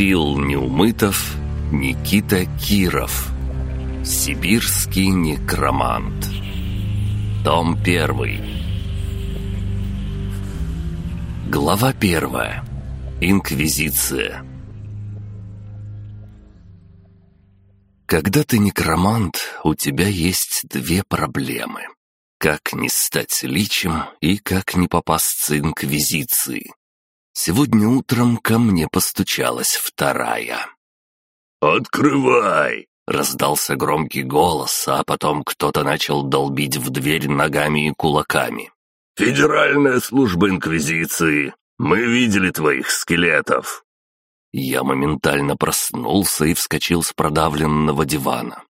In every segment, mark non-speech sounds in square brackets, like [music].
Кирилл Неумытов, Никита Киров. Сибирский некромант. Том первый. Глава первая. Инквизиция. Когда ты некромант, у тебя есть две проблемы. Как не стать личем и как не попасться инквизиции. Сегодня утром ко мне постучалась вторая. «Открывай!» — раздался громкий голос, а потом кто-то начал долбить в дверь ногами и кулаками. «Федеральная служба Инквизиции! Мы видели твоих скелетов!» Я моментально проснулся и вскочил с продавленного дивана.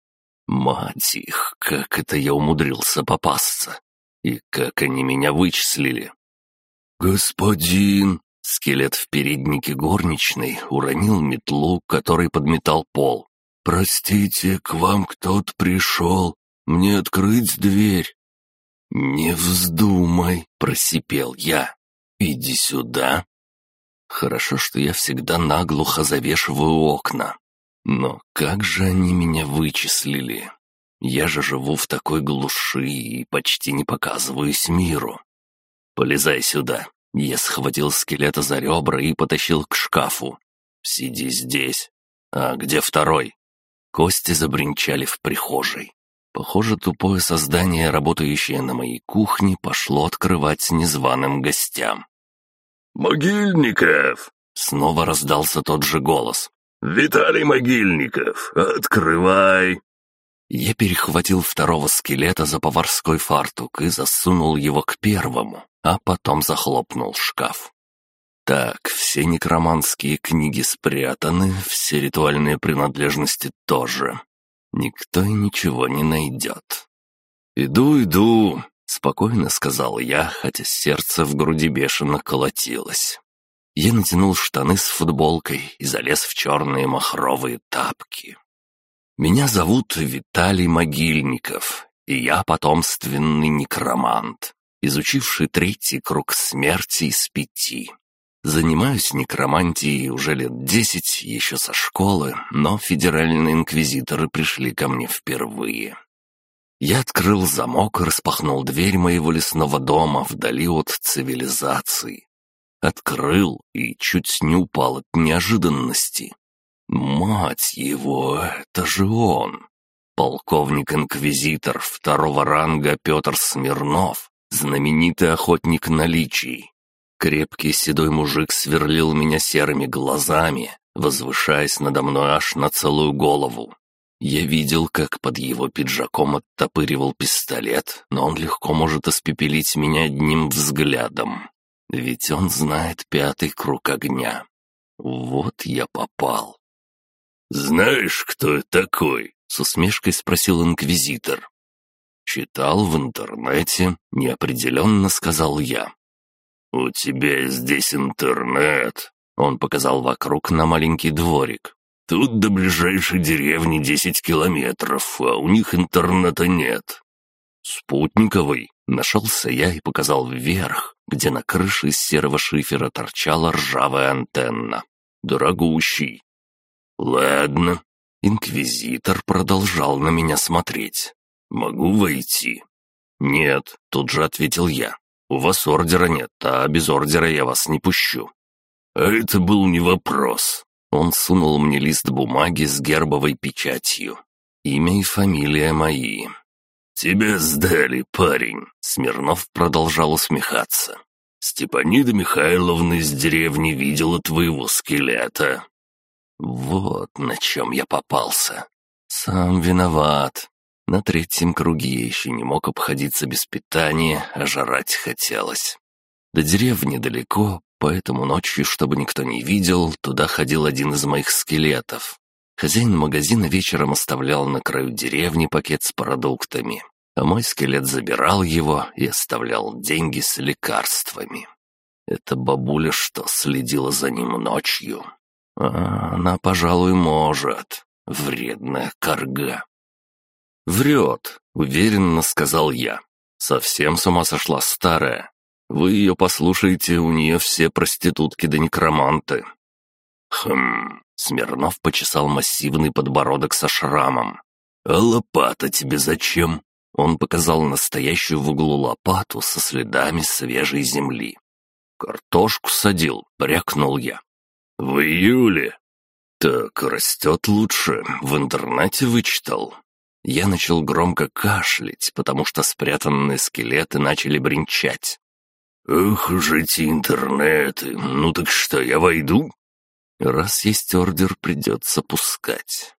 Мать их, как это я умудрился попасться! И как они меня вычислили! «Господин!» Скелет в переднике горничной уронил метлу, который подметал пол. «Простите, к вам кто-то пришел. Мне открыть дверь?» «Не вздумай», — просипел я. «Иди сюда». Хорошо, что я всегда наглухо завешиваю окна. Но как же они меня вычислили? Я же живу в такой глуши и почти не показываюсь миру. Полезай сюда. Я схватил скелета за ребра и потащил к шкафу. «Сиди здесь». «А где второй?» Кости забринчали в прихожей. Похоже, тупое создание, работающее на моей кухне, пошло открывать незваным гостям. «Могильников!» — снова раздался тот же голос. «Виталий Могильников, открывай!» Я перехватил второго скелета за поварской фартук и засунул его к первому а потом захлопнул шкаф. Так, все некроманские книги спрятаны, все ритуальные принадлежности тоже. Никто и ничего не найдет. «Иду, иду», — спокойно сказал я, хотя сердце в груди бешено колотилось. Я натянул штаны с футболкой и залез в черные махровые тапки. Меня зовут Виталий Могильников, и я потомственный некромант изучивший третий круг смерти из пяти. Занимаюсь некромантией уже лет десять, еще со школы, но федеральные инквизиторы пришли ко мне впервые. Я открыл замок и распахнул дверь моего лесного дома вдали от цивилизации. Открыл и чуть не упал от неожиданности. Мать его, это же он! Полковник-инквизитор второго ранга Петр Смирнов, знаменитый охотник на личий. Крепкий седой мужик сверлил меня серыми глазами, возвышаясь надо мной аж на целую голову. Я видел, как под его пиджаком оттопыривал пистолет, но он легко может испепелить меня одним взглядом. Ведь он знает пятый круг огня. Вот я попал. «Знаешь, кто я такой?» — с усмешкой спросил инквизитор. «Читал в интернете», — неопределенно сказал я. «У тебя здесь интернет», — он показал вокруг на маленький дворик. «Тут до ближайшей деревни десять километров, а у них интернета нет». «Спутниковый», — нашелся я и показал вверх, где на крыше из серого шифера торчала ржавая антенна. Дорогущий. «Ладно». Инквизитор продолжал на меня смотреть. «Могу войти?» «Нет», — тут же ответил я. «У вас ордера нет, а без ордера я вас не пущу». «А это был не вопрос». Он сунул мне лист бумаги с гербовой печатью. Имя и фамилия мои. «Тебя сдали, парень», — Смирнов продолжал усмехаться. «Степанида Михайловна из деревни видела твоего скелета». Вот на чем я попался. Сам виноват. На третьем круге я еще не мог обходиться без питания, а жрать хотелось. До деревни далеко, поэтому ночью, чтобы никто не видел, туда ходил один из моих скелетов. Хозяин магазина вечером оставлял на краю деревни пакет с продуктами, а мой скелет забирал его и оставлял деньги с лекарствами. Это бабуля что, следила за ним ночью? А, она, пожалуй, может. Вредная корга. «Врет», — уверенно сказал я. «Совсем с ума сошла старая. Вы ее послушаете, у нее все проститутки да некроманты». «Хм...» Смирнов почесал массивный подбородок со шрамом. «А лопата тебе зачем?» Он показал настоящую в углу лопату со следами свежей земли. «Картошку садил», — брякнул я. «В июле?» «Так растет лучше, в интернете вычитал». Я начал громко кашлять, потому что спрятанные скелеты начали бренчать. «Эх уж эти интернеты! Ну так что, я войду?» «Раз есть ордер, придется пускать».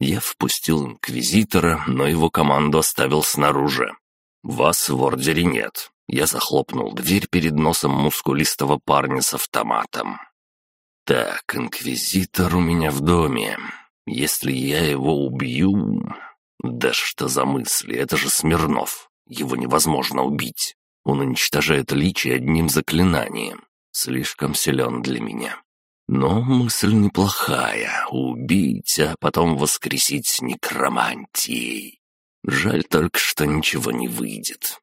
Я впустил инквизитора, но его команду оставил снаружи. «Вас в ордере нет». Я захлопнул дверь перед носом мускулистого парня с автоматом. «Так, инквизитор у меня в доме. Если я его убью...» «Да что за мысли, это же Смирнов. Его невозможно убить. Он уничтожает личи одним заклинанием. Слишком силен для меня. Но мысль неплохая — убить, а потом воскресить некромантией. Жаль только, что ничего не выйдет.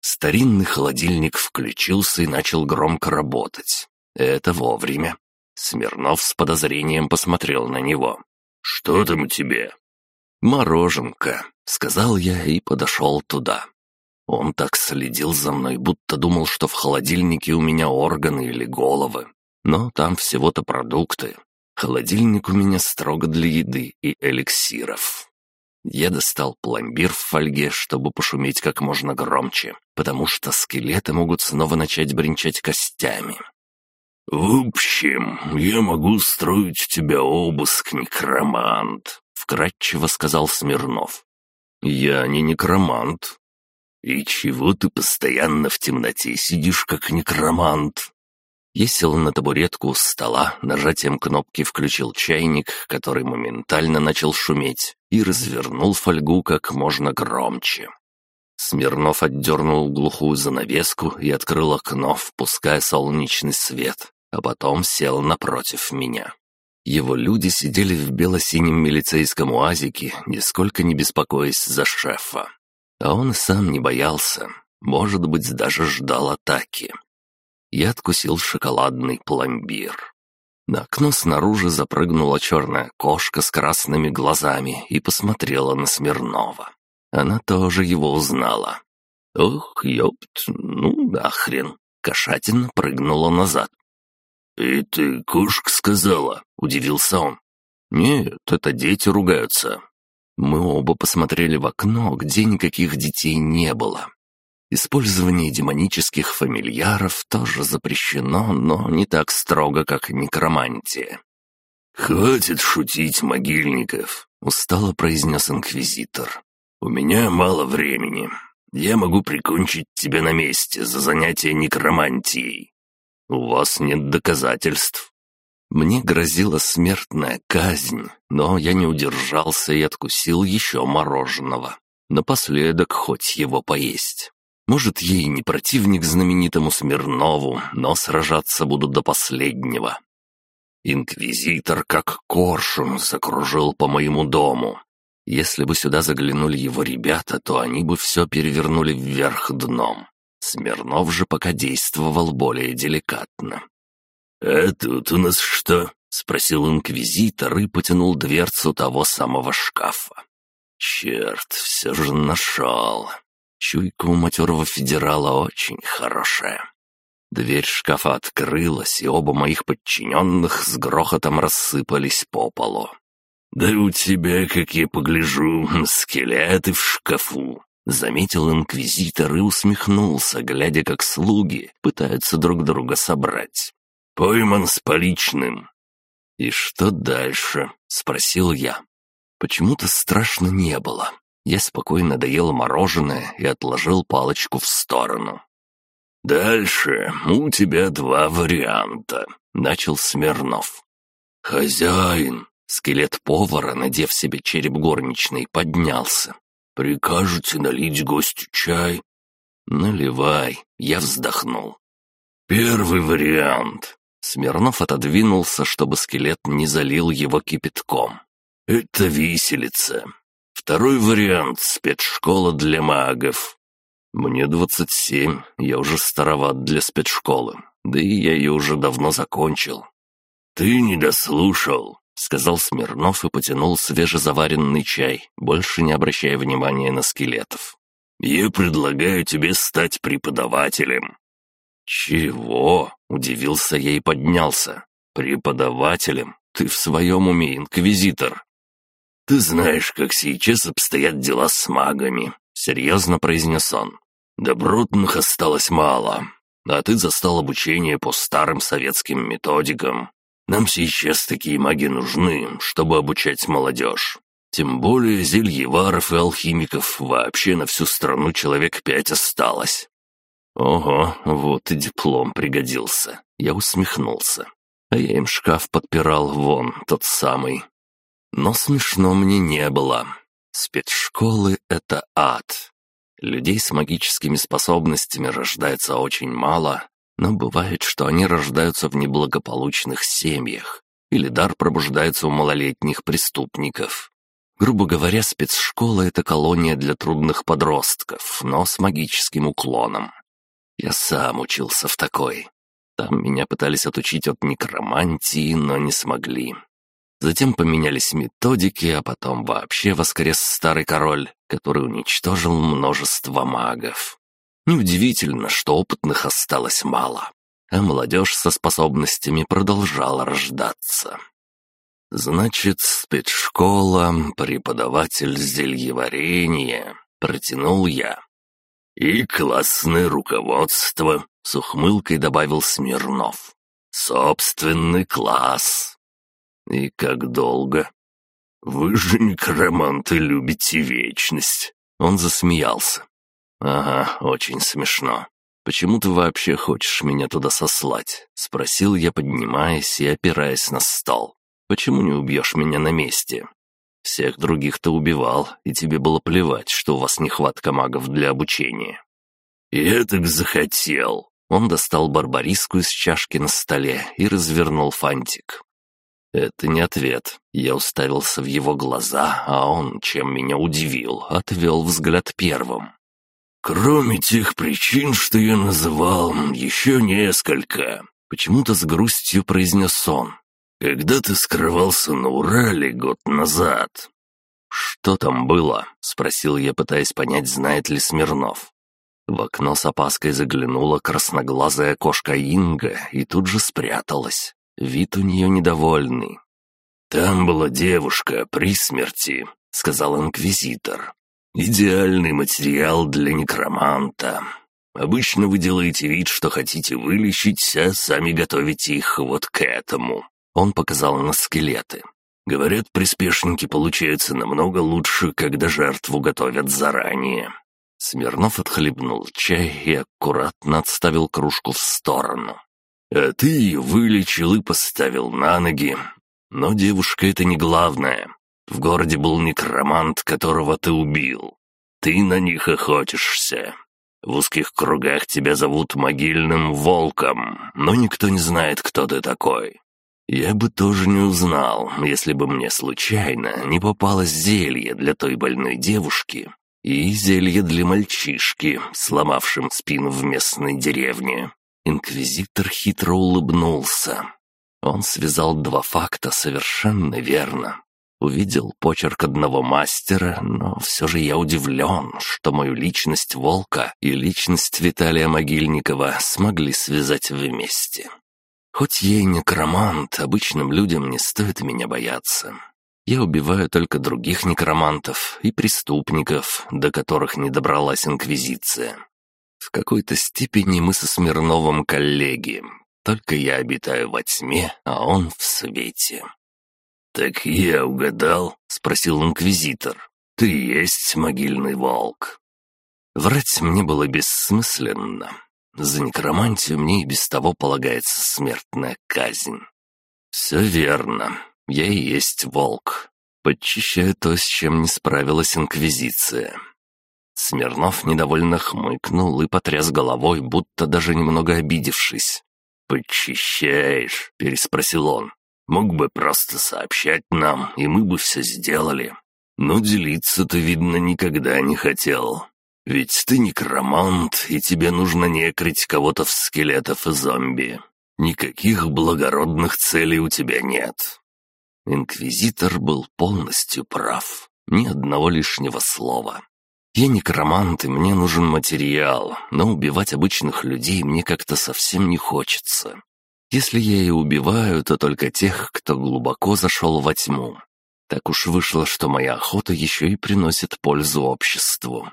Старинный холодильник включился и начал громко работать. Это вовремя. Смирнов с подозрением посмотрел на него. «Что там у тебя?» «Мороженка», — сказал я и подошел туда. Он так следил за мной, будто думал, что в холодильнике у меня органы или головы. Но там всего-то продукты. Холодильник у меня строго для еды и эликсиров. Я достал пломбир в фольге, чтобы пошуметь как можно громче, потому что скелеты могут снова начать бренчать костями. «В общем, я могу строить тебя обыск, некромант», — вкратчиво сказал Смирнов. «Я не некромант». «И чего ты постоянно в темноте сидишь, как некромант?» Я сел на табуретку у стола, нажатием кнопки включил чайник, который моментально начал шуметь, и развернул фольгу как можно громче. Смирнов отдернул глухую занавеску и открыл окно, впуская солнечный свет, а потом сел напротив меня. Его люди сидели в бело-синем милицейском уазике, нисколько не беспокоясь за шефа. А он и сам не боялся, может быть, даже ждал атаки я откусил шоколадный пломбир. На окно снаружи запрыгнула черная кошка с красными глазами и посмотрела на Смирнова. Она тоже его узнала. «Ох, ёпт, ну нахрен!» Кошатина прыгнула назад. «И ты кошка сказала?» — удивился он. «Нет, это дети ругаются». Мы оба посмотрели в окно, где никаких детей не было. Использование демонических фамильяров тоже запрещено, но не так строго, как некромантия. «Хватит шутить, могильников», — устало произнес инквизитор. «У меня мало времени. Я могу прикончить тебя на месте за занятие некромантией. У вас нет доказательств». Мне грозила смертная казнь, но я не удержался и откусил еще мороженого. Напоследок хоть его поесть. Может, ей не противник знаменитому Смирнову, но сражаться буду до последнего. Инквизитор, как коршун, закружил по моему дому. Если бы сюда заглянули его ребята, то они бы все перевернули вверх дном. Смирнов же пока действовал более деликатно. «А тут у нас что?» — спросил инквизитор и потянул дверцу того самого шкафа. «Черт, все же нашел. Чуйка у матерого федерала очень хорошая. Дверь шкафа открылась, и оба моих подчиненных с грохотом рассыпались по полу. «Да у тебя, как я погляжу, скелеты в шкафу», — заметил инквизитор и усмехнулся, глядя, как слуги пытаются друг друга собрать. «Пойман с поличным». «И что дальше?» — спросил я. Почему-то страшно не было. Я спокойно доел мороженое и отложил палочку в сторону. «Дальше у тебя два варианта», — начал Смирнов. «Хозяин!» — скелет повара, надев себе череп горничной, поднялся. «Прикажете налить гостю чай?» «Наливай», — я вздохнул. «Первый вариант». Смирнов отодвинулся, чтобы скелет не залил его кипятком. «Это виселица. Второй вариант — спецшкола для магов. Мне двадцать семь, я уже староват для спецшколы, да и я ее уже давно закончил. Ты не дослушал. Сказал Смирнов и потянул свежезаваренный чай, больше не обращая внимания на скелетов. «Я предлагаю тебе стать преподавателем». «Чего?» — удивился я и поднялся. «Преподавателем? Ты в своем уме, инквизитор?» «Ты знаешь, как сейчас обстоят дела с магами», — серьезно произнес он. «Добротных осталось мало, а ты застал обучение по старым советским методикам. Нам сейчас такие маги нужны, чтобы обучать молодежь. Тем более зельеваров и алхимиков вообще на всю страну человек пять осталось. Ого, вот и диплом пригодился. Я усмехнулся. А я им шкаф подпирал вон, тот самый. Но смешно мне не было. Спецшколы — это ад. Людей с магическими способностями рождается очень мало, но бывает, что они рождаются в неблагополучных семьях, или дар пробуждается у малолетних преступников. Грубо говоря, спецшкола — это колония для трудных подростков, но с магическим уклоном. Я сам учился в такой. Там меня пытались отучить от некромантии, но не смогли. Затем поменялись методики, а потом вообще воскрес старый король, который уничтожил множество магов. Неудивительно, что опытных осталось мало, а молодежь со способностями продолжала рождаться. «Значит, спецшкола, преподаватель зельеварения», — протянул я. «И классное руководство», — с ухмылкой добавил Смирнов. «Собственный класс». «И как долго?» «Вы же, некроманты, любите вечность». Он засмеялся. «Ага, очень смешно. Почему ты вообще хочешь меня туда сослать?» — спросил я, поднимаясь и опираясь на стол. «Почему не убьешь меня на месте? Всех других ты убивал, и тебе было плевать, что у вас нехватка магов для обучения». «Я так захотел». Он достал барбариску из чашки на столе и развернул фантик. Это не ответ. Я уставился в его глаза, а он, чем меня удивил, отвел взгляд первым. «Кроме тех причин, что я называл, еще несколько», — почему-то с грустью произнес он. «Когда ты скрывался на Урале год назад?» «Что там было?» — спросил я, пытаясь понять, знает ли Смирнов. В окно с опаской заглянула красноглазая кошка Инга и тут же спряталась. Вид у нее недовольный. «Там была девушка при смерти», — сказал инквизитор. Идеальный материал для некроманта. Обычно вы делаете вид, что хотите вылечить, а сами готовите их вот к этому. Он показал на скелеты. Говорят, приспешники получаются намного лучше, когда жертву готовят заранее. Смирнов отхлебнул чай и аккуратно отставил кружку в сторону. «А ты ее вылечил и поставил на ноги. Но девушка — это не главное. В городе был некромант, которого ты убил. Ты на них охотишься. В узких кругах тебя зовут могильным волком, но никто не знает, кто ты такой. Я бы тоже не узнал, если бы мне случайно не попалось зелье для той больной девушки и зелье для мальчишки, сломавшим спину в местной деревне. Инквизитор хитро улыбнулся. Он связал два факта совершенно верно. Увидел почерк одного мастера, но все же я удивлен, что мою личность Волка и личность Виталия Могильникова смогли связать вместе. Хоть я и некромант, обычным людям не стоит меня бояться. Я убиваю только других некромантов и преступников, до которых не добралась Инквизиция. В какой-то степени мы со Смирновым коллеги, только я обитаю во тьме, а он в свете. «Так я угадал?» — спросил инквизитор. «Ты есть могильный волк». Врать мне было бессмысленно. За некромантию мне и без того полагается смертная казнь. Все верно, я и есть волк. Подчищаю то, с чем не справилась Инквизиция. Смирнов недовольно хмыкнул и потряс головой, будто даже немного обидевшись. «Подчищаешь?» — переспросил он. Мог бы просто сообщать нам, и мы бы все сделали. Но делиться ты, видно, никогда не хотел. Ведь ты некромант, и тебе нужно некрыть кого-то в скелетов и зомби. Никаких благородных целей у тебя нет». Инквизитор был полностью прав. Ни одного лишнего слова. Я некромант, и мне нужен материал, но убивать обычных людей мне как-то совсем не хочется. Если я и убиваю, то только тех, кто глубоко зашел во тьму. Так уж вышло, что моя охота еще и приносит пользу обществу.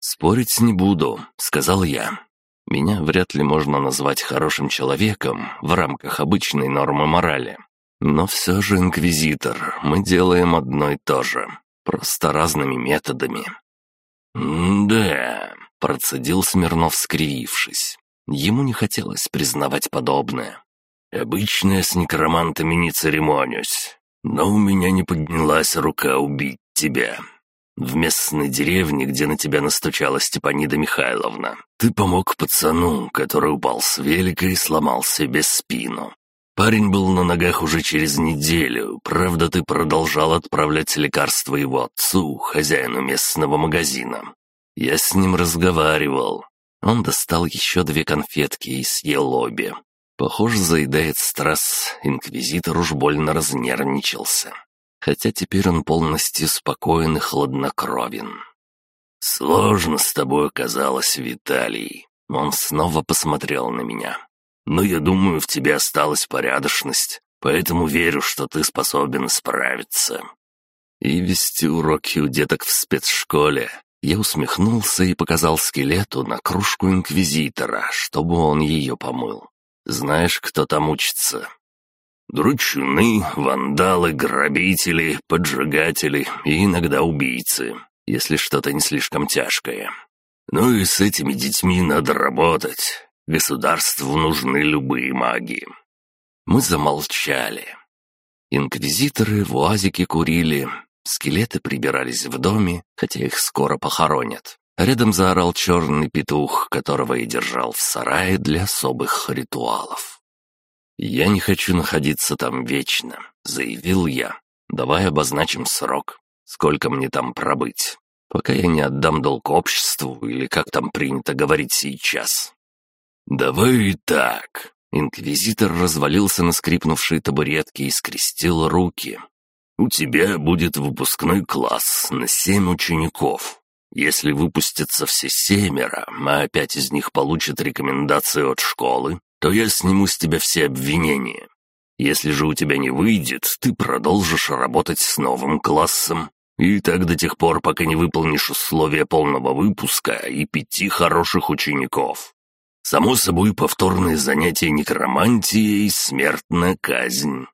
«Спорить не буду», — сказал я. «Меня вряд ли можно назвать хорошим человеком в рамках обычной нормы морали. Но все же, Инквизитор, мы делаем одно и то же, просто разными методами». «Да», — процедил Смирнов, скривившись. Ему не хотелось признавать подобное. «Обычно я с некромантами не церемонюсь, но у меня не поднялась рука убить тебя. В местной деревне, где на тебя настучала Степанида Михайловна, ты помог пацану, который упал с велика и сломал себе спину. Парень был на ногах уже через неделю, правда, ты продолжал отправлять лекарства его отцу, хозяину местного магазина. Я с ним разговаривал. Он достал еще две конфетки и съел обе. Похоже, заедает стресс, инквизитор уж больно разнервничался. Хотя теперь он полностью спокоен и хладнокровен. «Сложно с тобой оказалось, Виталий». Он снова посмотрел на меня. «Но я думаю, в тебе осталась порядочность, поэтому верю, что ты способен справиться». И вести уроки у деток в спецшколе. Я усмехнулся и показал скелету на кружку инквизитора, чтобы он ее помыл. Знаешь, кто там учится?» «Дручуны, вандалы, грабители, поджигатели и иногда убийцы, если что-то не слишком тяжкое. Ну и с этими детьми надо работать. Государству нужны любые маги». Мы замолчали. Инквизиторы в уазике курили, скелеты прибирались в доме, хотя их скоро похоронят. Рядом заорал черный петух, которого я держал в сарае для особых ритуалов. «Я не хочу находиться там вечно», — заявил я. «Давай обозначим срок. Сколько мне там пробыть? Пока я не отдам долг обществу, или как там принято говорить сейчас». «Давай и так». Инквизитор развалился на скрипнувшей табуретке и скрестил руки. «У тебя будет выпускной класс на семь учеников. Если выпустятся все семеро, а пять из них получат рекомендации от школы, то я сниму с тебя все обвинения. Если же у тебя не выйдет, ты продолжишь работать с новым классом. И так до тех пор, пока не выполнишь условия полного выпуска и пяти хороших учеников. Само собой, повторные занятия некромантией и смертная казнь.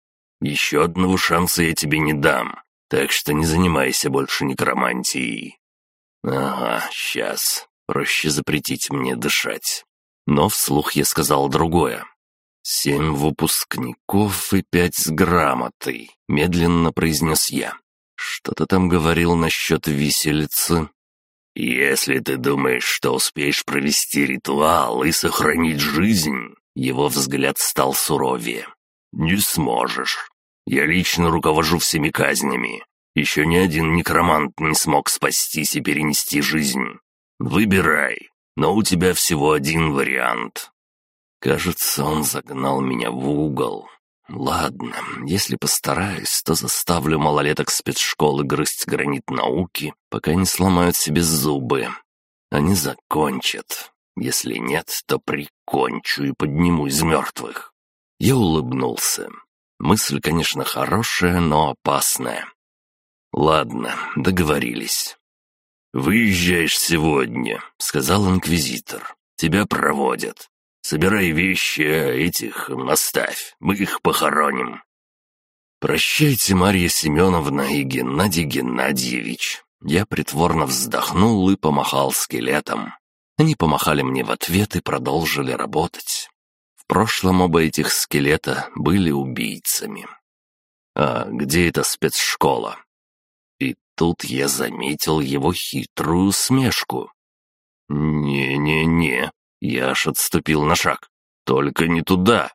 Еще одного шанса я тебе не дам, так что не занимайся больше некромантией. «Ага, сейчас. Проще запретить мне дышать». Но вслух я сказал другое. «Семь выпускников и пять с грамотой», — медленно произнес я. «Что ты там говорил насчет виселицы?» «Если ты думаешь, что успеешь провести ритуал и сохранить жизнь...» Его взгляд стал суровее. «Не сможешь. Я лично руковожу всеми казнями. Еще ни один некромант не смог спастись и перенести жизнь. Выбирай, но у тебя всего один вариант». Кажется, он загнал меня в угол. Ладно, если постараюсь, то заставлю малолеток спецшколы грызть гранит науки, пока не сломают себе зубы. Они закончат. Если нет, то прикончу и подниму из мертвых. Я улыбнулся. Мысль, конечно, хорошая, но опасная. «Ладно, договорились». «Выезжаешь сегодня», — сказал инквизитор. «Тебя проводят. Собирай вещи, этих наставь, мы их похороним». «Прощайте, Марья Семеновна и Геннадий Геннадьевич». Я притворно вздохнул и помахал скелетом. Они помахали мне в ответ и продолжили работать. В прошлом оба этих скелета были убийцами. «А где эта спецшкола?» И тут я заметил его хитрую усмешку. «Не-не-не», я аж отступил на шаг. «Только не туда».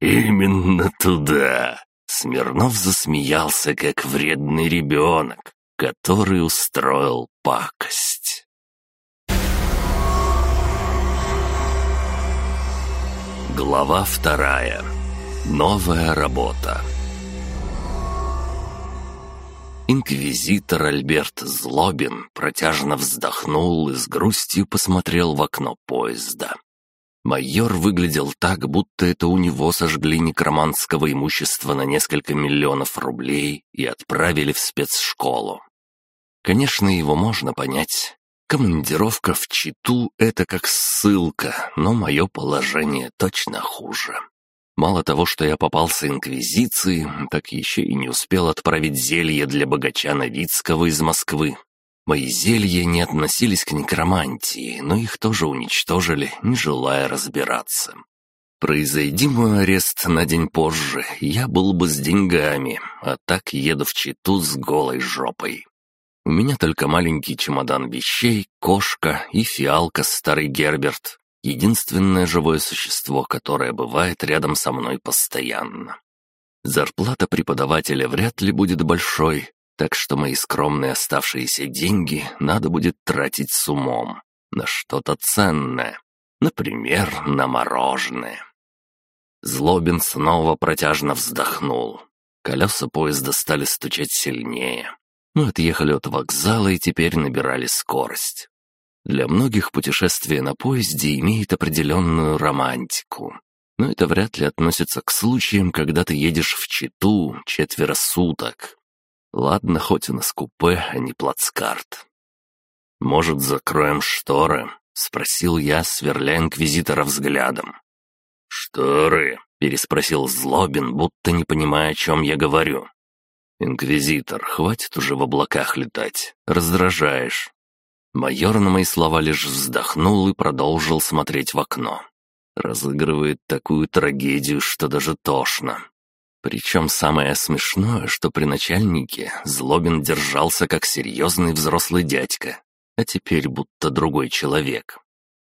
«Именно туда!» Смирнов засмеялся, как вредный ребенок, который устроил пакость. Глава вторая. Новая работа. Инквизитор Альберт Злобин протяжно вздохнул и с грустью посмотрел в окно поезда. Майор выглядел так, будто это у него сожгли некроманского имущества на несколько миллионов рублей и отправили в спецшколу. Конечно, его можно понять. Командировка в Читу — это как ссылка, но мое положение точно хуже. Мало того, что я попался инквизиции, так еще и не успел отправить зелье для богача Новицкого из Москвы. Мои зелья не относились к некромантии, но их тоже уничтожили, не желая разбираться. Произойди мой арест на день позже, я был бы с деньгами, а так еду в Читу с голой жопой. У меня только маленький чемодан вещей, кошка и фиалка старый Герберт, единственное живое существо, которое бывает рядом со мной постоянно. Зарплата преподавателя вряд ли будет большой, так что мои скромные оставшиеся деньги надо будет тратить с умом, на что-то ценное, например, на мороженое. Злобин снова протяжно вздохнул. Колеса поезда стали стучать сильнее. Мы отъехали от вокзала и теперь набирали скорость. Для многих путешествие на поезде имеет определенную романтику. Но это вряд ли относится к случаям, когда ты едешь в Читу четверо суток. Ладно, хоть у нас купе, а не плацкарт. «Может, закроем шторы?» — спросил я, сверля инквизитора взглядом. «Шторы?» — переспросил Злобин, будто не понимая, о чем я говорю. «Инквизитор, хватит уже в облаках летать. Раздражаешь». Майор на мои слова лишь вздохнул и продолжил смотреть в окно. Разыгрывает такую трагедию, что даже тошно. Причем самое смешное, что при начальнике Злобин держался как серьезный взрослый дядька, а теперь будто другой человек.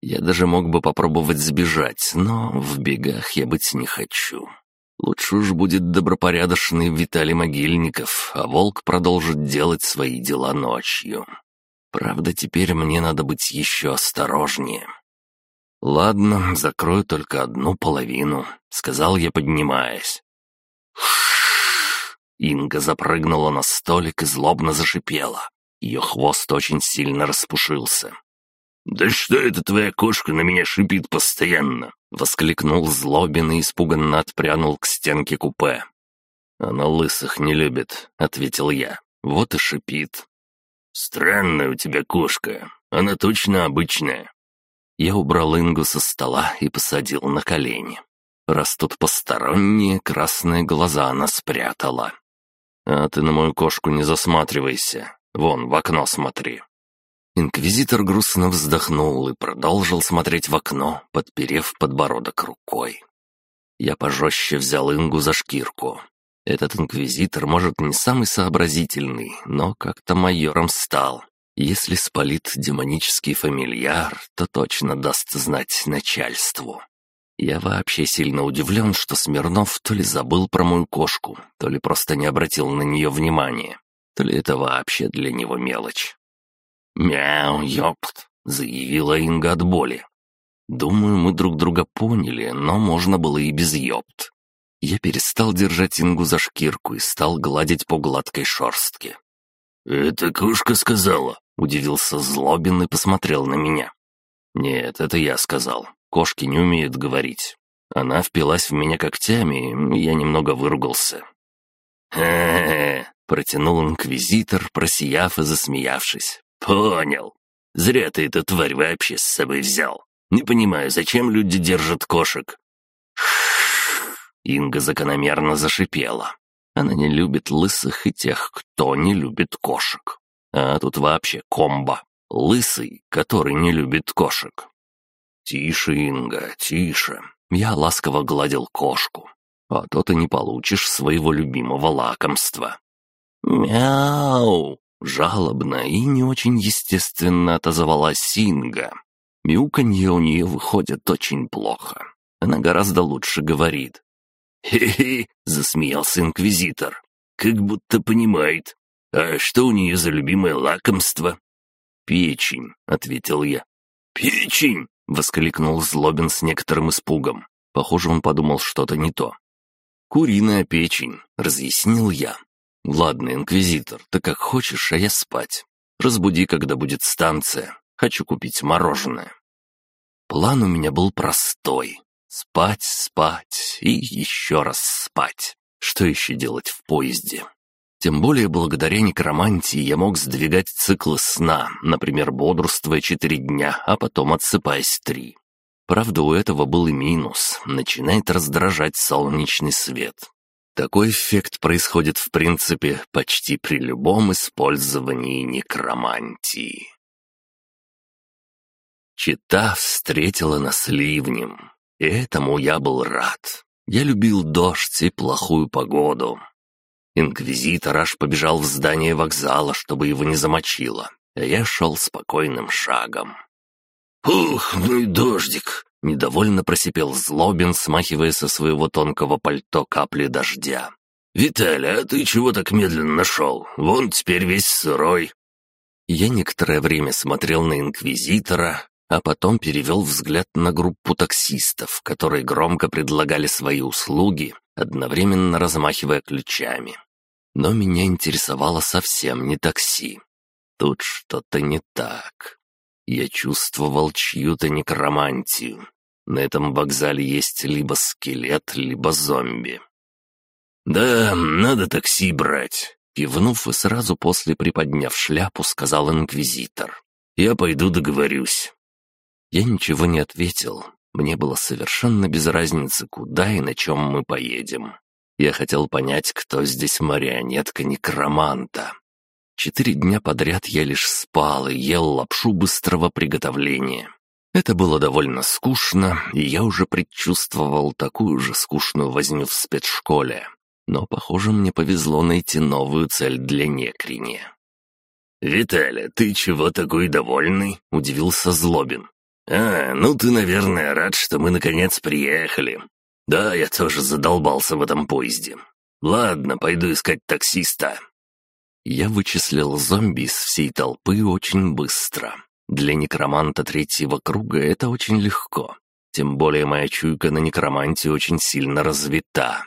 Я даже мог бы попробовать сбежать, но в бегах я быть не хочу. Лучше уж будет добропорядочный Виталий Могильников, а Волк продолжит делать свои дела ночью. Правда, теперь мне надо быть еще осторожнее. «Ладно, закрою только одну половину», — сказал я, поднимаясь. Инга запрыгнула на столик и злобно зашипела. Ее хвост очень сильно распушился. «Да что это твоя кошка на меня шипит постоянно?» — воскликнул Злобин и испуганно отпрянул к стенке купе. «Она лысых не любит», — ответил я. «Вот и шипит». «Странная у тебя кошка. Она точно обычная». Я убрал Ингу со стола и посадил на колени. Раз тут посторонние, красные глаза она спрятала. «А ты на мою кошку не засматривайся. Вон, в окно смотри». Инквизитор грустно вздохнул и продолжил смотреть в окно, подперев подбородок рукой. Я пожестче взял Ингу за шкирку. Этот инквизитор, может, не самый сообразительный, но как-то майором стал. Если спалит демонический фамильяр, то точно даст знать начальству. Я вообще сильно удивлен, что Смирнов то ли забыл про мою кошку, то ли просто не обратил на нее внимания, то ли это вообще для него мелочь. «Мяу, ёпт!» — заявила Инга от боли. Думаю, мы друг друга поняли, но можно было и без ёпт. Я перестал держать Ингу за шкирку и стал гладить по гладкой шорстке. «Это кошка сказала?» — удивился Злобин и посмотрел на меня. «Нет, это я сказал. Кошки не умеют говорить. Она впилась в меня когтями, и я немного выругался». «Хе-хе-хе», — протянул инквизитор, просияв и засмеявшись. «Понял. Зря ты эту тварь вообще с собой взял. Не понимаю, зачем люди держат кошек?» Инга закономерно зашипела. Она не любит лысых и тех, кто не любит кошек. А тут вообще комбо. Лысый, который не любит кошек. «Тише, Инга, тише». Я ласково гладил кошку. А то ты не получишь своего любимого лакомства. «Мяу!» — жалобно и не очень естественно отозвалась Инга. Мяуканье у нее выходит очень плохо. Она гораздо лучше говорит. «Хе-хе!» — засмеялся инквизитор. «Как будто понимает. А что у нее за любимое лакомство?» «Печень», — ответил я. «Печень!» — воскликнул Злобин с некоторым испугом. Похоже, он подумал что-то не то. «Куриная печень», — разъяснил я. «Ладно, инквизитор, ты как хочешь, а я спать. Разбуди, когда будет станция. Хочу купить мороженое». План у меня был простой. Спать, спать и еще раз спать. Что еще делать в поезде? Тем более благодаря некромантии я мог сдвигать циклы сна, например, бодрствуя четыре дня, а потом отсыпаясь три. Правда, у этого был и минус. Начинает раздражать солнечный свет. Такой эффект происходит, в принципе, почти при любом использовании некромантии. Чита встретила нас ливнем, и этому я был рад. Я любил дождь и плохую погоду. Инквизитор аж побежал в здание вокзала, чтобы его не замочило, а я шел спокойным шагом. «Ух, ну и дождик!» — недовольно просипел Злобин, смахивая со своего тонкого пальто капли дождя. «Виталя, а ты чего так медленно шел? Вон теперь весь сырой». Я некоторое время смотрел на Инквизитора, а потом перевел взгляд на группу таксистов, которые громко предлагали свои услуги, одновременно размахивая ключами. Но меня интересовало совсем не такси. Тут что-то не так. Я чувствовал чью-то некромантию. На этом вокзале есть либо скелет, либо зомби. «Да, надо такси брать», — кивнув и сразу после приподняв шляпу, сказал инквизитор. «Я пойду договорюсь». Я ничего не ответил. Мне было совершенно без разницы, куда и на чем мы поедем. Я хотел понять, кто здесь марионетка некроманта. Четыре дня подряд я лишь спал и ел лапшу быстрого приготовления. Это было довольно скучно, и я уже предчувствовал такую же скучную возню в спецшколе. Но, похоже, мне повезло найти новую цель для некрини. «Виталя, ты чего такой довольный?» — удивился Злобин. «А, ну ты, наверное, рад, что мы наконец приехали. Да, я тоже задолбался в этом поезде. Ладно, пойду искать таксиста». Я вычислил зомби из всей толпы очень быстро. Для некроманта третьего круга это очень легко. Тем более моя чуйка на некроманте очень сильно развита.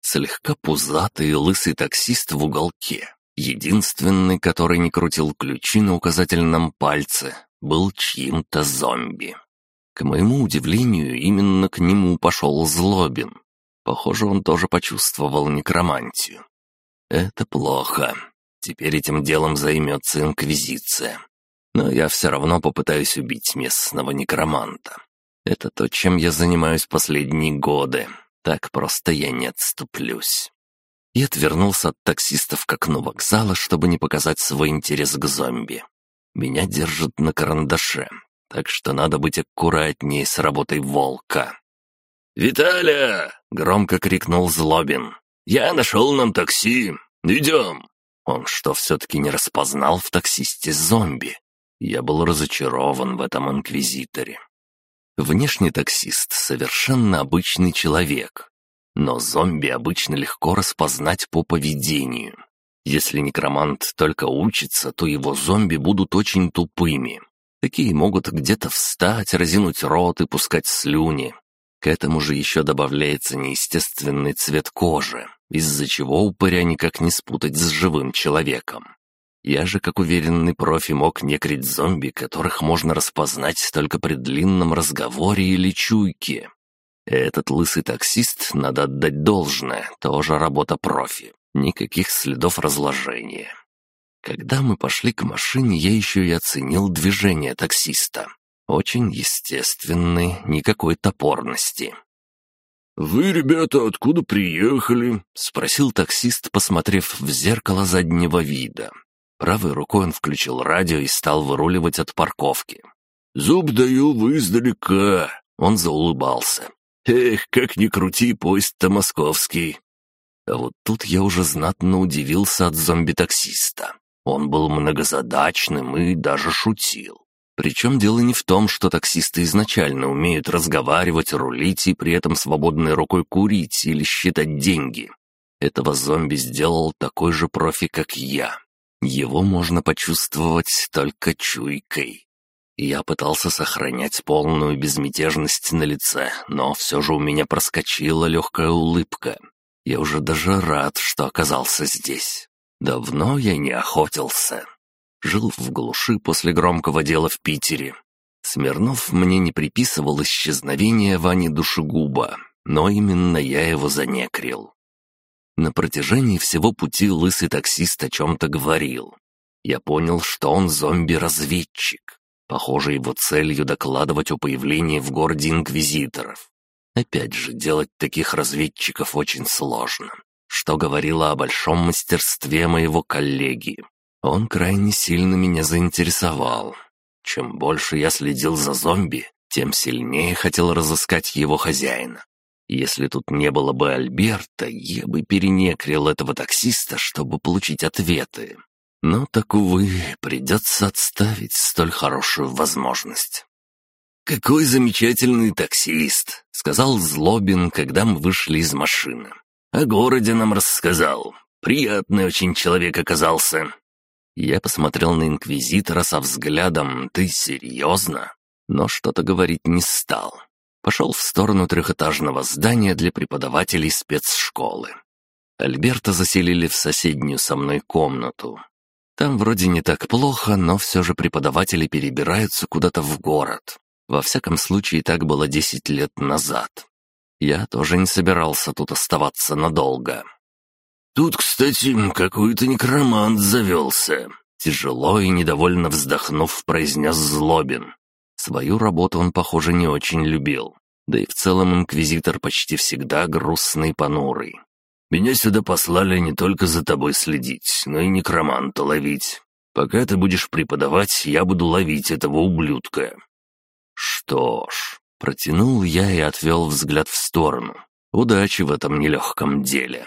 Слегка пузатый лысый таксист в уголке. Единственный, который не крутил ключи на указательном пальце, был чьим-то зомби. К моему удивлению, именно к нему пошел Злобин. Похоже, он тоже почувствовал некромантию. Это плохо. Теперь этим делом займется Инквизиция. Но я все равно попытаюсь убить местного некроманта. Это то, чем я занимаюсь последние годы. Так просто я не отступлюсь. И отвернулся от таксистов к окну вокзала, чтобы не показать свой интерес к зомби. Меня держат на карандаше, так что надо быть аккуратнее с работой волка. «Виталя!» — громко крикнул Злобин. «Я нашел нам такси. Идем!» Он что, все-таки не распознал в таксисте зомби? Я был разочарован в этом инквизиторе. Внешний таксист — совершенно обычный человек. Но зомби обычно легко распознать по поведению. Если некромант только учится, то его зомби будут очень тупыми. Такие могут где-то встать, разинуть рот и пускать слюни. К этому же еще добавляется неестественный цвет кожи из-за чего упыря никак не спутать с живым человеком. Я же, как уверенный профи, мог некрить зомби, которых можно распознать только при длинном разговоре или чуйке. Этот лысый таксист, надо отдать должное, тоже работа профи. Никаких следов разложения. Когда мы пошли к машине, я еще и оценил движение таксиста. Очень естественный, никакой топорности. «Вы, ребята, откуда приехали?» — спросил таксист, посмотрев в зеркало заднего вида. Правой рукой он включил радио и стал выруливать от парковки. «Зуб даю вы издалека», — он заулыбался. «Эх, как ни крути, поезд-то московский». А вот тут я уже знатно удивился от зомби-таксиста. Он был многозадачным и даже шутил. Причем дело не в том, что таксисты изначально умеют разговаривать, рулить и при этом свободной рукой курить или считать деньги. Этого зомби сделал такой же профи, как я. Его можно почувствовать только чуйкой. Я пытался сохранять полную безмятежность на лице, но все же у меня проскочила легкая улыбка. Я уже даже рад, что оказался здесь. Давно я не охотился. Жил в глуши после громкого дела в Питере. Смирнов мне не приписывал исчезновения Вани Душегуба, но именно я его занекрил. На протяжении всего пути лысый таксист о чем-то говорил. Я понял, что он зомби-разведчик. Похоже, его целью докладывать о появлении в городе инквизиторов. Опять же, делать таких разведчиков очень сложно, что говорило о большом мастерстве моего коллеги. Он крайне сильно меня заинтересовал. Чем больше я следил за зомби, тем сильнее хотел разыскать его хозяина. Если тут не было бы Альберта, я бы перенекрил этого таксиста, чтобы получить ответы. Но так, увы, придется отставить столь хорошую возможность. «Какой замечательный таксист!» — сказал Злобин, когда мы вышли из машины. «О городе нам рассказал. Приятный очень человек оказался». Я посмотрел на инквизитора со взглядом «Ты серьезно?» Но что-то говорить не стал. Пошел в сторону трехэтажного здания для преподавателей спецшколы. Альберта заселили в соседнюю со мной комнату. Там вроде не так плохо, но все же преподаватели перебираются куда-то в город. Во всяком случае, так было десять лет назад. Я тоже не собирался тут оставаться надолго. «Тут, кстати, какой-то некромант завелся», — тяжело и недовольно вздохнув, произнес Злобин. Свою работу он, похоже, не очень любил. Да и в целом инквизитор почти всегда грустный и понурый. Меня сюда послали не только за тобой следить, но и некроманта ловить. Пока ты будешь преподавать, я буду ловить этого ублюдка». «Что ж...» — протянул я и отвел взгляд в сторону. «Удачи в этом нелегком деле».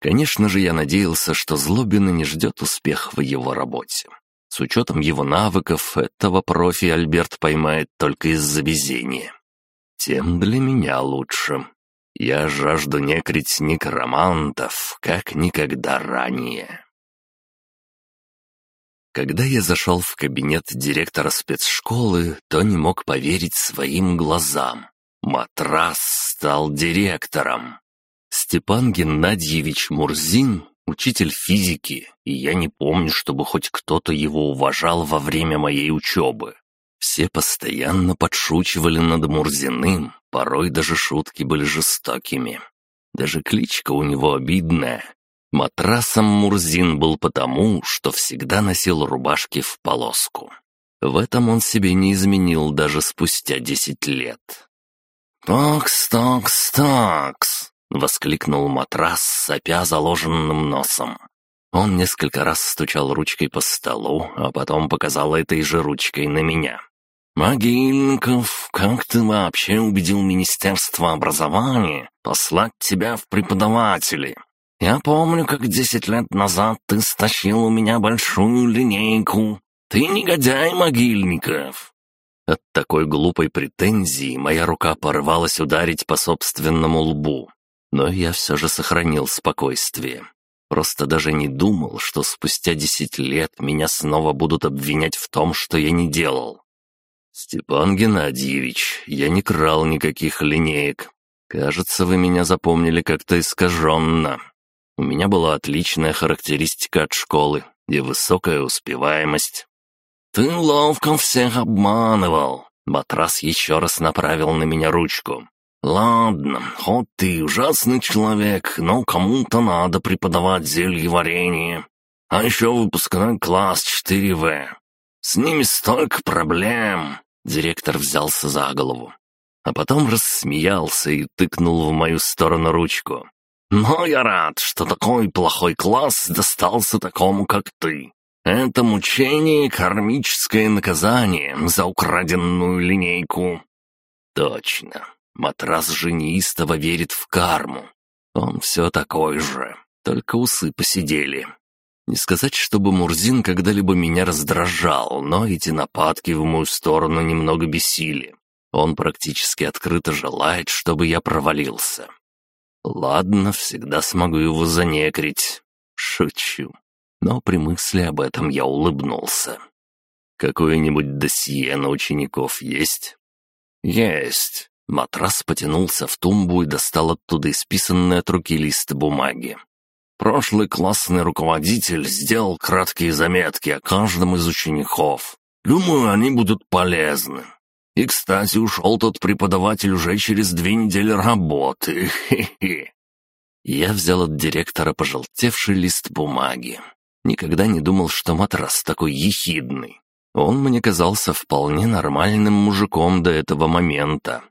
Конечно же, я надеялся, что Злобина не ждет успех в его работе. С учетом его навыков, этого профи Альберт поймает только из-за везения. Тем для меня лучше. Я жажду некрить некромантов, как никогда ранее. Когда я зашел в кабинет директора спецшколы, то не мог поверить своим глазам. Матрас стал директором. Степан Геннадьевич Мурзин — учитель физики, и я не помню, чтобы хоть кто-то его уважал во время моей учебы. Все постоянно подшучивали над Мурзиным, порой даже шутки были жестокими. Даже кличка у него обидная. Матрасом Мурзин был потому, что всегда носил рубашки в полоску. В этом он себе не изменил даже спустя десять лет. «Такс, такс, такс!» — воскликнул матрас, сопя заложенным носом. Он несколько раз стучал ручкой по столу, а потом показал этой же ручкой на меня. «Могильников, как ты вообще убедил Министерство образования послать тебя в преподаватели? Я помню, как десять лет назад ты стащил у меня большую линейку. Ты негодяй, Могильников!» От такой глупой претензии моя рука порвалась ударить по собственному лбу. Но я все же сохранил спокойствие. Просто даже не думал, что спустя десять лет меня снова будут обвинять в том, что я не делал. «Степан Геннадьевич, я не крал никаких линеек. Кажется, вы меня запомнили как-то искаженно. У меня была отличная характеристика от школы и высокая успеваемость». «Ты ловко всех обманывал!» Матрас еще раз направил на меня ручку. «Ладно, хоть ты ужасный человек, но кому-то надо преподавать зелье варенье. А еще выпускной класс 4В. С ними столько проблем. Директор взялся за голову, а потом рассмеялся и тыкнул в мою сторону ручку. «Но я рад, что такой плохой класс достался такому, как ты. Это мучение кармическое наказание за украденную линейку». «Точно. Матрас же неистово верит в карму. Он все такой же, только усы посидели. Не сказать, чтобы Мурзин когда-либо меня раздражал, но эти нападки в мою сторону немного бесили. Он практически открыто желает, чтобы я провалился. Ладно, всегда смогу его занекрить. Шучу. Но при мысли об этом я улыбнулся. Какое-нибудь досье на учеников есть? Есть. Матрас потянулся в тумбу и достал оттуда исписанный от руки лист бумаги. Прошлый классный руководитель сделал краткие заметки о каждом из учеников. Думаю, они будут полезны. И, кстати, ушел тот преподаватель уже через две недели работы. Хе-хе. Я взял от директора пожелтевший лист бумаги. Никогда не думал, что матрас такой ехидный. Он мне казался вполне нормальным мужиком до этого момента.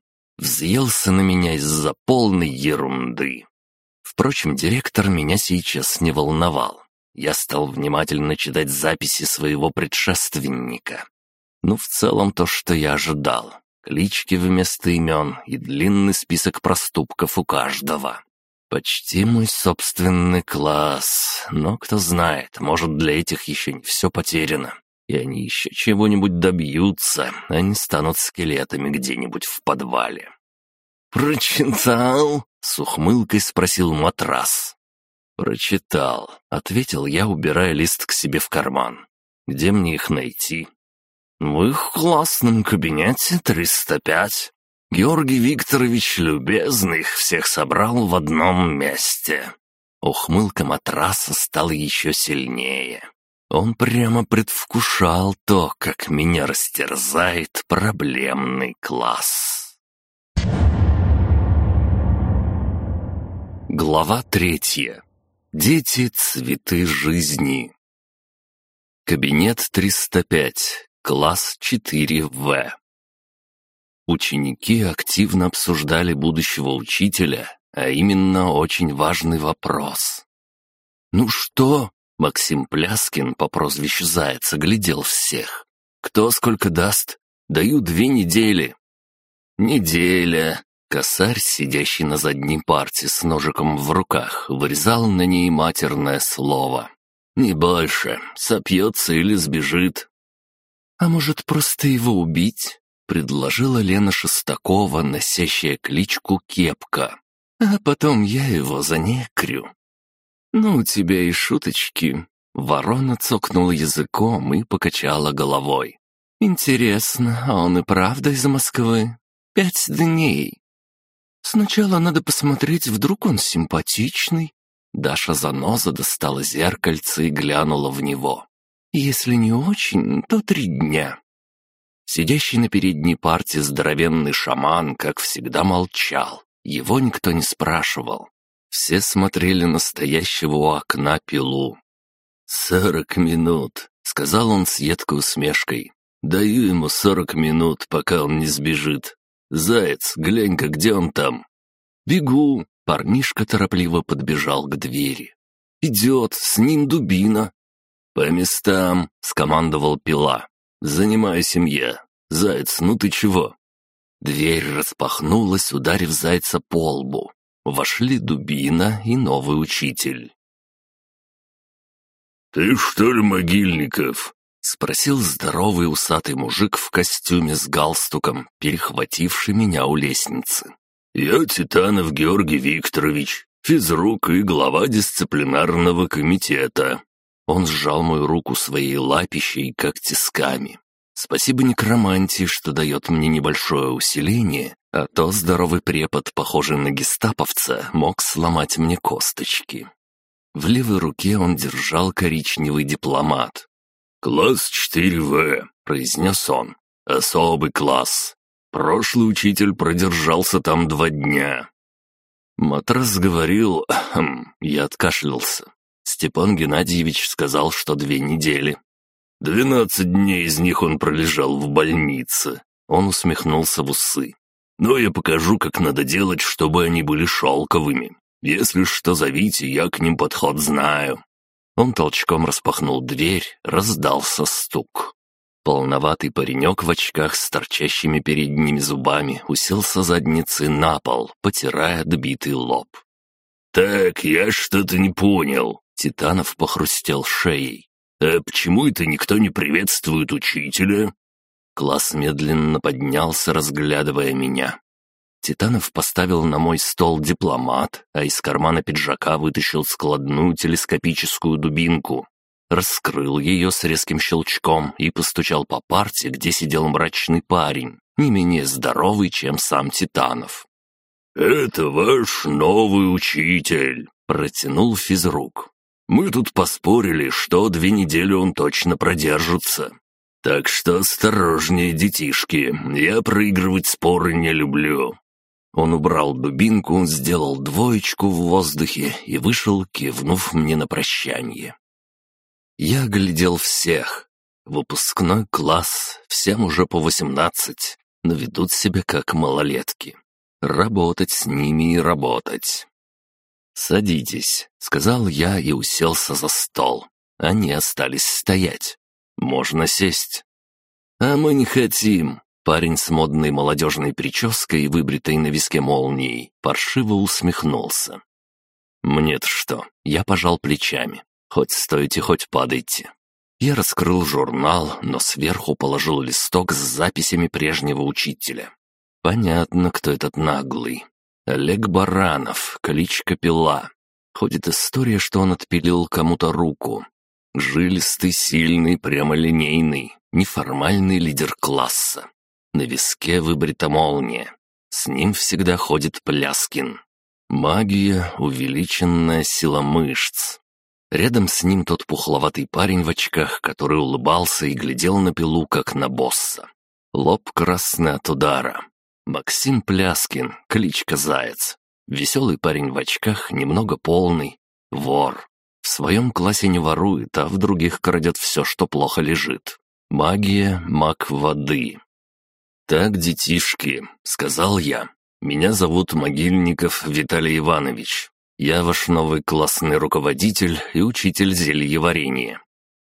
Взъелся на меня из-за полной ерунды. Впрочем, директор меня сейчас не волновал. Я стал внимательно читать записи своего предшественника. Ну, в целом то, что я ожидал. Клички вместо имен и длинный список проступков у каждого. Почти мой собственный класс, но кто знает, может для этих еще не все потеряно, и они еще чего-нибудь добьются, а не станут скелетами где-нибудь в подвале. «Прочитал?» — с ухмылкой спросил матрас. «Прочитал», — ответил я, убирая лист к себе в карман. «Где мне их найти?» «В их классном кабинете 305. Георгий Викторович любезно их всех собрал в одном месте». Ухмылка матраса стала еще сильнее. Он прямо предвкушал то, как меня растерзает проблемный класс. Глава третья. Дети — цветы жизни. Кабинет 305, класс 4В. Ученики активно обсуждали будущего учителя, а именно очень важный вопрос. «Ну что?» — Максим Пляскин по прозвищу Заяц оглядел всех. «Кто сколько даст? Даю две недели». «Неделя». Косарь, сидящий на задней парте с ножиком в руках, вырезал на ней матерное слово. «Не больше. Сопьется или сбежит». «А может, просто его убить?» — предложила Лена Шестакова, носящая кличку Кепка. «А потом я его занекрю». «Ну, у тебя и шуточки». Ворона цокнула языком и покачала головой. «Интересно, а он и правда из Москвы? Пять дней. Сначала надо посмотреть, вдруг он симпатичный». Даша заноза достала зеркальце и глянула в него. «Если не очень, то три дня. Сидящий на передней парте здоровенный шаман, как всегда, молчал. Его никто не спрашивал. Все смотрели на стоящего у окна пилу. «Сорок минут», — сказал он с едкой усмешкой. «Даю ему сорок минут, пока он не сбежит. Заяц, глянь-ка, где он там?» «Бегу!» — парнишка торопливо подбежал к двери. «Идет, с ним дубина!» «По местам!» — скомандовал пила. «Занимаю семья. Заяц, ну ты чего?» Дверь распахнулась, ударив зайца по лбу. Вошли Дубина и новый учитель. «Ты что ли, Могильников?» — спросил здоровый усатый мужик в костюме с галстуком, перехвативший меня у лестницы. «Я Титанов Георгий Викторович, физрук и глава дисциплинарного комитета. Он сжал мою руку своей лапищей, как тисками. Спасибо некромантии, что дает мне небольшое усиление, а то здоровый препод, похожий на гестаповца, мог сломать мне косточки. В левой руке он держал коричневый дипломат. «Класс 4В», — произнес он. «Особый класс. Прошлый учитель продержался там два дня». Матрас говорил... Хм, я откашлялся. Степан Геннадьевич сказал, что две недели. «Двенадцать дней из них он пролежал в больнице». Он усмехнулся в усы. «Но я покажу, как надо делать, чтобы они были шелковыми. Если что, зовите, я к ним подход знаю». Он толчком распахнул дверь, раздался стук. Полноватый паренек в очках с торчащими передними зубами уселся задницей на пол, потирая отбитый лоб. «Так, я что-то не понял», Титанов похрустел шеей. «А почему это никто не приветствует учителя?» Класс медленно поднялся, разглядывая меня. Титанов поставил на мой стол дипломат, а из кармана пиджака вытащил складную телескопическую дубинку. Раскрыл ее с резким щелчком и постучал по парте, где сидел мрачный парень, не менее здоровый, чем сам Титанов. «Это ваш новый учитель», Протянул физрук. «Мы тут поспорили, что две недели он точно продержится. Так что осторожнее, детишки, я проигрывать споры не люблю». Он убрал дубинку, сделал двоечку в воздухе и вышел, кивнув мне на прощание. Я глядел всех. Выпускной класс, всем уже по восемнадцать, но ведут себя как малолетки. Работать с ними и работать. «Садитесь», — сказал я и уселся за стол. Они остались стоять. «Можно сесть». «А мы не хотим». Парень с модной молодежной прической, выбритой на виске молнией, паршиво усмехнулся. «Мне-то что?» Я пожал плечами. «Хоть стойте, хоть падайте». Я раскрыл журнал, но сверху положил листок с записями прежнего учителя. Понятно, кто этот наглый. Олег Баранов, кличка Пила. Ходит история, что он отпилил кому-то руку. Жилистый, сильный, прямолинейный, неформальный лидер класса. На виске выбрита молния. С ним всегда ходит Пляскин. Магия, увеличенная сила мышц. Рядом с ним тот пухловатый парень в очках, который улыбался и глядел на пилу, как на босса. Лоб красный от удара. Максим Пляскин, кличка Заяц. Веселый парень в очках, немного полный. Вор. В своем классе не ворует, а в других крадет все, что плохо лежит. Магия, маг воды. «Так, детишки», — сказал я. «Меня зовут Могильников Виталий Иванович. Я ваш новый классный руководитель и учитель зельеварения».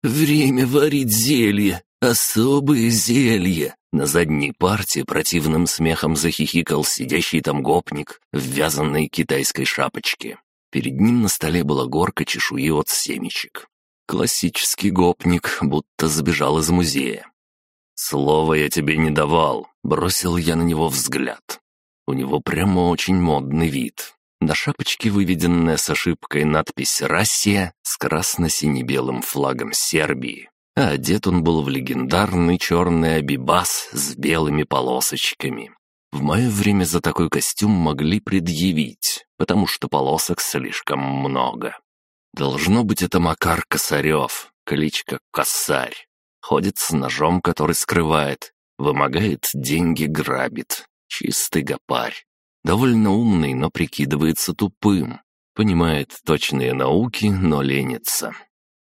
«Время варить зелье, особые зелья!» На задней парте противным смехом захихикал сидящий там гопник в вязаной китайской шапочке. Перед ним на столе была горка чешуи от семечек. Классический гопник, будто сбежал из музея. «Слово я тебе не давал», — бросил я на него взгляд. У него прямо очень модный вид. На шапочке выведенная с ошибкой надпись «Россия» с красно-сине-белым флагом Сербии. А одет он был в легендарный черный абибас с белыми полосочками. В мое время за такой костюм могли предъявить, потому что полосок слишком много. Должно быть, это Макар Косарев, кличка Косарь. Ходит с ножом, который скрывает, вымогает деньги, грабит. Чистый гопарь. Довольно умный, но прикидывается тупым. Понимает точные науки, но ленится.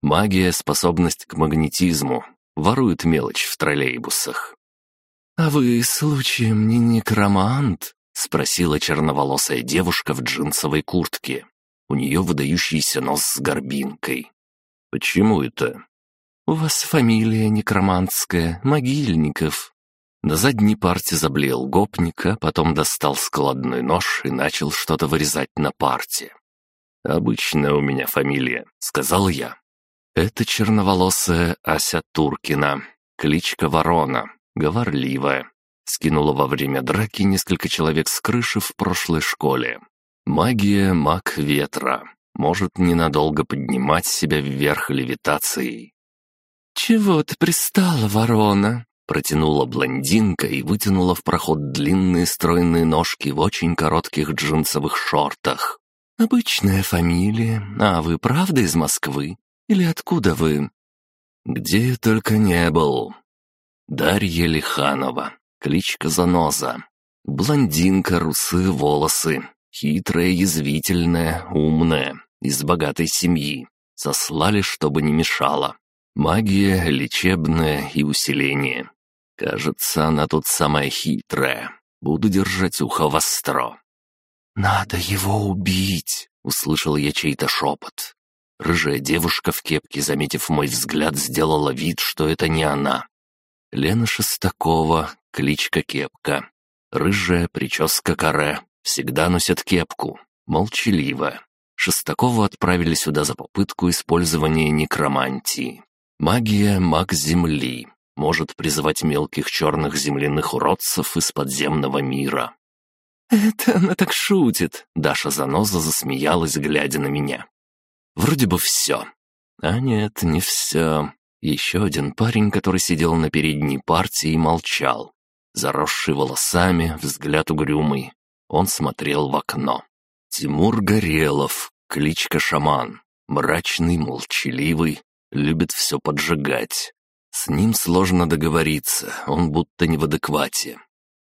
Магия — способность к магнетизму. Ворует мелочь в троллейбусах. «А вы, случаем, не некромант?» — спросила черноволосая девушка в джинсовой куртке. У нее выдающийся нос с горбинкой. «Почему это?» «У вас фамилия некромантская, Могильников». На задней парте заблеял гопник, а потом достал складной нож и начал что-то вырезать на парте. «Обычная у меня фамилия», — сказал я. «Это черноволосая Ася Туркина, кличка Ворона, говорливая. Скинула во время драки несколько человек с крыши в прошлой школе. Магия — маг ветра. Может ненадолго поднимать себя вверх левитацией. «Чего ты пристала, ворона?» Протянула блондинка и вытянула в проход длинные стройные ножки в очень коротких джинсовых шортах. «Обычная фамилия. А вы правда из Москвы? Или откуда вы?» «Где я только не был». Дарья Лиханова, кличка Заноза. Блондинка, русые волосы, хитрая, язвительная, умная, из богатой семьи. Сослали, чтобы не мешала. Магия, лечебная и усиление. Кажется, она тут самая хитрая. Буду держать ухо востро. «Надо его убить!» — услышал я чей-то шепот. Рыжая девушка в кепке, заметив мой взгляд, сделала вид, что это не она. Лена Шестакова, кличка Кепка. Рыжая прическа каре, всегда носит кепку, молчаливая. Шестакову отправили сюда за попытку использования некромантии. Магия — маг Земли, может призывать мелких черных земляных уродцев из подземного мира. «Это она так шутит!» — Даша Заноза засмеялась, глядя на меня. «Вроде бы все. А нет, не все. Еще один парень, который сидел на передней партии и молчал. Заросший волосами, взгляд угрюмый. Он смотрел в окно. Тимур Горелов, кличка Шаман. Мрачный, молчаливый, любит все поджигать. С ним сложно договориться, он будто не в адеквате.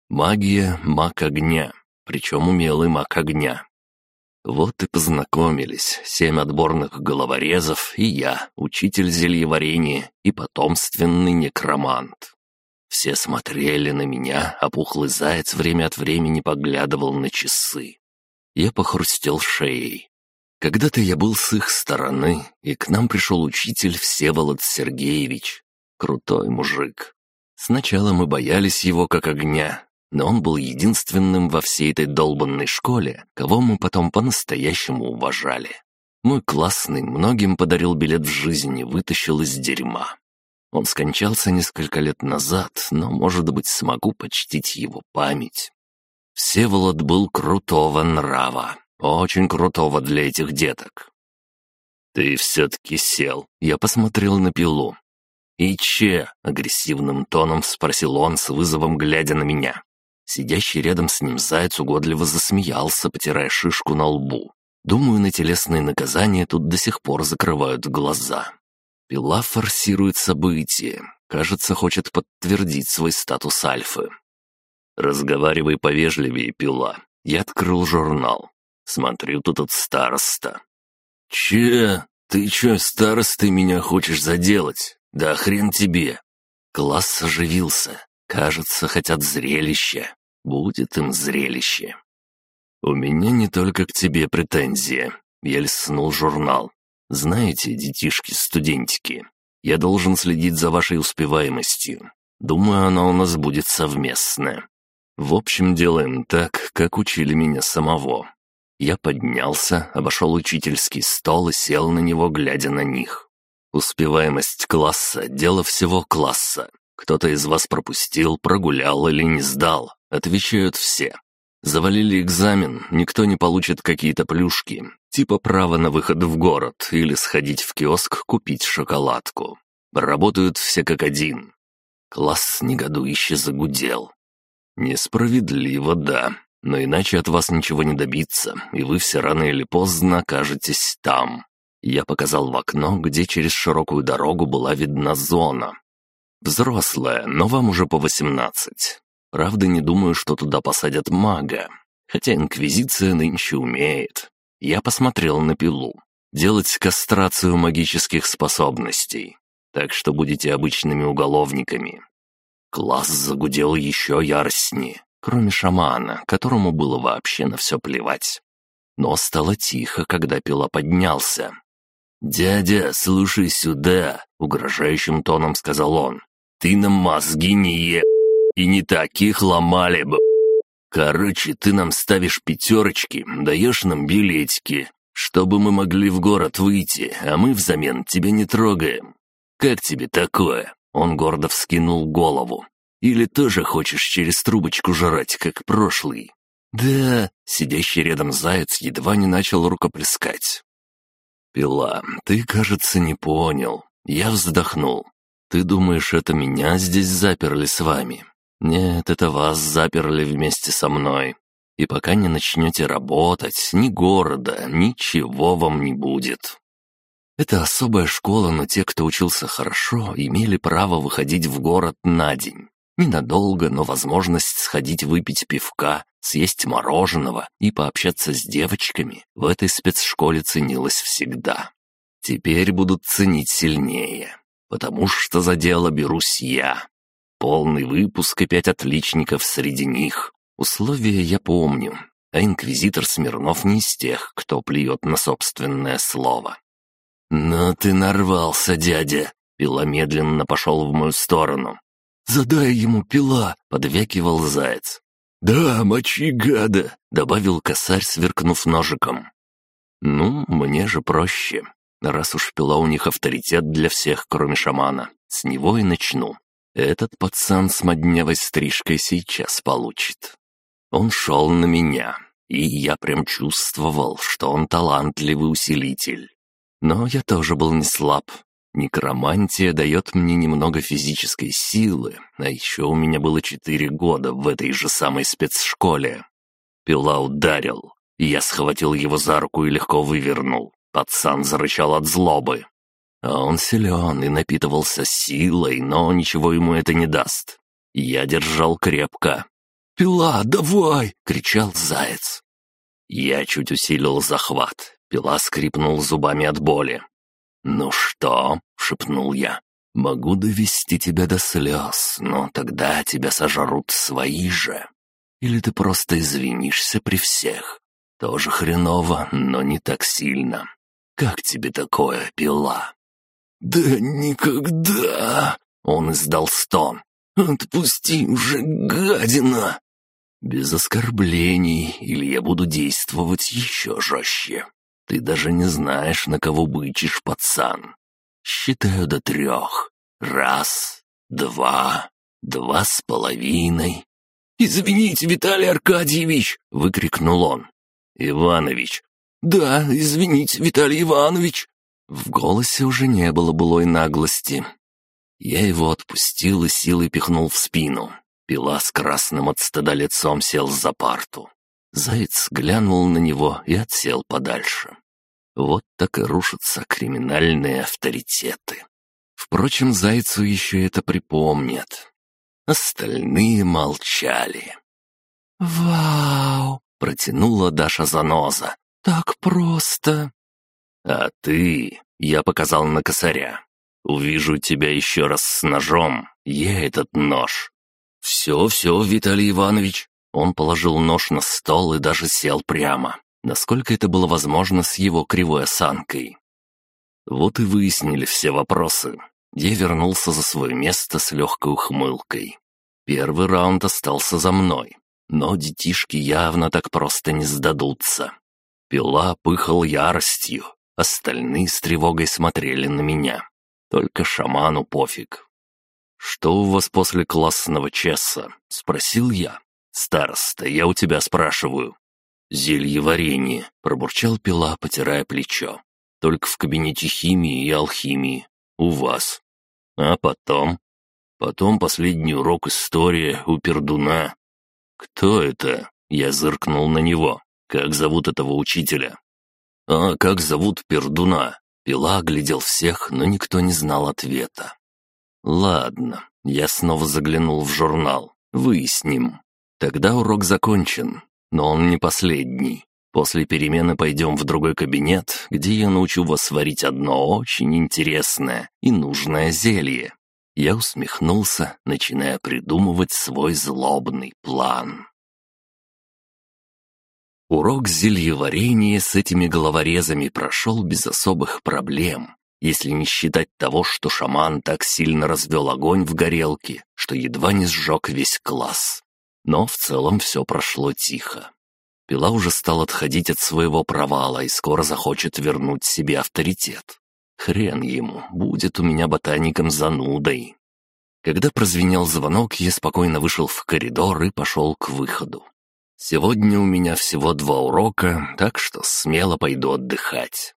Магия — маг огня, причем умелый маг огня. Вот и познакомились, семь отборных головорезов и я, учитель зельеварения и потомственный некромант. Все смотрели на меня, а пухлый заяц время от времени поглядывал на часы. Я похрустел шеей. Когда-то я был с их стороны, и к нам пришел учитель Всеволод Сергеевич. Крутой мужик. Сначала мы боялись его как огня, но он был единственным во всей этой долбанной школе, кого мы потом по-настоящему уважали. Мой классный многим подарил билет в жизнь и вытащил из дерьма. Он скончался несколько лет назад, но, может быть, смогу почтить его память. Всеволод был крутого нрава, очень крутого для этих деток. «Ты все-таки сел», — я посмотрел на пилу. «И че?» — агрессивным тоном спросил он с вызовом, глядя на меня. Сидящий рядом с ним заяц угодливо засмеялся, потирая шишку на лбу. Думаю, на телесные наказания тут до сих пор закрывают глаза. Пила форсирует события. Кажется, хочет подтвердить свой статус альфы. «Разговаривай повежливее, Пила». Я открыл журнал. Смотрю, тут тут староста. «Че? Ты че, старостой меня хочешь заделать? Да хрен тебе!» Класс оживился. Кажется, хотят зрелища. Будет им зрелище. «У меня не только к тебе претензия». Я листнул журнал. Знаете, детишки-студентики, я должен следить за вашей успеваемостью. Думаю, она у нас будет совместная. В общем, делаем так, как учили меня самого. Я поднялся, обошел учительский стол и сел на него, глядя на них. Успеваемость класса — дело всего класса. Кто-то из вас пропустил, прогулял или не сдал. Отвечают все. Завалили экзамен, никто не получит какие-то плюшки, типа право на выход в город или сходить в киоск купить шоколадку. Работают все как один. Класс негодующе загудел. Несправедливо, да, но иначе от вас ничего не добиться, и вы все рано или поздно окажетесь там. Я показал в окно, где через широкую дорогу была видна зона. Взрослая, но вам уже по восемнадцать. Правда, не думаю, что туда посадят мага. Хотя Инквизиция нынче умеет. Я посмотрел на пилу. Делать кастрацию магических способностей. Так что будете обычными уголовниками. Класс загудел еще яростнее, кроме шамана, которому было вообще на все плевать. Но стало тихо, когда пила поднялся. «Дядя, слушай сюда», — угрожающим тоном сказал он. «Ты нам мозги не е...» И не таких ломали бы. Короче, ты нам ставишь пятерочки, даешь нам билетики, чтобы мы могли в город выйти, а мы взамен тебя не трогаем. Как тебе такое?» Он гордо вскинул голову. «Или тоже хочешь через трубочку жрать, как прошлый?» «Да», — сидящий рядом заяц едва не начал рукоплескать. «Пила, ты, кажется, не понял». Я вздохнул. «Ты думаешь, это меня здесь заперли с вами? Нет, это вас заперли вместе со мной. И пока не начнете работать, ни города, ничего вам не будет. Это особая школа, но те, кто учился хорошо, имели право выходить в город на день. Ненадолго, но возможность сходить выпить пивка, съесть мороженого и пообщаться с девочками в этой спецшколе ценилось всегда. Теперь будут ценить сильнее, потому что за дело берусь я. Полный выпуск и пять отличников среди них. Условия я помню, а инквизитор Смирнов не из тех, кто плюет на собственное слово. «Но ты нарвался, дядя!» Пила медленно пошел в мою сторону. «Задай ему пила!» — подвякивал заяц. «Да, мочи гада!» — добавил косарь, сверкнув ножиком. «Ну, мне же проще. Раз уж пила у них авторитет для всех, кроме шамана, с него и начну. Этот пацан с моднявой стрижкой сейчас получит. Он шел на меня, и я прям чувствовал, что он талантливый усилитель. Но я тоже был не слаб. Некромантия дает мне немного физической силы, а еще у меня было четыре года в этой же самой спецшколе. Пила ударил. Я схватил его за руку и легко вывернул. Пацан зарычал от злобы. А он силен и напитывался силой, но ничего ему это не даст. Я держал крепко. «Пила, давай!» — кричал заяц. Я чуть усилил захват. Пила скрипнул зубами от боли. «Ну что?» — шепнул я. «Могу довести тебя до слез, но тогда тебя сожрут свои же. Или ты просто извинишься при всех. Тоже хреново, но не так сильно. Как тебе такое, пила?» «Да никогда!» — он издал стон. «Отпусти уже, гадина!» «Без оскорблений, или я буду действовать еще жестче. Ты даже не знаешь, на кого бычишь, пацан. Считаю до трех. Раз, два, два с половиной». «Извините, Виталий Аркадьевич!» — выкрикнул он. «Иванович!» «Да, извините, Виталий Иванович!» В голосе уже не было былой наглости. Я его отпустил и силой пихнул в спину. Пила с красным от стыда лицом сел за парту. Заяц глянул на него и отсел подальше. Вот так и рушатся криминальные авторитеты. Впрочем, Зайцу еще это припомнят. Остальные молчали. «Вау!» — протянула Даша заноза. «Так просто!» «А ты...» — я показал на косаря. «Увижу тебя еще раз с ножом. Я этот нож». «Все, все, Виталий Иванович». Он положил нож на стол и даже сел прямо, насколько это было возможно с его кривой осанкой. Вот и выяснили все вопросы. Я вернулся за свое место с легкой ухмылкой. Первый раунд остался за мной, но детишки явно так просто не сдадутся. Пила пыхал яростью, Остальные с тревогой смотрели на меня. Только шаману пофиг. «Что у вас после классного часа?» — спросил я. «Староста, я у тебя спрашиваю». «Зелье варенье», — пробурчал пила, потирая плечо. «Только в кабинете химии и алхимии. У вас. А потом?» «Потом последний урок история у пердуна». «Кто это?» — я зыркнул на него. «Как зовут этого учителя?» «А как зовут пердуна?» Пила оглядел всех, но никто не знал ответа. «Ладно, я снова заглянул в журнал. Выясним. Тогда урок закончен, но он не последний. После перемены пойдем в другой кабинет, где я научу вас сварить одно очень интересное и нужное зелье». Я усмехнулся, начиная придумывать свой злобный план. Урок зельеварения с этими головорезами прошел без особых проблем, если не считать того, что шаман так сильно развел огонь в горелке, что едва не сжег весь класс. Но в целом все прошло тихо. Пила уже стал отходить от своего провала и скоро захочет вернуть себе авторитет. Хрен ему, будет у меня ботаником занудой. Когда прозвенел звонок, я спокойно вышел в коридор и пошел к выходу. Сегодня у меня всего два урока, так что смело пойду отдыхать.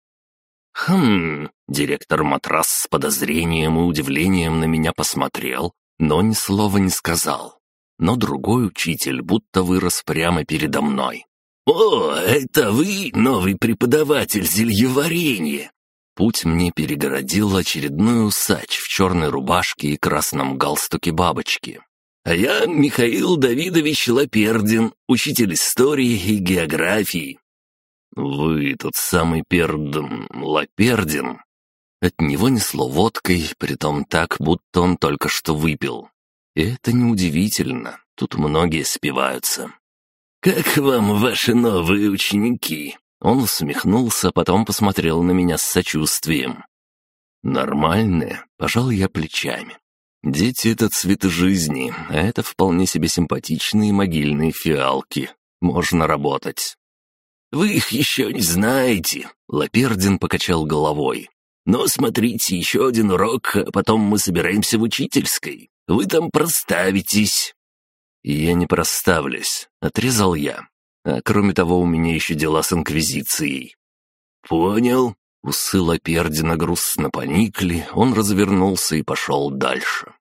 Хм, директор матрас с подозрением и удивлением на меня посмотрел, но ни слова не сказал. Но другой учитель будто вырос прямо передо мной. «О, это вы, новый преподаватель зельеварения!» Путь мне перегородил очередной усач в черной рубашке и красном галстуке бабочки. А я Михаил Давидович Лапердин, учитель истории и географии». «Вы тот самый Пердин Лапердин?» От него несло водкой, притом так, будто он только что выпил. И это неудивительно, тут многие спиваются. «Как вам ваши новые ученики?» Он усмехнулся, потом посмотрел на меня с сочувствием. «Нормальные», — пожал я плечами. Дети — это цветы жизни, а это вполне себе симпатичные могильные фиалки. Можно работать. «Вы их еще не знаете», — Лапердин покачал головой. «Но смотрите, еще один урок, а потом мы собираемся в учительской. Вы там проставитесь». «Я не проставлюсь», — отрезал я. «А кроме того, у меня еще дела с Инквизицией». «Понял», Усы Лапердина грустно поникли, он развернулся и пошел дальше.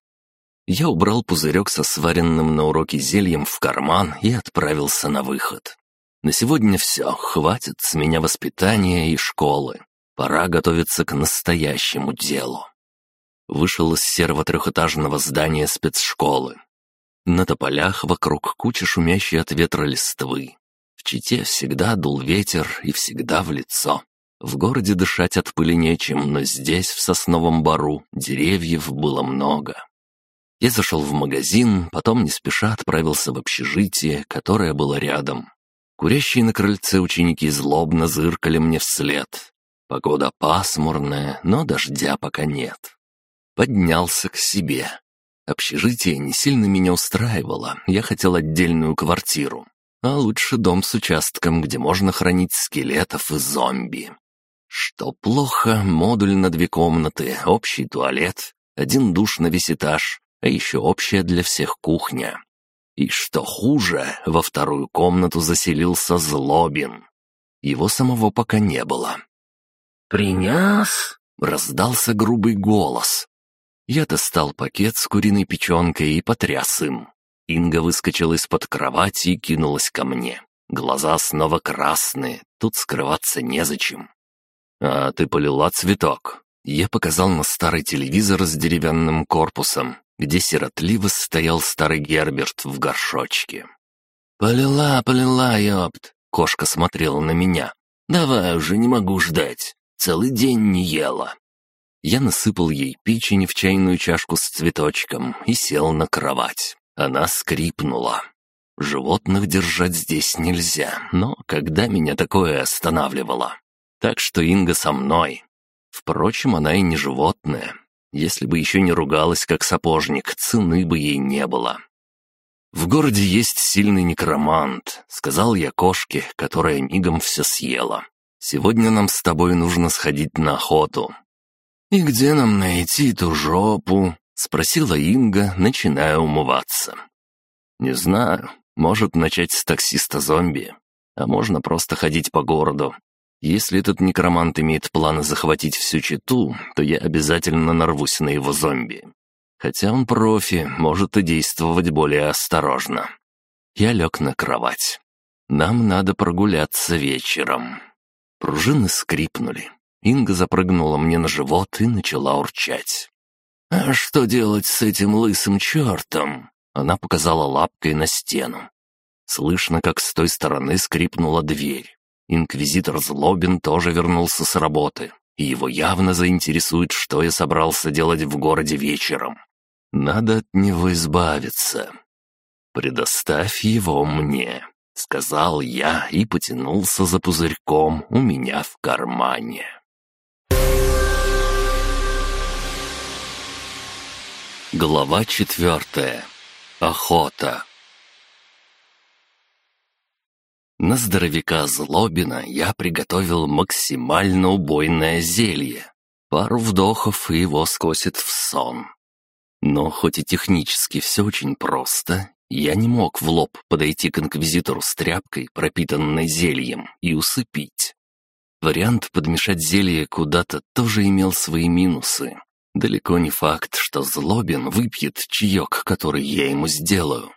Я убрал пузырек со сваренным на уроке зельем в карман и отправился на выход. На сегодня все, хватит с меня воспитания и школы. Пора готовиться к настоящему делу. Вышел из серого трехэтажного здания спецшколы. На тополях вокруг куча шумящей от ветра листвы. В Чите всегда дул ветер и всегда в лицо. В городе дышать от пыли нечем, но здесь, в сосновом бару, деревьев было много. Я зашел в магазин, потом не спеша отправился в общежитие, которое было рядом. Курящие на крыльце ученики злобно зыркали мне вслед. Погода пасмурная, но дождя пока нет. Поднялся к себе. Общежитие не сильно меня устраивало, я хотел отдельную квартиру. А лучше дом с участком, где можно хранить скелетов и зомби. Что плохо, модуль на две комнаты, общий туалет, один душ на весь этаж, а еще общая для всех кухня. И что хуже, во вторую комнату заселился Злобин. Его самого пока не было. «Принес?» — раздался грубый голос. Я достал пакет с куриной печенкой и потряс им. Инга выскочила из-под кровати и кинулась ко мне. Глаза снова красные, тут скрываться незачем. «А ты полила цветок?» Я показал на старый телевизор с деревянным корпусом, где сиротливо стоял старый Герберт в горшочке. «Полила, полила, ёпт!» — кошка смотрела на меня. «Давай уже, не могу ждать. Целый день не ела». Я насыпал ей печень в чайную чашку с цветочком и сел на кровать. Она скрипнула. Животных держать здесь нельзя, но когда меня такое останавливало? Так что Инга со мной. Впрочем, она и не животное. Если бы еще не ругалась, как сапожник, цены бы ей не было. «В городе есть сильный некромант», — сказал я кошке, которая мигом все съела. «Сегодня нам с тобой нужно сходить на охоту». «И где нам найти ту жопу?» — спросила Инга, начиная умываться. «Не знаю. Может, начать с таксиста-зомби. А можно просто ходить по городу. Если этот некромант имеет планы захватить всю Читу, то я обязательно нарвусь на его зомби. Хотя он профи, может и действовать более осторожно. Я лег на кровать. Нам надо прогуляться вечером. Пружины скрипнули. Инга запрыгнула мне на живот и начала урчать. «А что делать с этим лысым чертом?» Она показала лапкой на стену. Слышно, как с той стороны скрипнула дверь. Инквизитор Злобин тоже вернулся с работы, и его явно заинтересует, что я собрался делать в городе вечером. Надо от него избавиться. «Предоставь его мне», — сказал я и потянулся за пузырьком у меня в кармане. Глава четвертая. Охота. На здоровяка Злобина я приготовил максимально убойное зелье. Пару вдохов, и его скосит в сон. Но хоть и технически все очень просто, я не мог в лоб подойти к инквизитору с тряпкой, пропитанной зельем, и усыпить. Вариант подмешать зелье куда-то тоже имел свои минусы. Далеко не факт, что Злобин выпьет чаек, который я ему сделаю.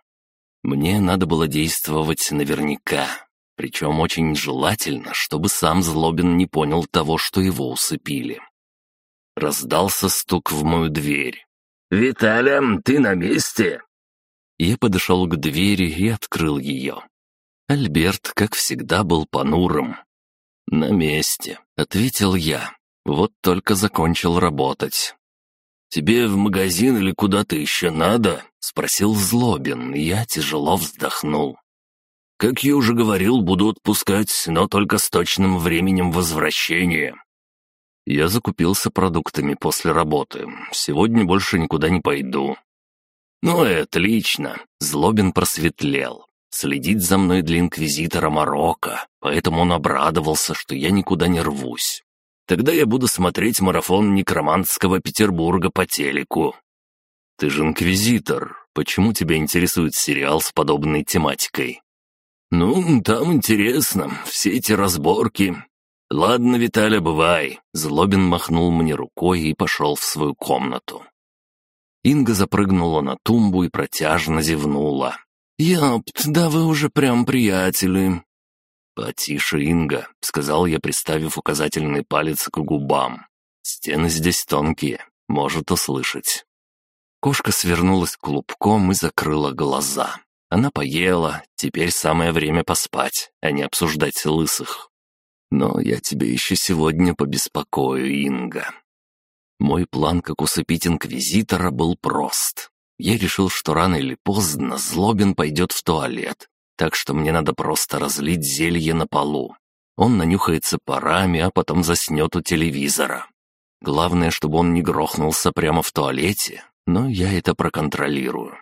Мне надо было действовать наверняка, причем очень желательно, чтобы сам Злобин не понял того, что его усыпили. Раздался стук в мою дверь. «Виталя, ты на месте?» Я подошел к двери и открыл ее. Альберт, как всегда, был понурым. «На месте», — ответил я. «Вот только закончил работать». «Тебе в магазин или куда-то еще надо?» — спросил Злобин, я тяжело вздохнул. Как я уже говорил, буду отпускать, но только с точным временем возвращения. Я закупился продуктами после работы. Сегодня больше никуда не пойду. Ну и отлично. Злобин просветлел. Следить за мной для инквизитора Марокко, поэтому он обрадовался, что я никуда не рвусь. Тогда я буду смотреть марафон некроманского Петербурга по телеку. Ты же инквизитор. Почему тебя интересует сериал с подобной тематикой? «Ну, там интересно, все эти разборки. Ладно, Виталя, бывай». Злобин махнул мне рукой и пошел в свою комнату. Инга запрыгнула на тумбу и протяжно зевнула. «Ёпт, да вы уже прям приятели». «Потише, Инга», — сказал я, приставив указательный палец к губам. «Стены здесь тонкие, может услышать». Кошка свернулась клубком и закрыла глаза. Она поела, теперь самое время поспать, а не обсуждать лысых. Но я тебе еще сегодня побеспокою, Инга. Мой план, как усыпить инквизитора, был прост. Я решил, что рано или поздно Злобин пойдет в туалет, так что мне надо просто разлить зелье на полу. Он нанюхается парами, а потом заснет у телевизора. Главное, чтобы он не грохнулся прямо в туалете, но я это проконтролирую.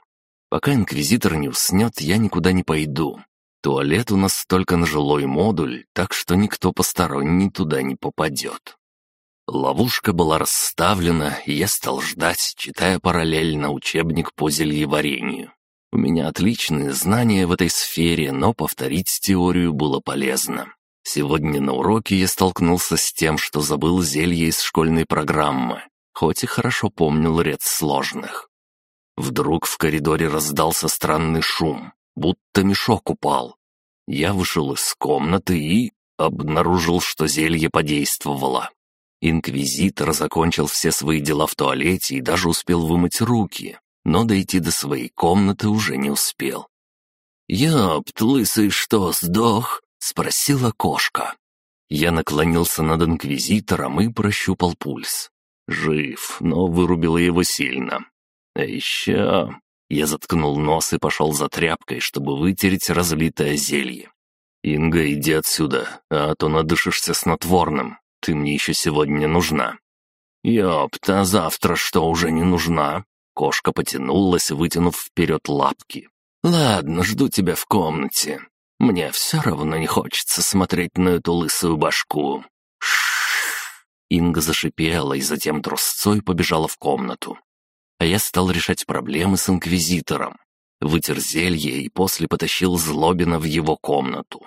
Пока инквизитор не уснет, я никуда не пойду. Туалет у нас только на жилой модуль, так что никто посторонний туда не попадет. Ловушка была расставлена, и я стал ждать, читая параллельно учебник по зельеварению. У меня отличные знания в этой сфере, но повторить теорию было полезно. Сегодня на уроке я столкнулся с тем, что забыл зелье из школьной программы, хоть и хорошо помнил ряд сложных. Вдруг в коридоре раздался странный шум, будто мешок упал. Я вышел из комнаты и обнаружил, что зелье подействовало. Инквизитор закончил все свои дела в туалете и даже успел вымыть руки, но дойти до своей комнаты уже не успел. «Ёпт, лысый что, сдох?» — спросила кошка. Я наклонился над инквизитором и прощупал пульс. Жив, но вырубило его сильно. А еще... Я заткнул нос и пошел за тряпкой, чтобы вытереть разлитое зелье. «Инга, иди отсюда, а то надышишься снотворным. Ты мне еще сегодня нужна». «Ёпта, завтра что, уже не нужна?» Кошка потянулась, вытянув вперед лапки. «Ладно, жду тебя в комнате. Мне все равно не хочется смотреть на эту лысую башку». Ш Инга зашипела и затем трусцой побежала в комнату. А я стал решать проблемы с инквизитором. Вытер зелье и после потащил Злобина в его комнату.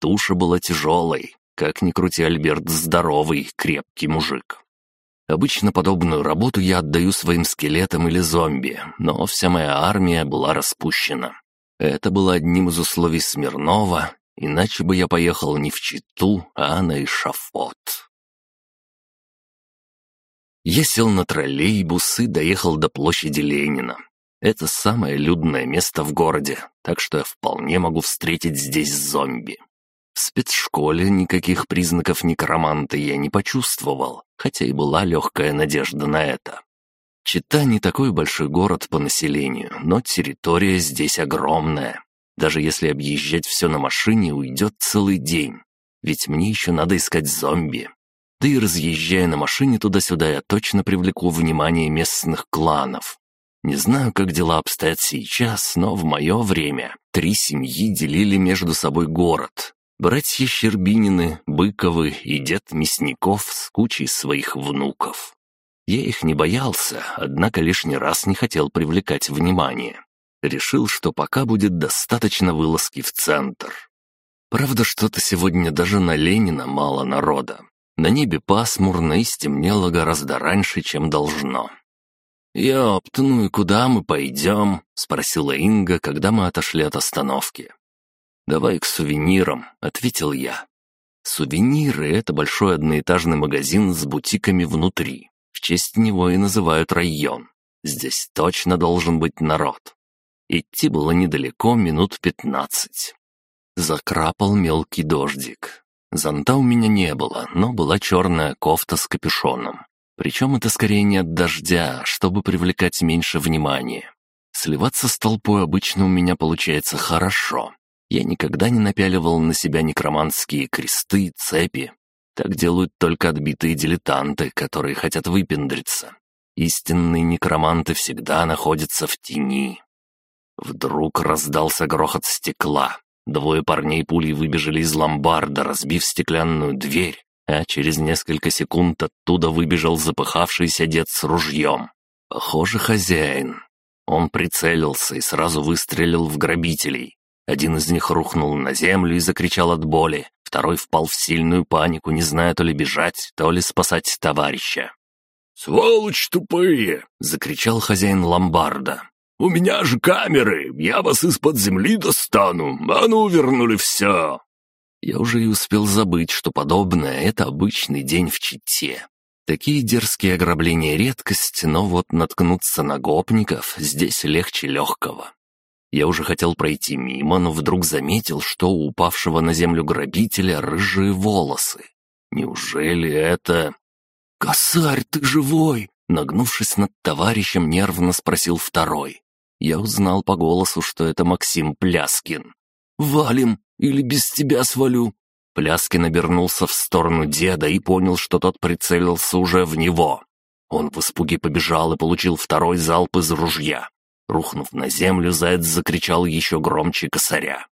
Туша была тяжелой, как ни крути, Альберт здоровый, крепкий мужик. Обычно подобную работу я отдаю своим скелетам или зомби, но вся моя армия была распущена. Это было одним из условий Смирнова, иначе бы я поехал не в Читу, а на эшафот. Я сел на троллейбус и доехал до площади Ленина. Это самое людное место в городе, так что я вполне могу встретить здесь зомби. В спецшколе никаких признаков некроманта я не почувствовал, хотя и была легкая надежда на это. Чита не такой большой город по населению, но территория здесь огромная. Даже если объезжать все на машине, уйдет целый день. Ведь мне еще надо искать зомби. Да и разъезжая на машине туда-сюда, я точно привлеку внимание местных кланов. Не знаю, как дела обстоят сейчас, но в мое время три семьи делили между собой город, Братья Щербинины, Быковы и дед Мясников с кучей своих внуков. Я их не боялся, однако лишний раз не хотел привлекать внимание. Решил, что пока будет достаточно вылазки в центр. Правда, что-то сегодня даже на Ленина мало народа. На небе пасмурно и стемнело гораздо раньше, чем должно. «Ёпт, ну и куда мы пойдем?» — спросила Инга, когда мы отошли от остановки. «Давай к сувенирам», — ответил я. Сувениры — это большой одноэтажный магазин с бутиками внутри. В честь него и называют район. Здесь точно должен быть народ. Идти было недалеко, минут пятнадцать. Закрапал мелкий дождик. Зонта у меня не было, но была черная кофта с капюшоном. Причем это скорее не от дождя, чтобы привлекать меньше внимания. Сливаться с толпой обычно у меня получается хорошо. Я никогда не напяливал на себя некроманские кресты, цепи. Так делают только отбитые дилетанты, которые хотят выпендриться. Истинные некроманты всегда находятся в тени. Вдруг раздался грохот стекла. Двое парней пулей выбежали из ломбарда, разбив стеклянную дверь, а через несколько секунд оттуда выбежал запыхавшийся дед с ружьем. Похоже, хозяин. Он прицелился и сразу выстрелил в грабителей. Один из них рухнул на землю и закричал от боли, второй впал в сильную панику, не зная то ли бежать, то ли спасать товарища. «Сволочь тупые!» — закричал хозяин ломбарда. «У меня же камеры! Я вас из-под земли достану! А ну, вернули все!» Я уже и успел забыть, что подобное — это обычный день в Чите. Такие дерзкие ограбления — редкость, но вот наткнуться на гопников здесь легче легкого. Я уже хотел пройти мимо, но вдруг заметил, что у упавшего на землю грабителя рыжие волосы. Неужели это... «Косарь, ты живой!» Нагнувшись над товарищем, нервно спросил второй. Я узнал по голосу, что это Максим Пляскин. «Валим, или без тебя свалю!» Пляскин обернулся в сторону деда и понял, что тот прицелился уже в него. Он в испуге побежал и получил второй залп из ружья. Рухнув на землю, заяц закричал еще громче косаря.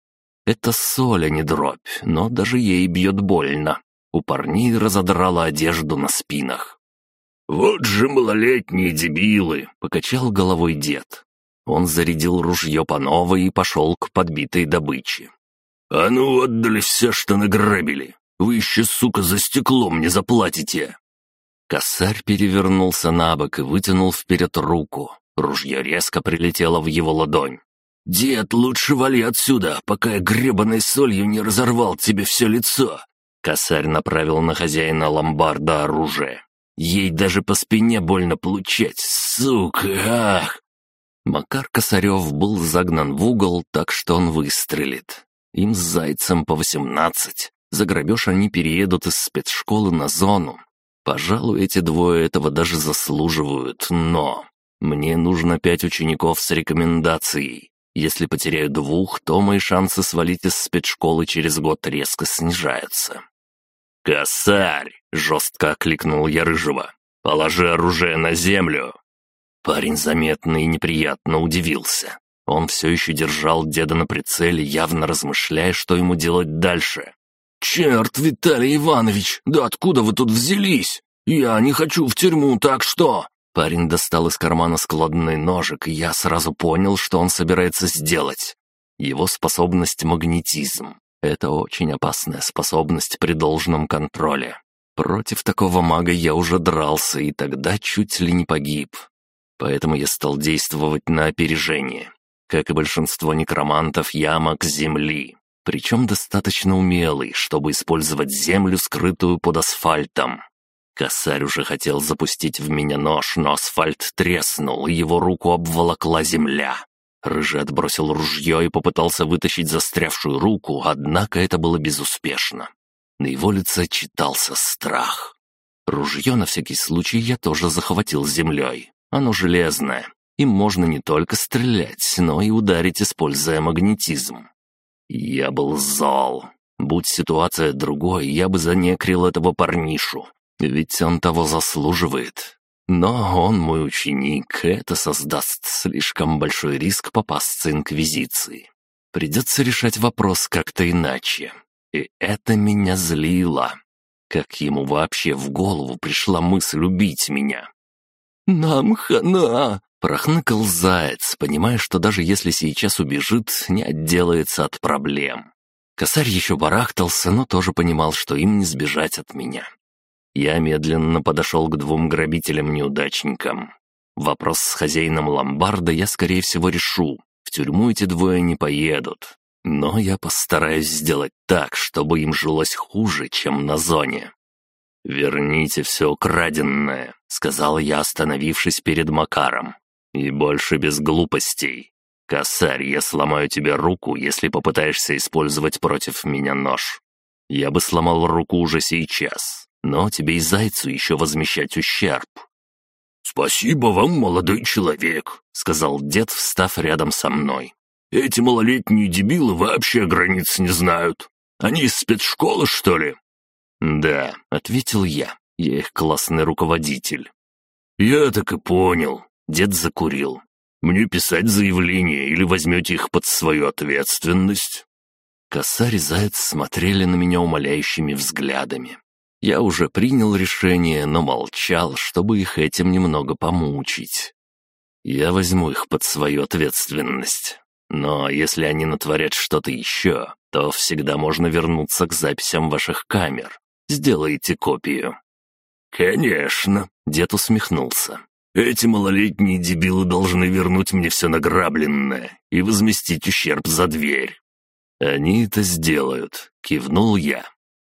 Это соль, а не дробь, но даже ей бьет больно. У парней разодрала одежду на спинах. «Вот же малолетние дебилы!» — покачал головой дед. Он зарядил ружье по новой и пошел к подбитой добыче. «А ну, отдали все, что награбили! Вы еще, сука, за стеклом не заплатите!» Косарь перевернулся на бок и вытянул вперед руку. Ружье резко прилетело в его ладонь. «Дед, лучше вали отсюда, пока я гребаной солью не разорвал тебе все лицо!» Косарь направил на хозяина ломбарда оружие. «Ей даже по спине больно получать, сука, ах!» Макар Косарев был загнан в угол, так что он выстрелит. Им с Зайцем по восемнадцать. За грабеж они переедут из спецшколы на зону. Пожалуй, эти двое этого даже заслуживают, но... Мне нужно пять учеников с рекомендацией. Если потеряю двух, то мои шансы свалить из спецшколы через год резко снижаются. «Косарь!» — жестко окликнул я Рыжего. «Положи оружие на землю!» Парень заметно и неприятно удивился. Он все еще держал деда на прицеле, явно размышляя, что ему делать дальше. «Черт, Виталий Иванович, да откуда вы тут взялись? Я не хочу в тюрьму, так что...» Парень достал из кармана складной ножик, и я сразу понял, что он собирается сделать. Его способность — магнетизм. Это очень опасная способность при должном контроле. Против такого мага я уже дрался, и тогда чуть ли не погиб. Поэтому я стал действовать на опережение. Как и большинство некромантов, я маг Земли. Причем достаточно умелый, чтобы использовать землю, скрытую под асфальтом. Косарь уже хотел запустить в меня нож, но асфальт треснул, и его руку обволокла земля. Рыжий отбросил ружье и попытался вытащить застрявшую руку, однако это было безуспешно. На его лице читался страх. Ружье на всякий случай я тоже захватил землей. Оно железное. Им можно не только стрелять, но и ударить, используя магнетизм. Я был зол. Будь ситуация другой, я бы занекрил этого парнишу. Ведь он того заслуживает. Но он мой ученик, это создаст слишком большой риск попасться Инквизиции. Придется решать вопрос как-то иначе. И это меня злило. Как ему вообще в голову пришла мысль убить меня? «Нам хана!» — прохныкал заяц, понимая, что даже если сейчас убежит, не отделается от проблем. Косарь еще барахтался, но тоже понимал, что им не сбежать от меня. Я медленно подошел к двум грабителям-неудачникам. Вопрос с хозяином ломбарда я, скорее всего, решу. В тюрьму эти двое не поедут. Но я постараюсь сделать так, чтобы им жилось хуже, чем на зоне. «Верните все украденное», — сказал я, остановившись перед Макаром. «И больше без глупостей. Косарь, я сломаю тебе руку, если попытаешься использовать против меня нож. Я бы сломал руку уже сейчас, но тебе и зайцу еще возмещать ущерб». «Спасибо вам, молодой человек», — сказал дед, встав рядом со мной. «Эти малолетние дебилы вообще границ не знают. Они из спецшколы, что ли?» «Да», — ответил я, — «я их классный руководитель». «Я так и понял», — дед закурил. «Мне писать заявление или возьмете их под свою ответственность?» Косарь и Заяц смотрели на меня умоляющими взглядами. Я уже принял решение, но молчал, чтобы их этим немного помучить. Я возьму их под свою ответственность. Но если они натворят что-то еще, то всегда можно вернуться к записям ваших камер. Сделайте копию». «Конечно», — дед усмехнулся. «Эти малолетние дебилы должны вернуть мне все награбленное и возместить ущерб за дверь». «Они это сделают», — кивнул я.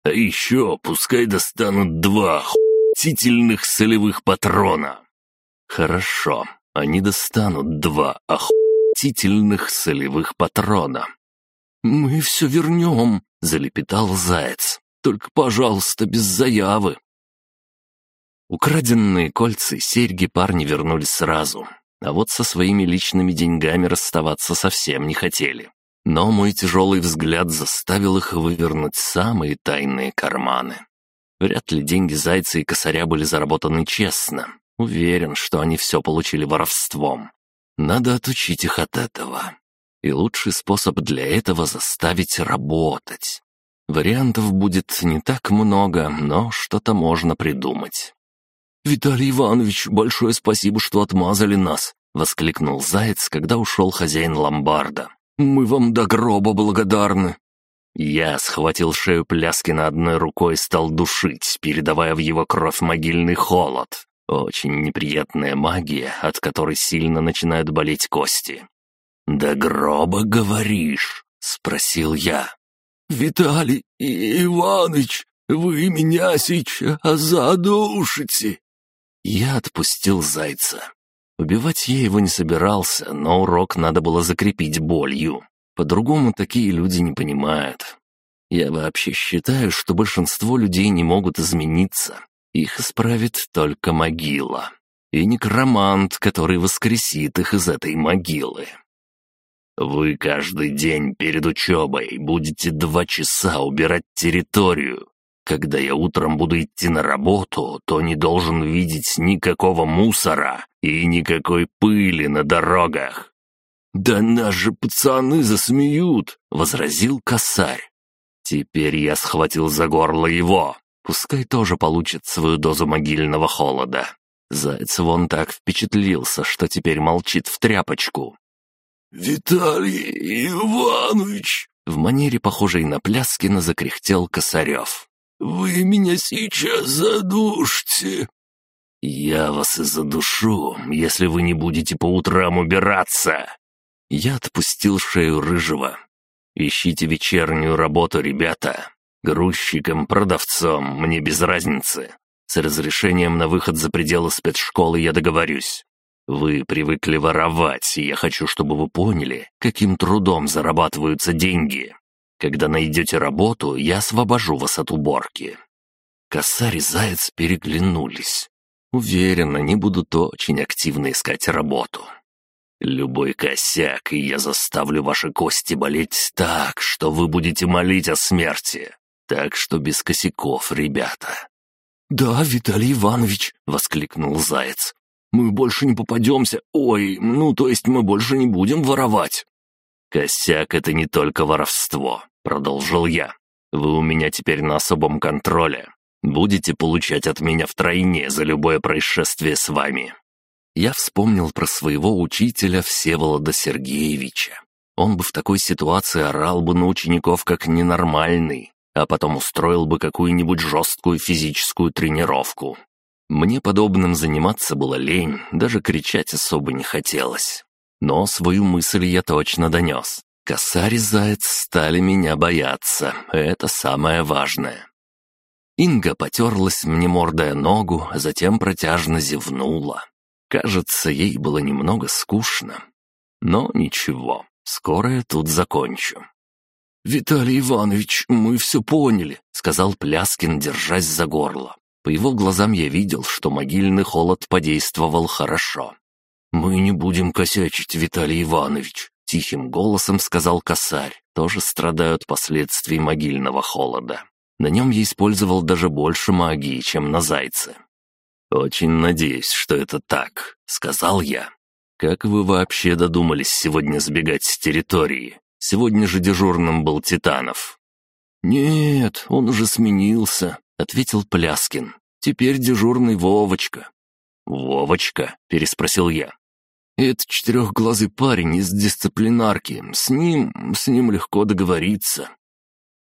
«А еще пускай достанут два охуительных солевых патрона». «Хорошо, они достанут два охуительных солевых патрона». «Мы все вернем», — залепетал заяц. «Только, пожалуйста, без заявы». Украденные кольца и серьги парни вернули сразу, а вот со своими личными деньгами расставаться совсем не хотели. Но мой тяжелый взгляд заставил их вывернуть самые тайные карманы. Вряд ли деньги Зайца и Косаря были заработаны честно. Уверен, что они все получили воровством. Надо отучить их от этого. И лучший способ для этого — заставить работать. Вариантов будет не так много, но что-то можно придумать. «Виталий Иванович, большое спасибо, что отмазали нас!» — воскликнул Заяц, когда ушел хозяин ломбарда. «Мы вам до гроба благодарны!» Я схватил шею Пляскина одной рукой и стал душить, передавая в его кровь могильный холод. Очень неприятная магия, от которой сильно начинают болеть кости. «До гроба, говоришь?» — спросил я. «Виталий Иваныч, вы меня сейчас задушите!» Я отпустил зайца. Убивать я его не собирался, но урок надо было закрепить болью. По-другому такие люди не понимают. Я вообще считаю, что большинство людей не могут измениться. Их исправит только могила. И некромант, который воскресит их из этой могилы. Вы каждый день перед учебой будете два часа убирать территорию, когда я утром буду идти на работу, то не должен видеть никакого мусора и никакой пыли на дорогах». «Да нас же пацаны засмеют!» — возразил косарь. Теперь я схватил за горло его. Пускай тоже получит свою дозу могильного холода. Заяц вон так впечатлился, что теперь молчит в тряпочку. «Виталий Иванович!» В манере, похожей на Пляскина, закряхтел Косарев. «Вы меня сейчас задушите!» «Я вас и задушу, если вы не будете по утрам убираться!» Я отпустил шею рыжего. «Ищите вечернюю работу, ребята. Грузчиком, продавцом, мне без разницы. С разрешением на выход за пределы спецшколы я договорюсь. Вы привыкли воровать, и я хочу, чтобы вы поняли, каким трудом зарабатываются деньги. Когда найдете работу, я освобожу вас от уборки». Косарь и Заяц переглянулись. Уверен, они будут очень активно искать работу. Любой косяк, и я заставлю ваши кости болеть так, что вы будете молить о смерти. Так что без косяков, ребята». «Да, Виталий Иванович», — воскликнул Заяц. «Мы больше не попадемся. Ой, ну, то есть мы больше не будем воровать». «Косяк — это не только воровство», — продолжил я. «Вы у меня теперь на особом контроле. Будете получать от меня втройне за любое происшествие с вами». Я вспомнил про своего учителя Всеволода Сергеевича. Он бы в такой ситуации орал бы на учеников как ненормальный, а потом устроил бы какую-нибудь жесткую физическую тренировку. Мне подобным заниматься было лень, даже кричать особо не хотелось. Но свою мысль я точно донес. Косарь и заяц стали меня бояться, это самое важное. Инга потерлась мне мордая ногу, затем протяжно зевнула. Кажется, ей было немного скучно. Но ничего, скоро я тут закончу. «Виталий Иванович, мы все поняли», — сказал Пляскин, держась за горло. По его глазам я видел, что могильный холод подействовал хорошо. «Мы не будем косячить, Виталий Иванович», — тихим голосом сказал косарь. «Тоже страдают последствий могильного холода. На нем я использовал даже больше магии, чем на зайце». «Очень надеюсь, что это так», — сказал я. «Как вы вообще додумались сегодня сбегать с территории? Сегодня же дежурным был Титанов». «Нет, он уже сменился», — ответил Пляскин. «Теперь дежурный Вовочка». «Вовочка?» — переспросил я. «Это четырехглазый парень из дисциплинарки. С ним... с ним легко договориться».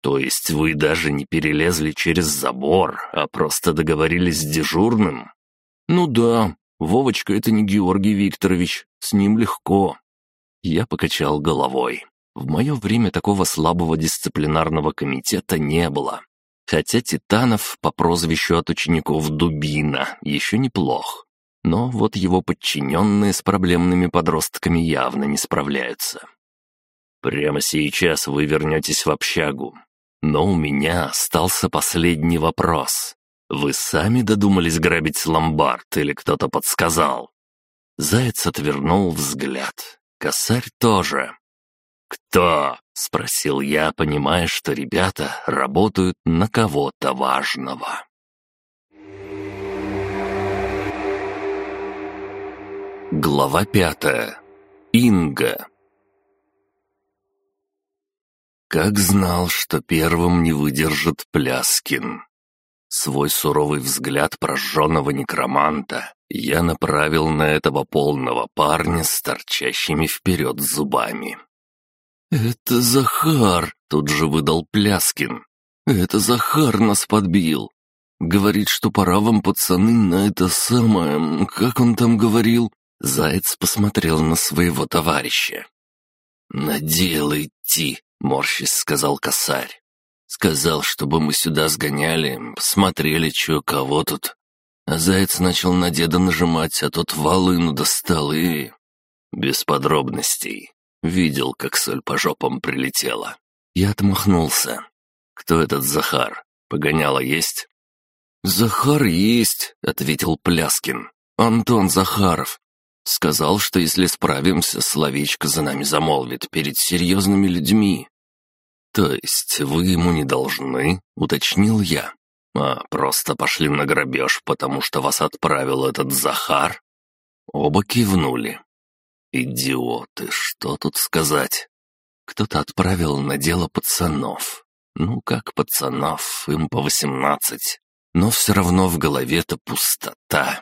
«То есть вы даже не перелезли через забор, а просто договорились с дежурным?» «Ну да, Вовочка — это не Георгий Викторович, с ним легко». Я покачал головой. В мое время такого слабого дисциплинарного комитета не было. Хотя Титанов по прозвищу от учеников Дубина еще неплох. Но вот его подчиненные с проблемными подростками явно не справляются. Прямо сейчас вы вернетесь в общагу. Но у меня остался последний вопрос. Вы сами додумались грабить ломбард или кто-то подсказал?» Заяц отвернул взгляд. Косарь тоже. «Кто?» — спросил я, понимая, что ребята работают на кого-то важного. Глава пятая. Инга. Как знал, что первым не выдержит Пляскин. Свой суровый взгляд прожженного некроманта я направил на этого полного парня с торчащими вперед зубами. «Это Захар!» — тут же выдал Пляскин. «Это Захар нас подбил. Говорит, что пора вам, пацаны, на это самое... Как он там говорил?» Заяц посмотрел на своего товарища. «На дело идти», — морщись сказал косарь. «Сказал, чтобы мы сюда сгоняли, посмотрели, чё, кого тут». А заяц начал на деда нажимать, а тот волыну достал и... Без подробностей. Видел, как соль по жопам прилетела. Я отмахнулся. «Кто этот Захар? Погоняло есть?» «Захар есть», — ответил Пляскин. «Антон Захаров. Сказал, что если справимся, словечко за нами замолвит перед серьезными людьми. То есть вы ему не должны, уточнил я. А просто пошли на грабеж, потому что вас отправил этот Захар? Оба кивнули. Идиоты, что тут сказать? Кто-то отправил на дело пацанов. Ну, как пацанов, им по восемнадцать. Но все равно в голове-то пустота.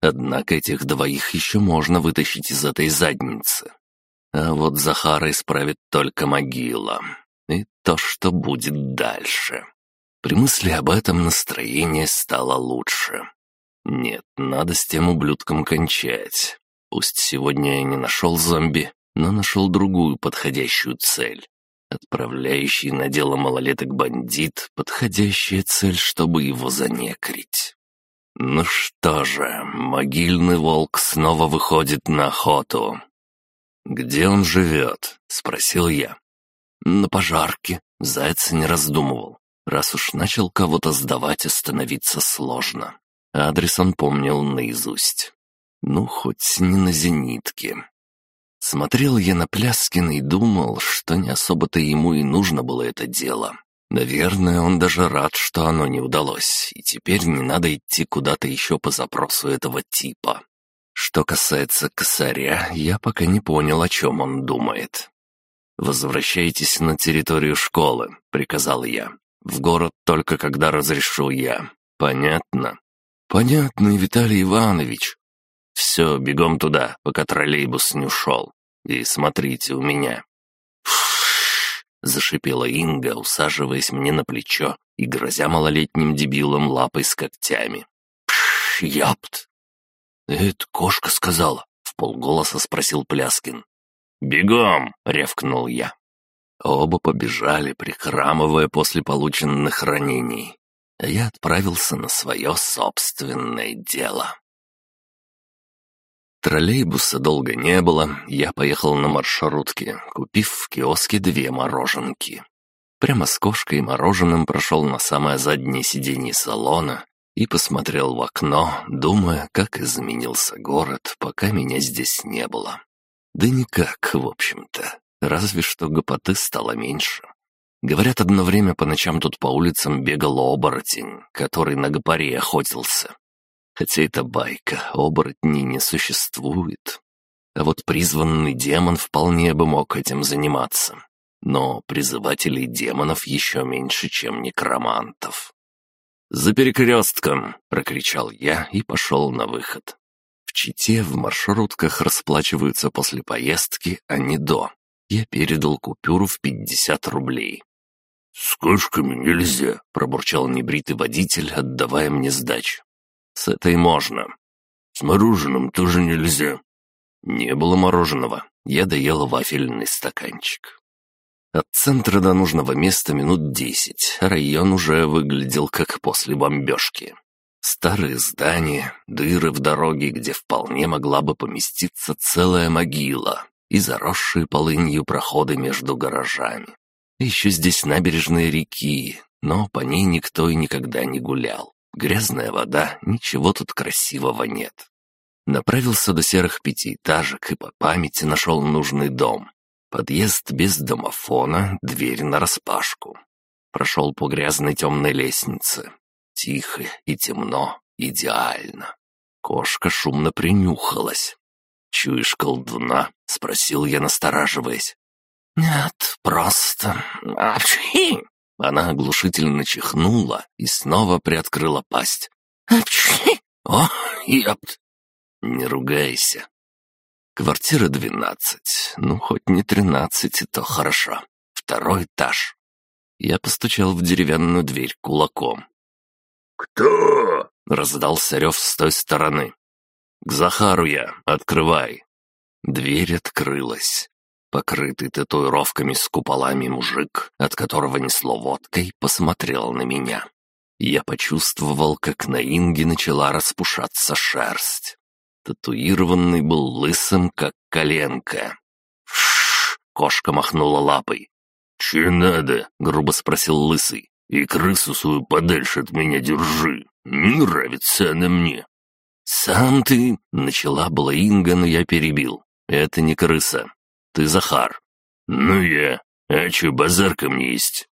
Однако этих двоих еще можно вытащить из этой задницы. А вот Захара исправит только могила. И то, что будет дальше. При мысли об этом настроение стало лучше. Нет, надо с тем ублюдком кончать. Пусть сегодня я не нашел зомби, но нашел другую подходящую цель. Отправляющий на дело малолеток бандит — подходящая цель, чтобы его занекрить. Ну что же, могильный волк снова выходит на охоту. «Где он живет?» — спросил я. «На пожарке». Заяц не раздумывал. Раз уж начал кого-то сдавать, остановиться сложно. Адрес он помнил наизусть. Ну, хоть не на зенитке. Смотрел я на Пляскина и думал, что не особо-то ему и нужно было это дело. Наверное, он даже рад, что оно не удалось, и теперь не надо идти куда-то еще по запросу этого типа. Что касается косаря, я пока не понял, о чем он думает. «Возвращайтесь на территорию школы», — приказал я. «В город только когда разрешу я. Понятно?» «Понятно, Виталий Иванович». «Все, бегом туда, пока троллейбус не ушел. И смотрите у меня. — зашипела Инга, усаживаясь мне на плечо и грозя малолетним дебилом лапой с когтями. «Пш, япт!» «Это кошка сказала», — в полголоса спросил Пляскин. «Бегом!» — рявкнул я. Оба побежали, прихрамывая после полученных ранений. А я отправился на свое собственное дело. Троллейбуса долго не было, я поехал на маршрутке, купив в киоске две мороженки. Прямо с кошкой и мороженым прошел на самое заднее сиденье салона и посмотрел в окно, думая, как изменился город, пока меня здесь не было. Да никак, в общем-то, разве что гопоты стало меньше. Говорят, одно время по ночам тут по улицам бегал оборотень, который на гопаре охотился. Хотя это байка, оборотней не существует. А вот призванный демон вполне бы мог этим заниматься. Но призывателей демонов еще меньше, чем некромантов. «За перекрестком!» — прокричал я и пошел на выход. В Чите в маршрутках расплачиваются после поездки, а не до. Я передал купюру в пятьдесят рублей. «С кошками нельзя», — пробурчал небритый водитель, отдавая мне сдачу. С этой можно. С мороженым тоже нельзя. Не было мороженого. Я доел вафельный стаканчик. От центра до нужного места минут десять, район уже выглядел как после бомбежки. Старые здания, дыры в дороге, где вполне могла бы поместиться целая могила, и заросшие полынью проходы между гаражами. Еще здесь набережные реки, но по ней никто и никогда не гулял. Грязная вода, ничего тут красивого нет. Направился до серых пятиэтажек и по памяти нашел нужный дом. Подъезд без домофона, дверь нараспашку. Прошел по грязной темной лестнице. Тихо и темно, идеально. Кошка шумно принюхалась. «Чуешь колдуна?» — спросил я, настораживаясь. «Нет, просто... Апчхи!» Она оглушительно чихнула и снова приоткрыла пасть. «Апчхи! О, ёпт!» «Не ругайся. Квартира двенадцать, ну хоть не тринадцать, то хорошо. Второй этаж. Я постучал в деревянную дверь кулаком. «Кто?» — раздался рев с той стороны. «К Захару я, открывай». Дверь открылась. Покрытый татуировками с куполами мужик, от которого несло водкой, посмотрел на меня. Я почувствовал, как на Инге начала распушаться шерсть. Татуированный был лысым, как коленка. «Шш!» — кошка махнула лапой. «Че надо?» — грубо спросил лысый. «И крысу свою подальше от меня держи. Не нравится она мне». «Сам ты...» — начала была Инга, но я перебил. «Это не крыса. Ты Захар». «Ну я. А че, базар ко мне есть?»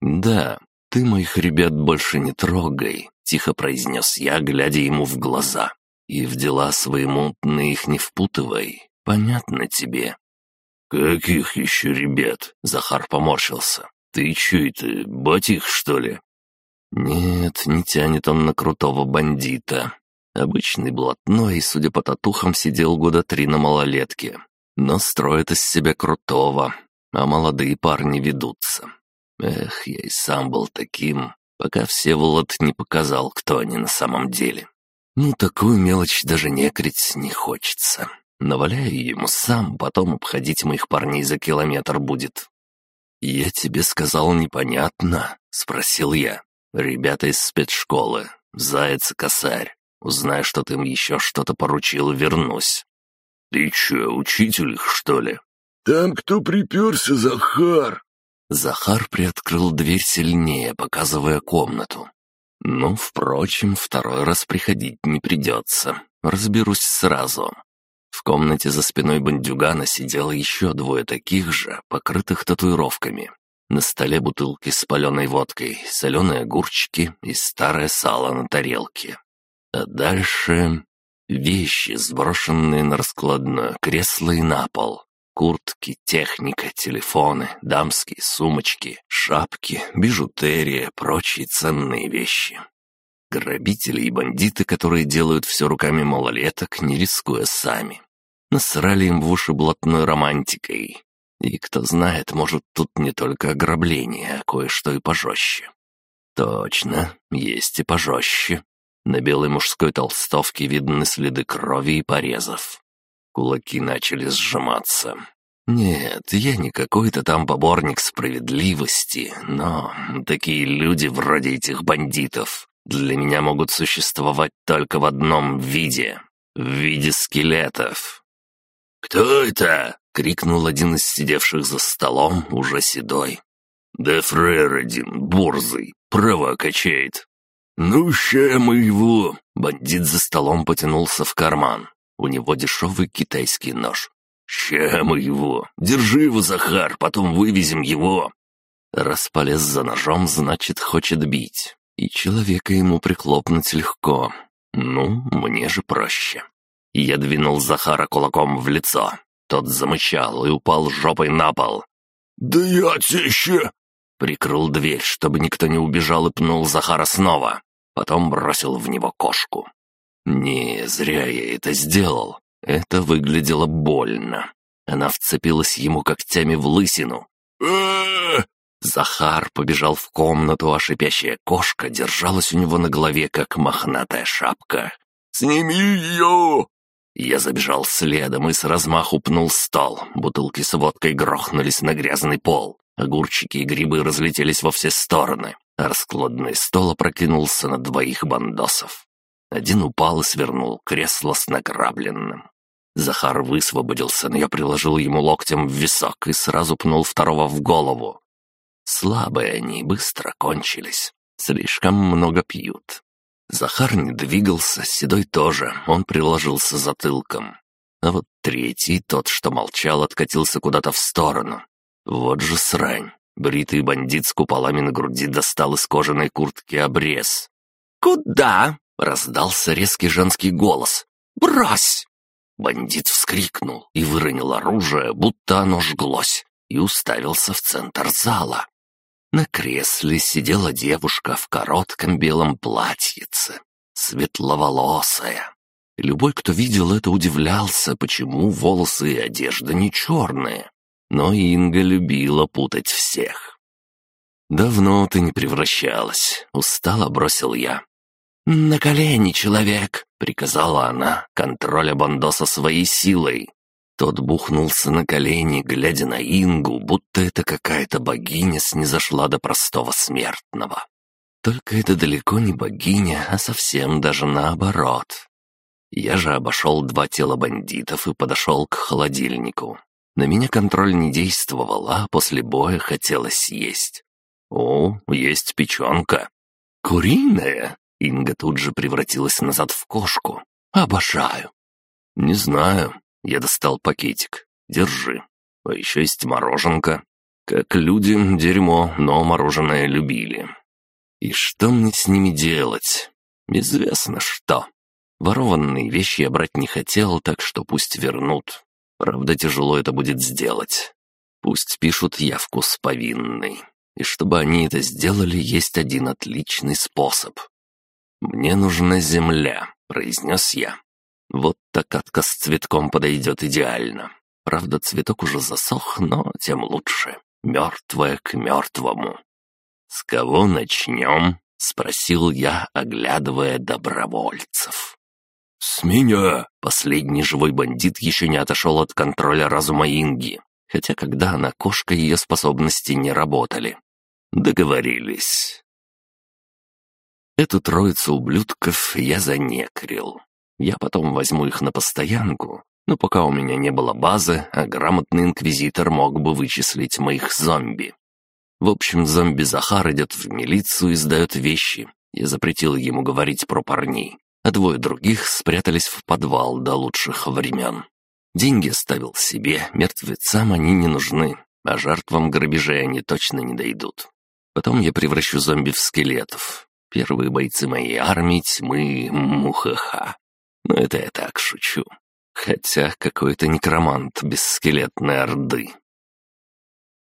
«Да, ты моих ребят больше не трогай», — тихо произнес я, глядя ему в глаза. И в дела свои мутные их не впутывай. Понятно тебе?» «Каких еще ребят?» — Захар поморщился. «Ты че это, батих, что ли?» «Нет, не тянет он на крутого бандита. Обычный блатной, судя по татухам, сидел года три на малолетке. Но строит из себя крутого, а молодые парни ведутся. Эх, я и сам был таким, пока Всеволод не показал, кто они на самом деле. Ну, такую мелочь даже не крить не хочется. Наваляю ему сам, потом обходить моих парней за километр будет. «Я тебе сказал непонятно?» — спросил я. «Ребята из спецшколы. Заяц и косарь. Узнай, что ты им еще что-то поручил, вернусь». «Ты че, учитель их, что ли?» «Там кто приперся, Захар?» Захар приоткрыл дверь сильнее, показывая комнату. Ну, впрочем, второй раз приходить не придется. Разберусь сразу. В комнате за спиной бандюгана сидело еще двое таких же, покрытых татуировками. На столе бутылки с паленой водкой, соленые огурчики и старое сало на тарелке. А дальше... Вещи, сброшенные на раскладное кресло и на пол. Куртки, техника, телефоны, дамские сумочки, шапки, бижутерия, прочие ценные вещи. Грабители и бандиты, которые делают все руками малолеток, не рискуя сами. Насрали им в уши блатной романтикой. И кто знает, может, тут не только ограбление, а кое-что и пожестче. Точно, есть и пожестче. На белой мужской толстовке видны следы крови и порезов. Кулаки начали сжиматься. Нет, я не какой-то там поборник справедливости, но такие люди вроде этих бандитов для меня могут существовать только в одном виде — в виде скелетов. «Кто это?» — крикнул один из сидевших за столом, уже седой. «Да фрер один, борзый, права качает». «Ну, ща мы его!» Бандит за столом потянулся в карман. У него дешевый китайский нож. «Ща мы его! Держи его, Захар, потом вывезем его!» Раз полез за ножом, значит, хочет бить. И человека ему прихлопнуть легко. Ну, мне же проще. Я двинул Захара кулаком в лицо. Тот замычал и упал жопой на пол. «Да я тебе Прикрыл дверь, чтобы никто не убежал и пнул Захара снова. Потом бросил в него кошку. Не, зря я это сделал. Это выглядело больно. Она вцепилась ему когтями в лысину. Захар побежал в комнату, а шипящая кошка держалась у него на голове, как мохнатая шапка. «Сними ее!» Я забежал следом и с размаху пнул стол. Бутылки с водкой грохнулись на грязный пол. Огурчики и грибы разлетелись во все стороны, а раскладной стол опрокинулся на двоих бандосов. Один упал и свернул кресло с награбленным. Захар высвободился, но я приложил ему локтем в висок и сразу пнул второго в голову. Слабые они, быстро кончились. Слишком много пьют. Захар не двигался, Седой тоже, он приложился затылком. А вот третий, тот, что молчал, откатился куда-то в сторону. Вот же срань. Бритый бандит с куполами на груди достал из кожаной куртки обрез. «Куда?» — раздался резкий женский голос. «Брось!» Бандит вскрикнул и выронил оружие, будто оно жглось, и уставился в центр зала. На кресле сидела девушка в коротком белом платьице, светловолосая. Любой, кто видел это, удивлялся, почему волосы и одежда не черные. Но Инга любила путать всех. «Давно ты не превращалась», — устало бросил я. «На колени, человек!» — приказала она, контроля Бандоса своей силой. Тот бухнулся на колени, глядя на Ингу, будто это какая-то богиня снизошла до простого смертного. Только это далеко не богиня, а совсем даже наоборот. Я же обошел два тела бандитов и подошел к холодильнику. На меня контроль не действовал, а после боя хотелось есть. «О, есть печенка!» «Куриная?» Инга тут же превратилась назад в кошку. «Обожаю!» «Не знаю». Я достал пакетик. «Держи. А еще есть мороженка. Как люди, дерьмо, но мороженое любили. И что мне с ними делать? Известно что. Ворованные вещи я брать не хотел, так что пусть вернут. Правда, тяжело это будет сделать. Пусть пишут явку с повинной. И чтобы они это сделали, есть один отличный способ. «Мне нужна земля», — произнес я. «Вот так катка с цветком подойдет идеально. Правда, цветок уже засох, но тем лучше. Мертвое к мертвому». «С кого начнем?» — спросил я, оглядывая добровольцев. «С меня!» Последний живой бандит еще не отошел от контроля разума Инги, хотя когда она кошка, ее способности не работали. Договорились. Эту троицу ублюдков я занекрил. Я потом возьму их на постоянку, но пока у меня не было базы, а грамотный инквизитор мог бы вычислить моих зомби. В общем, зомби Захар идет в милицию и сдает вещи. Я запретил ему говорить про парней, а двое других спрятались в подвал до лучших времен. Деньги оставил себе, мертвецам они не нужны, а жертвам грабежей они точно не дойдут. Потом я превращу зомби в скелетов, Первые бойцы моей армии тьмы — мухаха. Но это я так шучу. Хотя какой-то некромант без скелетной орды.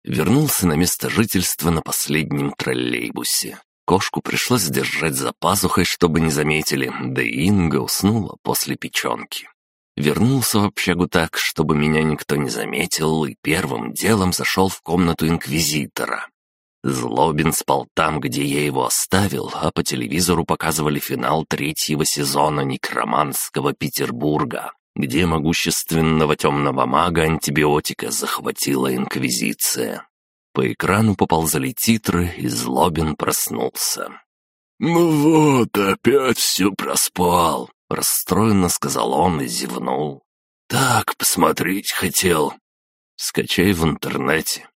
Вернулся на место жительства на последнем троллейбусе. Кошку пришлось держать за пазухой, чтобы не заметили, да и Инга уснула после печенки. Вернулся в общагу так, чтобы меня никто не заметил, и первым делом зашел в комнату инквизитора. Злобин спал там, где я его оставил, а по телевизору показывали финал третьего сезона Некроманского Петербурга, где могущественного темного мага антибиотика захватила Инквизиция. По экрану поползали титры, и Злобин проснулся. «Ну вот, опять все проспал», — расстроенно сказал он и зевнул. «Так, посмотреть хотел». «Скачай в интернете.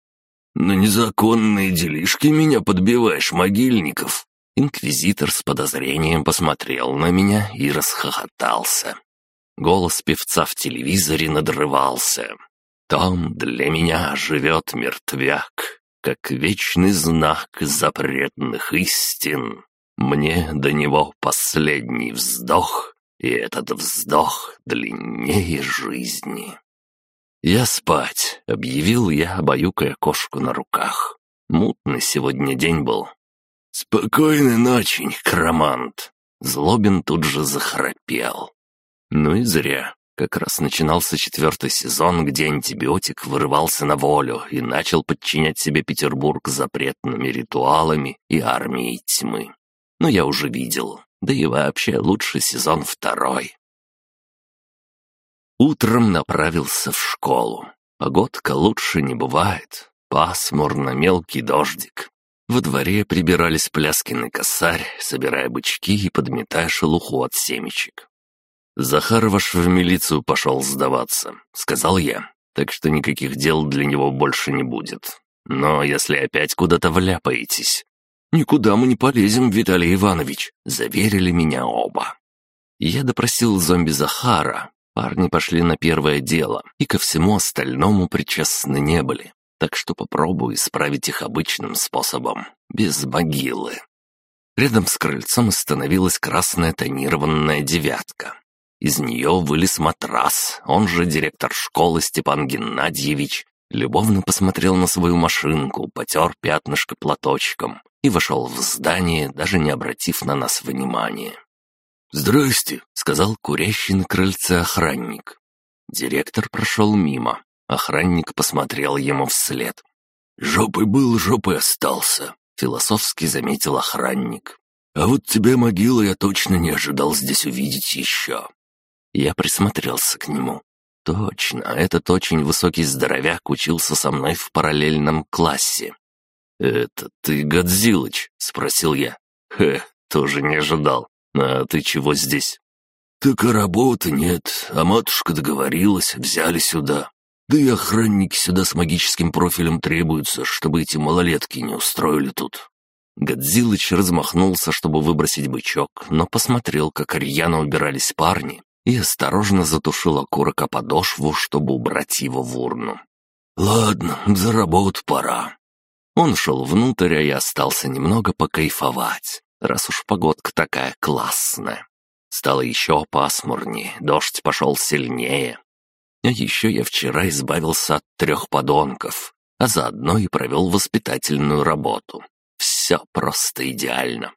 «На незаконные делишки меня подбиваешь, могильников!» Инквизитор с подозрением посмотрел на меня и расхохотался. Голос певца в телевизоре надрывался. «Там для меня живет мертвяк, как вечный знак запретных истин. Мне до него последний вздох, и этот вздох длиннее жизни». «Я спать», — объявил я, баюкая кошку на руках. Мутный сегодня день был. «Спокойной ночи, некромант!» Злобин тут же захрапел. Ну и зря. Как раз начинался четвертый сезон, где антибиотик вырывался на волю и начал подчинять себе Петербург запретными ритуалами и армией тьмы. Но я уже видел. Да и вообще лучший сезон второй. Утром направился в школу. Погодка лучше не бывает. Пасмурно, мелкий дождик. Во дворе прибирались Пляскин косарь, собирая бычки и подметая шелуху от семечек. «Захар ваш в милицию пошел сдаваться», — сказал я, «так что никаких дел для него больше не будет. Но если опять куда-то вляпаетесь...» «Никуда мы не полезем, Виталий Иванович», — заверили меня оба. Я допросил зомби Захара. Парни пошли на первое дело и ко всему остальному причастны не были так что попробую исправить их обычным способом, без могилы. Рядом с крыльцом остановилась красная тонированная девятка. Из нее вылез матрас, он же директор школы Степан Геннадьевич, любовно посмотрел на свою машинку, потер пятнышко платочком и вошел в здание, даже не обратив на нас внимания. «Здрасте», — сказал курящий на крыльце охранник. Директор прошел мимо, Охранник посмотрел ему вслед. «Жопой был, жопой остался», — философски заметил охранник. «А вот тебя, могила, я точно не ожидал здесь увидеть еще». Я присмотрелся к нему. Точно, этот очень высокий здоровяк учился со мной в параллельном классе. «Это ты, Годзилыч?» — спросил я. «Хе, тоже не ожидал. А ты чего здесь?» «Так и работы нет, а матушка договорилась, взяли сюда. Да и охранники сюда с магическим профилем требуются, чтобы эти малолетки не устроили тут». Годзилыч размахнулся, чтобы выбросить бычок, но посмотрел, как рьяно убирались парни, и осторожно затушил окурок о подошву, чтобы убрать его в урну. «Ладно, за работу пора». Он шел внутрь, а я остался немного покайфовать, раз уж погодка такая классная. Стало еще пасмурнее, дождь пошел сильнее, а еще я вчера избавился от трех подонков, а заодно и провел воспитательную работу. Все просто идеально.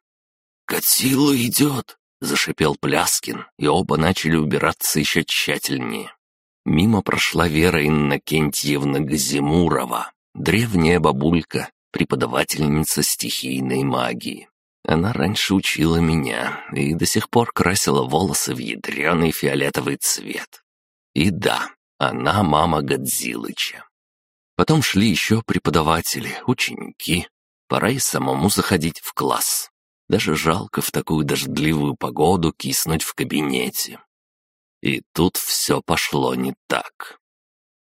«Катила идет!» — зашипел Пляскин, и оба начали убираться еще тщательнее. Мимо прошла Вера Иннокентьевна Газимурова, древняя бабулька, преподавательница стихийной магии. Она раньше учила меня и до сих пор красила волосы в ядреный фиолетовый цвет. И да, она мама Годзилыча. Потом шли еще преподаватели, ученики. Пора и самому заходить в класс. Даже жалко в такую дождливую погоду киснуть в кабинете. И тут все пошло не так.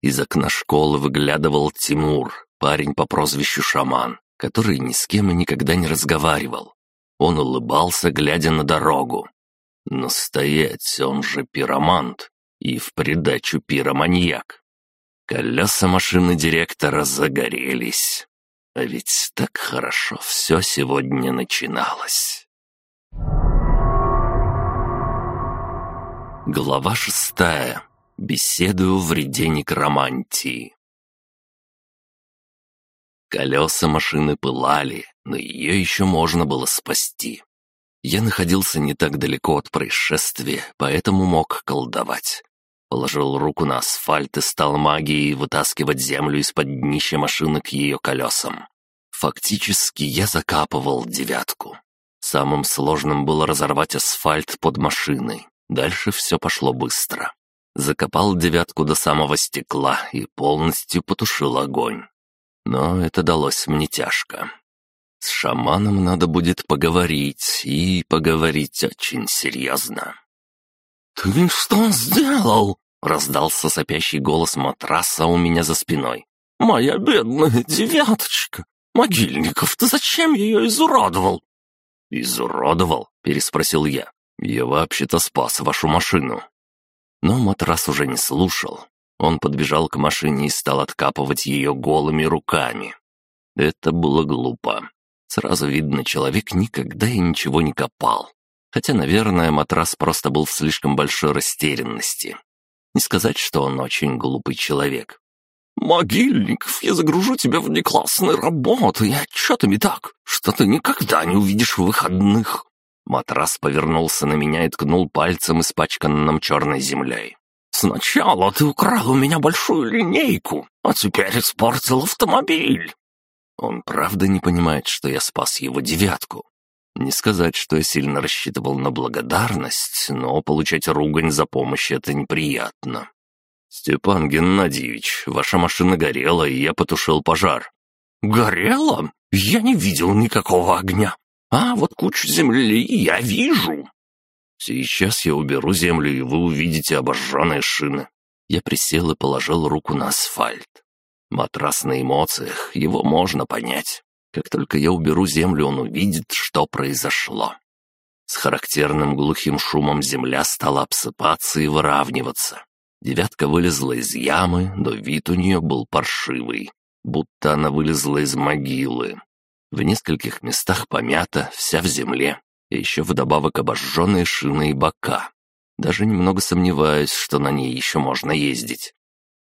Из окна школы выглядывал Тимур, парень по прозвищу Шаман, который ни с кем и никогда не разговаривал. Он улыбался, глядя на дорогу. Настоять, он же пиромант и в придачу пироманьяк. Колеса машины директора загорелись. А ведь так хорошо все сегодня начиналось. Глава шестая. Беседую в вреде некромантии. Колеса машины пылали, но ее еще можно было спасти. Я находился не так далеко от происшествия, поэтому мог колдовать. Положил руку на асфальт и стал магией вытаскивать землю из-под днища машины к ее колесам. Фактически я закапывал девятку. Самым сложным было разорвать асфальт под машиной. Дальше все пошло быстро. Закопал девятку до самого стекла и полностью потушил огонь. Но это далось мне тяжко. С шаманом надо будет поговорить, и поговорить очень серьезно. «Ты что сделал?» — раздался сопящий голос матраса у меня за спиной. «Моя бедная девяточка! Могильников, ты зачем ее изуродовал?» «Изуродовал?» — переспросил я. «Я вообще-то спас вашу машину». Но матрас уже не слушал. Он подбежал к машине и стал откапывать ее голыми руками. Это было глупо. Сразу видно, человек никогда и ничего не копал. Хотя, наверное, матрас просто был в слишком большой растерянности. Не сказать, что он очень глупый человек. «Могильников, я загружу тебя в неклассные работы и отчетами так, что ты никогда не увидишь выходных». Матрас повернулся на меня и ткнул пальцем испачканным черной землей. «Сначала ты украл у меня большую линейку, а теперь испортил автомобиль». Он правда не понимает, что я спас его девятку. Не сказать, что я сильно рассчитывал на благодарность, но получать ругань за помощь — это неприятно. «Степан Геннадьевич, ваша машина горела, и я потушил пожар. горело? Я не видел никакого огня. А вот кучу земли я вижу. Сейчас я уберу землю, и вы увидите обожженные шины. Я присел и положил руку на асфальт. Матрас на эмоциях, его можно понять. Как только я уберу землю, он увидит, что произошло. С характерным глухим шумом земля стала обсыпаться и выравниваться. Девятка вылезла из ямы, но вид у нее был паршивый, будто она вылезла из могилы. В нескольких местах помята, вся в земле, и еще вдобавок обожженные шины и бока. Даже немного сомневаюсь, что на ней еще можно ездить.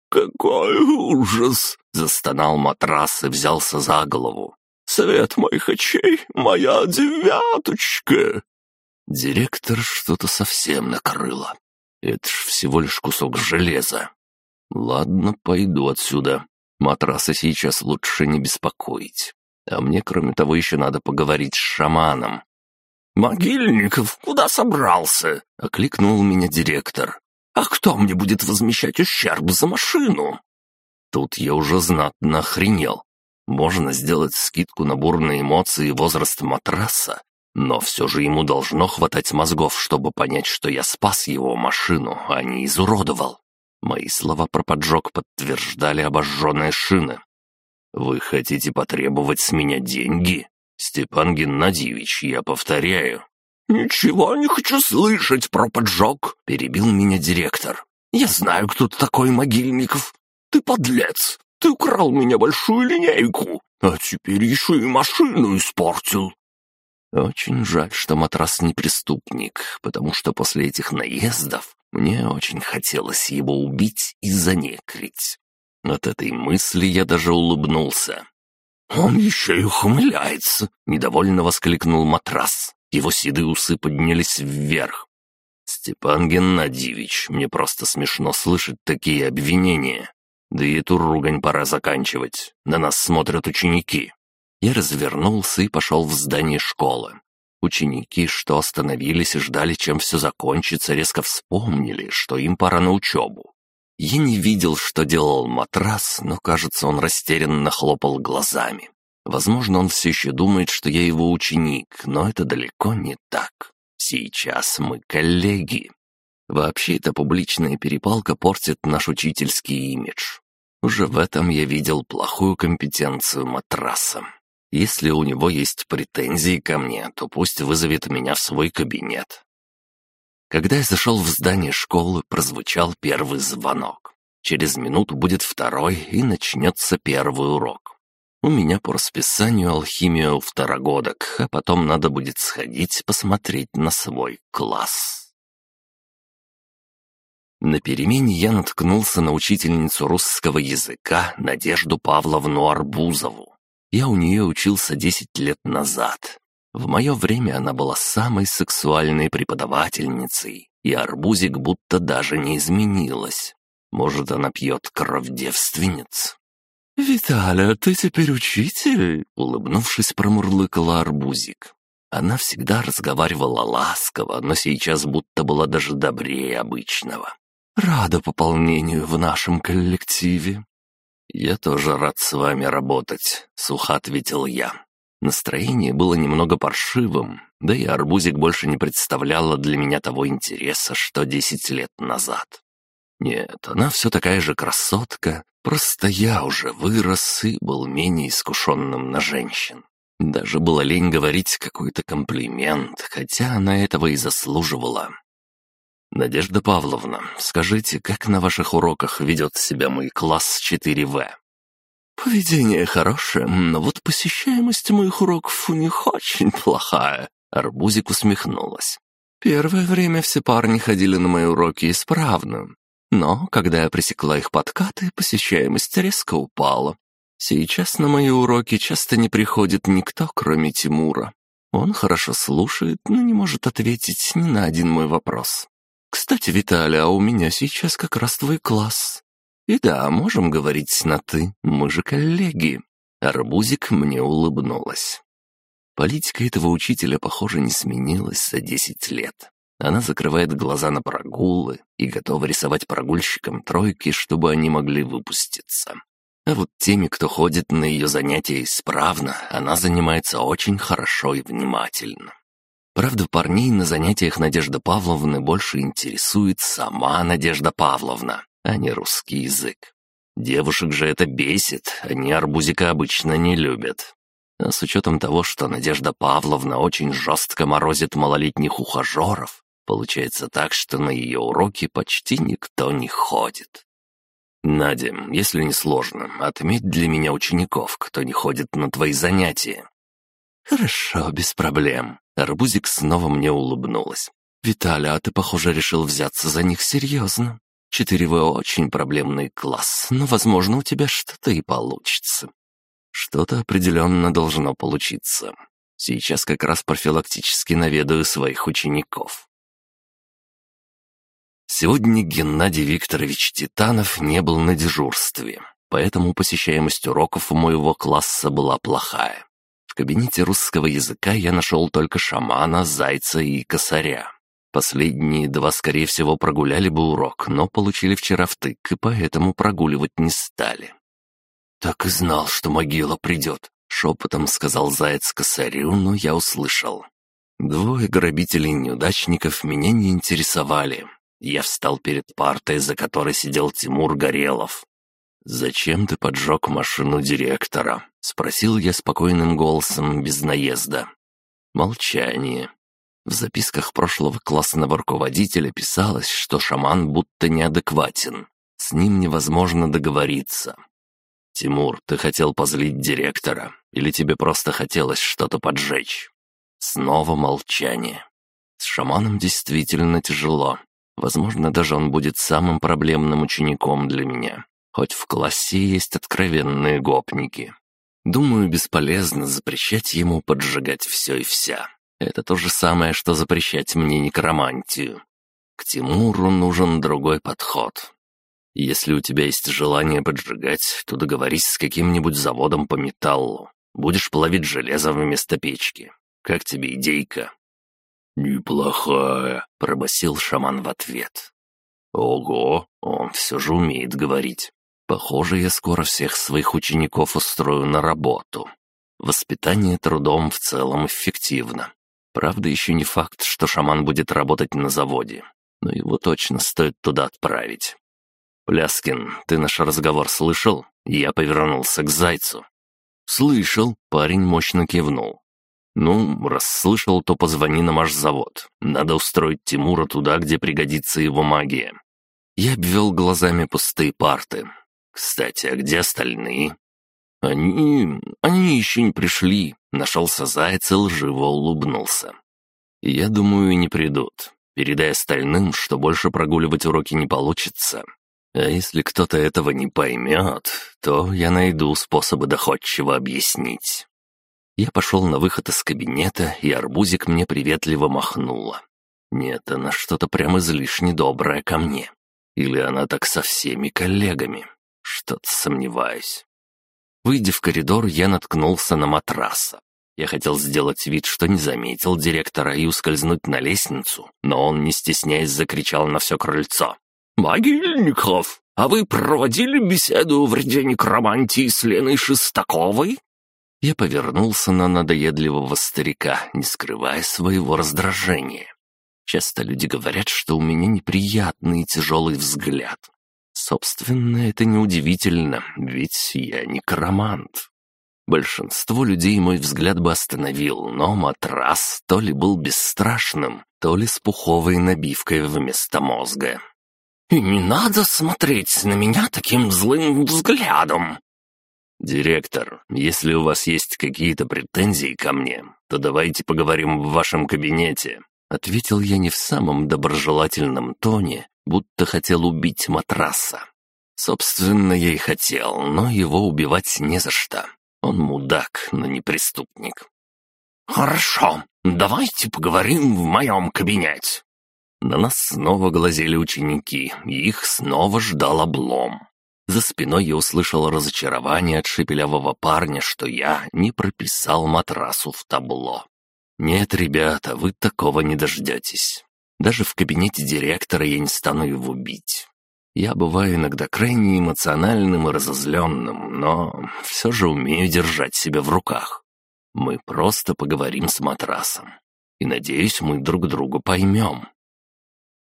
«Какой ужас!» — застонал матрас и взялся за голову. «Свет моих очей, моя девяточка!» Директор что-то совсем накрыло. Это ж всего лишь кусок железа. Ладно, пойду отсюда. Матраса сейчас лучше не беспокоить. А мне, кроме того, еще надо поговорить с шаманом. «Могильников, куда собрался?» — окликнул меня директор. «А кто мне будет возмещать ущерб за машину?» Тут я уже знатно охренел. Можно сделать скидку на бурные эмоции и возраст матраса, но все же ему должно хватать мозгов, чтобы понять, что я спас его машину, а не изуродовал. Мои слова про поджог подтверждали обожженные шины. «Вы хотите потребовать с меня деньги?» «Степан Геннадьевич, я повторяю». «Ничего не хочу слышать про поджог», — перебил меня директор. «Я знаю, кто ты такой, Могильников. Ты подлец. Ты украл меня большую линейку, а теперь еще и машину испортил. Очень жаль, что матрас не преступник, потому что после этих наездов мне очень хотелось его убить и занекрить. От этой мысли я даже улыбнулся. «Он еще и ухмыляется!» — недовольно воскликнул матрас. Его седые усы поднялись вверх. «Степан Геннадьевич, мне просто смешно слышать такие обвинения. Да и эту ругань пора заканчивать. На нас смотрят ученики. Я развернулся и пошел в здание школы. Ученики, что остановились и ждали, чем все закончится, резко вспомнили, что им пора на учебу. Я не видел, что делал матрас, но, кажется, он растерянно хлопал глазами. Возможно, он все еще думает, что я его ученик, но это далеко не так. Сейчас мы коллеги. Вообще, эта публичная перепалка портит наш учительский имидж. Уже в этом я видел плохую компетенцию матраса. Если у него есть претензии ко мне, то пусть вызовет меня в свой кабинет. Когда я зашел в здание школы, прозвучал первый звонок. Через минуту будет второй, и начнется первый урок. У меня по расписанию алхимия у второгодок, а потом надо будет сходить посмотреть на свой класс. На перемене я наткнулся на учительницу русского языка Надежду Павловну Арбузову. Я у нее учился десять лет назад. В мое время она была самой сексуальной преподавательницей, и арбузик будто даже не изменилась. Может, она пьет кровь девственниц? «Виталя, ты теперь учитель?» — улыбнувшись, промурлыкала арбузик. Она всегда разговаривала ласково, но сейчас будто была даже добрее обычного. «Рада пополнению в нашем коллективе. «Я тоже рад с вами работать», — сухо ответил я. Настроение было немного паршивым, да и арбузик больше не представляла для меня того интереса, что десять лет назад. Нет, она все такая же красотка, просто я уже вырос и был менее искушенным на женщин. Даже было лень говорить какой-то комплимент, хотя она этого и заслуживала. «Надежда Павловна, скажите, как на ваших уроках ведет себя мой класс 4В?» «Поведение хорошее, но вот посещаемость моих уроков у них очень плохая», — Арбузик усмехнулась. «Первое время все парни ходили на мои уроки исправно, но когда я пресекла их подкаты, посещаемость резко упала. Сейчас на мои уроки часто не приходит никто, кроме Тимура. Он хорошо слушает, но не может ответить ни на один мой вопрос. «Кстати, Виталий, а у меня сейчас как раз твой класс. И да, можем говорить на «ты», мы же коллеги». Арбузик мне улыбнулась. Политика этого учителя, похоже, не сменилась за десять лет. Она закрывает глаза на прогулы и готова рисовать прогульщикам тройки, чтобы они могли выпуститься. А вот теми, кто ходит на ее занятия исправно, она занимается очень хорошо и внимательно. Правда, парней на занятиях Надежды Павловны больше интересует сама Надежда Павловна, а не русский язык. Девушек же это бесит, они арбузика обычно не любят. А с учетом того, что Надежда Павловна очень жестко морозит малолетних ухажеров, получается так, что на ее уроки почти никто не ходит. «Надя, если не сложно, отметь для меня учеников, кто не ходит на твои занятия». «Хорошо, без проблем». Арбузик снова мне улыбнулась. «Виталя, а ты, похоже, решил взяться за них серьезно. Четыре В очень проблемный класс, но, возможно, у тебя что-то и получится». Что-то определенно должно получиться. Сейчас как раз профилактически наведаю своих учеников. Сегодня Геннадий Викторович Титанов не был на дежурстве, поэтому посещаемость уроков у моего класса была плохая. В кабинете русского языка я нашел только шамана, зайца и косаря. Последние два, скорее всего, прогуляли бы урок, но получили вчера втык, и поэтому прогуливать не стали. «Так и знал, что могила придет», — шепотом сказал заяц косарю, но я услышал. Двое грабителей-неудачников меня не интересовали. Я встал перед партой, за которой сидел Тимур Горелов. «Зачем ты поджег машину директора?» — спросил я спокойным голосом, без наезда. Молчание. В записках прошлого классного руководителя писалось, что шаман будто неадекватен. С ним невозможно договориться. «Тимур, ты хотел позлить директора? Или тебе просто хотелось что-то поджечь?» Снова молчание. С шаманом действительно тяжело. Возможно, даже он будет самым проблемным учеником для меня. Хоть в классе есть откровенные гопники. Думаю, бесполезно запрещать ему поджигать все и вся. Это то же самое, что запрещать мне некромантию. К Тимуру нужен другой подход. Если у тебя есть желание поджигать, то договорись с каким-нибудь заводом по металлу. Будешь плавить железо вместо печки. Как тебе идейка?» «Неплохая», — пробасил шаман в ответ. «Ого, он все же умеет говорить. Похоже, я скоро всех своих учеников устрою на работу. Воспитание трудом в целом эффективно. Правда, еще не факт, что шаман будет работать на заводе, но его точно стоит туда отправить. «Пляскин, ты наш разговор слышал?» Я повернулся к Зайцу. «Слышал», — парень мощно кивнул. «Ну, раз слышал, то позвони на наш завод. Надо устроить Тимура туда, где пригодится его магия». Я обвел глазами пустые парты. «Кстати, а где остальные?» «Они... они еще не пришли», — нашелся заяц и лживо улыбнулся. «Я думаю, не придут. Передай остальным, что больше прогуливать уроки не получится. А если кто-то этого не поймет, то я найду способы доходчиво объяснить». Я пошел на выход из кабинета, и арбузик мне приветливо махнула. Нет, она что-то прям излишне добрая ко мне. Или она так со всеми коллегами. Что-то сомневаюсь. Выйдя в коридор, я наткнулся на матраса. Я хотел сделать вид, что не заметил директора и ускользнуть на лестницу, но он, не стесняясь, закричал на все крыльцо. «Могильников, а вы проводили беседу в ряде некромантии с Леной Шестаковой?» Я повернулся на надоедливого старика, не скрывая своего раздражения. Часто люди говорят, что у меня неприятный и тяжелый взгляд. Собственно, это неудивительно, ведь я некромант. Большинство людей мой взгляд бы остановил, но матрас то ли был бесстрашным, то ли с пуховой набивкой вместо мозга. «И не надо смотреть на меня таким злым взглядом!» «Директор, если у вас есть какие-то претензии ко мне, то давайте поговорим в вашем кабинете», — ответил я не в самом доброжелательном тоне, будто хотел убить матраса. Собственно, я и хотел, но его убивать не за что. Он мудак, но не преступник. «Хорошо, давайте поговорим в моем кабинете. На нас снова глазели ученики, и их снова ждал облом. За спиной я услышал разочарование от шепелявого парня, что я не прописал матрасу в табло. «Нет, ребята, вы такого не дождетесь. Даже в кабинете директора я не стану его бить. Я бываю иногда крайне эмоциональным и разозленным, но все же умею держать себя в руках. Мы просто поговорим с матрасом. И, надеюсь, мы друг друга поймем.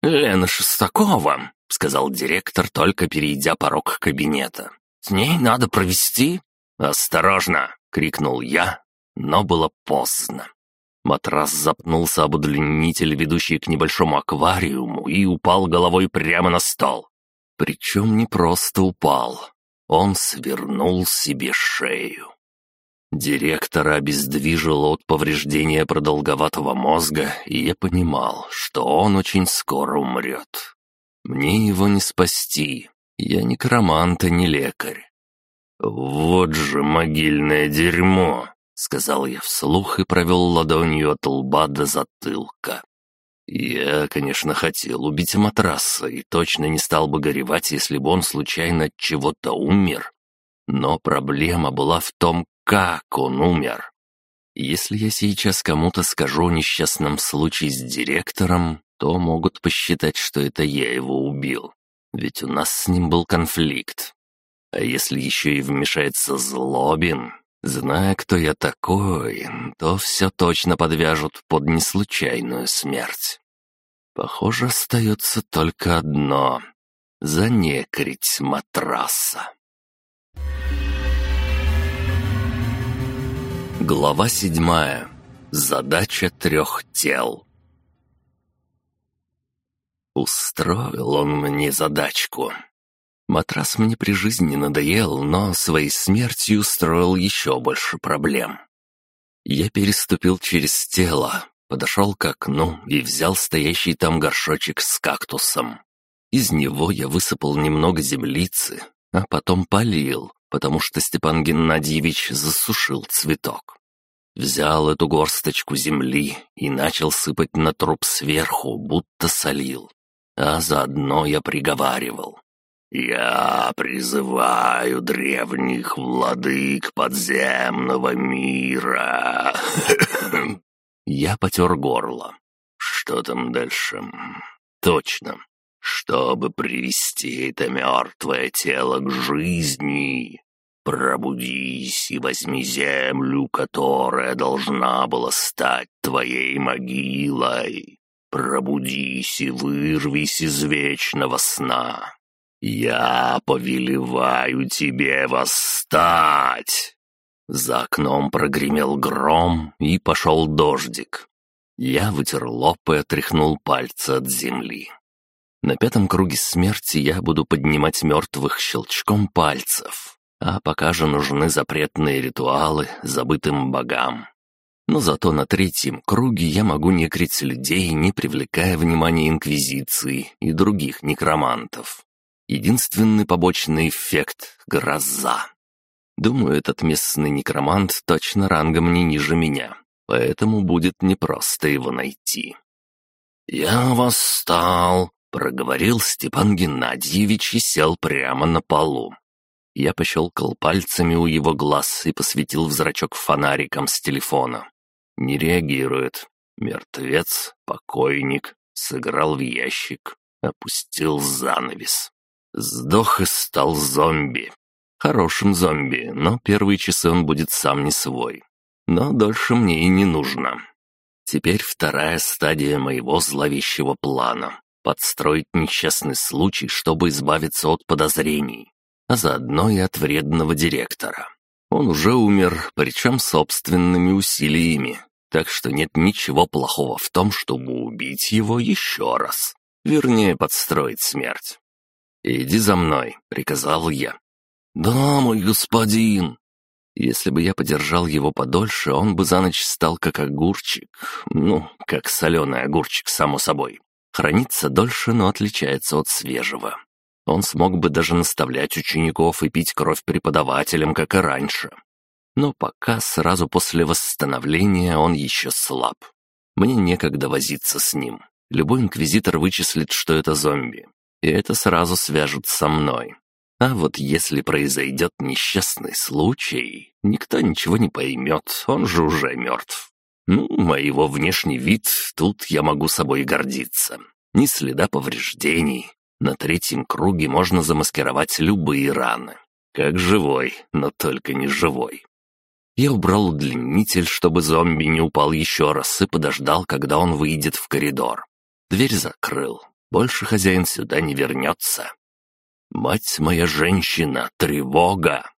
«Лена Шестакова», — сказал директор, только перейдя порог кабинета. «С ней надо провести...» «Осторожно!» — крикнул я, но было поздно. Матрас запнулся об удлинитель, ведущий к небольшому аквариуму, и упал головой прямо на стол. Причем не просто упал, он свернул себе шею. Директора обездвижило от повреждения продолговатого мозга, и я понимал, что он очень скоро умрет. Мне его не спасти, я ни карамант, ни лекарь. «Вот же могильное дерьмо!» — сказал я вслух и провел ладонью от лба до затылка. Я, конечно, хотел убить матраса и точно не стал бы горевать, если бы он случайно от чего-то умер. Но проблема была в том, как он умер. Если я сейчас кому-то скажу о несчастном случае с директором, то могут посчитать, что это я его убил. Ведь у нас с ним был конфликт. А если еще и вмешается Злобин, Зная, кто я такой, то все точно подвяжут под неслучайную смерть. Похоже, остается только одно — занекрить матраса. Глава седьмая. Задача трех тел. Устроил он мне задачку. Матрас мне при жизни надоел, но своей смертью устроил еще больше проблем. Я переступил через тело, подошел к окну и взял стоящий там горшочек с кактусом. Из него я высыпал немного землицы, а потом полил, потому что Степан Геннадьевич засушил цветок. Взял эту горсточку земли и начал сыпать на труп сверху, будто солил. А заодно я приговаривал. «Я призываю древних владык подземного мира!» [laughs] Я потер горло. «Что там дальше?» «Точно. Чтобы привести это мертвое тело к жизни, пробудись и возьми землю, которая должна была стать твоей могилой. Пробудись и вырвись из вечного сна. «Я повелеваю тебе восстать!» За окном прогремел гром, и пошел дождик. Я вытер лоб и отряхнул пальцы от земли. На пятом круге смерти я буду поднимать мертвых щелчком пальцев, а пока же нужны запретные ритуалы забытым богам. Но зато на третьем круге я могу некрить людей, не привлекая внимания Инквизиции и других некромантов. Единственный побочный эффект — гроза. Думаю, этот местный некромант точно рангом не ниже меня, поэтому будет непросто его найти. «Я восстал», — проговорил Степан Геннадьевич и сел прямо на полу. Я пощелкал пальцами у его глаз и посветил в зрачок фонариком с телефона. Не реагирует. Мертвец, покойник, сыграл в ящик, опустил занавес. Сдох и стал зомби. Хорошим зомби, но первые часы он будет сам не свой. Но дольше мне и не нужно. Теперь вторая стадия моего зловещего плана — подстроить несчастный случай, чтобы избавиться от подозрений, а заодно и от вредного директора. Он уже умер, причем собственными усилиями, так что нет ничего плохого в том, чтобы убить его еще раз. Вернее, подстроить смерть. «Иди за мной», — приказал я. «Да, мой господин!» Если бы я подержал его подольше, он бы за ночь стал как огурчик. Ну, как соленый огурчик, само собой. Хранится дольше, но отличается от свежего. Он смог бы даже наставлять учеников и пить кровь преподавателям, как и раньше. Но пока, сразу после восстановления, он еще слаб. Мне некогда возиться с ним. Любой инквизитор вычислит, что это зомби и это сразу свяжут со мной. А вот если произойдет несчастный случай, никто ничего не поймет, он же уже мертв. Ну, моего внешний вид, тут я могу собой гордиться. Ни следа повреждений. На третьем круге можно замаскировать любые раны. Как живой, но только не живой. Я убрал удлинитель, чтобы зомби не упал еще раз, и подождал, когда он выйдет в коридор. Дверь закрыл. Больше хозяин сюда не вернется. Мать моя женщина, тревога!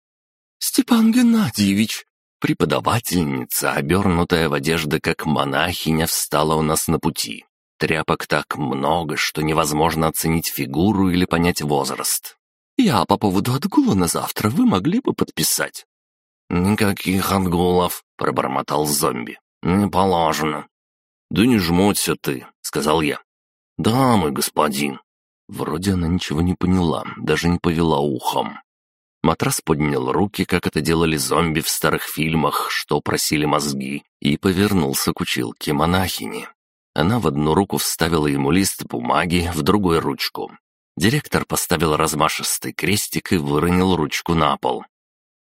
Степан Геннадьевич, преподавательница, обернутая в одежды как монахиня, встала у нас на пути. Тряпок так много, что невозможно оценить фигуру или понять возраст. Я по поводу отгула на завтра вы могли бы подписать? «Никаких отгулов», — пробормотал зомби. «Не положено». «Да не жмоться ты», — сказал я. «Да, мой господин». Вроде она ничего не поняла, даже не повела ухом. Матрас поднял руки, как это делали зомби в старых фильмах, что просили мозги, и повернулся к училке монахини. Она в одну руку вставила ему лист бумаги, в другую ручку. Директор поставил размашистый крестик и выронил ручку на пол.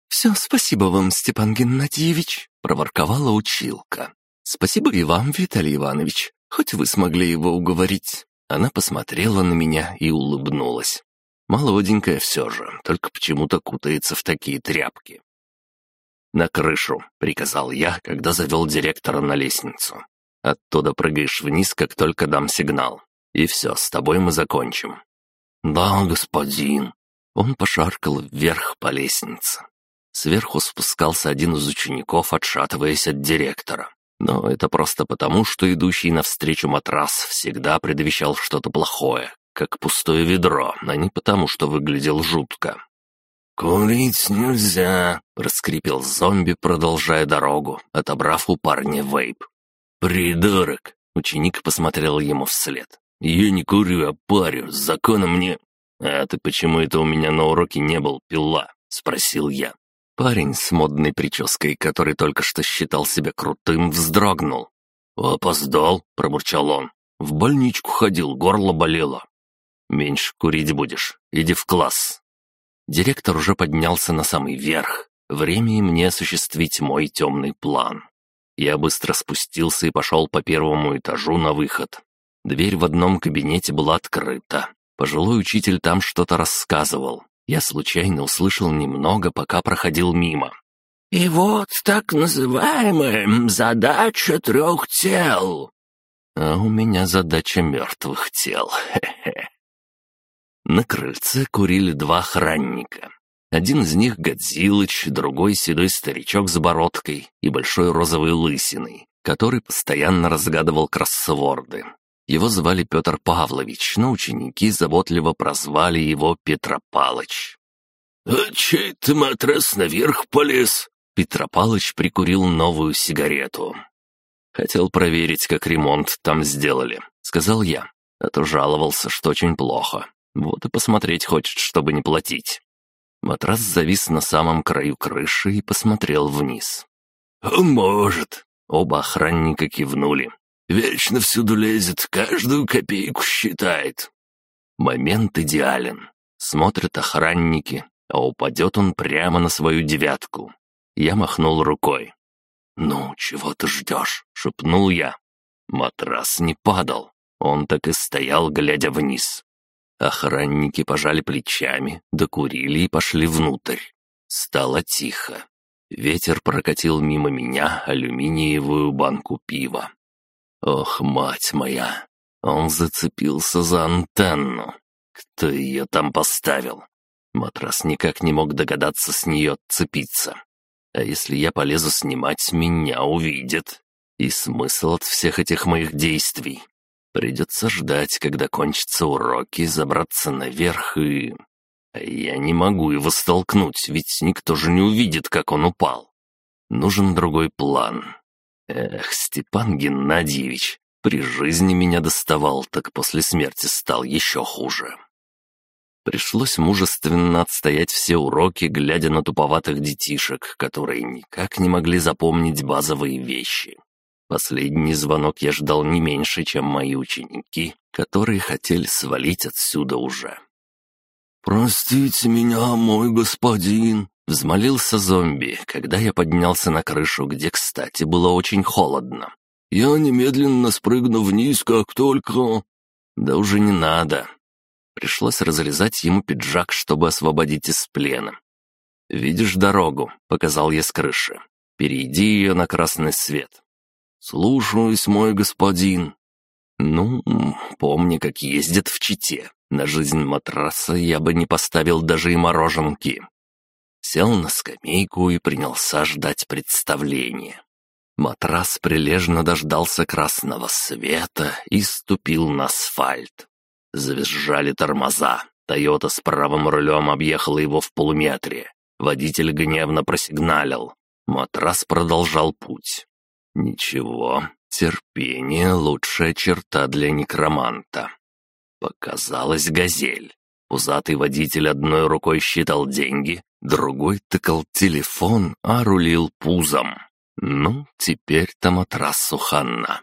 «Все, спасибо вам, Степан Геннадьевич», — проворковала училка. «Спасибо и вам, Виталий Иванович, хоть вы смогли его уговорить». Она посмотрела на меня и улыбнулась. Молоденькая все же, только почему-то кутается в такие тряпки. «На крышу», — приказал я, когда завел директора на лестницу. «Оттуда прыгаешь вниз, как только дам сигнал. И все, с тобой мы закончим». «Да, господин». Он пошаркал вверх по лестнице. Сверху спускался один из учеников, отшатываясь от директора. Но это просто потому, что идущий навстречу матрас всегда предвещал что-то плохое, как пустое ведро, а не потому, что выглядел жутко. «Курить нельзя», — раскрепил зомби, продолжая дорогу, отобрав у парня вейп. «Придурок!» — ученик посмотрел ему вслед. «Я не курю, а парю, законом мне...» «А ты почему это у меня на уроке не был, пила?» — спросил я. Парень с модной прической, который только что считал себя крутым, вздрогнул. «Опоздал», — пробурчал он. «В больничку ходил, горло болело». «Меньше курить будешь. Иди в класс». Директор уже поднялся на самый верх. Время и мне осуществить мой темный план. Я быстро спустился и пошел по первому этажу на выход. Дверь в одном кабинете была открыта. Пожилой учитель там что-то рассказывал я случайно услышал немного, пока проходил мимо. «И вот так называемая задача трех тел». «А у меня задача мертвых тел, хе-хе». На крыльце курили два охранника. Один из них — Годзилыч, другой — седой старичок с бородкой и большой розовой лысиной, который постоянно разгадывал кроссворды. Его звали Петр Павлович, но ученики заботливо прозвали его Петропалыч. «А чей ты матрас наверх полез?» Петропалыч прикурил новую сигарету. «Хотел проверить, как ремонт там сделали», — сказал я. А то жаловался, что очень плохо. Вот и посмотреть хочет, чтобы не платить. Матрас завис на самом краю крыши и посмотрел вниз. «А может». Оба охранника кивнули. Вечно всюду лезет, каждую копейку считает. Момент идеален. Смотрят охранники, а упадет он прямо на свою девятку. Я махнул рукой. «Ну, чего ты ждешь?» — шепнул я. Матрас не падал. Он так и стоял, глядя вниз. Охранники пожали плечами, докурили и пошли внутрь. Стало тихо. Ветер прокатил мимо меня алюминиевую банку пива. Ох, мать моя! Он зацепился за антенну. Кто ее там поставил? Матрас никак не мог догадаться с нее отцепиться. А если я полезу снимать, меня увидят. И смысл от всех этих моих действий? Придется ждать, когда кончатся уроки, забраться наверх и... А я не могу его столкнуть, ведь никто же не увидит, как он упал. Нужен другой план. Эх, Степан Геннадьевич, при жизни меня доставал, так после смерти стал еще хуже. Пришлось мужественно отстоять все уроки, глядя на туповатых детишек, которые никак не могли запомнить базовые вещи. Последний звонок я ждал не меньше, чем мои ученики, которые хотели свалить отсюда уже. «Простите меня, мой господин», Взмолился зомби, когда я поднялся на крышу, где, кстати, было очень холодно. «Я немедленно спрыгну вниз, как только...» «Да уже не надо». Пришлось разрезать ему пиджак, чтобы освободить из плена. «Видишь дорогу?» — показал я с крыши. «Перейди ее на красный свет». «Слушаюсь, мой господин». «Ну, помни, как ездят в Чите. На жизнь матраса я бы не поставил даже и мороженки». Сел на скамейку и принялся ждать представления. Матрас прилежно дождался красного света и ступил на асфальт. Завизжали тормоза. Тойота с правым рулем объехала его в полуметре. Водитель гневно просигналил. Матрас продолжал путь. Ничего, терпение — лучшая черта для некроманта. Показалась газель. Пузатый водитель одной рукой считал деньги, другой тыкал телефон, а рулил пузом. Ну, теперь-то матрас Суханна.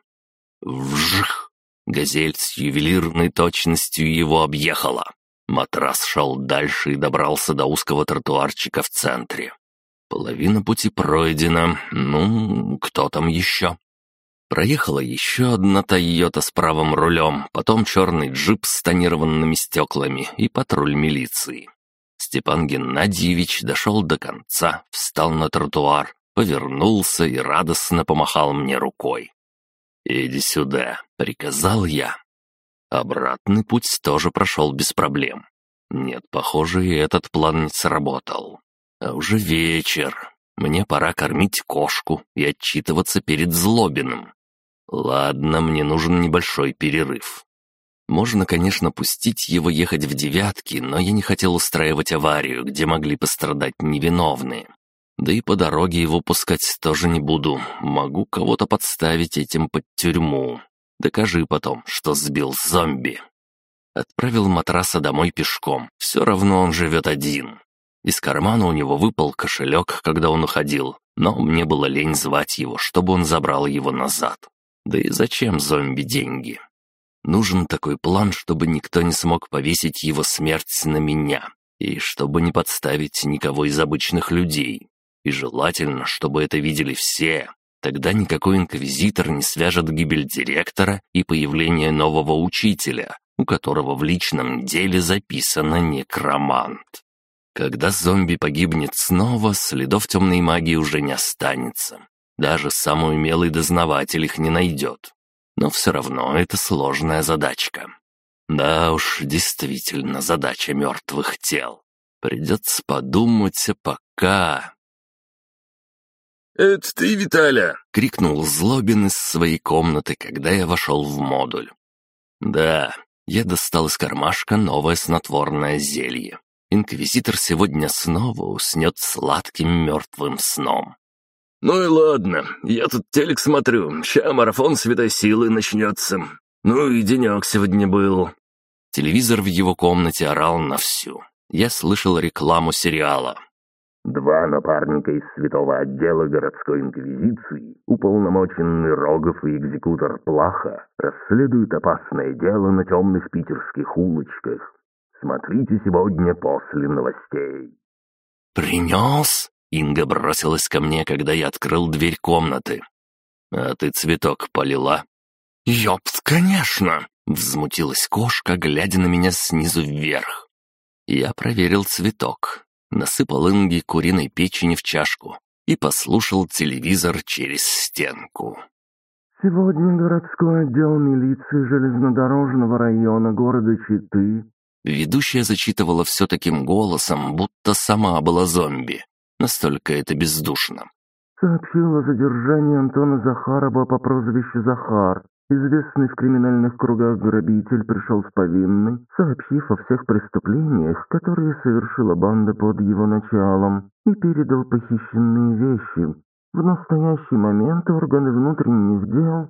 Вжих! Газель с ювелирной точностью его объехала. Матрас шел дальше и добрался до узкого тротуарчика в центре. Половина пути пройдена. Ну, кто там еще? Проехала еще одна «Тойота» с правым рулем, потом черный джип с тонированными стеклами и патруль милиции. Степан Геннадьевич дошел до конца, встал на тротуар, повернулся и радостно помахал мне рукой. «Иди сюда», — приказал я. Обратный путь тоже прошел без проблем. Нет, похоже, и этот план не сработал. А уже вечер. Мне пора кормить кошку и отчитываться перед Злобиным. Ладно, мне нужен небольшой перерыв. Можно, конечно, пустить его ехать в девятки, но я не хотел устраивать аварию, где могли пострадать невиновные. Да и по дороге его пускать тоже не буду. Могу кого-то подставить этим под тюрьму. Докажи потом, что сбил зомби. Отправил матраса домой пешком. Все равно он живет один. Из кармана у него выпал кошелек, когда он уходил, но мне было лень звать его, чтобы он забрал его назад. Да и зачем зомби деньги? Нужен такой план, чтобы никто не смог повесить его смерть на меня, и чтобы не подставить никого из обычных людей. И желательно, чтобы это видели все. Тогда никакой инквизитор не свяжет гибель директора и появление нового учителя, у которого в личном деле записано некромант. Когда зомби погибнет снова, следов темной магии уже не останется. Даже самый умелый дознаватель их не найдет. Но все равно это сложная задачка. Да уж, действительно, задача мертвых тел. Придется подумать, а пока... «Это ты, Виталя?» — крикнул Злобин из своей комнаты, когда я вошел в модуль. «Да, я достал из кармашка новое снотворное зелье. Инквизитор сегодня снова уснет сладким мертвым сном». «Ну и ладно, я тут телек смотрю, ща марафон святой силы начнется. Ну и денек сегодня был». Телевизор в его комнате орал на всю. Я слышал рекламу сериала. Два напарника из святого отдела городской инквизиции, уполномоченный Рогов и экзекутор Плаха, расследуют опасное дело на темных питерских улочках. Смотрите сегодня после новостей. «Принес?» Инга бросилась ко мне, когда я открыл дверь комнаты. «А ты цветок полила?» «Ёпт, конечно!» — взмутилась кошка, глядя на меня снизу вверх. Я проверил цветок насыпал Инги куриной печени в чашку и послушал телевизор через стенку. «Сегодня городской отдел милиции железнодорожного района города Читы». Ведущая зачитывала все таким голосом, будто сама была зомби. Настолько это бездушно. Сообщил о задержании Антона Захарова по прозвищу Захар. Известный в криминальных кругах грабитель пришел с повинной, сообщив о всех преступлениях, которые совершила банда под его началом, и передал похищенные вещи. В настоящий момент органы внутренних дел...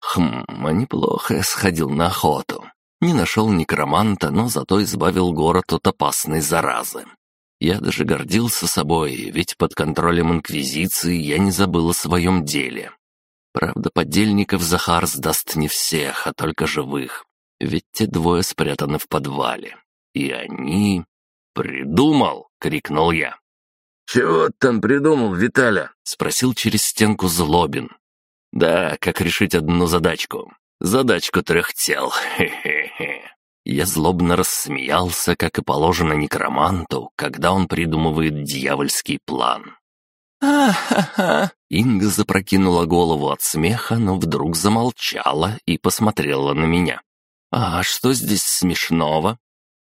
Хм, а неплохо я сходил на охоту. Не нашел некроманта, но зато избавил город от опасной заразы. Я даже гордился собой, ведь под контролем Инквизиции я не забыл о своем деле. Правда, подельников Захар сдаст не всех, а только живых. Ведь те двое спрятаны в подвале. И они... «Придумал!» — крикнул я. «Чего там придумал, Виталя?» — спросил через стенку Злобин. «Да, как решить одну задачку. Задачку трех тел. Хе-хе-хе». Я злобно рассмеялся, как и положено некроманту, когда он придумывает дьявольский план. «А-ха-ха!» Инга запрокинула голову от смеха, но вдруг замолчала и посмотрела на меня. «А что здесь смешного?»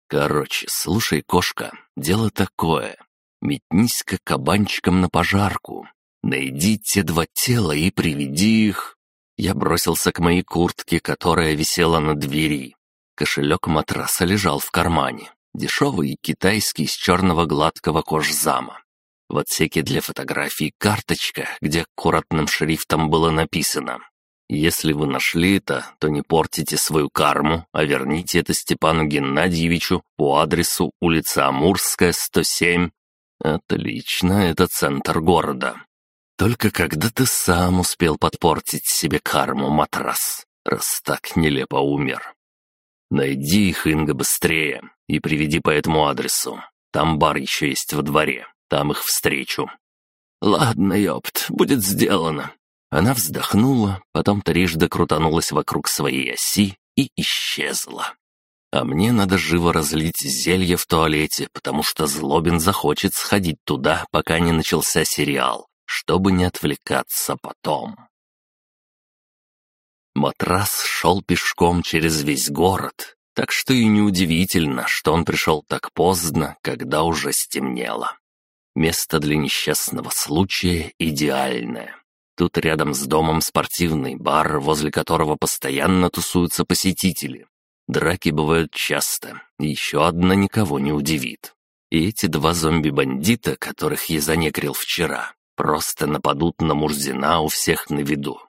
«Короче, слушай, кошка, дело такое. Метнись-ка кабанчиком на пожарку. Найди те два тела и приведи их...» Я бросился к моей куртке, которая висела на двери. Кошелек матраса лежал в кармане. Дешевый китайский с черного гладкого кожзама. В отсеке для фотографий карточка, где аккуратным шрифтом было написано «Если вы нашли это, то не портите свою карму, а верните это Степану Геннадьевичу по адресу улица Амурская, 107». Отлично, это центр города. Только когда ты сам успел подпортить себе карму, матрас, раз так нелепо умер. Найди их, Инга, быстрее и приведи по этому адресу. Там бар еще есть во дворе. Там их встречу». «Ладно, ёпт, будет сделано». Она вздохнула, потом трижды крутанулась вокруг своей оси и исчезла. А мне надо живо разлить зелье в туалете, потому что Злобин захочет сходить туда, пока не начался сериал, чтобы не отвлекаться потом. Матрас шел пешком через весь город, так что и неудивительно, что он пришел так поздно, когда уже стемнело. Место для несчастного случая идеальное. Тут рядом с домом спортивный бар, возле которого постоянно тусуются посетители. Драки бывают часто, еще одна никого не удивит. И эти два зомби-бандита, которых я занекрил вчера, просто нападут на Мурзина у всех на виду.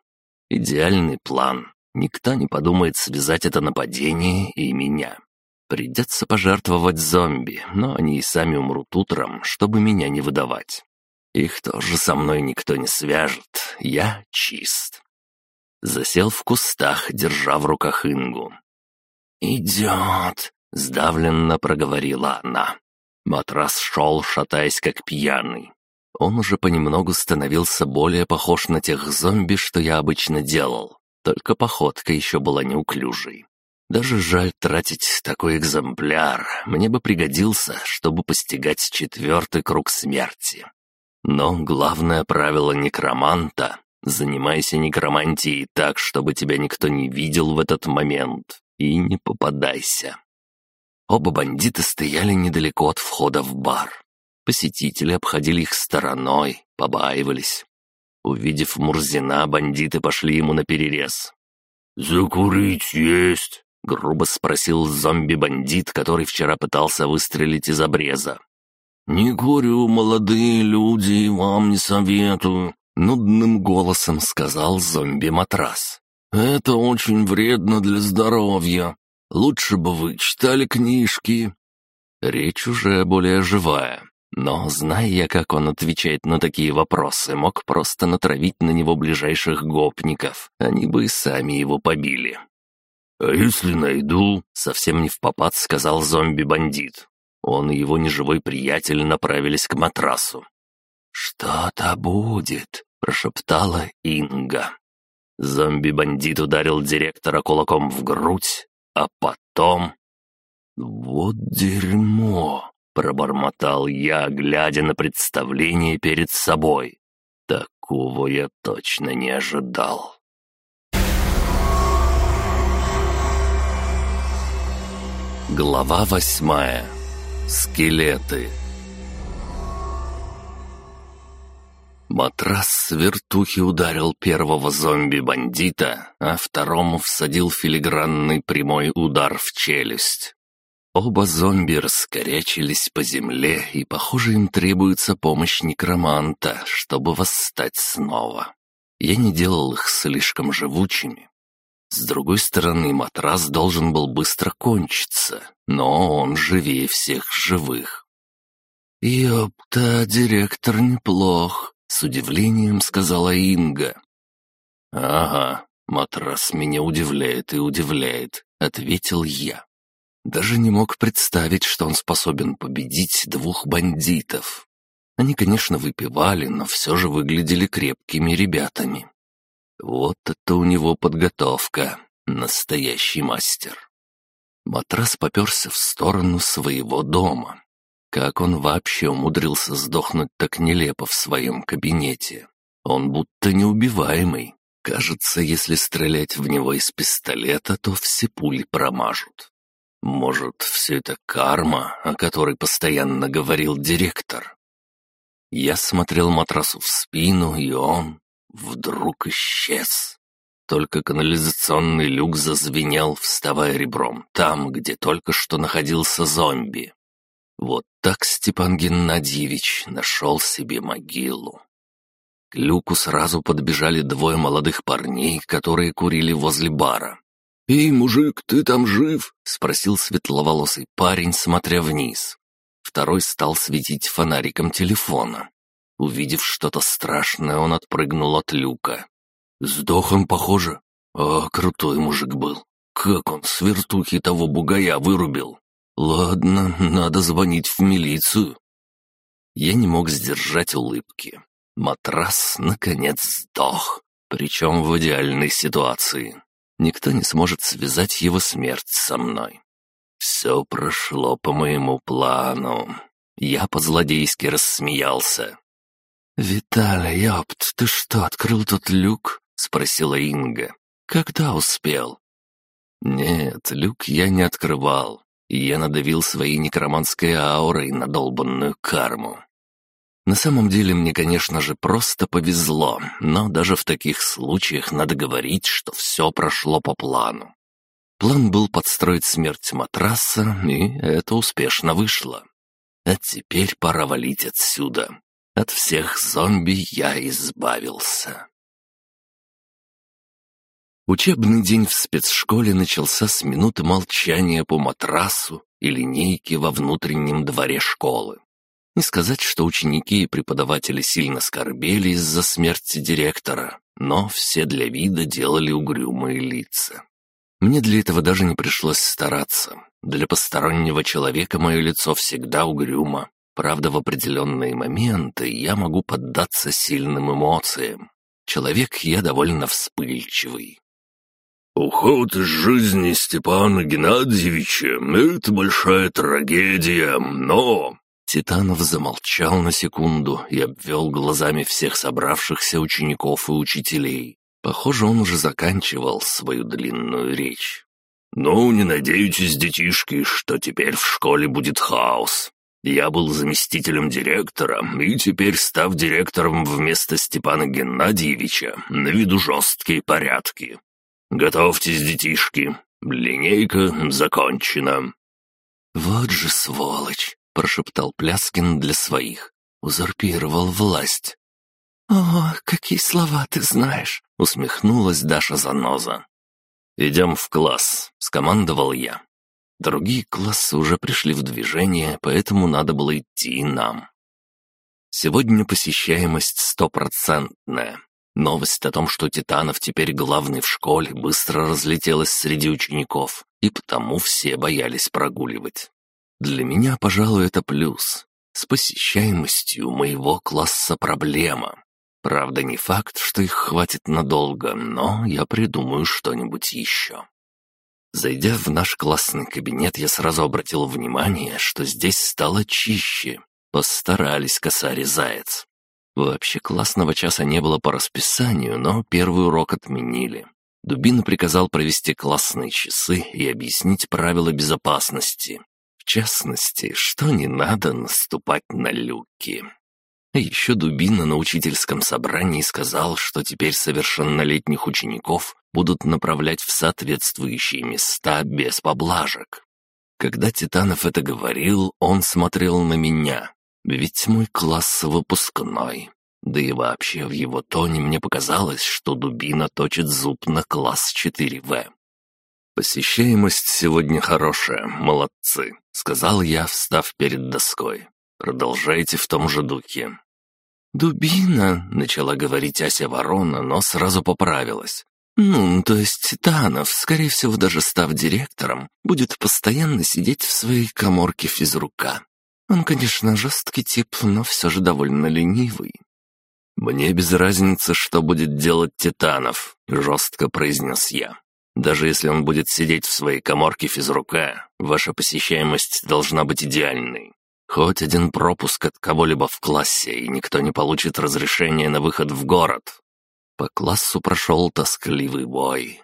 Идеальный план. Никто не подумает связать это нападение и меня. Придется пожертвовать зомби, но они и сами умрут утром, чтобы меня не выдавать. Их тоже со мной никто не свяжет, я чист. Засел в кустах, держа в руках Ингу. «Идет!» — сдавленно проговорила она. Матрас шел, шатаясь как пьяный. Он уже понемногу становился более похож на тех зомби, что я обычно делал, только походка еще была неуклюжей. Даже жаль тратить такой экземпляр, мне бы пригодился, чтобы постигать четвертый круг смерти. Но главное правило некроманта — занимайся некромантией так, чтобы тебя никто не видел в этот момент, и не попадайся. Оба бандита стояли недалеко от входа в бар. Посетители обходили их стороной, побаивались. Увидев Мурзина, бандиты пошли ему на перерез. «Закурить есть?» — грубо спросил зомби-бандит, который вчера пытался выстрелить из обреза. «Не курю, молодые люди, вам не советую», — нудным голосом сказал зомби-матрас. «Это очень вредно для здоровья. Лучше бы вы читали книжки». Речь уже более живая, но, зная я, как он отвечает на такие вопросы, мог просто натравить на него ближайших гопников, они бы и сами его побили. «А если найду?» — совсем не в попад сказал зомби-бандит. Он и его неживой приятель направились к матрасу. «Что-то будет», — прошептала Инга. Зомби-бандит ударил директора кулаком в грудь, а потом... «Вот дерьмо!» — пробормотал я, глядя на представление перед собой. Такого я точно не ожидал. Глава восьмая. Скелеты. Матрас с вертухи ударил первого зомби-бандита, а второму всадил филигранный прямой удар в челюсть. Оба зомби раскорячились по земле, и, похоже, им требуется помощь некроманта, чтобы восстать снова. Я не делал их слишком живучими, с другой стороны, матрас должен был быстро кончиться, но он живее всех живых. «Ёпта, директор неплох», — с удивлением сказала Инга. «Ага, матрас меня удивляет и удивляет», — ответил я. Даже не мог представить, что он способен победить двух бандитов. Они, конечно, выпивали, но все же выглядели крепкими ребятами. Вот это у него подготовка. Настоящий мастер. Матрас поперся в сторону своего дома. Как он вообще умудрился сдохнуть так нелепо в своем кабинете? Он будто неубиваемый. Кажется, если стрелять в него из пистолета, то все пули промажут. Может, все это карма, о которой постоянно говорил директор? Я смотрел матрасу в спину, и он вдруг исчез. Только канализационный люк зазвенел, вставая ребром, там, где только что находился зомби. Вот так Степан Геннадьевич нашел себе могилу. К люку сразу подбежали двое молодых парней, которые курили возле бара. «Эй, мужик, ты там жив?» — спросил светловолосый парень, смотря вниз. Второй стал светить фонариком телефона. Увидев что-то страшное, он отпрыгнул от люка. Сдох он, похоже. А, крутой мужик был. Как он с вертухи того бугая вырубил. Ладно, надо звонить в милицию. Я не мог сдержать улыбки. Матрас, наконец, сдох. Причем в идеальной ситуации. Никто не сможет связать его смерть со мной. Все прошло по моему плану. Я по-злодейски рассмеялся. «Виталий, ёпт, ты что, открыл тот люк?» — спросила Инга. «Когда успел?» «Нет, люк я не открывал, я надавил своей некроманской аурой на долбанную карму. На самом деле мне, конечно же, просто повезло, но даже в таких случаях надо говорить, что все прошло по плану. План был подстроить смерть матраса, и это успешно вышло. А теперь пора валить отсюда. От всех зомби я избавился. Учебный день в спецшколе начался с минуты молчания по матрасу и линейки во внутреннем дворе школы. Не сказать, что ученики и преподаватели сильно скорбели из-за смерти директора, но все для вида делали угрюмые лица. Мне для этого даже не пришлось стараться. Для постороннего человека мое лицо всегда угрюмо. Правда, в определенные моменты я могу поддаться сильным эмоциям. Человек я довольно вспыльчивый. «Уход из жизни Степана Геннадьевича — это большая трагедия, но...» Титанов замолчал на секунду и обвел глазами всех собравшихся учеников и учителей. Похоже, он уже заканчивал свою длинную речь. «Ну, не надейтесь, детишки, что теперь в школе будет хаос. Я был заместителем директора, и теперь, став директором вместо Степана Геннадьевича, наведу жесткие порядки. «Готовьтесь, детишки, линейка закончена». «Вот же сволочь!» — прошептал Пляскин для своих. Узурпировал власть. «О, какие слова ты знаешь!» — усмехнулась Даша Заноза. «Идем в класс», — скомандовал я. Другие классы уже пришли в движение, поэтому надо было идти и нам. Сегодня посещаемость стопроцентная. Новость о том, что Титанов теперь главный в школе, быстро разлетелась среди учеников, и потому все боялись прогуливать. Для меня, пожалуй, это плюс. С посещаемостью моего класса проблема. Правда, не факт, что их хватит надолго, но я придумаю что-нибудь еще. Зайдя в наш классный кабинет, я сразу обратил внимание, что здесь стало чище. Постарались косарь заяц. Вообще классного часа не было по расписанию, но первый урок отменили. Дубина приказал провести классные часы и объяснить правила безопасности. Частности, что не надо наступать на люки. Еще Дубина на учительском собрании сказал, что теперь совершеннолетних учеников будут направлять в соответствующие места без поблажек. Когда Титанов это говорил, он смотрел на меня, ведь мой класс выпускной. Да и вообще в его тоне мне показалось, что дубина точит зуб на класс 4В. «Посещаемость сегодня хорошая, молодцы», — сказал я, встав перед доской. «Продолжайте в том же духе». «Дубина», — начала говорить Ася Ворона, но сразу поправилась. «Ну, то есть Титанов, скорее всего, даже став директором, будет постоянно сидеть в своей коморке физрука. Он, конечно, жесткий тип, но все же довольно ленивый. «Мне без разницы, что будет делать Титанов», — жестко произнес я. Даже если он будет сидеть в своей коморке физрука, ваша посещаемость должна быть идеальной. Хоть один пропуск от кого-либо в классе, и никто не получит разрешения на выход в город. По классу прошел тоскливый бой.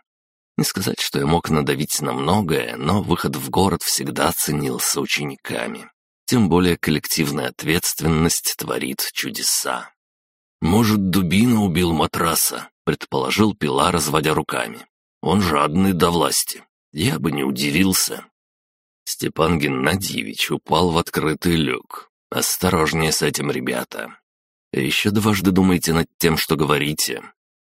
Не сказать, что я мог надавить на многое, но выход в город всегда ценился учениками. Тем более коллективная ответственность творит чудеса. «Может, дубина убил матраса», — предположил Пила, разводя руками. «Он жадный до власти. Я бы не удивился». Степан Геннадьевич упал в открытый люк. «Осторожнее с этим, ребята. Еще дважды думайте над тем, что говорите.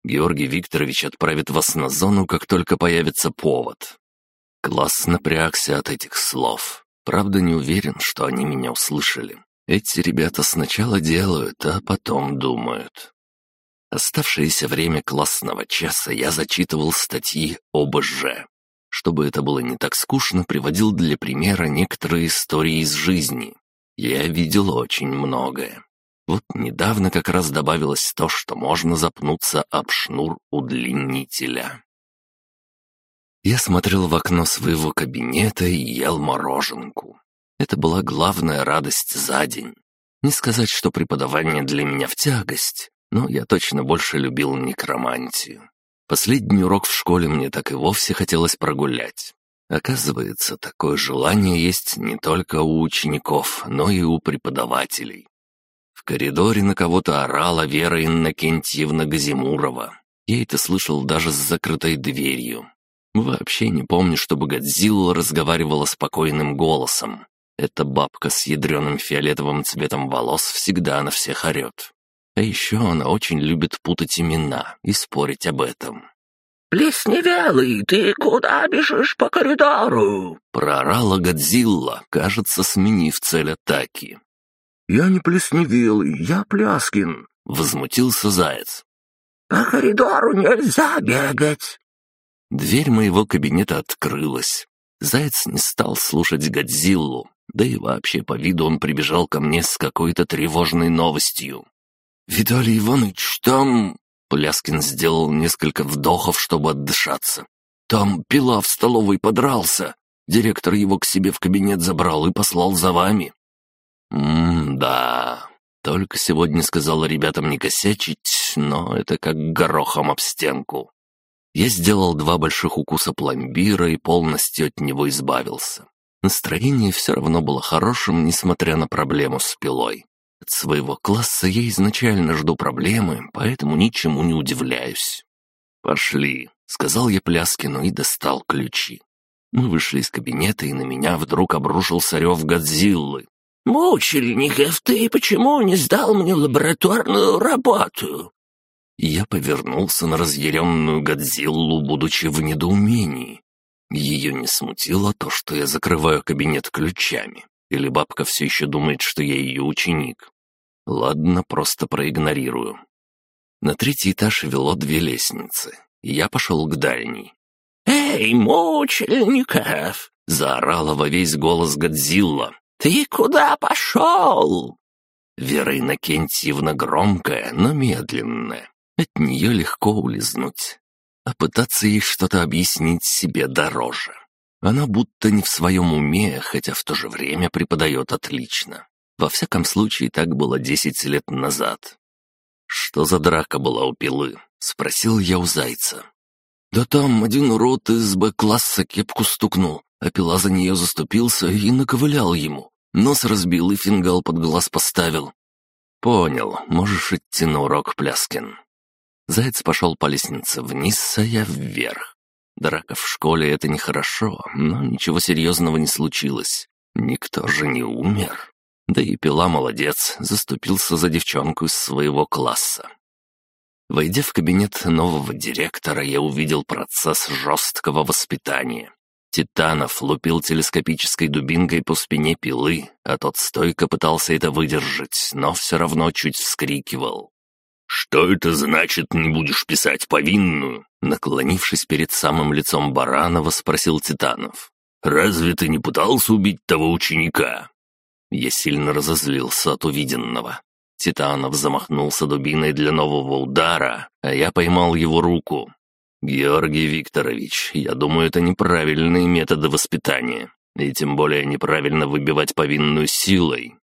Георгий Викторович отправит вас на зону, как только появится повод». Класс напрягся от этих слов. Правда, не уверен, что они меня услышали. Эти ребята сначала делают, а потом думают. Оставшееся время классного часа я зачитывал статьи ОБЖ. Чтобы это было не так скучно, приводил для примера некоторые истории из жизни. Я видел очень многое. Вот недавно как раз добавилось то, что можно запнуться об шнур удлинителя. Я смотрел в окно своего кабинета и ел мороженку. Это была главная радость за день. Не сказать, что преподавание для меня в тягость, но я точно больше любил некромантию. Последний урок в школе мне так и вовсе хотелось прогулять. Оказывается, такое желание есть не только у учеников, но и у преподавателей. В коридоре на кого-то орала Вера Иннокентьевна Газимурова. Я это слышал даже с закрытой дверью. Вообще не помню, чтобы Годзилла разговаривала спокойным голосом. Эта бабка с ядреным фиолетовым цветом волос всегда на всех орет. А еще она очень любит путать имена и спорить об этом. «Плесневелый, ты куда бежишь по коридору?» Проорала Годзилла, кажется, сменив цель атаки. «Я не Плесневелый, я Пляскин», — возмутился Заяц. «По коридору нельзя бегать». Дверь моего кабинета открылась. Заяц не стал слушать Годзиллу, да и вообще по виду он прибежал ко мне с какой-то тревожной новостью. «Виталий Иванович, там...» Пляскин сделал несколько вдохов, чтобы отдышаться. «Там пила в столовой подрался. Директор его к себе в кабинет забрал и послал за вами». «М-да...» Только сегодня сказал ребятам не косячить, но это как горохом об стенку. Я сделал два больших укуса пломбира и полностью от него избавился. Настроение все равно было хорошим, несмотря на проблему с пилой. От своего класса я изначально жду проблемы, поэтому ничему не удивляюсь. «Пошли», — сказал я Пляскину и достал ключи. Мы вышли из кабинета, и на меня вдруг обрушился рев Годзиллы. «Мучельников, ты почему не сдал мне лабораторную работу?» Я повернулся на разъяренную Годзиллу, будучи в недоумении. Ее не смутило то, что я закрываю кабинет ключами. Или бабка все еще думает, что я ее ученик? Ладно, просто проигнорирую. На третий этаж вело две лестницы, и я пошел к дальней. «Эй, мучельников!» — заорала во весь голос Годзилла. «Ты куда пошел?» Вера Иннокентьевна громкая, но медленная. От нее легко улизнуть. А пытаться ей что-то объяснить себе дороже. Она будто не в своем уме, хотя в то же время преподает отлично. Во всяком случае, так было десять лет назад. «Что за драка была у пилы?» — спросил я у зайца. «Да там один урод из Б-класса кепку стукнул, а пила за нее заступился и наковылял ему. Нос разбил и фингал под глаз поставил». «Понял, можешь идти на урок, Пляскин». Заяц пошел по лестнице вниз, а я вверх. Драка в школе — это нехорошо, но ничего серьезного не случилось. Никто же не умер. Да и Пила молодец, заступился за девчонку из своего класса. Войдя в кабинет нового директора, я увидел процесс жесткого воспитания. Титанов лупил телескопической дубинкой по спине пилы, а тот стойко пытался это выдержать, но все равно чуть вскрикивал. «Что это значит, не будешь писать повинную?» Наклонившись перед самым лицом Баранова, спросил Титанов. «Разве ты не пытался убить того ученика?» Я сильно разозлился от увиденного. Титанов замахнулся дубиной для нового удара, а я поймал его руку. «Георгий Викторович, я думаю, это неправильные методы воспитания, и тем более неправильно выбивать повинную силой».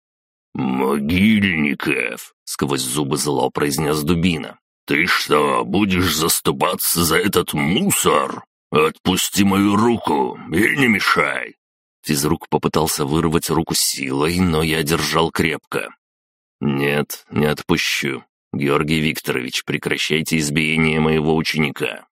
«Могильников!» — сквозь зубы зло произнес Дубина. «Ты что, будешь заступаться за этот мусор? Отпусти мою руку и не мешай!» Физрук попытался вырвать руку силой, но я держал крепко. «Нет, не отпущу. Георгий Викторович, прекращайте избиение моего ученика».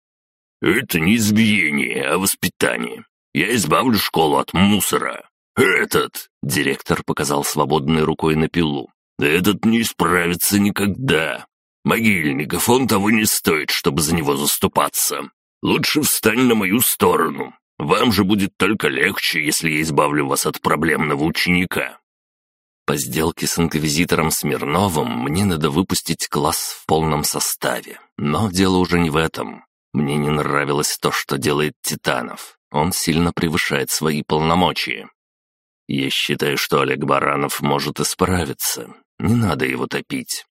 «Это не избиение, а воспитание. Я избавлю школу от мусора. Этот...» — директор показал свободной рукой на пилу. «Этот не справится никогда. Могильников, он того не стоит, чтобы за него заступаться. Лучше встань на мою сторону. Вам же будет только легче, если я избавлю вас от проблемного ученика». По сделке с инквизитором Смирновым мне надо выпустить класс в полном составе. Но дело уже не в этом. Мне не нравилось то, что делает Титанов. Он сильно превышает свои полномочия. Я считаю, что Олег Баранов может исправиться. Не надо его топить.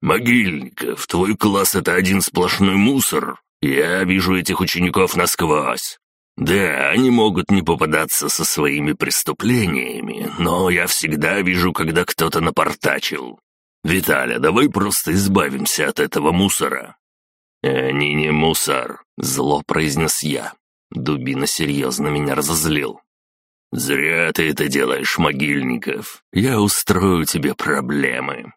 «Могильников, твой класс — это один сплошной мусор. Я вижу этих учеников насквозь. Да, они могут не попадаться со своими преступлениями, но я всегда вижу, когда кто-то напортачил. Виталя, давай просто избавимся от этого мусора». «Они не мусор», — зло произнес я. Дубина серьезно меня разозлил. «Зря ты это делаешь, Могильников. Я устрою тебе проблемы».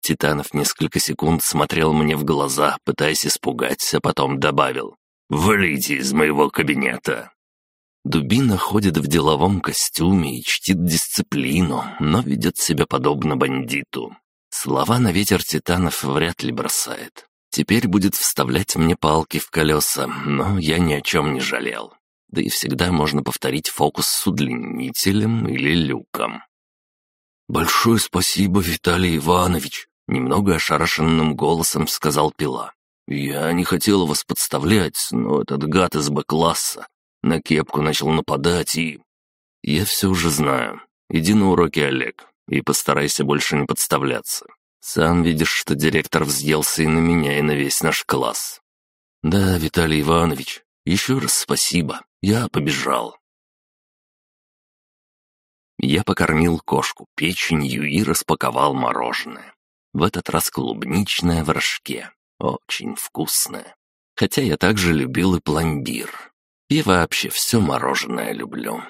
Титанов несколько секунд смотрел мне в глаза, пытаясь испугать, а потом добавил. «Валите из моего кабинета!» Дубина ходит в деловом костюме и чтит дисциплину, но ведет себя подобно бандиту. Слова на ветер Титанов вряд ли бросает. Теперь будет вставлять мне палки в колеса, но я ни о чем не жалел. Да и всегда можно повторить фокус с удлинителем или люком. «Большое спасибо, Виталий Иванович!» Немного ошарашенным голосом сказал Пила. «Я не хотел вас подставлять, но этот гад из Б-класса на кепку начал нападать и...» «Я все уже знаю. Иди на уроки, Олег, и постарайся больше не подставляться. Сам видишь, что директор взъелся и на меня, и на весь наш класс». «Да, Виталий Иванович, еще раз спасибо. Я побежал». Я покормил кошку печенью и распаковал мороженое. В этот раз клубничное в рожке. Очень вкусное. Хотя я также любил и пломбир. И вообще все мороженое люблю.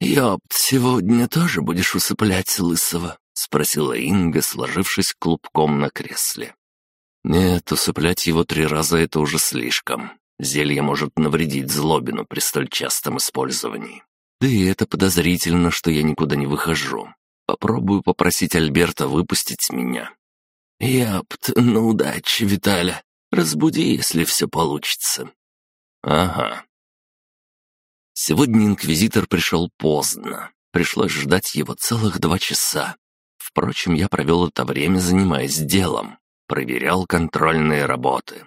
«Ёпт, сегодня тоже будешь усыплять Лысого?» — спросила Инга, сложившись клубком на кресле. «Нет, усыплять его три раза — это уже слишком. Зелье может навредить злобину при столь частом использовании. Да и это подозрительно, что я никуда не выхожу. Попробую попросить Альберта выпустить меня. «Япт, ну удачи, Виталя. Разбуди, если все получится». «Ага». Сегодня инквизитор пришел поздно. Пришлось ждать его целых два часа. Впрочем, я провел это время, занимаясь делом. Проверял контрольные работы.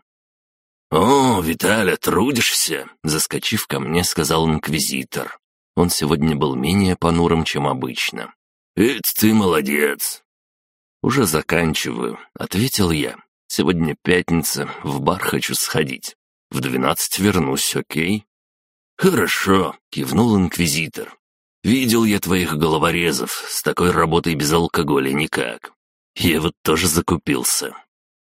«О, Виталя, трудишься?» Заскочив ко мне, сказал инквизитор. Он сегодня был менее понурым, чем обычно. «Это ты молодец!» «Уже заканчиваю», — ответил я. «Сегодня пятница, в бар хочу сходить. В двенадцать вернусь, окей?» «Хорошо», — кивнул инквизитор. «Видел я твоих головорезов, с такой работой без алкоголя никак. Я вот тоже закупился».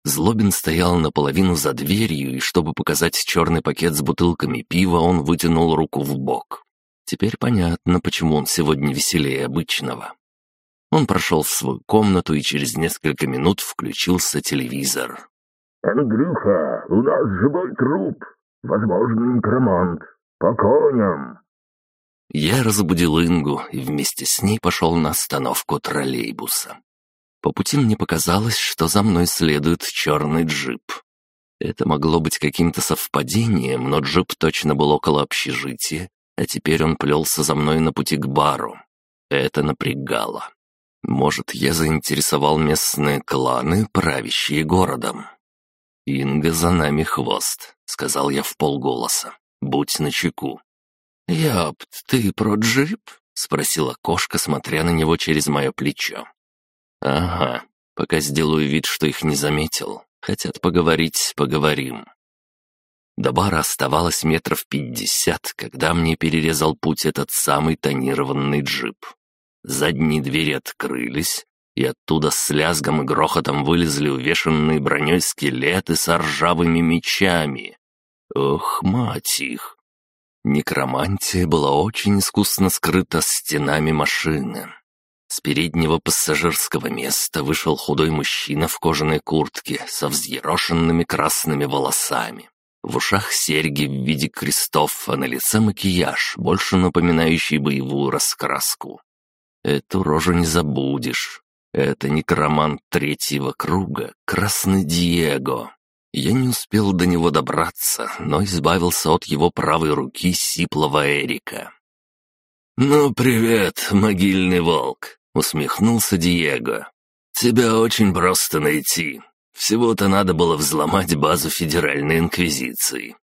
Злобин стоял наполовину за дверью, и чтобы показать черный пакет с бутылками пива, он вытянул руку в бок. Теперь понятно, почему он сегодня веселее обычного. Он прошел в свою комнату и через несколько минут включился телевизор. «Андрюха, у нас живой труп. Возможно, некромант. По коням». Я разбудил Ингу и вместе с ней пошел на остановку троллейбуса. По пути мне показалось, что за мной следует черный джип. Это могло быть каким-то совпадением, но джип точно был около общежития, а теперь он плелся за мной на пути к бару. Это напрягало. Может, я заинтересовал местные кланы, правящие городом. «Инга, за нами хвост», — сказал я в полголоса. «Будь начеку». «Япт, ты про джип?» — спросила кошка, смотря на него через мое плечо. «Ага, пока сделаю вид, что их не заметил. Хотят поговорить, поговорим». До бара оставалось метров пятьдесят, когда мне перерезал путь этот самый тонированный джип. Задние двери открылись, и оттуда с лязгом и грохотом вылезли увешанные броней скелеты с ржавыми мечами. Ох, мать их! Некромантия была очень искусно скрыта стенами машины. С переднего пассажирского места вышел худой мужчина в кожаной куртке со взъерошенными красными волосами. В ушах серьги в виде крестов, а на лице макияж, больше напоминающий боевую раскраску. Эту рожу не забудешь. Это некромант третьего круга, Красный Диего. Я не успел до него добраться, но избавился от его правой руки сиплого Эрика. «Ну, привет, могильный волк!» — усмехнулся Диего. «Тебя очень просто найти. Всего-то надо было взломать базу Федеральной Инквизиции».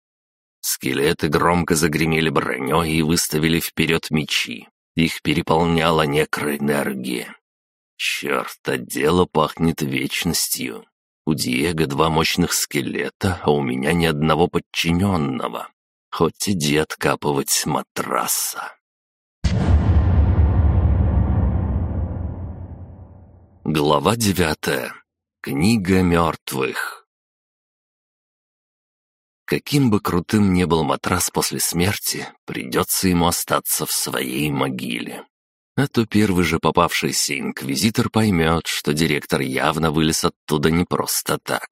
Скелеты громко загремели броней и выставили вперед мечи. Их переполняла некроэнергия. Черт, от дела пахнет вечностью. У Диего два мощных скелета, а у меня ни одного подчиненного. Хоть иди откапывать матраса. Глава девятая. Книга мертвых. Каким бы крутым ни был матрас после смерти, придется ему остаться в своей могиле. А то первый же попавшийся инквизитор поймет, что директор явно вылез оттуда не просто так.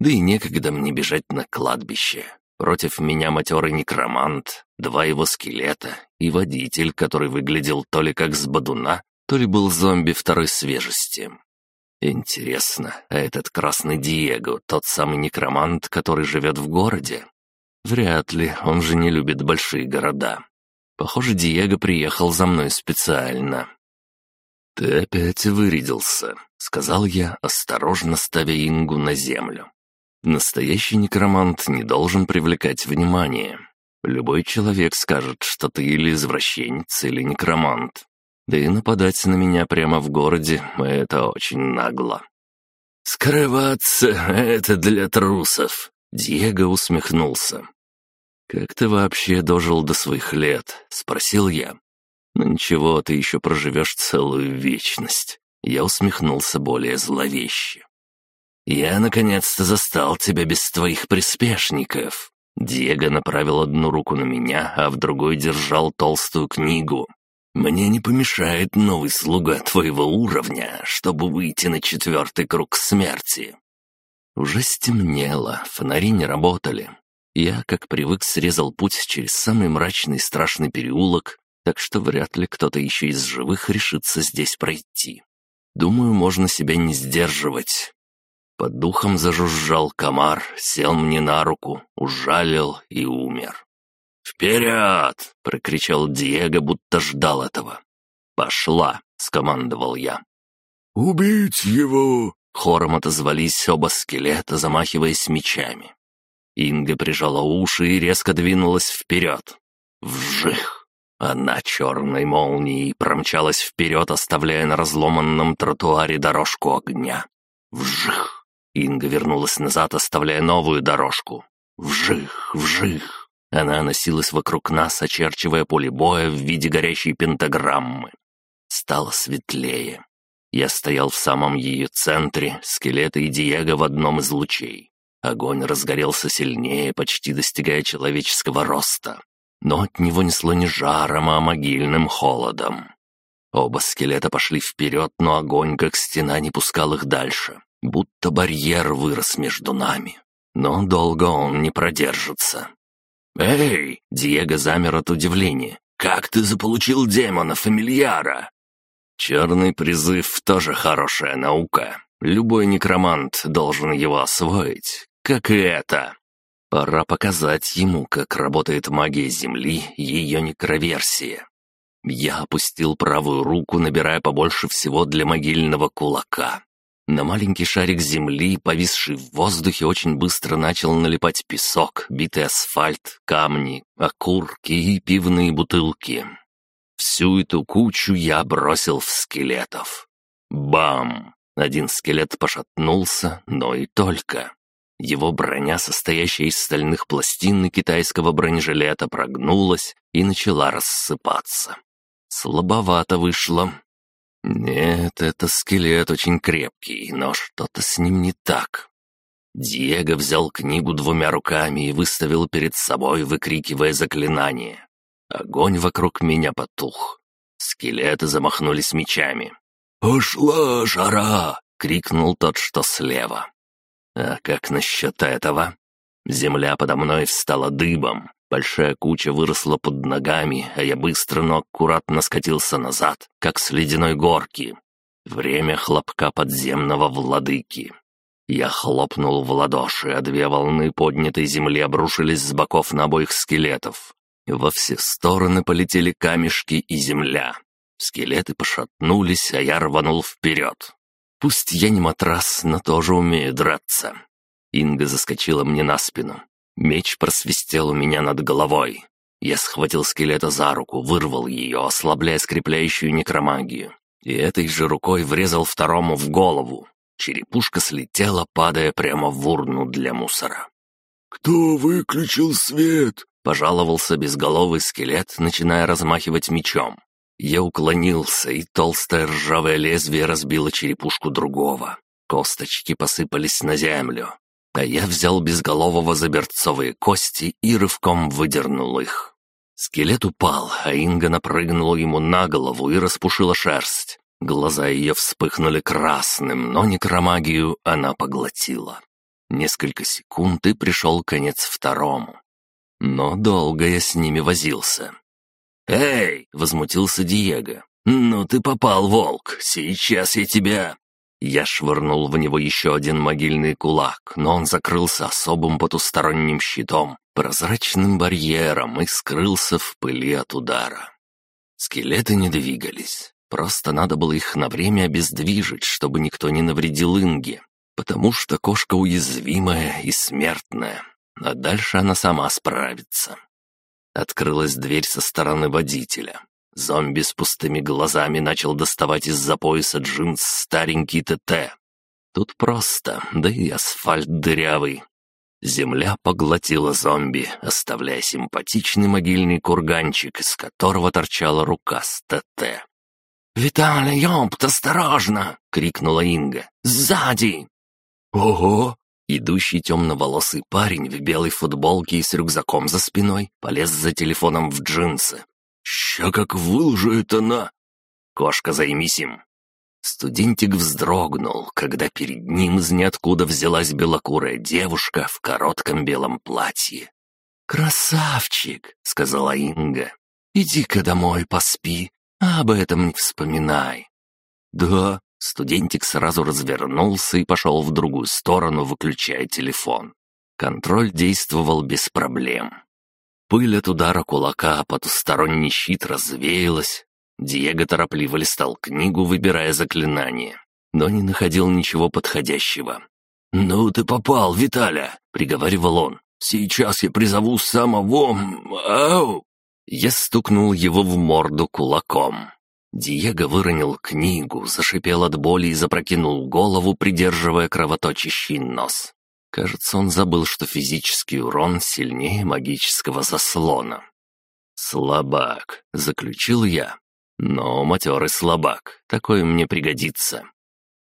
Да и некогда мне бежать на кладбище. Против меня матерый некромант, два его скелета и водитель, который выглядел то ли как с бодуна, то ли был зомби второй свежести. Интересно, а этот красный Диего тот самый некромант, который живет в городе? Вряд ли, он же не любит большие города. Похоже, Диего приехал за мной специально. «Ты опять вырядился», — сказал я, осторожно ставя Ингу на землю. «Настоящий некромант не должен привлекать внимание. Любой человек скажет, что ты или извращенец, или некромант. Да и нападать на меня прямо в городе — это очень нагло». «Скрываться — это для трусов», — Диего усмехнулся. «Как ты вообще дожил до своих лет?» — спросил я. «Ну ничего, ты еще проживешь целую вечность». Я усмехнулся более зловеще. «Я наконец-то застал тебя без твоих приспешников». Диего направил одну руку на меня, а в другой держал толстую книгу. «Мне не помешает новый слуга твоего уровня, чтобы выйти на четвертый круг смерти». Уже стемнело, фонари не работали. Я, как привык, срезал путь через самый мрачный страшный переулок, так что вряд ли кто-то еще из живых решится здесь пройти. Думаю, можно себя не сдерживать. Под духом зажужжал комар, сел мне на руку, ужалил и умер. «Вперед!» — прокричал Диего, будто ждал этого. «Пошла!» — скомандовал я. «Убить его!» — хором отозвались оба скелета, замахиваясь мечами. Инга прижала уши и резко двинулась вперед. Вжих! Она черной молнией промчалась вперед, оставляя на разломанном тротуаре дорожку огня. Вжих! Инга вернулась назад, оставляя новую дорожку. Вжих! Вжих! Она носилась вокруг нас, очерчивая поле боя в виде горящей пентаграммы. Стало светлее. Я стоял в самом ее центре, скелеты и Диего в одном из лучей. Огонь разгорелся сильнее, почти достигая человеческого роста. Но от него несло не жаром, а могильным холодом. Оба скелета пошли вперед, но огонь, как стена, не пускал их дальше. Будто барьер вырос между нами. Но долго он не продержится. «Эй!» — Диего замер от удивления. «Как ты заполучил демона, фамильяра?» «Черный призыв — тоже хорошая наука. Любой некромант должен его освоить как и это. Пора показать ему, как работает магия Земли, ее некроверсия. Я опустил правую руку, набирая побольше всего для могильного кулака. На маленький шарик земли, повисший в воздухе, очень быстро начал налипать песок, битый асфальт, камни, окурки и пивные бутылки. Всю эту кучу я бросил в скелетов. Бам! Один скелет пошатнулся, но и только. Его броня, состоящая из стальных пластин и китайского бронежилета, прогнулась и начала рассыпаться. Слабовато вышло. Нет, это скелет очень крепкий, но что-то с ним не так. Диего взял книгу двумя руками и выставил перед собой, выкрикивая заклинание. Огонь вокруг меня потух. Скелеты замахнулись мечами. «Пошла жара!» — крикнул тот, что слева. А как насчет этого? Земля подо мной встала дыбом, большая куча выросла под ногами, а я быстро, но аккуратно скатился назад, как с ледяной горки. Время хлопка подземного владыки. Я хлопнул в ладоши, а две волны поднятой земли обрушились с боков на обоих скелетов. Во все стороны полетели камешки и земля. Скелеты пошатнулись, а я рванул вперед. Пусть я не матрас, но тоже умею драться. Инга заскочила мне на спину. Меч просвистел у меня над головой. Я схватил скелета за руку, вырвал ее, ослабляя скрепляющую некромагию. И этой же рукой врезал второму в голову. Черепушка слетела, падая прямо в урну для мусора. «Кто выключил свет?» — пожаловался безголовый скелет, начиная размахивать мечом. Я уклонился, и толстое ржавое лезвие разбило черепушку другого. Косточки посыпались на землю. А я взял безголового за берцовые кости и рывком выдернул их. Скелет упал, а Инга напрыгнула ему на голову и распушила шерсть. Глаза ее вспыхнули красным, но некромагию она поглотила. Несколько секунд и пришел конец второму. Но долго я с ними возился. «Эй!» — возмутился Диего. «Ну ты попал, волк! Сейчас я тебя...» Я швырнул в него еще один могильный кулак, но он закрылся особым потусторонним щитом, прозрачным барьером и скрылся в пыли от удара. Скелеты не двигались. Просто надо было их на время обездвижить, чтобы никто не навредил Инге, потому что кошка уязвимая и смертная, а дальше она сама справится. Открылась дверь со стороны водителя. Зомби с пустыми глазами начал доставать из-за пояса джинс старенький ТТ. Тут просто, да и асфальт дырявый. Земля поглотила зомби, оставляя симпатичный могильный курганчик, из которого торчала рука с ТТ. «Виталий, ёпт, осторожно!» — крикнула Инга. «Сзади!» «Ого!» Идущий темноволосый парень в белой футболке и с рюкзаком за спиной полез за телефоном в джинсы. «Ща как выложит она!» «Кошка, займись им!» Студентик вздрогнул, когда перед ним из ниоткуда взялась белокурая девушка в коротком белом платье. «Красавчик!» — сказала Инга. «Иди-ка домой поспи, а об этом не вспоминай». «Да», — студентик сразу развернулся и пошел в другую сторону, выключая телефон. Контроль действовал без проблем. Пыль от удара кулака, потусторонний щит развеялась. Диего торопливо листал книгу, выбирая заклинание, но не находил ничего подходящего. «Ну ты попал, Виталя!» — приговаривал он. «Сейчас я призову самого... Ау!» Я стукнул его в морду кулаком. Диего выронил книгу, зашипел от боли и запрокинул голову, придерживая кровоточащий нос. Кажется, он забыл, что физический урон сильнее магического заслона. «Слабак», — заключил я. «Но матерый слабак, такой мне пригодится».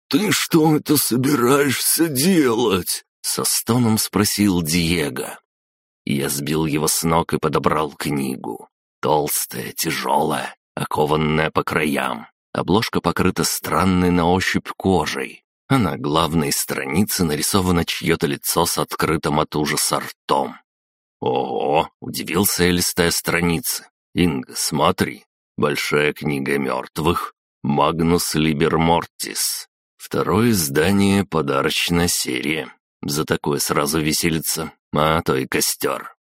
«Ты что это собираешься делать?» — со стоном спросил Диего. Я сбил его с ног и подобрал книгу. Толстая, тяжелая, окованная по краям. Обложка покрыта странной на ощупь кожей, а на главной странице нарисовано чье-то лицо с открытым от ужаса ртом. «Ого!» — удивился я, листая страницы. «Инга, смотри, большая книга мертвых, Магнус Либер Мортис. Второе издание — подарочная серия. За такое сразу веселится, а то и костер».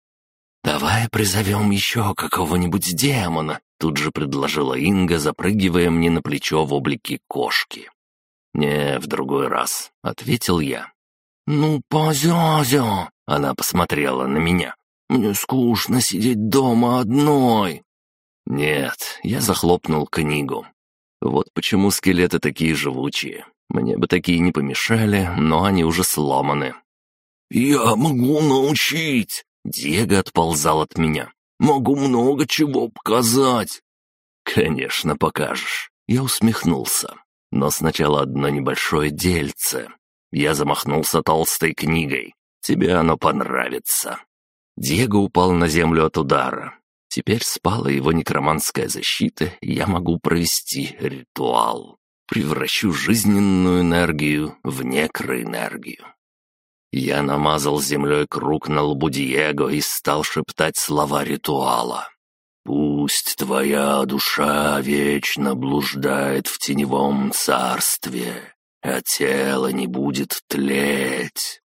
«Давай призовем еще какого-нибудь демона», — тут же предложила Инга, запрыгивая мне на плечо в облике кошки. «Не, в другой раз», — ответил я. «Ну, позязя!» — она посмотрела на меня. «Мне скучно сидеть дома одной». «Нет», — я захлопнул книгу. «Вот почему скелеты такие живучие. Мне бы такие не помешали, но они уже сломаны». «Я могу научить!» Диего отползал от меня. «Могу много чего показать!» «Конечно, покажешь!» Я усмехнулся. «Но сначала одно небольшое дельце. Я замахнулся толстой книгой. Тебе оно понравится». Диего упал на землю от удара. Теперь спала его некроманская защита, и я могу провести ритуал. Превращу жизненную энергию в некроэнергию. Я намазал землей круг на лбу Диего и стал шептать слова ритуала. «Пусть твоя душа вечно блуждает в теневом царстве, а тело не будет тлеть».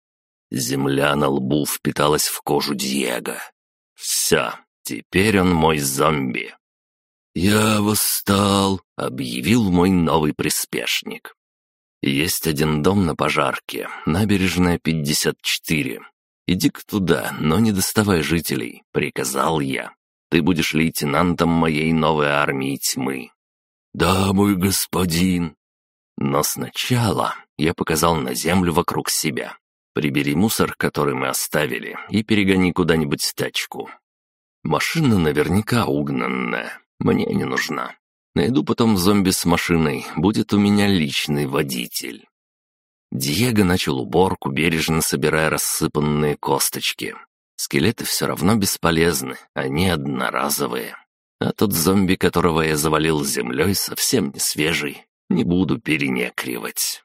Земля на лбу впиталась в кожу Диего. «Все, теперь он мой зомби». «Я восстал», — объявил мой новый приспешник. «Есть один дом на пожарке, набережная 54. Иди-ка туда, но не доставай жителей», — приказал я. «Ты будешь лейтенантом моей новой армии тьмы». «Да, мой господин». Но сначала я показал на землю вокруг себя. Прибери мусор, который мы оставили, и перегони куда-нибудь тачку. Машина наверняка угнанная, мне не нужна. Найду потом зомби с машиной, будет у меня личный водитель. Диего начал уборку, бережно собирая рассыпанные косточки. Скелеты все равно бесполезны, они одноразовые. А тот зомби, которого я завалил землей, совсем не свежий. Не буду перенекривать.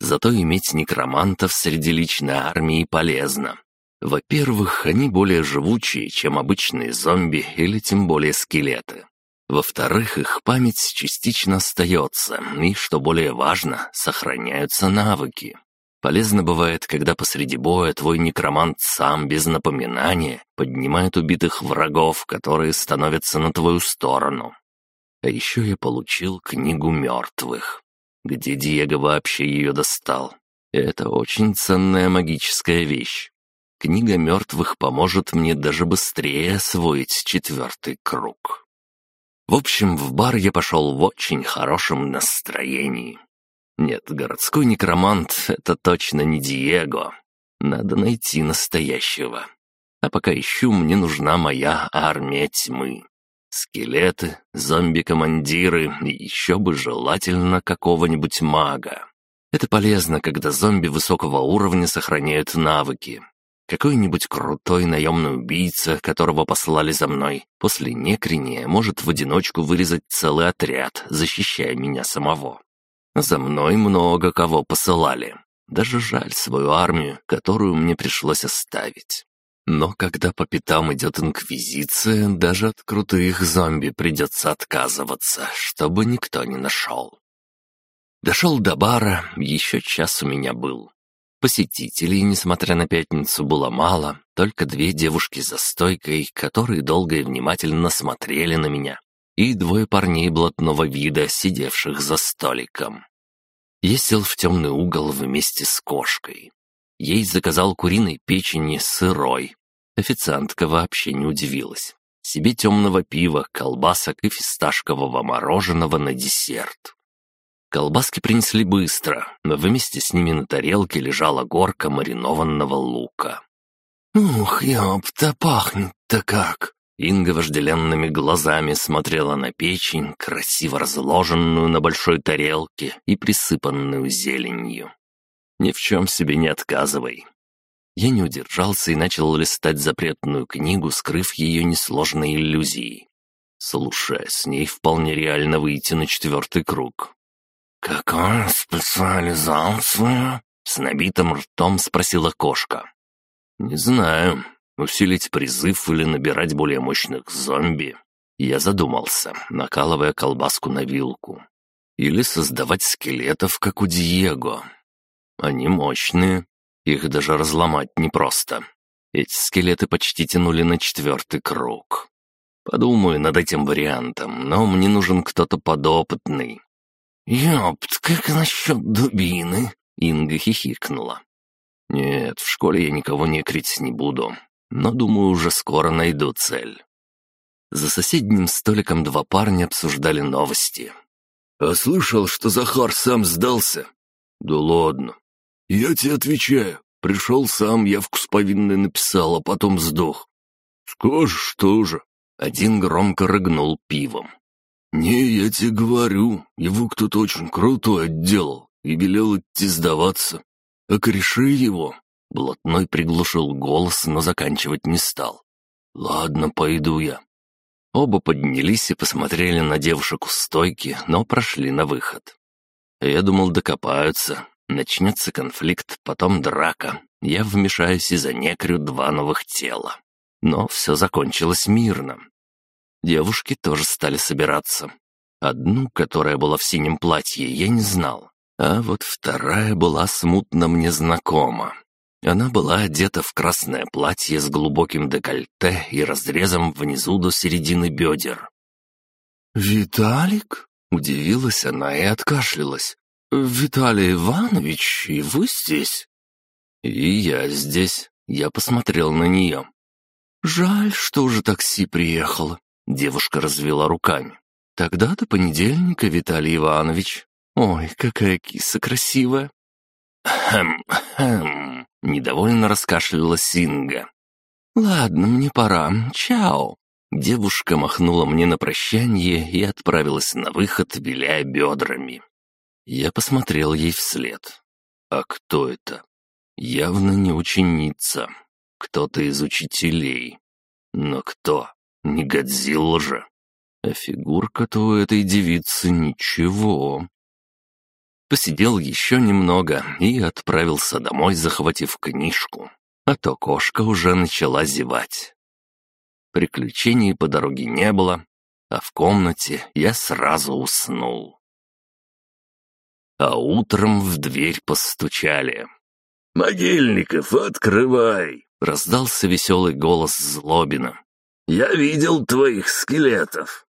Зато иметь некромантов среди личной армии полезно. Во-первых, они более живучие, чем обычные зомби или тем более скелеты. Во-вторых, их память частично остается, и, что более важно, сохраняются навыки. Полезно бывает, когда посреди боя твой некромант сам, без напоминания, поднимает убитых врагов, которые становятся на твою сторону. А еще я получил книгу мертвых. Где Диего вообще ее достал? Это очень ценная магическая вещь. Книга мертвых поможет мне даже быстрее освоить четвертый круг. В общем, в бар я пошел в очень хорошем настроении. Нет, городской некромант — это точно не Диего. Надо найти настоящего. А пока ищу, мне нужна моя армия тьмы. Скелеты, зомби-командиры и еще бы желательно какого-нибудь мага. Это полезно, когда зомби высокого уровня сохраняют навыки, какой-нибудь крутой наемный убийца, которого послали за мной, после некрения может в одиночку вырезать целый отряд, защищая меня самого. За мной много кого посылали. Даже жаль свою армию, которую мне пришлось оставить. Но когда по пятам идет инквизиция, даже от крутых зомби придется отказываться, чтобы никто не нашел. Дошел до бара, еще час у меня был. Посетителей, несмотря на пятницу, было мало, только две девушки за стойкой, которые долго и внимательно смотрели на меня, и двое парней блатного вида, сидевших за столиком. Я сел в темный угол вместе с кошкой. Ей заказал куриной печени сырой. Официантка вообще не удивилась. Себе темного пива, колбасок и фисташкового мороженого на десерт. Колбаски принесли быстро, но вместе с ними на тарелке лежала горка маринованного лука. «Ух, ёпта, пахнет-то как!» Инга вожделенными глазами смотрела на печень, красиво разложенную на большой тарелке и присыпанную зеленью. «Ни в чем себе не отказывай». Я не удержался и начал листать запретную книгу, скрыв ее несложной иллюзией. Слушай, с ней вполне реально выйти на четвертый круг. «Какая специализация?» — с набитым ртом спросила кошка. «Не знаю. Усилить призыв или набирать более мощных зомби?» Я задумался, накалывая колбаску на вилку. Или создавать скелетов, как у Диего. Они мощные, их даже разломать непросто. Эти скелеты почти тянули на четвертый круг. Подумаю над этим вариантом, но мне нужен кто-то подопытный, «Ёпт, как насчет дубины?» — Инга хихикнула. «Нет, в школе я никого не крить не буду, но, думаю, уже скоро найду цель». За соседним столиком два парня обсуждали новости. «А слышал, что Захар сам сдался?» «Да ладно». «Я тебе отвечаю, Пришел сам, явку с повинной написал, а потом сдох. Скажешь тоже. Один громко рыгнул пивом. «Не, я тебе говорю, его кто-то очень крутой отделал и велел идти сдаваться. А кореши его!» Блатной приглушил голос, но заканчивать не стал. «Ладно, пойду я». Оба поднялись и посмотрели на девушек у стойки, но прошли на выход. Я думал, докопаются. Начнется конфликт, потом драка. Я вмешаюсь и занекрю два новых тела. Но все закончилось мирно. Девушки тоже стали собираться. Одну, которая была в синем платье, я не знал. А вот вторая была смутно мне знакома. Она была одета в красное платье с глубоким декольте и разрезом внизу до середины бедер. «Виталик?» — удивилась она и откашлялась. «Виталий Иванович, и вы здесь?» «И я здесь». Я посмотрел на нее. «Жаль, что уже такси приехало», — девушка развела руками. «Тогда до понедельника, Виталий Иванович. Ой, какая киса красивая!» «Хм, хм», — недовольно раскашлялась Синга. «Ладно, мне пора. Чао!» Девушка махнула мне на прощание и отправилась на выход, виляя бедрами. Я посмотрел ей вслед. «А кто это?» «Явно не ученица. Кто-то из учителей. Но кто? Не Годзилла же. А фигурка-то у этой девицы ничего. Посидел еще немного и отправился домой, захватив книжку. А то кошка уже начала зевать. Приключений по дороге не было, а в комнате я сразу уснул. А утром в дверь постучали. «Могильников, открывай!» — раздался веселый голос Злобина. «Я видел твоих скелетов».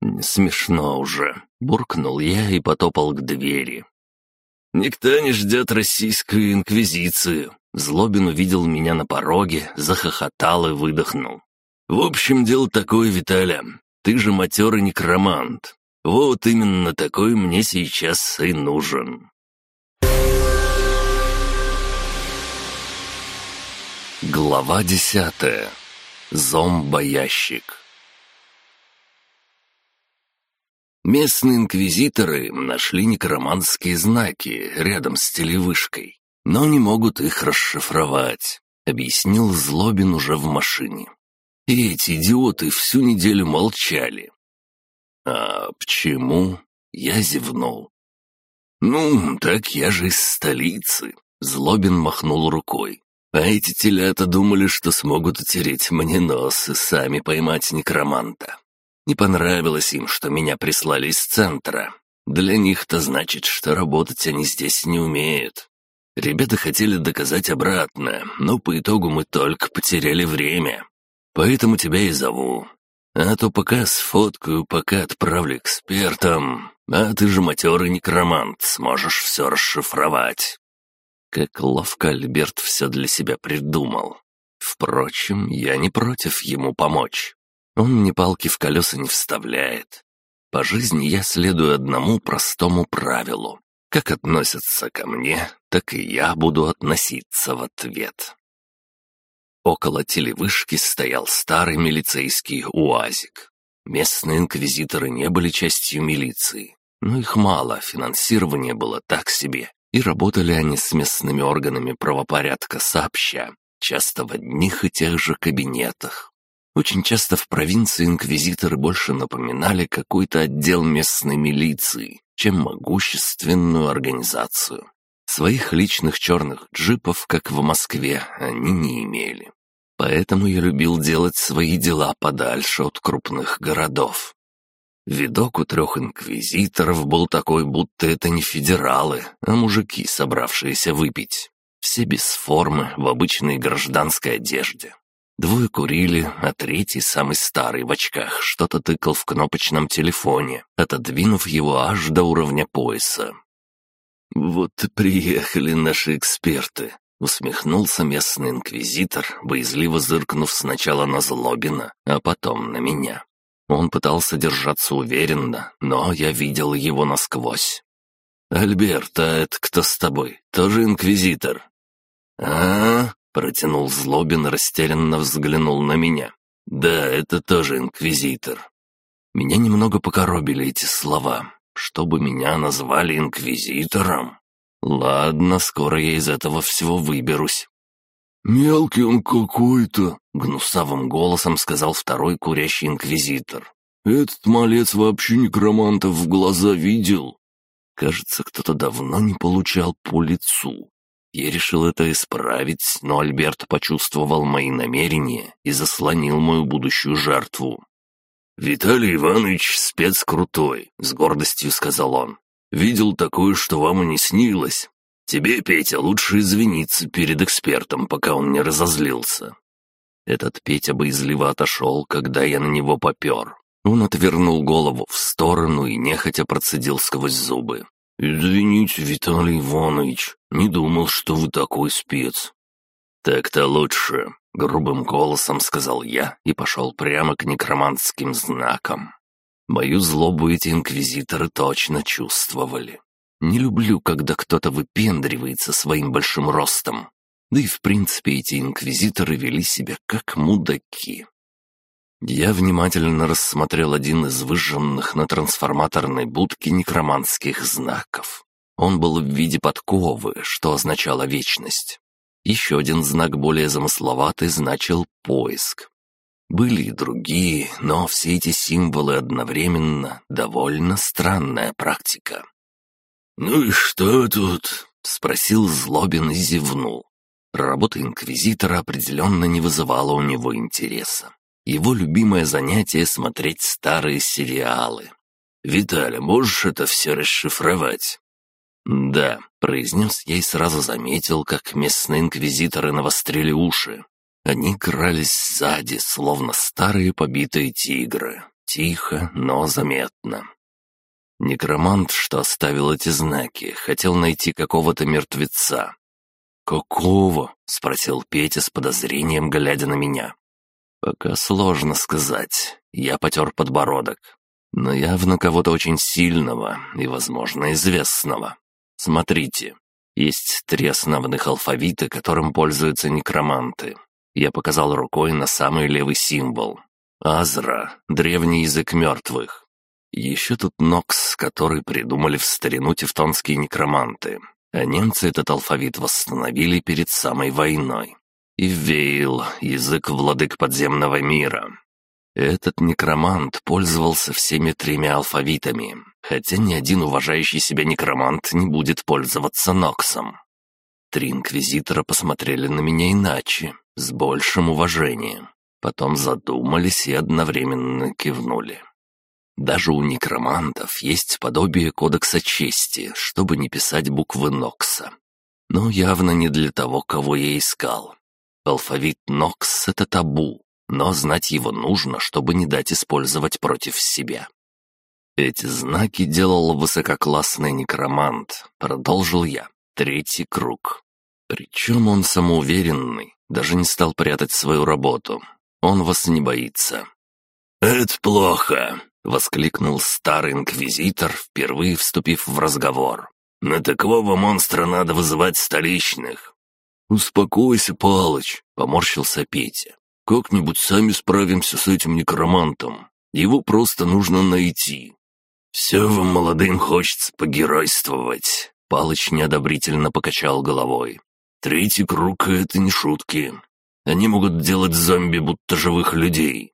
«Не смешно уже», — буркнул я и потопал к двери. «Никто не ждет российскую инквизицию». Злобин увидел меня на пороге, захохотал и выдохнул. «В общем, дело такое, Виталя. Ты же матерый некромант. Вот именно такой мне сейчас и нужен». Глава десятая. Зомбоящик. Местные инквизиторы нашли некроманские знаки рядом с телевышкой, но не могут их расшифровать, объяснил Злобин уже в машине. И эти идиоты всю неделю молчали. «А почему?» — я зевнул. «Ну, так я же из столицы», — Злобин махнул рукой. А эти телята думали, что смогут утереть мне нос и сами поймать некроманта. Не понравилось им, что меня прислали из центра. Для них-то значит, что работать они здесь не умеют. Ребята хотели доказать обратное, но по итогу мы только потеряли время. Поэтому тебя и зову. А то пока сфоткаю, пока отправлю экспертам, а ты же матерый некромант, сможешь все расшифровать. Как ловко Альберт все для себя придумал. Впрочем, я не против ему помочь. Он мне палки в колеса не вставляет. По жизни я следую одному простому правилу. Как относятся ко мне, так и я буду относиться в ответ. Около телевышки стоял старый милицейский уазик. Местные инквизиторы не были частью милиции, но их мало, финансирование было так себе, и работали они с местными органами правопорядка сообща, часто в одних и тех же кабинетах. Очень часто в провинции инквизиторы больше напоминали какой-то отдел местной милиции, чем могущественную организацию. Своих личных черных джипов, как в Москве, они не имели. Поэтому я любил делать свои дела подальше от крупных городов. Видок у трех инквизиторов был такой, будто это не федералы, а мужики, собравшиеся выпить. Все без формы, в обычной гражданской одежде. Двое курили, а третий, самый старый в очках, что-то тыкал в кнопочном телефоне, отодвинув его аж до уровня пояса. «Вот и приехали наши эксперты», — усмехнулся местный инквизитор, боязливо зыркнув сначала на Злобина, а потом на меня. Он пытался держаться уверенно, но я видел его насквозь. «Альберт, а это кто с тобой? Тоже инквизитор?» а, -а, -а протянул Злобин, растерянно взглянул на меня. «Да, это тоже инквизитор». Меня немного покоробили эти слова. Чтобы меня назвали инквизитором? Ладно, скоро я из этого всего выберусь. «Мелкий он какой-то», — гнусавым голосом сказал второй курящий инквизитор. «Этот малец вообще некромантов в глаза видел». Кажется, кто-то давно не получал по лицу. Я решил это исправить, но Альберт почувствовал мои намерения и заслонил мою будущую жертву. «Виталий Иванович спец крутой», — с гордостью сказал он. «Видел такое, что вам и не снилось. Тебе, Петя, лучше извиниться перед экспертом, пока он не разозлился». Этот Петя боязливо отошел, когда я на него попер. Он отвернул голову в сторону и нехотя процедил сквозь зубы. «Извините, Виталий Иванович, не думал, что вы такой спец». «Так-то лучше», — грубым голосом сказал я и пошел прямо к некроманским знакам. Мою злобу эти инквизиторы точно чувствовали. Не люблю, когда кто-то выпендривается своим большим ростом. Да и в принципе эти инквизиторы вели себя как мудаки. Я внимательно рассмотрел один из выжженных на трансформаторной будке некроманских знаков. Он был в виде подковы, что означало вечность. Еще один знак более замысловатый значил «поиск». Были и другие, но все эти символы одновременно довольно странная практика. «Ну и что тут?» — спросил Злобин и зевнул. Работа инквизитора определенно не вызывала у него интереса. Его любимое занятие — смотреть старые сериалы. «Виталя, можешь это все расшифровать?» «Да», — произнес я и сразу заметил, как местные инквизиторы навострили уши. Они крались сзади, словно старые побитые тигры. Тихо, но заметно. Некромант, что оставил эти знаки, хотел найти какого-то мертвеца. «Какого?» — спросил Петя с подозрением, глядя на меня. Пока сложно сказать. Я потер подбородок. Но явно кого-то очень сильного и, возможно, известного. Смотрите, есть три основных алфавита, которым пользуются некроманты. Я показал рукой на самый левый символ. Азра — древний язык мертвых. Еще тут Нокс, который придумали в старину тевтонские некроманты. А немцы этот алфавит восстановили перед самой войной и Вейл, язык владык подземного мира. Этот некромант пользовался всеми тремя алфавитами, хотя ни один уважающий себя некромант не будет пользоваться Ноксом. Три инквизитора посмотрели на меня иначе, с большим уважением. Потом задумались и одновременно кивнули. Даже у некромантов есть подобие кодекса чести, чтобы не писать буквы Нокса. Но явно не для того, кого я искал. Алфавит Нокс — это табу, но знать его нужно, чтобы не дать использовать против себя. Эти знаки делал высококлассный некромант, продолжил я. Третий круг. Причем он самоуверенный, даже не стал прятать свою работу. Он вас не боится. «Это плохо!» — воскликнул старый инквизитор, впервые вступив в разговор. «На такого монстра надо вызывать столичных. «Успокойся, Палыч», — поморщился Петя. «Как-нибудь сами справимся с этим некромантом. Его просто нужно найти». «Все вам, молодым, хочется погеройствовать», — Палыч неодобрительно покачал головой. «Третий круг — это не шутки. Они могут делать зомби, будто живых людей».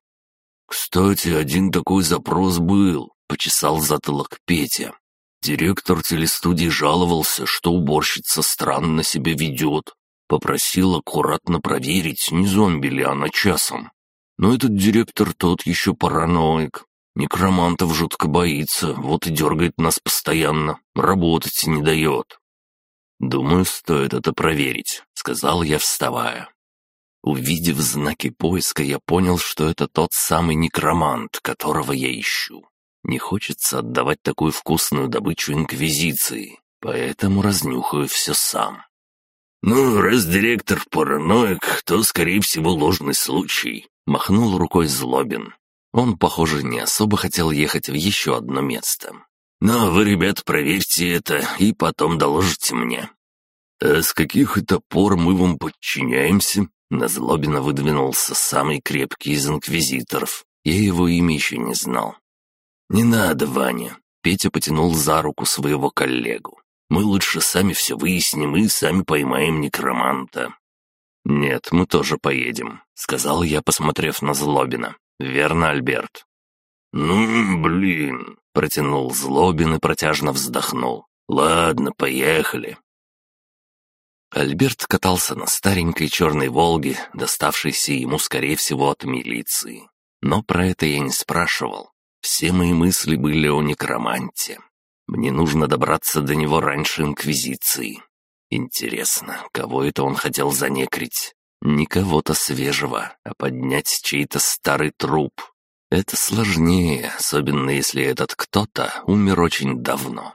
«Кстати, один такой запрос был», — почесал затылок Петя. Директор телестудии жаловался, что уборщица странно себя ведет, Попросил аккуратно проверить, не зомби ли она часом. Но этот директор тот еще параноик. Некромантов жутко боится, вот и дергает нас постоянно, работать не дает. «Думаю, стоит это проверить», — сказал я, вставая. Увидев знаки поиска, я понял, что это тот самый некромант, которого я ищу. Не хочется отдавать такую вкусную добычу Инквизиции, поэтому разнюхаю все сам. «Ну, раз директор параноик, то, скорее всего, ложный случай», — махнул рукой Злобин. Он, похоже, не особо хотел ехать в еще одно место. «Но вы, ребят, проверьте это и потом доложите мне». «А с каких это пор мы вам подчиняемся?» На Злобина выдвинулся самый крепкий из инквизиторов. Я его имя еще не знал. «Не надо, Ваня!» Петя потянул за руку своего коллегу. «Мы лучше сами все выясним и сами поймаем некроманта». «Нет, мы тоже поедем», — сказал я, посмотрев на Злобина. «Верно, Альберт?» «Ну, блин», — протянул Злобин и протяжно вздохнул. «Ладно, поехали». Альберт катался на старенькой черной «Волге», доставшейся ему, скорее всего, от милиции. Но про это я не спрашивал. Все мои мысли были о некроманте. Мне нужно добраться до него раньше Инквизиции. Интересно, кого это он хотел занекрить? Не кого-то свежего, а поднять чей-то старый труп. Это сложнее, особенно если этот кто-то умер очень давно.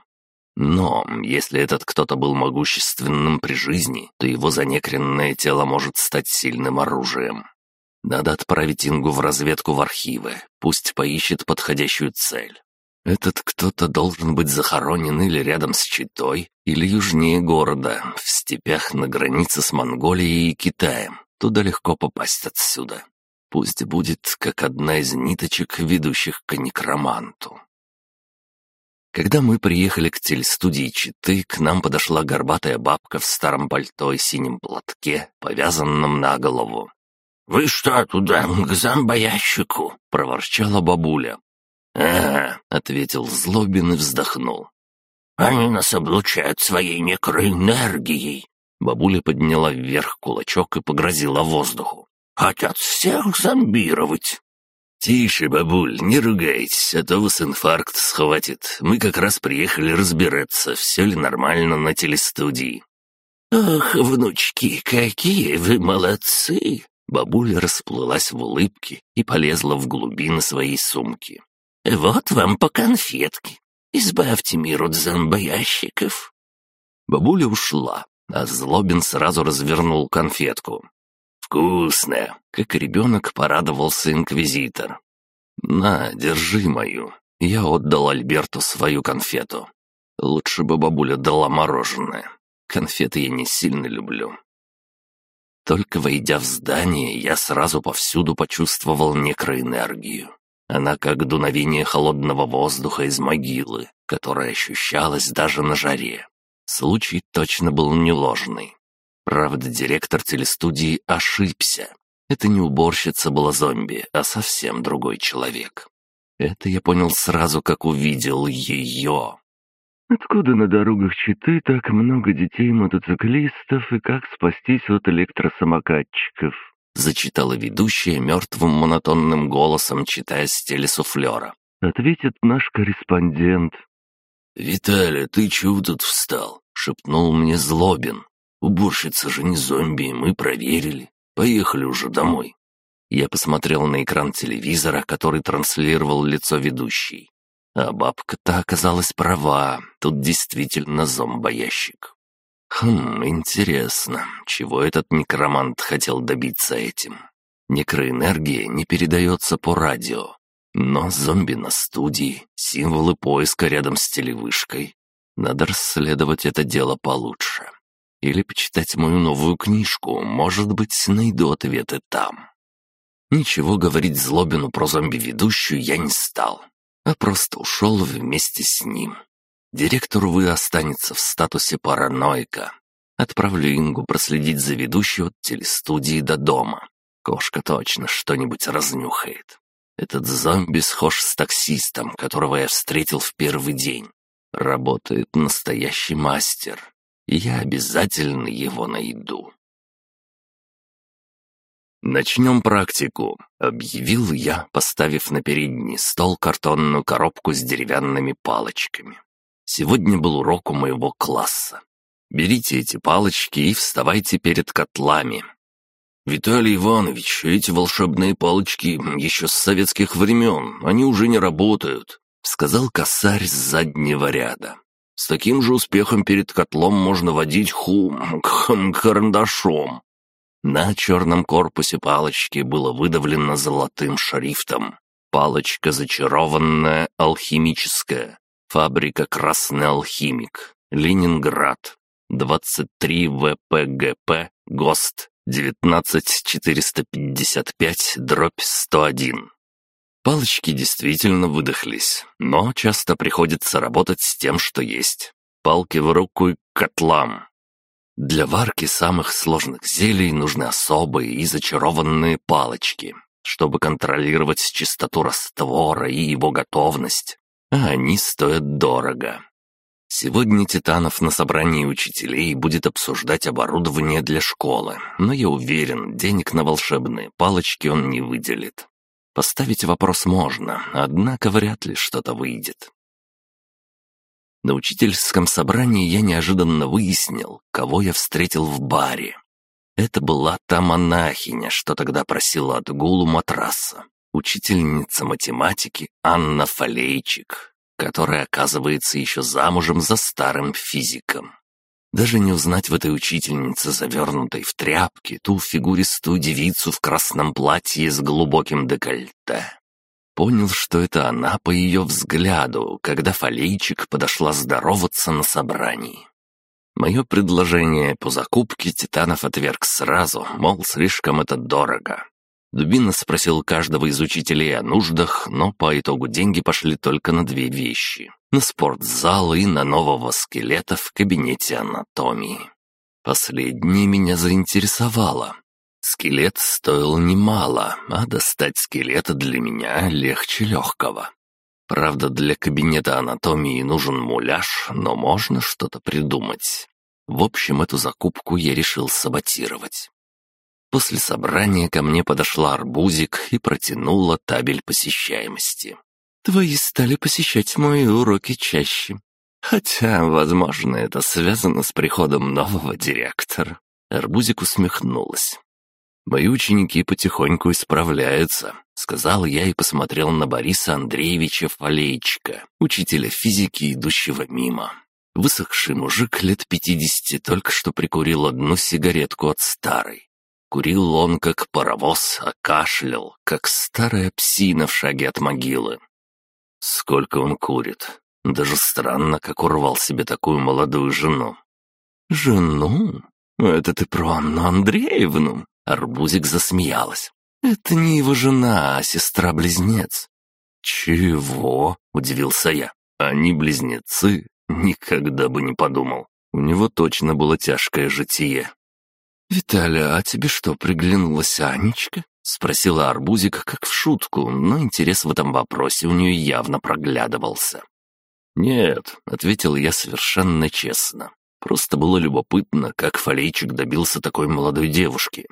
Но если этот кто-то был могущественным при жизни, то его занекренное тело может стать сильным оружием. Надо отправить Ингу в разведку в архивы, пусть поищет подходящую цель. Этот кто-то должен быть захоронен или рядом с Читой, или южнее города, в степях на границе с Монголией и Китаем. Туда легко попасть отсюда. Пусть будет как одна из ниточек, ведущих к некроманту. Когда мы приехали к телестудии Читы, к нам подошла горбатая бабка в старом пальто и синем платке, повязанном на голову. «Вы что туда, к зомбоящику?» — проворчала бабуля. «А, — ответил Злобин и вздохнул. «Они нас облучают своей некроэнергией». Бабуля подняла вверх кулачок и погрозила воздуху. «Хотят всех зомбировать». «Тише, бабуль, не ругайтесь, а то вас инфаркт схватит. Мы как раз приехали разбираться, все ли нормально на телестудии». «Ах, внучки, какие вы молодцы!» Бабуля расплылась в улыбке и полезла в глубины своей сумки. «Вот вам по конфетке. Избавьте мир от зомбоящиков». Бабуля ушла, а Злобин сразу развернул конфетку. «Вкусно!» — как ребенок порадовался инквизитор. «На, держи мою». Я отдал Альберту свою конфету. Лучше бы бабуля дала мороженое. Конфеты я не сильно люблю. Только войдя в здание, я сразу повсюду почувствовал некроэнергию. Она как дуновение холодного воздуха из могилы, которая ощущалась даже на жаре. Случай точно был не ложный. Правда, директор телестудии ошибся. Это не уборщица была зомби, а совсем другой человек. Это я понял сразу, как увидел ее. Откуда на дорогах Читы так много детей-мотоциклистов и как спастись от электросамокатчиков? Зачитала ведущая мертвым монотонным голосом, читая с телесуфлера. Ответит наш корреспондент. «Виталя, ты чего тут встал?» — шепнул мне Злобин. «Уборщица же не зомби, мы проверили. Поехали уже домой». Я посмотрел на экран телевизора, который транслировал лицо ведущей. А бабка-то оказалась права, тут действительно зомбоящик. Хм, интересно, чего этот некромант хотел добиться этим? Некроэнергия не передается по радио, но зомби на студии, символы поиска рядом с телевышкой. Надо расследовать это дело получше. Или почитать мою новую книжку, может быть, найду ответы там. Ничего говорить Злобину про зомби-ведущую я не стал а просто ушел вместе с ним. Директор, увы, останется в статусе параноика. Отправлю Ингу проследить за ведущей от телестудии до дома. Кошка точно что-нибудь разнюхает. Этот зомби схож с таксистом, которого я встретил в первый день. Работает настоящий мастер. И я обязательно его найду. «Начнем практику», — объявил я, поставив на передний стол картонную коробку с деревянными палочками. Сегодня был урок у моего класса. Берите эти палочки и вставайте перед котлами. «Виталий Иванович, эти волшебные палочки еще с советских времен, они уже не работают», — сказал косарь с заднего ряда. «С таким же успехом перед котлом можно водить хум, хм, карандашом. На черном корпусе палочки было выдавлено золотым шрифтом. Палочка зачарованная, алхимическая. Фабрика «Красный алхимик». Ленинград. 23 ВПГП ГОСТ 19455 дробь 101. Палочки действительно выдохлись, но часто приходится работать с тем, что есть. Палки в руку и котлам. Для варки самых сложных зелий нужны особые и зачарованные палочки, чтобы контролировать чистоту раствора и его готовность. А они стоят дорого. Сегодня Титанов на собрании учителей будет обсуждать оборудование для школы, но я уверен, денег на волшебные палочки он не выделит. Поставить вопрос можно, однако вряд ли что-то выйдет. На учительском собрании я неожиданно выяснил, кого я встретил в баре. Это была та монахиня, что тогда просила отгул у матраса. Учительница математики Анна Фалейчик, которая, оказывается, еще замужем за старым физиком. Даже не узнать в этой учительнице, завернутой в тряпки, ту фигуристую девицу в красном платье с глубоким декольте. Понял, что это она по ее взгляду, когда Фалейчик подошла здороваться на собрании. Мое предложение по закупке титанов отверг сразу, мол, слишком это дорого. Дубина спросил каждого из учителей о нуждах, но по итогу деньги пошли только на две вещи — на спортзал и на нового скелета в кабинете анатомии. Последнее меня заинтересовало. Скелет стоил немало, а достать скелета для меня легче легкого. Правда, для кабинета анатомии нужен муляж, но можно что-то придумать. В общем, эту закупку я решил саботировать. После собрания ко мне подошла арбузик и протянула табель посещаемости. «Твои стали посещать мои уроки чаще. Хотя, возможно, это связано с приходом нового директора». Арбузик усмехнулась. «Мои ученики потихоньку исправляются», — сказал я и посмотрел на Бориса Андреевича Фалейчика, учителя физики, идущего мимо. Высохший мужик лет пятидесяти только что прикурил одну сигаретку от старой. Курил он, как паровоз, а кашлял, как старая псина в шаге от могилы. Сколько он курит. Даже странно, как урвал себе такую молодую жену. «Жену? Это ты про Анну Андреевну?» Арбузик засмеялась. «Это не его жена, а сестра-близнец». «Чего?» — удивился я. «Они близнецы? Никогда бы не подумал. У него точно было тяжкое житие. «Виталя, а тебе что, приглянулась Анечка?» — спросила Арбузик как в шутку, но интерес в этом вопросе у нее явно проглядывался. «Нет», — ответил я совершенно честно. «Просто было любопытно, как Фалейчик добился такой молодой девушки.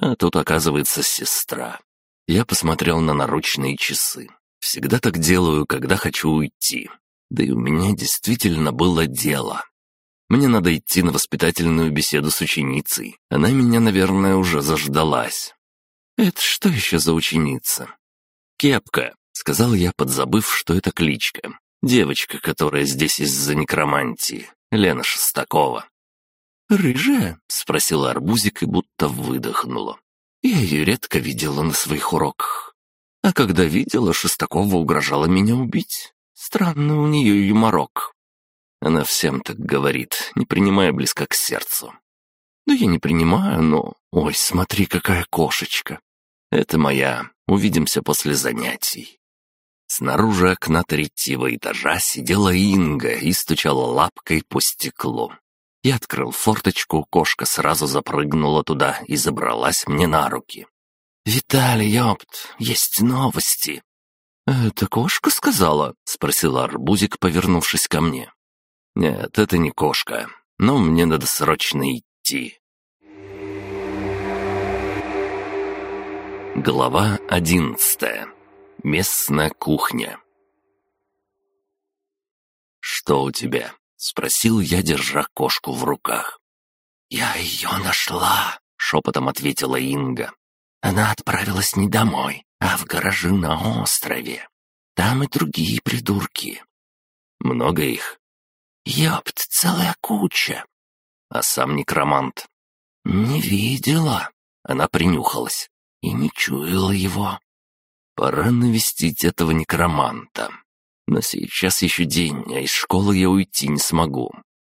А тут, оказывается, сестра. Я посмотрел на наручные часы. Всегда так делаю, когда хочу уйти. Да и у меня действительно было дело. Мне надо идти на воспитательную беседу с ученицей. Она меня, наверное, уже заждалась. «Это что еще за ученица?» «Кепка», — сказал я, подзабыв, что это кличка. «Девочка, которая здесь из-за некромантии. Лена Шестакова». «Рыжая?» — спросила Арбузик и будто выдохнула. «Я ее редко видела на своих уроках. А когда видела, Шестакова угрожала меня убить. Странный у нее юморок. Она всем так говорит, не принимая близко к сердцу. Да я не принимаю, но... Ой, смотри, какая кошечка. Это моя. Увидимся после занятий. Снаружи окна третьего этажа сидела Инга и стучала лапкой по стеклу. Я открыл форточку, кошка сразу запрыгнула туда и забралась мне на руки. «Виталий, ёпт, есть новости!» «Это кошка сказала?» — спросила Арбузик, повернувшись ко мне. «Нет, это не кошка, но мне надо срочно идти». Глава одиннадцатая. Местная кухня. «Что у тебя?» — спросил я, держа кошку в руках. «Я ее нашла», — шепотом ответила Инга. «Она отправилась не домой, а в гаражи на острове. Там и другие придурки». «Много их?» «Ёпт, целая куча!» А сам некромант. «Не видела!» Она принюхалась и не чуяла его. «Пора навестить этого некроманта. Но сейчас еще день, а из школы я уйти не смогу.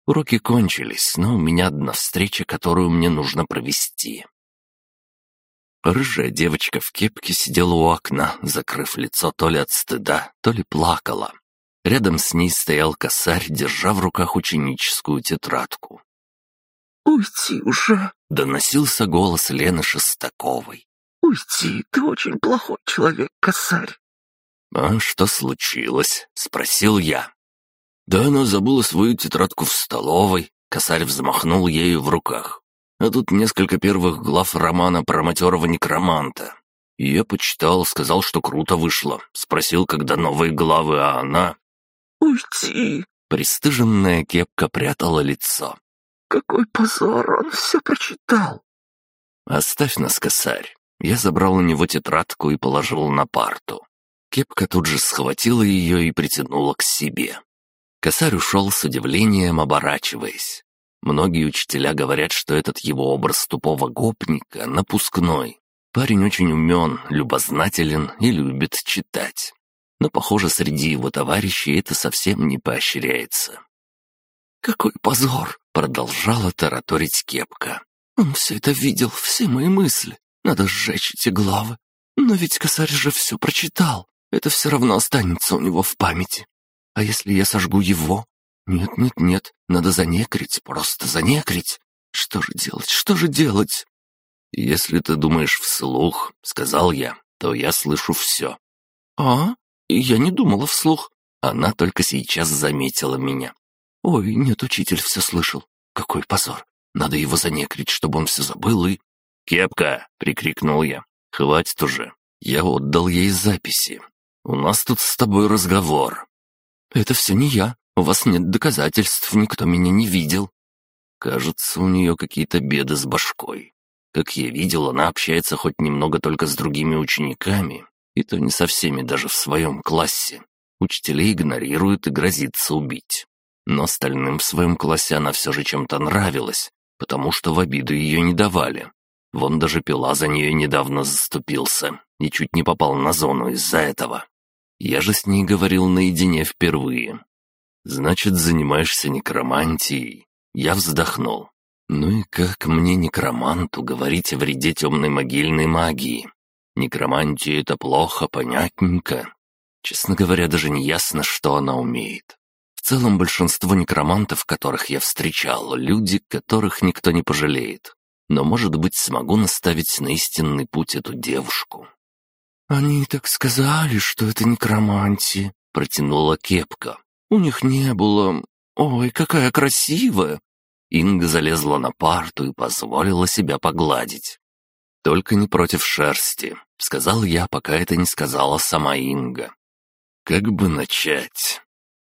Уроки кончились, но у меня одна встреча, которую мне нужно провести. Рыжая девочка в кепке сидела у окна, закрыв лицо то ли от стыда, то ли плакала. Рядом с ней стоял косарь, держа в руках ученическую тетрадку. «Уйди уже!» — доносился голос Лены Шестаковой. «Уйди, ты очень плохой человек, косарь!» «А что случилось?» — спросил я. «Да она забыла свою тетрадку в столовой», — косарь взмахнул ею в руках. «А тут несколько первых глав романа про матерого некроманта. И я почитал, сказал, что круто вышло. Спросил, когда новые главы, а она...» «Уйди!» — пристыженная кепка прятала лицо. «Какой позор, он все прочитал!» «Оставь нас, косарь». Я забрал у него тетрадку и положил на парту. Кепка тут же схватила ее и притянула к себе. Косарь ушел с удивлением, оборачиваясь. Многие учителя говорят, что этот его образ тупого гопника напускной. Парень очень умен, любознателен и любит читать. Но, похоже, среди его товарищей это совсем не поощряется. «Какой позор!» — продолжала тараторить кепка. «Он все это видел, все мои мысли. Надо сжечь эти главы. Но ведь косарь же все прочитал. Это все равно останется у него в памяти. А если я сожгу его? Нет, нет, нет, надо занекрить, просто занекрить. Что же делать, что же делать? Если ты думаешь вслух, — сказал я, — то я слышу все. А? Я не думала вслух. Она только сейчас заметила меня. Ой, нет, учитель все слышал. Какой позор. Надо его занекрить, чтобы он все забыл и... «Кепка!» — прикрикнул я. «Хватит уже. Я отдал ей записи. У нас тут с тобой разговор». «Это все не я. У вас нет доказательств, никто меня не видел». Кажется, у нее какие-то беды с башкой. Как я видел, она общается хоть немного только с другими учениками, и то не со всеми даже в своем классе. Учителей игнорирует и грозится убить. Но остальным в своем классе она все же чем-то нравилась, потому что в обиду ее не давали. Вон даже пила за нее недавно заступился и чуть не попал на зону из-за этого. Я же с ней говорил наедине впервые. Значит, занимаешься некромантией. Я вздохнул. Ну и как мне, некроманту, говорить о вреде темной могильной магии? Некромантия — это плохо, понятненько. Честно говоря, даже не ясно, что она умеет. В целом, большинство некромантов, которых я встречал, люди, которых никто не пожалеет но, может быть, смогу наставить на истинный путь эту девушку. «Они так сказали, что это некромантия», — протянула кепка. «У них не было... Ой, какая красивая!» Инга залезла на парту и позволила себя погладить. «Только не против шерсти», — сказал я, пока это не сказала сама Инга. «Как бы начать?»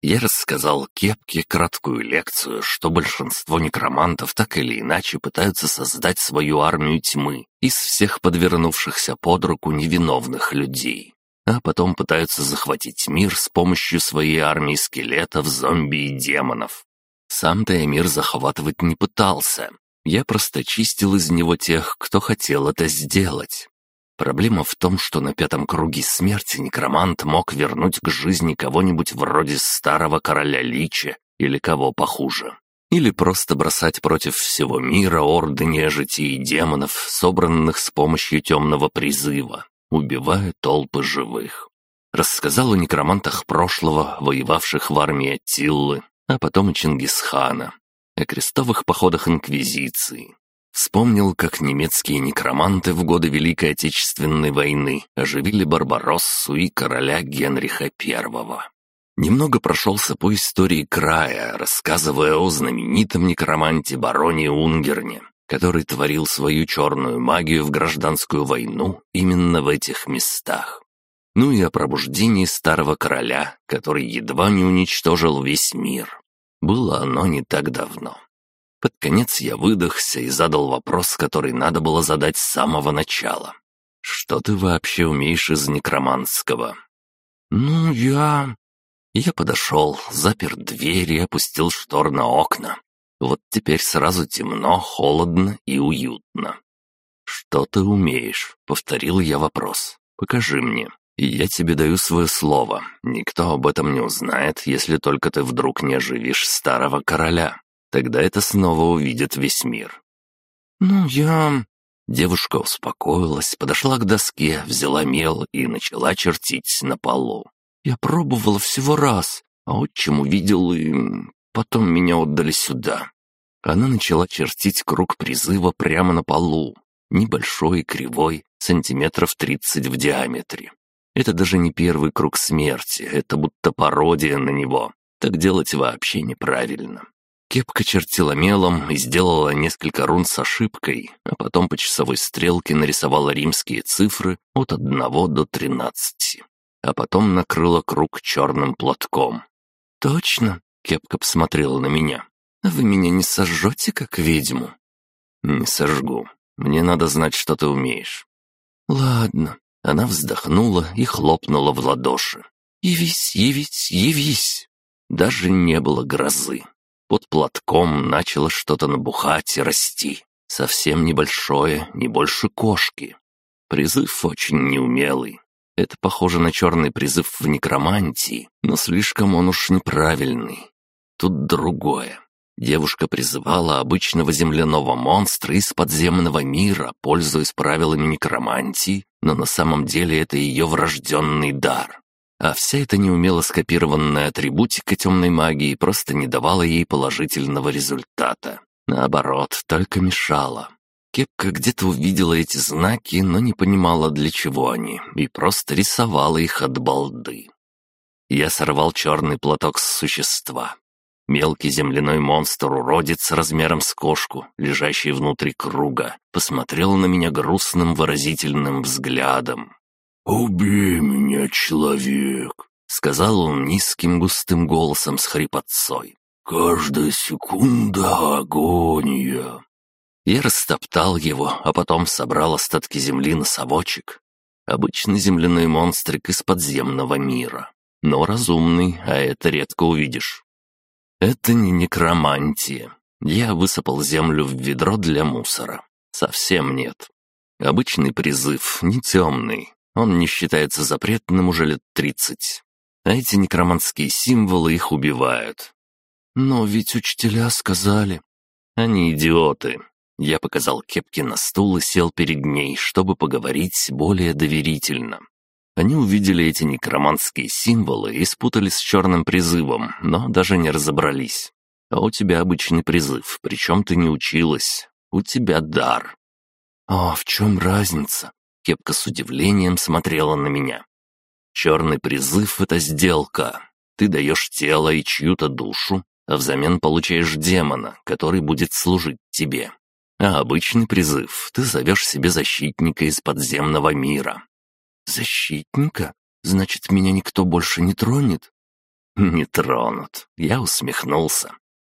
Я рассказал Кепке краткую лекцию, что большинство некромантов так или иначе пытаются создать свою армию тьмы из всех подвернувшихся под руку невиновных людей, а потом пытаются захватить мир с помощью своей армии скелетов, зомби и демонов. Сам-то захватывать не пытался. Я просто чистил из него тех, кто хотел это сделать. Проблема в том, что на пятом круге смерти некромант мог вернуть к жизни кого-нибудь вроде старого короля Лича или кого похуже. Или просто бросать против всего мира орды нежити и демонов, собранных с помощью темного призыва, убивая толпы живых. Рассказал о некромантах прошлого, воевавших в армии Аттиллы, а потом и Чингисхана, о крестовых походах Инквизиции, Вспомнил, как немецкие некроманты в годы Великой Отечественной войны оживили Барбароссу и короля Генриха I. Немного прошелся по истории края, рассказывая о знаменитом некроманте бароне Унгерне, который творил свою черную магию в гражданскую войну именно в этих местах. Ну и о пробуждении старого короля, который едва не уничтожил весь мир. Было оно не так давно. Под конец я выдохся и задал вопрос, который надо было задать с самого начала. «Что ты вообще умеешь из некроманского?» «Ну, я...» Я подошел, запер дверь и опустил штор на окна. Вот теперь сразу темно, холодно и уютно. «Что ты умеешь?» — повторил я вопрос. «Покажи мне. Я тебе даю свое слово. Никто об этом не узнает, если только ты вдруг не оживишь старого короля. Тогда это снова увидит весь мир. «Ну, я...» Девушка успокоилась, подошла к доске, взяла мел и начала чертить на полу. «Я пробовала всего раз, а отчим увидел и... потом меня отдали сюда». Она начала чертить круг призыва прямо на полу, небольшой и кривой, сантиметров тридцать в диаметре. Это даже не первый круг смерти, это будто пародия на него. Так делать вообще неправильно. Кепка чертила мелом и сделала несколько рун с ошибкой, а потом по часовой стрелке нарисовала римские цифры от одного до тринадцати. А потом накрыла круг черным платком. «Точно?» — Кепка посмотрела на меня. «Вы меня не сожжете, как ведьму?» «Не сожгу. Мне надо знать, что ты умеешь». «Ладно». Она вздохнула и хлопнула в ладоши. «Явись, явись, явись!» Даже не было грозы. Под платком начало что-то набухать и расти. Совсем небольшое, не больше кошки. Призыв очень неумелый. Это похоже на черный призыв в некромантии, но слишком он уж неправильный. Тут другое. Девушка призывала обычного земляного монстра из подземного мира, пользуясь правилами некромантии, но на самом деле это ее врожденный дар. А вся эта неумело скопированная атрибутика темной магии просто не давала ей положительного результата. Наоборот, только мешала. Кепка где-то увидела эти знаки, но не понимала, для чего они, и просто рисовала их от балды. Я сорвал черный платок с существа. Мелкий земляной монстр-уродец размером с кошку, лежащий внутри круга, посмотрел на меня грустным выразительным взглядом. «Убей меня, человек!» — сказал он низким густым голосом с хрипотцой. «Каждая секунда — агония!» Я растоптал его, а потом собрал остатки земли на совочек. Обычный земляной монстрик из подземного мира. Но разумный, а это редко увидишь. Это не некромантия. Я высыпал землю в ведро для мусора. Совсем нет. Обычный призыв, не темный, он не считается запретным уже лет тридцать. А эти некроманские символы их убивают. Но ведь учителя сказали... Они идиоты. Я показал кепке на стул и сел перед ней, чтобы поговорить более доверительно. Они увидели эти некроманские символы и спутали с черным призывом, но даже не разобрались. А у тебя обычный призыв, причем ты не училась. У тебя дар. А в чем разница? Кепка с удивлением смотрела на меня. «Черный призыв — это сделка. Ты даешь тело и чью-то душу, а взамен получаешь демона, который будет служить тебе. А обычный призыв — ты зовешь себе защитника из подземного мира». «Защитника? Значит, меня никто больше не тронет?» «Не тронут», — я усмехнулся.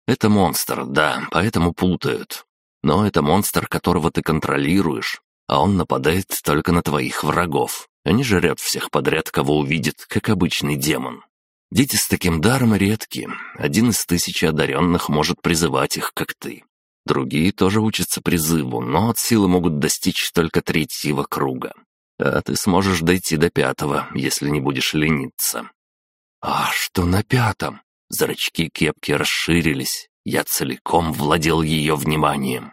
«Это монстр, да, поэтому путают. Но это монстр, которого ты контролируешь, а он нападает только на твоих врагов, не жрет всех подряд, кого увидит, как обычный демон. Дети с таким даром редки, один из тысячи одаренных может призывать их, как ты. Другие тоже учатся призыву, но от силы могут достичь только третьего круга. А ты сможешь дойти до пятого, если не будешь лениться. А что на пятом? Зрачки кепки расширились. Я целиком владел ее вниманием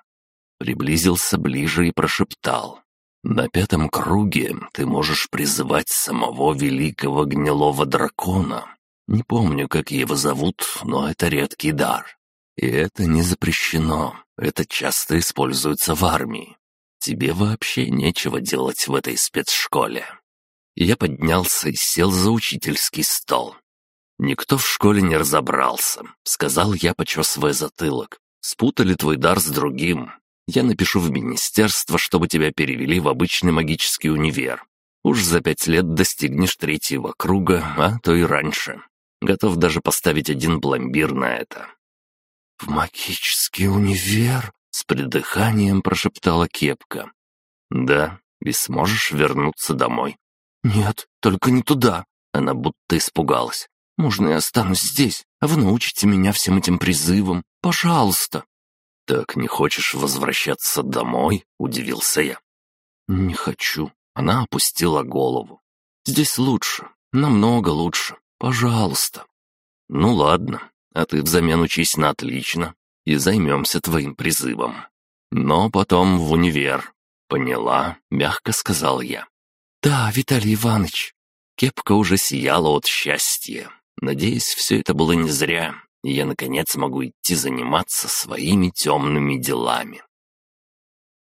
приблизился ближе и прошептал. «На пятом круге ты можешь призывать самого великого гнилого дракона. Не помню, как его зовут, но это редкий дар. И это не запрещено, это часто используется в армии. Тебе вообще нечего делать в этой спецшколе». Я поднялся и сел за учительский стол. «Никто в школе не разобрался», — сказал я, почесывая затылок. «Спутали твой дар с другим. Я напишу в министерство, чтобы тебя перевели в обычный магический универ. Уж за пять лет достигнешь третьего круга, а то и раньше. Готов даже поставить один пломбир на это». «В магический универ?» — с придыханием прошептала Кепка. «Да, и сможешь вернуться домой». «Нет, только не туда». Она будто испугалась. «Можно я останусь здесь, а вы научите меня всем этим призывам? Пожалуйста». «Так не хочешь возвращаться домой?» — удивился я. «Не хочу». Она опустила голову. «Здесь лучше, намного лучше. Пожалуйста». «Ну ладно, а ты взамен учись на отлично. И займемся твоим призывом. Но потом в универ. Поняла?» — мягко сказал я. «Да, Виталий Иванович». Кепка уже сияла от счастья. Надеюсь, все это было не зря, и я, наконец, могу идти заниматься своими темными делами.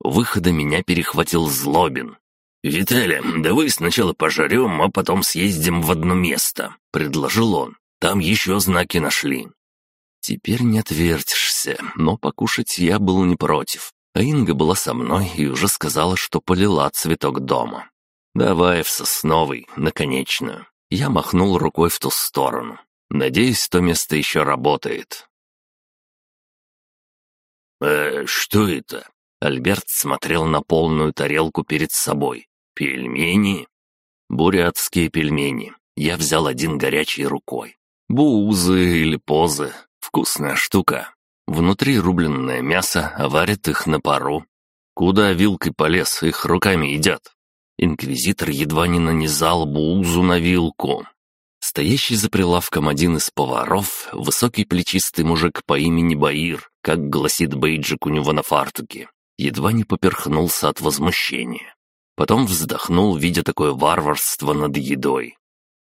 У выхода меня перехватил Злобин. «Виталя, давай сначала пожарем, а потом съездим в одно место», — предложил он. «Там еще знаки нашли». Теперь не отвертишься, но покушать я был не против. А Инга была со мной и уже сказала, что полила цветок дома. «Давай в сосновый, наконечную». Я махнул рукой в ту сторону. Надеюсь, то место еще работает. «Э, что это?» Альберт смотрел на полную тарелку перед собой. «Пельмени?» «Бурятские пельмени». Я взял один горячей рукой. «Буузы или позы. Вкусная штука. Внутри рубленное мясо, а варят их на пару. Куда вилкой полез, их руками едят. Инквизитор едва не нанизал буузу на вилку. Стоящий за прилавком один из поваров, высокий плечистый мужик по имени Баир, как гласит бейджик у него на фартуке, едва не поперхнулся от возмущения. Потом вздохнул, видя такое варварство над едой.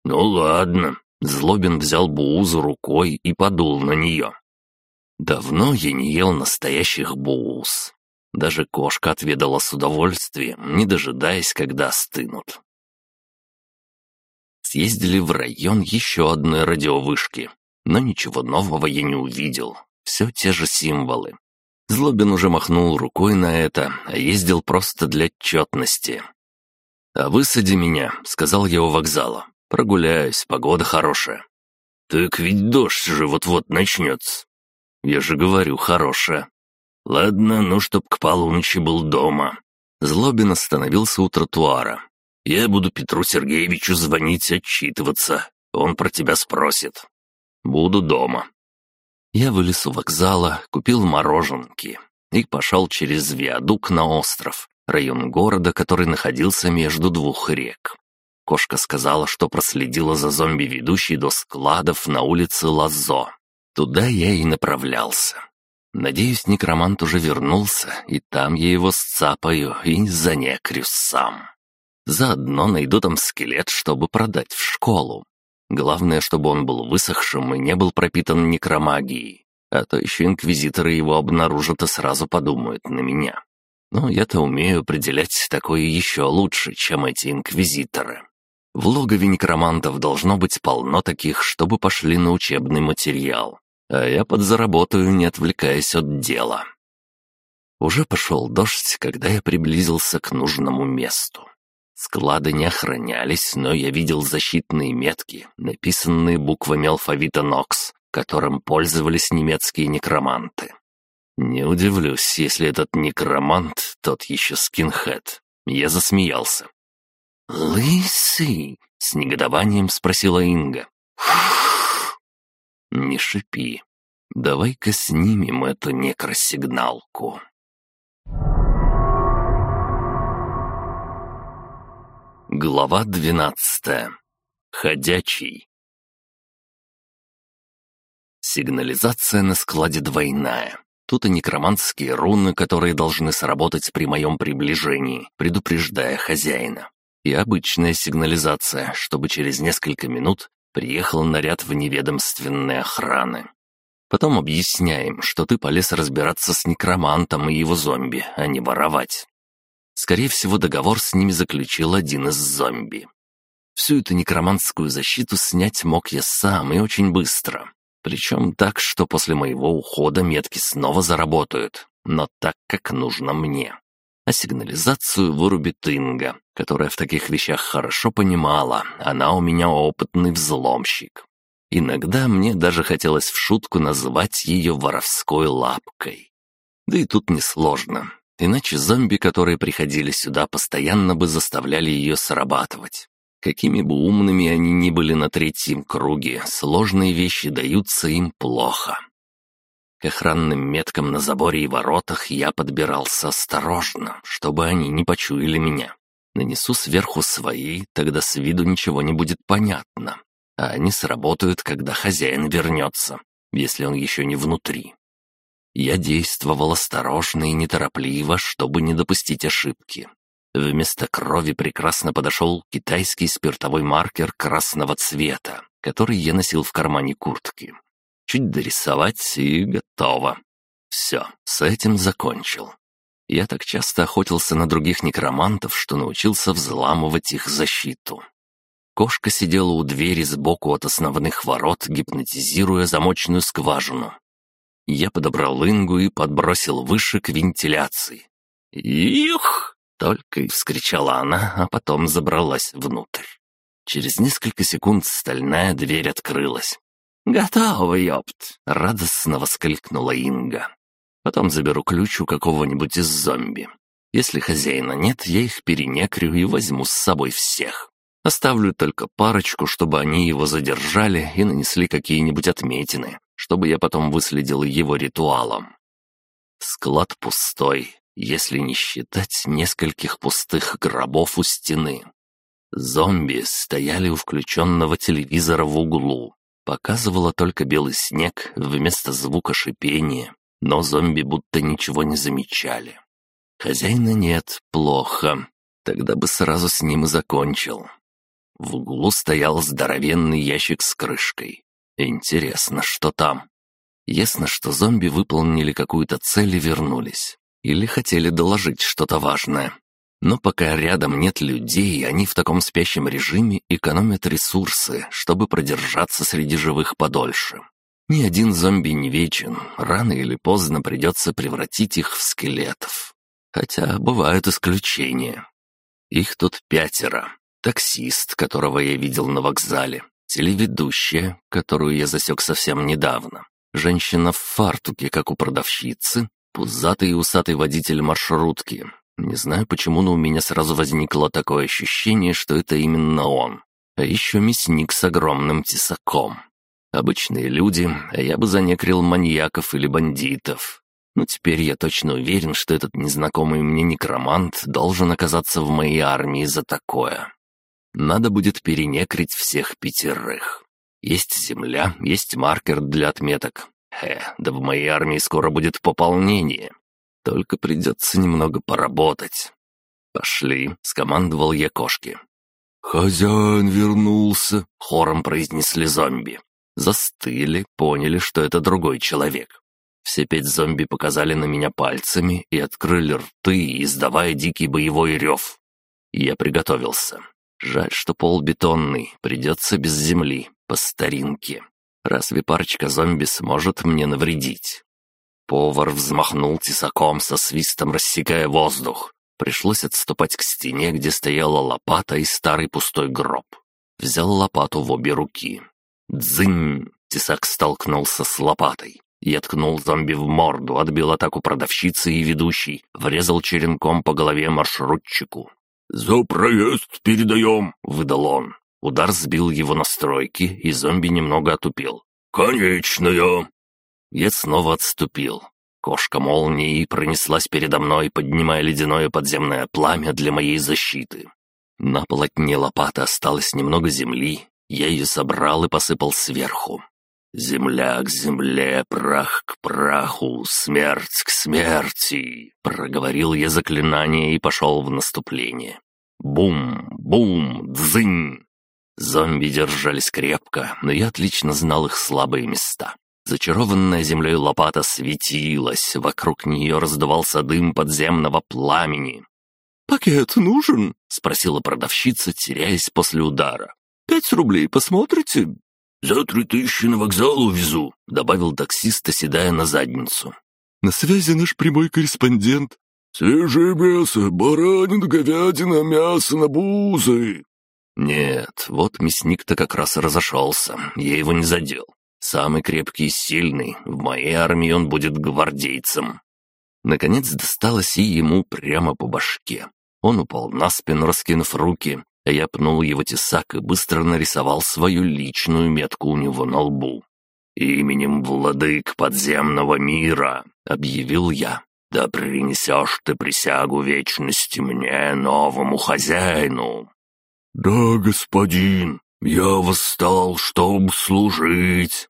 «Ну ладно». Злобин взял буузу рукой и подул на нее. Давно я не ел настоящих бууз. Даже кошка отведала с удовольствием, не дожидаясь, когда остынут. Съездили в район еще одной радиовышки, но ничего нового я не увидел. Все те же символы. Злобин уже махнул рукой на это, а ездил просто для отчетности. «А высади меня», — сказал я у вокзала. «Прогуляюсь, погода хорошая». «Так ведь дождь же вот-вот начнется». «Я же говорю, хорошая». «Ладно, ну чтоб к полуночи был дома». Злобин остановился у тротуара. «Я буду Петру Сергеевичу звонить, отчитываться. Он про тебя спросит. Буду дома». Я вылез у вокзала, купил мороженки и пошел через виадук на остров, район города, который находился между двух рек. Кошка сказала, что проследила за зомби, ведущей до складов на улице Лазо. Туда я и направлялся. Надеюсь, некромант уже вернулся, и там я его сцапаю и занекрю сам. Заодно найду там скелет, чтобы продать в школу. Главное, чтобы он был высохшим и не был пропитан некромагией. А то еще инквизиторы его обнаружат и сразу подумают на меня. Но я-то умею определять такое еще лучше, чем эти инквизиторы. В логове некромантов должно быть полно таких, чтобы пошли на учебный материал а я подзаработаю, не отвлекаясь от дела. Уже пошел дождь, когда я приблизился к нужному месту. Склады не охранялись, но я видел защитные метки, написанные буквами алфавита Нокс, которым пользовались немецкие некроманты. Не удивлюсь, если этот некромант тот еще скинхед. Я засмеялся. «Лысый?» — с негодованием спросила Инга. «Не шипи. Давай-ка снимем эту некросигналку». Глава двенадцатая. Ходячий. Сигнализация на складе двойная. Тут и некроманские руны, которые должны сработать при моем приближении, предупреждая хозяина. И обычная сигнализация, чтобы через несколько минут Приехал наряд вневедомственной охраны. Потом объясняем, что ты полез разбираться с некромантом и его зомби, а не воровать. Скорее всего, договор с ними заключил один из зомби. Всю эту некромантскую защиту снять мог я сам и очень быстро. Причем так, что после моего ухода метки снова заработают, но так, как нужно мне а сигнализацию вырубит Инга, которая в таких вещах хорошо понимала, она у меня опытный взломщик. Иногда мне даже хотелось в шутку называть ее воровской лапкой. Да и тут несложно, иначе зомби, которые приходили сюда, постоянно бы заставляли ее срабатывать. Какими бы умными они ни были на третьем круге, сложные вещи даются им плохо. К охранным меткам на заборе и воротах я подбирался осторожно, чтобы они не почуяли меня. Нанесу сверху свои, тогда с виду ничего не будет понятно. А они сработают, когда хозяин вернется, если он еще не внутри. Я действовал осторожно и неторопливо, чтобы не допустить ошибки. Вместо крови прекрасно подошел китайский спиртовой маркер красного цвета, который я носил в кармане куртки. Чуть дорисовать и готово. Все, с этим закончил. Я так часто охотился на других некромантов, что научился взламывать их защиту. Кошка сидела у двери сбоку от основных ворот, гипнотизируя замочную скважину. Я подобрал ингу и подбросил выше к вентиляции. «Их!» — только и вскричала она, а потом забралась внутрь. Через несколько секунд стальная дверь открылась. «Готово, ёпт!» — радостно воскликнула Инга. «Потом заберу ключ у какого-нибудь из зомби. Если хозяина нет, я их перенекрю и возьму с собой всех. Оставлю только парочку, чтобы они его задержали и нанесли какие-нибудь отметины, чтобы я потом выследил его ритуалом. Склад пустой, если не считать нескольких пустых гробов у стены. Зомби стояли у включенного телевизора в углу. Показывало только белый снег вместо звука шипения, но зомби будто ничего не замечали. Хозяина нет, плохо. Тогда бы сразу с ним и закончил. В углу стоял здоровенный ящик с крышкой. Интересно, что там? Ясно, что зомби выполнили какую-то цель и вернулись. Или хотели доложить что-то важное. Но пока рядом нет людей, они в таком спящем режиме экономят ресурсы, чтобы продержаться среди живых подольше. Ни один зомби не вечен, рано или поздно придется превратить их в скелетов. Хотя бывают исключения. Их тут пятеро. Таксист, которого я видел на вокзале, телеведущая, которую я засек совсем недавно, женщина в фартуке, как у продавщицы, пузатый и усатый водитель маршрутки. Не знаю почему, но у меня сразу возникло такое ощущение, что это именно он. А еще мясник с огромным тесаком. Обычные люди, а я бы занекрил маньяков или бандитов. Но теперь я точно уверен, что этот незнакомый мне некромант должен оказаться в моей армии за такое. Надо будет перенекрить всех пятерых. Есть земля, есть маркер для отметок. Хе, да в моей армии скоро будет пополнение. Только придется немного поработать. «Пошли», — скомандовал я кошки. «Хозяин вернулся», — хором произнесли зомби. Застыли, поняли, что это другой человек. Все пять зомби показали на меня пальцами и открыли рты, издавая дикий боевой рев. Я приготовился. Жаль, что пол бетонный, придется без земли, по старинке. Разве парочка зомби сможет мне навредить? Повар взмахнул тесаком со свистом, рассекая воздух. Пришлось отступать к стене, где стояла лопата и старый пустой гроб. Взял лопату в обе руки. Дзынь! Тесак столкнулся с лопатой. Я ткнул зомби в морду, отбил атаку продавщицы и ведущей, врезал черенком по голове маршрутчику. «За проезд передаем!» — выдал он. Удар сбил его настройки, и зомби немного отупел. «Конечная!» Я снова отступил. Кошка молнии пронеслась передо мной, поднимая ледяное подземное пламя для моей защиты. На полотне лопаты осталось немного земли, я ее собрал и посыпал сверху. «Земля к земле, прах к праху, смерть к смерти!» Проговорил я заклинание и пошел в наступление. Бум, бум, дзынь! Зомби держались крепко, но я отлично знал их слабые места. Зачарованная землей лопата светилась, вокруг нее раздавался дым подземного пламени. «Пакет нужен?» — спросила продавщица, теряясь после удара. «Пять рублей посмотрите?» «За три тысячи на вокзал увезу», — добавил таксист, оседая на задницу. «На связи наш прямой корреспондент». «Свежее мясо, баранина, говядина, мясо на бузы». «Нет, вот мясник-то как раз разошелся, я его не задел. Самый крепкий и сильный, в моей армии он будет гвардейцем». Наконец досталось и ему прямо по башке. Он упал на спину, раскинув руки, я пнул его тесак и быстро нарисовал свою личную метку у него на лбу. «Именем владык подземного мира», — объявил я, — «да принесешь ты присягу вечности мне, новому хозяину». «Да, господин, я восстал, чтобы служить».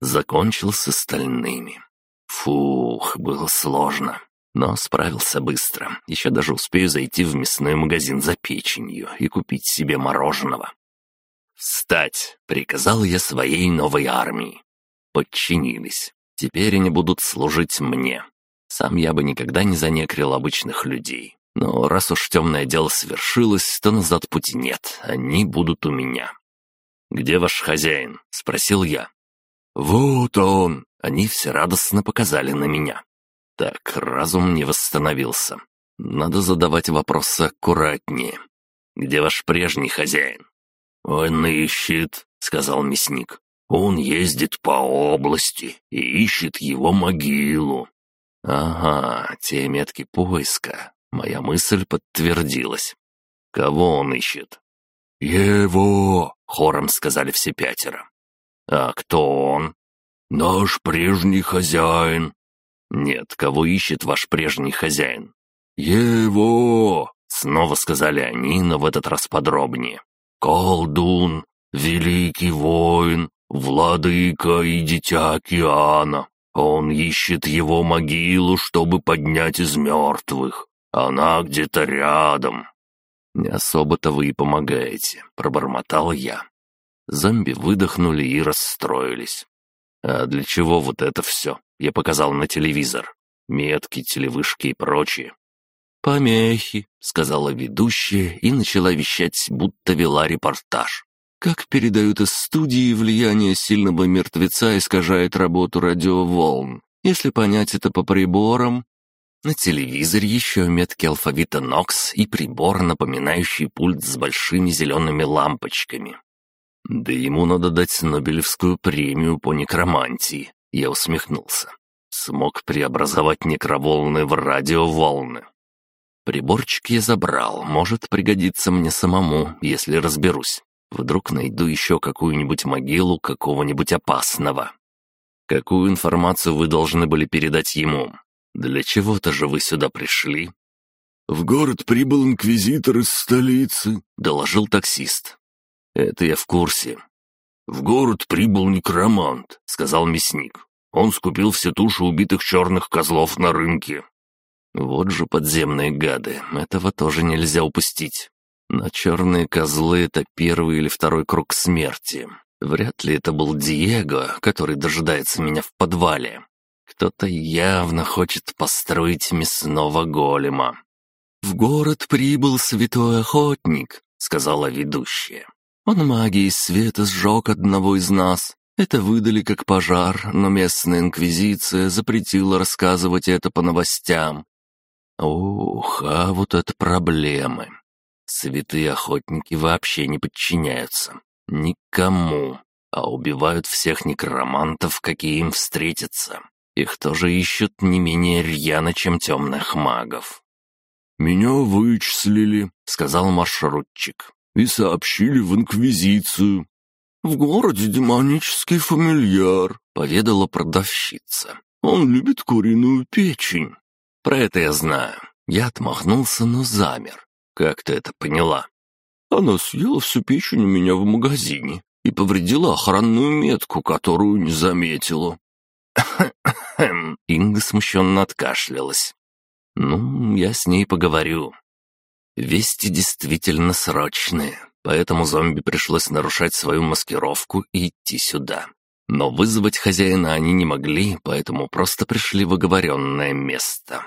Закончил с остальными. Фух, было сложно. Но справился быстро. Еще даже успею зайти в мясной магазин за печенью и купить себе мороженого. «Встать!» — приказал я своей новой армии. Подчинились. Теперь они будут служить мне. Сам я бы никогда не занекрил обычных людей. Но раз уж темное дело свершилось, то назад пути нет, они будут у меня. «Где ваш хозяин?» — спросил я. «Вот он!» — они все радостно показали на меня. Так, разум не восстановился. Надо задавать вопросы аккуратнее. «Где ваш прежний хозяин?» «Он ищет», — сказал мясник. «Он ездит по области и ищет его могилу». «Ага, те метки поиска. Моя мысль подтвердилась. Кого он ищет?» «Его!» — хором сказали все пятеро. «А кто он?» «Наш прежний хозяин». «Нет, кого ищет ваш прежний хозяин?» «Его!» — снова сказали они, но в этот раз подробнее. «Колдун, великий воин, владыка и дитя океана. Он ищет его могилу, чтобы поднять из мертвых. Она где-то рядом». «Не особо-то вы и помогаете», — пробормотал я. Зомби выдохнули и расстроились. «А для чего вот это все?» — я показал на телевизор. Метки, телевышки и прочее. «Помехи», — сказала ведущая и начала вещать, будто вела репортаж. Как передают из студии, влияние сильного мертвеца искажает работу радиоволн. Если понять это по приборам... На телевизоре еще метки алфавита Нокс и прибор, напоминающий пульт с большими зелеными лампочками. Да ему надо дать Нобелевскую премию по некромантии. Я усмехнулся. Смог преобразовать некроволны в радиоволны. Приборчик я забрал, может пригодиться мне самому, если разберусь. Вдруг найду еще какую-нибудь могилу какого-нибудь опасного. Какую информацию вы должны были передать ему? Для чего-то же вы сюда пришли?» «В город прибыл инквизитор из столицы», — доложил таксист. «Это я в курсе». «В город прибыл некромант», — сказал мясник. «Он скупил все туши убитых черных козлов на рынке». «Вот же подземные гады, этого тоже нельзя упустить. Но черные козлы — это первый или второй круг смерти. Вряд ли это был Диего, который дожидается меня в подвале. Кто-то явно хочет построить мясного голема. «В город прибыл святой охотник», — сказала ведущая. «Он магией света сжег одного из нас. Это выдали как пожар, но местная инквизиция запретила рассказывать это по новостям. Ух, а вот это проблемы. Святые охотники вообще не подчиняются. Никому. А убивают всех некромантов, какие им встретятся. Их тоже ищут не менее рьяно, чем темных магов. «Меня вычислили», — сказал маршрутчик, — «и сообщили в Инквизицию». «В городе демонический фамильяр», — поведала продавщица. «Он любит куриную печень». «Про это я знаю». Я отмахнулся, но замер. «Как ты это поняла?» «Она съела всю печень у меня в магазине и повредила охранную метку, которую не заметила». Инга смущенно откашлялась. «Ну, я с ней поговорю». Вести действительно срочные, поэтому зомби пришлось нарушать свою маскировку и идти сюда. Но вызвать хозяина они не могли, поэтому просто пришли в оговоренное место.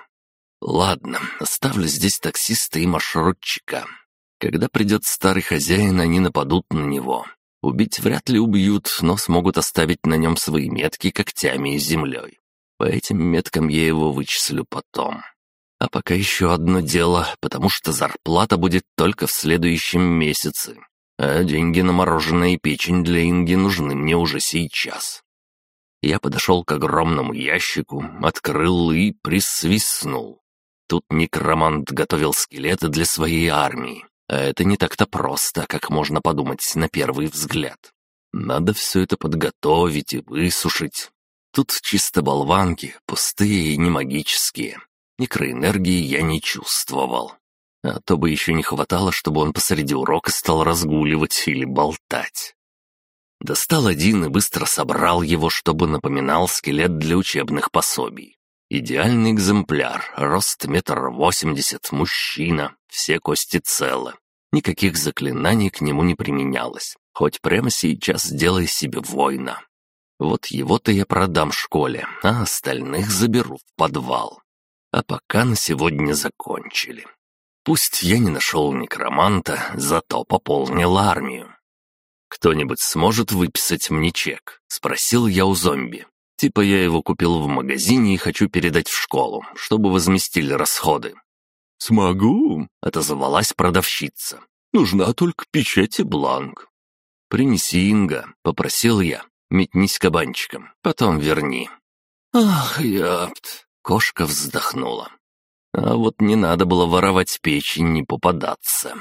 Ладно, оставлю здесь таксиста и маршрутчика. Когда придет старый хозяин, они нападут на него. Убить вряд ли убьют, но смогут оставить на нем свои метки когтями и землей. По этим меткам я его вычислю потом. А пока еще одно дело, потому что зарплата будет только в следующем месяце. А деньги на мороженое и печень для Инги нужны мне уже сейчас. Я подошел к огромному ящику, открыл и присвистнул. Тут некромант готовил скелеты для своей армии. А это не так-то просто, как можно подумать на первый взгляд. Надо все это подготовить и высушить. Тут чисто болванки, пустые и не магические. Некроэнергии я не чувствовал. А то бы еще не хватало, чтобы он посреди урока стал разгуливать или болтать. Достал один и быстро собрал его, чтобы напоминал скелет для учебных пособий. Идеальный экземпляр, рост метр восемьдесят, мужчина, все кости целы. Никаких заклинаний к нему не применялось. Хоть прямо сейчас сделай себе воина. Вот его-то я продам школе, а остальных заберу в подвал. А пока на сегодня закончили. Пусть я не нашел некроманта, зато пополнил армию. «Кто-нибудь сможет выписать мне чек?» — спросил я у зомби. Типа я его купил в магазине и хочу передать в школу, чтобы возместили расходы. «Смогу», — отозвалась продавщица. «Нужна только печать и бланк». «Принеси, Инга», — попросил я. «Метнись кабанчиком, потом верни». «Ах, япт!» — кошка вздохнула. А вот не надо было воровать печень, не попадаться.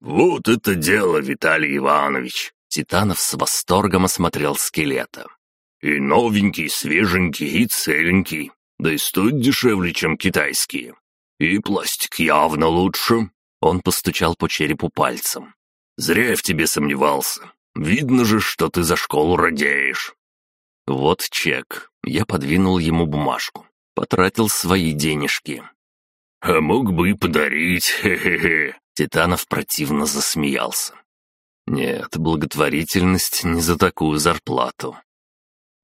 «Вот это дело, Виталий Иванович!» Титанов с восторгом осмотрел скелета. «И новенький, свеженький, и целенький. Да и стоит дешевле, чем китайские. И пластик явно лучше». Он постучал по черепу пальцем. «Зря я в тебе сомневался. Видно же, что ты за школу радеешь». «Вот чек». Я подвинул ему бумажку. Потратил свои денежки. «А мог бы и подарить, хе-хе-хе!» Титанов противно засмеялся. «Нет, благотворительность не за такую зарплату».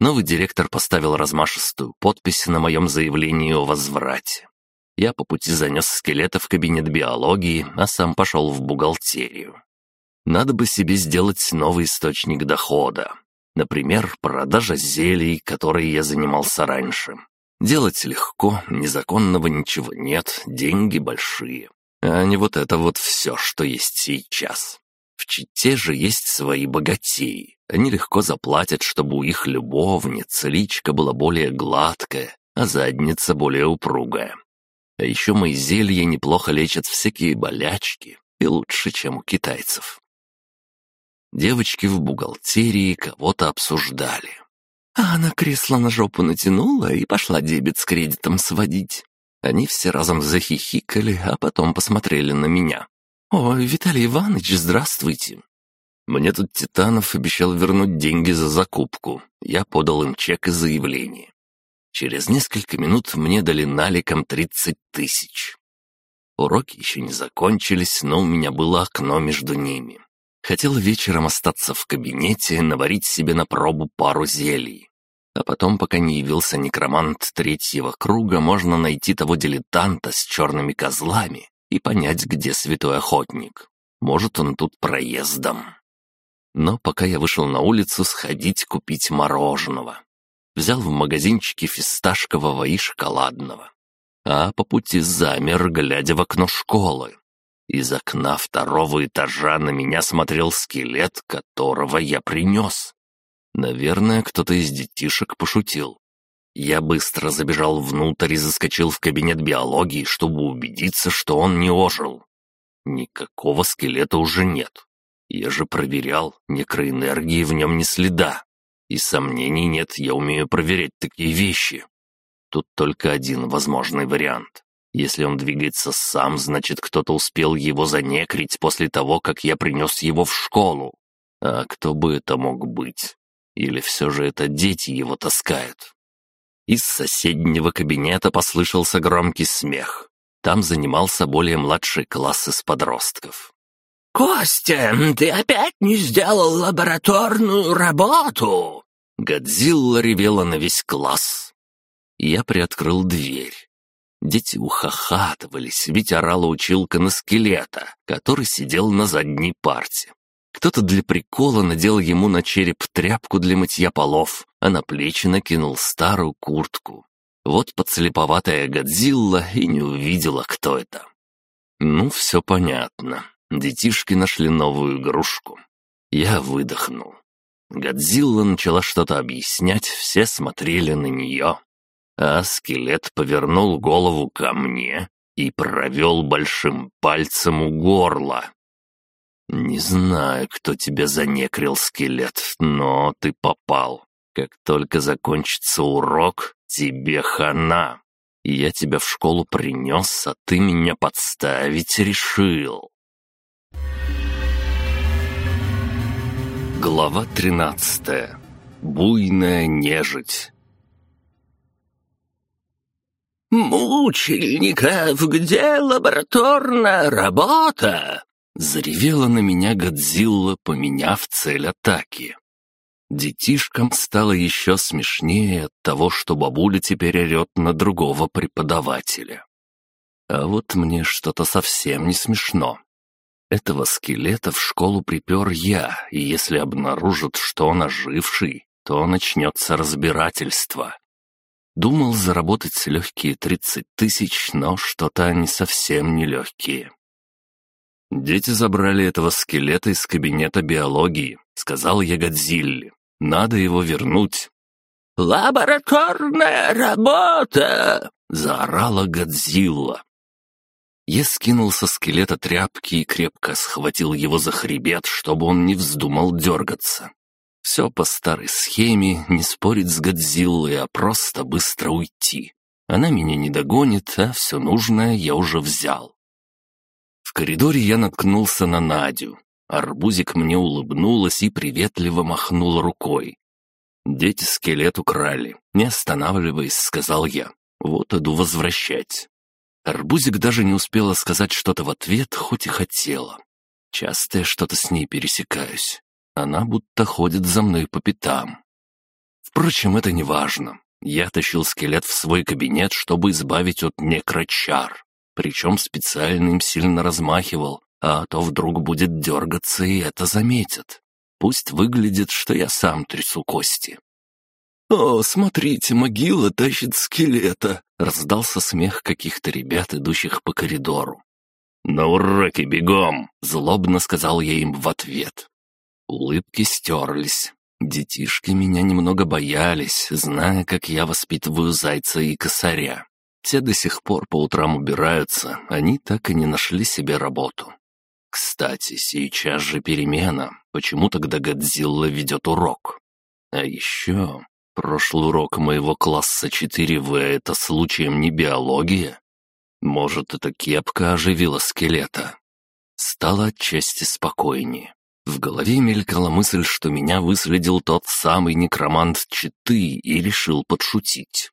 Новый директор поставил размашистую подпись на моем заявлении о возврате. Я по пути занес скелета в кабинет биологии, а сам пошел в бухгалтерию. Надо бы себе сделать новый источник дохода. Например, продажа зелий, которой я занимался раньше. Делать легко, незаконного ничего нет, деньги большие. А не вот это вот все, что есть сейчас. В Чите же есть свои богатеи. Они легко заплатят, чтобы у их любовниц личка была более гладкая, а задница более упругая. А еще мои зелья неплохо лечат всякие болячки, и лучше, чем у китайцев. Девочки в бухгалтерии кого-то обсуждали. А она кресло на жопу натянула и пошла дебет с кредитом сводить. Они все разом захихикали, а потом посмотрели на меня. «Ой, Виталий Иванович, здравствуйте!» Мне тут Титанов обещал вернуть деньги за закупку. Я подал им чек и заявление. Через несколько минут мне дали наликом тридцать тысяч. Уроки еще не закончились, но у меня было окно между ними. Хотел вечером остаться в кабинете, наварить себе на пробу пару зелий. А потом, пока не явился некромант третьего круга, можно найти того дилетанта с черными козлами и понять, где святой охотник. Может, он тут проездом. Но пока я вышел на улицу сходить купить мороженого. Взял в магазинчике фисташкового и шоколадного. А по пути замер, глядя в окно школы. Из окна второго этажа на меня смотрел скелет, которого я принес. Наверное, кто-то из детишек пошутил. Я быстро забежал внутрь и заскочил в кабинет биологии, чтобы убедиться, что он не ожил. Никакого скелета уже нет. Я же проверял, некроэнергии в нем не следа. И сомнений нет, я умею проверять такие вещи. Тут только один возможный вариант. Если он двигается сам, значит, кто-то успел его занекрить после того, как я принес его в школу. А кто бы это мог быть? Или все же это дети его таскают? Из соседнего кабинета послышался громкий смех. Там занимался более младший класс из подростков. «Костя, ты опять не сделал лабораторную работу!» Годзилла ревела на весь класс. Я приоткрыл дверь. Дети ухахатывались, ведь орала училка на скелета, который сидел на задней парте. Кто-то для прикола надел ему на череп тряпку для мытья полов, а на плечи накинул старую куртку. Вот подслеповатая Годзилла и не увидела, кто это. Ну, все понятно. Детишки нашли новую игрушку. Я выдохнул. Годзилла начала что-то объяснять, все смотрели на нее а скелет повернул голову ко мне и провел большим пальцем у горла. «Не знаю, кто тебя занекрил, скелет, но ты попал. Как только закончится урок, тебе хана. Я тебя в школу принес, а ты меня подставить решил». Глава 13. Буйная нежить. «Мучельников, где лабораторная работа?» Заревела на меня Годзилла, поменяв цель атаки. Детишкам стало еще смешнее от того, что бабуля теперь орет на другого преподавателя. А вот мне что-то совсем не смешно. Этого скелета в школу припер я, и если обнаружат, что он оживший, то начнется разбирательство. Думал заработать легкие тридцать тысяч, но что-то они совсем не легкие. «Дети забрали этого скелета из кабинета биологии», — сказал я Годзилле. «Надо его вернуть». «Лабораторная работа!» — заорала Годзилла. Я скинул со скелета тряпки и крепко схватил его за хребет, чтобы он не вздумал дергаться. Все по старой схеме, не спорить с Годзиллой, а просто быстро уйти. Она меня не догонит, а все нужное я уже взял. В коридоре я наткнулся на Надю. Арбузик мне улыбнулась и приветливо махнула рукой. «Дети скелет украли. Не останавливаясь», — сказал я. «Вот иду возвращать». Арбузик даже не успела сказать что-то в ответ, хоть и хотела. Часто я что-то с ней пересекаюсь. Она будто ходит за мной по пятам. Впрочем, это не важно. Я тащил скелет в свой кабинет, чтобы избавить от некрочар. Причем специально им сильно размахивал, а то вдруг будет дергаться, и это заметят. Пусть выглядит, что я сам трясу кости. «О, смотрите, могила тащит скелета!» — раздался смех каких-то ребят, идущих по коридору. «На уроки бегом!» — злобно сказал я им в ответ. Улыбки стерлись. Детишки меня немного боялись, зная, как я воспитываю зайца и косаря. Те до сих пор по утрам убираются, они так и не нашли себе работу. Кстати, сейчас же перемена. Почему тогда Годзилла ведет урок? А еще Прошлый урок моего класса 4В — это случаем не биология? Может, эта кепка оживила скелета? Стало отчасти спокойнее. В голове мелькала мысль, что меня выследил тот самый некромант Читы и решил подшутить.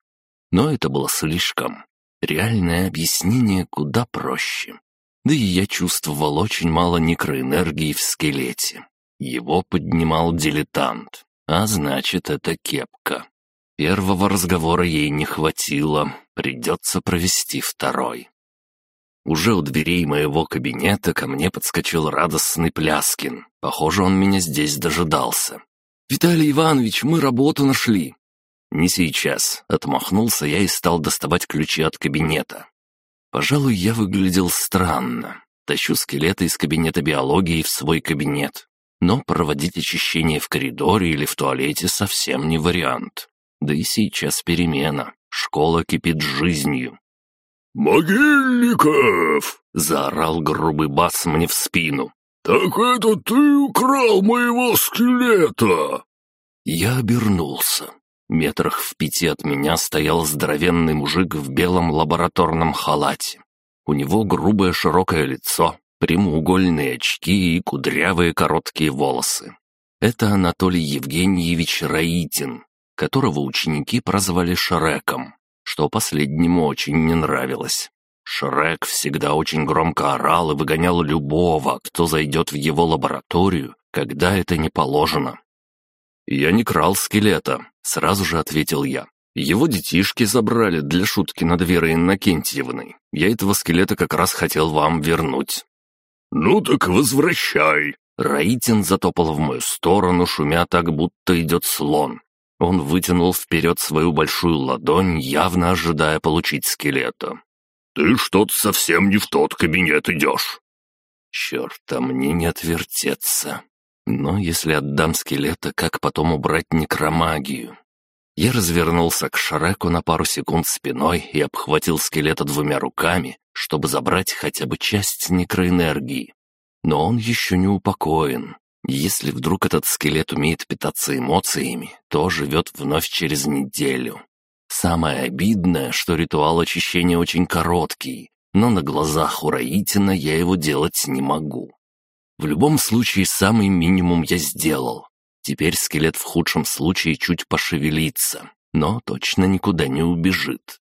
Но это было слишком. Реальное объяснение куда проще. Да и я чувствовал очень мало некроэнергии в скелете. Его поднимал дилетант. А значит, это кепка. Первого разговора ей не хватило, придется провести второй. Уже у дверей моего кабинета ко мне подскочил радостный Пляскин. Похоже, он меня здесь дожидался. «Виталий Иванович, мы работу нашли!» «Не сейчас», — отмахнулся я и стал доставать ключи от кабинета. Пожалуй, я выглядел странно. Тащу скелеты из кабинета биологии в свой кабинет но проводить очищение в коридоре или в туалете совсем не вариант. Да и сейчас перемена. Школа кипит жизнью. «Могильников!» — заорал грубый бас мне в спину. «Так это ты украл моего скелета!» Я обернулся. Метрах в пяти от меня стоял здоровенный мужик в белом лабораторном халате. У него грубое широкое лицо, прямоугольные очки и кудрявые короткие волосы. Это Анатолий Евгеньевич Раитин, которого ученики прозвали Шреком, что последнему очень не нравилось. Шрек всегда очень громко орал и выгонял любого, кто зайдет в его лабораторию, когда это не положено. «Я не крал скелета», — сразу же ответил я. «Его детишки забрали для шутки над Верой Иннокентьевной. Я этого скелета как раз хотел вам вернуть». «Ну так возвращай!» Раитин затопал в мою сторону, шумя так, будто идет слон. Он вытянул вперед свою большую ладонь, явно ожидая получить скелета. «Ты что-то совсем не в тот кабинет идешь!» «Черт, а мне не отвертеться. Но если отдам скелета, как потом убрать некромагию?» Я развернулся к Шреку на пару секунд спиной и обхватил скелета двумя руками, чтобы забрать хотя бы часть некроэнергии. Но он еще не упокоен. Если вдруг этот скелет умеет питаться эмоциями, то живет вновь через неделю. Самое обидное, что ритуал очищения очень короткий, но на глазах у Раитина я его делать не могу. В любом случае, самый минимум я сделал. Теперь скелет в худшем случае чуть пошевелится, но точно никуда не убежит.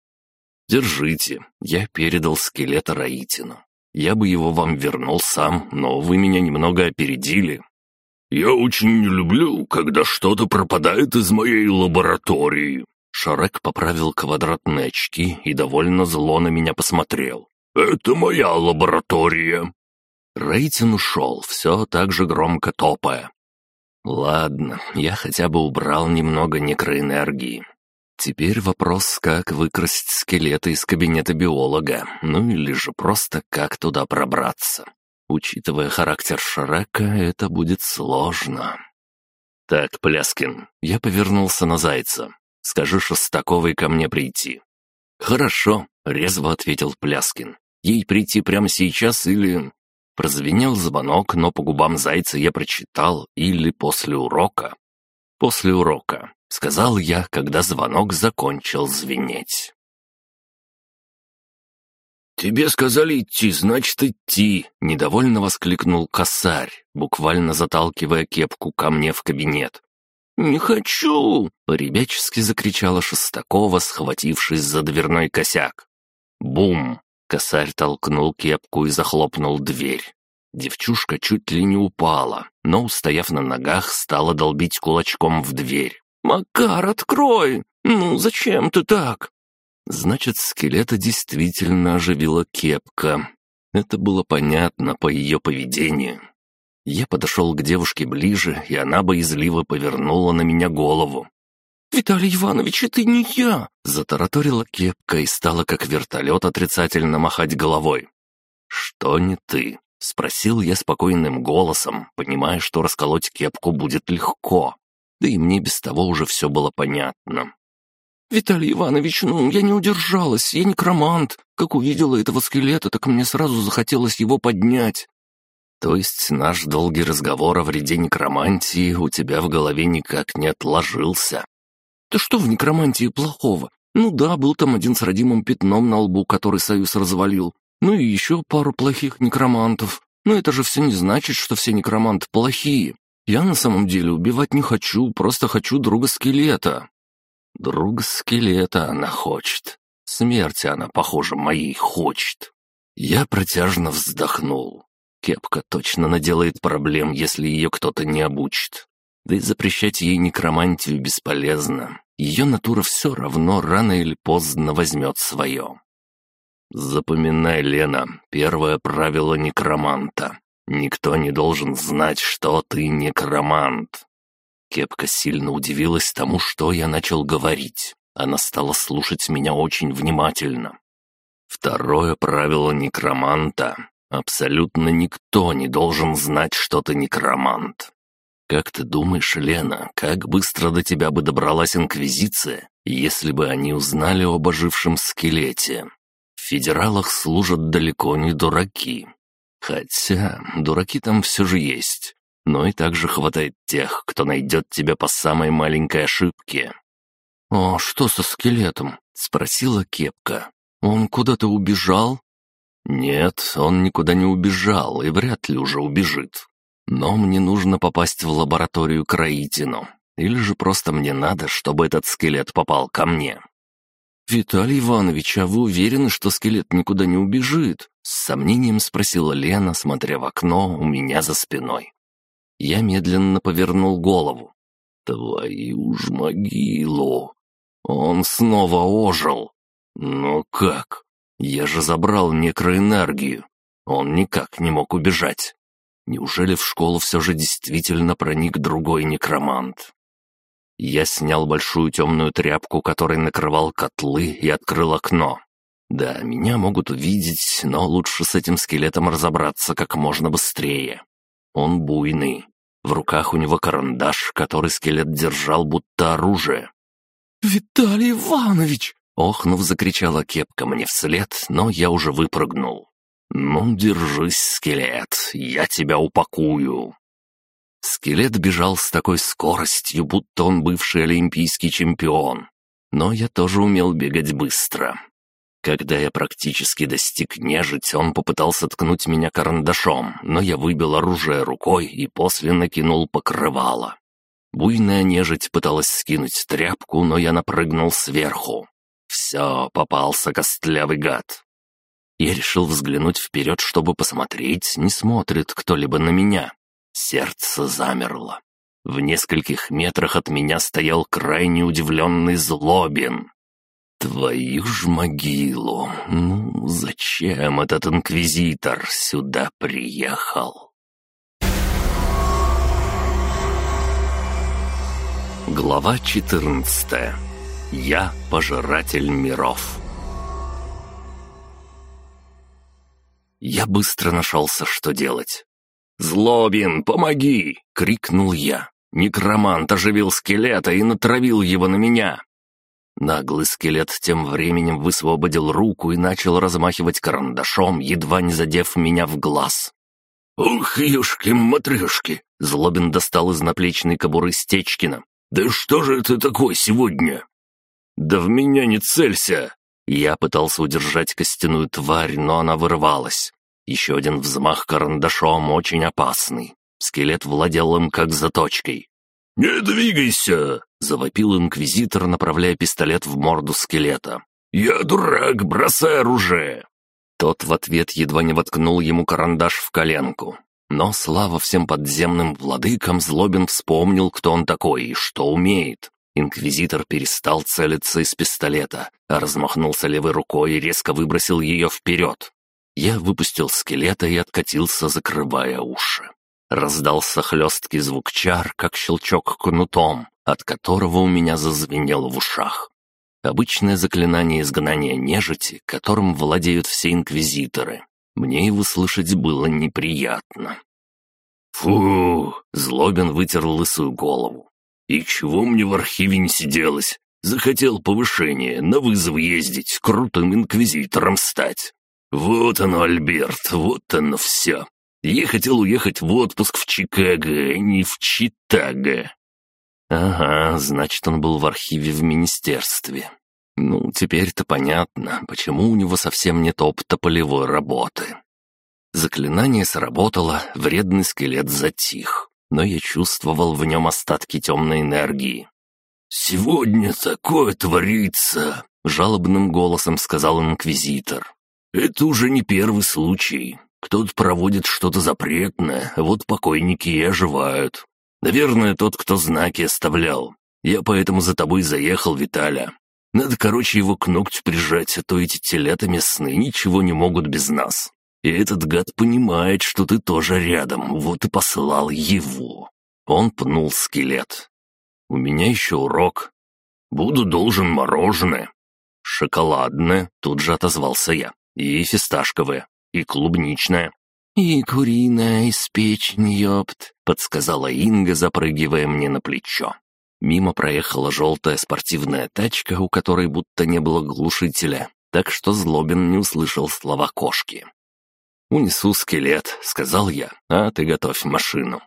«Держите, я передал скелет Раитину. Я бы его вам вернул сам, но вы меня немного опередили». «Я очень не люблю, когда что-то пропадает из моей лаборатории». Шарек поправил квадратные очки и довольно зло на меня посмотрел. «Это моя лаборатория». Рейтин ушел, все так же громко топая. Ладно, я хотя бы убрал немного некроэнергии. Теперь вопрос, как выкрасть скелеты из кабинета биолога, ну или же просто как туда пробраться. Учитывая характер Шрека, это будет сложно. «Так, Пляскин, я повернулся на Зайца. Скажи Шестаковой ко мне прийти». «Хорошо», — резво ответил Пляскин. «Ей прийти прямо сейчас или...» Прозвенел звонок, но по губам Зайца я прочитал «или после урока». «После урока», — сказал я, когда звонок закончил звенеть. «Тебе сказали идти, значит идти!» — недовольно воскликнул косарь, буквально заталкивая кепку ко мне в кабинет. «Не хочу!» — по-ребячески закричала Шестакова, схватившись за дверной косяк. Бум! Косарь толкнул кепку и захлопнул дверь. Девчушка чуть ли не упала, но, устояв на ногах, стала долбить кулачком в дверь. «Макар, открой! Ну, зачем ты так?» Значит, скелета действительно оживила кепка. Это было понятно по ее поведению. Я подошел к девушке ближе, и она боязливо повернула на меня голову. «Виталий Иванович, это не я!» Затараторила кепка и стала как вертолет отрицательно махать головой. «Что не ты?» — спросил я спокойным голосом, понимая, что расколоть кепку будет легко. Да и мне без того уже все было понятно. «Виталий Иванович, ну, я не удержалась, я некромант. Как увидела этого скелета, так мне сразу захотелось его поднять». «То есть наш долгий разговор о вреде некромантии у тебя в голове никак не отложился?» «Да что в некромантии плохого? Ну да, был там один с родимым пятном на лбу, который Союз развалил. Ну и еще пару плохих некромантов. Но это же все не значит, что все некроманты плохие. Я на самом деле убивать не хочу, просто хочу друга скелета. Друг скелета она хочет. Смерти она, похоже, моей хочет. Я протяжно вздохнул. Кепка точно наделает проблем, если ее кто-то не обучит. Да и запрещать ей некромантию бесполезно. Ее натура все равно рано или поздно возьмет свое. Запоминай, Лена, первое правило некроманта. Никто не должен знать, что ты некромант. Кепка сильно удивилась тому, что я начал говорить. Она стала слушать меня очень внимательно. Второе правило некроманта. Абсолютно никто не должен знать, что ты некромант. Как ты думаешь, Лена, как быстро до тебя бы добралась Инквизиция, если бы они узнали об ожившем скелете? В федералах служат далеко не дураки. Хотя дураки там все же есть но и также хватает тех, кто найдет тебя по самой маленькой ошибке». «О, что со скелетом?» — спросила Кепка. «Он куда-то убежал?» «Нет, он никуда не убежал и вряд ли уже убежит. Но мне нужно попасть в лабораторию к Раитину. Или же просто мне надо, чтобы этот скелет попал ко мне». «Виталий Иванович, а вы уверены, что скелет никуда не убежит?» С сомнением спросила Лена, смотря в окно у меня за спиной. Я медленно повернул голову. «Твою ж могилу! Он снова ожил! Но как? Я же забрал некроэнергию. Он никак не мог убежать. Неужели в школу все же действительно проник другой некромант?» Я снял большую темную тряпку, которой накрывал котлы, и открыл окно. Да, меня могут увидеть, но лучше с этим скелетом разобраться как можно быстрее. Он буйный. В руках у него карандаш, который скелет держал будто оружие. «Виталий Иванович!» Охнув, закричала кепка мне вслед, но я уже выпрыгнул. «Ну, держись, скелет, я тебя упакую!» Скелет бежал с такой скоростью, будто он бывший олимпийский чемпион. Но я тоже умел бегать быстро. Когда я практически достиг нежить, он попытался ткнуть меня карандашом, но я выбил оружие рукой и после накинул покрывало. Буйная нежить пыталась скинуть тряпку, но я напрыгнул сверху. Все, попался костлявый гад. Я решил взглянуть вперед, чтобы посмотреть, не смотрит кто-либо на меня. Сердце замерло. В нескольких метрах от меня стоял крайне удивленный Злобин. Твою ж могилу! Ну, зачем этот инквизитор сюда приехал? Глава 14. Я пожиратель миров. Я быстро нашелся, что делать. «Злобин, помоги!» — крикнул я. Некромант оживил скелета и натравил его на меня. Наглый скелет тем временем высвободил руку и начал размахивать карандашом, едва не задев меня в глаз. «Ух, юшки-матрюшки!» — Злобин достал из наплечной кобуры Стечкина. «Да что же это такое сегодня?» «Да в меня не целься!» Я пытался удержать костяную тварь, но она вырывалась. Еще один взмах карандашом очень опасный. Скелет владел им как заточкой. «Не двигайся!» — завопил инквизитор, направляя пистолет в морду скелета. «Я дурак, бросай оружие!» Тот в ответ едва не воткнул ему карандаш в коленку. Но, слава всем подземным владыкам, Злобин вспомнил, кто он такой и что умеет. Инквизитор перестал целиться из пистолета, а размахнулся левой рукой и резко выбросил ее вперед. Я выпустил скелета и откатился, закрывая уши. Раздался хлесткий звук чар, как щелчок кнутом, от которого у меня зазвенело в ушах. Обычное заклинание изгнания нежити, которым владеют все инквизиторы. Мне его слышать было неприятно. «Фу!» — Злобин вытер лысую голову. «И чего мне в архиве не сиделось? Захотел повышение, на вызов ездить, крутым инквизитором стать. Вот оно, Альберт, вот оно все. Я хотел уехать в отпуск в Чикаго, а не в Читаго». «Ага, значит, он был в архиве в министерстве. Ну, теперь-то понятно, почему у него совсем нет опыта полевой работы. Заклинание сработало, вредный скелет затих, но я чувствовал в нем остатки темной энергии. «Сегодня такое творится!» — жалобным голосом сказал инквизитор. «Это уже не первый случай. Кто-то проводит что-то запретное, вот покойники и оживают. Наверное, тот, кто знаки оставлял. Я поэтому за тобой заехал, Виталя. Надо, короче, его к ногтю прижать, а то эти телята местные ничего не могут без нас. И этот гад понимает, что ты тоже рядом, вот и послал его». Он пнул скелет. «У меня еще урок. Буду должен мороженое». «Шоколадное», — тут же отозвался я. «И фисташковое, и клубничное». «И куриное из печени, ёпт», — подсказала Инга, запрыгивая мне на плечо. Мимо проехала желтая спортивная тачка, у которой будто не было глушителя, так что Злобин не услышал слова кошки. «Унесу скелет», — сказал я, — «а ты готовь машину».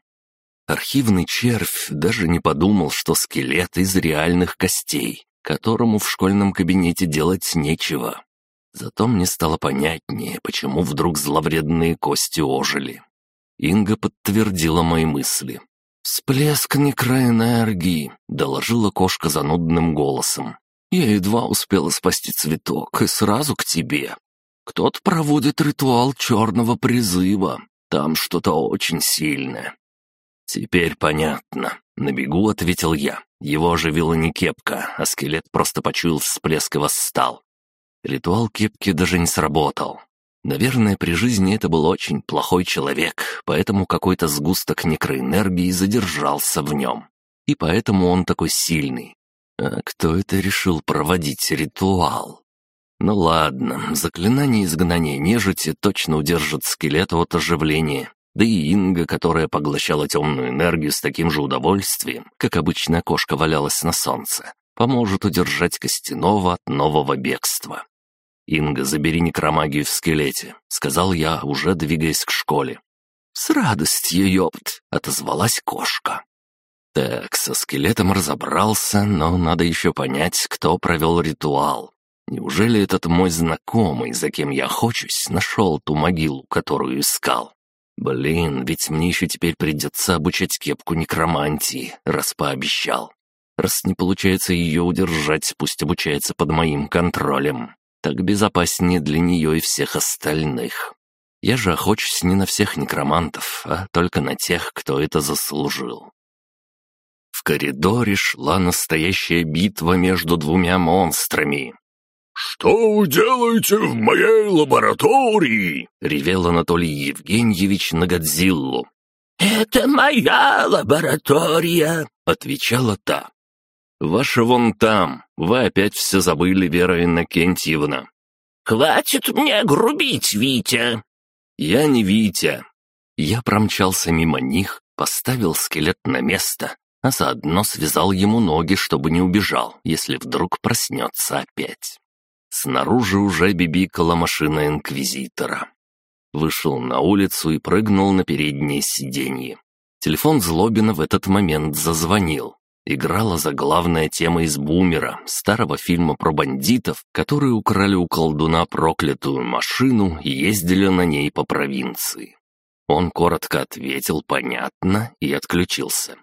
Архивный червь даже не подумал, что скелет из реальных костей, которому в школьном кабинете делать нечего. Зато мне стало понятнее, почему вдруг зловредные кости ожили. Инга подтвердила мои мысли. «Всплеск некроэнергии», — доложила кошка занудным голосом. «Я едва успела спасти цветок, и сразу к тебе. Кто-то проводит ритуал черного призыва. Там что-то очень сильное». «Теперь понятно», — на бегу ответил я. Его оживила не кепка, а скелет просто почуял всплеск и восстал. Ритуал кепки даже не сработал. Наверное, при жизни это был очень плохой человек, поэтому какой-то сгусток некроэнергии задержался в нем. И поэтому он такой сильный. А кто это решил проводить ритуал? Ну ладно, заклинание изгнания нежити точно удержит скелет от оживления. Да и Инга, которая поглощала темную энергию с таким же удовольствием, как обычная кошка валялась на солнце, поможет удержать Костянова от нового бегства. «Инга, забери некромагию в скелете», — сказал я, уже двигаясь к школе. «С радостью, ёпт!» — отозвалась кошка. Так, со скелетом разобрался, но надо еще понять, кто провел ритуал. Неужели этот мой знакомый, за кем я охочусь, нашел ту могилу, которую искал? Блин, ведь мне еще теперь придется обучать кепку некромантии, раз пообещал. Раз не получается ее удержать, пусть обучается под моим контролем. Так безопаснее для нее и всех остальных. Я же охочусь не на всех некромантов, а только на тех, кто это заслужил. В коридоре шла настоящая битва между двумя монстрами. «Что вы делаете в моей лаборатории?» — ревел Анатолий Евгеньевич на Годзиллу. «Это моя лаборатория», — отвечала та. «Ваша вон там. Вы опять все забыли, Вера Иннокентьевна». «Хватит мне грубить, Витя!» «Я не Витя». Я промчался мимо них, поставил скелет на место, а заодно связал ему ноги, чтобы не убежал, если вдруг проснется опять. Снаружи уже бибикала машина Инквизитора. Вышел на улицу и прыгнул на переднее сиденье. Телефон Злобина в этот момент зазвонил. Играла заглавная тема из «Бумера», старого фильма про бандитов, которые украли у колдуна проклятую машину и ездили на ней по провинции. Он коротко ответил «понятно» и отключился.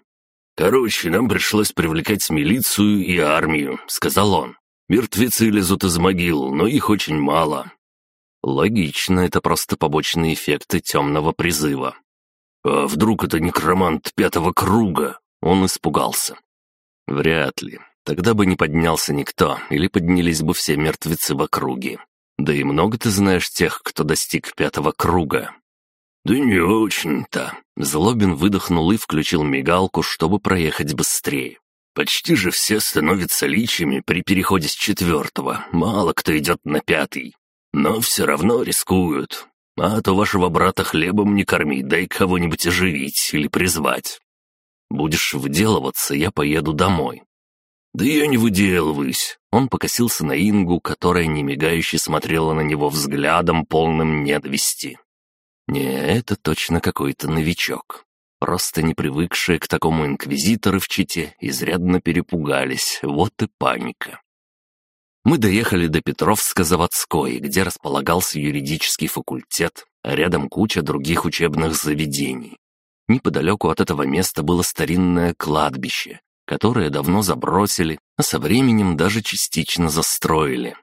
«Короче, нам пришлось привлекать милицию и армию», — сказал он. «Мертвецы лезут из могил, но их очень мало». Логично, это просто побочные эффекты темного призыва. «А вдруг это некромант пятого круга?» Он испугался. «Вряд ли. Тогда бы не поднялся никто, или поднялись бы все мертвецы в округе. Да и много ты знаешь тех, кто достиг пятого круга?» «Да не очень-то». Злобин выдохнул и включил мигалку, чтобы проехать быстрее. «Почти же все становятся личами при переходе с четвертого. Мало кто идет на пятый. Но все равно рискуют. А то вашего брата хлебом не корми, дай кого-нибудь оживить или призвать. Будешь выделываться, я поеду домой». «Да я не выделываюсь». Он покосился на Ингу, которая немигающе смотрела на него взглядом, полным ненависти. Не, это точно какой-то новичок. Просто не привыкшие к такому инквизиторы в Чите изрядно перепугались, вот и паника. Мы доехали до Петровско-заводской, где располагался юридический факультет, а рядом куча других учебных заведений. Неподалеку от этого места было старинное кладбище, которое давно забросили, а со временем даже частично застроили.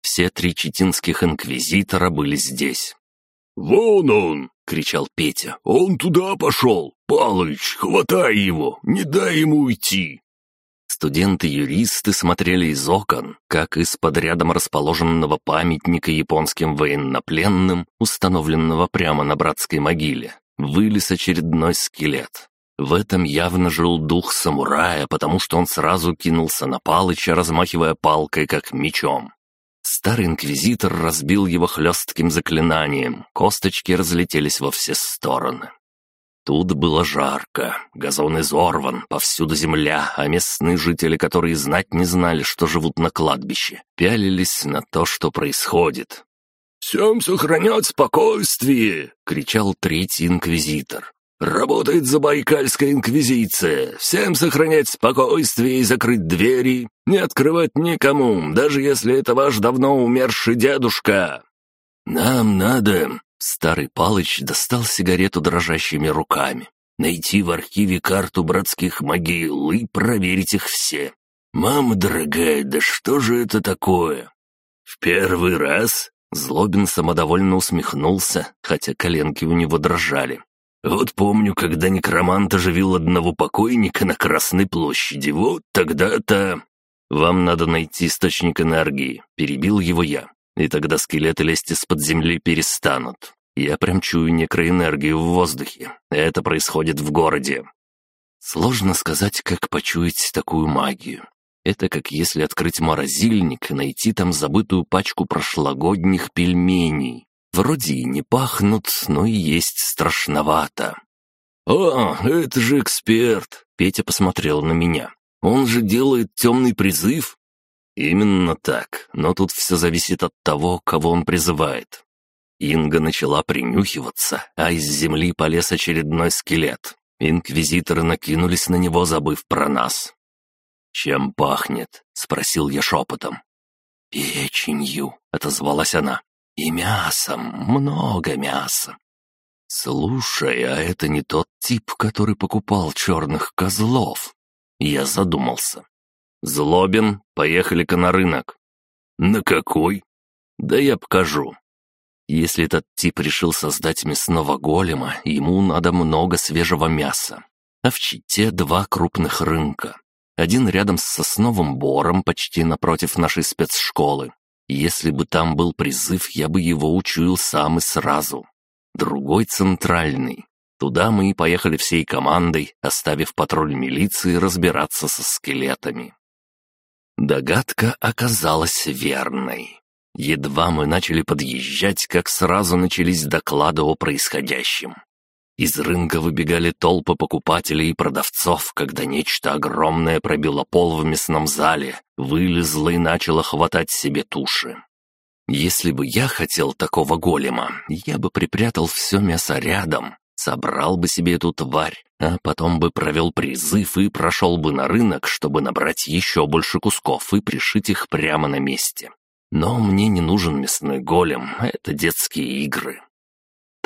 Все три читинских инквизитора были здесь. «Вон он!» — кричал Петя. «Он туда пошел! Палыч, хватай его! Не дай ему уйти!» Студенты-юристы смотрели из окон, как из-под рядом расположенного памятника японским военнопленным, установленного прямо на братской могиле, вылез очередной скелет. В этом явно жил дух самурая, потому что он сразу кинулся на Палыча, размахивая палкой, как мечом. Старый инквизитор разбил его хлестким заклинанием, косточки разлетелись во все стороны. Тут было жарко, газон изорван, повсюду земля, а местные жители, которые знать не знали, что живут на кладбище, пялились на то, что происходит. «Всем сохранять спокойствие!» — кричал третий инквизитор. Работает Забайкальская инквизиция. Всем сохранять спокойствие и закрыть двери, не открывать никому, даже если это ваш давно умерший дедушка. Нам надо...» Старый Палыч достал сигарету дрожащими руками. «Найти в архиве карту братских могил и проверить их все. Мама дорогая, да что же это такое?» «В первый раз?» Злобин самодовольно усмехнулся, хотя коленки у него дрожали. Вот помню, когда некромант оживил одного покойника на Красной площади, вот тогда-то... Вам надо найти источник энергии, перебил его я. И тогда скелеты лезть из-под земли перестанут. Я прям чую некроэнергию в воздухе. Это происходит в городе. Сложно сказать, как почуять такую магию. Это как если открыть морозильник и найти там забытую пачку прошлогодних пельменей. Вроде и не пахнут, но и есть страшновато. «О, это же эксперт!» — Петя посмотрел на меня. «Он же делает темный призыв?» «Именно так, но тут все зависит от того, кого он призывает». Инга начала принюхиваться, а из земли полез очередной скелет. Инквизиторы накинулись на него, забыв про нас. «Чем пахнет?» — спросил я шепотом. «Печенью», — отозвалась она. И мясом, много мяса. «Слушай, а это не тот тип, который покупал черных козлов?» Я задумался. «Злобин, поехали-ка на рынок». «На какой?» «Да я покажу. Если этот тип решил создать мясного голема, ему надо много свежего мяса. А в Чите два крупных рынка. Один рядом с сосновым бором, почти напротив нашей спецшколы. Если бы там был призыв, я бы его учуял сам и сразу. Другой центральный. Туда мы и поехали всей командой, оставив патруль милиции разбираться со скелетами. Догадка оказалась верной. Едва мы начали подъезжать, как сразу начались доклады о происходящем. Из рынка выбегали толпы покупателей и продавцов, когда нечто огромное пробило пол в мясном зале, вылезло и начало хватать себе туши. Если бы я хотел такого голема, я бы припрятал все мясо рядом, собрал бы себе эту тварь, а потом бы провел призыв и прошел бы на рынок, чтобы набрать еще больше кусков и пришить их прямо на месте. Но мне не нужен мясной голем, это детские игры.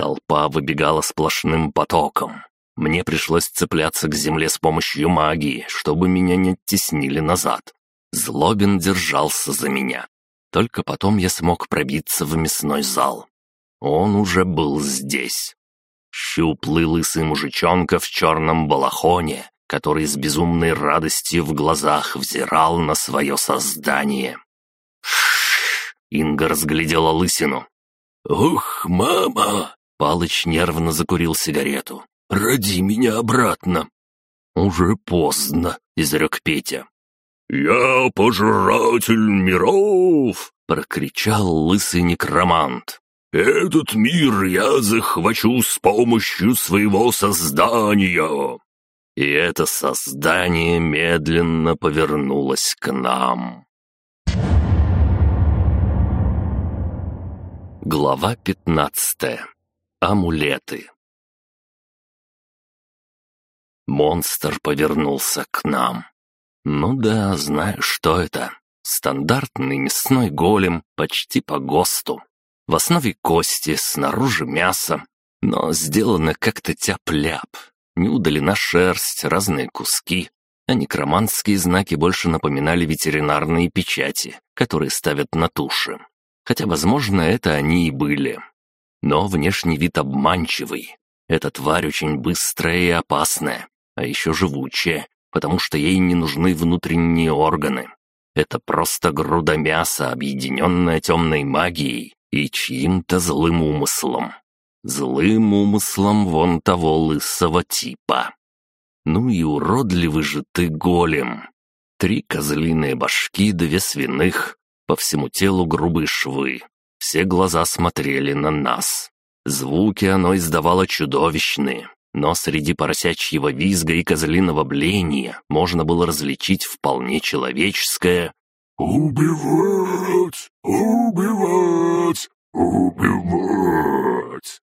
Толпа выбегала сплошным потоком. Мне пришлось цепляться к земле с помощью магии, чтобы меня не оттеснили назад. Злобин держался за меня. Только потом я смог пробиться в мясной зал. Он уже был здесь. Щуплый лысый мужичонка в черном балахоне, который с безумной радостью в глазах взирал на свое создание. Инга разглядела лысину. «Ух, мама!» Палыч нервно закурил сигарету. «Роди меня обратно!» «Уже поздно», — изрек Петя. «Я пожиратель миров!» — прокричал лысый некромант. «Этот мир я захвачу с помощью своего создания!» И это создание медленно повернулось к нам. Глава пятнадцатая. Амулеты. Монстр повернулся к нам. Ну да, знаю, что это. Стандартный мясной голем, почти по ГОСТу. В основе кости, снаружи мясо, но сделано как-то тяп-ляп. Не удалена шерсть, разные куски, а некроманские знаки больше напоминали ветеринарные печати, которые ставят на туши хотя, возможно, это они и были. Но внешний вид обманчивый. Эта тварь очень быстрая и опасная, а еще живучая, потому что ей не нужны внутренние органы. Это просто груда мяса, объединенная темной магией и чьим-то злым умыслом. Злым умыслом вон того лысого типа. Ну и уродливый же ты голем. Три козлиные башки, две свиных, по всему телу грубые швы. Все глаза смотрели на нас. Звуки оно издавало чудовищные, но среди поросячьего визга и козлиного бления можно было различить вполне человеческое «Убивать! Убивать! Убивать!»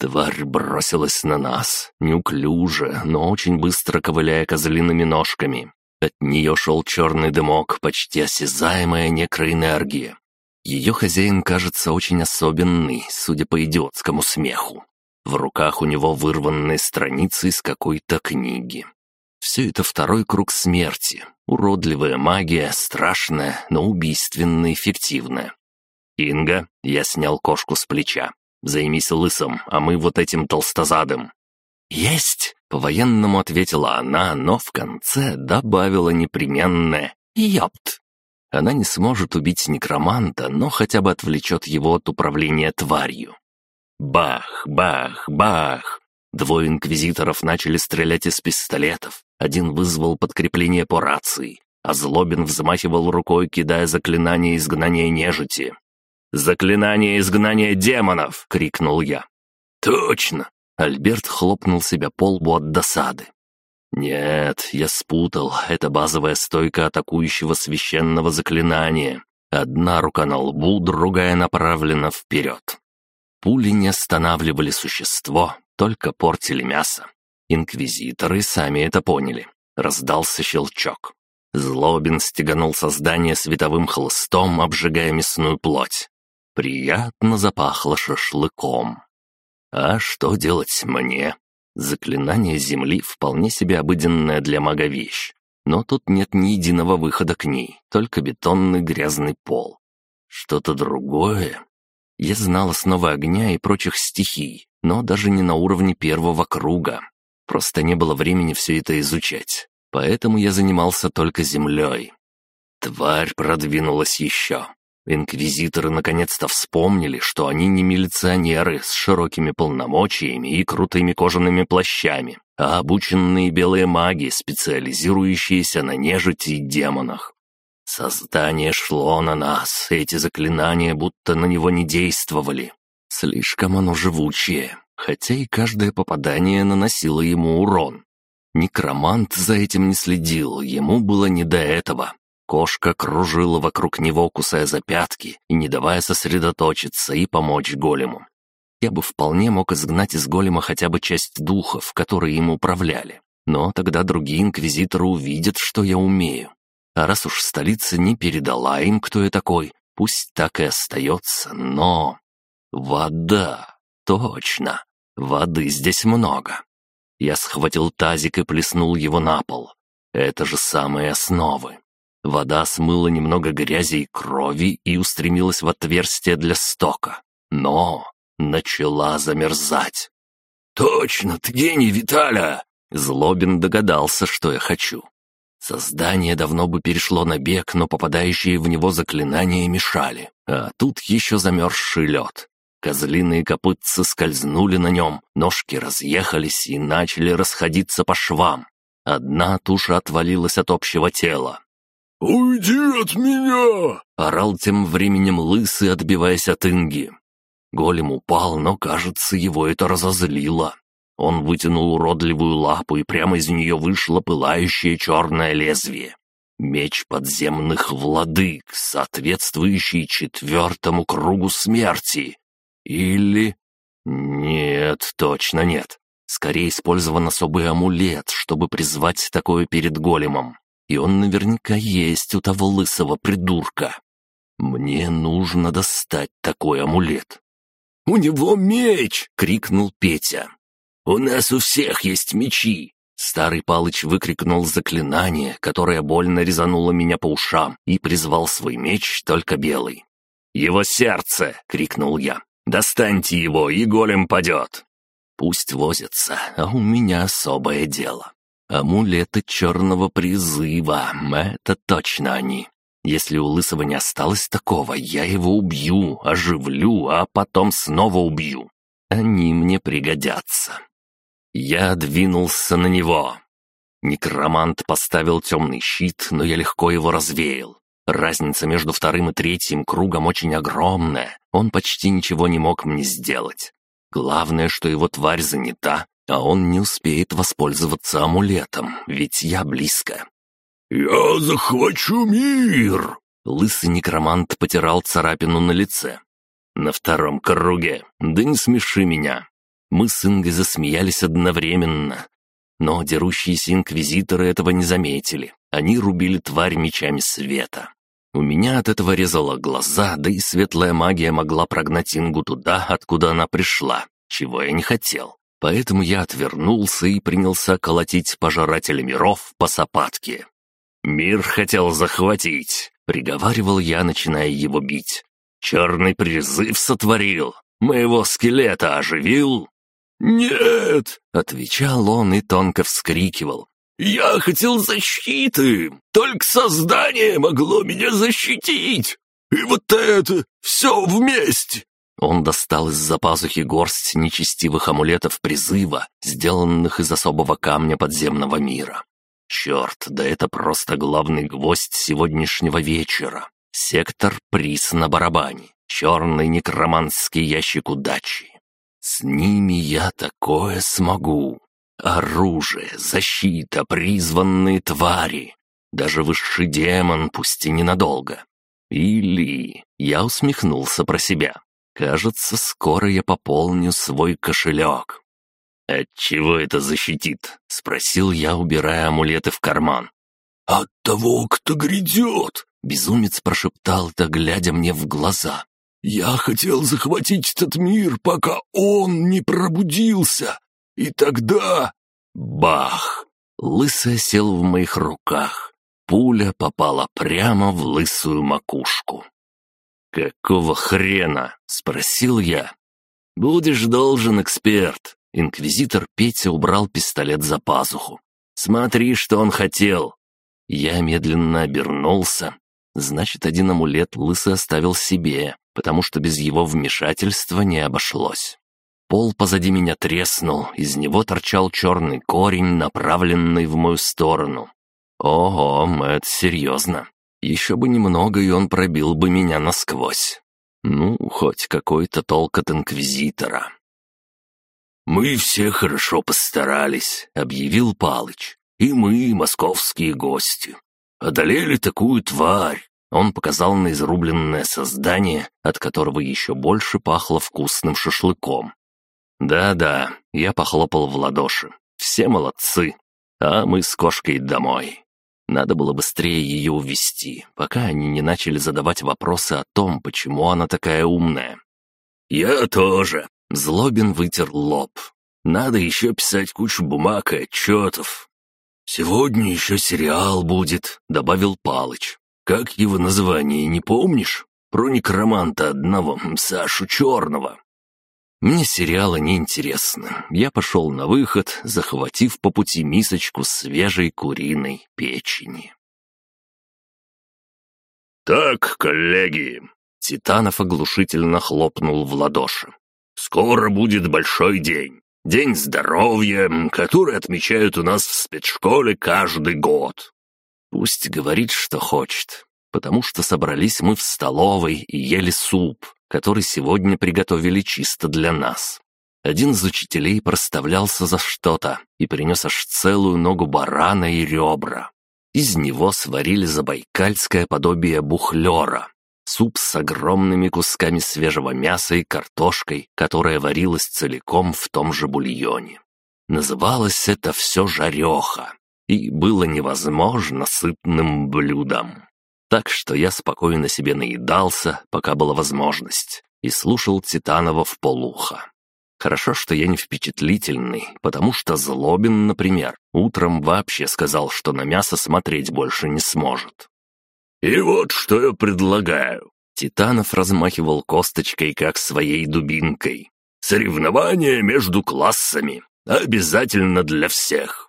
Тварь бросилась на нас, неуклюже, но очень быстро ковыляя козлиными ножками. От нее шел черный дымок, почти осязаемая некроэнергия. Ее хозяин кажется очень особенный, судя по идиотскому смеху. В руках у него вырванные страницы из какой-то книги. Все это второй круг смерти. Уродливая магия, страшная, но убийственно эффективная. «Инга, я снял кошку с плеча. Займись лысом, а мы вот этим толстозадым». «Есть!» — по-военному ответила она, но в конце добавила непременное «Ёпт!». Она не сможет убить некроманта, но хотя бы отвлечет его от управления тварью. Бах, бах, бах! Двое инквизиторов начали стрелять из пистолетов. Один вызвал подкрепление по рации, а Злобин взмахивал рукой, кидая заклинание изгнания нежити. «Заклинание изгнания демонов!» — крикнул я. «Точно! Альберт хлопнул себя по лбу от досады. «Нет, я спутал. Это базовая стойка атакующего священного заклинания. Одна рука на лбу, другая направлена вперед. Пули не останавливали существо, только портили мясо. Инквизиторы сами это поняли. Раздался щелчок. Злобин стеганул создание световым хлыстом, обжигая мясную плоть. Приятно запахло шашлыком. А что делать мне? Заклинание земли вполне себе обыденная для мага вещь. Но тут нет ни единого выхода к ней, только бетонный грязный пол. Что-то другое? Я знал основы огня и прочих стихий, но даже не на уровне первого круга. Просто не было времени все это изучать. Поэтому я занимался только землей. Тварь продвинулась еще. Инквизиторы наконец-то вспомнили, что они не милиционеры с широкими полномочиями и крутыми кожаными плащами, а обученные белые маги, специализирующиеся на нежити и демонах. Создание шло на нас, эти заклинания будто на него не действовали. Слишком оно живучее, хотя и каждое попадание наносило ему урон. Некромант за этим не следил, ему было не до этого. Кошка кружила вокруг него, кусая за пятки и не давая сосредоточиться и помочь голему. Я бы вполне мог изгнать из голема хотя бы часть духов, которые им управляли. Но тогда другие инквизиторы увидят, что я умею. А раз уж столица не передала им, кто я такой, пусть так и остается, но... Вода. Точно. Воды здесь много. Я схватил тазик и плеснул его на пол. Это же самые основы. Вода смыла немного грязи и крови и устремилась в отверстие для стока. Но начала замерзать. «Точно, ты гений, Виталя!» Злобин догадался, что я хочу. Создание давно бы перешло на бег, но попадающие в него заклинания мешали. А тут еще замерзший лед. Козлиные копытцы скользнули на нем, ножки разъехались и начали расходиться по швам. Одна туша отвалилась от общего тела, «Уйди от меня!» — орал тем временем лысый, отбиваясь от Инги. Голем упал, но, кажется, его это разозлило. Он вытянул уродливую лапу, и прямо из нее вышло пылающее черное лезвие. Меч подземных владык, соответствующий четвертому кругу смерти. Или... Нет, точно нет. Скорее использован особый амулет, чтобы призвать такое перед големом и он наверняка есть у того лысого придурка. Мне нужно достать такой амулет. «У него меч!» — крикнул Петя. «У нас у всех есть мечи!» Старый Палыч выкрикнул заклинание, которое больно резануло меня по ушам, и призвал свой меч, только белый. «Его сердце!» — крикнул я. «Достаньте его, и голем падет!» Пусть возится, а у меня особое дело. Амулеты черного призыва — это точно они. Если у Лысого не осталось такого, я его убью, оживлю, а потом снова убью. Они мне пригодятся. Я двинулся на него. Некромант поставил темный щит, но я легко его развеял. Разница между вторым и третьим кругом очень огромная. Он почти ничего не мог мне сделать. Главное, что его тварь занята, а он не успеет воспользоваться амулетом, ведь я близко. «Я захвачу мир!» Лысый некромант потирал царапину на лице. «На втором круге. Да не смеши меня!» Мы с Ингой засмеялись одновременно. Но дерущиеся инквизиторы этого не заметили. Они рубили тварь мечами света. У меня от этого резало глаза, да и светлая магия могла прогнать Ингу туда, откуда она пришла, чего я не хотел. Поэтому я отвернулся и принялся колотить пожирателя миров по сапатке. «Мир хотел захватить», — приговаривал я, начиная его бить. «Черный призыв сотворил, моего скелета оживил». «Нет!» — отвечал он и тонко вскрикивал. «Я хотел защиты! Только создание могло меня защитить! И вот это все вместе! Он достал из-за пазухи горсть нечестивых амулетов призыва, сделанных из особого камня подземного мира. Черт, да это просто главный гвоздь сегодняшнего вечера. Сектор приз на барабане. Черный некроманский ящик удачи. С ними я такое смогу. Оружие, защита, призванные твари. Даже высший демон, пусть и ненадолго. Или... Я усмехнулся про себя. Кажется, скоро я пополню свой кошелек. «От чего это защитит?» — спросил я, убирая амулеты в карман. «От того, кто грядет!» — безумец прошептал-то, глядя мне в глаза. Я хотел захватить этот мир, пока он не пробудился. И тогда... Бах! Лысый сел в моих руках. Пуля попала прямо в лысую макушку. «Какого хрена?» — спросил я. «Будешь должен, эксперт». Инквизитор Петя убрал пистолет за пазуху. «Смотри, что он хотел». Я медленно обернулся. Значит, один амулет Лысый оставил себе, потому что без его вмешательства не обошлось. Пол позади меня треснул, из него торчал черный корень, направленный в мою сторону. Ого, это серьезно. Еще бы немного, и он пробил бы меня насквозь. Ну, хоть какой-то толк от Инквизитора. «Мы все хорошо постарались», — объявил Палыч. «И мы, московские гости. Одолели такую тварь». Он показал на изрубленное создание, от которого еще больше пахло вкусным шашлыком. «Да-да», — я похлопал в ладоши. «Все молодцы. А мы с кошкой домой». Надо было быстрее ее увести, пока они не начали задавать вопросы о том, почему она такая умная. «Я тоже», — Злобин вытер лоб. «Надо еще писать кучу бумаг и отчетов». «Сегодня еще сериал будет», — добавил Палыч. «Как его название, не помнишь? Про некроманта одного, Сашу Черного». Мне сериалы не интересны. Я пошел на выход, захватив по пути мисочку свежей куриной печени. «Так, коллеги!» — Титанов оглушительно хлопнул в ладоши. «Скоро будет большой день. День здоровья, который отмечают у нас в спецшколе каждый год. Пусть говорит, что хочет, потому что собрались мы в столовой и ели суп, который сегодня приготовили чисто для нас. Один из учителей проставлялся за что-то и принес аж целую ногу барана и ребра. Из него сварили забайкальское подобие бухлера. Суп с огромными кусками свежего мяса и картошкой, которая варилась целиком в том же бульоне. Называлось это все жареха, и было невозможно сытным блюдом. Так что я спокойно себе наедался, пока была возможность, и слушал Титанова в полуха. Хорошо, что я не впечатлительный, потому что Злобин, например, утром вообще сказал, что на мясо смотреть больше не сможет. «И вот что я предлагаю». Титанов размахивал косточкой, как своей дубинкой. «Соревнования между классами. Обязательно для всех.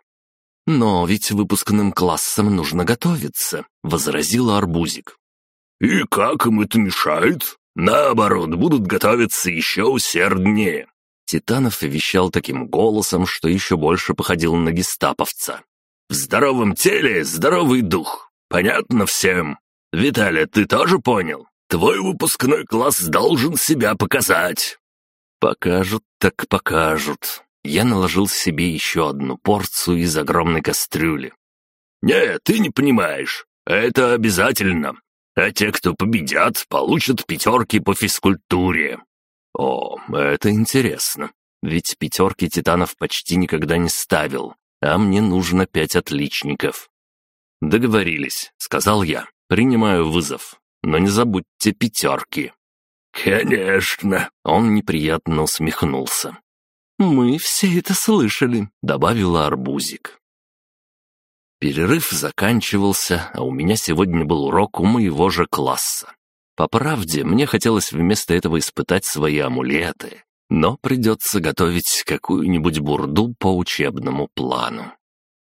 «Но ведь выпускным классам нужно готовиться», — возразила Арбузик. «И как им это мешает? Наоборот, будут готовиться еще усерднее». Титанов вещал таким голосом, что еще больше походил на гестаповца. «В здоровом теле здоровый дух. Понятно всем? Виталя, ты тоже понял? Твой выпускной класс должен себя показать». «Покажут так покажут», я наложил себе еще одну порцию из огромной кастрюли. «Нет, ты не понимаешь. Это обязательно. А те, кто победят, получат пятерки по физкультуре». «О, это интересно. Ведь пятерки титанов почти никогда не ставил, а мне нужно пять отличников». «Договорились», — сказал я. «Принимаю вызов. Но не забудьте пятерки». «Конечно!» — он неприятно усмехнулся. «Мы все это слышали», — добавила Арбузик. Перерыв заканчивался, а у меня сегодня был урок у моего же класса. По правде, мне хотелось вместо этого испытать свои амулеты, но придется готовить какую-нибудь бурду по учебному плану.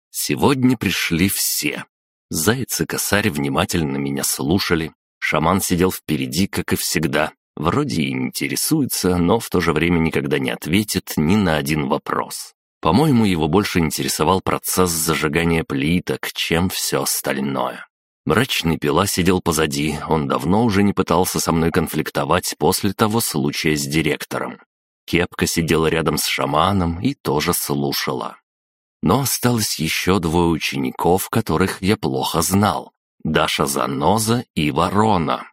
Сегодня пришли все. Заяц и косарь внимательно меня слушали. Шаман сидел впереди, как и всегда, Вроде и интересуется, но в то же время никогда не ответит ни на один вопрос. По-моему, его больше интересовал процесс зажигания плиток, чем все остальное. Мрачный пила сидел позади, он давно уже не пытался со мной конфликтовать после того случая с директором. Кепка сидела рядом с шаманом и тоже слушала. Но осталось еще двое учеников, которых я плохо знал. Даша Заноза и Ворона.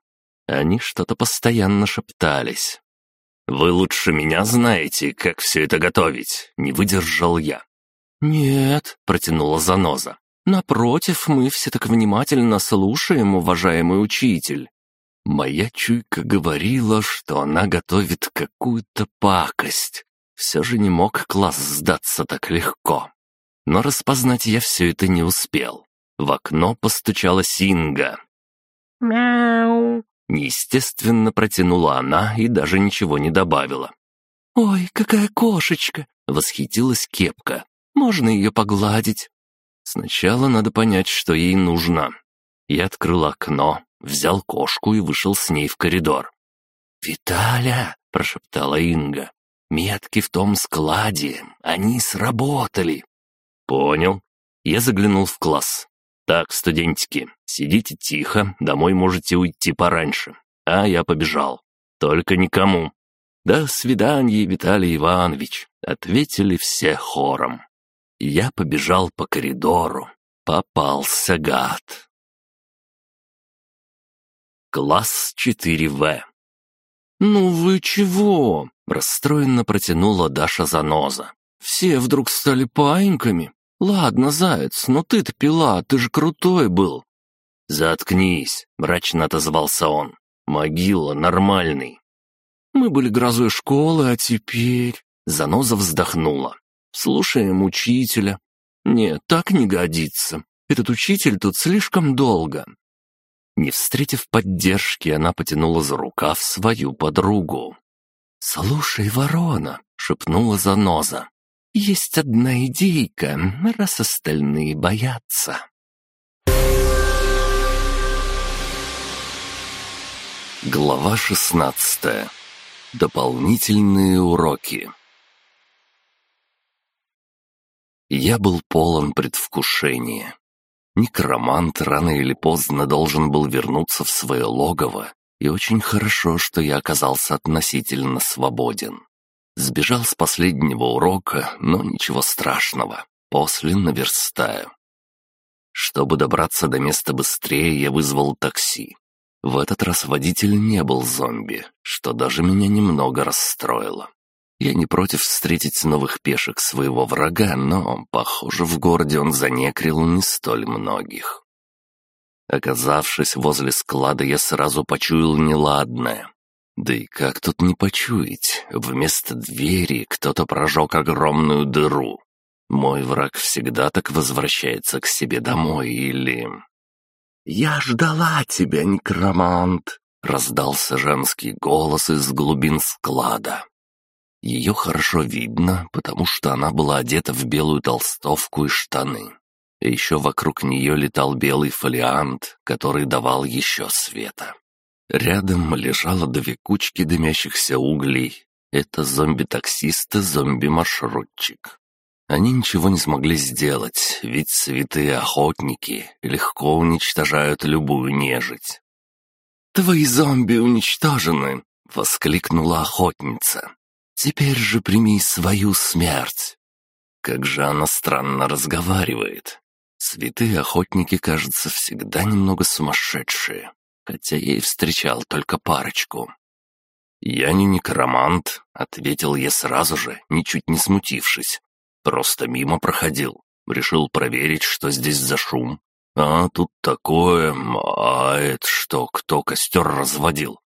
Они что-то постоянно шептались. «Вы лучше меня знаете, как все это готовить», — не выдержал я. «Нет», — протянула заноза. «Напротив, мы все так внимательно слушаем, уважаемый учитель». Моя чуйка говорила, что она готовит какую-то пакость. Все же не мог класс сдаться так легко. Но распознать я все это не успел. В окно постучала Синга. «Мяу!» Неестественно протянула она и даже ничего не добавила. «Ой, какая кошечка!» — восхитилась Кепка. «Можно ее погладить?» Сначала надо понять, что ей нужно. Я открыл окно, взял кошку и вышел с ней в коридор. «Виталя!» — прошептала Инга. «Метки в том складе, они сработали!» «Понял». Я заглянул в класс. «Так, студентики, сидите тихо, домой можете уйти пораньше. А я побежал. Только никому». «До свидания, Виталий Иванович», — ответили все хором. Я побежал по коридору. Попался гад. Класс 4В. «Ну вы чего?» — расстроенно протянула Даша Заноза. «Все вдруг стали паиньками. Ладно, заяц, но ты-то пила, ты же крутой был». «Заткнись», — мрачно отозвался он. «Могила нормальный». «Мы были грозой школы, а теперь...» Заноза вздохнула. «Слушаем учителя». «Нет, так не годится. Этот учитель тут слишком долго». Не встретив поддержки, она потянула за рукав свою подругу. «Слушай, ворона!» — шепнула заноза. Есть одна идейка, раз остальные боятся. Глава шестнадцатая. Дополнительные уроки. Я был полон предвкушения. Некромант рано или поздно должен был вернуться в свое логово, и очень хорошо, что я оказался относительно свободен. Сбежал с последнего урока, но ничего страшного. После наверстаю. Чтобы добраться до места быстрее, я вызвал такси. В этот раз водитель не был зомби, что даже меня немного расстроило. Я не против встретить новых пешек своего врага, но, похоже, в городе он занекрил не столь многих. Оказавшись возле склада, я сразу почуял неладное. Да и как тут не почуять? Вместо двери кто-то прожег огромную дыру. Мой враг всегда так возвращается к себе домой или... «Я ждала тебя, некромант!» — раздался женский голос из глубин склада. Ее хорошо видно, потому что она была одета в белую толстовку и штаны. Еще вокруг нее летал белый фолиант, который давал еще света. Рядом лежало две кучки дымящихся углей. Это зомби-таксист и зомби-маршрутчик. Они ничего не смогли сделать, ведь святые охотники легко уничтожают любую нежить. «Твои зомби уничтожены!» — воскликнула охотница. «Теперь же прими свою смерть!» Как же она странно разговаривает. Святые охотники, кажется, всегда немного сумасшедшие хотя я и встречал только парочку. «Я не некромант», — ответил я сразу же, ничуть не смутившись. «Просто мимо проходил, решил проверить, что здесь за шум. А тут такое... А это что, кто костер разводил?»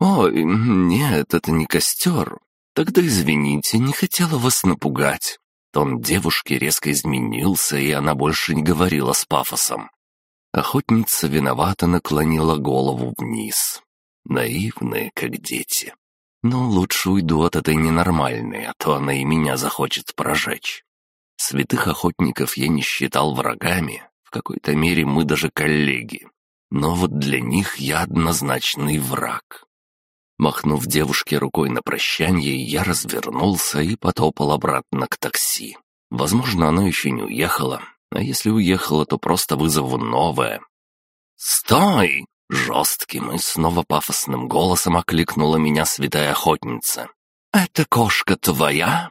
«Ой, нет, это не костер. Тогда извините, не хотела вас напугать». Тон девушки резко изменился, и она больше не говорила с пафосом. Охотница виновато наклонила голову вниз. Наивные, как дети. Но лучше уйду от этой ненормальной, а то она и меня захочет прожечь. Святых охотников я не считал врагами, в какой-то мере мы даже коллеги. Но вот для них я однозначный враг. Махнув девушке рукой на прощание, я развернулся и потопал обратно к такси. Возможно, оно еще не уехало, а если уехала, то просто вызову новое. «Стой!» — жестким и снова пафосным голосом окликнула меня святая охотница. «Это кошка твоя?»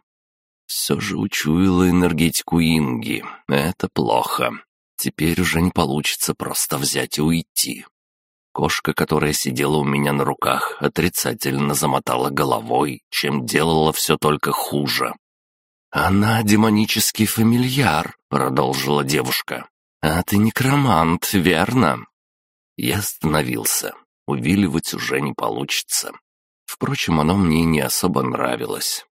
Все же учуяла энергетику Инги. Это плохо. Теперь уже не получится просто взять и уйти. Кошка, которая сидела у меня на руках, отрицательно замотала головой, чем делала все только хуже. «Она демонический фамильяр», — продолжила девушка. «А ты некромант, верно?» Я остановился. увиливать уже не получится. Впрочем, оно мне не особо нравилось.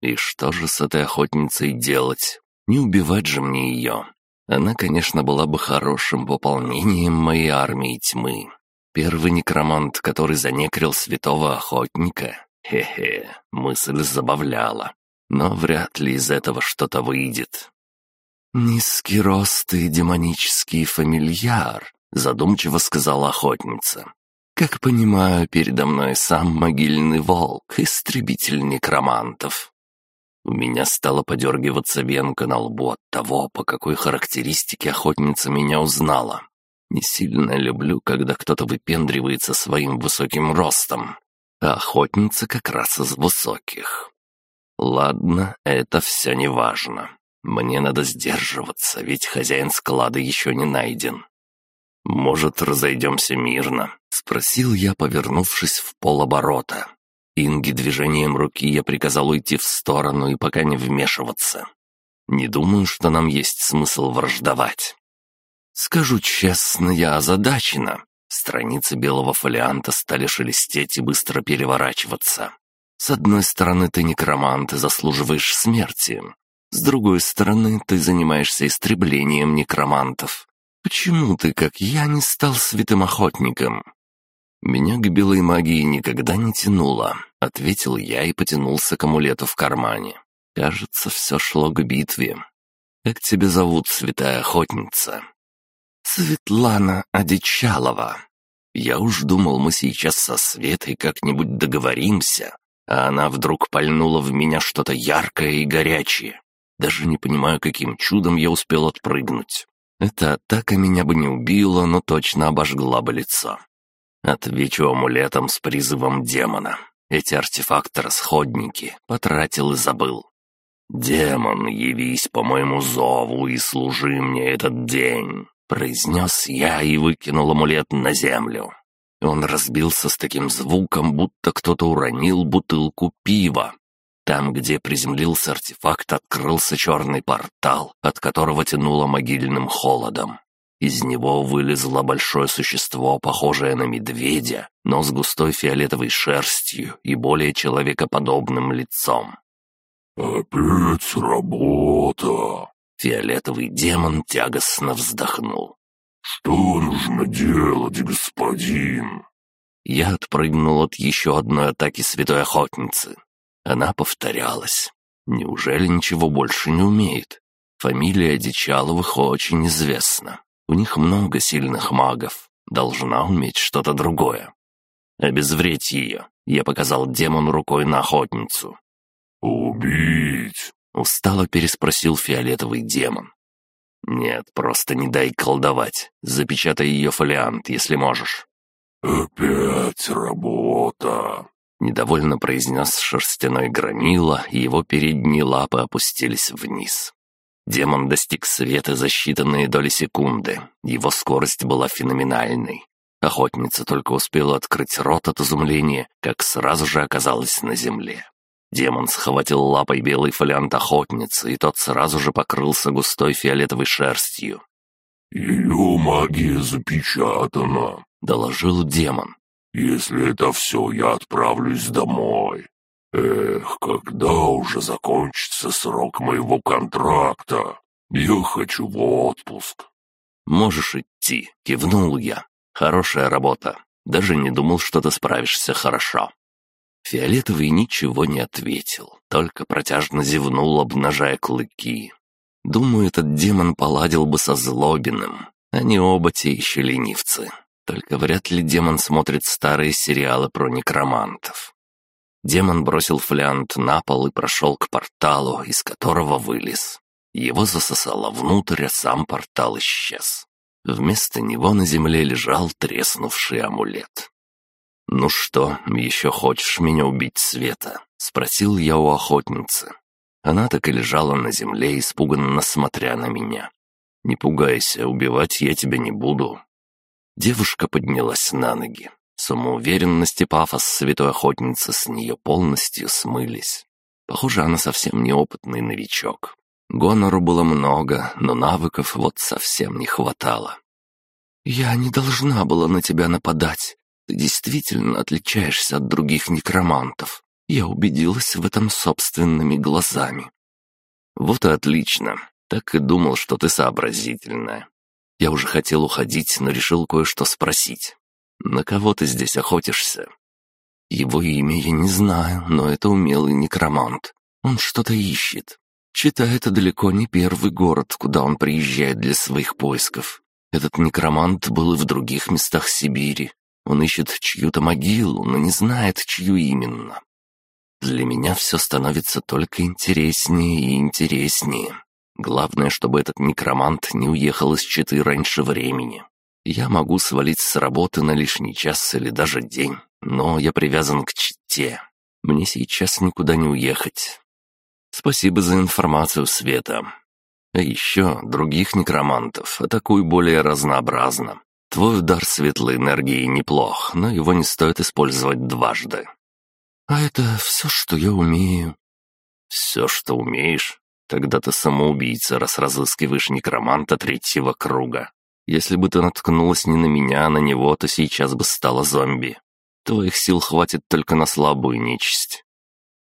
И что же с этой охотницей делать? Не убивать же мне ее. Она, конечно, была бы хорошим пополнением моей армии тьмы. Первый некромант, который занекрил святого охотника. Хе-хе, мысль забавляла. Но вряд ли из этого что-то выйдет. «Низкий рост и демонический фамильяр», — задумчиво сказала охотница. «Как понимаю, передо мной сам могильный волк, истребитель некромантов». У меня стала подергиваться венка на лбу от того, по какой характеристике охотница меня узнала. Не сильно люблю, когда кто-то выпендривается своим высоким ростом, а охотница как раз из высоких. Ладно, это все не важно. Мне надо сдерживаться, ведь хозяин склада еще не найден. «Может, разойдемся мирно?» — спросил я, повернувшись в полоборота. Инги движением руки я приказал уйти в сторону и пока не вмешиваться. Не думаю, что нам есть смысл враждовать. Скажу честно, я озадачена. Страницы белого фолианта стали шелестеть и быстро переворачиваться. С одной стороны, ты некромант и заслуживаешь смерти. С другой стороны, ты занимаешься истреблением некромантов. Почему ты, как я, не стал святым охотником? Меня к белой магии никогда не тянуло, ответил я и потянулся к амулету в кармане. Кажется, все шло к битве. Как тебя зовут, святая охотница? Светлана Одичалова. Я уж думал, мы сейчас со Светой как-нибудь договоримся, а она вдруг пальнула в меня что-то яркое и горячее. Даже не понимаю, каким чудом я успел отпрыгнуть. Эта атака меня бы не убила, но точно обожгла бы лицо. Отвечу амулетом с призывом демона. Эти артефакты-расходники потратил и забыл. «Демон, явись по моему зову и служи мне этот день!» Произнес я и выкинул амулет на землю. Он разбился с таким звуком, будто кто-то уронил бутылку пива. Там, где приземлился артефакт, открылся черный портал, от которого тянуло могильным холодом. Из него вылезло большое существо, похожее на медведя, но с густой фиолетовой шерстью и более человекоподобным лицом. «Опять работа!» Фиолетовый демон тягостно вздохнул. «Что нужно делать, господин?» Я отпрыгнул от еще одной атаки святой охотницы. Она повторялась. Неужели ничего больше не умеет? Фамилия Дичаловых очень известна. У них много сильных магов. Должна уметь что-то другое. Обезвредь ее. Я показал демону рукой на охотницу. «Убить!» Устало переспросил фиолетовый демон. «Нет, просто не дай колдовать. Запечатай ее фолиант, если можешь». «Опять работа!» Недовольно произнес шерстяной громила, и его передние лапы опустились вниз. Демон достиг света за считанные доли секунды. Его скорость была феноменальной. Охотница только успела открыть рот от изумления, как сразу же оказалась на земле. Демон схватил лапой белый фолиант охотницы, и тот сразу же покрылся густой фиолетовой шерстью. «Ее магия запечатана», — доложил демон. «Если это все, я отправлюсь домой. Эх, когда уже закончится срок моего контракта? Я хочу в отпуск». «Можешь идти», — кивнул я. «Хорошая работа. Даже не думал, что ты справишься хорошо». Фиолетовый ничего не ответил, только протяжно зевнул, обнажая клыки. Думаю, этот демон поладил бы со Злобиным. Они оба те еще ленивцы. Только вряд ли демон смотрит старые сериалы про некромантов. Демон бросил флянт на пол и прошел к порталу, из которого вылез. Его засосало внутрь, а сам портал исчез. Вместо него на земле лежал треснувший амулет. «Ну что, еще хочешь меня убить, Света?» — спросил я у охотницы. Она так и лежала на земле, испуганно смотря на меня. «Не пугайся, убивать я тебя не буду». Девушка поднялась на ноги. Самоуверенность и пафос святой охотницы с нее полностью смылись. Похоже, она совсем неопытный новичок. Гонору было много, но навыков вот совсем не хватало. «Я не должна была на тебя нападать», Ты действительно отличаешься от других некромантов. Я убедилась в этом собственными глазами». «Вот и отлично. Так и думал, что ты сообразительная. Я уже хотел уходить, но решил кое-что спросить. На кого ты здесь охотишься?» Его имя я не знаю, но это умелый некромант. Он что-то ищет. Читай, это далеко не первый город, куда он приезжает для своих поисков. Этот некромант был и в других местах Сибири. Он ищет чью-то могилу, но не знает, чью именно. Для меня все становится только интереснее и интереснее. Главное, чтобы этот некромант не уехал из Читы раньше времени. Я могу свалить с работы на лишний час или даже день, но я привязан к Чите. Мне сейчас никуда не уехать. Спасибо за информацию, Света. А еще других некромантов атакуй более разнообразно. Твой удар светлой энергии неплох, но его не стоит использовать дважды. А это все, что я умею. Все, что умеешь? Тогда ты самоубийца, раз разыскиваешь некроманта третьего круга. Если бы ты наткнулась не на меня, а на него, то сейчас бы стала зомби. Твоих сил хватит только на слабую нечисть.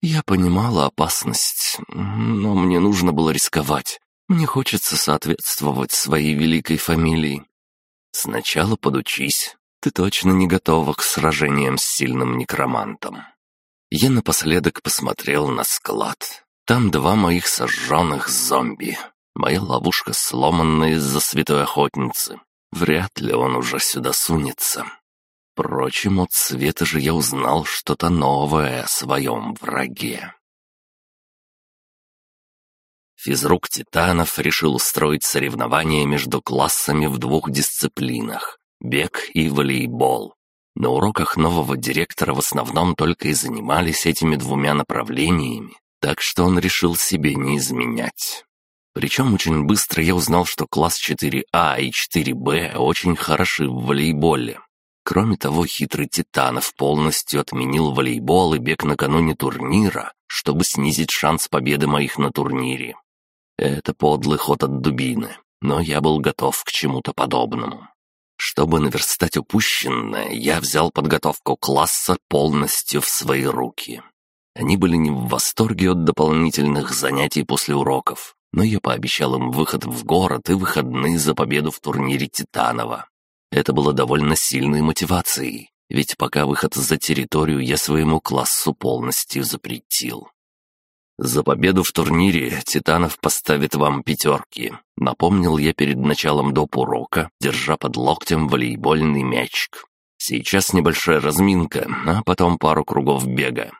Я понимала опасность, но мне нужно было рисковать. Мне хочется соответствовать своей великой фамилии. Сначала подучись. Ты точно не готова к сражениям с сильным некромантом. Я напоследок посмотрел на склад. Там два моих сожженных зомби. Моя ловушка сломана из-за святой охотницы. Вряд ли он уже сюда сунется. Впрочем, от света же я узнал что-то новое о своем враге. Физрук Титанов решил устроить соревнования между классами в двух дисциплинах – бег и волейбол. На уроках нового директора в основном только и занимались этими двумя направлениями, так что он решил себе не изменять. Причем очень быстро я узнал, что класс 4А и 4Б очень хороши в волейболе. Кроме того, хитрый Титанов полностью отменил волейбол и бег накануне турнира, чтобы снизить шанс победы моих на турнире. Это подлый ход от дубины, но я был готов к чему-то подобному. Чтобы наверстать упущенное, я взял подготовку класса полностью в свои руки. Они были не в восторге от дополнительных занятий после уроков, но я пообещал им выход в город и выходные за победу в турнире Титанова. Это было довольно сильной мотивацией, ведь пока выход за территорию я своему классу полностью запретил. «За победу в турнире Титанов поставит вам пятерки», — напомнил я перед началом доп. урока, держа под локтем волейбольный мячик. «Сейчас небольшая разминка, а потом пару кругов бега».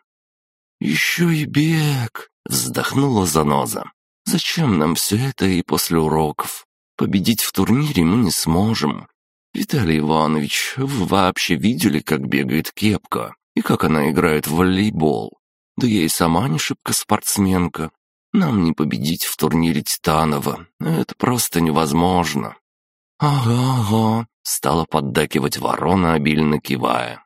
«Еще и бег!» — вздохнула заноза. «Зачем нам все это и после уроков? Победить в турнире мы не сможем. Виталий Иванович, вы вообще видели, как бегает кепка и как она играет в волейбол? Да я и сама не шибко спортсменка. Нам не победить в турнире Титанова. Это просто невозможно». «Ага, ага», — стала поддакивать ворона, обильно кивая.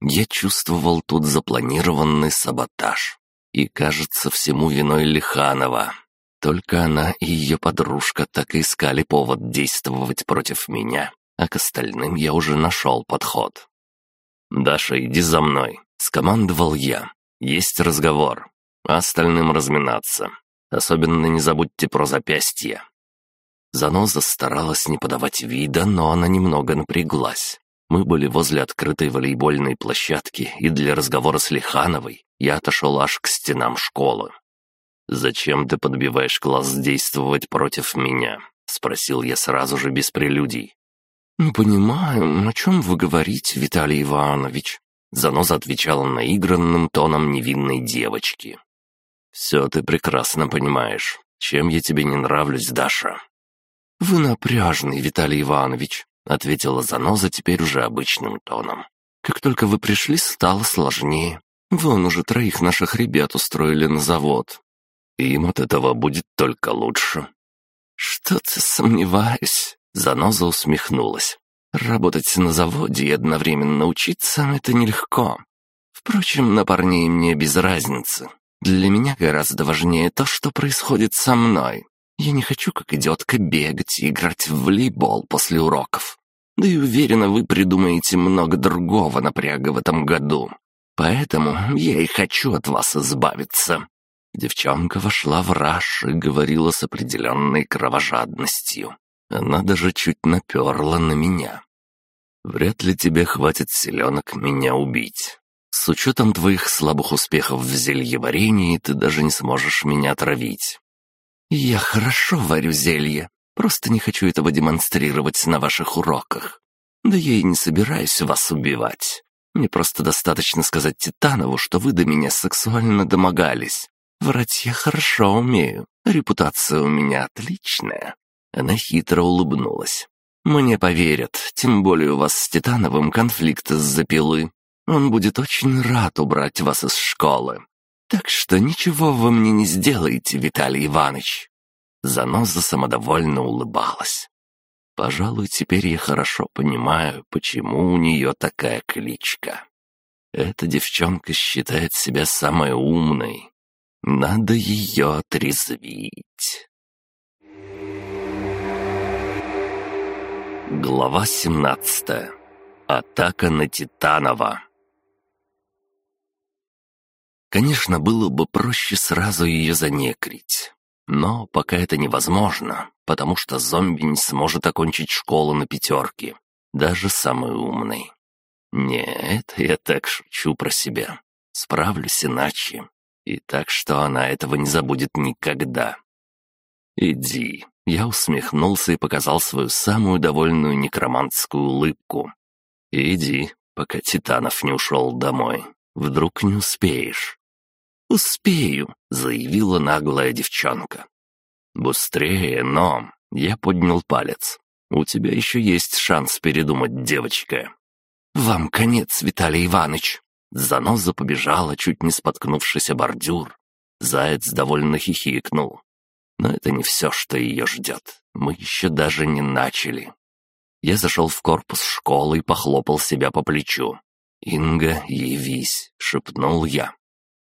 Я чувствовал тут запланированный саботаж. И, кажется, всему виной Лиханова. Только она и ее подружка так и искали повод действовать против меня, а к остальным я уже нашел подход. «Даша, иди за мной», — скомандовал я. Есть разговор. А остальным разминаться. Особенно не забудьте про запястье. Заноза старалась не подавать вида, но она немного напряглась. Мы были возле открытой волейбольной площадки, и для разговора с Лихановой я отошел аж к стенам школы. «Зачем ты подбиваешь класс действовать против меня?» — спросил я сразу же без прелюдий. «Не понимаю, о чем вы говорите, Виталий Иванович?» Заноза отвечала наигранным тоном невинной девочки. «Все ты прекрасно понимаешь. Чем я тебе не нравлюсь, Даша?» «Вы напряжный, Виталий Иванович», — ответила Заноза теперь уже обычным тоном. «Как только вы пришли, стало сложнее. Вон уже троих наших ребят устроили на завод. Им от этого будет только лучше». «Что-то сомневаюсь», — Заноза усмехнулась. Работать на заводе и одновременно учиться — это нелегко. Впрочем, на парней мне без разницы. Для меня гораздо важнее то, что происходит со мной. Я не хочу, как идиотка, бегать и играть в волейбол после уроков. Да и уверена, вы придумаете много другого напряга в этом году. Поэтому я и хочу от вас избавиться». Девчонка вошла в раж и говорила с определенной кровожадностью. Она даже чуть наперла на меня. «Вряд ли тебе хватит селенок меня убить. С учетом твоих слабых успехов в зельеварении ты даже не сможешь меня отравить». «Я хорошо варю зелье, просто не хочу этого демонстрировать на ваших уроках. Да я и не собираюсь вас убивать. Мне просто достаточно сказать Титанову, что вы до меня сексуально домогались. Врать я хорошо умею, репутация у меня отличная». Она хитро улыбнулась. «Мне поверят, тем более у вас с Титановым конфликт из-за пилы. Он будет очень рад убрать вас из школы. Так что ничего вы мне не сделаете, Виталий Иванович». Заноза самодовольно улыбалась. Пожалуй, теперь я хорошо понимаю, почему у нее такая кличка. Эта девчонка считает себя самой умной. Надо ее отрезвить. Глава 17. Атака на Титанова. Конечно, было бы проще сразу ее занекрить. Но пока это невозможно, потому что зомби не сможет окончить школу на пятерке, даже самый умный. Нет, я так шучу про себя. Справлюсь иначе. И так, что она этого не забудет никогда. «Иди». Я усмехнулся и показал свою самую довольную некромантскую улыбку. «Иди, пока Титанов не ушел домой. Вдруг не успеешь». «Успею», — заявила наглая девчонка. «Быстрее, но...» — я поднял палец. «У тебя еще есть шанс передумать, девочка». «Вам конец, Виталий Иванович!» Заноза побежала, чуть не споткнувшись о бордюр. Заяц довольно хихикнул. Но это не все, что ее ждет. Мы еще даже не начали. Я зашел в корпус школы и похлопал себя по плечу. «Инга, явись!» — шепнул я.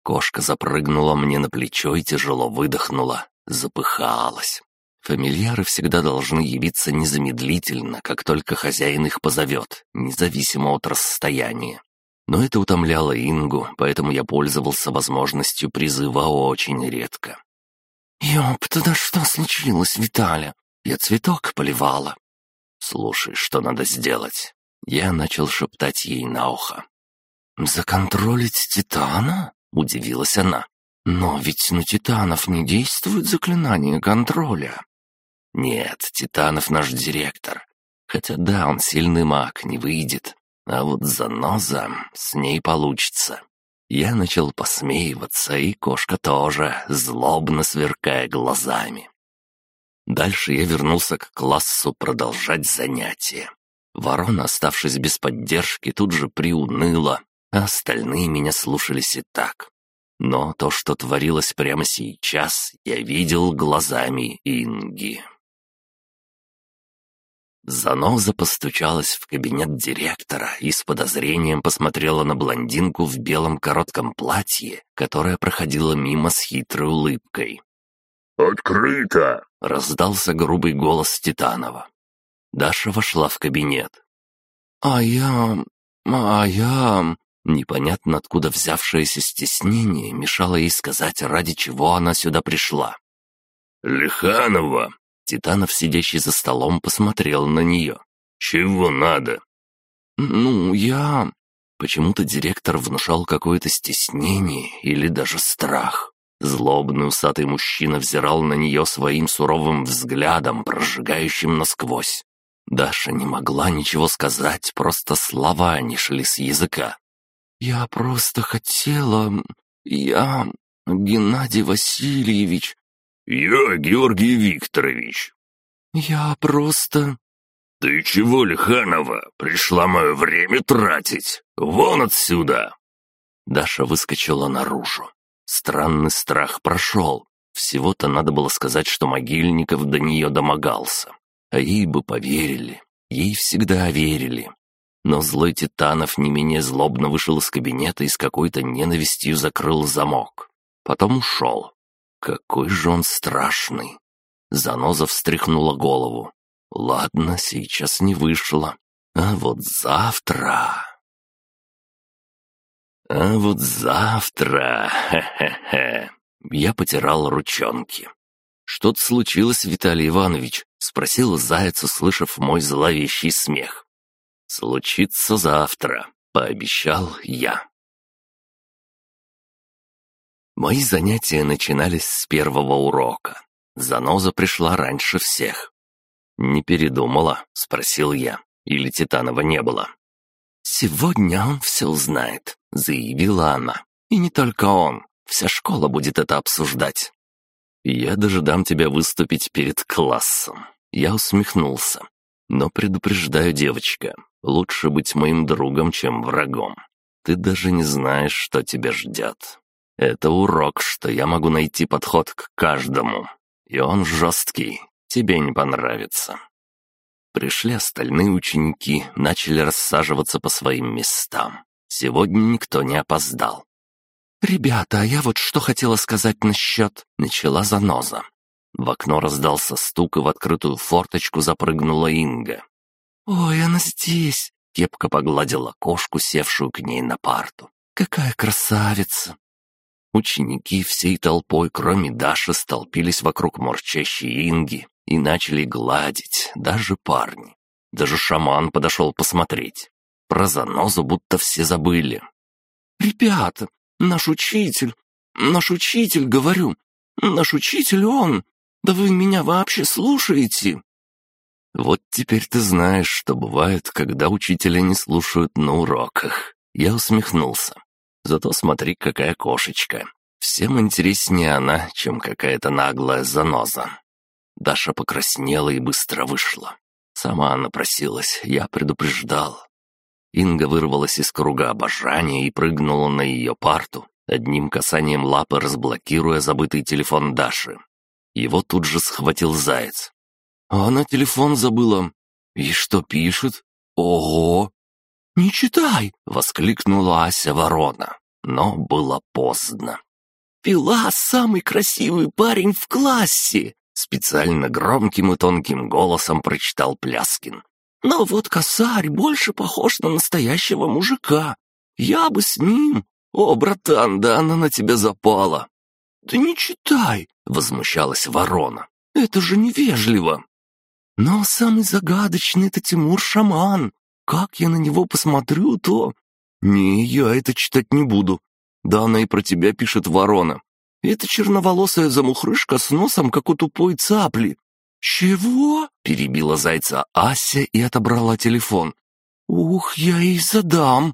Кошка запрыгнула мне на плечо и тяжело выдохнула, запыхалась. Фамильяры всегда должны явиться незамедлительно, как только хозяин их позовет, независимо от расстояния. Но это утомляло Ингу, поэтому я пользовался возможностью призыва очень редко. «Ёпта, да что случилось, Виталя? Я цветок поливала». «Слушай, что надо сделать?» Я начал шептать ей на ухо. «Законтролить Титана?» Удивилась она. «Но ведь на титанов не действует заклинание контроля». «Нет, Титанов наш директор. Хотя да, он сильный маг, не выйдет. А вот заноза, с ней получится». Я начал посмеиваться, и кошка тоже, злобно сверкая глазами. Дальше я вернулся к классу продолжать занятия. Ворона, оставшись без поддержки, тут же приуныла, а остальные меня слушались и так. Но то, что творилось прямо сейчас, я видел глазами Инги. Заноза постучалась в кабинет директора и с подозрением посмотрела на блондинку в белом коротком платье, которая проходила мимо с хитрой улыбкой. «Открыто!» — раздался грубый голос Титанова. Даша вошла в кабинет. «А я... а я...» Непонятно откуда взявшееся стеснение мешало ей сказать, ради чего она сюда пришла. «Лиханова!» Титанов, сидящий за столом, посмотрел на нее. «Чего надо?» «Ну, я...» Почему-то директор внушал какое-то стеснение или даже страх. Злобный усатый мужчина взирал на нее своим суровым взглядом, прожигающим насквозь. Даша не могла ничего сказать, просто слова не шли с языка. «Я просто хотела... Я... Геннадий Васильевич...» «Я Георгий Викторович». «Я просто...» «Ты чего, Лиханова, пришла мое время тратить? Вон отсюда!» Даша выскочила наружу. Странный страх прошел. Всего-то надо было сказать, что Могильников до нее домогался. А ей бы поверили. Ей всегда верили. Но злой Титанов не менее злобно вышел из кабинета и с какой-то ненавистью закрыл замок. Потом ушел. Какой же он страшный. Заноза встряхнула голову. Ладно, сейчас не вышло. А вот завтра... А вот завтра... Хе-хе-хе. Я потирал ручонки. «Что-то случилось, Виталий Иванович?» — спросил Заяц, услышав мой зловещий смех. «Случится завтра», — пообещал я. Мои занятия начинались с первого урока. Заноза пришла раньше всех. «Не передумала?» — спросил я. «Или Титанова не было?» «Сегодня он все узнает», — заявила она. «И не только он. Вся школа будет это обсуждать». «Я даже дам тебя выступить перед классом». Я усмехнулся. «Но предупреждаю, девочка, лучше быть моим другом, чем врагом. Ты даже не знаешь, что тебя ждет. Это урок, что я могу найти подход к каждому. И он жесткий, тебе не понравится». Пришли остальные ученики, начали рассаживаться по своим местам. Сегодня никто не опоздал. «Ребята, а я вот что хотела сказать насчет...» — начала заноза. В окно раздался стук, и в открытую форточку запрыгнула Инга. «Ой, она здесь!» — кепка погладила кошку, севшую к ней на парту. «Какая красавица!» Ученики всей толпой, кроме Даши, столпились вокруг морчащей Инги и начали гладить, даже парни. Даже шаман подошел посмотреть. Про занозу будто все забыли. «Ребята, Наш учитель, наш учитель, говорю, наш учитель он. Да вы меня вообще слушаете?» «Вот теперь ты знаешь, что бывает, когда учителя не слушают на уроках». Я усмехнулся. «Зато смотри, какая кошечка. Всем интереснее она, чем какая-то наглая заноза». Даша покраснела и быстро вышла. Сама она просилась, я предупреждал. Инга вырвалась из круга обожания и прыгнула на ее парту, одним касанием лапы разблокируя забытый телефон Даши. Его тут же схватил заяц. «А она телефон забыла. И что пишет? Ого!» «Не читай!» — воскликнула Ася Ворона. Но было поздно. «Пила — самый красивый парень в классе!» Специально громким и тонким голосом прочитал Пляскин. Но вот косарь больше похож на настоящего мужика. Я бы с ним. О, братан, да она на тебя запала. Да не читай, возмущалась ворона. Это же невежливо. Но самый загадочный — это Тимур-шаман. Как я на него посмотрю, то... Не, я это читать не буду. Да она и про тебя пишет ворона. Это черноволосая замухрышка с носом, как у тупой цапли. «Чего?» — перебила зайца Ася и отобрала телефон. «Ух, я ей задам!»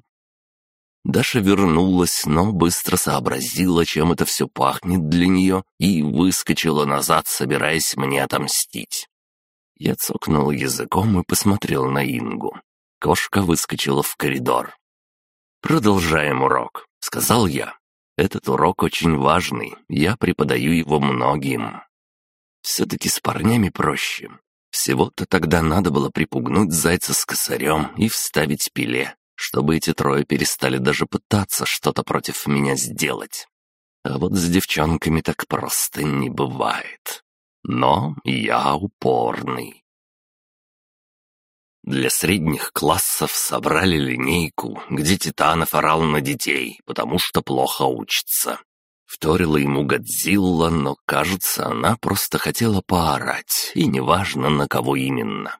Даша вернулась, но быстро сообразила, чем это все пахнет для нее, и выскочила назад, собираясь мне отомстить. Я цокнул языком и посмотрел на Ингу. Кошка выскочила в коридор. «Продолжаем урок», — сказал я. «Этот урок очень важный, я преподаю его многим». Все-таки с парнями проще. Всего-то тогда надо было припугнуть зайца с косарем и вставить пиле, чтобы эти трое перестали даже пытаться что-то против меня сделать. А вот с девчонками так просто не бывает. Но я упорный. Для средних классов собрали линейку, где Титанов орал на детей, потому что плохо учится. Вторила ему Годзилла, но, кажется, она просто хотела поорать, и неважно, на кого именно.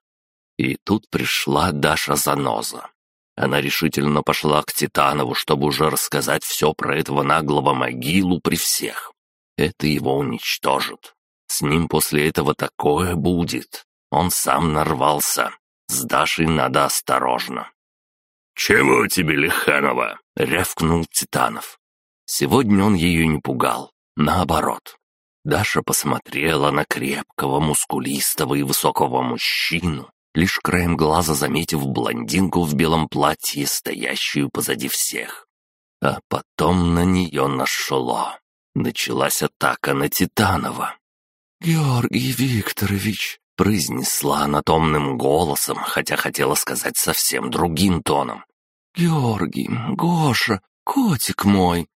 И тут пришла Даша Заноза. Она решительно пошла к Титанову, чтобы уже рассказать все про этого наглого могилу при всех. Это его уничтожит. С ним после этого такое будет. Он сам нарвался. С Дашей надо осторожно. «Чего тебе, Лиханова?» — рявкнул Титанов. Сегодня он ее не пугал. Наоборот. Даша посмотрела на крепкого, мускулистого и высокого мужчину, лишь краем глаза заметив блондинку в белом платье, стоящую позади всех. А потом на нее нашло. Началась атака на Титанова. «Георгий Викторович», — произнесла она томным голосом, хотя хотела сказать совсем другим тоном. «Георгий, Гоша, котик мой,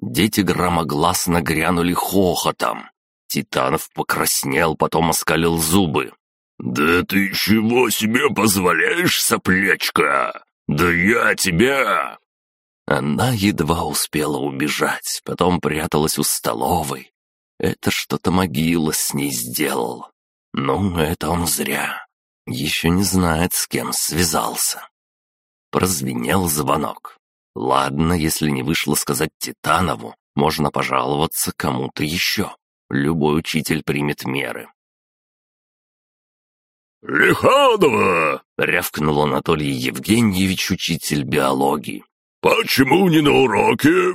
Дети громогласно грянули хохотом. Титанов покраснел, потом оскалил зубы. «Да ты чего себе позволяешь, соплячка? Да я тебя!» Она едва успела убежать, потом пряталась у столовой. Это что-то могила с ней сделала. Ну, это он зря. Еще не знает, с кем связался. Прозвенел звонок. Ладно, если не вышло сказать Титанову, можно пожаловаться кому-то еще. Любой учитель примет меры. «Лиханова!» — рявкнул Анатолий Евгеньевич, учитель биологии. «Почему не на уроке?»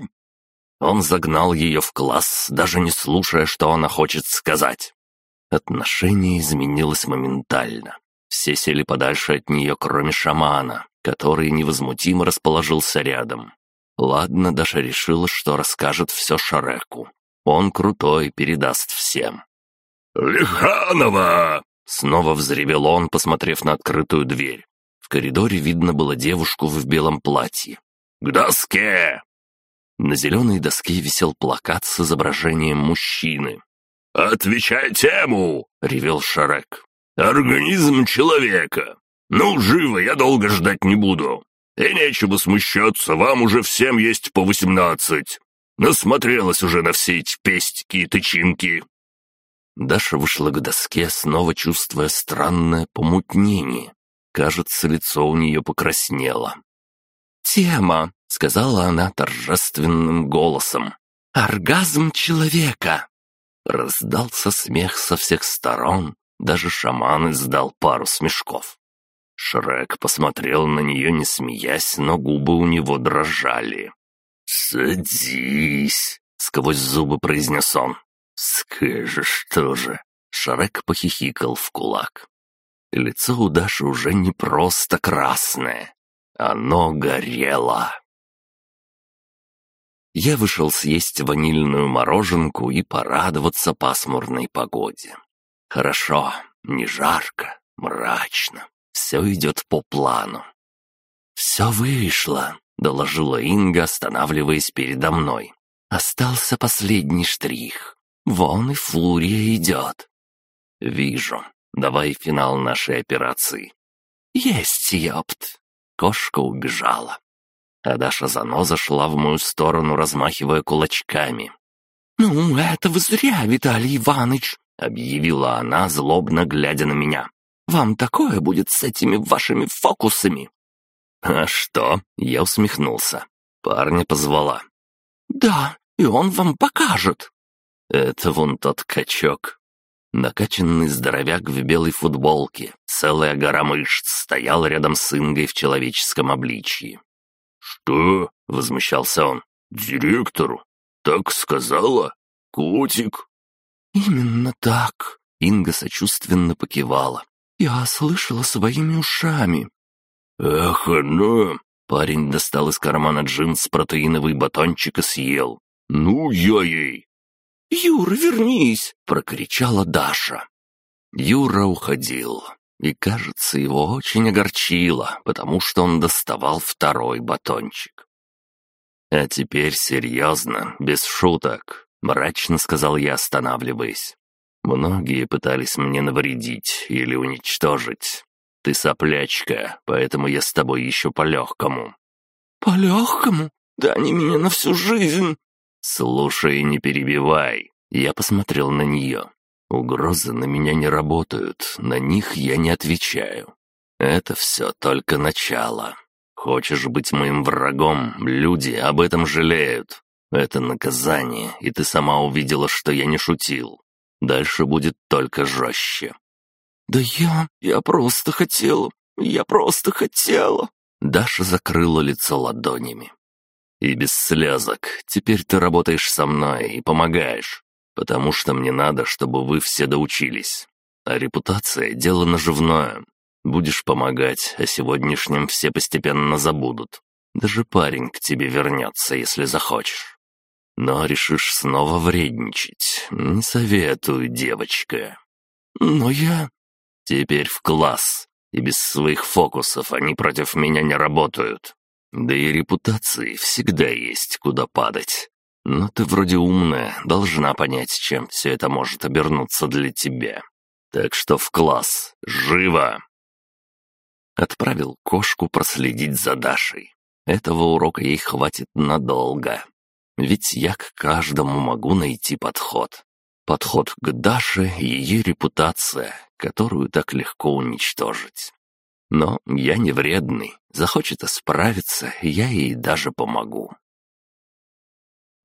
Он загнал ее в класс, даже не слушая, что она хочет сказать. Отношение изменилось моментально. Все сели подальше от нее, кроме шамана, который невозмутимо расположился рядом. Ладно, Даша решила, что расскажет все Шареку. Он крутой, передаст всем. «Лиханова!» Снова взревел он, посмотрев на открытую дверь. В коридоре видно было девушку в белом платье. «К доске!» На зеленой доске висел плакат с изображением мужчины. «Отвечай тему!» — ревел Шарек. «Организм человека. Ну, живо, я долго ждать не буду. И нечего смущаться, вам уже всем есть по восемнадцать. Насмотрелась уже на все эти пестики и тычинки». Даша вышла к доске, снова чувствуя странное помутнение. Кажется, лицо у нее покраснело. «Тема», — сказала она торжественным голосом. «Оргазм человека». Раздался смех со всех сторон, даже шаман издал пару смешков. Шрек посмотрел на нее, не смеясь, но губы у него дрожали. «Садись!» — сквозь зубы произнес он. «Скажешь тоже!» — Шрек похихикал в кулак. Лицо у Даши уже не просто красное. Оно горело. Я вышел съесть ванильную мороженку и порадоваться пасмурной погоде. Хорошо, не жарко, мрачно. Все идет по плану. «Все вышло», — доложила Инга, останавливаясь передо мной. «Остался последний штрих. Вон и фурия идет». «Вижу. Давай финал нашей операции». «Есть, ёпт». Кошка убежала. А Даша Заноза шла в мою сторону, размахивая кулачками. «Ну, это вы зря, Виталий Иванович!» — объявила она, злобно глядя на меня. «Вам такое будет с этими вашими фокусами!» «А что?» — я усмехнулся. Парня позвала. «Да, и он вам покажет!» «Это вон тот качок». Накачанный здоровяк в белой футболке, целая гора мышц, стоял рядом с Ингой в человеческом обличье. «Что?» — возмущался он. «Директору? Так сказала? Котик?» «Именно так», — Инга сочувственно покивала. «Я слышала своими ушами». «Ах, она!» — парень достал из кармана джинс протеиновый батончик и съел. «Ну, я ей!» «Юра, вернись!» — прокричала Даша. Юра уходил, и, кажется, его очень огорчило, потому что он доставал второй батончик. «А теперь серьезно, без шуток. Мрачно сказал я, останавливаясь. Многие пытались мне навредить или уничтожить. Ты соплячка, поэтому я с тобой еще по-легкому». «По-легкому? Да они меня на всю жизнь!» «Слушай, не перебивай!» Я посмотрел на нее. Угрозы на меня не работают, на них я не отвечаю. Это все только начало. Хочешь быть моим врагом, люди об этом жалеют. Это наказание, и ты сама увидела, что я не шутил. Дальше будет только жестче». «Да я... я просто хотела... я просто хотела...» Даша закрыла лицо ладонями. «И без слезок. Теперь ты работаешь со мной и помогаешь, потому что мне надо, чтобы вы все доучились. А репутация — дело наживное. Будешь помогать, а сегодняшнем все постепенно забудут. Даже парень к тебе вернется, если захочешь. Но решишь снова вредничать. Не советую, девочка. Но я... Теперь в класс. И без своих фокусов они против меня не работают. Да и репутации всегда есть куда падать. Но ты вроде умная, должна понять, чем все это может обернуться для тебя. Так что в класс, живо!» Отправил кошку проследить за Дашей. Этого урока ей хватит надолго. Ведь я к каждому могу найти подход. Подход к Даше и ее репутация, которую так легко уничтожить. Но я не вредный, захочет исправиться, я ей даже помогу.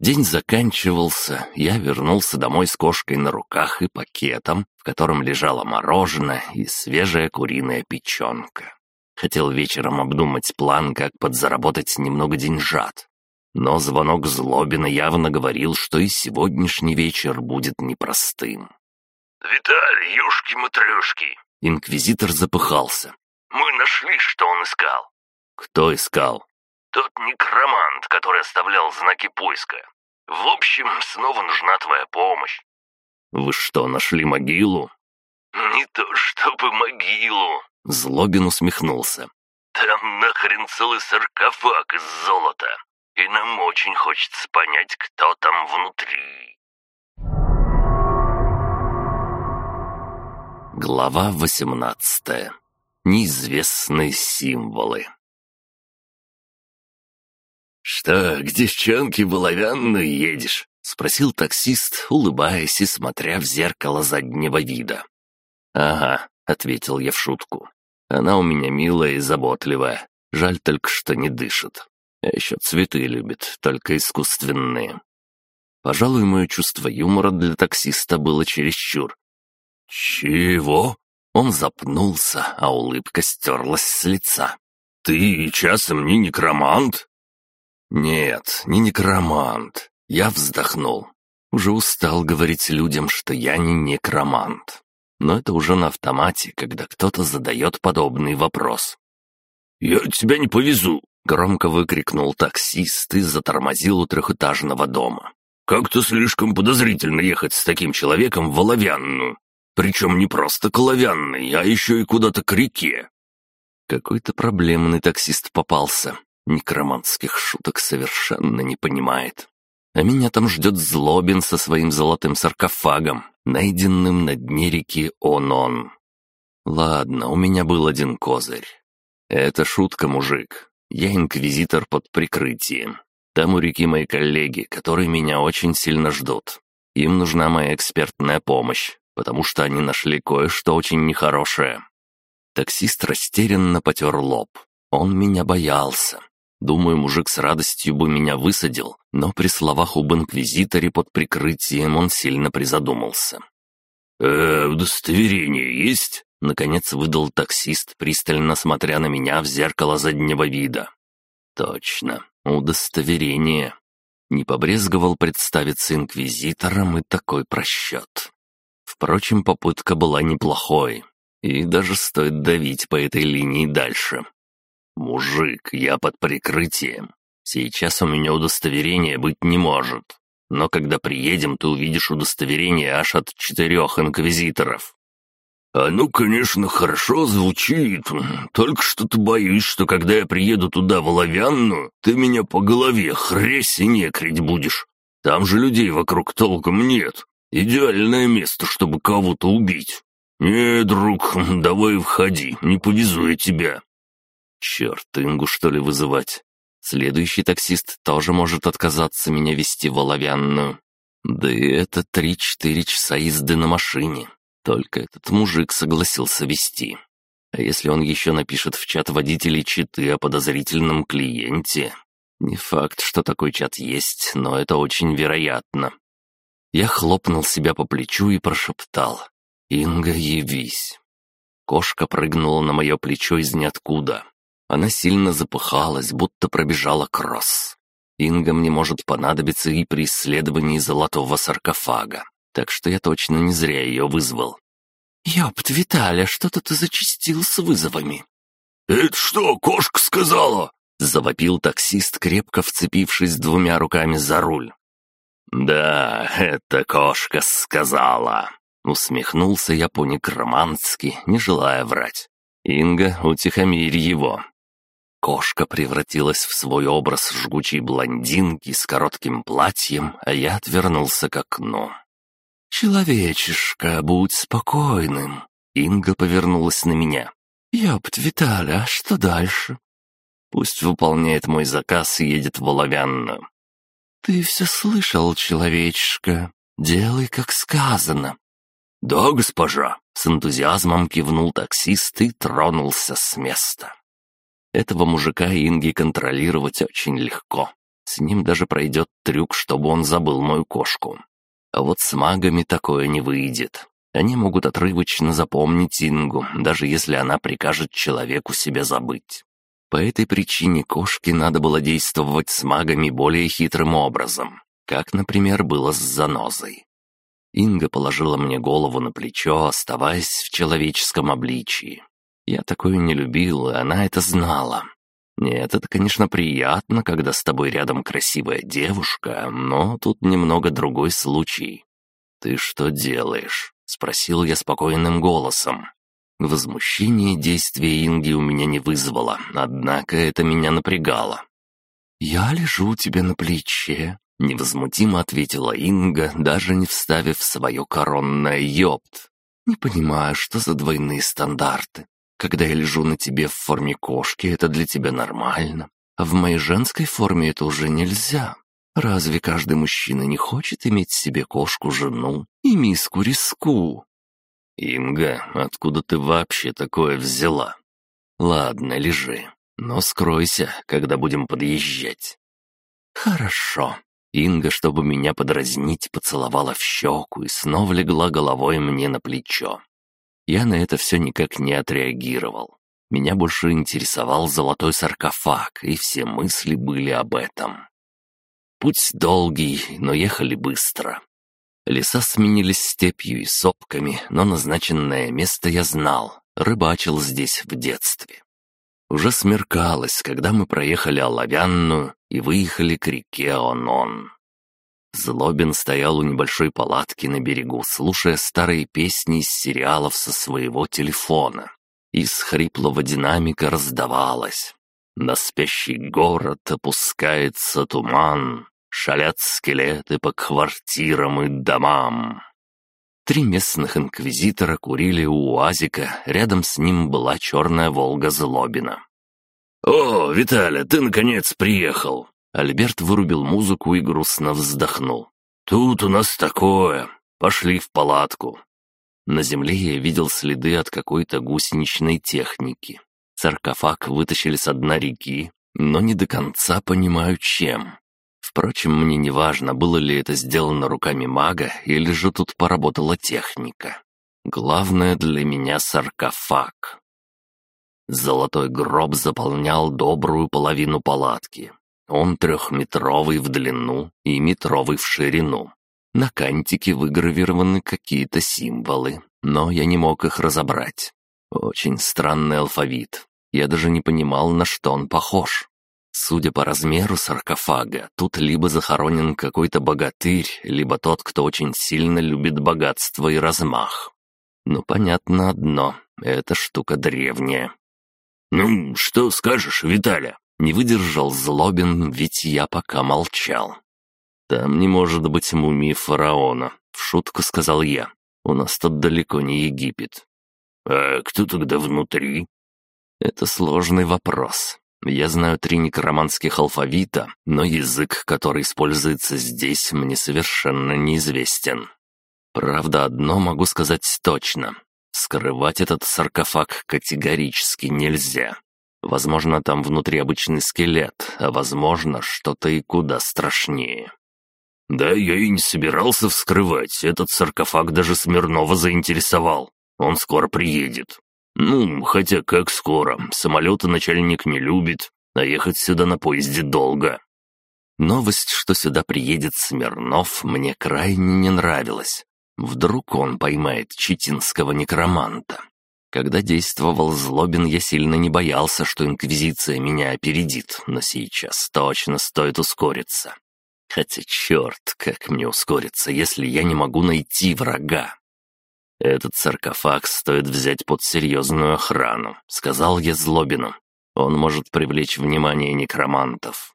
День заканчивался, я вернулся домой с кошкой на руках и пакетом, в котором лежало мороженое и свежая куриная печенка. Хотел вечером обдумать план, как подзаработать немного деньжат. Но звонок Злобина явно говорил, что и сегодняшний вечер будет непростым. «Виталий, юшки-матрешки!» Инквизитор запыхался. «Мы нашли, что он искал». «Кто искал?» Тот некромант, который оставлял знаки поиска. В общем, снова нужна твоя помощь». «Вы что, нашли могилу?» «Не то чтобы могилу», — Злобин усмехнулся. «Там нахрен целый саркофаг из золота, и нам очень хочется понять, кто там внутри». Глава восемнадцатая. Неизвестные символы. «Что, к девчонке в оловянную едешь?» — спросил таксист, улыбаясь и смотря в зеркало заднего вида. «Ага», — ответил я в шутку. «Она у меня милая и заботливая. Жаль только, что не дышит. А еще цветы любит, только искусственные». Пожалуй, мое чувство юмора для таксиста было чересчур. «Чего?» Он запнулся, а улыбка стерлась с лица. «Ты часом не некромант?» «Нет, не некромант». Я вздохнул. Уже устал говорить людям, что я не некромант. Но это уже на автомате, когда кто-то задает подобный вопрос. «Я тебя не повезу!» — громко выкрикнул таксист и затормозил у трехэтажного дома. «Как-то слишком подозрительно ехать с таким человеком в Оловянную. Причем не просто к Оловянной, а еще и куда-то к реке». Какой-то проблемный таксист попался. Некроманских шуток совершенно не понимает. А меня там ждет Злобин со своим золотым саркофагом, найденным на дне реки Онон. Ладно, у меня был один козырь. Это шутка, мужик. Я инквизитор под прикрытием. Там у реки мои коллеги, которые меня очень сильно ждут. Им нужна моя экспертная помощь, потому что они нашли кое-что очень нехорошее. Таксист растерянно потер лоб. Он меня боялся. Думаю, мужик с радостью бы меня высадил, но при словах об инквизиторе под прикрытием он сильно призадумался. «Э, удостоверение есть?» — наконец выдал таксист, пристально смотря на меня в зеркало заднего вида. «Точно, удостоверение». Не побрезговал представиться инквизитором и такой просчет. Впрочем, попытка была неплохой, и даже стоит давить по этой линии дальше. «Мужик, я под прикрытием. Сейчас у меня удостоверения быть не может. Но когда приедем, ты увидишь удостоверение аж от четырех инквизиторов». «Оно, конечно, хорошо звучит, только что-то боюсь, что когда я приеду туда, в Оловянную, ты меня по голове хресь и некрить будешь. Там же людей вокруг толком нет. Идеальное место, чтобы кого-то убить. Не, друг, давай входи, не повезу я тебя». Черт, Ингу что ли вызывать? Следующий таксист тоже может отказаться меня вести в Оловянную. Да и это три-четыре часа езды на машине. Только этот мужик согласился вести. А если он еще напишет в чат водителей читы о подозрительном клиенте? Не факт, что такой чат есть, но это очень вероятно. Я хлопнул себя по плечу и прошептал. «Инга, явись!» Кошка прыгнула на мое плечо из ниоткуда. Она сильно запыхалась, будто пробежала кросс. Инга мне может понадобиться и при исследовании золотого саркофага, так что я точно не зря ее вызвал. «Ёпт, Виталя, что-то ты зачастил с вызовами». «Это что, кошка сказала?» — завопил таксист, крепко вцепившись двумя руками за руль. «Да, это кошка сказала», — усмехнулся я по-некромански, не желая врать. «Инга, утихомирь его, Кошка превратилась в свой образ жгучей блондинки с коротким платьем, а я отвернулся к окну. «Человечишка, будь спокойным!» Инга повернулась на меня. «Ёпт, Виталя, а что дальше?» «Пусть выполняет мой заказ и едет в Оловянную». «Ты все слышал, человечишка. Делай, как сказано». «Да, госпожа», — с энтузиазмом кивнул таксист и тронулся с места. Этого мужика Инги контролировать очень легко. С ним даже пройдет трюк, чтобы он забыл мою кошку. А вот с магами такое не выйдет. Они могут отрывочно запомнить Ингу, даже если она прикажет человеку себя забыть. По этой причине кошке надо было действовать с магами более хитрым образом, как, например, было с занозой. Инга положила мне голову на плечо, оставаясь в человеческом обличии. Я такое не любил, и она это знала. Нет, это, конечно, приятно, когда с тобой рядом красивая девушка, но тут немного другой случай. «Ты что делаешь?» — спросил я спокойным голосом. Возмущение действия Инги у меня не вызвало, однако это меня напрягало. «Я лежу тебе на плече», — невозмутимо ответила Инга, даже не вставив свое коронное «ёпт». «Не понимаю, что за двойные стандарты. Когда я лежу на тебе в форме кошки, это для тебя нормально. А в моей женской форме это уже нельзя. Разве каждый мужчина не хочет иметь себе кошку-жену и миску-риску? Инга, откуда ты вообще такое взяла? Ладно, лежи, но скройся, когда будем подъезжать. Хорошо. Инга, чтобы меня подразнить, поцеловала в щеку и снова легла головой мне на плечо. Я на это все никак не отреагировал. Меня больше интересовал золотой саркофаг, и все мысли были об этом. Путь долгий, но ехали быстро. Леса сменились степью и сопками, но назначенное место я знал, рыбачил здесь в детстве. Уже смеркалось, когда мы проехали Оловянную и выехали к реке Онон. Злобин стоял у небольшой палатки на берегу, слушая старые песни из сериалов со своего телефона. Из хриплого динамика раздавалось. На спящий город опускается туман, Шалят скелеты по квартирам и домам. Три местных инквизитора курили у УАЗика, рядом с ним была черная «Волга» Злобина. «О, Виталя, ты наконец приехал!» Альберт вырубил музыку и грустно вздохнул. «Тут у нас такое. Пошли в палатку». На земле я видел следы от какой-то гусеничной техники. Саркофаг вытащили с дна реки, но не до конца понимаю, чем. Впрочем, мне не важно, было ли это сделано руками мага, или же тут поработала техника. Главное для меня саркофаг. Золотой гроб заполнял добрую половину палатки. Он трехметровый в длину и метровый в ширину. На кантике выгравированы какие-то символы, но я не мог их разобрать. Очень странный алфавит. Я даже не понимал, на что он похож. Судя по размеру саркофага, тут либо захоронен какой-то богатырь, либо тот, кто очень сильно любит богатство и размах. Ну, понятно одно, эта штука древняя. «Ну, что скажешь, Виталя?» Не выдержал Злобин, ведь я пока молчал. «Там не может быть мумии фараона», — в шутку сказал я. «У нас тут далеко не Египет». «А кто тогда внутри?» «Это сложный вопрос. Я знаю три некроманских алфавита, но язык, который используется здесь, мне совершенно неизвестен. Правда, одно могу сказать точно. Скрывать этот саркофаг категорически нельзя. Возможно, там внутри обычный скелет, а возможно, что-то и куда страшнее. «Да я и не собирался вскрывать. Этот саркофаг даже Смирнова заинтересовал. Он скоро приедет. Ну, хотя как скоро. Самолета начальник не любит, а ехать сюда на поезде долго». Новость, что сюда приедет Смирнов, мне крайне не нравилась. Вдруг он поймает читинского некроманта. Когда действовал Злобин, я сильно не боялся, что Инквизиция меня опередит, но сейчас точно стоит ускориться. Хотя черт, как мне ускориться, если я не могу найти врага? «Этот саркофаг стоит взять под серьезную охрану», — сказал я Злобину. «Он может привлечь внимание некромантов».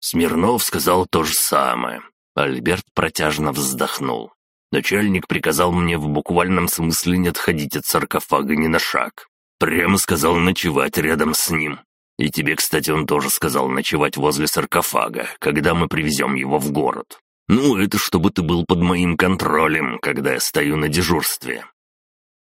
Смирнов сказал то же самое. Альберт протяжно вздохнул. Начальник приказал мне в буквальном смысле не отходить от саркофага ни на шаг. Прямо сказал ночевать рядом с ним. И тебе, кстати, он тоже сказал ночевать возле саркофага, когда мы привезем его в город. Ну, это чтобы ты был под моим контролем, когда я стою на дежурстве.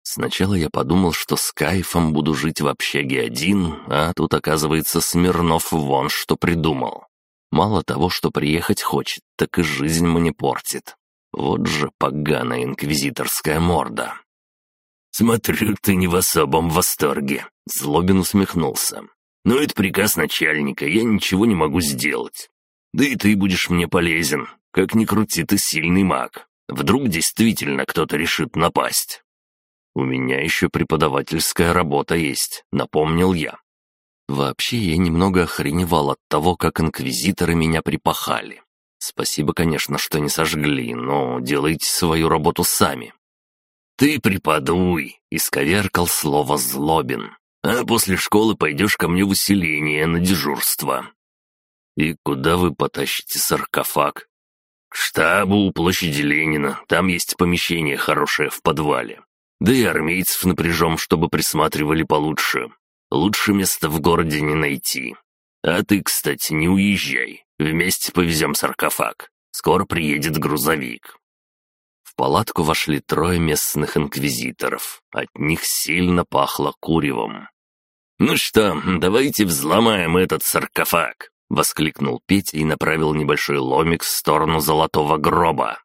Сначала я подумал, что с кайфом буду жить в общаге один, а тут, оказывается, Смирнов вон что придумал. Мало того, что приехать хочет, так и жизнь мне портит. Вот же поганая инквизиторская морда. «Смотрю, ты не в особом восторге», — Злобин усмехнулся. «Но это приказ начальника, я ничего не могу сделать. Да и ты будешь мне полезен. Как ни крути, ты сильный маг. Вдруг действительно кто-то решит напасть». «У меня еще преподавательская работа есть», — напомнил я. Вообще, я немного охреневал от того, как инквизиторы меня припахали. Спасибо, конечно, что не сожгли, но делайте свою работу сами. «Ты преподуй!» — исковеркал слово «злобин». «А после школы пойдешь ко мне в усиление на дежурство». «И куда вы потащите саркофаг?» «К штабу у площади Ленина. Там есть помещение хорошее в подвале. Да и армейцев напряжем, чтобы присматривали получше. Лучше места в городе не найти. А ты, кстати, не уезжай. Вместе повезем саркофаг. Скоро приедет грузовик». В палатку вошли трое местных инквизиторов. От них сильно пахло куревом. «Ну что, давайте взломаем этот саркофаг!» — воскликнул Петя и направил небольшой ломик в сторону золотого гроба.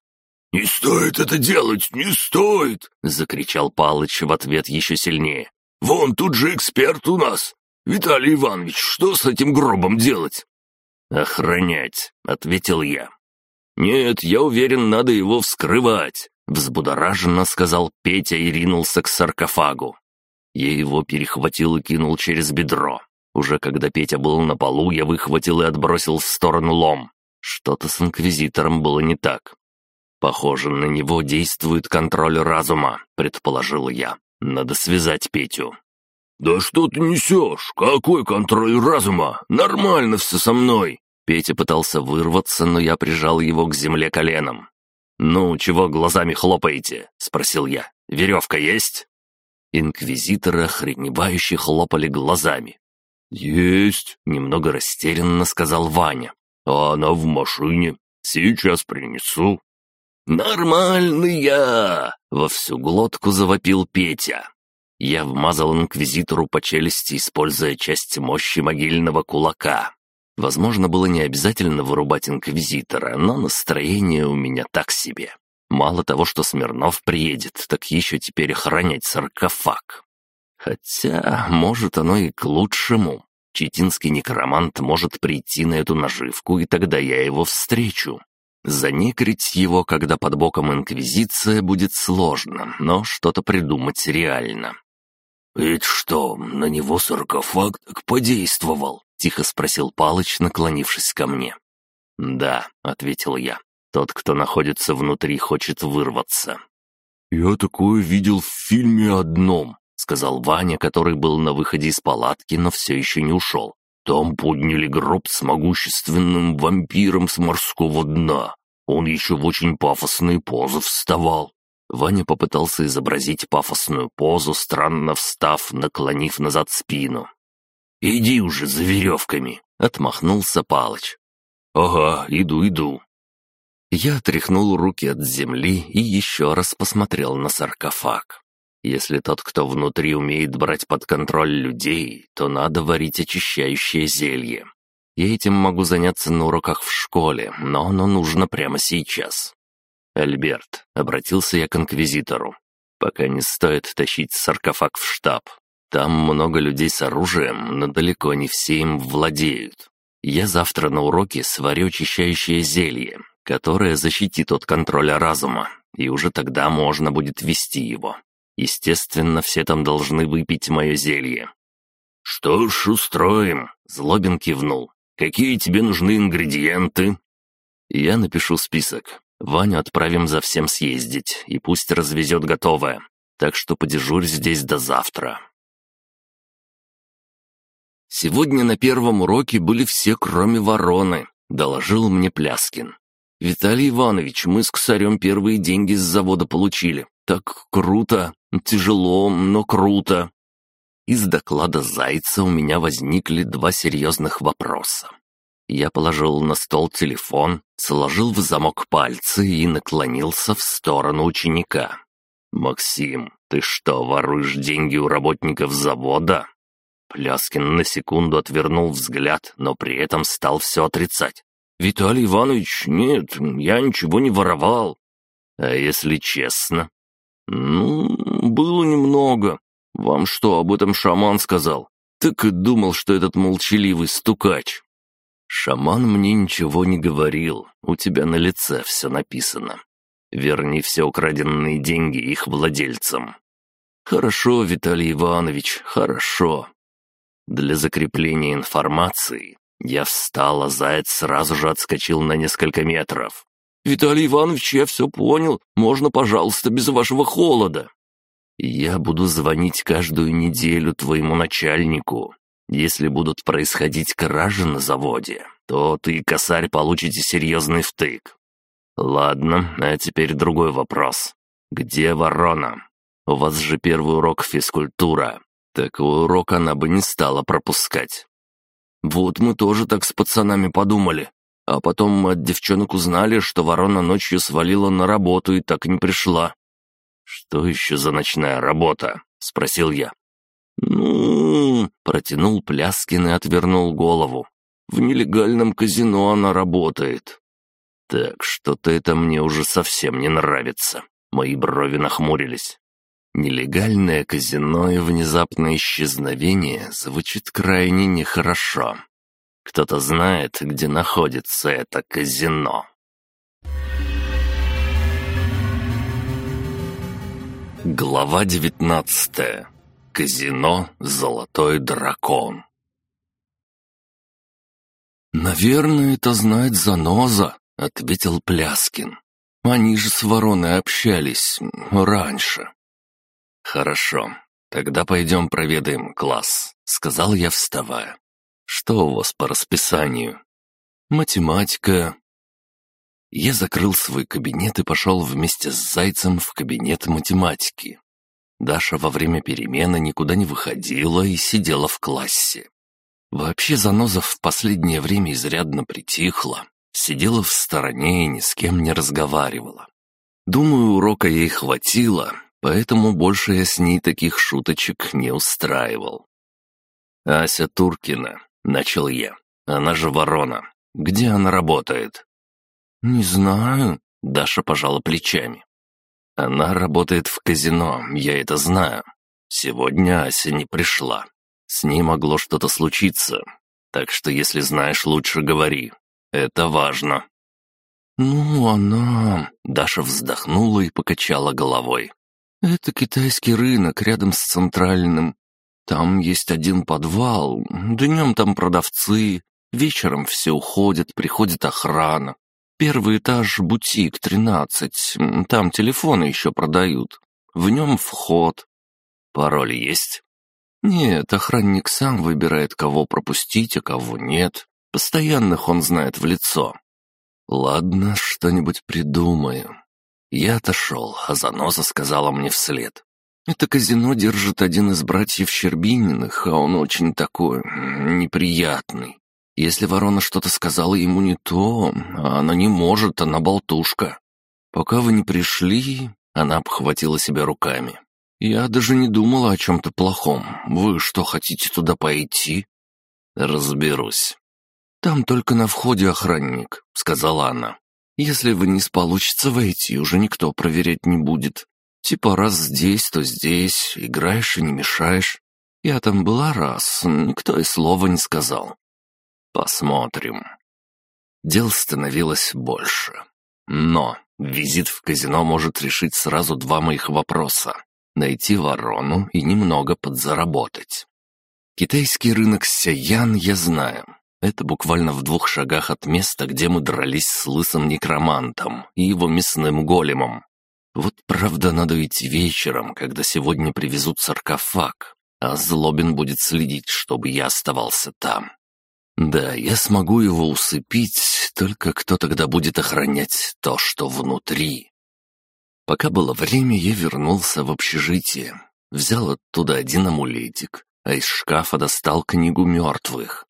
«Не стоит это делать, не стоит!» — закричал Палыч в ответ еще сильнее. «Вон тут же эксперт у нас! Виталий Иванович, что с этим гробом делать?» «Охранять», — ответил я. «Нет, я уверен, надо его вскрывать», — взбудораженно сказал Петя и ринулся к саркофагу. Я его перехватил и кинул через бедро. Уже когда Петя был на полу, я выхватил и отбросил в сторону лом. Что-то с Инквизитором было не так. «Похоже, на него действует контроль разума», — предположил я. «Надо связать Петю». «Да что ты несешь? Какой контроль разума? Нормально все со мной!» Петя пытался вырваться, но я прижал его к земле коленом. «Ну, чего глазами хлопаете?» — спросил я. «Веревка есть?» Инквизиторы охреневающе хлопали глазами. «Есть!» — немного растерянно сказал Ваня. «А она в машине. Сейчас принесу». «Нормальная!» — во всю глотку завопил Петя. Я вмазал инквизитору по челюсти, используя часть мощи могильного кулака. Возможно, было не обязательно вырубать инквизитора, но настроение у меня так себе. Мало того, что Смирнов приедет, так еще теперь охранять саркофаг. Хотя, может, оно и к лучшему. Читинский некромант может прийти на эту наживку, и тогда я его встречу. Занекрить его, когда под боком Инквизиция, будет сложно, но что-то придумать реально. «Это что, на него саркофаг так подействовал?» — тихо спросил Палыч, наклонившись ко мне. «Да», — ответил я. «Тот, кто находится внутри, хочет вырваться». «Я такое видел в фильме одном», — сказал Ваня, который был на выходе из палатки, но все еще не ушел. «Там подняли гроб с могущественным вампиром с морского дна. Он еще в очень пафосные позы вставал. Ваня попытался изобразить пафосную позу, странно встав, наклонив назад спину. «Иди уже за веревками!» — отмахнулся Палыч. «Ага, иду, иду». Я отряхнул руки от земли и еще раз посмотрел на саркофаг. Если тот, кто внутри умеет брать под контроль людей, то надо варить очищающее зелье. Я этим могу заняться на уроках в школе, но оно нужно прямо сейчас. «Альберт», — обратился я к инквизитору, — «пока не стоит тащить саркофаг в штаб. Там много людей с оружием, но далеко не все им владеют. Я завтра на уроке сварю очищающее зелье, которое защитит от контроля разума, и уже тогда можно будет вести его. Естественно, все там должны выпить мое зелье». «Что ж, устроим», — Злобин кивнул. «Какие тебе нужны ингредиенты?» «Я напишу список. Ваню отправим за всем съездить, и пусть развезет готовое. Так что подежурь здесь до завтра. «Сегодня на первом уроке были все, кроме вороны», — доложил мне Пляскин. «Виталий Иванович, мы с Косарем первые деньги с завода получили. Так круто, тяжело, но круто». Из доклада Зайца у меня возникли два серьезных вопроса. Я положил на стол телефон, сложил в замок пальцы и наклонился в сторону ученика. «Максим, ты что, воруешь деньги у работников завода?» Пляскин на секунду отвернул взгляд, но при этом стал все отрицать. «Виталий Иванович, нет, я ничего не воровал». «А если честно?» «Ну, было немного. Вам что, об этом шаман сказал?» «Так и думал, что этот молчаливый стукач». «Шаман мне ничего не говорил, у тебя на лице все написано. Верни все украденные деньги их владельцам». «Хорошо, Виталий Иванович, хорошо». Для закрепления информации я встал, а заяц сразу же отскочил на несколько метров. «Виталий Иванович, я все понял. Можно, пожалуйста, без вашего холода?» «Я буду звонить каждую неделю твоему начальнику. Если будут происходить кражи на заводе, то ты косарь получите серьезный втык. Ладно, а теперь другой вопрос. Где ворона? У вас же первый урок физкультура. Такой урок она бы не стала пропускать. Вот мы тоже так с пацанами подумали. А потом мы от девчонок узнали, что ворона ночью свалила на работу и так и не пришла. «Что еще за ночная работа?» — спросил я. «Ну...» — протянул Пляскин и отвернул голову. «В нелегальном казино она работает». «Так, что-то это мне уже совсем не нравится». Мои брови нахмурились. Нелегальное казино и внезапное исчезновение звучит крайне нехорошо. Кто-то знает, где находится это казино. Глава девятнадцатая. Казино «Золотой дракон». «Наверное, это знает Заноза», — ответил Пляскин. «Они же с Вороной общались раньше». «Хорошо, тогда пойдем проведаем класс», — сказал я, вставая. «Что у вас по расписанию?» «Математика». Я закрыл свой кабинет и пошел вместе с Зайцем в кабинет математики. Даша во время перемены никуда не выходила и сидела в классе. Вообще Заноза в последнее время изрядно притихла, сидела в стороне и ни с кем не разговаривала. Думаю, урока ей хватило, поэтому больше я с ней таких шуточек не устраивал. «Ася Туркина», — начал я, — «она же ворона. Где она работает?» «Не знаю», — Даша пожала плечами. «Она работает в казино, я это знаю. Сегодня Ася не пришла. С ней могло что-то случиться, так что если знаешь, лучше говори. Это важно». «Ну, она...» — Даша вздохнула и покачала головой. «Это китайский рынок рядом с центральным. Там есть один подвал, днем там продавцы, вечером все уходят, приходит охрана. Первый этаж — бутик, тринадцать, там телефоны еще продают. В нем вход. Пароль есть?» «Нет, охранник сам выбирает, кого пропустить, а кого нет. Постоянных он знает в лицо». «Ладно, что-нибудь придумаю. Я отошел, а заноза сказала мне вслед. «Это казино держит один из братьев Щербининых, а он очень такой... неприятный. Если ворона что-то сказала ему не то, она не может, она болтушка. Пока вы не пришли...» Она обхватила себя руками. «Я даже не думала о чем-то плохом. Вы что, хотите туда пойти?» «Разберусь». «Там только на входе охранник», — сказала она. Если вниз получится войти, уже никто проверять не будет. Типа раз здесь, то здесь, играешь и не мешаешь. Я там была раз, никто и слова не сказал. Посмотрим. Дел становилось больше. Но визит в казино может решить сразу два моих вопроса. Найти ворону и немного подзаработать. Китайский рынок Сяян я знаю. Это буквально в двух шагах от места, где мы дрались с лысым некромантом и его мясным големом. Вот правда надо идти вечером, когда сегодня привезут саркофаг, а Злобин будет следить, чтобы я оставался там. Да, я смогу его усыпить, только кто тогда будет охранять то, что внутри? Пока было время, я вернулся в общежитие. Взял оттуда один амулетик, а из шкафа достал книгу мертвых.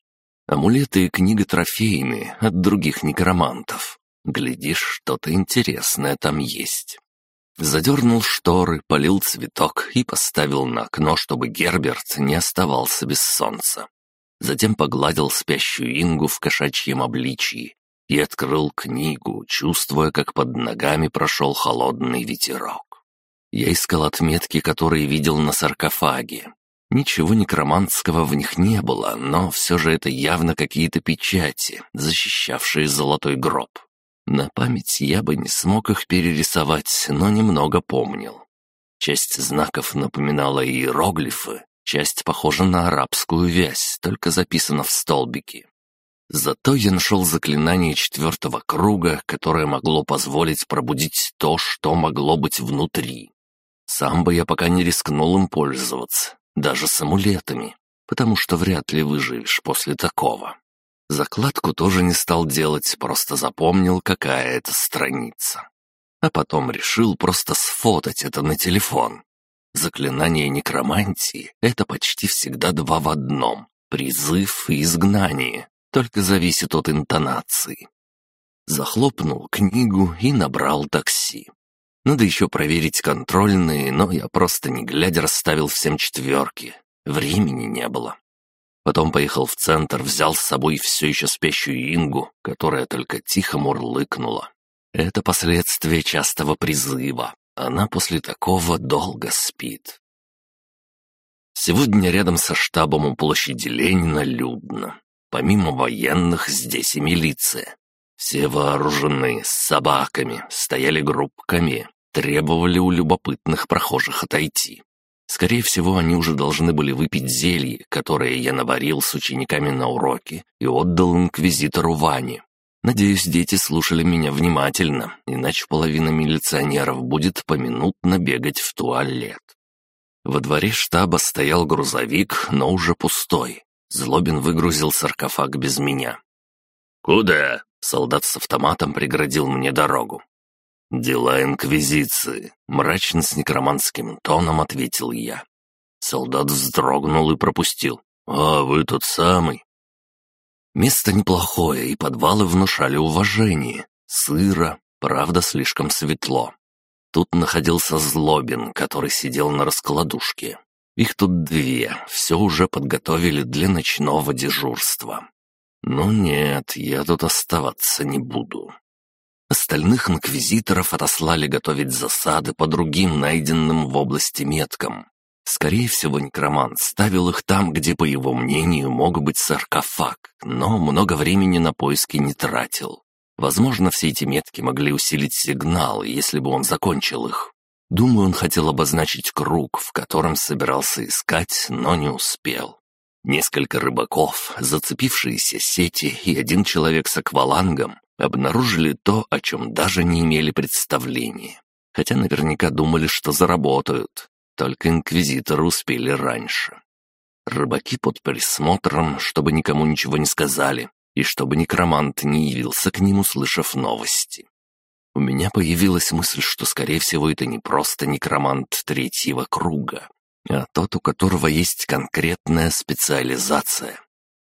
Амулеты и книга трофейные от других некромантов. Глядишь, что-то интересное там есть. Задернул шторы, полил цветок и поставил на окно, чтобы Герберт не оставался без солнца. Затем погладил спящую Ингу в кошачьем обличии и открыл книгу, чувствуя, как под ногами прошел холодный ветерок. Я искал отметки, которые видел на саркофаге. Ничего некроманского в них не было, но все же это явно какие-то печати, защищавшие золотой гроб. На память я бы не смог их перерисовать, но немного помнил. Часть знаков напоминала иероглифы, часть похожа на арабскую вязь, только записана в столбике. Зато я нашел заклинание четвертого круга, которое могло позволить пробудить то, что могло быть внутри. Сам бы я пока не рискнул им пользоваться, даже с амулетами, потому что вряд ли выживешь после такого. Закладку тоже не стал делать, просто запомнил, какая это страница. А потом решил просто сфотать это на телефон. Заклинание некромантии — это почти всегда два в одном — призыв и изгнание, только зависит от интонации. Захлопнул книгу и набрал такси. Надо еще проверить контрольные, но я просто не глядя расставил всем четверки. Времени не было. Потом поехал в центр, взял с собой все еще спящую Ингу, которая только тихо мурлыкнула. Это последствия частого призыва. Она после такого долго спит. Сегодня рядом со штабом у площади Ленина людно. Помимо военных, здесь и милиция. Все вооружены, с собаками, стояли группками, требовали у любопытных прохожих отойти. Скорее всего, они уже должны были выпить зелье, которое я наварил с учениками на уроке и отдал инквизитору Ване. Надеюсь, дети слушали меня внимательно, иначе половина милиционеров будет поминутно бегать в туалет. Во дворе штаба стоял грузовик, но уже пустой. Злобин выгрузил саркофаг без меня. «Куда?» — солдат с автоматом преградил мне дорогу. «Дела Инквизиции», — мрачно с некроманским тоном ответил я. Солдат вздрогнул и пропустил. «А, вы тот самый?» Место неплохое, и подвалы внушали уважение. Сыро, правда, слишком светло. Тут находился Злобин, который сидел на раскладушке. Их тут две, все уже подготовили для ночного дежурства. Но нет, я тут оставаться не буду. Остальных инквизиторов отослали готовить засады по другим найденным в области меткам. Скорее всего, некромант ставил их там, где, по его мнению, мог быть саркофаг, но много времени на поиски не тратил. Возможно, все эти метки могли усилить сигнал, если бы он закончил их. Думаю, он хотел обозначить круг, в котором собирался искать, но не успел. Несколько рыбаков, зацепившиеся сети и один человек с аквалангом обнаружили то, о чем даже не имели представления. Хотя наверняка думали, что заработают. Только инквизиторы успели раньше. Рыбаки под присмотром, чтобы никому ничего не сказали, и чтобы некромант не явился к ним, услышав новости. У меня появилась мысль, что, скорее всего, это не просто некромант третьего круга, а тот, у которого есть конкретная специализация.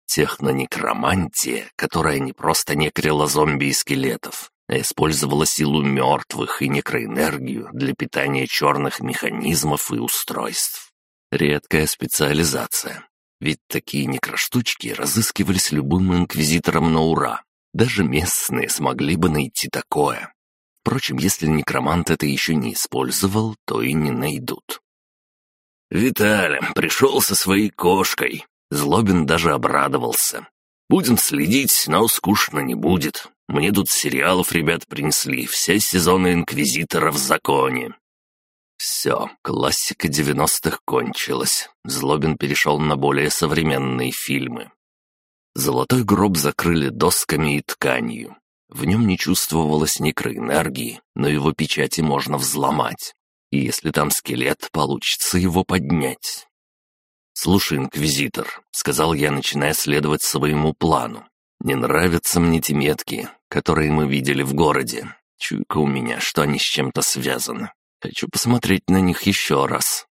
Технонекромантия, которая не просто некрила зомби и скелетов, а использовала силу мертвых и некроэнергию для питания черных механизмов и устройств. Редкая специализация. Ведь такие некроштучки разыскивались любым инквизитором на ура. Даже местные смогли бы найти такое. Впрочем, если некромант это еще не использовал, то и не найдут. «Виталя пришел со своей кошкой», Злобин даже обрадовался. «Будем следить, но скучно не будет. Мне тут сериалов ребят принесли, все сезоны «Инквизитора» в законе». Все, классика девяностых кончилась. Злобин перешел на более современные фильмы. Золотой гроб закрыли досками и тканью. В нем не чувствовалось некроэнергии, но его печати можно взломать. И если там скелет, получится его поднять. «Слушай, инквизитор», — сказал я, начиная следовать своему плану. «Не нравятся мне те метки. Которые мы видели в городе. Чуйка у меня, что они с чем-то связаны. Хочу посмотреть на них еще раз».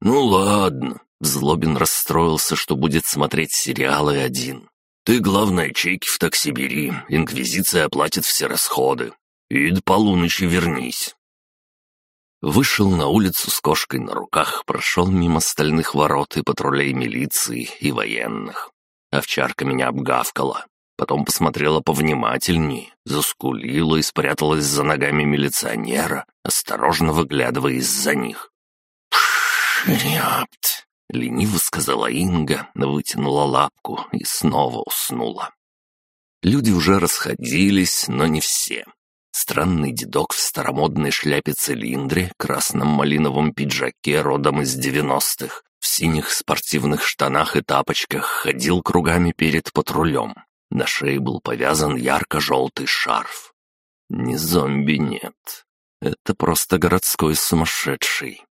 «Ну ладно», — Злобин расстроился, что будет смотреть сериалы один. «Ты, главное, чеки в такси бери, Инквизиция оплатит все расходы. И до полуночи вернись». Вышел на улицу с кошкой на руках, прошел мимо стальных ворот и патрулей милиции и военных. Овчарка меня обгавкала. Потом посмотрела повнимательнее, заскулила и спряталась за ногами милиционера, осторожно выглядывая из-за них. «Шряпт!» — лениво сказала Инга, вытянула лапку и снова уснула. Люди уже расходились, но не все. Странный дедок в старомодной шляпе-цилиндре, красном малиновом пиджаке родом из девяностых, в синих спортивных штанах и тапочках ходил кругами перед патрулем. На шее был повязан ярко-желтый шарф. Не зомби нет. Это просто городской сумасшедший.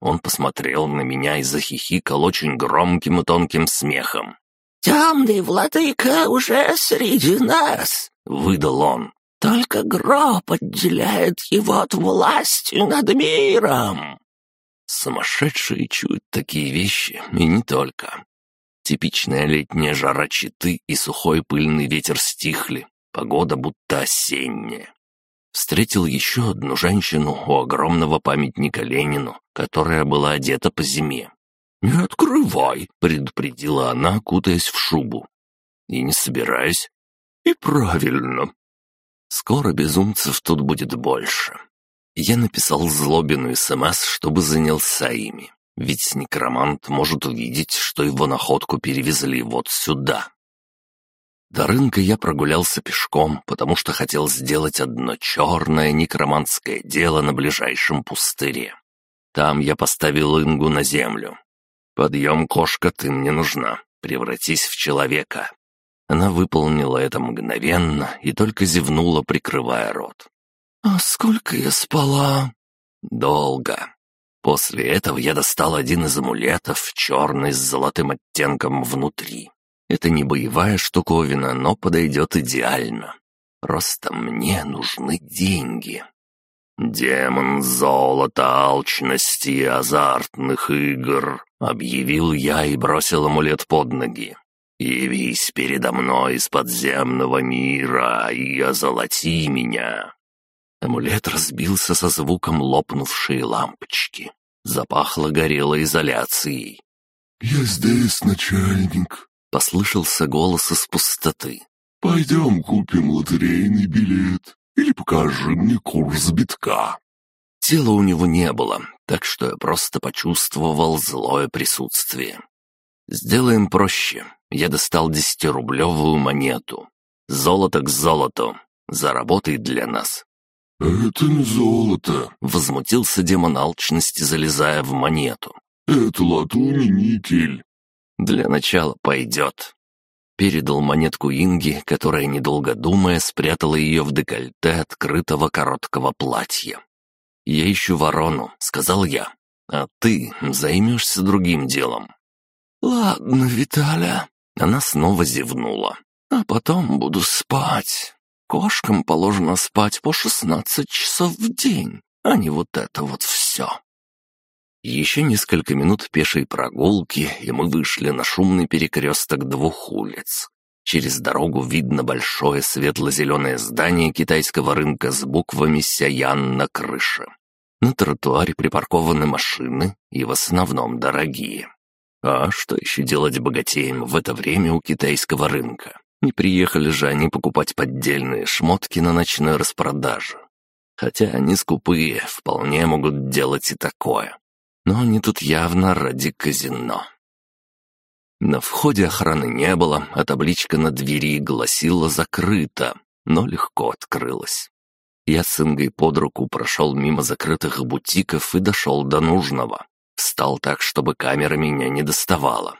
Он посмотрел на меня и захихикал очень громким и тонким смехом. «Темный владыка уже среди нас!» — выдал он. Только гроб отделяет его от власти над миром. Сумасшедшие чуют такие вещи, и не только. Типичная летняя жара читы и сухой пыльный ветер стихли, погода будто осенняя. Встретил еще одну женщину у огромного памятника Ленину, которая была одета по зиме. «Не открывай!» — предупредила она, кутаясь в шубу. «И не собираюсь». «И правильно. Скоро безумцев тут будет больше. Я написал Злобину СМС, чтобы занялся ими. Ведь некромант может увидеть, что его находку перевезли вот сюда. До рынка я прогулялся пешком, потому что хотел сделать одно черное некроманское дело на ближайшем пустыре. Там я поставил Ингу на землю. «Подъем, кошка, ты мне нужна. Превратись в человека. Она выполнила это мгновенно и только зевнула, прикрывая рот. «А сколько я спала?» «Долго». После этого я достал один из амулетов, черный с золотым оттенком внутри. Это не боевая штуковина, но подойдет идеально. Просто мне нужны деньги. «Демон золота, алчности и азартных игр», — объявил я и бросил амулет под ноги. «Явись передо мной из подземного мира и озолоти меня!» Амулет разбился со звуком лопнувшей лампочки. Запахло горелой изоляцией. «Я здесь, начальник», — послышался голос из пустоты. «Пойдем купим лотерейный билет или покажи мне курс битка». Тела у него не было, так что я просто почувствовал злое присутствие. «Сделаем проще. Я достал десятирублевую монету. Золото к золоту. Заработай для нас». «Это не золото», — возмутился демон алчности, залезая в монету. «Это латунь и никель». «Для начала пойдет». Передал монетку Инге, которая, недолго думая, спрятала ее в декольте открытого короткого платья. «Я ищу ворону», — сказал я. «А ты займешься другим делом». «Ладно, Виталя», она снова зевнула. «А потом буду спать. Кошкам положено спать по шестнадцать часов в день, а не вот это вот все». Еще несколько минут пешей прогулки, и мы вышли на шумный перекресток двух улиц. Через дорогу видно большое светло-зеленое здание китайского рынка с буквами «Сяян» на крыше. На тротуаре припаркованы машины, и в основном дорогие. А что еще делать богатеям в это время у китайского рынка? Не приехали же они покупать поддельные шмотки на ночной распродаже. Хотя они скупые, вполне могут делать и такое. Но они тут явно ради казино. На входе охраны не было, а табличка на двери гласила «закрыто», но легко открылась. Я с Ингой под руку прошел мимо закрытых бутиков и дошел до нужного. Встал так, чтобы камера меня не доставала.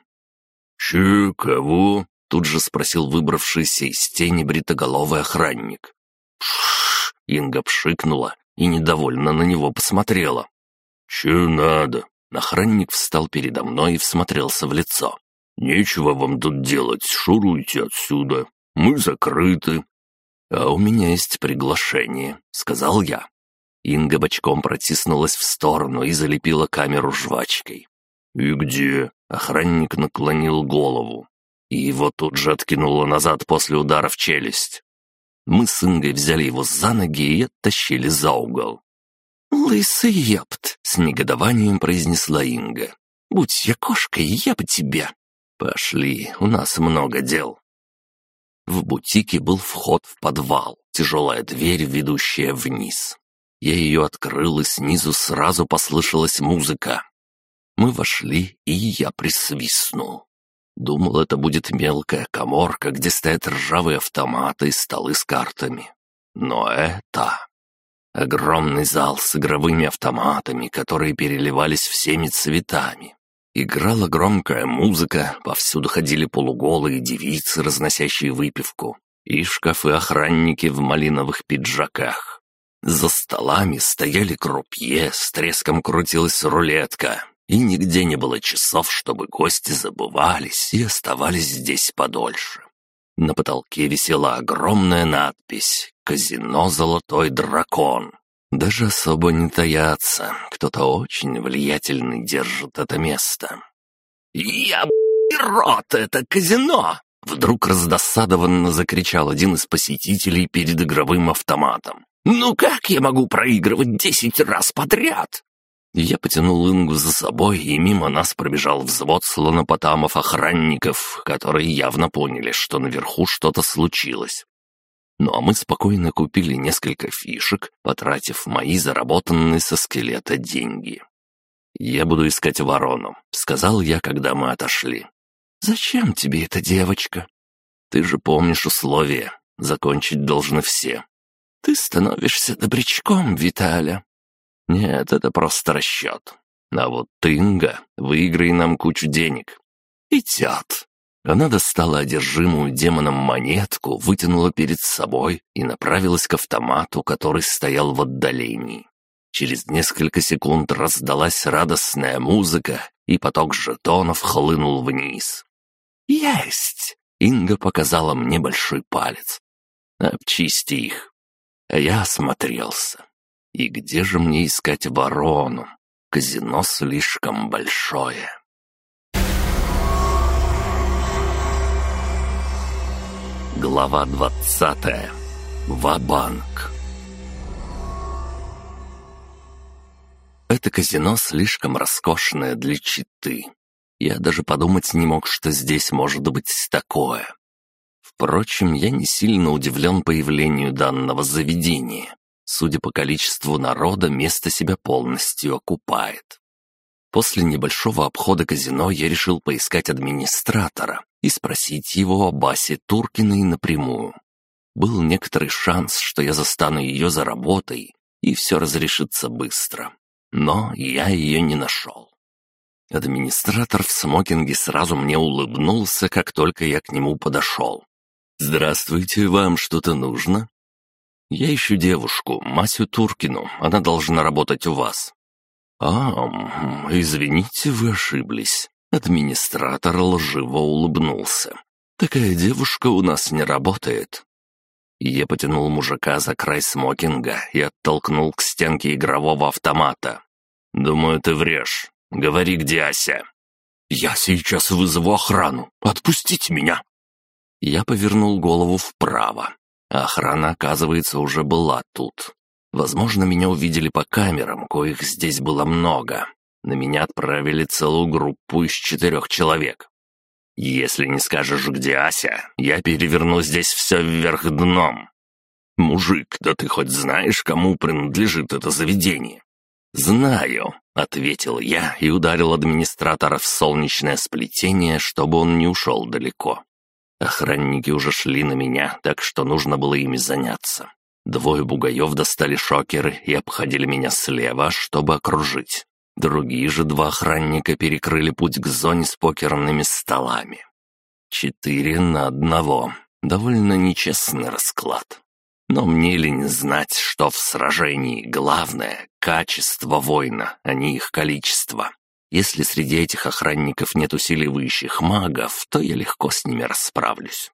«Че, кого?» — тут же спросил выбравшийся из тени бритоголовый охранник. «Пшш!» — Инга пшикнула и недовольно на него посмотрела. «Че надо?» Охранник встал передо мной и всмотрелся в лицо. «Нечего вам тут делать, шуруйте отсюда. Мы закрыты». «А у меня есть приглашение», — сказал я. Инга бочком протиснулась в сторону и залепила камеру жвачкой. «И где?» — охранник наклонил голову. И его тут же откинуло назад после удара в челюсть. Мы с Ингой взяли его за ноги и оттащили за угол. «Лысый епт!» — с негодованием произнесла Инга. «Будь я кошкой, я бы тебя!» «Пошли, у нас много дел». В бутике был вход в подвал, тяжелая дверь, ведущая вниз. Я ее открыл, и снизу сразу послышалась музыка. Мы вошли, и я присвистнул. Думал, это будет мелкая коморка, где стоят ржавые автоматы и столы с картами. Но это... Огромный зал с игровыми автоматами, которые переливались всеми цветами. Играла громкая музыка, повсюду ходили полуголые девицы, разносящие выпивку, и шкафы-охранники в малиновых пиджаках. За столами стояли крупье, с треском крутилась рулетка, и нигде не было часов, чтобы гости забывались и оставались здесь подольше. На потолке висела огромная надпись «Казино Золотой Дракон». Даже особо не таятся, кто-то очень влиятельный держит это место. «Я рот, это казино!» Вдруг раздосадованно закричал один из посетителей перед игровым автоматом. «Ну как я могу проигрывать десять раз подряд?» Я потянул Ингу за собой, и мимо нас пробежал взвод слонопотамов-охранников, которые явно поняли, что наверху что-то случилось. Ну а мы спокойно купили несколько фишек, потратив мои заработанные со скелета деньги. «Я буду искать ворону», — сказал я, когда мы отошли. «Зачем тебе эта девочка?» «Ты же помнишь условия. Закончить должны все». «Ты становишься добрячком, Виталя», нет, это просто расчет. А вот Тынга, выиграй нам кучу денег. Идет. Она достала одержимую демоном монетку, вытянула перед собой и направилась к автомату, который стоял в отдалении. Через несколько секунд раздалась радостная музыка, и поток жетонов хлынул вниз. «Есть!» — Инга показала мне большой палец. «Обчисти их». А я осмотрелся. И где же мне искать ворону? Казино слишком большое. Глава двадцатая. Ва-банк. Это казино слишком роскошное для читы. Я даже подумать не мог, что здесь может быть такое. Впрочем, я не сильно удивлен появлению данного заведения. Судя по количеству народа, место себя полностью окупает. После небольшого обхода казино я решил поискать администратора и спросить его о Басе Туркиной напрямую. Был некоторый шанс, что я застану ее за работой, и все разрешится быстро. Но я ее не нашел. Администратор в смокинге сразу мне улыбнулся, как только я к нему подошел. «Здравствуйте, вам что-то нужно?» «Я ищу девушку, Масю Туркину. Она должна работать у вас». «А, извините, вы ошиблись». Администратор лживо улыбнулся. «Такая девушка у нас не работает». Я потянул мужика за край смокинга и оттолкнул к стенке игрового автомата. «Думаю, ты врешь. Говори, где Ася». «Я сейчас вызову охрану. Отпустите меня!» Я повернул голову вправо. Охрана, оказывается, уже была тут. Возможно, меня увидели по камерам, коих здесь было много. На меня отправили целую группу из четырех человек. Если не скажешь, где Ася, я переверну здесь все вверх дном. Мужик, да ты хоть знаешь, кому принадлежит это заведение? «Знаю», — ответил я и ударил администратора в солнечное сплетение, чтобы он не ушел далеко. Охранники уже шли на меня, так что нужно было ими заняться. Двое бугаев достали шокеры и обходили меня слева, чтобы окружить. Другие же два охранника перекрыли путь к зоне с покерными столами. Четыре на одного. Довольно нечестный расклад. Но мне ли не знать, что в сражении главное — качество воина, а не их количество. Если среди этих охранников нет усиливающих магов, то я легко с ними расправлюсь.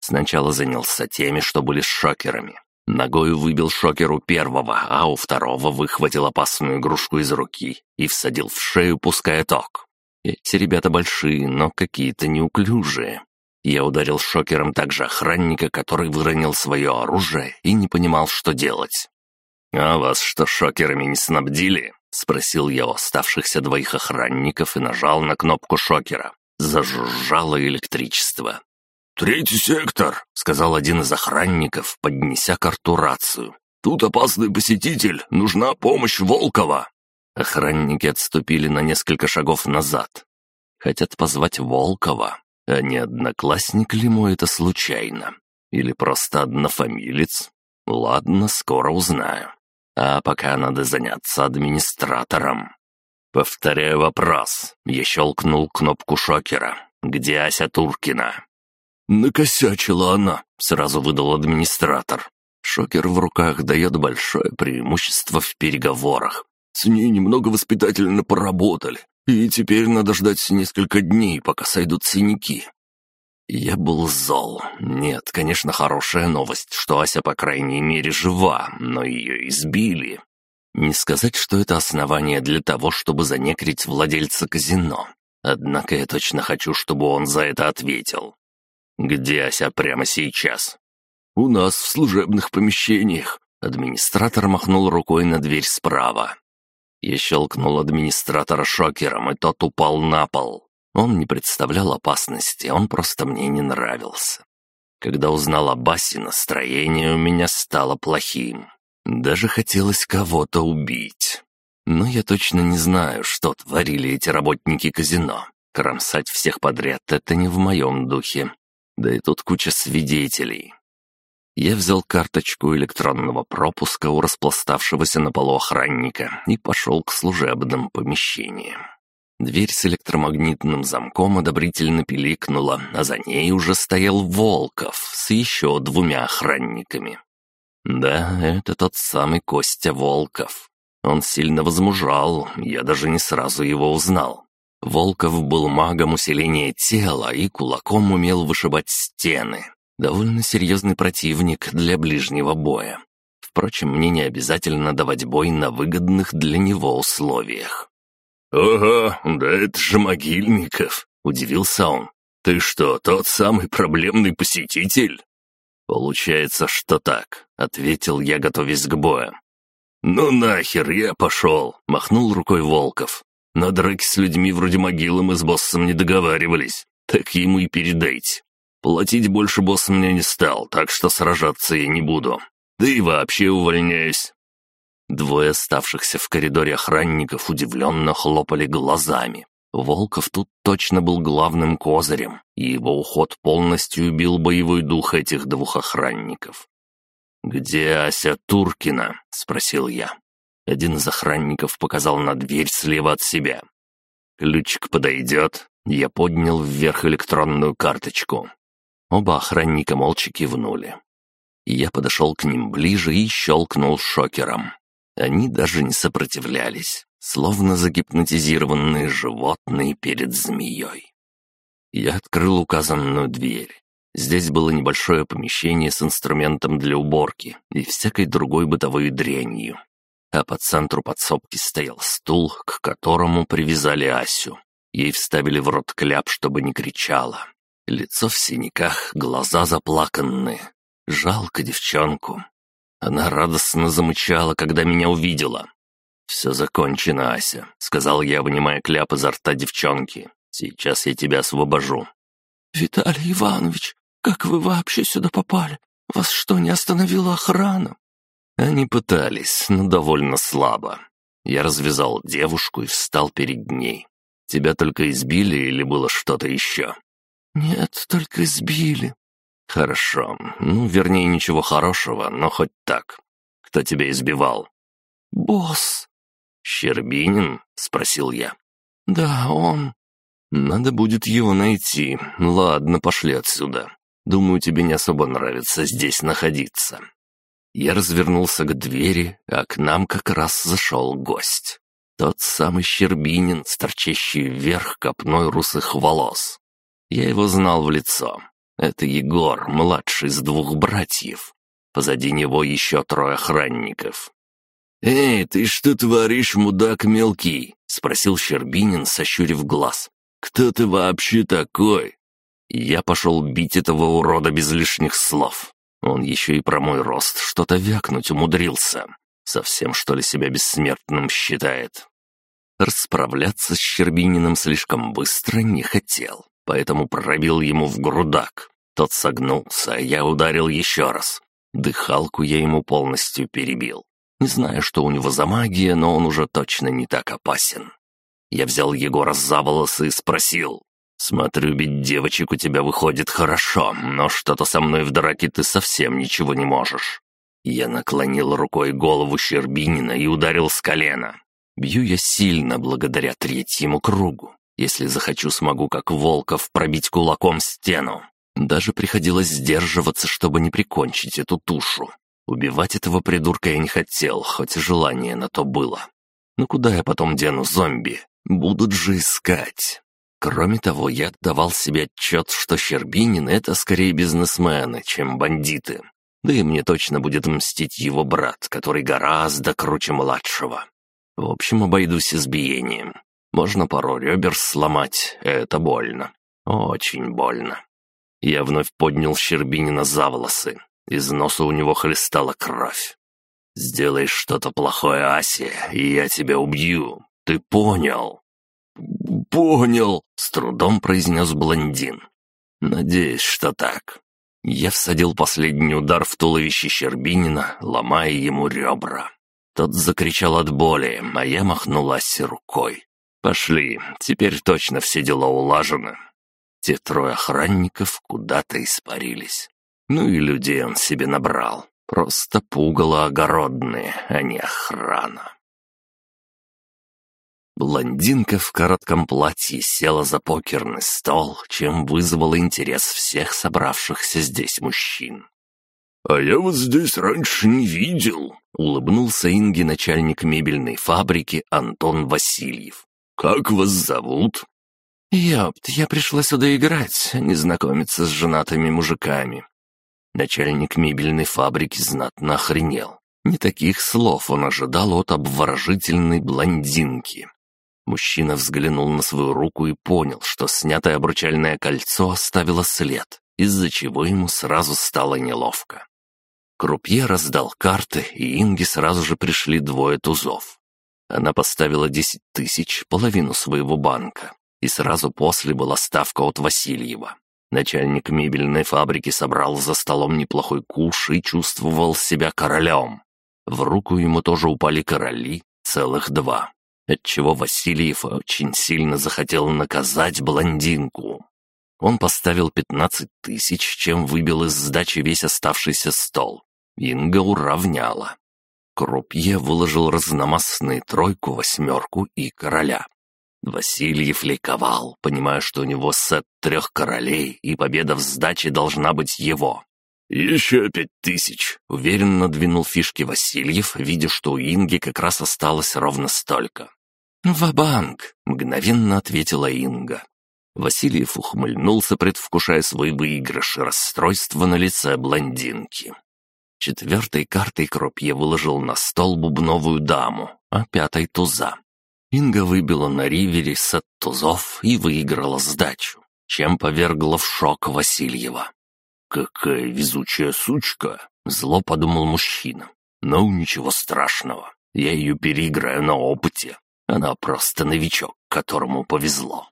Сначала занялся теми, что были с шокерами. Ногою выбил шокеру первого, а у второго выхватил опасную игрушку из руки и всадил в шею, пуская ток. Эти ребята большие, но какие-то неуклюжие. Я ударил шокером также охранника, который выронил свое оружие и не понимал, что делать. «А вас что, шокерами не снабдили?» — спросил я у оставшихся двоих охранников и нажал на кнопку шокера. Зажужжало электричество. «Третий сектор», — сказал один из охранников, поднеся карту рацию. «Тут опасный посетитель, нужна помощь Волкова». Охранники отступили на несколько шагов назад. Хотят позвать Волкова, а не одноклассник ли ему это случайно? Или просто однофамилец? Ладно, скоро узнаю. А пока надо заняться администратором. Повторяю вопрос. Я щелкнул кнопку шокера. «Где Ася Туркина?» «Накосячила она», — сразу выдал администратор. Шокер в руках дает большое преимущество в переговорах. С ней немного воспитательно поработали, и теперь надо ждать несколько дней, пока сойдут синяки. Я был зол. Нет, конечно, хорошая новость, что Ася, по крайней мере, жива, но ее избили. Не сказать, что это основание для того, чтобы занекрить владельца казино. Однако я точно хочу, чтобы он за это ответил. «Где Ася прямо сейчас?» «У нас в служебных помещениях». Администратор махнул рукой на дверь справа. Я щелкнул администратора шокером, и тот упал на пол. Он не представлял опасности, он просто мне не нравился. Когда узнал о Басе, настроение у меня стало плохим. Даже хотелось кого-то убить. Но я точно не знаю, что творили эти работники казино. Кромсать всех подряд — это не в моем духе. Да и тут куча свидетелей. Я взял карточку электронного пропуска у распластавшегося на полу охранника и пошел к служебным помещениям. Дверь с электромагнитным замком одобрительно пиликнула, а за ней уже стоял Волков с еще двумя охранниками. Да, это тот самый Костя Волков. Он сильно возмужал, я даже не сразу его узнал. Волков был магом усиления тела и кулаком умел вышибать стены. Довольно серьезный противник для ближнего боя. Впрочем, мне не обязательно давать бой на выгодных для него условиях. «Ага, да это же Могильников», — удивился он. «Ты что, тот самый проблемный посетитель?» «Получается, что так», — ответил я, готовясь к бою. «Ну нахер, я пошел», — махнул рукой Волков. На драки с людьми вроде могилы мы с боссом не договаривались. Так ему и передайте. Платить больше босс мне не стал, так что сражаться я не буду. Да и вообще увольняюсь». Двое оставшихся в коридоре охранников удивленно хлопали глазами. Волков тут точно был главным козырем, и его уход полностью убил боевой дух этих двух охранников. «Где Ася Туркина?» — спросил я. Один из охранников показал на дверь слева от себя. «Ключик подойдет?» Я поднял вверх электронную карточку. Оба охранника молча кивнули. Я подошел к ним ближе и щелкнул шокером. Они даже не сопротивлялись, словно загипнотизированные животные перед змеей. Я открыл указанную дверь. Здесь было небольшое помещение с инструментом для уборки и всякой другой бытовой дрянью а по центру подсобки стоял стул, к которому привязали Асю. Ей вставили в рот кляп, чтобы не кричала. Лицо в синяках, глаза заплаканные. Жалко девчонку. Она радостно замычала, когда меня увидела. «Все закончено, Ася», — сказал я, вынимая кляп изо рта девчонки. «Сейчас я тебя освобожу». «Виталий Иванович, как вы вообще сюда попали? Вас что, не остановила охрана?» Они пытались, но довольно слабо. Я развязал девушку и встал перед ней. Тебя только избили или было что-то еще? Нет, только избили. Хорошо. Ну, вернее, ничего хорошего, но хоть так. Кто тебя избивал? Босс. Щербинин? Спросил я. Да, он. Надо будет его найти. Ладно, пошли отсюда. Думаю, тебе не особо нравится здесь находиться. Я развернулся к двери, а к нам как раз зашел гость. Тот самый Щербинин, торчащий вверх копной русых волос. Я его знал в лицо. Это Егор, младший из двух братьев. Позади него еще трое охранников. «Эй, ты что творишь, мудак мелкий?» — спросил Щербинин, сощурив глаз. «Кто ты вообще такой?» Я пошел бить этого урода без лишних слов. Он еще и про мой рост что-то вякнуть умудрился. Совсем, что ли, себя бессмертным считает. Расправляться с Щербининым слишком быстро не хотел, поэтому пробил ему в грудак. Тот согнулся, а я ударил еще раз. Дыхалку я ему полностью перебил. Не знаю, что у него за магия, но он уже точно не так опасен. Я взял Егора за волосы и спросил. «Смотрю, бить девочек у тебя выходит хорошо, но что-то со мной в драке ты совсем ничего не можешь». Я наклонил рукой голову Щербинина и ударил с колена. Бью я сильно благодаря третьему кругу. Если захочу, смогу, как Волков, пробить кулаком стену. Даже приходилось сдерживаться, чтобы не прикончить эту тушу. Убивать этого придурка я не хотел, хоть и желание на то было. Но куда я потом дену зомби? Будут же искать. Кроме того, я отдавал себе отчет, что Щербинин — это скорее бизнесмены, чем бандиты. Да и мне точно будет мстить его брат, который гораздо круче младшего. В общем, обойдусь избиением. Можно пару ребер сломать, это больно. Очень больно. Я вновь поднял Щербинина за волосы. Из носа у него хлестала кровь. «Сделаешь что-то плохое, Асе, и я тебя убью. Ты понял?» «Понял», — с трудом произнес блондин. «Надеюсь, что так». Я всадил последний удар в туловище Щербинина, ломая ему ребра. Тот закричал от боли, а я махнул Асе рукой. «Пошли, теперь точно все дела улажены». Те трое охранников куда-то испарились. Ну и людей он себе набрал. Просто пугало огородные, а не охрана. Блондинка в коротком платье села за покерный стол, чем вызвала интерес всех собравшихся здесь мужчин. «А я вот здесь раньше не видел», — улыбнулся Инге начальник мебельной фабрики Антон Васильев. «Как вас зовут?» «Ёпт, я пришла сюда играть, а не знакомиться с женатыми мужиками. Начальник мебельной фабрики знатно охренел. Не таких слов он ожидал от обворожительной блондинки. Мужчина взглянул на свою руку и понял, что снятое обручальное кольцо оставило след, из-за чего ему сразу стало неловко. Крупье раздал карты, и Инге сразу же пришли двое тузов. Она поставила десять тысяч, половину своего банка, и сразу после была ставка от Васильева. Начальник мебельной фабрики собрал за столом неплохой куш и чувствовал себя королем. В руку ему тоже упали короли, целых два, отчего Васильев очень сильно захотел наказать блондинку. Он поставил пятнадцать тысяч, чем выбил из сдачи весь оставшийся стол. Инга уравняла. Крупье выложил разномастные тройку, восьмерку и короля. Васильев ликовал, понимая, что у него сет трех королей, и победа в сдаче должна быть его. «Еще пять тысяч!» — уверенно двинул фишки Васильев, видя, что у Инги как раз осталось ровно столько. «Ва-банк!» — мгновенно ответила Инга. Васильев ухмыльнулся, предвкушая свой выигрыш и расстройство на лице блондинки. Четвертой картой Кропье выложил на стол бубновую даму, а пятой — туза. Инга выбила на ривере сет тузов и выиграла сдачу, чем повергла в шок Васильева. «Какая везучая сучка!» — зло подумал мужчина. «Ну, ничего страшного, я ее переиграю на опыте. Она просто новичок, которому повезло».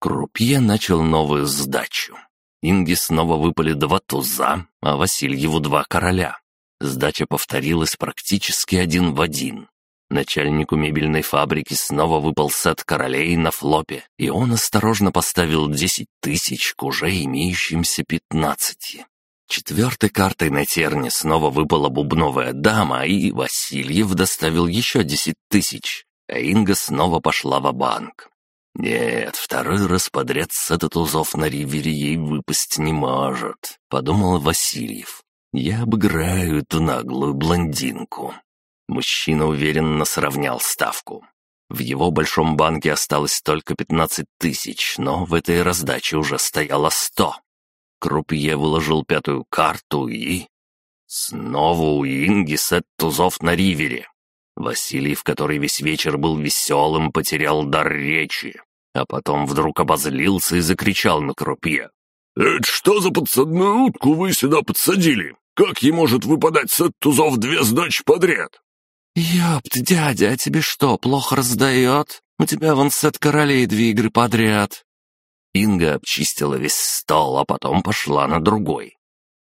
Крупье начал новую сдачу. Инге снова выпали два туза, а Васильеву два короля. Сдача повторилась практически один в один. Начальнику мебельной фабрики снова выпал сет королей на флопе, и он осторожно поставил десять тысяч к уже имеющимся пятнадцати. Четвертой картой на терне снова выпала бубновая дама, и Васильев доставил еще десять тысяч, а Инга снова пошла в банк «Нет, второй раз подряд сет узов на ривере ей выпасть не может», — подумал Васильев. «Я обыграю эту наглую блондинку». Мужчина уверенно сравнял ставку. В его большом банке осталось только 15 тысяч, но в этой раздаче уже стояло 100. Крупье выложил пятую карту и... Снова у Инги сет тузов на ривере. Василий, в который весь вечер был веселым, потерял дар речи, а потом вдруг обозлился и закричал на крупье. «Это что за подсадную утку вы сюда подсадили? Как ей может выпадать сет тузов две сдачи подряд?» «Ёпт, дядя, а тебе что, плохо раздает? У тебя вон сет королей две игры подряд». Инга обчистила весь стол, а потом пошла на другой.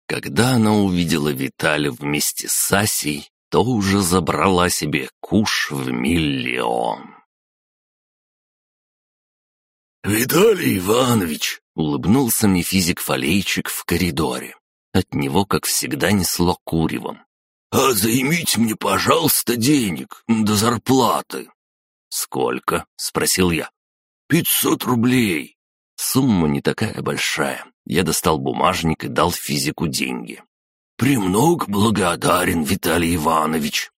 Когда она увидела Виталия вместе с Асей, то уже забрала себе куш в миллион. «Виталий Иванович!» — улыбнулся мне физик-фалейчик в коридоре. От него, как всегда, несло куревом. «А займите мне, пожалуйста, денег до зарплаты». «Сколько?» — спросил я. «Пятьсот рублей». Сумма не такая большая. Я достал бумажник и дал физику деньги. «Премног благодарен, Виталий Иванович».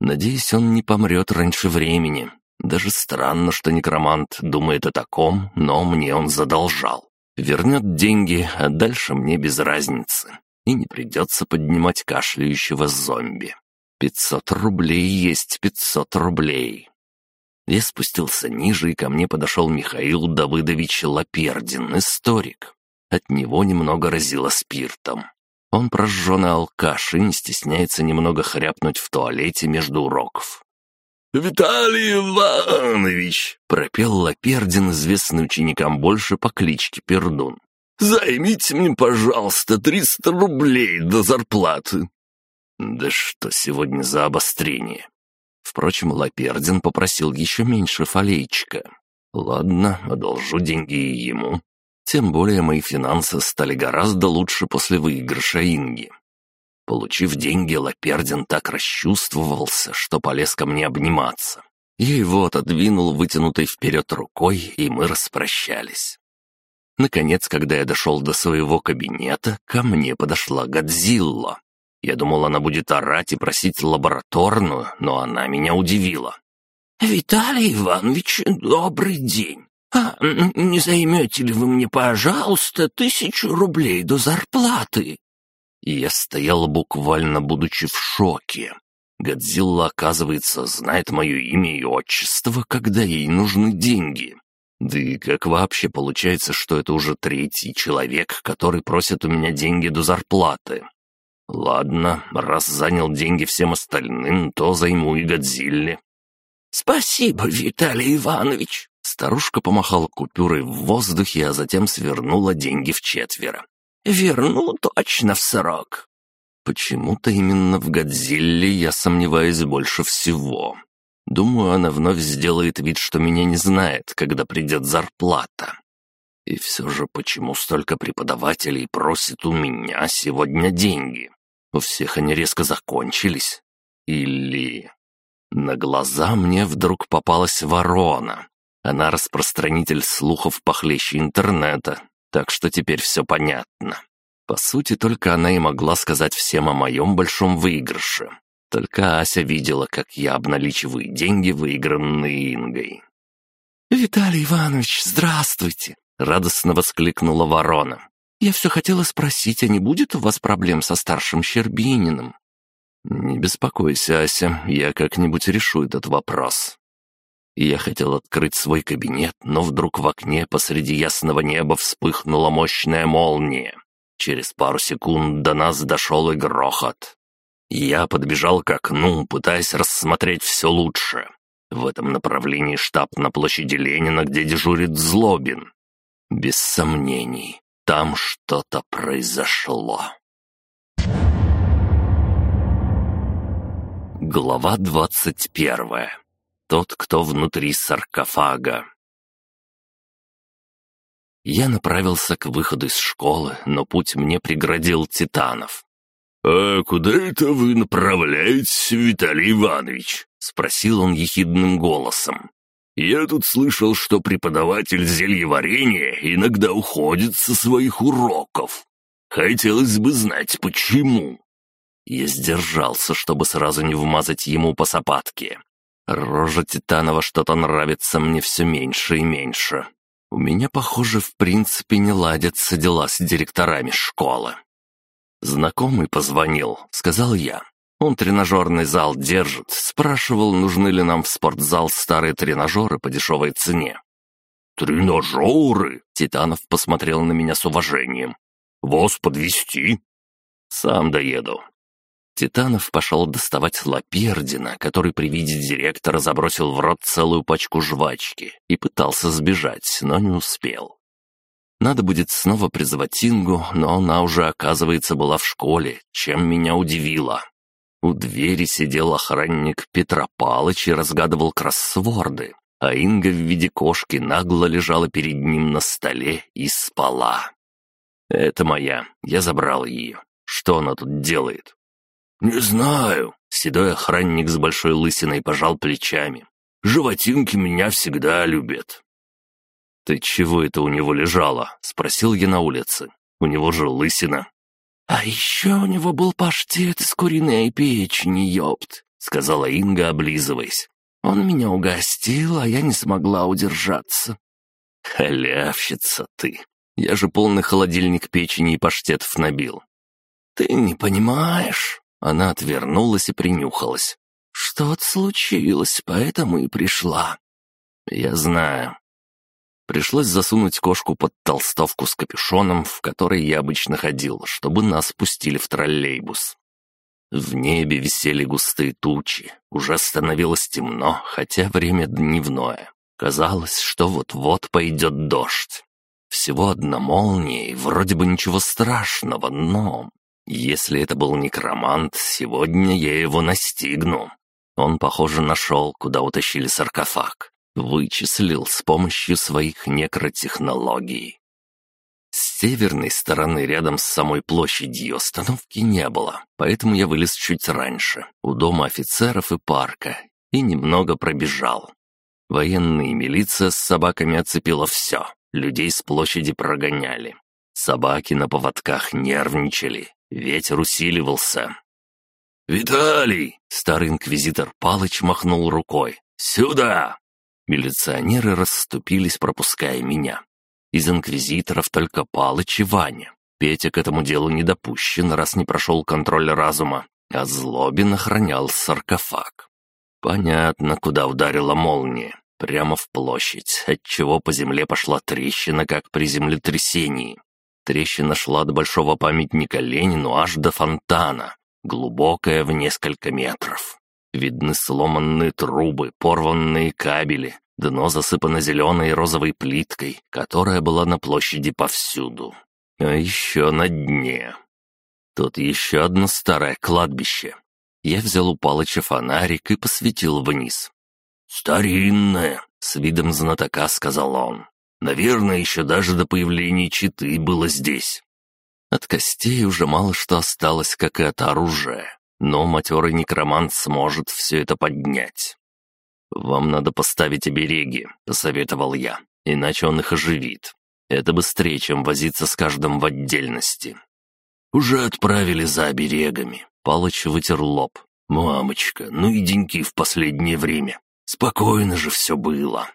Надеюсь, он не помрет раньше времени. Даже странно, что некромант думает о таком, но мне он задолжал. Вернет деньги, а дальше мне без разницы. И не придется поднимать кашляющего зомби. Пятьсот рублей есть пятьсот рублей. Я спустился ниже, и ко мне подошел Михаил Давыдович Лапердин, историк. От него немного разило спиртом. Он прожженный алкаш и не стесняется немного хряпнуть в туалете между уроков. «Виталий Иванович!» — пропел Лапердин, известный ученикам больше по кличке Пердун. «Займите мне, пожалуйста, триста рублей до зарплаты». Да что сегодня за обострение? Впрочем, Лапердин попросил еще меньше фолейчика. Ладно, одолжу деньги и ему. Тем более мои финансы стали гораздо лучше после выигрыша Инги. Получив деньги, Лапердин так расчувствовался, что полез ко мне обниматься. Я его отодвинул вытянутой вперед рукой, и мы распрощались. Наконец, когда я дошел до своего кабинета, ко мне подошла Годзилла. Я думал, она будет орать и просить лабораторную, но она меня удивила. «Виталий Иванович, добрый день. А не займете ли вы мне, пожалуйста, тысячу рублей до зарплаты?» Я стоял буквально будучи в шоке. Годзилла, оказывается, знает мое имя и отчество, когда ей нужны деньги. Да и как вообще получается, что это уже третий человек, который просит у меня деньги до зарплаты? Ладно, раз занял деньги всем остальным, то займу и Годзилле. «Спасибо, Виталий Иванович!» Старушка помахала купюрой в воздухе, а затем свернула деньги в четверо. Верну точно в срок». Почему-то именно в Годзилле я сомневаюсь больше всего. Думаю, она вновь сделает вид, что меня не знает, когда придет зарплата. И все же, почему столько преподавателей просит у меня сегодня деньги? У всех они резко закончились? Или... На глаза мне вдруг попалась ворона. Она распространитель слухов похлеще интернета, так что теперь все понятно. По сути, только она и могла сказать всем о моем большом выигрыше. Только Ася видела, как я обналичиваю деньги, выигранные Ингой. «Виталий Иванович, здравствуйте!» — радостно воскликнула ворона. «Я все хотела спросить, а не будет у вас проблем со старшим Щербининым?» «Не беспокойся, Ася, я как-нибудь решу этот вопрос я хотел открыть свой кабинет, но вдруг в окне посреди ясного неба вспыхнула мощная молния. Через пару секунд до нас дошел и грохот. Я подбежал к окну, пытаясь рассмотреть все лучше. В этом направлении штаб на площади Ленина, где дежурит Злобин. Без сомнений, там что-то произошло. Глава двадцать первая тот, кто внутри саркофага. Я направился к выходу из школы, но путь мне преградил Титанов. «А куда это вы направляетесь, Виталий Иванович?» — спросил он ехидным голосом. «Я тут слышал, что преподаватель зельеварения иногда уходит со своих уроков. Хотелось бы знать, почему». Я сдержался, чтобы сразу не вмазать ему по сапатке. Рожа Титанова что-то нравится мне все меньше и меньше. У меня, похоже, в принципе не ладятся дела с директорами школы. «Знакомый позвонил», — сказал я. Он тренажерный зал держит, спрашивал, нужны ли нам в спортзал старые тренажеры по дешевой цене. «Тренажеры?» — Титанов посмотрел на меня с уважением. «Вас подвести? «Сам доеду». Титанов пошел доставать Лапердина, который при виде директора забросил в рот целую пачку жвачки и пытался сбежать, но не успел. Надо будет снова призывать Ингу, но она уже, оказывается, была в школе, чем меня удивило. У двери сидел охранник Петра Палыч и разгадывал кроссворды, а Инга в виде кошки нагло лежала перед ним на столе и спала. «Это моя, я забрал ее. Что она тут делает?» «Не знаю», — седой охранник с большой лысиной пожал плечами. «Животинки меня всегда любят». «Ты чего это у него лежала?» — спросил я на улице. «У него же лысина». «А еще у него был паштет из куриной печени, ёпт», — сказала Инга, облизываясь. «Он меня угостил, а я не смогла удержаться». «Халявщица ты! Я же полный холодильник печени и паштетов набил». «Ты не понимаешь?» Она отвернулась и принюхалась. «Что-то случилось, поэтому и пришла». «Я знаю. Пришлось засунуть кошку под толстовку с капюшоном, в которой я обычно ходил, чтобы нас пустили в троллейбус. В небе висели густые тучи, уже становилось темно, хотя время дневное. Казалось, что вот-вот пойдет дождь. Всего одна молния, и вроде бы ничего страшного, но... Если это был некромант, сегодня я его настигну. Он, похоже, нашел, куда утащили саркофаг. Вычислил с помощью своих некротехнологий. С северной стороны, рядом с самой площадью, остановки не было, поэтому я вылез чуть раньше, у дома офицеров и парка, и немного пробежал. Военные милиция с собаками оцепила все, людей с площади прогоняли. Собаки на поводках нервничали, ветер усиливался. «Виталий!» — старый инквизитор Палыч махнул рукой. «Сюда!» Милиционеры расступились, пропуская меня. Из инквизиторов только Палыч и Ваня. Петя к этому делу не допущен, раз не прошел контроль разума, а Злобин охранял саркофаг. Понятно, куда ударила молния. Прямо в площадь, отчего по земле пошла трещина, как при землетрясении. Трещина шла до большого памятника Ленину аж до фонтана, глубокая в несколько метров. Видны сломанные трубы, порванные кабели. Дно засыпано зеленой и розовой плиткой, которая была на площади повсюду. А еще на дне. Тут еще одно старое кладбище. Я взял у Палыча фонарик и посветил вниз. «Старинное», — с видом знатока сказал он. «Наверное, еще даже до появления читы было здесь». От костей уже мало что осталось, как и от оружия но матерый некромант сможет все это поднять. «Вам надо поставить обереги», — посоветовал я, — «иначе он их оживит. Это быстрее, чем возиться с каждым в отдельности». «Уже отправили за оберегами», — Палыч вытер лоб. «Мамочка, ну и деньки в последнее время. Спокойно же все было».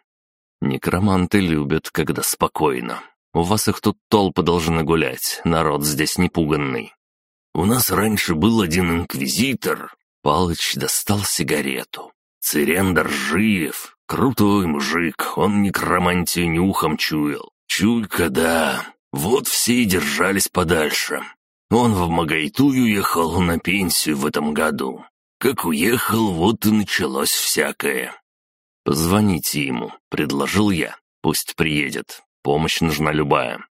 «Некроманты любят, когда спокойно. У вас их тут толпы должны гулять, народ здесь непуганный. У нас раньше был один инквизитор. Палыч достал сигарету. Цырендоржиев. Крутой мужик, он некромантию нюхом чуял. Чуйка, да. Вот все и держались подальше. Он в Магайту уехал на пенсию в этом году. Как уехал, вот и началось всякое. «Позвоните ему», — предложил я. «Пусть приедет. Помощь нужна любая.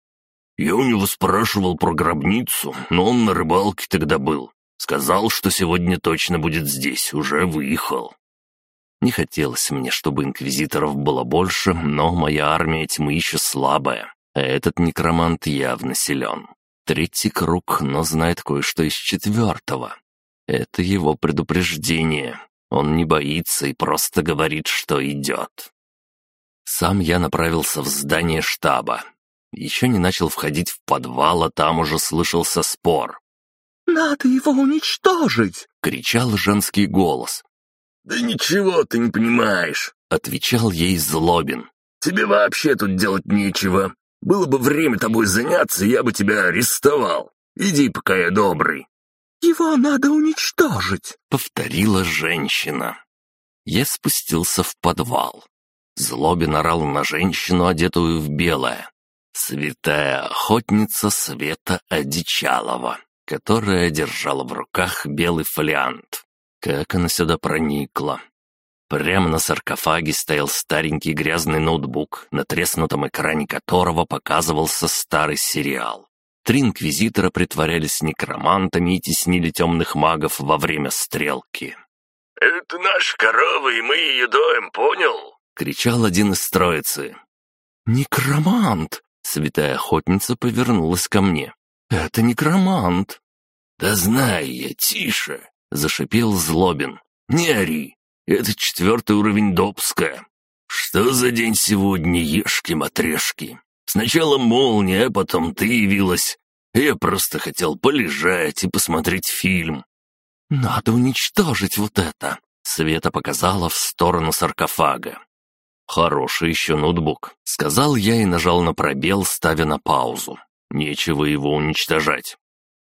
Я у него спрашивал про гробницу, но он на рыбалке тогда был. Сказал, что сегодня точно будет здесь, уже выехал. Не хотелось мне, чтобы инквизиторов было больше, но моя армия тьмы еще слабая, а этот некромант явно силен. Третий круг, но знает кое-что из четвертого. Это его предупреждение. Он не боится и просто говорит, что идет. Сам я направился в здание штаба, еще не начал входить в подвал, а там уже слышался спор. «Надо его уничтожить!» — кричал женский голос. «Да ничего ты не понимаешь!» — отвечал ей Злобин. Тебе вообще тут делать нечего. Было бы время тобой заняться, я бы тебя арестовал. Иди, пока я добрый». «Его надо уничтожить», — повторила женщина. Я спустился в подвал. Злобин орал на женщину, одетую в белое. Святая охотница Света Одичалова, которая держала в руках белый фолиант. Как она сюда проникла? Прямо на саркофаге стоял старенький грязный ноутбук, на треснутом экране которого показывался старый сериал. Три инквизитора притворялись некромантами и теснили темных магов во время стрелки. «Это наша корова, и мы ее доем, понял?» — кричал один из троицы. «Некромант!» — святая охотница повернулась ко мне. «Это некромант!» «Да знаю я, тише!» — зашипел Злобин. «Не ори! Это четвертый уровень допска. Что за день сегодня, ешки-матрешки? Сначала молния, а потом ты явилась. Я просто хотел полежать и посмотреть фильм». «Надо уничтожить вот это!» Света показала в сторону саркофага. «Хороший еще ноутбук», — сказал я и нажал на пробел, ставя на паузу. «Нечего его уничтожать».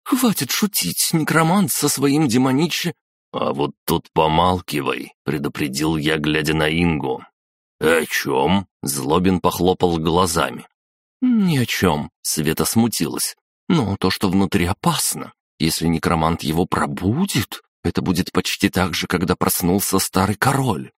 «Хватит шутить, некромант со своим демониче...» «А вот тут помалкивай», — предупредил я, глядя на Ингу. «О чем?» — Злобин похлопал глазами. «Ни о чем», — Света смутилась. «Но то, что внутри опасно. Если некромант его пробудит, это будет почти так же, когда проснулся старый король».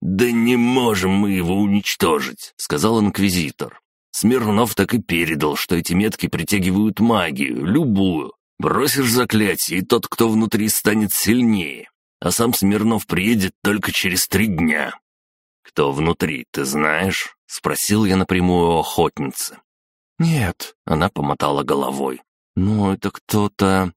«Да не можем мы его уничтожить», — сказал инквизитор. Смирнов так и передал, что эти метки притягивают магию, любую. Бросишь заклятие, и тот, кто внутри, станет сильнее. А сам Смирнов приедет только через три дня. «Кто внутри, ты знаешь?» — спросил я напрямую охотницы. «Нет», — она помотала головой. «Ну, это кто-то...»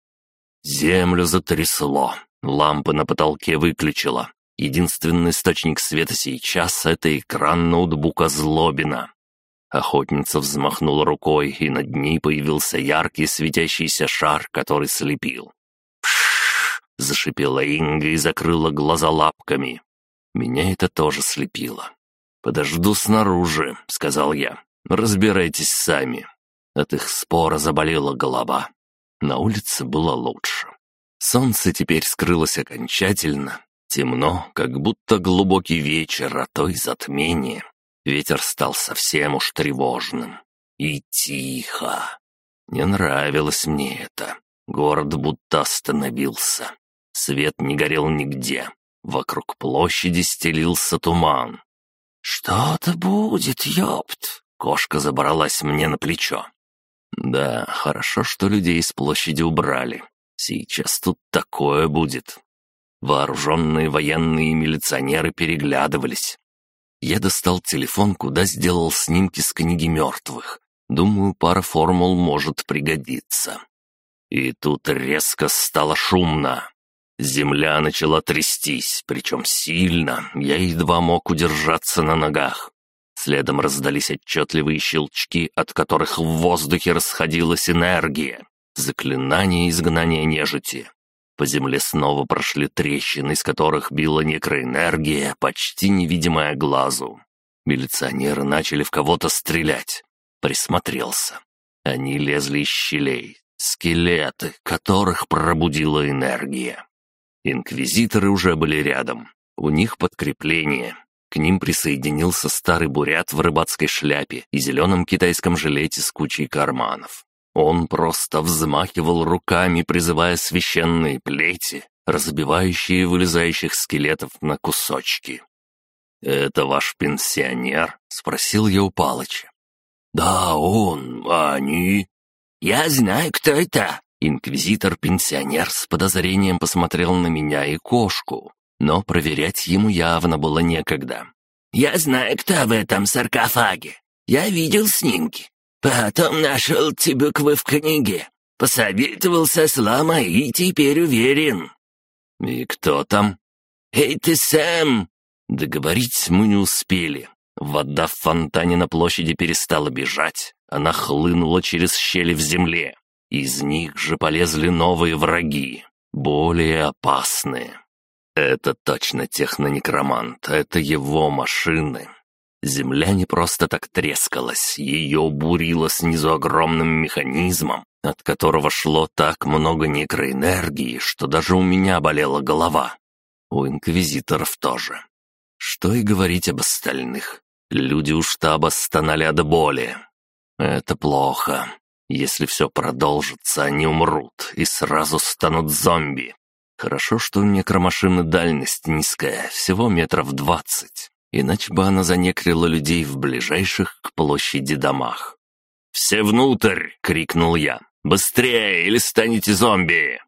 Землю затрясло, лампы на потолке выключила. Единственный источник света сейчас — это экран ноутбука Злобина. Охотница взмахнула рукой, и над ней появился яркий светящийся шар, который слепил. «Пшшш!» — зашипела Инга и закрыла глаза лапками. Меня это тоже слепило. «Подожду снаружи», — сказал я. «Разбирайтесь сами». От их спора заболела голова. На улице было лучше. Солнце теперь скрылось окончательно. Темно, как будто глубокий вечер, а то и затмение. Ветер стал совсем уж тревожным. И тихо. Не нравилось мне это. Город будто остановился. Свет не горел нигде. Вокруг площади стелился туман. «Что-то будет, ёпт!» Кошка забралась мне на плечо. «Да, хорошо, что людей с площади убрали. Сейчас тут такое будет». Вооруженные военные милиционеры переглядывались. Я достал телефон, куда сделал снимки с книги мертвых. Думаю, пара формул может пригодиться. И тут резко стало шумно. Земля начала трястись, причем сильно. Я едва мог удержаться на ногах. Следом раздались отчетливые щелчки, от которых в воздухе расходилась энергия. Заклинание изгнания нежити. По земле снова прошли трещины, из которых била некроэнергия, почти невидимая глазу. Милиционеры начали в кого-то стрелять. Присмотрелся. Они лезли из щелей. Скелеты, которых пробудила энергия. Инквизиторы уже были рядом. У них подкрепление. К ним присоединился старый бурят в рыбацкой шляпе и зеленом китайском жилете с кучей карманов. Он просто взмахивал руками, призывая священные плети, разбивающие вылезающих скелетов на кусочки. «Это ваш пенсионер?» — спросил я у Палыча. «Да, он, а они...» «Я знаю, кто это!» Инквизитор-пенсионер с подозрением посмотрел на меня и кошку, но проверять ему явно было некогда. «Я знаю, кто в этом саркофаге. Я видел снимки. Потом нашел те буквы в книге. Посоветовался с Ламой и теперь уверен». «И кто там?» «Эй, ты сам!» Договорить мы не успели. Вода в фонтане на площади перестала бежать. Она хлынула через щели в земле. Из них же полезли новые враги, более опасные. Это точно технонекромант, это его машины. Земля не просто так трескалась, ее бурило снизу огромным механизмом, от которого шло так много некроэнергии, что даже у меня болела голова. У инквизиторов тоже. Что и говорить об остальных. Люди у штаба стонали от боли. Это плохо. Если все продолжится, они умрут и сразу станут зомби. Хорошо, что у некромашины дальность низкая, всего метров двадцать. Иначе бы она занекрила людей в ближайших к площади домах. «Все внутрь!» — крикнул я. «Быстрее, или станете зомби!»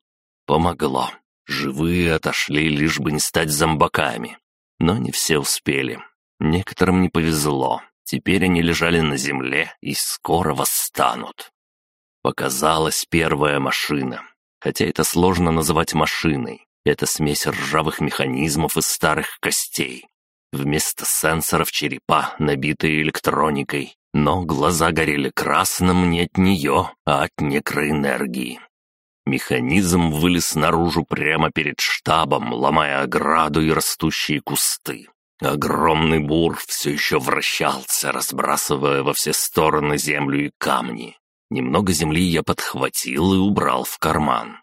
Помогло. Живые отошли, лишь бы не стать зомбаками. Но не все успели. Некоторым не повезло. Теперь они лежали на земле и скоро восстанут. Показалась первая машина. Хотя это сложно называть машиной. Это смесь ржавых механизмов из старых костей. Вместо сенсоров черепа, набитые электроникой, но глаза горели красным не от нее, а от некроэнергии. Механизм вылез наружу прямо перед штабом, ломая ограду и растущие кусты. Огромный бур все еще вращался, разбрасывая во все стороны землю и камни. Немного земли я подхватил и убрал в карман.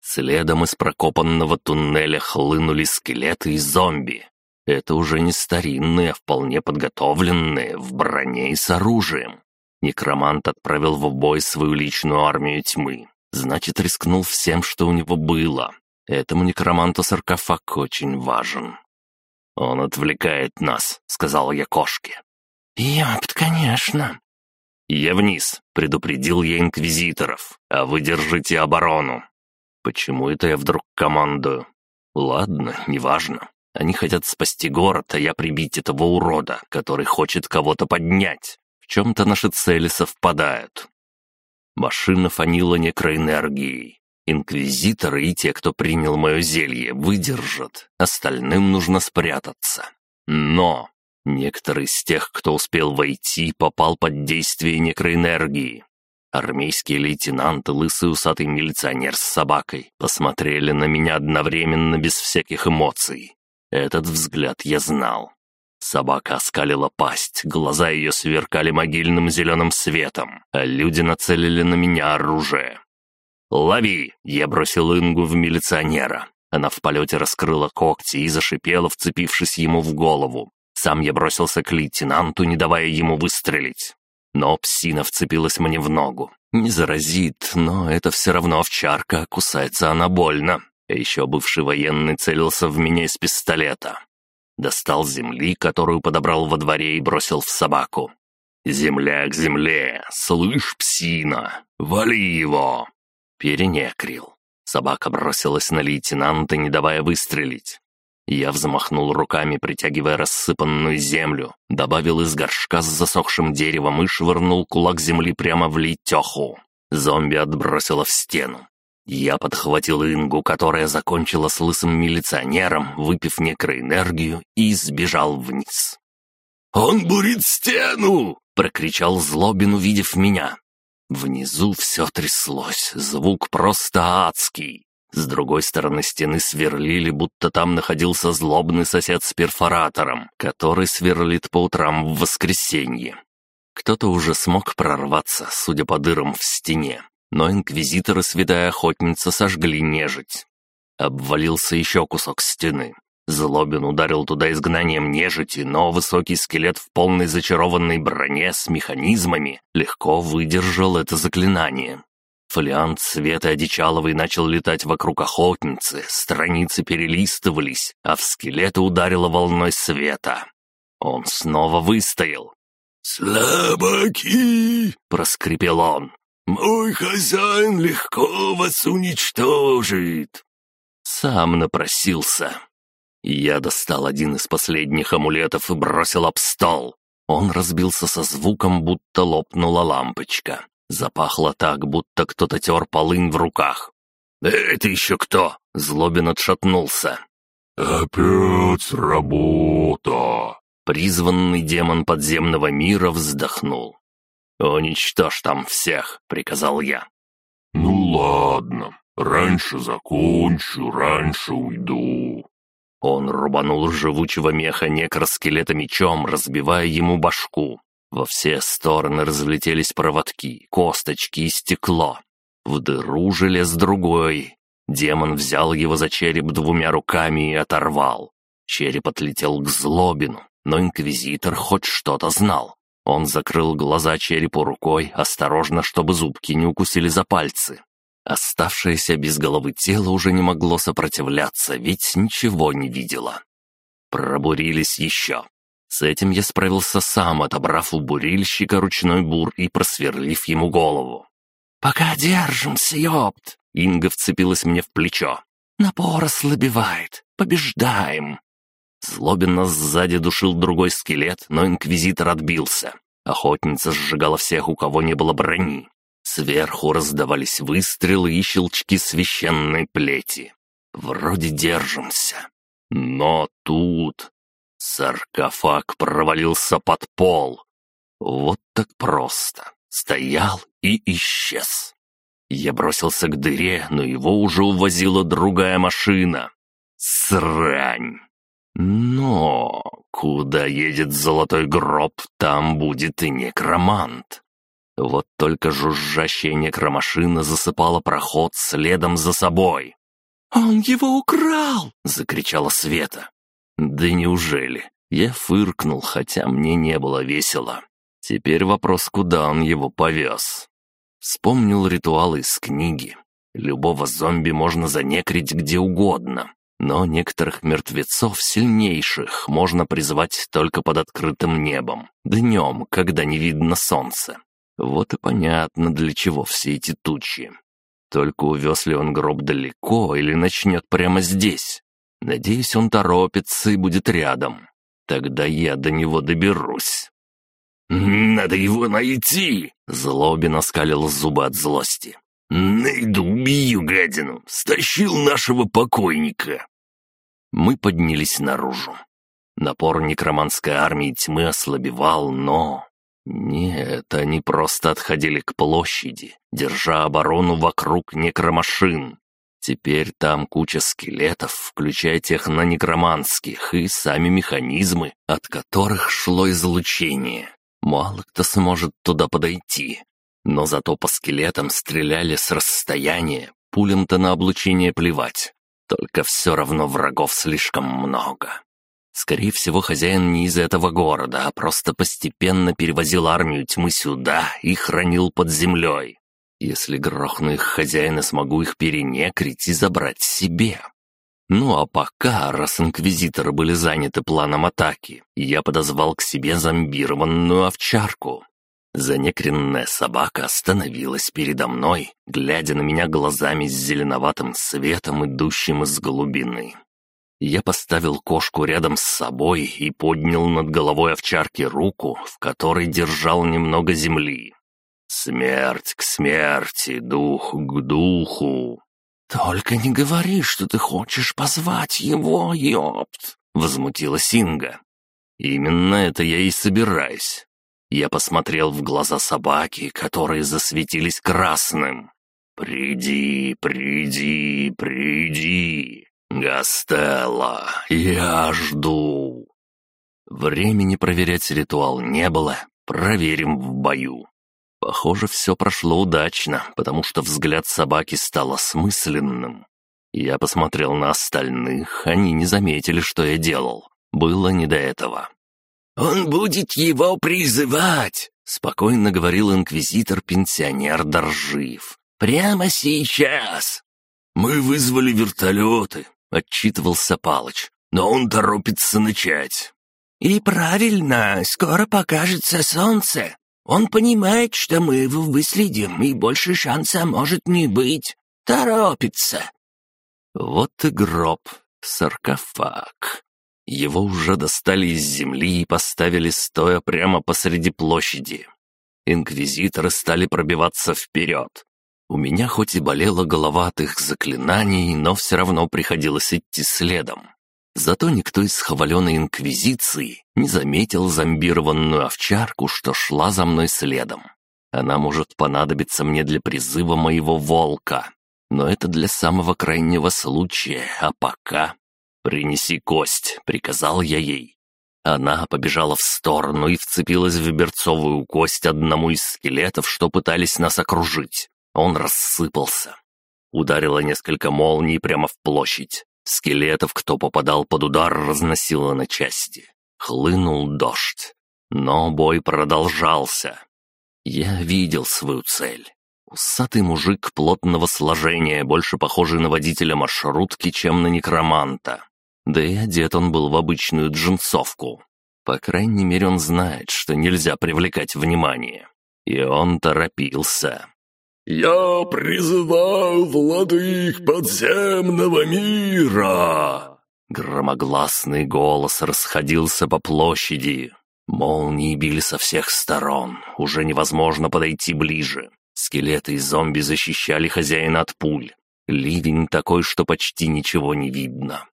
Следом из прокопанного туннеля хлынули скелеты и зомби. Это уже не старинные, а вполне подготовленные, в броне и с оружием. Некромант отправил в бой свою личную армию тьмы. Значит, рискнул всем, что у него было. Этому некроманту саркофаг очень важен. «Он отвлекает нас», — сказал я кошке. «Ёпт, конечно». «Я вниз», — предупредил я инквизиторов, «а вы держите оборону». «Почему это я вдруг командую?» «Ладно, неважно. Они хотят спасти город, а я прибить этого урода, который хочет кого-то поднять. В чем-то наши цели совпадают. Машина фанила некроэнергией. Инквизиторы и те, кто принял мое зелье, выдержат. Остальным нужно спрятаться. Но некоторые из тех, кто успел войти, попал под действие некроэнергии. Армейский лейтенант и лысый усатый милиционер с собакой посмотрели на меня одновременно без всяких эмоций. Этот взгляд я знал. Собака оскалила пасть, глаза ее сверкали могильным зеленым светом, а люди нацелили на меня оружие. «Лови!» — я бросил Ингу в милиционера. Она в полете раскрыла когти и зашипела, вцепившись ему в голову. Сам я бросился к лейтенанту, не давая ему выстрелить. Но псина вцепилась мне в ногу. Не заразит, но это все равно овчарка, кусается она больно. А еще бывший военный целился в меня из пистолета. Достал земли, которую подобрал во дворе и бросил в собаку. «Земля к земле! Слышь, псина! Вали его!» Перенекрил. Собака бросилась на лейтенанта, не давая выстрелить. Я взмахнул руками, притягивая рассыпанную землю, добавил из горшка с засохшим деревом и швырнул кулак земли прямо в летеху. Зомби отбросило в стену. Я подхватил Ингу, которая закончила с лысым милиционером, выпив некроэнергию, и сбежал вниз. «Он бурит стену!» — прокричал Злобин, увидев меня. Внизу все тряслось, звук просто адский. С другой стороны стены сверлили, будто там находился злобный сосед с перфоратором, который сверлит по утрам в воскресенье. Кто-то уже смог прорваться, судя по дырам в стене, но инквизиторы святая охотница сожгли нежить. Обвалился еще кусок стены. Злобин ударил туда изгнанием нежити, но высокий скелет в полной зачарованной броне с механизмами легко выдержал это заклинание. Фолиант света одичаловый начал летать вокруг охотницы, страницы перелистывались, а в скелета ударило волной света. Он снова выстоял. «Слабаки!» — проскрипел он. «Мой хозяин легко вас уничтожит!» Сам напросился. Я достал один из последних амулетов и бросил об стол. Он разбился со звуком, будто лопнула лампочка. Запахло так, будто кто-то тер полынь в руках. «Это еще кто?» — Злобин отшатнулся. «Опять работа!» Призванный демон подземного мира вздохнул. «Уничтожь там всех», — приказал я. «Ну ладно, раньше закончу, раньше уйду». Он рубанул живучего меха некроскелета мечом, разбивая ему башку. Во все стороны разлетелись проводки, косточки и стекло. В дыру желез другой. Демон взял его за череп двумя руками и оторвал. Череп отлетел к злобину, но инквизитор хоть что-то знал. Он закрыл глаза черепу рукой, осторожно, чтобы зубки не укусили за пальцы. Оставшееся без головы тело уже не могло сопротивляться, ведь ничего не видело. Пробурились еще. С этим я справился сам, отобрав у бурильщика ручной бур и просверлив ему голову. «Пока держимся, ёпт!» Инга вцепилась мне в плечо. «Напор ослабевает. Побеждаем!» Злобин нас сзади душил другой скелет, но инквизитор отбился. Охотница сжигала всех, у кого не было брони. Сверху раздавались выстрелы и щелчки священной плети. Вроде держимся. Но тут... Саркофаг провалился под пол. Вот так просто. Стоял и исчез. Я бросился к дыре, но его уже увозила другая машина. Срань! Но куда едет золотой гроб, там будет и некромант. Вот только жужжащая некромашина засыпала проход следом за собой. «Он его украл!» — закричала Света. «Да неужели?» Я фыркнул, хотя мне не было весело. Теперь вопрос, куда он его повез. Вспомнил ритуал из книги. Любого зомби можно занекрить где угодно, но некоторых мертвецов сильнейших можно призвать только под открытым небом, днем, когда не видно солнца. Вот и понятно, для чего все эти тучи. Только увез ли он гроб далеко или начнет прямо здесь? Надеюсь, он торопится и будет рядом. Тогда я до него доберусь. «Надо его найти!» — Злобин оскалил зубы от злости. «Найду, убью гадину! Стащил нашего покойника!» Мы поднялись наружу. Напор некроманской армии тьмы ослабевал, но... Нет, они просто отходили к площади, держа оборону вокруг некромашин. Теперь там куча скелетов, включая технонекроманских, и сами механизмы, от которых шло излучение. Мало кто сможет туда подойти. Но зато по скелетам стреляли с расстояния, пулям-то на облучение плевать. Только все равно врагов слишком много. Скорее всего, хозяин не из этого города, а просто постепенно перевозил армию тьмы сюда и хранил под землей. Если грохну их хозяина, смогу их перенекрить и забрать себе. Ну а пока, раз инквизиторы были заняты планом атаки, я подозвал к себе зомбированную овчарку. Занекренная собака остановилась передо мной, глядя на меня глазами с зеленоватым светом, идущим из глубины. Я поставил кошку рядом с собой и поднял над головой овчарки руку, в которой держал немного земли. «Смерть к смерти, дух к духу!» «Только не говори, что ты хочешь позвать его, ёпт!» — возмутилась Инга. «Именно это я и собираюсь. Я посмотрел в глаза собаки, которые засветились красным. «Приди, приди, приди! Гастелла, я жду!» Времени проверять ритуал не было, проверим в бою. Похоже, все прошло удачно, потому что взгляд собаки стал осмысленным. Я посмотрел на остальных, они не заметили, что я делал. Было не до этого. «Он будет его призывать!» — спокойно говорил инквизитор-пенсионер Доржиев. «Прямо сейчас!» «Мы вызвали вертолеты», — отчитывался Палыч. «Но он торопится начать». «И правильно, скоро покажется солнце. Он понимает, что мы его выследим, и больше шанса может не быть. Торопится». Вот и гроб, саркофаг. Его уже достали из земли и поставили стоя прямо посреди площади. Инквизиторы стали пробиваться вперед. У меня хоть и болела голова от их заклинаний, но все равно приходилось идти следом. Зато никто из хваленой инквизиции не заметил зомбированную овчарку, что шла за мной следом. Она может понадобиться мне для призыва моего волка. Но это для самого крайнего случая, а пока «Принеси кость», — приказал я ей. Она побежала в сторону и вцепилась в берцовую кость одному из скелетов, что пытались нас окружить. Он рассыпался. Ударило несколько молний прямо в площадь. Скелетов, кто попадал под удар, разносило на части. Хлынул дождь. Но бой продолжался. Я видел свою цель. Усатый мужик плотного сложения, больше похожий на водителя маршрутки, чем на некроманта. Да и одет он был в обычную джинсовку. По крайней мере, он знает, что нельзя привлекать внимание. И он торопился. «Я призываю владык подземного мира!» Громогласный голос расходился по площади. Молнии били со всех сторон, уже невозможно подойти ближе. Скелеты и зомби защищали хозяина от пуль. Ливень такой, что почти ничего не видно.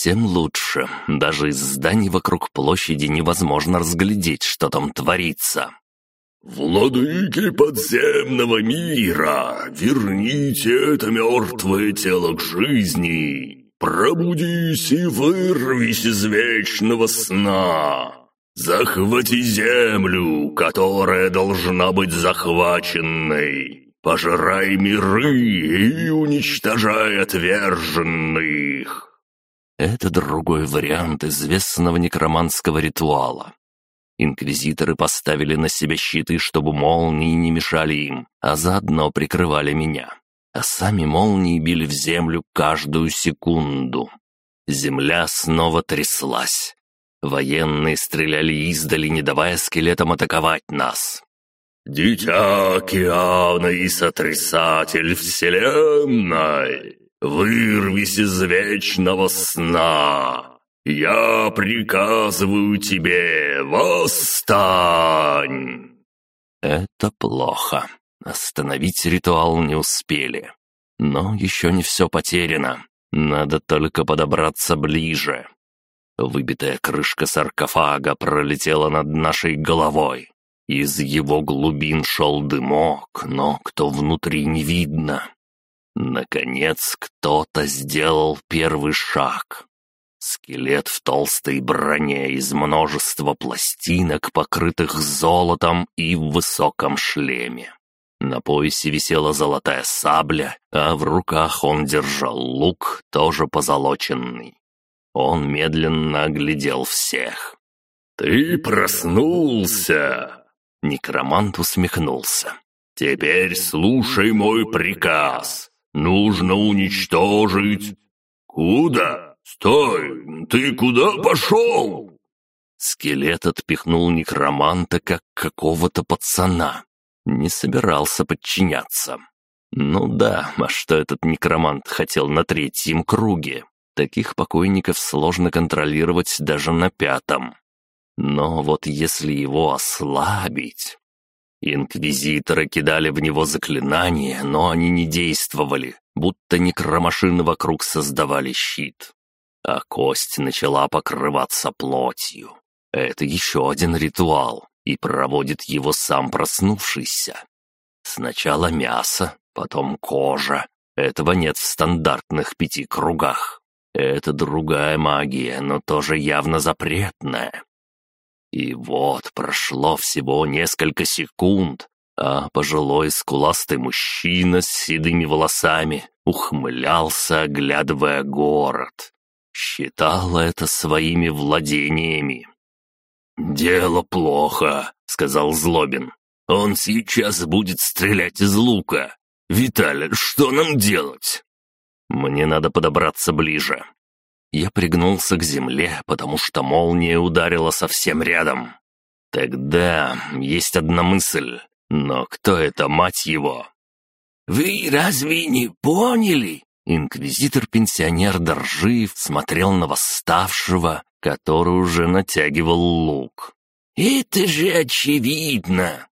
Тем лучше. Даже из зданий вокруг площади невозможно разглядеть, что там творится. «Владыки подземного мира, верните это мертвое тело к жизни! Пробудись и вырвись из вечного сна! Захвати землю, которая должна быть захваченной! Пожирай миры и уничтожай отверженных!» Это другой вариант известного некроманского ритуала. Инквизиторы поставили на себя щиты, чтобы молнии не мешали им, а заодно прикрывали меня. А сами молнии били в землю каждую секунду. Земля снова тряслась. Военные стреляли издали, не давая скелетам атаковать нас. «Дитя океана и сотрясатель вселенной, вырвись из вечного сна!» «Я приказываю тебе, восстань!» Это плохо. Остановить ритуал не успели. Но еще не все потеряно. Надо только подобраться ближе. Выбитая крышка саркофага пролетела над нашей головой. Из его глубин шел дымок, но кто внутри не видно. Наконец кто-то сделал первый шаг. Скелет в толстой броне из множества пластинок, покрытых золотом и в высоком шлеме. На поясе висела золотая сабля, а в руках он держал лук, тоже позолоченный. Он медленно оглядел всех. «Ты проснулся!» Некромант усмехнулся. «Теперь слушай мой приказ. Нужно уничтожить...» «Куда?» «Стой! Ты куда пошел?» Скелет отпихнул некроманта, как какого-то пацана. Не собирался подчиняться. Ну да, а что этот некромант хотел на третьем круге? Таких покойников сложно контролировать даже на пятом. Но вот если его ослабить... Инквизиторы кидали в него заклинания, но они не действовали, будто некромашины вокруг создавали щит а кость начала покрываться плотью. Это еще один ритуал, и проводит его сам проснувшийся. Сначала мясо, потом кожа. Этого нет в стандартных пяти кругах. Это другая магия, но тоже явно запретная. И вот прошло всего несколько секунд, а пожилой скуластый мужчина с седыми волосами ухмылялся, оглядывая город. Считал это своими владениями. «Дело плохо», — сказал Злобин. «Он сейчас будет стрелять из лука. Виталий, что нам делать?» «Мне надо подобраться ближе». Я пригнулся к земле, потому что молния ударила совсем рядом. Тогда есть одна мысль. Но кто это, мать его? «Вы разве не поняли?» Инквизитор-пенсионер Доржиев смотрел на восставшего, который уже натягивал лук. «Это же очевидно!»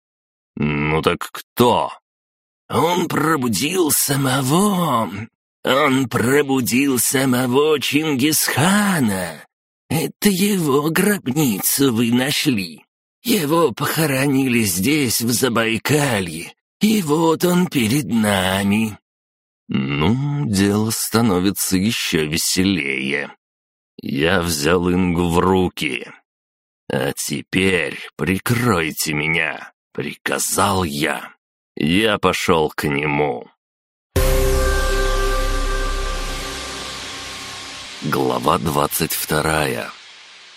«Ну так кто?» «Он пробудил самого... Он пробудил самого Чингисхана. Это его гробницу вы нашли. Его похоронили здесь, в Забайкалье, и вот он перед нами». Ну, дело становится еще веселее. Я взял Ингу в руки. «А теперь прикройте меня», — приказал я. Я пошел к нему. Глава двадцать вторая.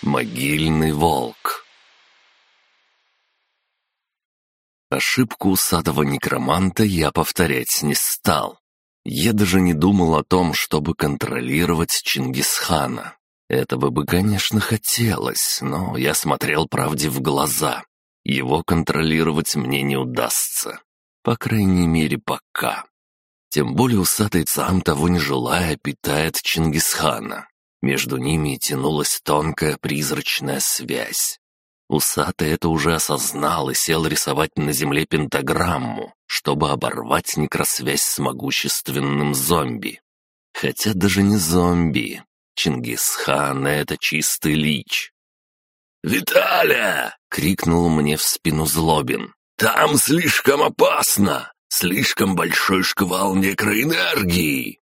Могильный волк. Ошибку усатого некроманта я повторять не стал. Я даже не думал о том, чтобы контролировать Чингисхана. Этого бы, конечно, хотелось, но я смотрел правде в глаза. Его контролировать мне не удастся. По крайней мере, пока. Тем более усатый сам того не желая питает Чингисхана. Между ними тянулась тонкая призрачная связь. Усатый это уже осознал и сел рисовать на земле пентаграмму, чтобы оборвать некросвязь с могущественным зомби. Хотя даже не зомби, Чингисхан — это чистый лич. «Виталя!» — крикнул мне в спину Злобин. «Там слишком опасно! Слишком большой шквал некроэнергии!»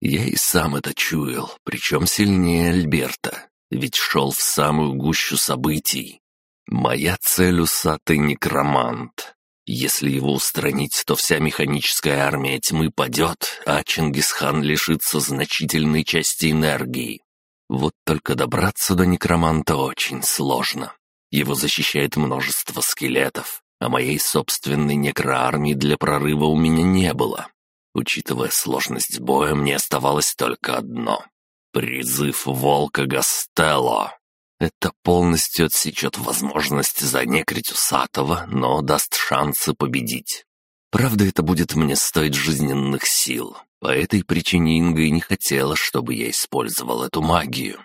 Я и сам это чуял, причем сильнее Альберта, ведь шел в самую гущу событий. Моя цель — усатый некромант. Если его устранить, то вся механическая армия тьмы падет, а Чингисхан лишится значительной части энергии. Вот только добраться до некроманта очень сложно. Его защищает множество скелетов, а моей собственной некроармии для прорыва у меня не было. Учитывая сложность боя, мне оставалось только одно — призыв волка Гастелло. Это полностью отсечет возможность занекрить усатого, но даст шансы победить. Правда, это будет мне стоить жизненных сил. По этой причине Инга и не хотела, чтобы я использовал эту магию.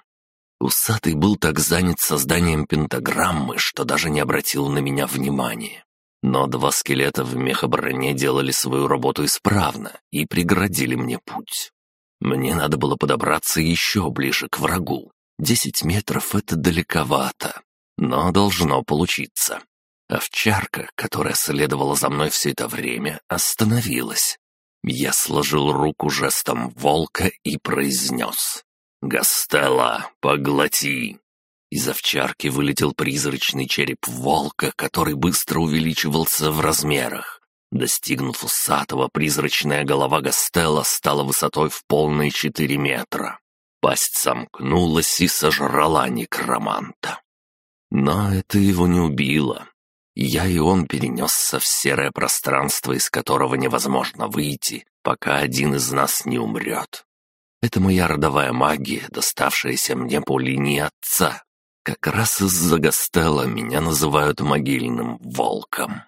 Усатый был так занят созданием пентаграммы, что даже не обратил на меня внимания. Но два скелета в мехоброне делали свою работу исправно и преградили мне путь. Мне надо было подобраться еще ближе к врагу, Десять метров — это далековато, но должно получиться. Овчарка, которая следовала за мной все это время, остановилась. Я сложил руку жестом волка и произнес. «Гастелла, поглоти!» Из овчарки вылетел призрачный череп волка, который быстро увеличивался в размерах. Достигнув усатого, призрачная голова Гастелла стала высотой в полные четыре метра. Пасть сомкнулась и сожрала некроманта. Но это его не убило. Я и он перенесся в серое пространство, из которого невозможно выйти, пока один из нас не умрет. Это моя родовая магия, доставшаяся мне по линии отца. Как раз из-за Гастелла меня называют могильным волком.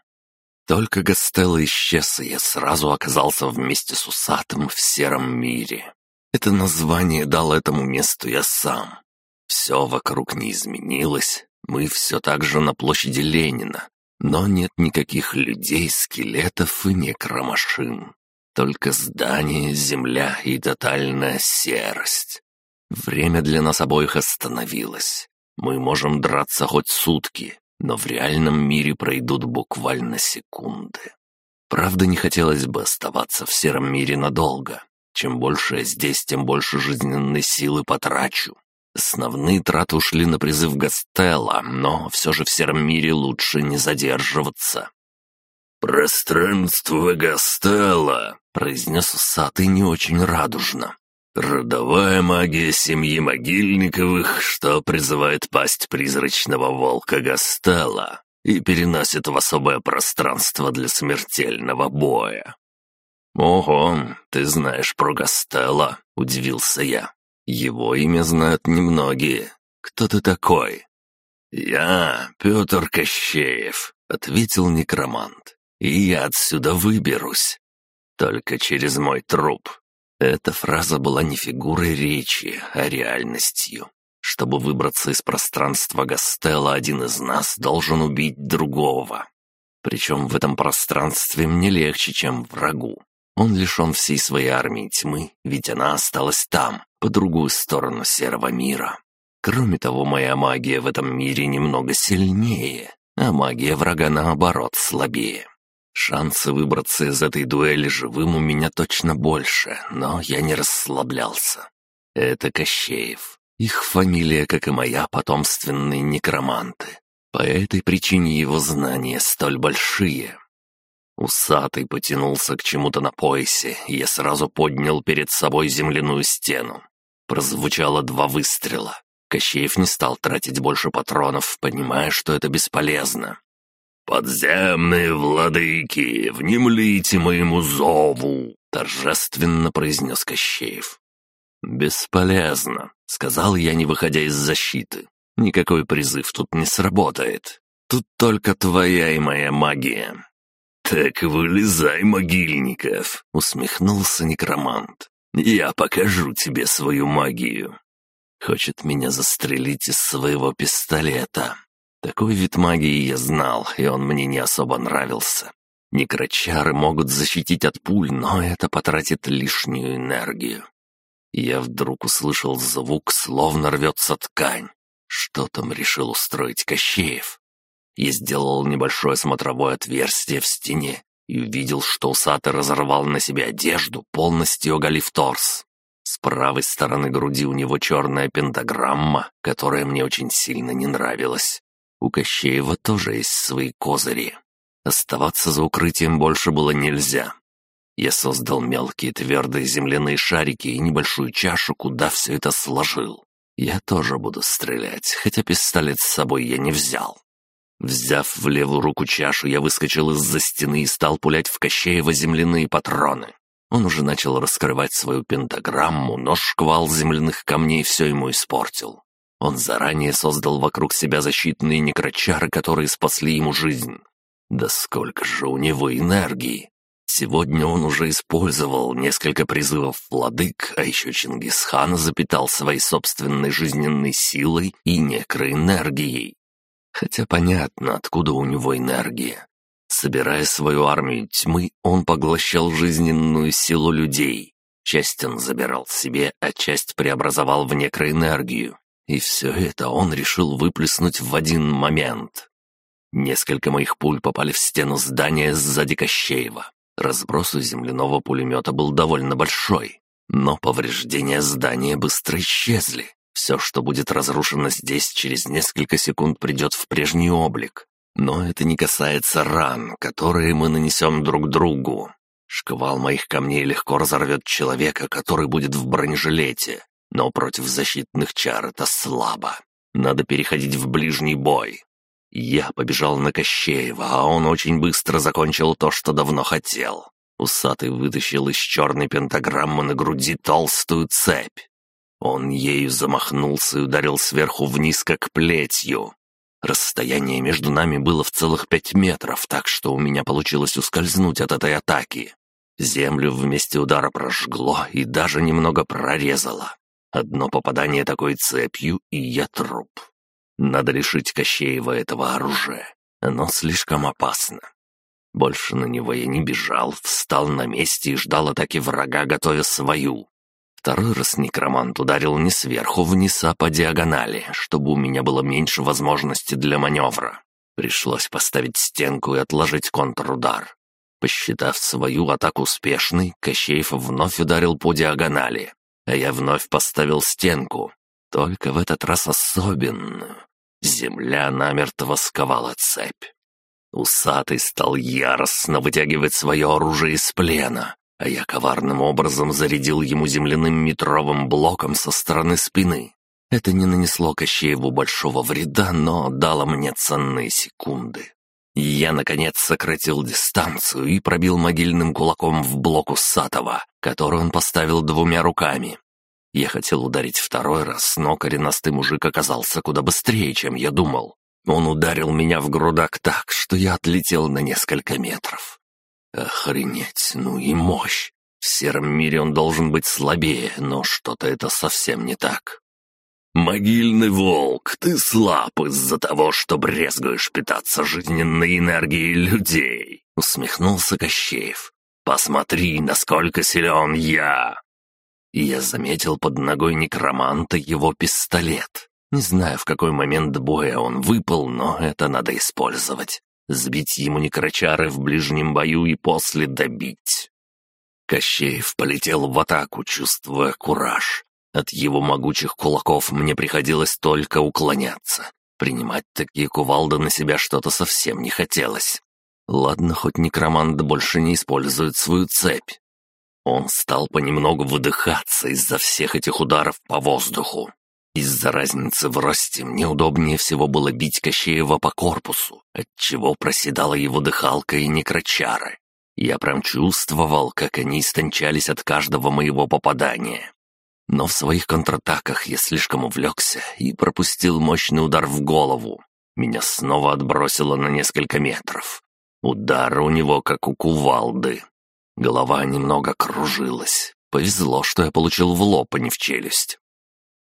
Только Гастелло исчез, и я сразу оказался вместе с усатым в сером мире. Это название дал этому месту я сам. Все вокруг не изменилось, мы все так же на площади Ленина, но нет никаких людей, скелетов и некромашин. Только здание, земля и тотальная серость. Время для нас обоих остановилось. Мы можем драться хоть сутки, но в реальном мире пройдут буквально секунды. Правда, не хотелось бы оставаться в сером мире надолго. Чем больше я здесь, тем больше жизненной силы потрачу. Основные траты ушли на призыв Гастелла, но все же в сером мире лучше не задерживаться. «Пространство Гастелла», — произнес усатый не очень радужно. «Родовая магия семьи Могильниковых, что призывает пасть призрачного волка Гастелла и переносит в особое пространство для смертельного боя. «Ого, ты знаешь про Гастелло?» — удивился я. «Его имя знают немногие. Кто ты такой?» «Я Петр Кощеев», — ответил некромант. «И я отсюда выберусь. Только через мой труп». Эта фраза была не фигурой речи, а реальностью. Чтобы выбраться из пространства Гастелла, один из нас должен убить другого. Причем в этом пространстве мне легче, чем врагу. Он лишен всей своей армии тьмы, ведь она осталась там, по другую сторону серого мира. Кроме того, моя магия в этом мире немного сильнее, а магия врага, наоборот, слабее. Шансы выбраться из этой дуэли живым у меня точно больше, но я не расслаблялся. Это Кощеев. Их фамилия, как и моя, потомственные некроманты. По этой причине его знания столь большие. Усатый потянулся к чему-то на поясе, и я сразу поднял перед собой земляную стену. Прозвучало два выстрела. Кощеев не стал тратить больше патронов, понимая, что это бесполезно. «Подземные владыки, внемлите моему зову!» — торжественно произнес Кощеев. «Бесполезно», — сказал я, не выходя из защиты. «Никакой призыв тут не сработает. Тут только твоя и моя магия». «Так вылезай, могильников!» — усмехнулся некромант. «Я покажу тебе свою магию». Хочет меня застрелить из своего пистолета. Такой вид магии я знал, и он мне не особо нравился. Некрочары могут защитить от пуль, но это потратит лишнюю энергию. Я вдруг услышал звук, словно рвется ткань. Что там решил устроить Кощеев? Я сделал небольшое смотровое отверстие в стене и увидел, что усатый разорвал на себе одежду, полностью оголив торс. С правой стороны груди у него черная пентаграмма, которая мне очень сильно не нравилась. У Кощеева тоже есть свои козыри. Оставаться за укрытием больше было нельзя. Я создал мелкие твердые земляные шарики и небольшую чашу, куда все это сложил. Я тоже буду стрелять, хотя пистолет с собой я не взял. Взяв в левую руку чашу, я выскочил из-за стены и стал пулять в Кощеева земляные патроны. Он уже начал раскрывать свою пентаграмму, но шквал земляных камней все ему испортил. Он заранее создал вокруг себя защитные некрочары, которые спасли ему жизнь. Да сколько же у него энергии! Сегодня он уже использовал несколько призывов владык, а еще Чингисхан запитал своей собственной жизненной силой и некроэнергией. Хотя понятно, откуда у него энергия. Собирая свою армию тьмы, он поглощал жизненную силу людей. Часть он забирал себе, а часть преобразовал в некроэнергию. И все это он решил выплеснуть в один момент. Несколько моих пуль попали в стену здания сзади Кощеева. Разброс у земляного пулемета был довольно большой, но повреждения здания быстро исчезли. Все, что будет разрушено здесь, через несколько секунд придет в прежний облик. Но это не касается ран, которые мы нанесем друг другу. Шквал моих камней легко разорвет человека, который будет в бронежилете, но против защитных чар это слабо. Надо переходить в ближний бой. Я побежал на Кощеева, а он очень быстро закончил то, что давно хотел. Усатый вытащил из черной пентаграммы на груди толстую цепь. Он ею замахнулся и ударил сверху вниз, как плетью. Расстояние между нами было в целых пять метров, так что у меня получилось ускользнуть от этой атаки. Землю вместе удара прожгло и даже немного прорезало. Одно попадание такой цепью, и я труп. Надо лишить Кощеева этого оружия. Оно слишком опасно. Больше на него я не бежал, встал на месте и ждал атаки врага, готовя свою. Второй раз некромант ударил не сверху вниз, а по диагонали, чтобы у меня было меньше возможности для маневра. Пришлось поставить стенку и отложить контрудар. Посчитав свою атаку успешной, Кощеев вновь ударил по диагонали, а я вновь поставил стенку. Только в этот раз особенную. Земля намертво сковала цепь. Усатый стал яростно вытягивать свое оружие из плена, а я коварным образом зарядил ему земляным метровым блоком со стороны спины. Это не нанесло Кощееву большого вреда, но дало мне ценные секунды. Я, наконец, сократил дистанцию и пробил могильным кулаком в блок Усатого, который он поставил двумя руками. Я хотел ударить второй раз, но коренастый мужик оказался куда быстрее, чем я думал. Он ударил меня в грудак так, что я отлетел на несколько метров. Охренеть, ну и мощь. В сером мире он должен быть слабее, но что-то это совсем не так. «Могильный волк, ты слаб из-за того, что брезгуешь питаться жизненной энергией людей», — усмехнулся Кощеев. «Посмотри, насколько силен я!» И я заметил под ногой некроманта его пистолет. Не знаю, в какой момент боя он выпал, но это надо использовать сбить ему некрочары в ближнем бою и после добить. Кощеев полетел в атаку, чувствуя кураж. От его могучих кулаков мне приходилось только уклоняться. Принимать такие кувалды на себя что-то совсем не хотелось. Ладно, хоть некромант больше не использует свою цепь. Он стал понемногу выдыхаться из-за всех этих ударов по воздуху. Из-за разницы в росте мне удобнее всего было бить Кощеева по корпусу, отчего проседала его дыхалка и некрочары. Я прям чувствовал, как они истончались от каждого моего попадания. Но в своих контратаках я слишком увлекся и пропустил мощный удар в голову. Меня снова отбросило на несколько метров. Удар у него как у кувалды. Голова немного кружилась. Повезло, что я получил в лоб, а не в челюсть.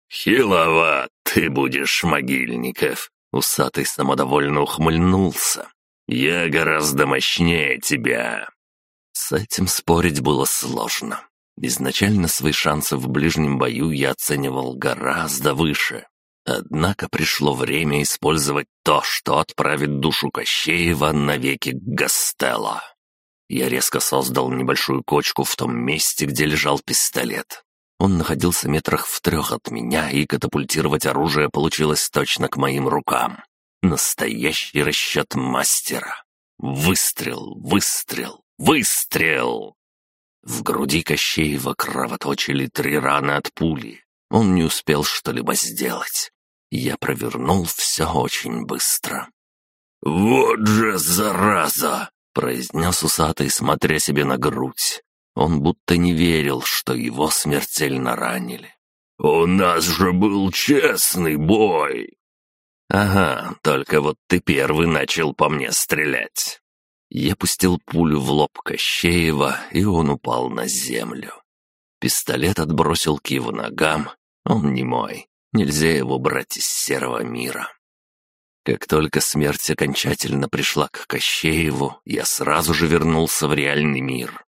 «Хиловат ты будешь, Могильников!» Усатый самодовольно ухмыльнулся. «Я гораздо мощнее тебя!» С этим спорить было сложно. Изначально свои шансы в ближнем бою я оценивал гораздо выше. Однако пришло время использовать то, что отправит душу Кощеева навеки к Гастелло. Я резко создал небольшую кочку в том месте, где лежал пистолет. Он находился метрах в трех от меня, и катапультировать оружие получилось точно к моим рукам. Настоящий расчет мастера. Выстрел, выстрел, выстрел! В груди Кощеева кровоточили три раны от пули. Он не успел что-либо сделать. Я провернул все очень быстро. «Вот же зараза!» — произнес усатый, смотря себе на грудь. Он будто не верил, что его смертельно ранили. «У нас же был честный бой!» «Ага, только вот ты первый начал по мне стрелять. Я пустил пулю в лоб Кощеева, и он упал на землю. Пистолет отбросил к его ногам. Он не мой. Нельзя его брать из серого мира. Как только смерть окончательно пришла к Кощееву, я сразу же вернулся в реальный мир.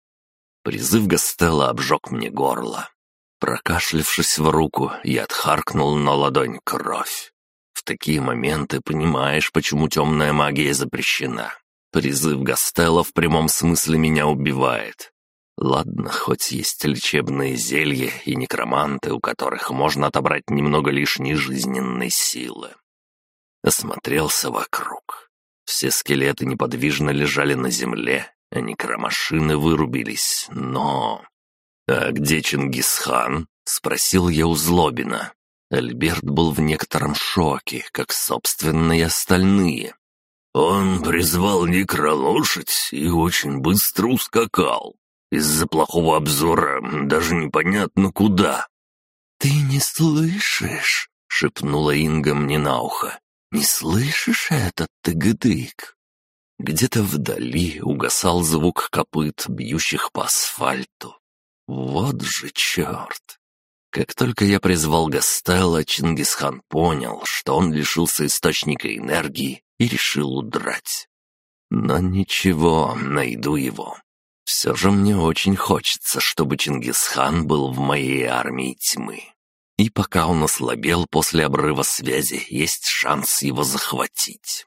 Призыв Гастелла обжег мне горло. Прокашлившись в руку, я отхаркнул на ладонь кровь. В такие моменты понимаешь, почему темная магия запрещена. Призыв Гастелла в прямом смысле меня убивает. Ладно, хоть есть лечебные зелья и некроманты, у которых можно отобрать немного лишней жизненной силы. Осмотрелся вокруг. Все скелеты неподвижно лежали на земле, а некромашины вырубились, но... «А где Чингисхан?» — спросил я у Злобина. Альберт был в некотором шоке, как, собственно, и остальные. Он призвал некролошадь и очень быстро ускакал. Из-за плохого обзора даже непонятно куда. «Ты не слышишь?» — шепнула Инга мне на ухо. «Не слышишь этот тыгдык?» Где-то вдали угасал звук копыт, бьющих по асфальту. Вот же черт! Как только я призвал Гастелла, Чингисхан понял, что он лишился источника энергии и решил удрать. Но ничего, найду его. Все же мне очень хочется, чтобы Чингисхан был в моей армии тьмы. И пока он ослабел после обрыва связи, есть шанс его захватить.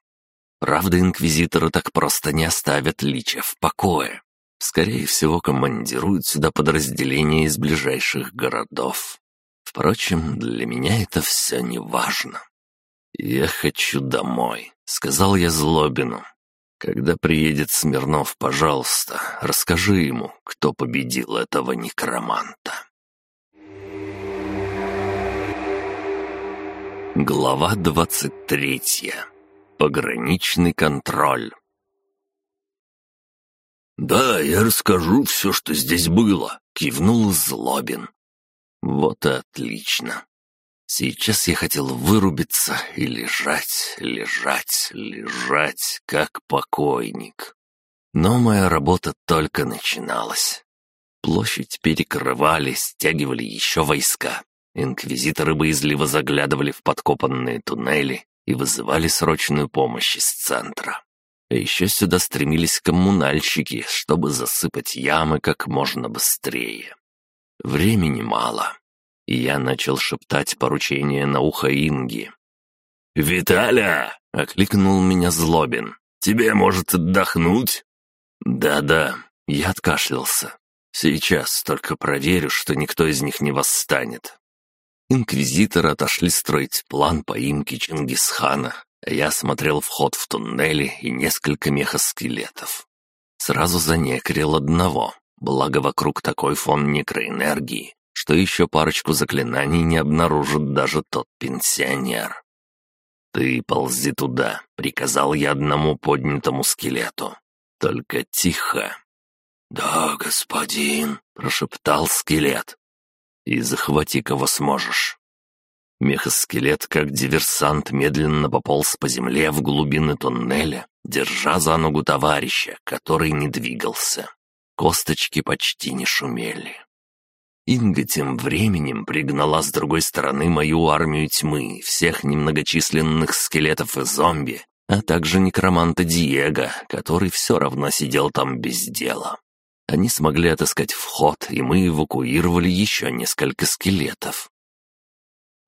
Правда, инквизиторы так просто не оставят Лича в покое. Скорее всего, командируют сюда подразделения из ближайших городов. Впрочем, для меня это все не важно. «Я хочу домой», — сказал я Злобину. «Когда приедет Смирнов, пожалуйста, расскажи ему, кто победил этого некроманта». Глава двадцать третья. Пограничный контроль. «Да, я расскажу все, что здесь было», — кивнул Злобин. «Вот и отлично. Сейчас я хотел вырубиться и лежать, лежать, лежать, как покойник. Но моя работа только начиналась. Площадь перекрывали, стягивали еще войска. Инквизиторы боязливо заглядывали в подкопанные туннели и вызывали срочную помощь из центра. А еще сюда стремились коммунальщики, чтобы засыпать ямы как можно быстрее. Времени мало и я начал шептать поручение на ухо Инги. «Виталя!» — окликнул меня Злобин. «Тебе, может, отдохнуть?» «Да-да», — я откашлялся. «Сейчас только проверю, что никто из них не восстанет». Инквизиторы отошли строить план поимки Чингисхана, а я смотрел вход в туннели и несколько мехоскелетов. Сразу занекрил одного, благо вокруг такой фон некроэнергии, что еще парочку заклинаний не обнаружит даже тот пенсионер. «Ты ползи туда», — приказал я одному поднятому скелету. «Только тихо». «Да, господин», — прошептал скелет. «И захвати кого сможешь». Мехоскелет, как диверсант, медленно пополз по земле в глубины туннеля, держа за ногу товарища, который не двигался. Косточки почти не шумели. Инга тем временем пригнала с другой стороны мою армию тьмы, всех немногочисленных скелетов и зомби, а также некроманта Диего, который все равно сидел там без дела. Они смогли отыскать вход, и мы эвакуировали еще несколько скелетов.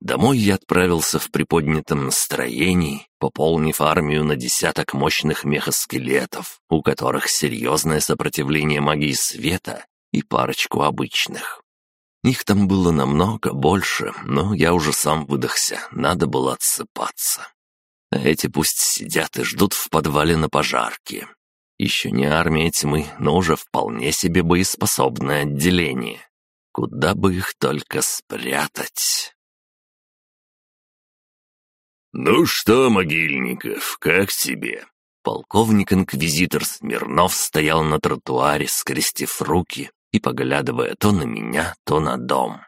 Домой я отправился в приподнятом настроении, пополнив армию на десяток мощных мехоскелетов, у которых серьезное сопротивление магии света и парочку обычных. Их там было намного больше, но я уже сам выдохся, надо было отсыпаться. А эти пусть сидят и ждут в подвале на пожарке. Еще не армия тьмы, но уже вполне себе боеспособное отделение. Куда бы их только спрятать. «Ну что, Могильников, как тебе?» Полковник-инквизитор Смирнов стоял на тротуаре, скрестив руки и поглядывая то на меня, то на дом.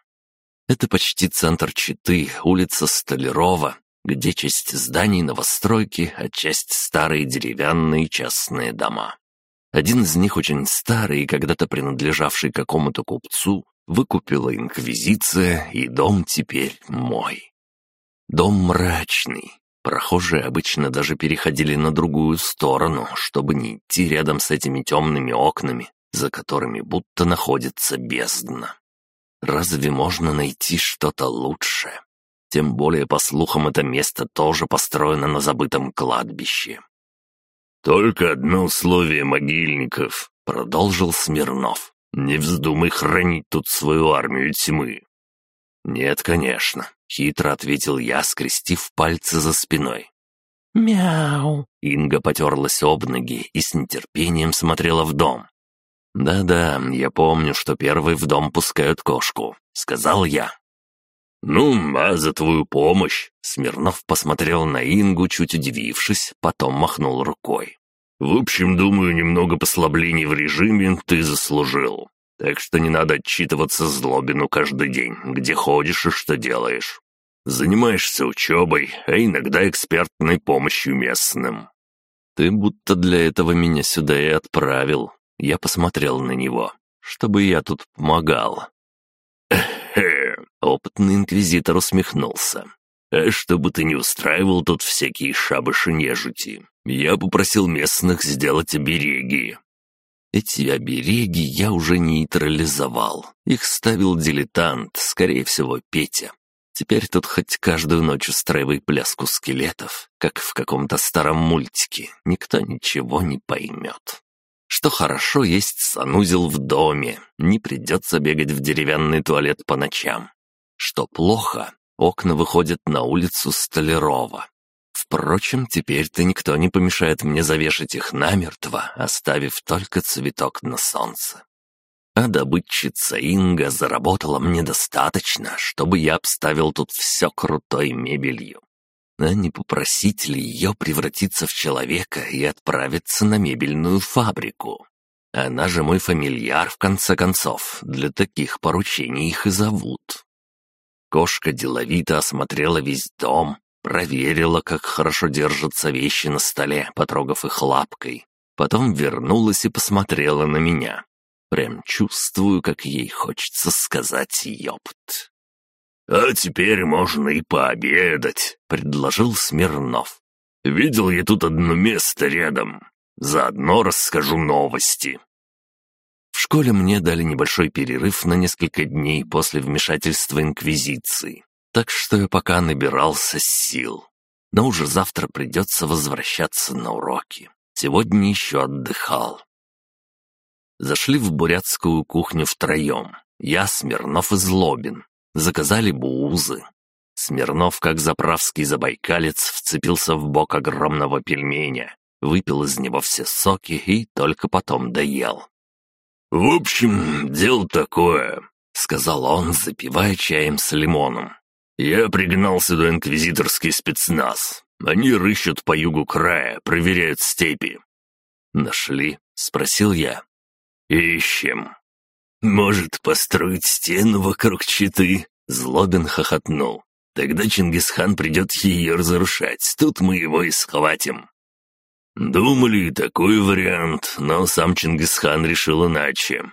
Это почти центр Читы, улица Столярова, где часть зданий новостройки, а часть старые деревянные частные дома. Один из них очень старый когда-то принадлежавший какому-то купцу, выкупила Инквизиция, и дом теперь мой. Дом мрачный. Прохожие обычно даже переходили на другую сторону, чтобы не идти рядом с этими темными окнами, за которыми будто находится бездна. Разве можно найти что-то лучшее? Тем более, по слухам, это место тоже построено на забытом кладбище. «Только одно условие могильников», — продолжил Смирнов. «Не вздумай хранить тут свою армию тьмы». «Нет, конечно», — хитро ответил я, скрестив пальцы за спиной. «Мяу!» — Инга потерлась об ноги и с нетерпением смотрела в дом. «Да-да, я помню, что первый в дом пускают кошку», — сказал я. «Ну, а за твою помощь?» Смирнов посмотрел на Ингу, чуть удивившись, потом махнул рукой. «В общем, думаю, немного послаблений в режиме ты заслужил. Так что не надо отчитываться Злобину каждый день, где ходишь и что делаешь. Занимаешься учебой, а иногда экспертной помощью местным». «Ты будто для этого меня сюда и отправил», я посмотрел на него, чтобы я тут помогал. «Эхе!» — опытный инквизитор усмехнулся. «А чтобы ты не устраивал тут всякие шабыши нежити, я попросил местных сделать обереги». Эти обереги я уже нейтрализовал. Их ставил дилетант, скорее всего, Петя. Теперь тут хоть каждую ночь устраивай пляску скелетов, как в каком-то старом мультике. Никто ничего не поймет. Что хорошо, есть санузел в доме, не придется бегать в деревянный туалет по ночам. Что плохо, окна выходят на улицу Столярова. Впрочем, теперь-то никто не помешает мне завешать их намертво, оставив только цветок на солнце. А добытчица Инга заработала мне достаточно, чтобы я обставил тут все крутой мебелью а не попросить ли ее превратиться в человека и отправиться на мебельную фабрику? Она же мой фамильяр, в конце концов, для таких поручений их и зовут. Кошка деловито осмотрела весь дом, проверила, как хорошо держатся вещи на столе, потрогав их лапкой. Потом вернулась и посмотрела на меня. Прям чувствую, как ей хочется сказать «ёпт». «А теперь можно и пообедать», — предложил Смирнов. «Видел я тут одно место рядом. Заодно расскажу новости». В школе мне дали небольшой перерыв на несколько дней после вмешательства Инквизиции, так что я пока набирался сил. Но уже завтра придется возвращаться на уроки. Сегодня еще отдыхал. Зашли в бурятскую кухню втроем. Я, Смирнов и Злобин. Заказали бузы. Смирнов, как заправский забайкалец, вцепился в бок огромного пельменя, выпил из него все соки и только потом доел. «В общем, дело такое», — сказал он, запивая чаем с лимоном. «Я пригнал сюда инквизиторский спецназ. Они рыщут по югу края, проверяют степи». «Нашли?» — спросил я. «Ищем». «Может, построить стену вокруг Читы?» — Злобин хохотнул. «Тогда Чингисхан придет ее разрушать. Тут мы его и схватим». Думали такой вариант, но сам Чингисхан решил иначе.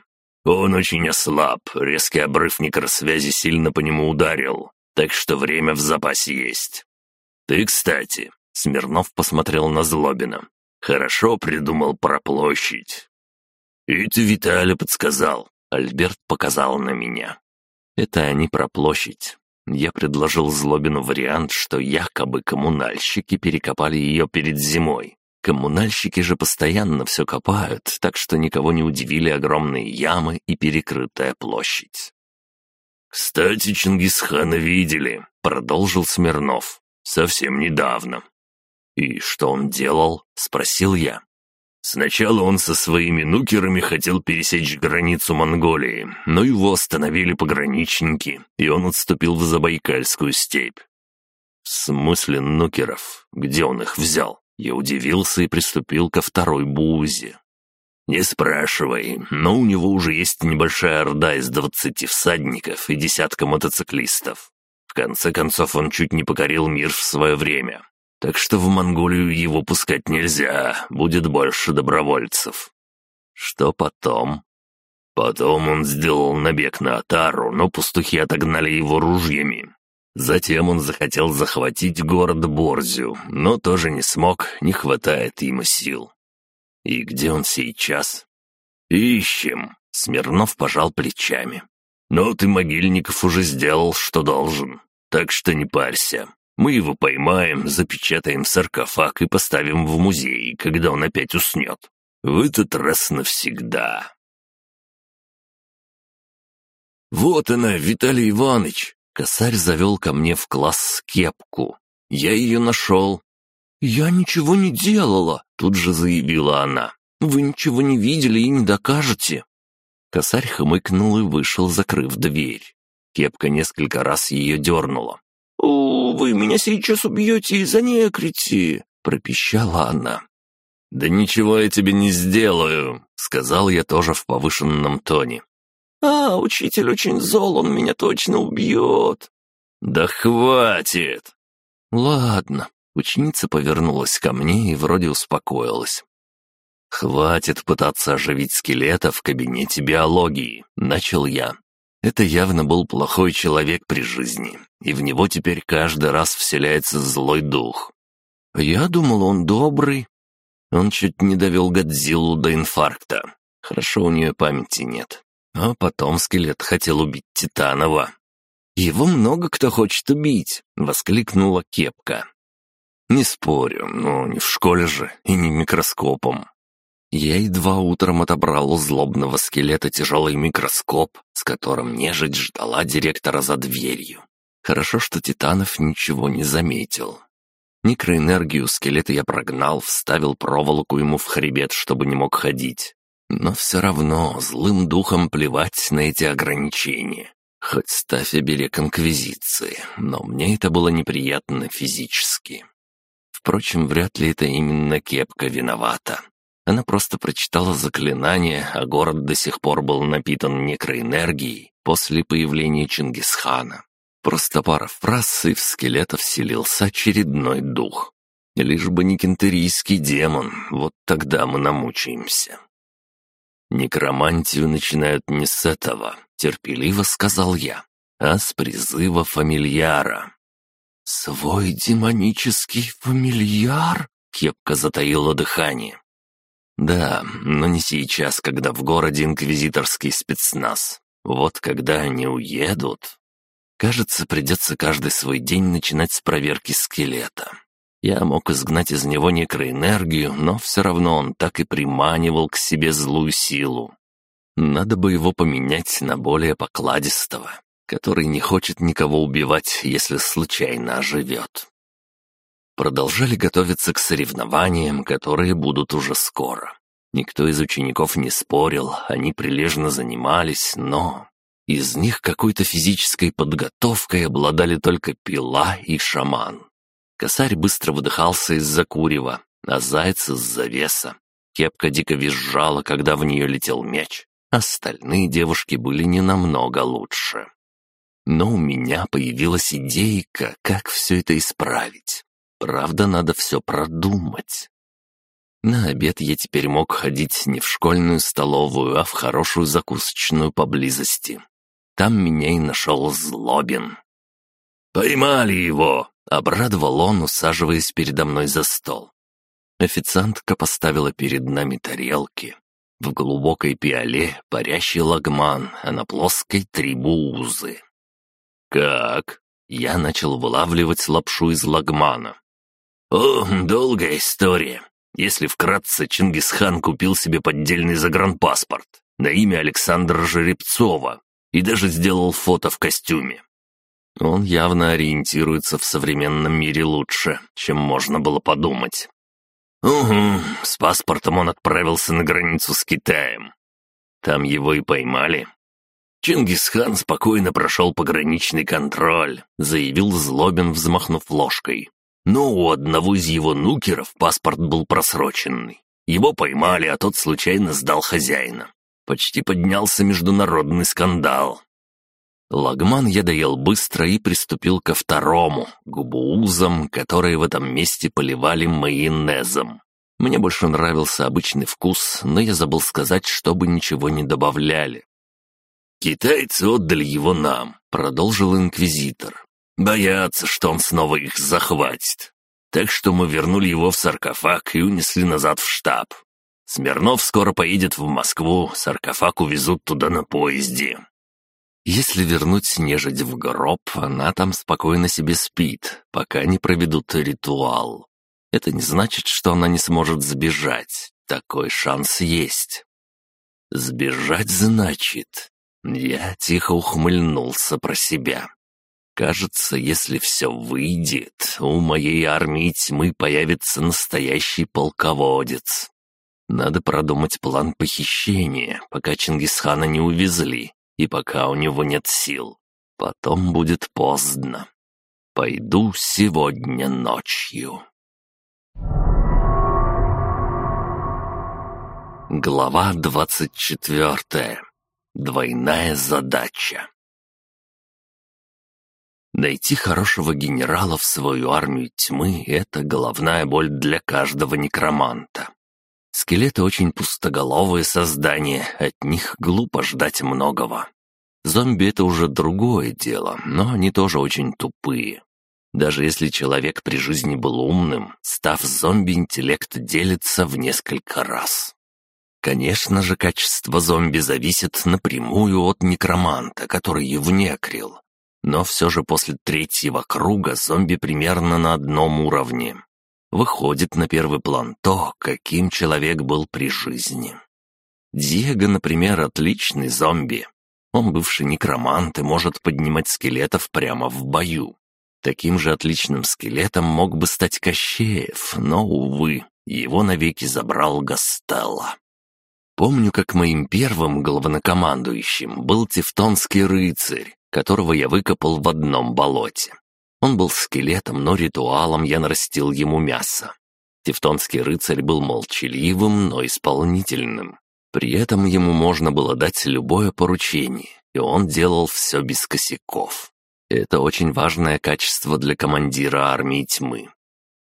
Он очень ослаб, резкий обрыв микросвязи сильно по нему ударил, так что время в запасе есть. Ты, кстати, Смирнов посмотрел на Злобина. Хорошо придумал про площадь. Это Виталий подсказал. Альберт показал на меня. Это они про площадь. Я предложил Злобину вариант, что якобы коммунальщики перекопали ее перед зимой, Коммунальщики же постоянно все копают, так что никого не удивили огромные ямы и перекрытая площадь. «Кстати, Чингисхана видели», — продолжил Смирнов. «Совсем недавно». «И что он делал?» — спросил я. Сначала он со своими нукерами хотел пересечь границу Монголии, но его остановили пограничники, и он отступил в Забайкальскую степь. «В смысле нукеров? Где он их взял?» Я удивился и приступил ко второй бузе. «Не спрашивай, но у него уже есть небольшая орда из двадцати всадников и десятка мотоциклистов. В конце концов, он чуть не покорил мир в свое время. Так что в Монголию его пускать нельзя, будет больше добровольцев». «Что потом?» Потом он сделал набег на Атару, но пастухи отогнали его ружьями. Затем он захотел захватить город Борзю, но тоже не смог, не хватает ему сил. И где он сейчас? Ищем. Смирнов пожал плечами. Но ты, Могильников, уже сделал, что должен. Так что не парься. Мы его поймаем, запечатаем в саркофаг и поставим в музей, когда он опять уснет. В этот раз навсегда. «Вот она, Виталий Иванович!» Косарь завел ко мне в класс кепку. Я ее нашел. «Я ничего не делала», — тут же заявила она. «Вы ничего не видели и не докажете». Косарь хмыкнул и вышел, закрыв дверь. Кепка несколько раз ее дернула. «О, вы меня сейчас убьете из-за некрити!» — пропищала она. «Да ничего я тебе не сделаю», — сказал я тоже в повышенном тоне. «А, учитель очень зол, он меня точно убьет!» «Да хватит!» «Ладно». Ученица повернулась ко мне и вроде успокоилась. «Хватит пытаться оживить скелета в кабинете биологии», — начал я. Это явно был плохой человек при жизни, и в него теперь каждый раз вселяется злой дух. Я думал, он добрый. Он чуть не довел Годзиллу до инфаркта. Хорошо, у нее памяти нет. А потом скелет хотел убить Титанова. «Его много кто хочет убить!» — воскликнула Кепка. «Не спорю, но не в школе же и не микроскопом». Я едва утром отобрал у злобного скелета тяжелый микроскоп, с которым нежить ждала директора за дверью. Хорошо, что Титанов ничего не заметил. Микроэнергию скелета я прогнал, вставил проволоку ему в хребет, чтобы не мог ходить. Но все равно злым духом плевать на эти ограничения. Хоть ставь оберег Инквизиции, но мне это было неприятно физически. Впрочем, вряд ли это именно Кепка виновата. Она просто прочитала заклинание, а город до сих пор был напитан некроэнергией после появления Чингисхана. Просто пара фраз, и в скелета вселился очередной дух. Лишь бы не кентерийский демон, вот тогда мы намучаемся. «Некромантию начинают не с этого», — терпеливо сказал я, «а с призыва фамильяра». «Свой демонический фамильяр?» — Кепка затаила дыхание. «Да, но не сейчас, когда в городе инквизиторский спецназ. Вот когда они уедут...» Кажется, придется каждый свой день начинать с проверки скелета. Я мог изгнать из него некроэнергию, но все равно он так и приманивал к себе злую силу. Надо бы его поменять на более покладистого. который не хочет никого убивать, если случайно оживет. Продолжали готовиться к соревнованиям, которые будут уже скоро. Никто из учеников не спорил, они прилежно занимались, но... Из них какой-то физической подготовкой обладали только пила и шаман. Косарь быстро выдыхался из-за курева, а заяц из-за веса. Кепка дико визжала, когда в нее летел мяч. Остальные девушки были не намного лучше. Но у меня появилась идейка, как все это исправить. Правда, надо все продумать. На обед я теперь мог ходить не в школьную столовую, а в хорошую закусочную поблизости. Там меня и нашел Злобин. «Поймали его!» — обрадовал он, усаживаясь передо мной за стол. Официантка поставила перед нами тарелки. В глубокой пиале парящий лагман, а на плоской три бузы. «Как?» Я начал вылавливать лапшу из лагмана. «О, долгая история. Если вкратце, Чингисхан купил себе поддельный загранпаспорт на имя Александра Жеребцова и даже сделал фото в костюме. Он явно ориентируется в современном мире лучше, чем можно было подумать. «Угу, с паспортом он отправился на границу с Китаем. Там его и поймали». «Чингисхан спокойно прошел пограничный контроль», — заявил Злобин, взмахнув ложкой. «Но у одного из его нукеров паспорт был просроченный. Его поймали, а тот случайно сдал хозяина. Почти поднялся международный скандал. Лагман я доел быстро и приступил ко второму, губуузам, которые в этом месте поливали майонезом. Мне больше нравился обычный вкус, но я забыл сказать, чтобы ничего не добавляли. «Китайцы отдали его нам», — продолжил инквизитор. «Боятся, что он снова их захватит. Так что мы вернули его в саркофаг и унесли назад в штаб. Смирнов скоро поедет в Москву, саркофаг увезут туда на поезде. Если вернуть нежить в гроб, она там спокойно себе спит, пока не проведут ритуал. Это не значит, что она не сможет сбежать. Такой шанс есть. Сбежать значит... Я тихо ухмыльнулся про себя. Кажется, если все выйдет, у моей армии тьмы появится настоящий полководец. Надо продумать план похищения, пока Чингисхана не увезли, и пока у него нет сил. Потом будет поздно. Пойду сегодня ночью. Глава двадцать четвертая. Двойная задача. Найти хорошего генерала в свою армию тьмы — это головная боль для каждого некроманта. Скелеты очень пустоголовые создания, от них глупо ждать многого. Зомби — это уже другое дело, но они тоже очень тупые. Даже если человек при жизни был умным, став зомби, интеллект делится в несколько раз. Конечно же, качество зомби зависит напрямую от некроманта, который его не. Но все же после третьего круга зомби примерно на одном уровне выходит на первый план то, каким человек был при жизни. Диего, например, отличный зомби. Он бывший некромант и может поднимать скелетов прямо в бою. Таким же отличным скелетом мог бы стать Кощеев, но, увы, его навеки забрал Гастелло. Помню, как моим первым главнокомандующим был Тевтонский рыцарь, которого я выкопал в одном болоте. Он был скелетом, но ритуалом я нарастил ему мясо. Тевтонский рыцарь был молчаливым, но исполнительным. При этом ему можно было дать любое поручение, и он делал все без косяков. Это очень важное качество для командира армии тьмы.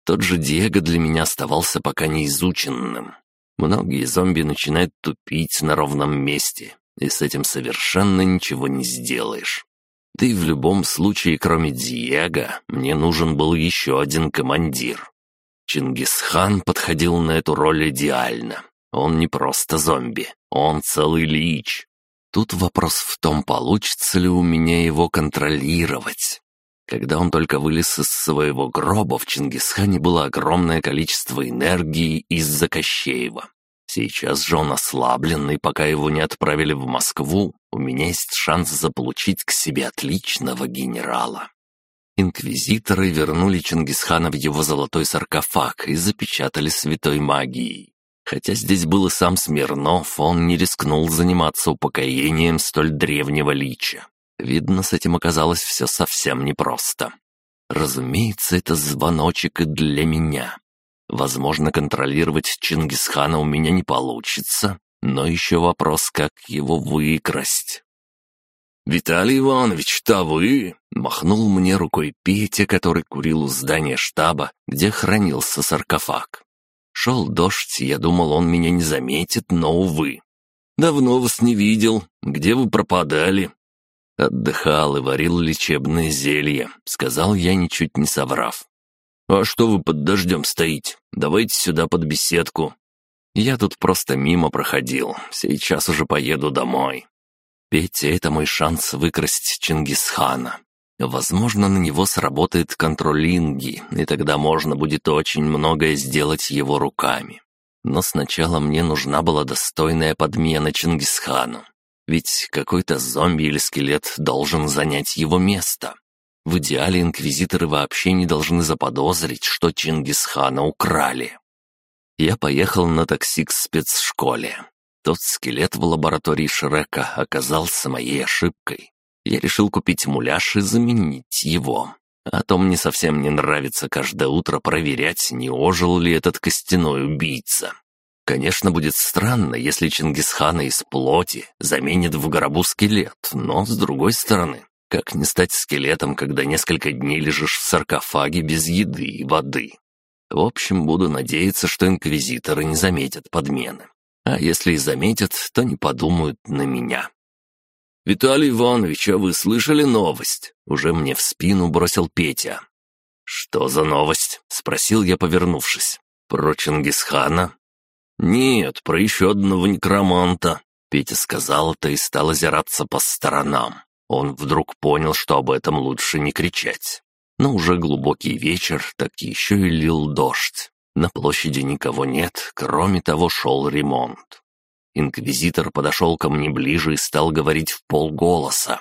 Тот же Диего для меня оставался пока неизученным. Многие зомби начинают тупить на ровном месте, и с этим совершенно ничего не сделаешь. Да и в любом случае, кроме Диего, мне нужен был еще один командир. Чингисхан подходил на эту роль идеально. Он не просто зомби, он целый лич. Тут вопрос в том, получится ли у меня его контролировать. Когда он только вылез из своего гроба, в Чингисхане было огромное количество энергии из-за Кощеева. Сейчас же он ослабленный, пока его не отправили в Москву, у меня есть шанс заполучить к себе отличного генерала. Инквизиторы вернули Чингисхана в его золотой саркофаг и запечатали святой магией. Хотя здесь был и сам Смирнов, он не рискнул заниматься упокоением столь древнего лича. Видно, с этим оказалось все совсем непросто. Разумеется, это звоночек и для меня. Возможно, контролировать Чингисхана у меня не получится, но еще вопрос, как его выкрасть. «Виталий Иванович, то вы?» — махнул мне рукой Петя, который курил у здания штаба, где хранился саркофаг. Шел дождь, я думал, он меня не заметит, но, увы. «Давно вас не видел. Где вы пропадали?» «Отдыхал и варил лечебное зелье», — сказал я, ничуть не соврав. «А что вы под дождем стоите? Давайте сюда под беседку». «Я тут просто мимо проходил. Сейчас уже поеду домой». Петя — это мой шанс выкрасть Чингисхана. Возможно, на него сработает контроль Инги, и тогда можно будет очень многое сделать его руками. Но сначала мне нужна была достойная подмена Чингисхану. Ведь какой-то зомби или скелет должен занять его место. В идеале инквизиторы вообще не должны заподозрить, что Чингисхана украли. Я поехал на такси к спецшколе. Тот скелет в лаборатории Шрека оказался моей ошибкой. Я решил купить муляж и заменить его. А то мне совсем не нравится каждое утро проверять, не ожил ли этот костяной убийца. Конечно, будет странно, если Чингисхана из плоти заменит в гробу скелет, но, с другой стороны, как не стать скелетом, когда несколько дней лежишь в саркофаге без еды и воды? В общем, буду надеяться, что инквизиторы не заметят подмены. А если и заметят, то не подумают на меня. «Виталий Иванович, а вы слышали новость?» Уже мне в спину бросил Петя. «Что за новость?» — спросил я, повернувшись. «Про Чингисхана?» «Нет, про еще одного некроманта», — Петя сказал это и стал озираться по сторонам. Он вдруг понял, что об этом лучше не кричать. Но уже глубокий вечер, так еще и лил дождь. На площади никого нет, кроме того шел ремонт. Инквизитор подошел ко мне ближе и стал говорить в полголоса.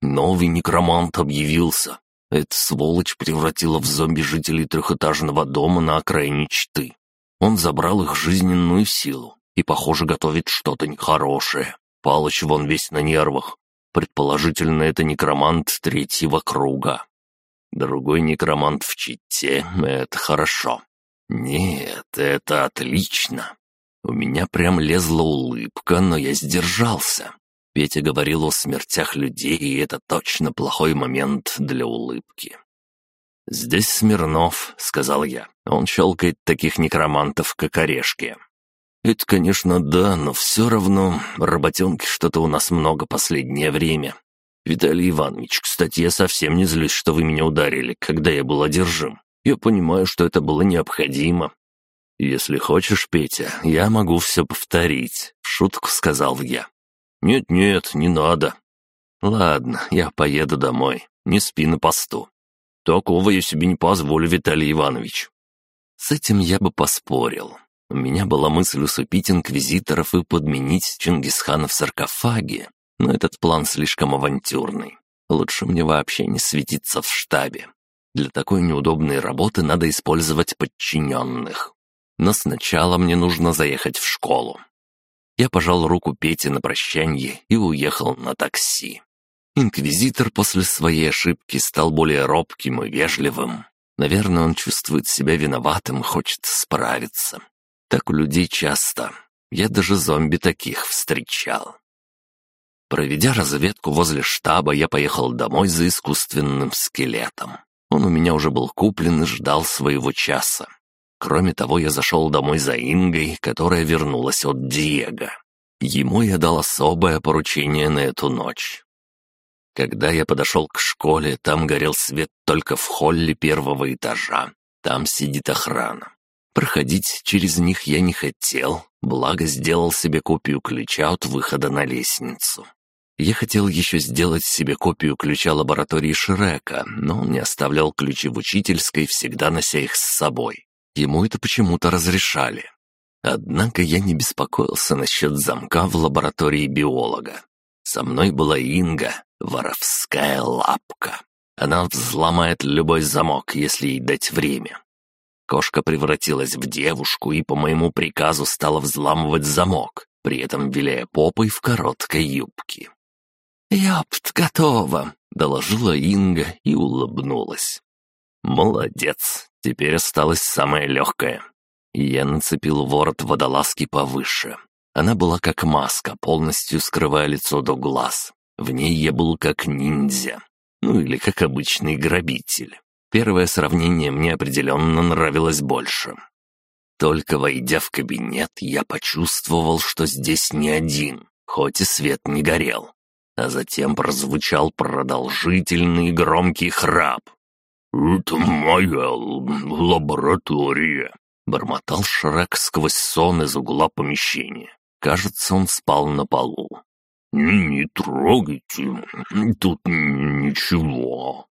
Новый некромант объявился. Эта сволочь превратила в зомби жителей трехэтажного дома на окраине Читы. Он забрал их жизненную силу и, похоже, готовит что-то нехорошее. Палыч вон весь на нервах. Предположительно, это некромант третьего круга. Другой некромант в Чите — это хорошо. Нет, это отлично. У меня прям лезла улыбка, но я сдержался. Петя говорил о смертях людей, и это точно плохой момент для улыбки. «Здесь Смирнов», — сказал я. «Он щелкает таких некромантов, как орешки». «Это, конечно, да, но все равно работенки что-то у нас много последнее время. Виталий Иванович, кстати, я совсем не злюсь, что вы меня ударили, когда я был одержим. Я понимаю, что это было необходимо». «Если хочешь, Петя, я могу все повторить», — в шутку сказал я. «Нет-нет, не надо». «Ладно, я поеду домой. Не спи на посту. Такого я себе не позволю, Виталий Иванович». С этим я бы поспорил. У меня была мысль усыпить инквизиторов и подменить Чингисхана в саркофаге, но этот план слишком авантюрный. Лучше мне вообще не светиться в штабе. Для такой неудобной работы надо использовать подчиненных. Но сначала мне нужно заехать в школу. Я пожал руку Пете на прощанье и уехал на такси. Инквизитор после своей ошибки стал более робким и вежливым. Наверное, он чувствует себя виноватым и хочет справиться. Так у людей часто. Я даже зомби таких встречал. Проведя разведку возле штаба, я поехал домой за искусственным скелетом. Он у меня уже был куплен и ждал своего часа. Кроме того, я зашел домой за Ингой, которая вернулась от Диего. Ему я дал особое поручение на эту ночь. Когда я подошел к школе, там горел свет только в холле первого этажа. Там сидит охрана. Проходить через них я не хотел, благо сделал себе копию ключа от выхода на лестницу. Я хотел еще сделать себе копию ключа лаборатории Шрека, но он не оставлял ключи в учительской, всегда нося их с собой. Ему это почему-то разрешали. Однако я не беспокоился насчет замка в лаборатории биолога. Со мной была Инга, воровская лапка. Она взломает любой замок, если ей дать время. Кошка превратилась в девушку и по моему приказу стала взламывать замок, при этом виляя попой в короткой юбке. «Ёпт, готово!» — доложила Инга и улыбнулась. «Молодец, теперь осталось самое легкое». Я нацепил ворот водолазки повыше. Она была как маска, полностью скрывая лицо до глаз. В ней я был как ниндзя. Ну или как обычный грабитель. Первое сравнение мне определенно нравилось больше. Только войдя в кабинет, я почувствовал, что здесь не один, хоть и свет не горел. А затем прозвучал продолжительный громкий храп. «Это моя лаборатория», — бормотал Шрек сквозь сон из угла помещения. Кажется, он спал на полу. «Не, трогайте, тут ничего».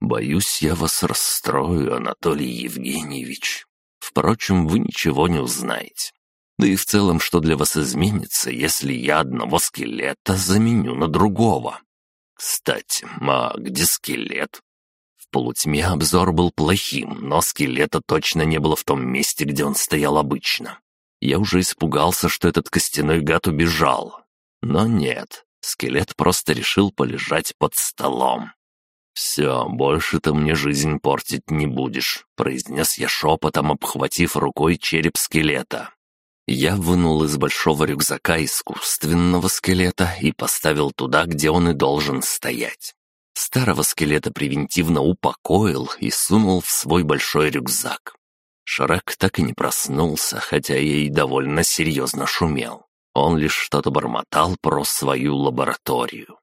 «Боюсь, я вас расстрою, Анатолий Евгеньевич. Впрочем, вы ничего не узнаете. Да и в целом, что для вас изменится, если я одного скелета заменю на другого? Кстати, а где скелет? В полутьме обзор был плохим, но скелета точно не было в том месте, где он стоял обычно. Я уже испугался, что этот костяной гад убежал. Но нет, скелет просто решил полежать под столом. «Все, больше ты мне жизнь портить не будешь», — произнес я шепотом, обхватив рукой череп скелета. Я вынул из большого рюкзака искусственного скелета и поставил туда, где он и должен стоять. Старого скелета превентивно упокоил и сунул в свой большой рюкзак. Шрек так и не проснулся, хотя я и довольно серьезно шумел. Он лишь что-то бормотал про свою лабораторию.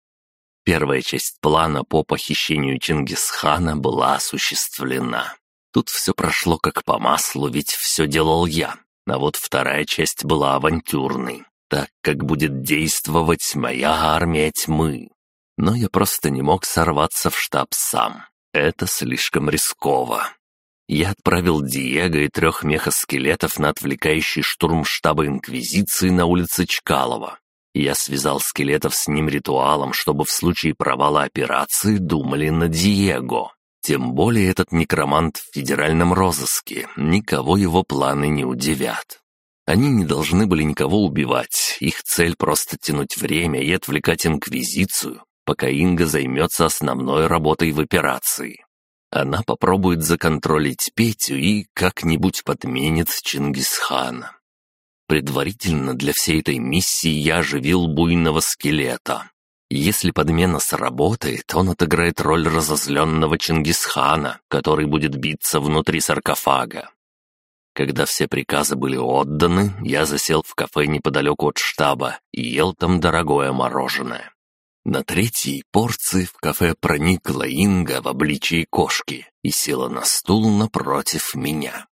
Первая часть плана по похищению Чингисхана была осуществлена. Тут все прошло как по маслу, ведь все делал я. А вот вторая часть была авантюрной, так как будет действовать моя армия тьмы. Но я просто не мог сорваться в штаб сам. Это слишком рисково. Я отправил Диего и трех мехоскелетов на отвлекающий штурм штаба Инквизиции на улице Чкалова. Я связал скелетов с ним ритуалом, чтобы в случае провала операции думали на Диего. Тем более этот некромант в федеральном розыске, никого его планы не удивят. Они не должны были никого убивать, их цель просто тянуть время и отвлекать Инквизицию, пока Инга займется основной работой в операции. Она попробует законтролить Петю и как-нибудь подменит Чингисхана. Предварительно для всей этой миссии я оживил буйного скелета. Если подмена сработает, он отыграет роль разозленного Чингисхана, который будет биться внутри саркофага. Когда все приказы были отданы, я засел в кафе неподалеку от штаба и ел там дорогое мороженое. На третьей порции в кафе проникла Инга в обличии кошки и села на стул напротив меня.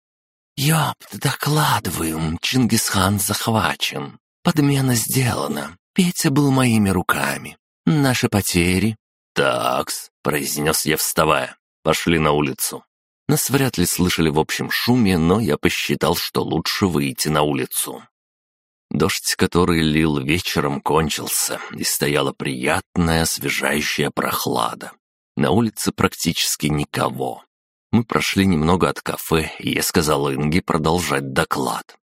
«Ёпт, докладываю, Чингисхан захвачен. Подмена сделана. Петя был моими руками. Наши потери». «Такс», — произнес я, вставая. «Пошли на улицу». Нас вряд ли слышали в общем шуме, но я посчитал, что лучше выйти на улицу. Дождь, который лил вечером, кончился, и стояла приятная, освежающая прохлада. На улице практически никого. Мы прошли немного от кафе, и я сказал Инге продолжать доклад.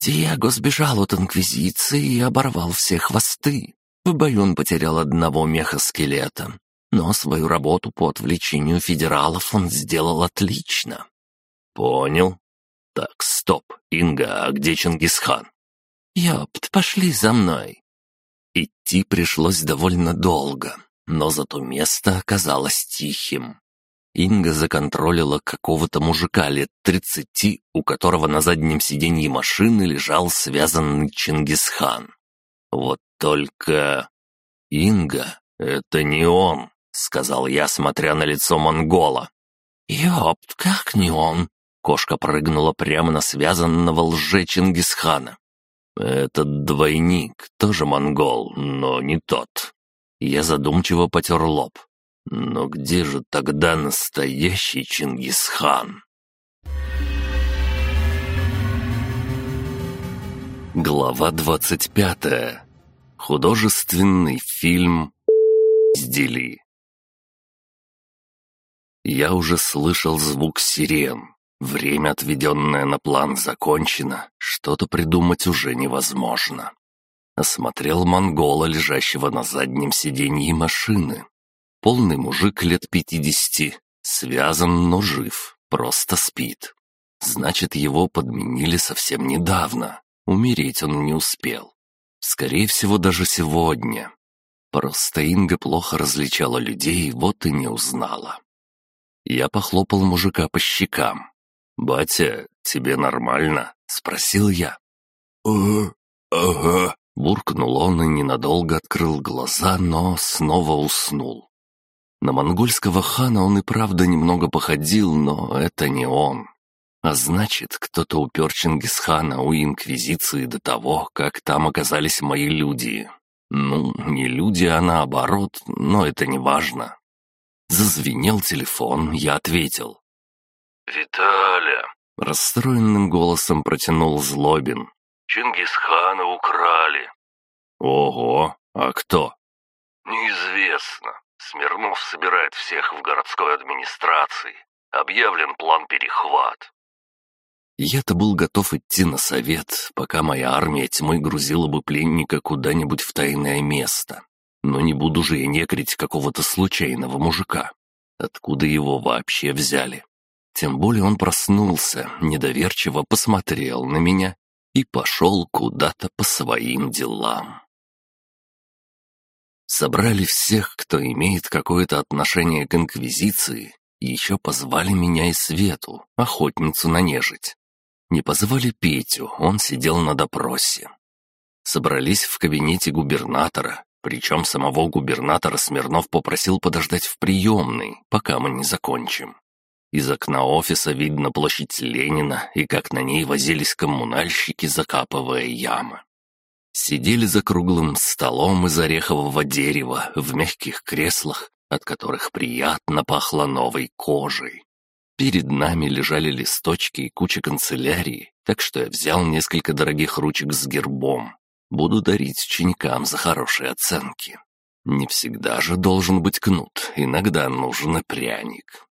Диего сбежал от Инквизиции и оборвал все хвосты. В бою он потерял одного меха-скелета, но свою работу по отвлечению федералов он сделал отлично. «Понял. Так, стоп. Инга, а где Чингисхан?» «Ёпт, пошли за мной». Идти пришлось довольно долго, но зато место оказалось тихим. Инга законтролила какого-то мужика лет тридцати, у которого на заднем сиденье машины лежал связанный Чингисхан. Вот только... «Инга, это не он», — сказал я, смотря на лицо монгола. «Ёпт, как не он?» Кошка прыгнула прямо на связанного лже Чингисхана. «Этот двойник тоже монгол, но не тот». Я задумчиво потер лоб. «Но где же тогда настоящий Чингисхан?» Глава двадцать пятая. Художественный фильм «Сдели». Я уже слышал звук сирен. Время, отведенное на план, закончено. Что-то придумать уже невозможно. Осмотрел монгола, лежащего на заднем сиденье машины. Полный мужик лет пятидесяти, связан, но жив, просто спит. Значит, его подменили совсем недавно. Умереть он не успел. Скорее всего, даже сегодня. Просто Инга плохо различала людей, вот и не узнала. Я похлопал мужика по щекам. «Батя, тебе нормально?» — спросил я. «Ага, ага», — буркнул он и ненадолго открыл глаза, но снова уснул. На монгольского хана он и правда немного походил, но это не он. А значит, кто-то упер Чингисхана у Инквизиции до того, как там оказались мои люди. Ну, не люди, а наоборот, но это не важно. Зазвенел телефон, я ответил. «Виталя!» — расстроенным голосом протянул Злобин. «Чингисхана украли». «Ого! А кто?» «Неизвестно. Смирнов собирает всех в городской администрации. Объявлен план перехват». Я-то был готов идти на совет, пока моя армия тьмы грузила бы пленника куда-нибудь в тайное место. Но не буду же я некрить какого-то случайного мужика. Откуда его вообще взяли? Тем более он проснулся, недоверчиво посмотрел на меня и пошел куда-то по своим делам. Собрали всех, кто имеет какое-то отношение к Инквизиции, еще позвали меня и Свету, охотницу на нежить. Не позвали Петю, он сидел на допросе. Собрались в кабинете губернатора, причем самого губернатора Смирнов попросил подождать в приемной, пока мы не закончим. Из окна офиса видно площадь Ленина и как на ней возились коммунальщики, закапывая ямы. Сидели за круглым столом из орехового дерева в мягких креслах, от которых приятно пахло новой кожей. Перед нами лежали листочки и куча канцелярии, так что я взял несколько дорогих ручек с гербом, Буду дарить ученикам за хорошие оценки. Не всегда же должен быть кнут, иногда нужен пряник.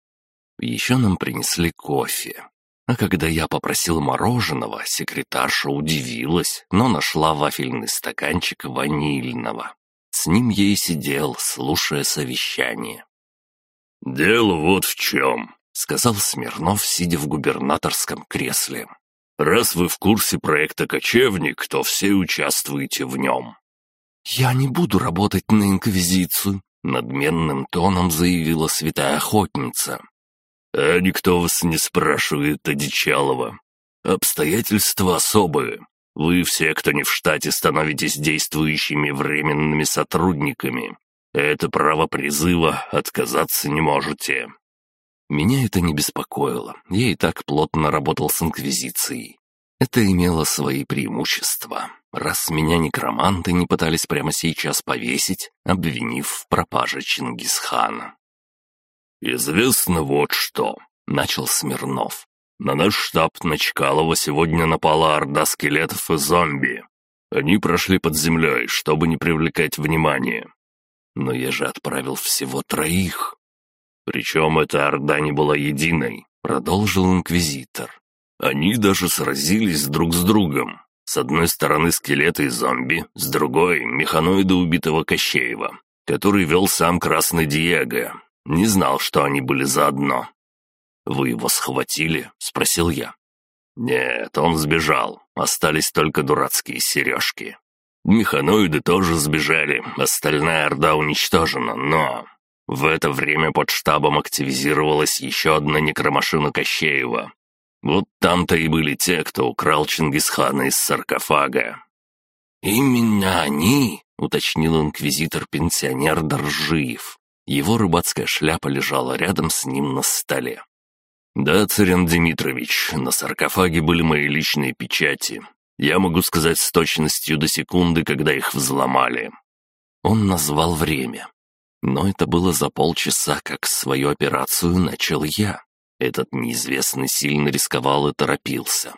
Еще нам принесли кофе. А когда я попросил мороженого, секретарша удивилась, но нашла вафельный стаканчик ванильного. С ним я и сидел, слушая совещание. «Дело вот в чем», — сказал Смирнов, сидя в губернаторском кресле. Раз вы в курсе проекта «Кочевник», то все участвуете в нем». «Я не буду работать на Инквизицию», — надменным тоном заявила святая охотница. «А никто вас не спрашивает, Одичалова. Обстоятельства особые. Вы все, кто не в штате, становитесь действующими временными сотрудниками. Это право призыва, отказаться не можете. Меня это не беспокоило, я и так плотно работал с Инквизицией. Это имело свои преимущества, раз меня некроманты не пытались прямо сейчас повесить, обвинив в пропаже Чингисхана. «Известно вот что», — начал Смирнов. «На наш штаб на Чкалова сегодня напала орда скелетов и зомби. Они прошли под землей, чтобы не привлекать внимания. Но я же отправил всего троих. «Причем эта орда не была единой», — продолжил инквизитор. «Они даже сразились друг с другом. С одной стороны скелеты и зомби, с другой — механоиды убитого Кощеева, который вел сам Красный Диего. Не знал, что они были заодно». «Вы его схватили?» — спросил я. «Нет, он сбежал. Остались только дурацкие сережки. Механоиды тоже сбежали, остальная орда уничтожена, но в это время под штабом активизировалась еще одна некромашина Кощеева. Вот там-то и были те, кто украл Чингисхана из саркофага. «Именно они», — уточнил инквизитор-пенсионер Доржиев. Его рыбацкая шляпа лежала рядом с ним на столе. «Да, Царен Дмитрович, на саркофаге были мои личные печати. Я могу сказать с точностью до секунды, когда их взломали». Он назвал время. Но это было за полчаса, как свою операцию начал я. Этот неизвестный сильно рисковал и торопился.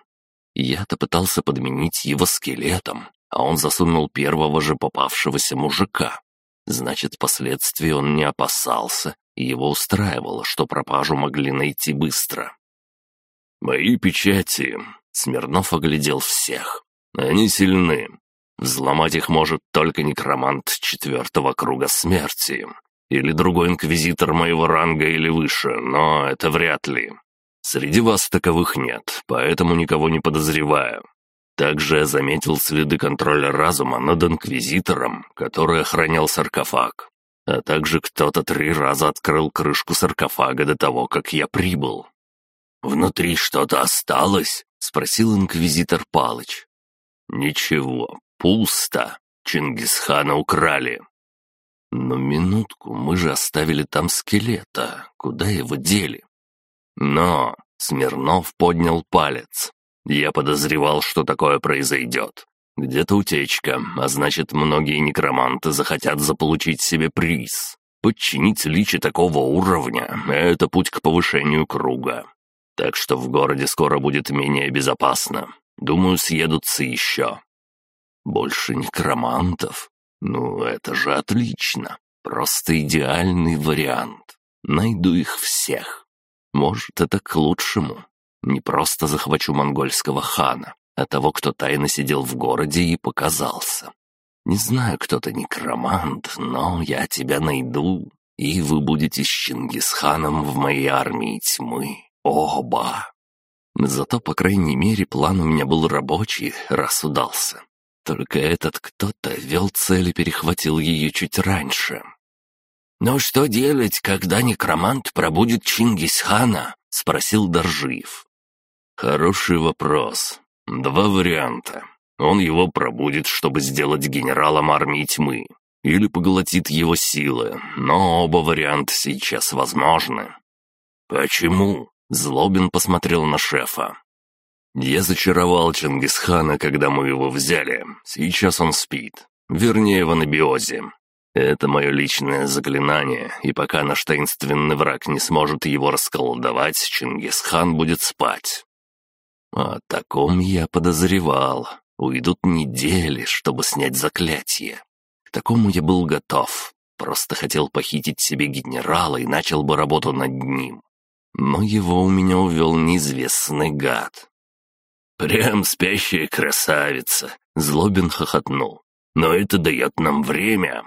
Я-то пытался подменить его скелетом, а он засунул первого же попавшегося мужика. Значит, последствий он не опасался, и его устраивало, что пропажу могли найти быстро. «Мои печати...» — Смирнов оглядел всех. «Они сильны. Взломать их может только некромант четвертого круга смерти. Или другой инквизитор моего ранга или выше, но это вряд ли. Среди вас таковых нет, поэтому никого не подозреваю. Также я заметил следы контроля разума над инквизитором, который охранял саркофаг. А также кто-то три раза открыл крышку саркофага до того, как я прибыл. «Внутри что-то осталось?» — спросил инквизитор Палыч. «Ничего, пусто. Чингисхана украли». «Но минутку, мы же оставили там скелета. Куда его дели?» «Но...» — Смирнов поднял палец. «Я подозревал, что такое произойдет. Где-то утечка, а значит, многие некроманты захотят заполучить себе приз. Подчинить личи такого уровня — это путь к повышению круга. Так что в городе скоро будет менее безопасно. Думаю, съедутся еще. Больше некромантов? Ну, это же отлично. Просто идеальный вариант. Найду их всех. Может, это к лучшему. Не просто захвачу монгольского хана, а того, кто тайно сидел в городе и показался. Не знаю, кто ты некромант, но я тебя найду, и вы будете с Чингисханом в моей армии тьмы. Оба! Зато, по крайней мере, план у меня был рабочий, раз удался. Только этот кто-то вел цель и перехватил ее чуть раньше. «Но что делать, когда некромант пробудет Чингисхана?» — спросил Доржиев. «Хороший вопрос. Два варианта. Он его пробудит, чтобы сделать генералом армии тьмы, или поглотит его силы, но оба варианта сейчас возможны». «Почему?» — Злобин посмотрел на шефа. «Я зачаровал Чингисхана, когда мы его взяли. Сейчас он спит. Вернее, в анабиозе. Это мое личное заклинание, и пока наш таинственный враг не сможет его расколдовать, Чингисхан будет спать. О таком я подозревал. Уйдут недели, чтобы снять заклятие. К такому я был готов. Просто хотел похитить себе генерала и начал бы работу над ним. Но его у меня увел неизвестный гад. «Прям спящая красавица!» — Злобин хохотнул. «Но это дает нам время!»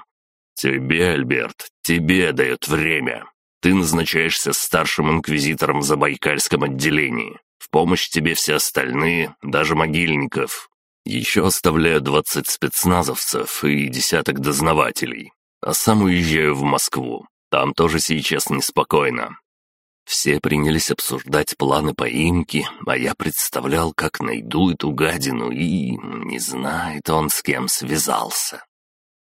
«Тебе, Альберт, тебе дает время. Ты назначаешься старшим инквизитором в Забайкальском отделении. В помощь тебе все остальные, даже могильников. Еще оставляю двадцать спецназовцев и десяток дознавателей. А сам уезжаю в Москву. Там тоже сейчас неспокойно. Все принялись обсуждать планы поимки, а я представлял, как найду эту гадину, и не знает он, с кем связался.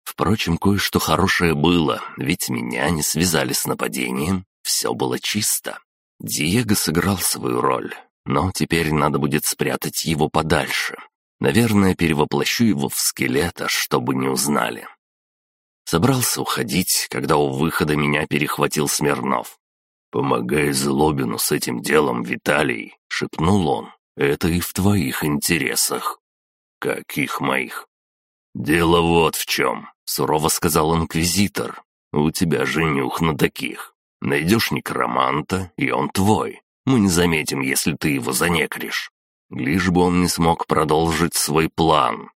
Впрочем, кое-что хорошее было, ведь меня не связали с нападением, все было чисто. Диего сыграл свою роль, но теперь надо будет спрятать его подальше. Наверное, перевоплощу его в скелета, чтобы не узнали. Собрался уходить, когда у выхода меня перехватил Смирнов. «Помогай Злобину с этим делом, Виталий», — шепнул он. «Это и в твоих интересах». «Каких моих?» «Дело вот в чем», — сурово сказал инквизитор. «У тебя же нюх на таких. Найдешь некроманта, и он твой. Мы не заметим, если ты его занекришь. Лишь бы он не смог продолжить свой план.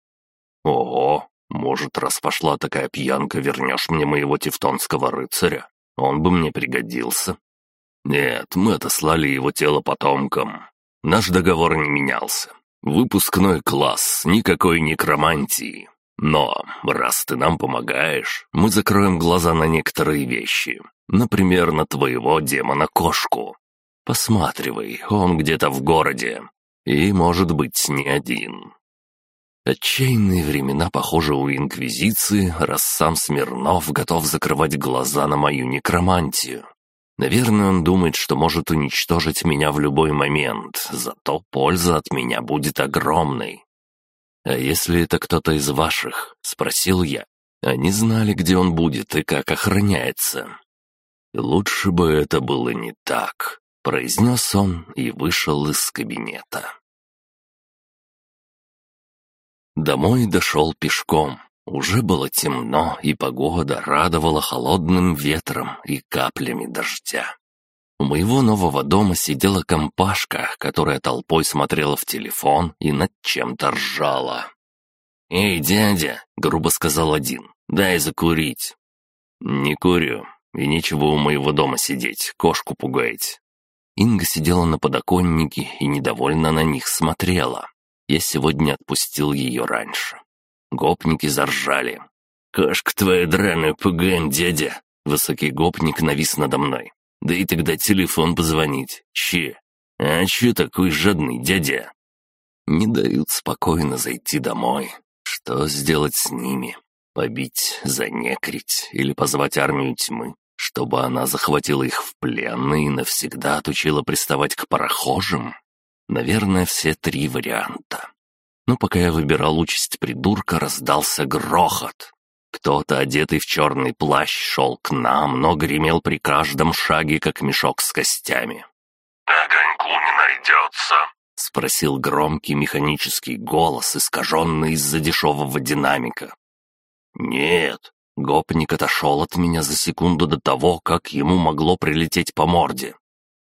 Ого, может, раз пошла такая пьянка, вернешь мне моего тевтонского рыцаря? Он бы мне пригодился. Нет, мы отослали его тело потомкам. Наш договор не менялся. Выпускной класс, никакой некромантии. Но, раз ты нам помогаешь, мы закроем глаза на некоторые вещи. Например, на твоего демона-кошку. Посматривай, он где-то в городе. И, может быть, не один. Отчаянные времена, похоже, у Инквизиции, раз сам Смирнов готов закрывать глаза на мою некромантию. Наверное, он думает, что может уничтожить меня в любой момент, зато польза от меня будет огромной. «А если это кто-то из ваших?» — спросил я. Они знали, где он будет и как охраняется. «Лучше бы это было не так», — произнес он и вышел из кабинета. Домой дошел пешком. Уже было темно, и погода радовала холодным ветром и каплями дождя. У моего нового дома сидела компашка, которая толпой смотрела в телефон и над чем-то ржала. «Эй, дядя!» — грубо сказал один. «Дай закурить». «Не курю, и нечего у моего дома сидеть, кошку пугаете». Инга сидела на подоконнике и недовольно на них смотрела. Я сегодня отпустил ее раньше. Гопники заржали. «Кошка твоя драная, пугаем, дядя!» Высокий гопник навис надо мной. «Да и тогда телефон позвонить. Че? А че такой жадный, дядя?» Не дают спокойно зайти домой. Что сделать с ними? Побить, занекрить или позвать армию тьмы, чтобы она захватила их в плен и навсегда отучила приставать к прохожим? Наверное, все три варианта. Но пока я выбирал участь придурка, раздался грохот. Кто-то, одетый в черный плащ, шел к нам, но гремел при каждом шаге, как мешок с костями. «Огоньку не найдется?» — спросил громкий механический голос, искаженный из-за дешевого динамика. «Нет». Гопник отошел от меня за секунду до того, как ему могло прилететь по морде.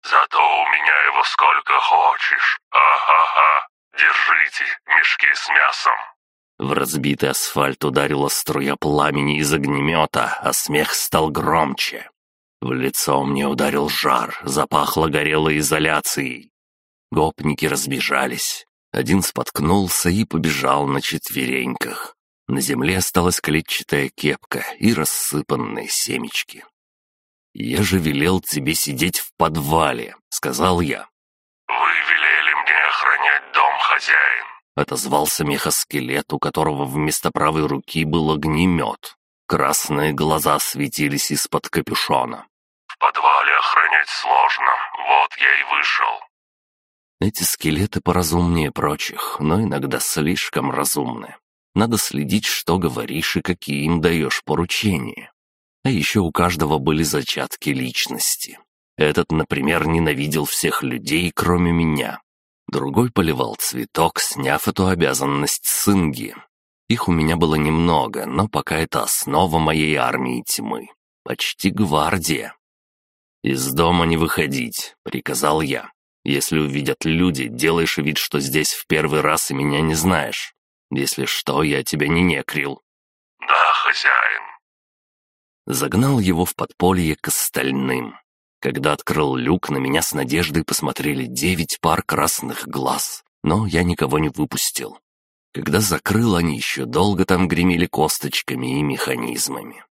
«Зато у меня его сколько хочешь. Ага-га. Держите мешки с мясом». В разбитый асфальт ударила струя пламени из огнемета, а смех стал громче. В лицо мне ударил жар, запахло горелой изоляцией. Гопники разбежались. Один споткнулся и побежал на четвереньках. На земле осталась клетчатая кепка и рассыпанные семечки. «Я же велел тебе сидеть в подвале», — сказал я. «Вы велели мне охранять дом, хозяин», — отозвался мехоскелет, у которого вместо правой руки был огнемет. Красные глаза светились из-под капюшона. «В подвале охранять сложно, вот я и вышел». Эти скелеты поразумнее прочих, но иногда слишком разумны. Надо следить, что говоришь и какие им даешь поручения. А еще у каждого были зачатки личности. Этот, например, ненавидел всех людей, кроме меня. Другой поливал цветок, сняв эту обязанность с Инги. Их у меня было немного, но пока это основа моей армии тьмы. Почти гвардия. «Из дома не выходить», — приказал я. «Если увидят люди, делаешь вид, что здесь в первый раз и меня не знаешь. Если что, я тебя не некрил». «Да, хозяин», Загнал его в подполье к остальным. Когда открыл люк, на меня с надеждой посмотрели девять пар красных глаз, но я никого не выпустил. Когда закрыл, они еще долго там гремели косточками и механизмами.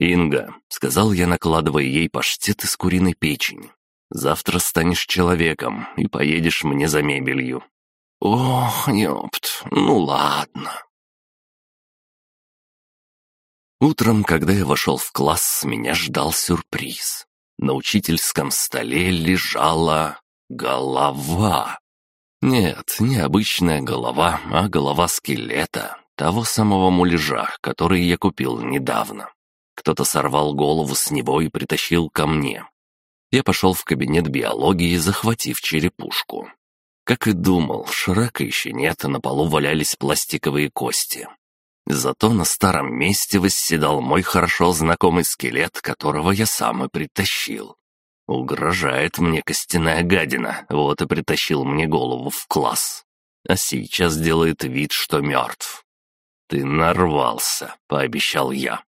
«Инга», — сказал я, накладывая ей паштет из куриной печени, — «завтра станешь человеком и поедешь мне за мебелью». «Ох, ёпт, ну ладно». Утром, когда я вошел в класс, меня ждал сюрприз. На учительском столе лежала голова. Нет, не обычная голова, а голова скелета, того самого муляжа, который я купил недавно. Кто-то сорвал голову с него и притащил ко мне. Я пошел в кабинет биологии, захватив черепушку. Как и думал, Шрека еще нет, а на полу валялись пластиковые кости. Зато на старом месте восседал мой хорошо знакомый скелет, которого я сам и притащил. Угрожает мне костяная гадина, вот и притащил мне голову в класс. А сейчас делает вид, что мертв. «Ты нарвался», — пообещал я.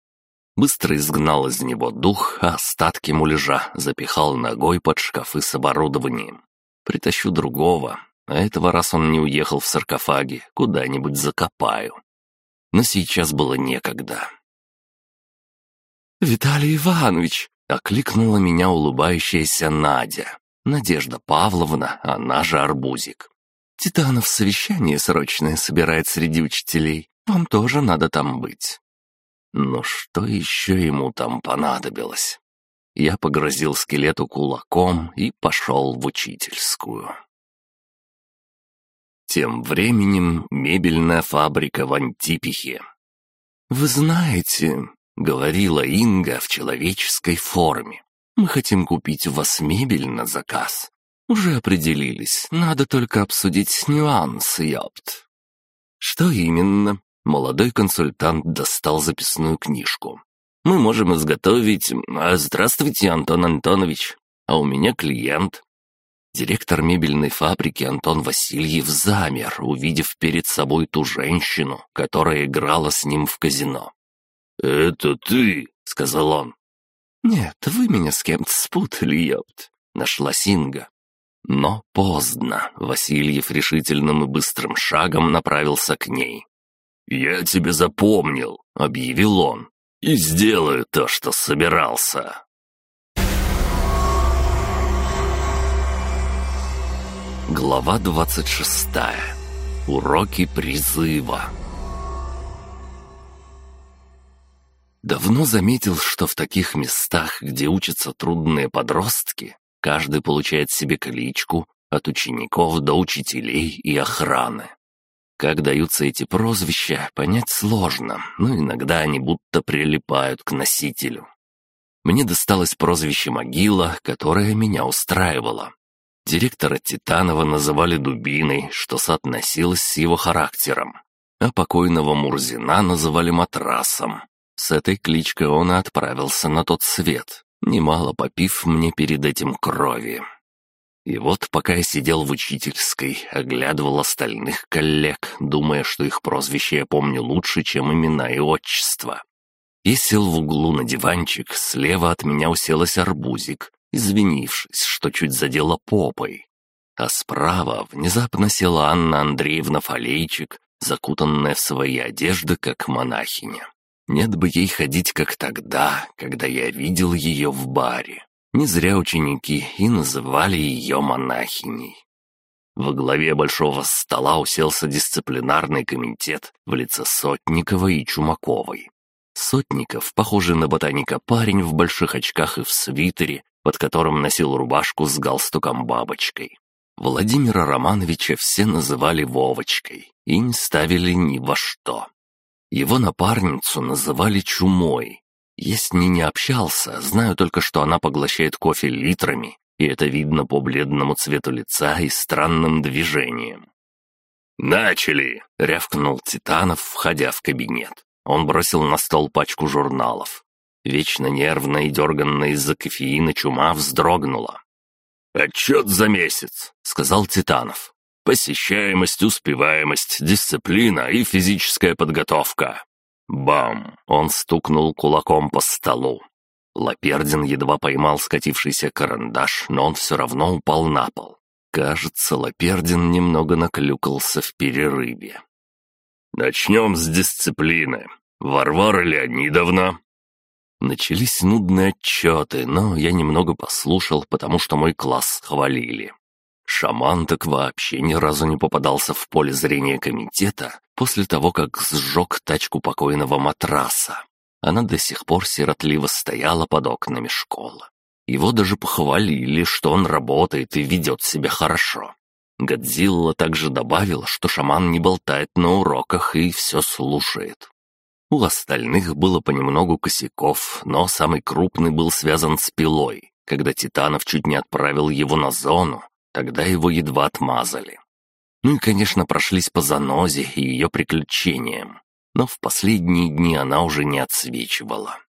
Быстро изгнал из него дух, а остатки муляжа запихал ногой под шкафы с оборудованием. Притащу другого, а этого раз он не уехал в саркофаге, куда-нибудь закопаю но сейчас было некогда. «Виталий Иванович!» — окликнула меня улыбающаяся Надя. Надежда Павловна, она же Арбузик. «Титанов совещание срочное собирает среди учителей. Вам тоже надо там быть». Ну что еще ему там понадобилось? Я погрозил скелету кулаком и пошел в учительскую. Тем временем мебельная фабрика в Антипихе. «Вы знаете», — говорила Инга в человеческой форме, «мы хотим купить у вас мебель на заказ. Уже определились, надо только обсудить нюансы, ёпт». «Что именно?» Молодой консультант достал записную книжку. «Мы можем изготовить... А, здравствуйте, Антон Антонович. А у меня клиент». Директор мебельной фабрики Антон Васильев замер, увидев перед собой ту женщину, которая играла с ним в казино. «Это ты?» — сказал он. «Нет, вы меня с кем-то спутали, ёпт», — нашла Синга. Но поздно. Васильев решительным и быстрым шагом направился к ней. «Я тебя запомнил», — объявил он, — «и сделаю то, что собирался». Глава двадцать шестая. Уроки призыва. Давно заметил, что в таких местах, где учатся трудные подростки, Каждый получает себе кличку, от учеников до учителей и охраны. Как даются эти прозвища, понять сложно, но иногда они будто прилипают к носителю. Мне досталось прозвище «Могила», которое меня устраивало. Директора Титанова называли Дубиной, что соотносилось с его характером, а покойного Мурзина называли Матрасом. С этой кличкой он и отправился на тот свет, немало попив мне перед этим крови. И вот пока я сидел в учительской, оглядывал остальных коллег, думая, что их прозвище я помню лучше, чем имена и отчества. Я сел в углу на диванчик, слева от меня уселась арбузик, извинившись, что чуть задела попой. А справа внезапно села Анна Андреевна Фалейчик, закутанная в свои одежды, как монахиня. Нет бы ей ходить, как тогда, когда я видел ее в баре. Не зря ученики и называли ее монахиней. Во главе большого стола уселся дисциплинарный комитет в лице Сотникова и Чумаковой. Сотников, похожий на ботаника парень в больших очках и в свитере, под которым носил рубашку с галстуком-бабочкой. Владимира Романовича все называли Вовочкой и не ставили ни во что. Его напарницу называли чумой. Я с ней не общался, знаю только, что она поглощает кофе литрами, и это видно по бледному цвету лица и странным движениям. «Начали!» — рявкнул Титанов, входя в кабинет. Он бросил на стол пачку журналов. Вечно нервная и дерганная из-за кофеина чума вздрогнула. «Отчет за месяц», — сказал Титанов. Посещаемость, успеваемость, дисциплина и физическая подготовка. Бам! Он стукнул кулаком по столу. Лапердин едва поймал скатившийся карандаш, но он все равно упал на пол. Кажется, Лапердин немного наклюкался в перерыве. «Начнем с дисциплины. Варвара Леонидовна». Начались нудные отчеты, но я немного послушал, потому что мой класс хвалили. Шаман так вообще ни разу не попадался в поле зрения комитета после того, как сжег тачку покойного матраса. Она до сих пор сиротливо стояла под окнами школы. Его даже похвалили, что он работает и ведет себя хорошо. Годзилла также добавил, что шаман не болтает на уроках и все слушает. У остальных было понемногу косяков, но самый крупный был связан с пилой, когда Титанов чуть не отправил его на зону, Тогда его едва отмазали. Ну и, конечно, прошлись по занозе и ее приключениям. Но в последние дни она уже не отсвечивала.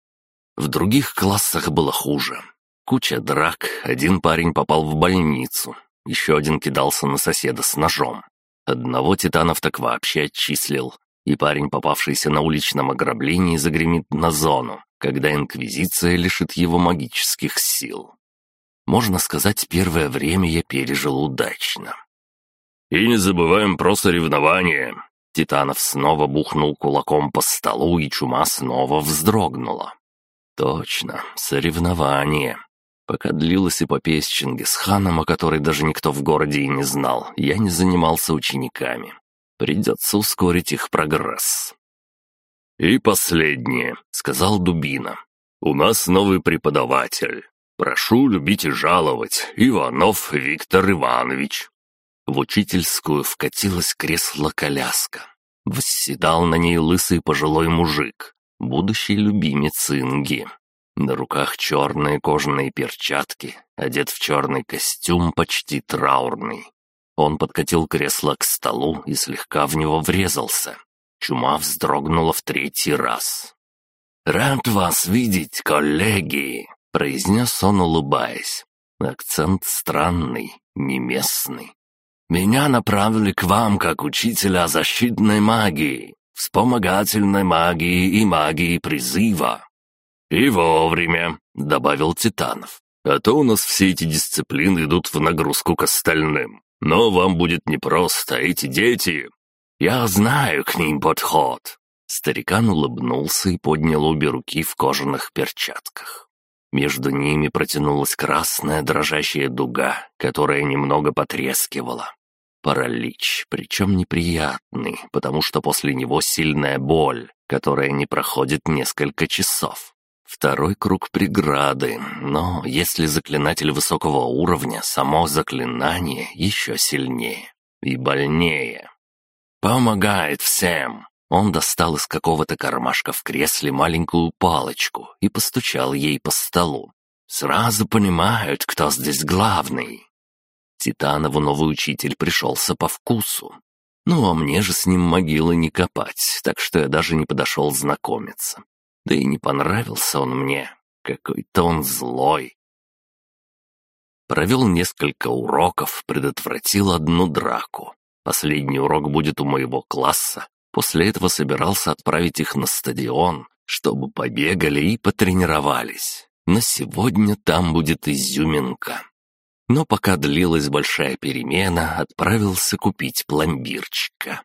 В других классах было хуже. Куча драк, один парень попал в больницу, еще один кидался на соседа с ножом. Одного Титанов так вообще отчислил, и парень, попавшийся на уличном ограблении, загремит на зону, когда Инквизиция лишит его магических сил. Можно сказать, первое время я пережил удачно. «И не забываем про соревнования!» Титанов снова бухнул кулаком по столу, и чума снова вздрогнула. «Точно, соревнования!» Пока длилась эпопея с Чингисханом, о которой даже никто в городе и не знал, я не занимался учениками. Придется ускорить их прогресс. «И последнее», — сказал Дубина. «У нас новый преподаватель. «Прошу любить и жаловать, Иванов Виктор Иванович». В учительскую вкатилось кресло-коляска. Восседал на ней лысый пожилой мужик, будущий любимец Инги. На руках черные кожаные перчатки, одет в черный костюм почти траурный. Он подкатил кресло к столу и слегка в него врезался. Чума вздрогнула в третий раз. «Рад вас видеть, коллеги!» — произнес он, улыбаясь. Акцент странный, не местный. «Меня направили к вам как учителя защитной магии, вспомогательной магии и магии призыва». «И вовремя», — добавил Титанов. «А то у нас все эти дисциплины идут в нагрузку к остальным. Но вам будет непросто, эти дети...» «Я знаю к ним подход». Старикан улыбнулся и поднял обе руки в кожаных перчатках. Между ними протянулась красная дрожащая дуга, которая немного потрескивала. Паралич, причем неприятный, потому что после него сильная боль, которая не проходит несколько часов. Второй круг преграды, но если заклинатель высокого уровня, само заклинание еще сильнее и больнее. Помогает всем. Он достал из какого-то кармашка в кресле маленькую палочку и постучал ей по столу. «Сразу понимают, кто здесь главный». Титанову новый учитель пришелся по вкусу. Ну, а мне же с ним могилы не копать, так что я даже не подошел знакомиться. Да и не понравился он мне. Какой-то он злой. Провел несколько уроков, предотвратил одну драку. Последний урок будет у моего класса, После этого собирался отправить их на стадион, чтобы побегали и потренировались. Но сегодня там будет изюминка. Но пока длилась большая перемена, отправился купить пломбирчика.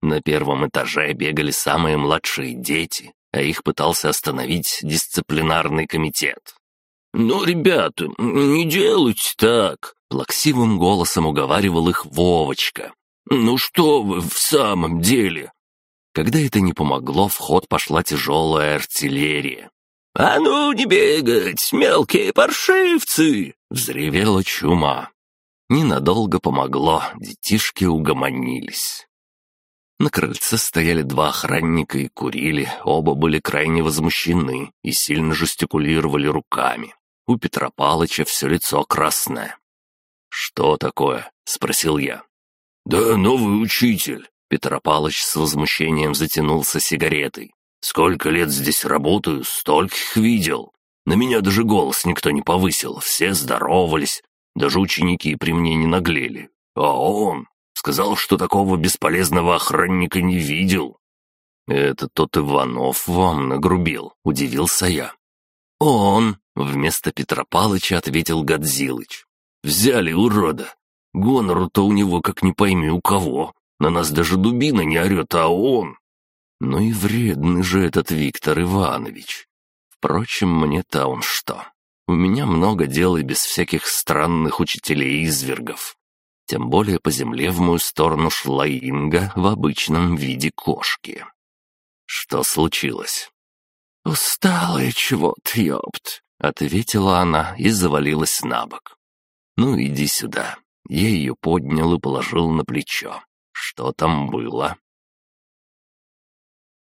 На первом этаже бегали самые младшие дети, а их пытался остановить дисциплинарный комитет. «Ну, ребята, не делайте так!» — плаксивым голосом уговаривал их Вовочка. «Ну что вы в самом деле? Когда это не помогло, в ход пошла тяжелая артиллерия. «А ну не бегать, мелкие паршивцы!» — взревела чума. Ненадолго помогло, детишки угомонились. На крыльце стояли два охранника и курили, оба были крайне возмущены и сильно жестикулировали руками. У Петра Палыча все лицо красное. «Что такое?» — спросил я. «Да новый учитель. Петропалыч с возмущением затянулся сигаретой. «Сколько лет здесь работаю, стольких видел. На меня даже голос никто не повысил, все здоровались, даже ученики при мне не наглели. А он сказал, что такого бесполезного охранника не видел». «Это тот Иванов вам нагрубил», — удивился я. «Он», — вместо Петропалыча ответил Годзилыч. «Взяли урода. Гонору-то у него как не пойми у кого. На нас даже дубина не орет, а он... Ну и вредный же этот Виктор Иванович. Впрочем, мне-то он что? У меня много дел и без всяких странных учителей-извергов. Тем более по земле в мою сторону шла Инга в обычном виде кошки. Что случилось? «Усталая чего-то, ёпт», — ответила она и завалилась на бок. «Ну, иди сюда». Я ее поднял и положил на плечо. Что там было?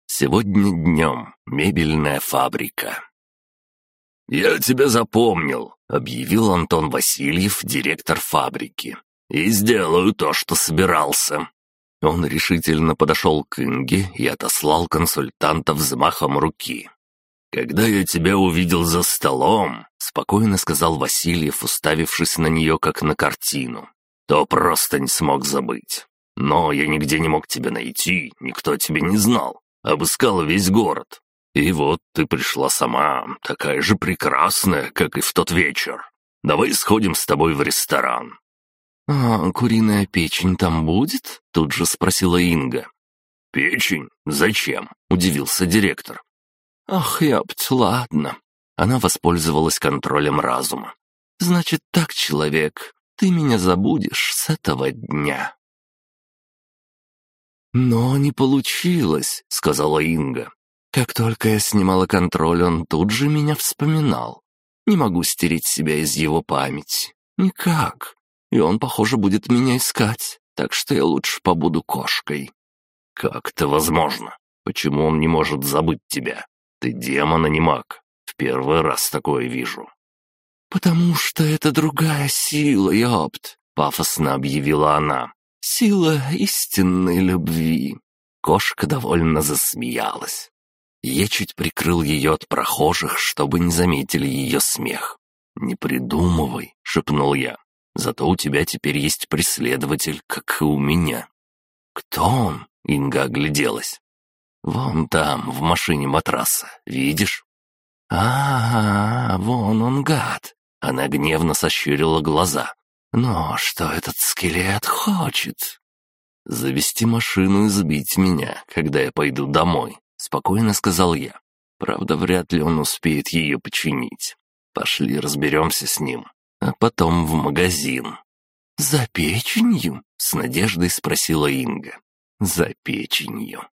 Сегодня днем. Мебельная фабрика. «Я тебя запомнил», — объявил Антон Васильев, директор фабрики. «И сделаю то, что собирался». Он решительно подошел к Инге и отослал консультанта взмахом руки. «Когда я тебя увидел за столом», — спокойно сказал Васильев, уставившись на нее, как на картину, — «то просто не смог забыть. Но я нигде не мог тебя найти, никто тебя не знал. Обыскал весь город. И вот ты пришла сама, такая же прекрасная, как и в тот вечер. Давай сходим с тобой в ресторан». «А куриная печень там будет?» — тут же спросила Инга. «Печень? Зачем?» — удивился директор. «Ах, ёпть, ладно». Она воспользовалась контролем разума. «Значит так, человек, ты меня забудешь с этого дня». «Но не получилось», — сказала Инга. «Как только я снимала контроль, он тут же меня вспоминал. Не могу стереть себя из его памяти. Никак. И он, похоже, будет меня искать, так что я лучше побуду кошкой». «Как это возможно? Почему он не может забыть тебя? Ты демон, а не маг. В первый раз такое вижу». «Потому что это другая сила, ёпт. пафосно объявила она. «Сила истинной любви». Кошка довольно засмеялась. Я чуть прикрыл ее от прохожих, чтобы не заметили ее смех. «Не придумывай», — шепнул я. «Зато у тебя теперь есть преследователь, как и у меня». «Кто он?» — Инга огляделась. «Вон там, в машине матраса, видишь?» а, -а, -а вон он, гад!» Она гневно сощурила глаза. «Но что этот скелет хочет?» «Завести машину и сбить меня, когда я пойду домой», — спокойно сказал я. «Правда, вряд ли он успеет ее починить. Пошли разберемся с ним, а потом в магазин». «За печенью?» — с надеждой спросила Инга. «За печенью».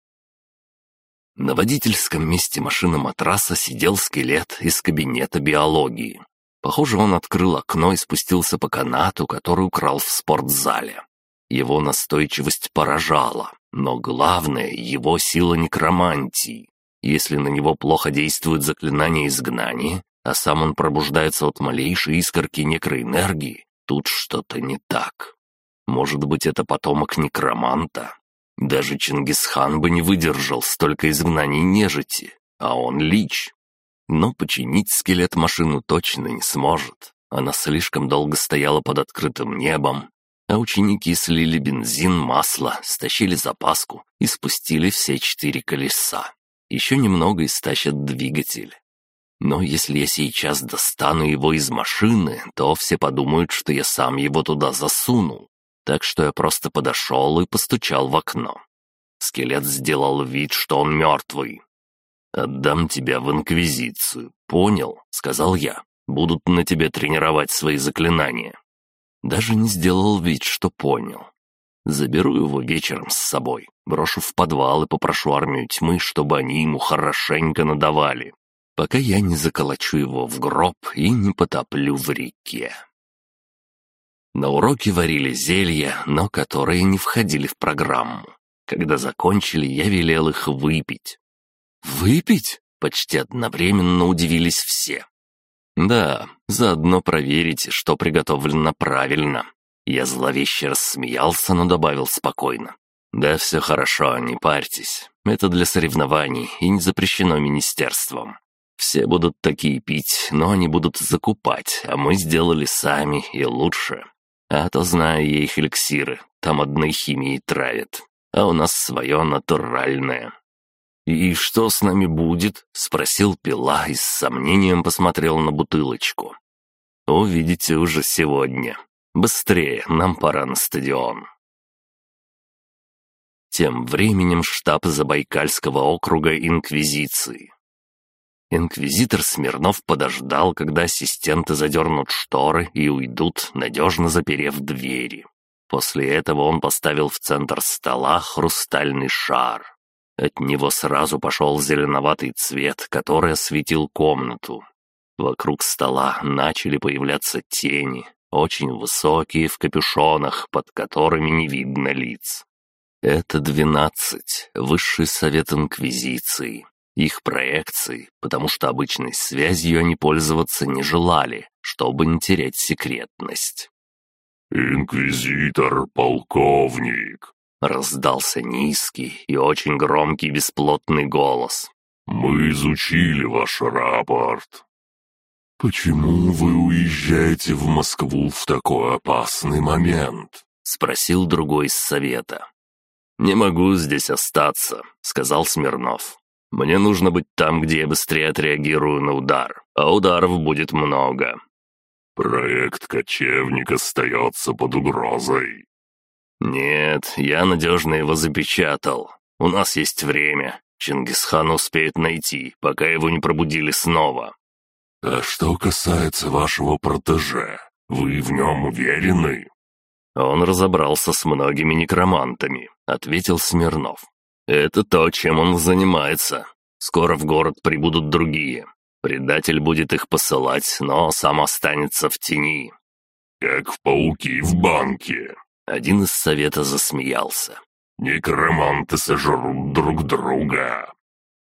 На водительском месте машины матраса сидел скелет из кабинета биологии. Похоже, он открыл окно и спустился по канату, который украл в спортзале. Его настойчивость поражала, но главное — его сила некромантии. Если на него плохо действует заклинание изгнания, а сам он пробуждается от малейшей искорки некроэнергии, тут что-то не так. Может быть, это потомок некроманта? Даже Чингисхан бы не выдержал столько изгнаний нежити, а он лич. Но починить скелет машину точно не сможет. Она слишком долго стояла под открытым небом, а ученики слили бензин, масло, стащили запаску и спустили все четыре колеса. Еще немного и стащат двигатель. Но если я сейчас достану его из машины, то все подумают, что я сам его туда засунул. Так что я просто подошел и постучал в окно. Скелет сделал вид, что он мертвый. «Отдам тебя в Инквизицию, понял?» — сказал я. «Будут на тебе тренировать свои заклинания». Даже не сделал вид, что понял. Заберу его вечером с собой, брошу в подвал и попрошу армию тьмы, чтобы они ему хорошенько надавали, пока я не заколочу его в гроб и не потоплю в реке. На уроке варили зелья, но которые не входили в программу. Когда закончили, я велел их выпить. «Выпить?» — почти одновременно удивились все. «Да, заодно проверите, что приготовлено правильно». Я зловеще рассмеялся, но добавил спокойно. «Да все хорошо, не парьтесь. Это для соревнований и не запрещено министерством. Все будут такие пить, но они будут закупать, а мы сделали сами и лучше. А то знаю я их эликсиры, там одной химией травят, а у нас свое натуральное. «И что с нами будет?» — спросил Пила и с сомнением посмотрел на бутылочку. «Увидите уже сегодня. Быстрее, нам пора на стадион». Тем временем штаб Забайкальского округа Инквизиции. Инквизитор Смирнов подождал, когда ассистенты задернут шторы и уйдут, надежно заперев двери. После этого он поставил в центр стола хрустальный шар. От него сразу пошел зеленоватый цвет, который осветил комнату. Вокруг стола начали появляться тени, очень высокие в капюшонах, под которыми не видно лиц. Это двенадцать, высший совет Инквизиции. Их проекции, потому что обычной связью они пользоваться не желали, чтобы не терять секретность. «Инквизитор-полковник», Раздался низкий и очень громкий бесплотный голос. «Мы изучили ваш рапорт. Почему вы уезжаете в Москву в такой опасный момент?» Спросил другой из совета. «Не могу здесь остаться», — сказал Смирнов. «Мне нужно быть там, где я быстрее отреагирую на удар, а ударов будет много». «Проект «Кочевник» остается под угрозой», «Нет, я надежно его запечатал. У нас есть время. Чингисхан успеет найти, пока его не пробудили снова». «А что касается вашего протеже, вы в нем уверены?» «Он разобрался с многими некромантами», — ответил Смирнов. «Это то, чем он занимается. Скоро в город прибудут другие. Предатель будет их посылать, но сам останется в тени». «Как в пауки в банке», один из совета засмеялся. «Некроманты сожрут друг друга!»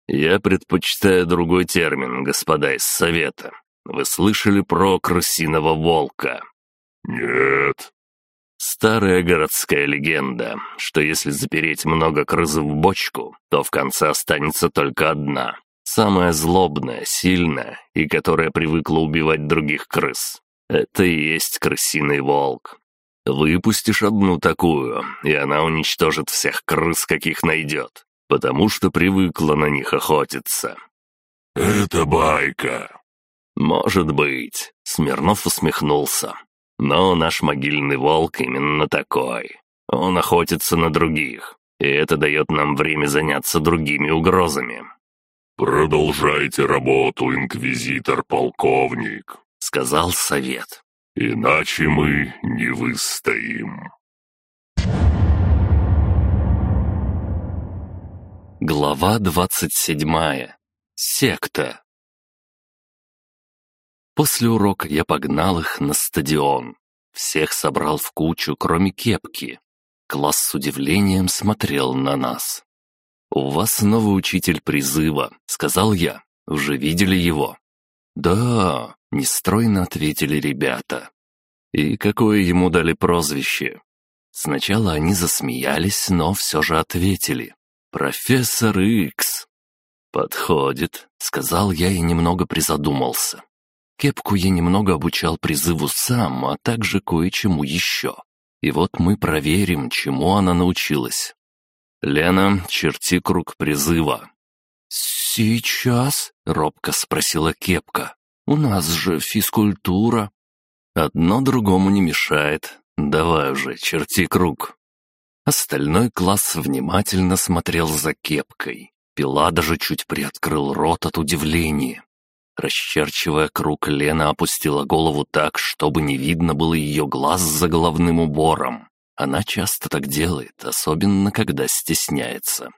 «Я предпочитаю другой термин, господа из совета. Вы слышали про крысиного волка?» «Нет». Старая городская легенда, что если запереть много крыс в бочку, то в конце останется только одна. Самая злобная, сильная и которая привыкла убивать других крыс. Это и есть крысиный волк. Выпустишь одну такую, и она уничтожит всех крыс, каких найдет, потому что привыкла на них охотиться. «Это байка». «Может быть», — Смирнов усмехнулся. «Но наш могильный волк именно такой. Он охотится на других, и это дает нам время заняться другими угрозами». «Продолжайте работу, инквизитор-полковник», — сказал совет. «Иначе мы не выстоим». Глава двадцать седьмая. Секта. После урока я погнал их на стадион. Всех собрал в кучу, кроме кепки. Класс с удивлением смотрел на нас. «У вас новый учитель призыва», — сказал я. «Уже видели его?» «Да», — нестройно ответили ребята. «И какое ему дали прозвище?» Сначала они засмеялись, но все же ответили. «Профессор Икс». «Подходит», — сказал я и немного призадумался. Кепку я немного обучал призыву сам, а также кое-чему еще. И вот мы проверим, чему она научилась. «Лена, черти круг призыва». «Сейчас?» — робко спросила Кепка. «У нас же физкультура». «Одно другому не мешает. Давай уже, черти круг». Остальной класс внимательно смотрел за Кепкой. Пила даже чуть приоткрыл рот от удивления. Расчерчивая круг, Лена опустила голову так, чтобы не видно было ее глаз за головным убором. Она часто так делает, особенно когда стесняется.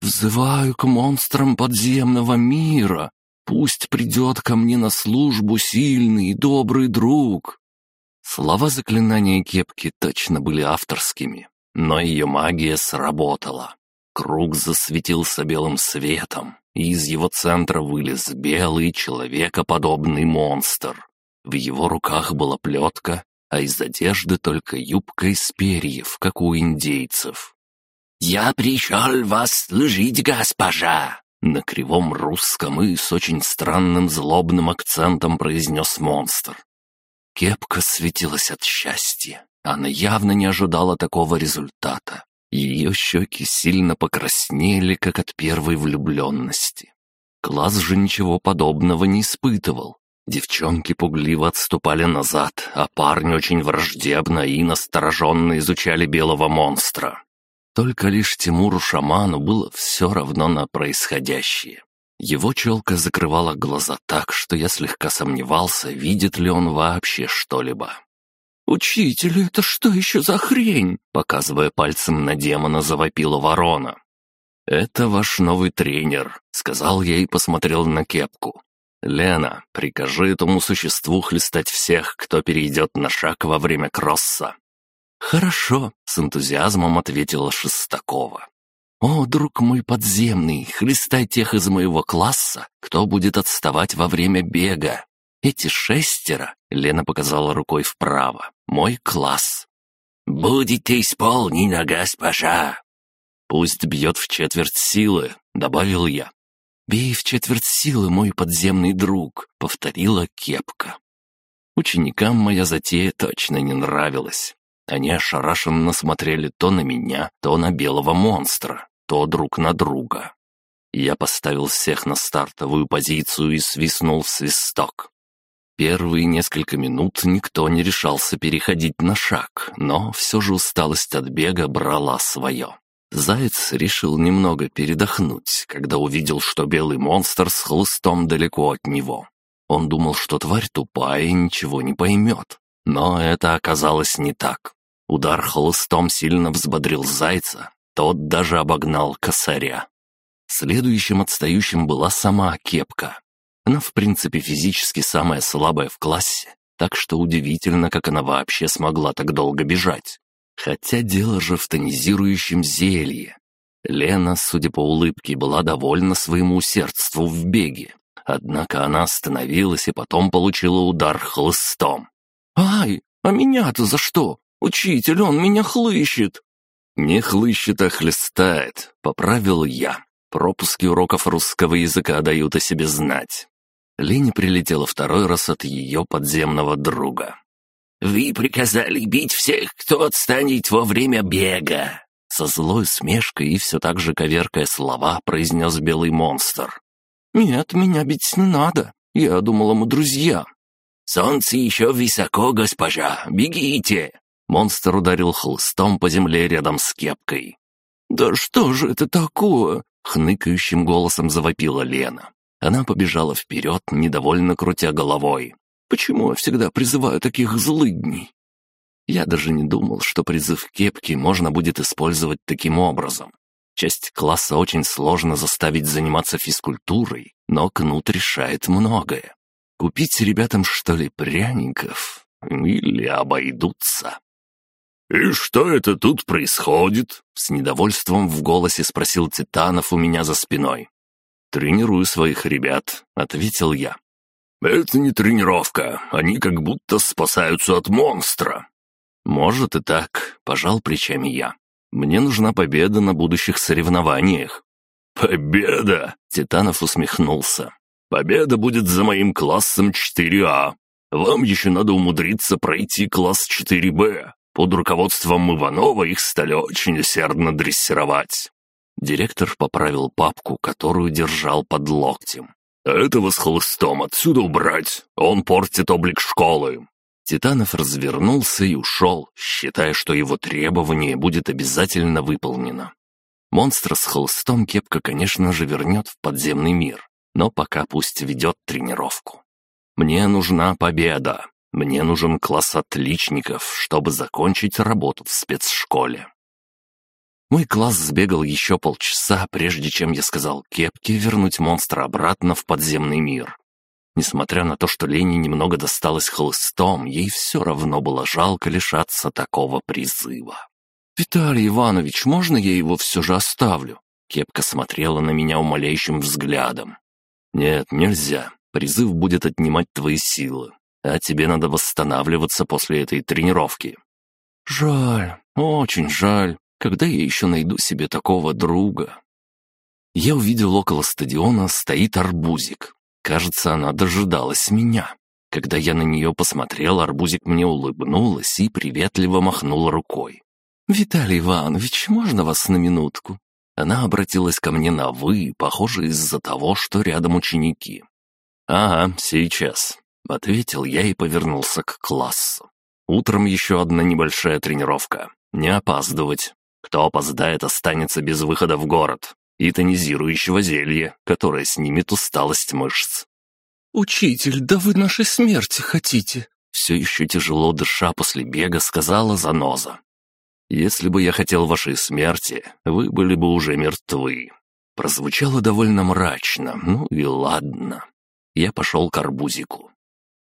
«Взываю к монстрам подземного мира. Пусть придет ко мне на службу сильный и добрый друг». Слова заклинания кепки точно были авторскими, но ее магия сработала. Круг засветился белым светом, и из его центра вылез белый человекоподобный монстр. В его руках была плетка, а из одежды только юбка из перьев, как у индейцев. «Я пришел вас служить, госпожа!» На кривом русском и с очень странным злобным акцентом произнес монстр. Кепка светилась от счастья. Она явно не ожидала такого результата. Ее щеки сильно покраснели, как от первой влюбленности. Класс же ничего подобного не испытывал. Девчонки пугливо отступали назад, а парни очень враждебно и настороженно изучали белого монстра. Только лишь Тимуру-шаману было все равно на происходящее. Его челка закрывала глаза так, что я слегка сомневался, видит ли он вообще что-либо. «Учитель, это что еще за хрень?» Показывая пальцем на демона, завопила ворона. «Это ваш новый тренер», — сказал я и посмотрел на кепку. «Лена, прикажи этому существу хлестать всех, кто перейдет на шаг во время кросса». «Хорошо», — с энтузиазмом ответила Шестакова. «О, друг мой подземный, хлестай тех из моего класса, кто будет отставать во время бега. Эти шестеро, Лена показала рукой вправо, мой класс. «Будете исполнено, госпожа!» «Пусть бьет в четверть силы», — добавил я. «Бей в четверть силы, мой подземный друг», — повторила Кепка. Ученикам моя затея точно не нравилась. Они ошарашенно смотрели то на меня, то на белого монстра, то друг на друга. Я поставил всех на стартовую позицию и свистнул свисток. Первые несколько минут никто не решался переходить на шаг, но все же усталость от бега брала свое. Заяц решил немного передохнуть, когда увидел, что белый монстр с хлыстом далеко от него. Он думал, что тварь тупая и ничего не поймет. Но это оказалось не так. Удар хлыстом сильно взбодрил зайца, тот даже обогнал косаря. Следующим отстающим была сама кепка. Она, в принципе, физически самая слабая в классе, так что удивительно, как она вообще смогла так долго бежать. Хотя дело же в тонизирующем зелье. Лена, судя по улыбке, была довольна своему усердству в беге. Однако она остановилась и потом получила удар хлыстом. «Ай, а меня-то за что? Учитель, он меня хлыщет!» «Не хлыщет, а хлестает», — поправил я. Пропуски уроков русского языка дают о себе знать. Лене прилетела второй раз от ее подземного друга. «Вы приказали бить всех, кто отстанет во время бега!» Со злой смешкой и все так же коверкая слова произнес белый монстр. «Нет, меня бить не надо. Я думала, мы друзья». «Солнце еще высоко, госпожа. Бегите!» Монстр ударил хлыстом по земле рядом с кепкой. «Да что же это такое?» — хныкающим голосом завопила Лена. Она побежала вперед, недовольно крутя головой. «Почему я всегда призываю таких злыдней?» Я даже не думал, что призыв кепки можно будет использовать таким образом. Часть класса очень сложно заставить заниматься физкультурой, но кнут решает многое. Купить ребятам, что ли, пряников? Или обойдутся? «И что это тут происходит?» С недовольством в голосе спросил Титанов у меня за спиной. «Тренирую своих ребят», — ответил я. «Это не тренировка, они как будто спасаются от монстра». «Может и так», — пожал плечами я. «Мне нужна победа на будущих соревнованиях». «Победа!» — Титанов усмехнулся. «Победа будет за моим классом 4А. Вам еще надо умудриться пройти класс 4Б. Под руководством Иванова их стали очень усердно дрессировать. Директор поправил папку, которую держал под локтем. «Этого с хлыстом отсюда убрать! Он портит облик школы!» Титанов развернулся и ушел, считая, что его требование будет обязательно выполнено. Монстра с холстом кепка, конечно же, вернет в подземный мир, но пока пусть ведет тренировку. Мне нужна победа. Мне нужен класс отличников, чтобы закончить работу в спецшколе. Мой класс сбегал еще полчаса, прежде чем я сказал Кепке вернуть монстра обратно в подземный мир. Несмотря на то, что Лене немного досталось хлыстом, ей все равно было жалко лишаться такого призыва. «Виталий Иванович, можно я его все же оставлю?» Кепка смотрела на меня умоляющим взглядом. «Нет, нельзя. Призыв будет отнимать твои силы а тебе надо восстанавливаться после этой тренировки». «Жаль, очень жаль. Когда я еще найду себе такого друга?» Я увидел около стадиона стоит арбузик. Кажется, она дожидалась меня. Когда я на нее посмотрел, арбузик мне улыбнулась и приветливо махнула рукой. «Виталий Иванович, можно вас на минутку?» Она обратилась ко мне на «вы», похоже, из-за того, что рядом ученики. «Ага, сейчас. — ответил я и повернулся к классу. «Утром еще одна небольшая тренировка. Не опаздывать. Кто опоздает, останется без выхода в город. И тонизирующего зелья, которое снимет усталость мышц». «Учитель, да вы нашей смерти хотите!» Все еще тяжело дыша после бега, сказала Заноза. «Если бы я хотел вашей смерти, вы были бы уже мертвы». Прозвучало довольно мрачно, ну и ладно. Я пошел к арбузику.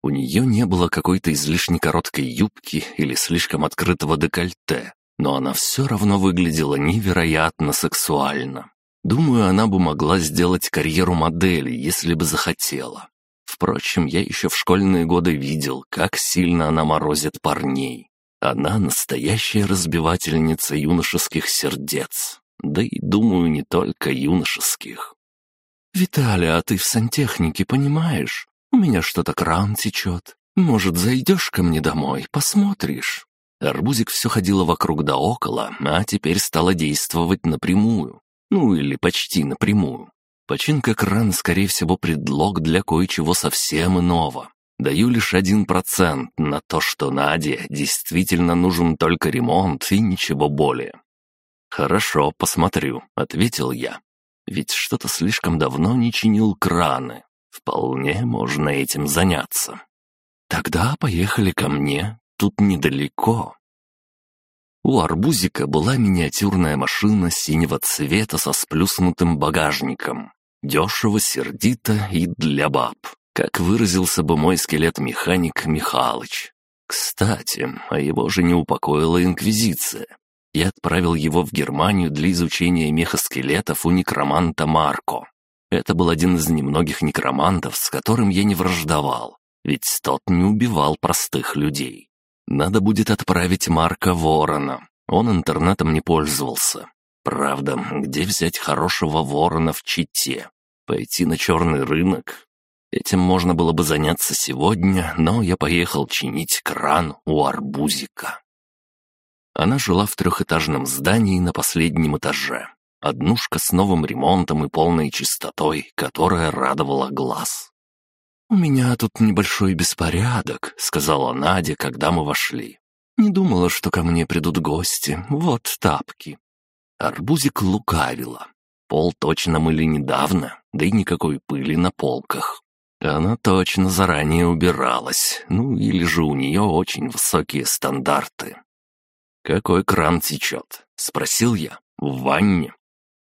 У нее не было какой-то излишне короткой юбки или слишком открытого декольте, но она все равно выглядела невероятно сексуально. Думаю, она бы могла сделать карьеру модели, если бы захотела. Впрочем, я еще в школьные годы видел, как сильно она морозит парней. Она настоящая разбивательница юношеских сердец. Да и, думаю, не только юношеских. «Виталий, а ты в сантехнике понимаешь? У меня что-то кран течет. Может, зайдешь ко мне домой, посмотришь?» Арбузик все ходила вокруг да около, а теперь стала действовать напрямую. Ну или почти напрямую. Починка крана, скорее всего, предлог для кое-чего совсем иного. Даю лишь один процент на то, что Наде действительно нужен только ремонт и ничего более. «Хорошо, посмотрю», — ответил я. «Ведь что-то слишком давно не чинил краны. Вполне можно этим заняться. Тогда поехали ко мне, тут недалеко. У арбузика была миниатюрная машина синего цвета со сплюснутым багажником. Дешево, сердито и для баб, как выразился бы мой скелет-механик Михалыч. Кстати, а его же не упокоила Инквизиция. Я отправил его в Германию для изучения мехоскелетов у некроманта Марко. Это был один из немногих некромантов, с которым я не враждовал, ведь тот не убивал простых людей. Надо будет отправить Марка Ворона. Он интернетом не пользовался. Правда, где взять хорошего ворона в Чите? Пойти на черный рынок? Этим можно было бы заняться сегодня, но я поехал чинить кран у арбузика. Она жила в трехэтажном здании на последнем этаже. Однушка с новым ремонтом и полной чистотой, которая радовала глаз. «У меня тут небольшой беспорядок», — сказала Надя, когда мы вошли. «Не думала, что ко мне придут гости. Вот тапки». Арбузик лукавила. Пол точно мыли недавно, да и никакой пыли на полках. Она точно заранее убиралась, ну или же у нее очень высокие стандарты. «Какой кран течет?» — спросил я. «В ванне?»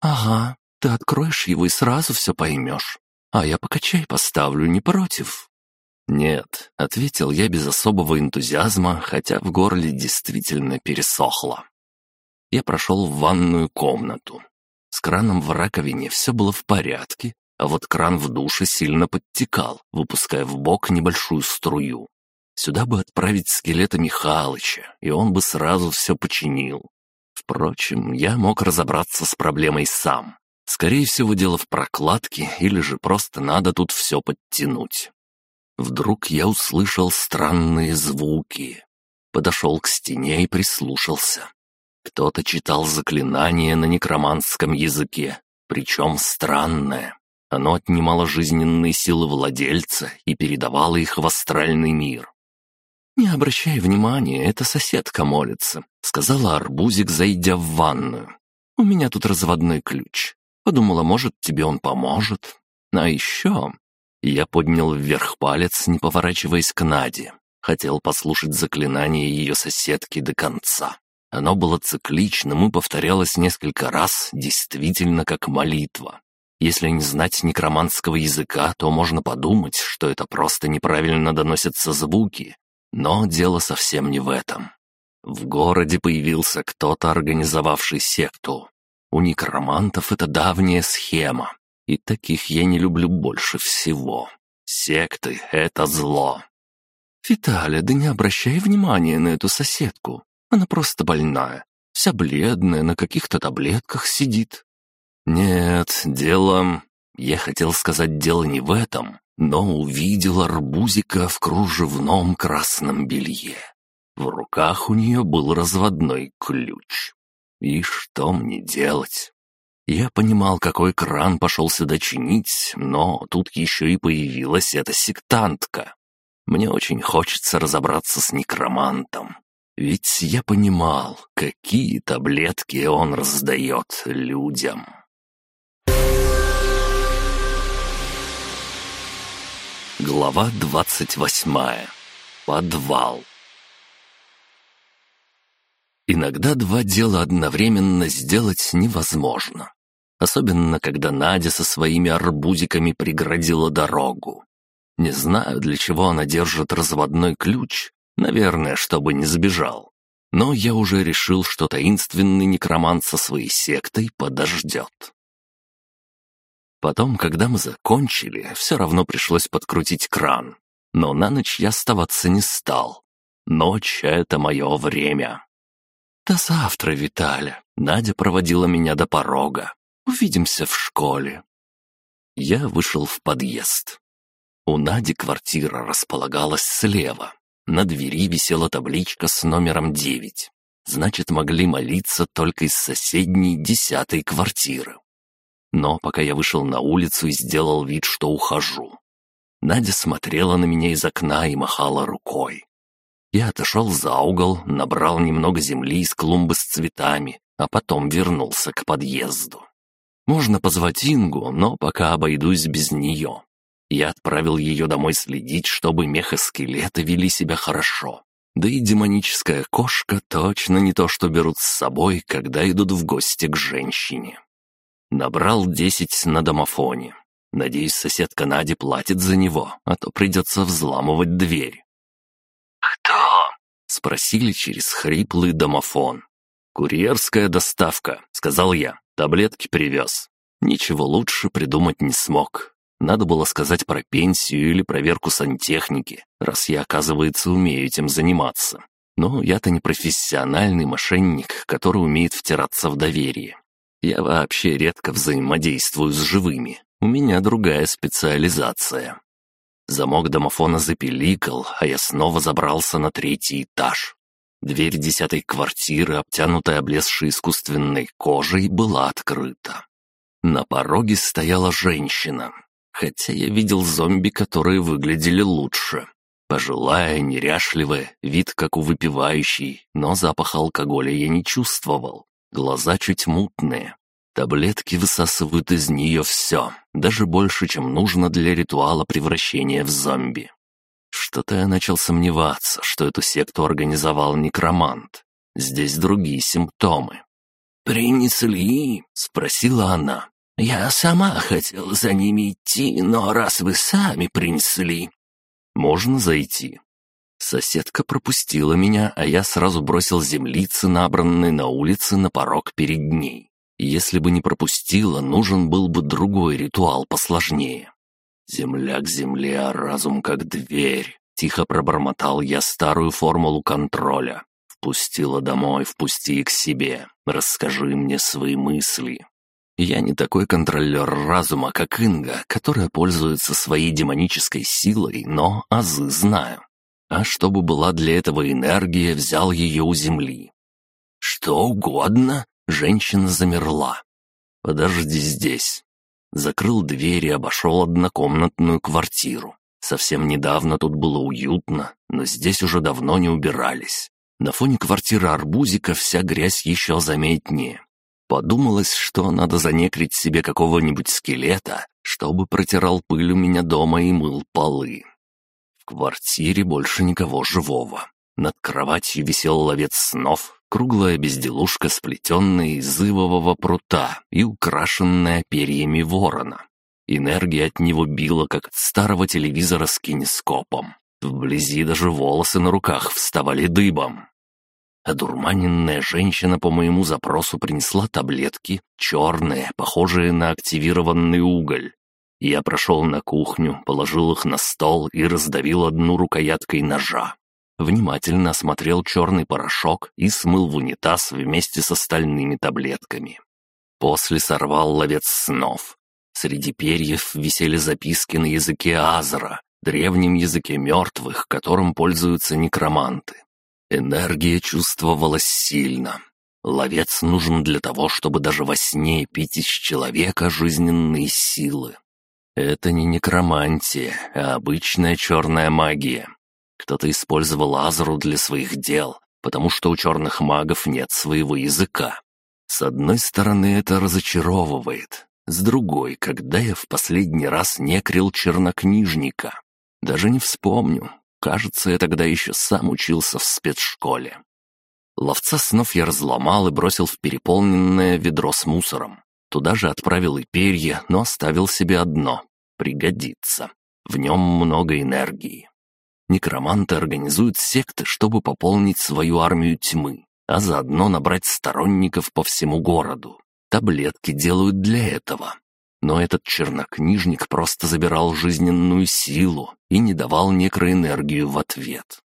«Ага, ты откроешь его и сразу все поймешь. А я пока чай поставлю, не против?» «Нет», — ответил я без особого энтузиазма, хотя в горле действительно пересохло. Я прошел в ванную комнату. С краном в раковине все было в порядке, а вот кран в душе сильно подтекал, выпуская в бок небольшую струю. Сюда бы отправить скелета Михалыча, и он бы сразу все починил. Впрочем, я мог разобраться с проблемой сам. Скорее всего, дело в прокладке, или же просто надо тут все подтянуть. Вдруг я услышал странные звуки. Подошел к стене и прислушался. Кто-то читал заклинание на некроманском языке, причем странное. Оно отнимало жизненные силы владельца и передавало их в астральный мир. «Не обращай внимания, это соседка молится», — сказала Арбузик, зайдя в ванную. «У меня тут разводной ключ. Подумала, может, тебе он поможет. А еще...» Я поднял вверх палец, не поворачиваясь к Наде. Хотел послушать заклинание ее соседки до конца. Оно было цикличным и повторялось несколько раз, действительно как молитва. Если не знать некроманского языка, то можно подумать, что это просто неправильно доносятся звуки, но дело совсем не в этом. В городе появился кто-то, организовавший секту. У некромантов это давняя схема, и таких я не люблю больше всего. Секты — это зло. «Виталя, да не обращай внимания на эту соседку. Она просто больная, вся бледная, на каких-то таблетках сидит». «Нет, дело...» Я хотел сказать, дело не в этом но увидел арбузика в кружевном красном белье. В руках у нее был разводной ключ. И что мне делать? Я понимал, какой кран пошел сюда чинить, но тут еще и появилась эта сектантка. Мне очень хочется разобраться с некромантом. Ведь я понимал, какие таблетки он раздает людям. Глава двадцать восьмая. Подвал. Иногда два дела одновременно сделать невозможно. Особенно, когда Надя со своими арбузиками преградила дорогу. Не знаю, для чего она держит разводной ключ. Наверное, чтобы не сбежал. Но я уже решил, что таинственный некромант со своей сектой подождет. Потом, когда мы закончили, все равно пришлось подкрутить кран. Но на ночь я оставаться не стал. Ночь — это мое время. До завтра, Виталя. Надя проводила меня до порога. Увидимся в школе. Я вышел в подъезд. У Нади квартира располагалась слева. На двери висела табличка с номером девять. Значит, могли молиться только из соседней десятой квартиры. Но пока я вышел на улицу и сделал вид, что ухожу. Надя смотрела на меня из окна и махала рукой. Я отошел за угол, набрал немного земли из клумбы с цветами, а потом вернулся к подъезду. Можно позвать Ингу, но пока обойдусь без нее. Я отправил ее домой следить, чтобы мехоскелеты вели себя хорошо. Да и демоническая кошка точно не то, что берут с собой, когда идут в гости к женщине. Набрал десять на домофоне. Надеюсь, соседка Надя платит за него, а то придется взламывать дверь. «Кто?» — спросили через хриплый домофон. «Курьерская доставка», — сказал я. «Таблетки привез». Ничего лучше придумать не смог. Надо было сказать про пенсию или проверку сантехники, раз я, оказывается, умею этим заниматься. Но я-то не профессиональный мошенник, который умеет втираться в доверие. Я вообще редко взаимодействую с живыми. У меня другая специализация. Замок домофона запеликал, а я снова забрался на третий этаж. Дверь десятой квартиры, обтянутая облезшей искусственной кожей, была открыта. На пороге стояла женщина, хотя я видел зомби, которые выглядели лучше. Пожилая, неряшливая, вид как у выпивающей, но запах алкоголя я не чувствовал. Глаза чуть мутные, Таблетки высасывают из нее все, даже больше, чем нужно для ритуала превращения в зомби. Что-то я начал сомневаться, что эту секту организовал некромант. Здесь другие симптомы. «Принесли?» — спросила она. «Я сама хотела за ними идти, но раз вы сами принесли...» «Можно зайти?» Соседка пропустила меня, а я сразу бросил землицы, набранные на улице, на порог перед ней. Если бы не пропустила, нужен был бы другой ритуал посложнее. «Земля к земле, а разум как дверь», — тихо пробормотал я старую формулу контроля. «Впустила домой, впусти к себе, расскажи мне свои мысли». Я не такой контролер разума, как Инга, которая пользуется своей демонической силой, но азы знаю. А чтобы была для этого энергия, взял ее у земли. «Что угодно?» Женщина замерла. «Подожди здесь». Закрыл дверь и обошел однокомнатную квартиру. Совсем недавно тут было уютно, но здесь уже давно не убирались. На фоне квартиры арбузика вся грязь еще заметнее. Подумалось, что надо занекрить себе какого-нибудь скелета, чтобы протирал пыль у меня дома и мыл полы. Квартире больше никого живого. Над кроватью висел ловец снов, Круглая безделушка, сплетенная из ивового прута и украшенная перьями ворона. Энергия от него била, как от старого телевизора с кинескопом. Вблизи даже волосы на руках вставали дыбом. Одурманенная женщина по моему запросу принесла таблетки, черные, похожие на активированный уголь. Я прошел на кухню, положил их на стол и раздавил одну рукояткой ножа внимательно осмотрел черный порошок и смыл в унитаз вместе с остальными таблетками. После сорвал ловец снов. Среди перьев висели записки на языке Азра, древнем языке мертвых, которым пользуются некроманты. Энергия чувствовалась сильно. Ловец нужен для того, чтобы даже во сне пить из человека жизненные силы. Это не некромантия, а обычная черная магия. Кто-то использовал Азру для своих дел, потому что у черных магов нет своего языка. С одной стороны, это разочаровывает. С другой, когда я в последний раз некрил чернокнижника. Даже не вспомню. Кажется, я тогда еще сам учился в спецшколе. Ловца снов я разломал и бросил в переполненное ведро с мусором. Туда же отправил и перья, но оставил себе одно. Пригодится. В нем много энергии. Некроманты организуют секты, чтобы пополнить свою армию тьмы, а заодно набрать сторонников по всему городу. Таблетки делают для этого. Но этот чернокнижник просто забирал жизненную силу и не давал некроэнергию в ответ.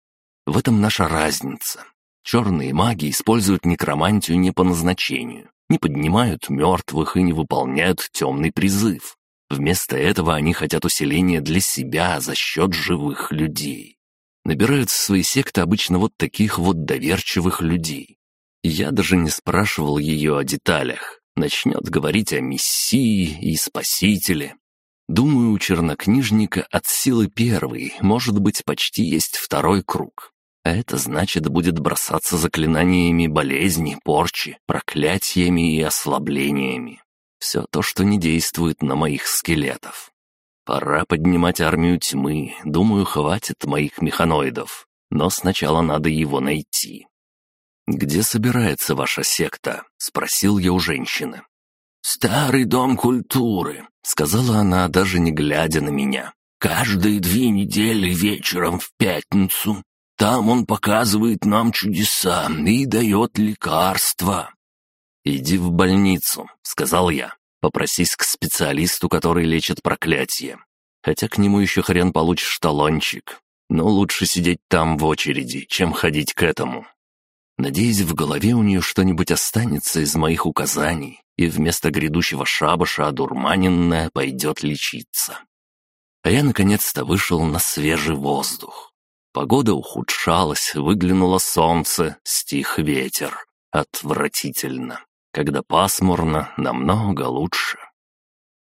В этом наша разница. Черные маги используют некромантию не по назначению, не поднимают мертвых и не выполняют темный призыв. Вместо этого они хотят усиления для себя за счет живых людей. Набирают в свои секты обычно вот таких вот доверчивых людей. Я даже не спрашивал ее о деталях. Начнет говорить о мессии и спасителе. Думаю, у чернокнижника от силы первый, может быть, почти есть второй круг. А это значит, будет бросаться заклинаниями болезни, порчи, проклятиями и ослаблениями. Все то, что не действует на моих скелетов. Пора поднимать армию тьмы, думаю, хватит моих механоидов. Но сначала надо его найти. «Где собирается ваша секта?» — спросил я у женщины. «Старый дом культуры», — сказала она, даже не глядя на меня. «Каждые две недели вечером в пятницу. Там он показывает нам чудеса и дает лекарства». «Иди в больницу», — сказал я. «Попросись к специалисту, который лечит проклятие. Хотя к нему еще хрен получишь талончик. Но лучше сидеть там в очереди, чем ходить к этому. Надеюсь, в голове у нее что-нибудь останется из моих указаний, и вместо грядущего шабаша одурманенная пойдет лечиться. А я наконец-то вышел на свежий воздух. Погода ухудшалась, выглянуло солнце, стих ветер. Отвратительно. Когда пасмурно, намного лучше.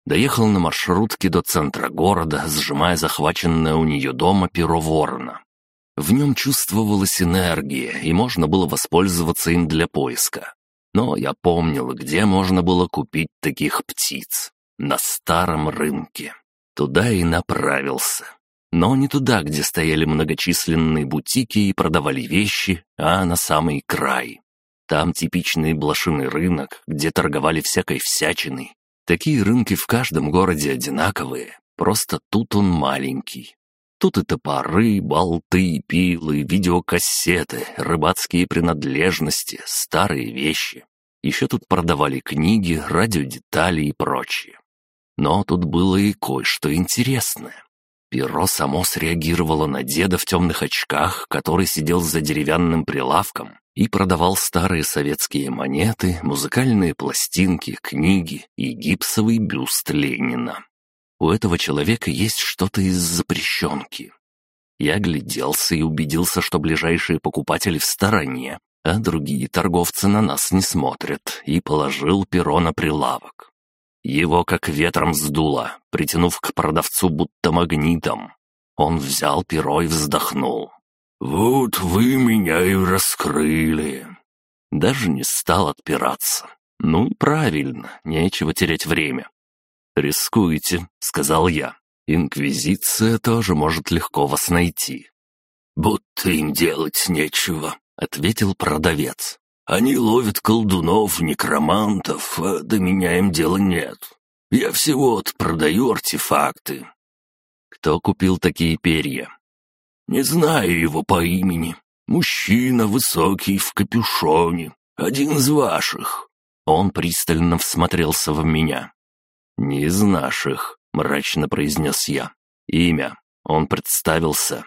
Доехал на маршрутке до центра города, сжимая захваченное у нее дома перо ворона. В нем чувствовалась энергия, и можно было воспользоваться им для поиска. Но я помнил, где можно было купить таких птиц. На старом рынке. Туда и направился. Но не туда, где стояли многочисленные бутики и продавали вещи, а на самый край. Там типичный блошиный рынок, где торговали всякой всячиной, Такие рынки в каждом городе одинаковые, просто тут он маленький. Тут и топоры, болты, пилы, видеокассеты, рыбацкие принадлежности, старые вещи. Еще тут продавали книги, радиодетали и прочее. Но тут было и кое-что интересное. Перо само среагировало на деда в темных очках, который сидел за деревянным прилавком и продавал старые советские монеты, музыкальные пластинки, книги и гипсовый бюст Ленина. У этого человека есть что-то из запрещенки. Я гляделся и убедился, что ближайшие покупатели в стороне, а другие торговцы на нас не смотрят, и положил перо на прилавок. Его как ветром сдуло, притянув к продавцу будто магнитом. Он взял перо и вздохнул. «Вот вы меня и раскрыли». Даже не стал отпираться. «Ну, правильно, нечего терять время». «Рискуйте», — сказал я. «Инквизиция тоже может легко вас найти». «Будто им делать нечего», — ответил продавец. «Они ловят колдунов, некромантов, а до меня им дела нет. Я всего-то продаю артефакты». «Кто купил такие перья?» Не знаю его по имени. Мужчина высокий в капюшоне. Один из ваших». Он пристально всмотрелся в меня. «Не из наших», — мрачно произнес я. «Имя». Он представился.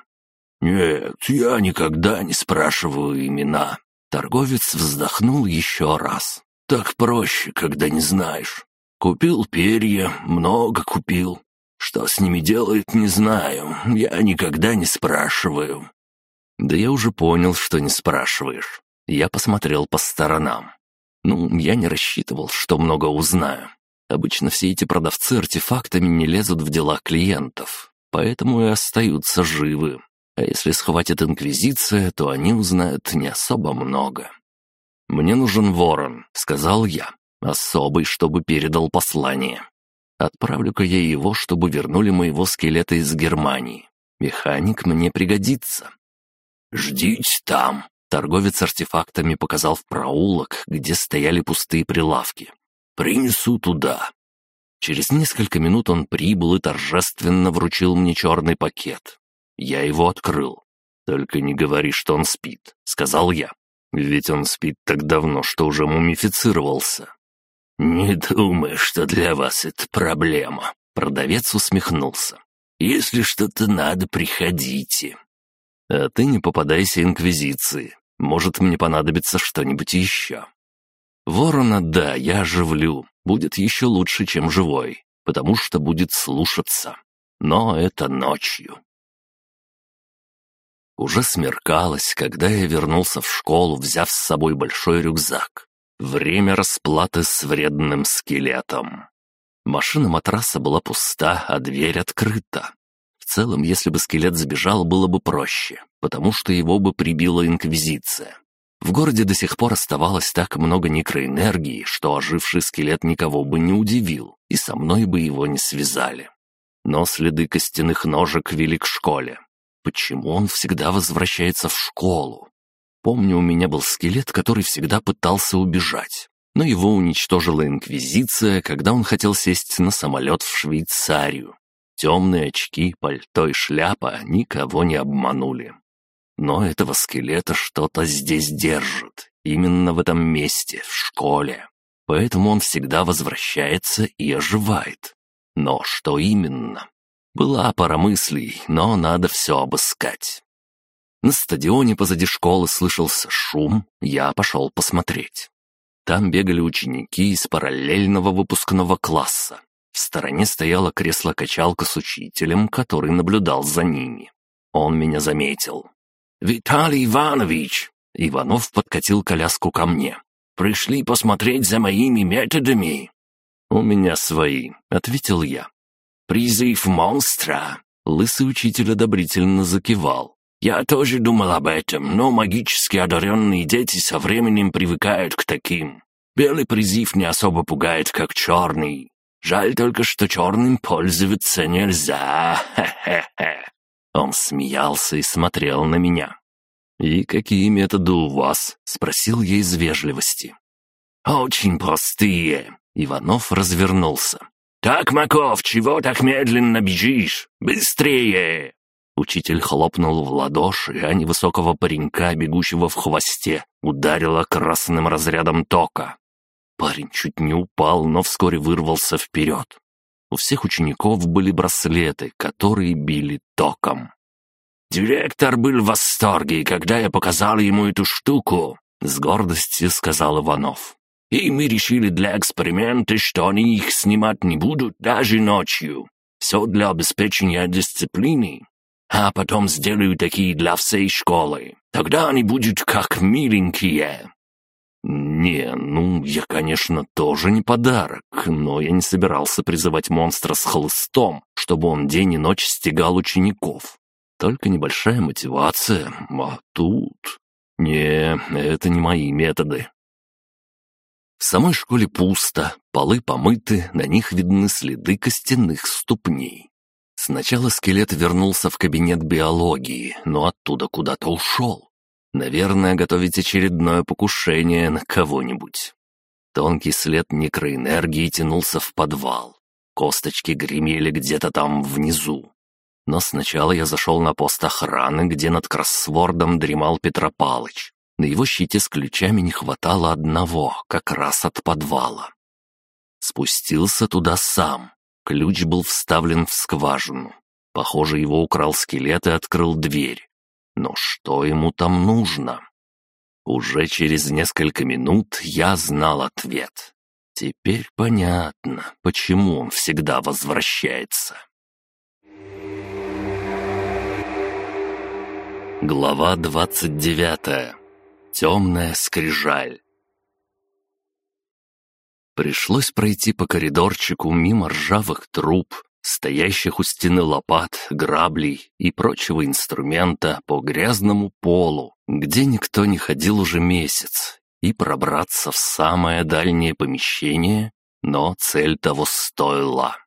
«Нет, я никогда не спрашиваю имена». Торговец вздохнул еще раз. «Так проще, когда не знаешь. Купил перья, много купил. Что с ними делают, не знаю. Я никогда не спрашиваю». «Да я уже понял, что не спрашиваешь. Я посмотрел по сторонам. Ну, я не рассчитывал, что много узнаю. Обычно все эти продавцы артефактами не лезут в дела клиентов, поэтому и остаются живы. А если схватит Инквизиция, то они узнают не особо много. «Мне нужен ворон», — сказал я. «Особый, чтобы передал послание. Отправлю-ка я его, чтобы вернули моего скелета из Германии. Механик мне пригодится. «Ждите там!» Торговец артефактами показал в проулок, где стояли пустые прилавки. «Принесу туда». Через несколько минут он прибыл и торжественно вручил мне черный пакет. Я его открыл. «Только не говори, что он спит», — сказал я. «Ведь он спит так давно, что уже мумифицировался. «Не думаю, что для вас это проблема», — продавец усмехнулся. «Если что-то надо, приходите». «А ты не попадайся Инквизиции. Может, мне понадобится что-нибудь еще». «Ворона, да, я оживлю. Будет еще лучше, чем живой, потому что будет слушаться. Но это ночью». Уже смеркалось, когда я вернулся в школу, взяв с собой большой рюкзак. Время расплаты с вредным скелетом. Машина матраса была пуста, а дверь открыта. В целом, если бы скелет сбежал, было бы проще, потому что его бы прибила Инквизиция. В городе до сих пор оставалось так много некроэнергии, что оживший скелет никого бы не удивил, и со мной бы его не связали. Но следы костяных ножек вели к школе. Почему он всегда возвращается в школу? Помню, у меня был скелет, который всегда пытался убежать. Но его уничтожила Инквизиция, когда он хотел сесть на самолет в Швейцарию. Темные очки, пальто и шляпа никого не обманули. Но этого скелета что-то здесь держит. Именно в этом месте, в школе. Поэтому он всегда возвращается и оживает. Но что именно? Была пара мыслей, но надо все обыскать. На стадионе позади школы слышался шум, я пошел посмотреть. Там бегали ученики из параллельного выпускного класса. В стороне стояло кресло-качалка с учителем, который наблюдал за ними. Он меня заметил. «Виталий Иванович!» Иванов подкатил коляску ко мне. «Пришли посмотреть за моими методами?» «У меня свои», — ответил я. «Призыв монстра!» Лысый учитель одобрительно закивал. «Я тоже думал об этом, но магически одаренные дети со временем привыкают к таким. Белый призыв не особо пугает, как черный. Жаль только, что черным пользоваться нельзя. Хе-хе-хе». Он смеялся и смотрел на меня. «И какие методы у вас?» — спросил я из вежливости. «Очень простые». Иванов развернулся. «Так, Маков, чего так медленно бежишь? Быстрее!» Учитель хлопнул в ладоши, а невысокого паренька, бегущего в хвосте, ударило красным разрядом тока. Парень чуть не упал, но вскоре вырвался вперед. У всех учеников были браслеты, которые били током. «Директор был в восторге, когда я показал ему эту штуку», — с гордостью сказал Иванов. «И мы решили для эксперимента, что они их снимать не будут даже ночью. Все для обеспечения дисциплины а потом сделаю такие для всей школы. Тогда они будут как миленькие». «Не, ну, я, конечно, тоже не подарок, но я не собирался призывать монстра с хлыстом, чтобы он день и ночь стегал учеников. Только небольшая мотивация, а тут... Не, это не мои методы». В самой школе пусто, полы помыты, на них видны следы костяных ступней. Сначала скелет вернулся в кабинет биологии, но оттуда куда-то ушел. Наверное, готовить очередное покушение на кого-нибудь. Тонкий след некроэнергии тянулся в подвал. Косточки гремели где-то там внизу. Но сначала я зашел на пост охраны, где над кроссвордом дремал Петропалыч. На его щите с ключами не хватало одного, как раз от подвала. Спустился туда сам, Ключ был вставлен в скважину. Похоже, его украл скелет и открыл дверь. Но что ему там нужно? Уже через несколько минут я знал ответ. Теперь понятно, почему он всегда возвращается. Глава двадцать девятая. Темная скрижаль. Пришлось пройти по коридорчику мимо ржавых труб, стоящих у стены лопат, граблей и прочего инструмента по грязному полу, где никто не ходил уже месяц, и пробраться в самое дальнее помещение, но цель того стоила.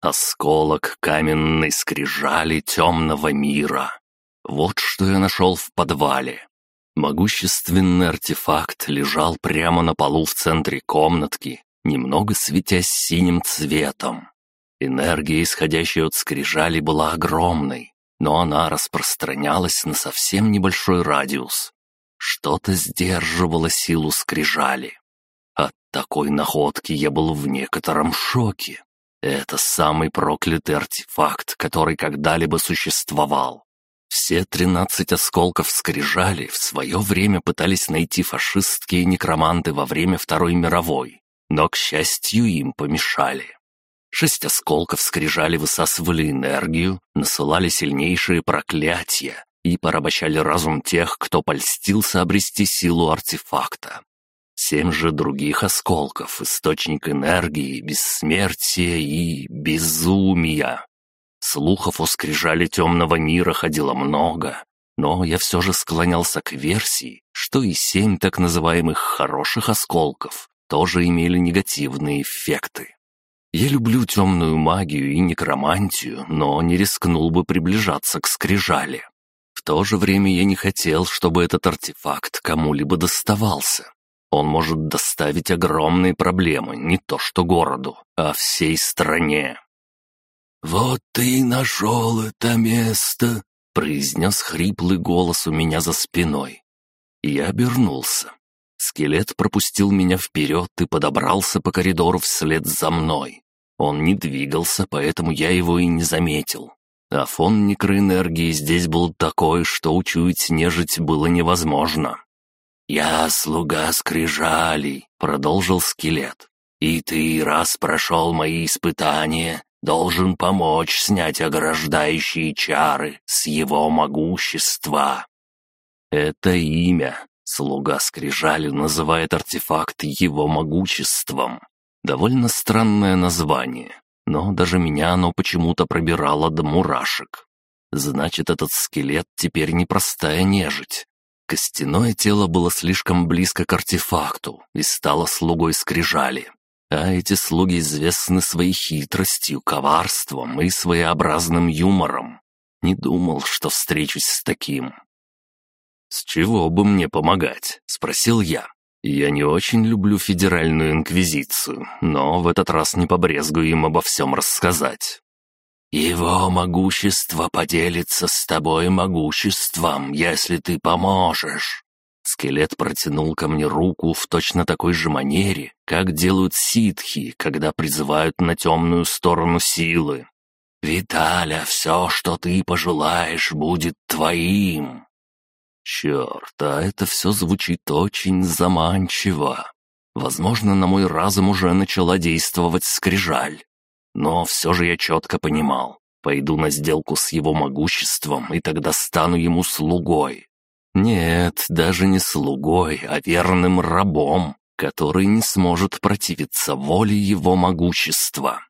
Осколок каменной скрижали темного мира. Вот что я нашел в подвале. Могущественный артефакт лежал прямо на полу в центре комнатки, немного светясь синим цветом. Энергия, исходящая от скрижали, была огромной, но она распространялась на совсем небольшой радиус. Что-то сдерживало силу скрижали. От такой находки я был в некотором шоке. Это самый проклятый артефакт, который когда-либо существовал. Все тринадцать осколков скрижали в свое время пытались найти фашистские некроманты во время Второй мировой, но, к счастью, им помешали. Шесть осколков скрижали высасывали энергию, насылали сильнейшие проклятия и порабощали разум тех, кто польстился обрести силу артефакта. Семь же других осколков — источник энергии, бессмертия и безумия. Слухов о скрижале темного мира ходило много, но я все же склонялся к версии, что и семь так называемых «хороших осколков» тоже имели негативные эффекты. Я люблю темную магию и некромантию, но не рискнул бы приближаться к скрижали. В то же время я не хотел, чтобы этот артефакт кому-либо доставался. Он может доставить огромные проблемы не то что городу, а всей стране. «Вот ты и нашел это место», — произнес хриплый голос у меня за спиной. Я обернулся. Скелет пропустил меня вперед и подобрался по коридору вслед за мной. Он не двигался, поэтому я его и не заметил. А фон некроэнергии здесь был такой, что учуять нежить было невозможно. «Я слуга скрижалей», — продолжил скелет. «И ты, раз прошел мои испытания, должен помочь снять ограждающие чары с его могущества». Это имя. Слуга скрижали называет артефакт его могуществом. Довольно странное название, но даже меня оно почему-то пробирало до мурашек. Значит, этот скелет теперь не простая нежить. Костяное тело было слишком близко к артефакту и стало слугой скрижали. А эти слуги известны своей хитростью, коварством и своеобразным юмором. Не думал, что встречусь с таким. «С чего бы мне помогать?» — спросил я. «Я не очень люблю федеральную инквизицию, но в этот раз не побрезгую им обо всем рассказать». «Его могущество поделится с тобой могуществом, если ты поможешь». Скелет протянул ко мне руку в точно такой же манере, как делают ситхи, когда призывают на темную сторону силы. «Виталя, все, что ты пожелаешь, будет твоим». Черт, а это все звучит очень заманчиво. Возможно, на мой разум уже начала действовать скрижаль. Но все же я четко понимал. Пойду на сделку с его могуществом, и тогда стану ему слугой. Нет, даже не слугой, а верным рабом, который не сможет противиться воле его могущества.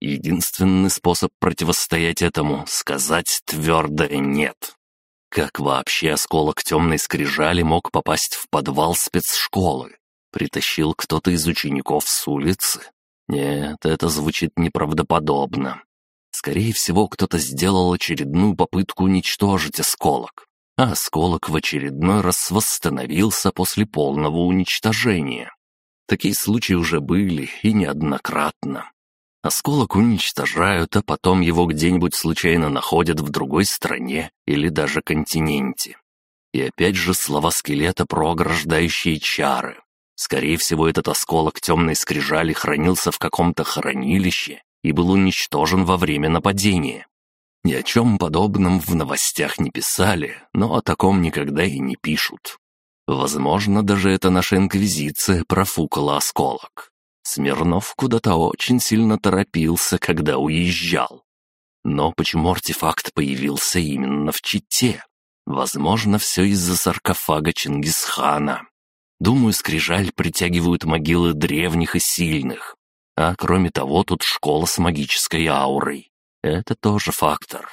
Единственный способ противостоять этому — сказать твердое «нет». Как вообще осколок темной скрижали мог попасть в подвал спецшколы? Притащил кто-то из учеников с улицы? Нет, это звучит неправдоподобно. Скорее всего, кто-то сделал очередную попытку уничтожить осколок, а осколок в очередной раз восстановился после полного уничтожения. Такие случаи уже были и неоднократно. Осколок уничтожают, а потом его где-нибудь случайно находят в другой стране или даже континенте. И опять же слова скелета про ограждающие чары. Скорее всего, этот осколок темной скрижали хранился в каком-то хранилище и был уничтожен во время нападения. Ни о чем подобном в новостях не писали, но о таком никогда и не пишут. Возможно, даже это наша инквизиция профукала осколок. Смирнов куда-то очень сильно торопился, когда уезжал. Но почему артефакт появился именно в Чите? Возможно, все из-за саркофага Чингисхана. Думаю, скрижаль притягивают могилы древних и сильных. А кроме того, тут школа с магической аурой. Это тоже фактор.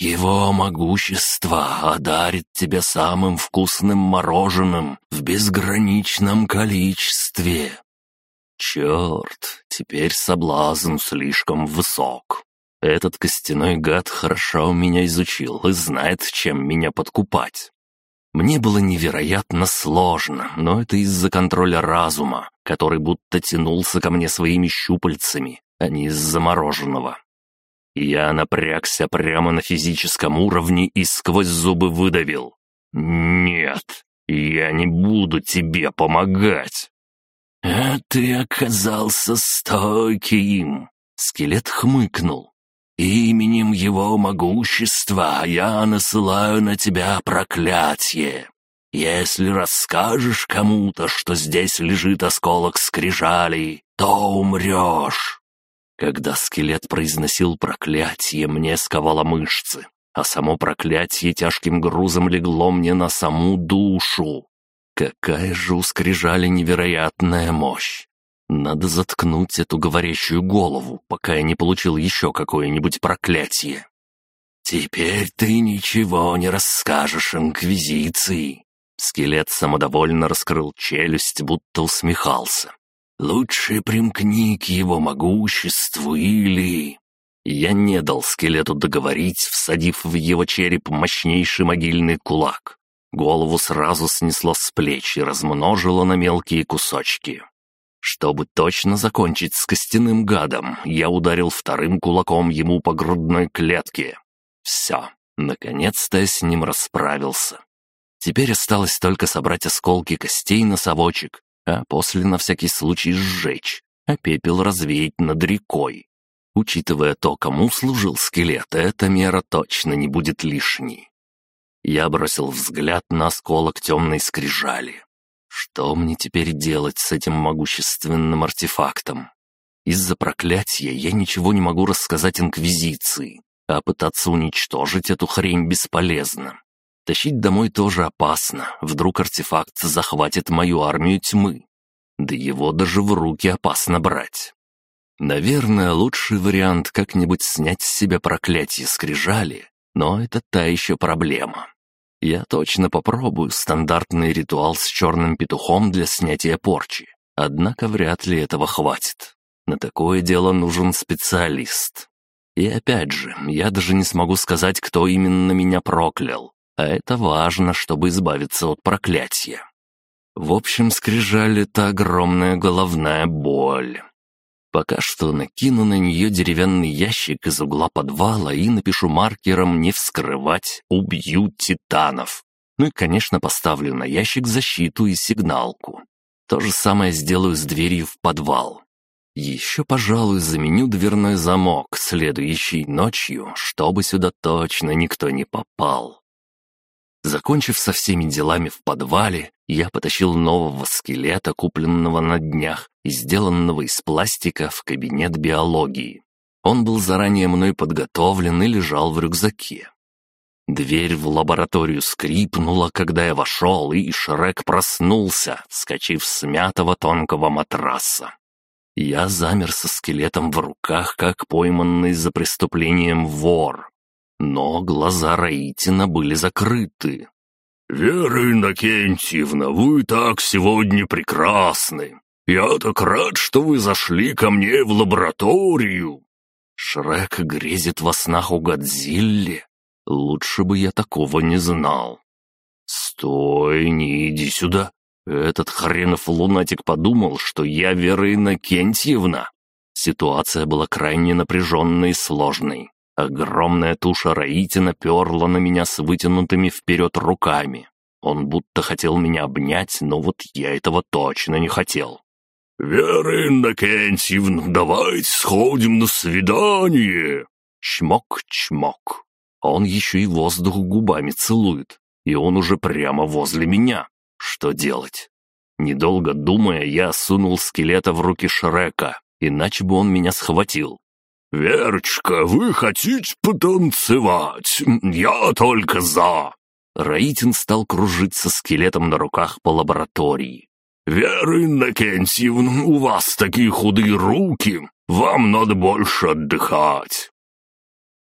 Его могущество одарит тебя самым вкусным мороженым в безграничном количестве. Черт, теперь соблазн слишком высок. Этот костяной гад хорошо меня изучил и знает, чем меня подкупать. Мне было невероятно сложно, но это из-за контроля разума, который будто тянулся ко мне своими щупальцами, а не из-за мороженого. Я напрягся прямо на физическом уровне и сквозь зубы выдавил. «Нет, я не буду тебе помогать!» «А ты оказался стойким!» Скелет хмыкнул. «Именем его могущества я насылаю на тебя проклятие. Если расскажешь кому-то, что здесь лежит осколок скрижалей, то умрешь». Когда скелет произносил проклятие, мне сковало мышцы, а само проклятие тяжким грузом легло мне на саму душу. Какая же у скрижали невероятная мощь! Надо заткнуть эту говорящую голову, пока я не получил еще какое-нибудь проклятие. «Теперь ты ничего не расскажешь Инквизиции!» Скелет самодовольно раскрыл челюсть, будто усмехался. «Лучше примкни к его могуществу или...» Я не дал скелету договорить, всадив в его череп мощнейший могильный кулак. Голову сразу снесло с плеч и размножило на мелкие кусочки. Чтобы точно закончить с костяным гадом, я ударил вторым кулаком ему по грудной клетке. Все, наконец-то я с ним расправился. Теперь осталось только собрать осколки костей на совочек, а после на всякий случай сжечь. а пепел развеять над рекой. Учитывая то, кому служил скелет, эта мера точно не будет лишней. Я бросил взгляд на осколок темной скрижали. Что мне теперь делать с этим могущественным артефактом? Из-за проклятия я ничего не могу рассказать Инквизиции, а пытаться уничтожить эту хрень бесполезно. Тащить домой тоже опасно, вдруг артефакт захватит мою армию тьмы. Да его даже в руки опасно брать. Наверное, лучший вариант как-нибудь снять с себя проклятие скрижали, но это та еще проблема. Я точно попробую стандартный ритуал с черным петухом для снятия порчи, однако вряд ли этого хватит. На такое дело нужен специалист. И опять же, я даже не смогу сказать, кто именно меня проклял, а это важно, чтобы избавиться от проклятия. В общем, скрижаль — это огромная головная боль. Пока что накину на нее деревянный ящик из угла подвала и напишу маркером «Не вскрывать, убью титанов». Ну и, конечно, поставлю на ящик защиту и сигналку. То же самое сделаю с дверью в подвал. Еще, пожалуй, заменю дверной замок следующей ночью, чтобы сюда точно никто не попал. Закончив со всеми делами в подвале, я потащил нового скелета, купленного на днях и сделанного из пластика, в кабинет биологии. Он был заранее мной подготовлен и лежал в рюкзаке. Дверь в лабораторию скрипнула, когда я вошел, и Шрек проснулся, вскочив с мятого тонкого матраса. Я замер со скелетом в руках, как пойманный за преступлением вор. Но глаза Раитина были закрыты. «Вера Иннокентьевна, вы так сегодня прекрасны! Я так рад, что вы зашли ко мне в лабораторию!» Шрек грезит во снах у Годзилли. Лучше бы я такого не знал. «Стой, не иди сюда!» Этот хренов лунатик подумал, что я Вера Иннокентьевна. Ситуация была крайне напряженной и сложной. Огромная туша Раитина перла на меня с вытянутыми вперед руками. Он будто хотел меня обнять, но вот я этого точно не хотел. «Вера Иннокентьевна, давайте сходим на свидание!» Чмок-чмок. Он еще и воздух губами целует, и он уже прямо возле меня. Что делать? Недолго думая, я сунул скелета в руки Шрека, иначе бы он меня схватил. «Верочка, вы хотите потанцевать? Я только за!» Раитин стал кружиться скелетом на руках по лаборатории. «Вера Иннокентьевна, у вас такие худые руки, вам надо больше отдыхать!»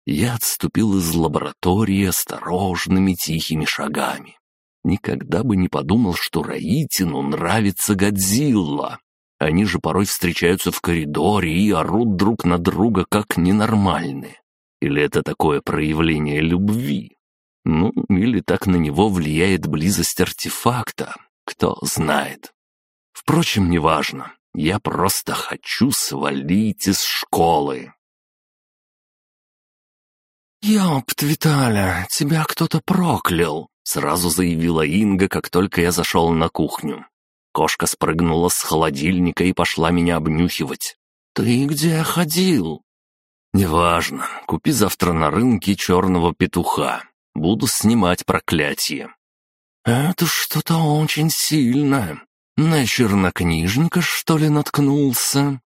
Я отступил из лаборатории осторожными тихими шагами. Никогда бы не подумал, что Раитину нравится Годзилла. Они же порой встречаются в коридоре и орут друг на друга как ненормальные. Или это такое проявление любви? Ну, или так на него влияет близость артефакта, кто знает. Впрочем, неважно. Я просто хочу свалить из школы. «Ёпт, Виталя, тебя кто-то проклял!» Сразу заявила Инга, как только я зашел на кухню. Кошка спрыгнула с холодильника и пошла меня обнюхивать. «Ты где ходил?» «Неважно. Купи завтра на рынке черного петуха. Буду снимать проклятие». «Это что-то очень сильное. На чернокнижника, что ли, наткнулся?»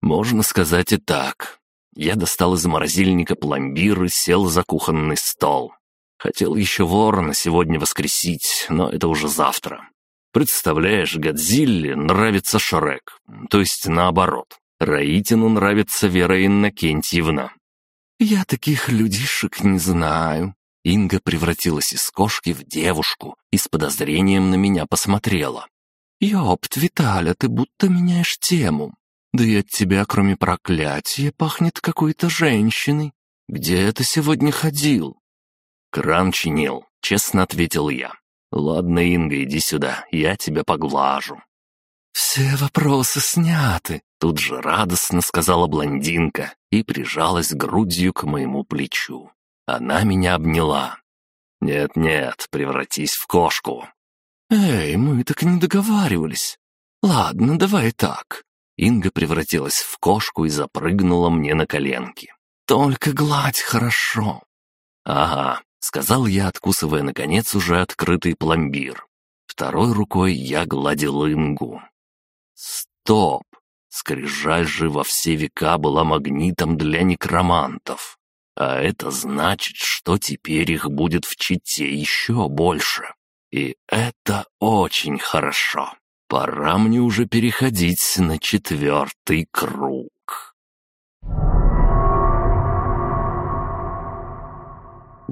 «Можно сказать и так. Я достал из морозильника пломбир и сел за кухонный стол. Хотел еще ворона сегодня воскресить, но это уже завтра. Представляешь, Годзилле нравится Шрек, то есть наоборот. Раитину нравится Вера Иннокентьевна. Я таких людишек не знаю. Инга превратилась из кошки в девушку и с подозрением на меня посмотрела. «Ёпт, Виталя, ты будто меняешь тему. Да и от тебя, кроме проклятия, пахнет какой-то женщиной. Где ты сегодня ходил?» «Кран чинил», — честно ответил я. «Ладно, Инга, иди сюда, я тебя поглажу». «Все вопросы сняты», — тут же радостно сказала блондинка и прижалась грудью к моему плечу. Она меня обняла. «Нет-нет, превратись в кошку». «Эй, мы так не договаривались. Ладно, давай так. Инга превратилась в кошку и запрыгнула мне на коленки. «Только гладь хорошо!» «Ага», — сказал я, откусывая, наконец, уже открытый пломбир. Второй рукой я гладил Ингу. «Стоп! Скрижаль же во все века была магнитом для некромантов. А это значит, что теперь их будет в Чите еще больше. И это очень хорошо. Пора мне уже переходить на четвертый круг.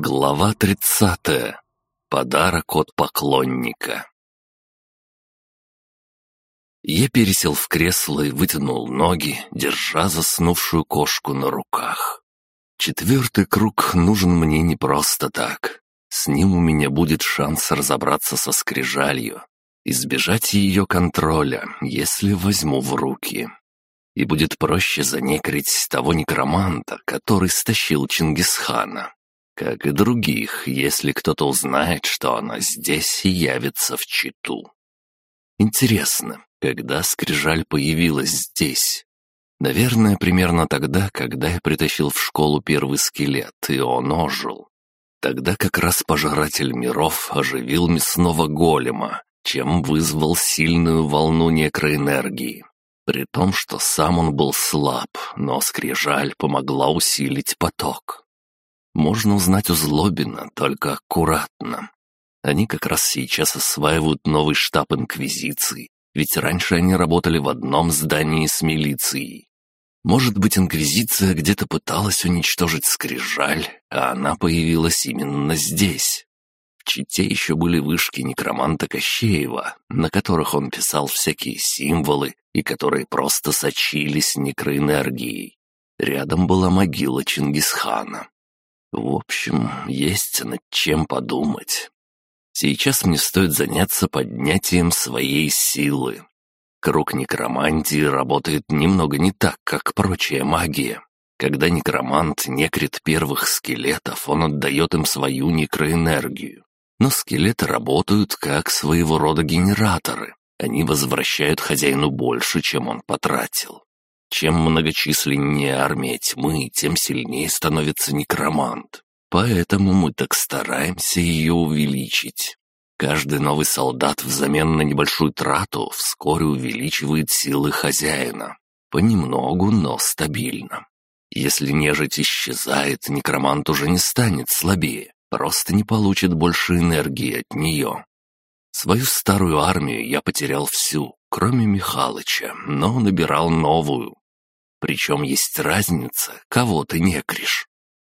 Глава тридцатая. Подарок от поклонника. Я пересел в кресло и вытянул ноги, держа заснувшую кошку на руках. Четвертый круг нужен мне не просто так. С ним у меня будет шанс разобраться со скрижалью, избежать ее контроля, если возьму в руки. И будет проще занекрить того некроманта, который стащил Чингисхана. Как и других, если кто-то узнает, что она здесь и явится в Читу. Интересно, когда скрижаль появилась здесь? Наверное, примерно тогда, когда я притащил в школу первый скелет, и он ожил. Тогда как раз пожиратель миров оживил мясного голема, чем вызвал сильную волну некроэнергии. При том, что сам он был слаб, но скрижаль помогла усилить поток. Можно узнать у Злобина, только аккуратно. Они как раз сейчас осваивают новый штаб Инквизиции, ведь раньше они работали в одном здании с милицией. Может быть, Инквизиция где-то пыталась уничтожить скрижаль, а она появилась именно здесь. В Чите еще были вышки некроманта Кощеева, на которых он писал всякие символы и которые просто сочились некроэнергией. Рядом была могила Чингисхана. В общем, есть над чем подумать. Сейчас мне стоит заняться поднятием своей силы. Круг некромантии работает немного не так, как прочая магия. Когда некромант некрит первых скелетов, он отдает им свою некроэнергию. Но скелеты работают как своего рода генераторы. Они возвращают хозяину больше, чем он потратил. Чем многочисленнее армия тьмы, тем сильнее становится некромант. Поэтому мы так стараемся ее увеличить. Каждый новый солдат взамен на небольшую трату вскоре увеличивает силы хозяина. Понемногу, но стабильно. Если нежить исчезает, некромант уже не станет слабее, просто не получит больше энергии от нее. Свою старую армию я потерял всю, кроме Михалыча, но набирал новую. Причем есть разница, кого ты некришь.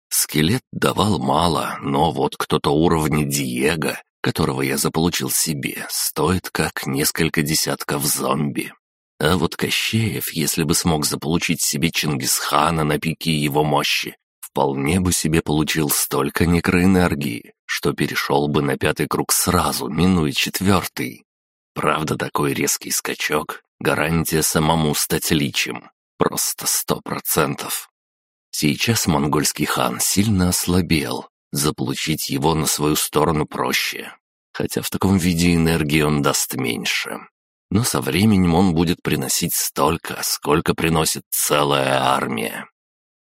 Скелет давал мало, но вот кто-то уровня Диего, которого я заполучил себе, стоит как несколько десятков зомби. А вот Кощеев, если бы смог заполучить себе Чингисхана на пике его мощи, вполне бы себе получил столько некроэнергии, что перешел бы на пятый круг сразу, минуя четвертый. Правда, такой резкий скачок — гарантия самому стать личем. Просто сто процентов. Сейчас монгольский хан сильно ослабел. Заполучить его на свою сторону проще. Хотя в таком виде энергии он даст меньше. Но со временем он будет приносить столько, сколько приносит целая армия.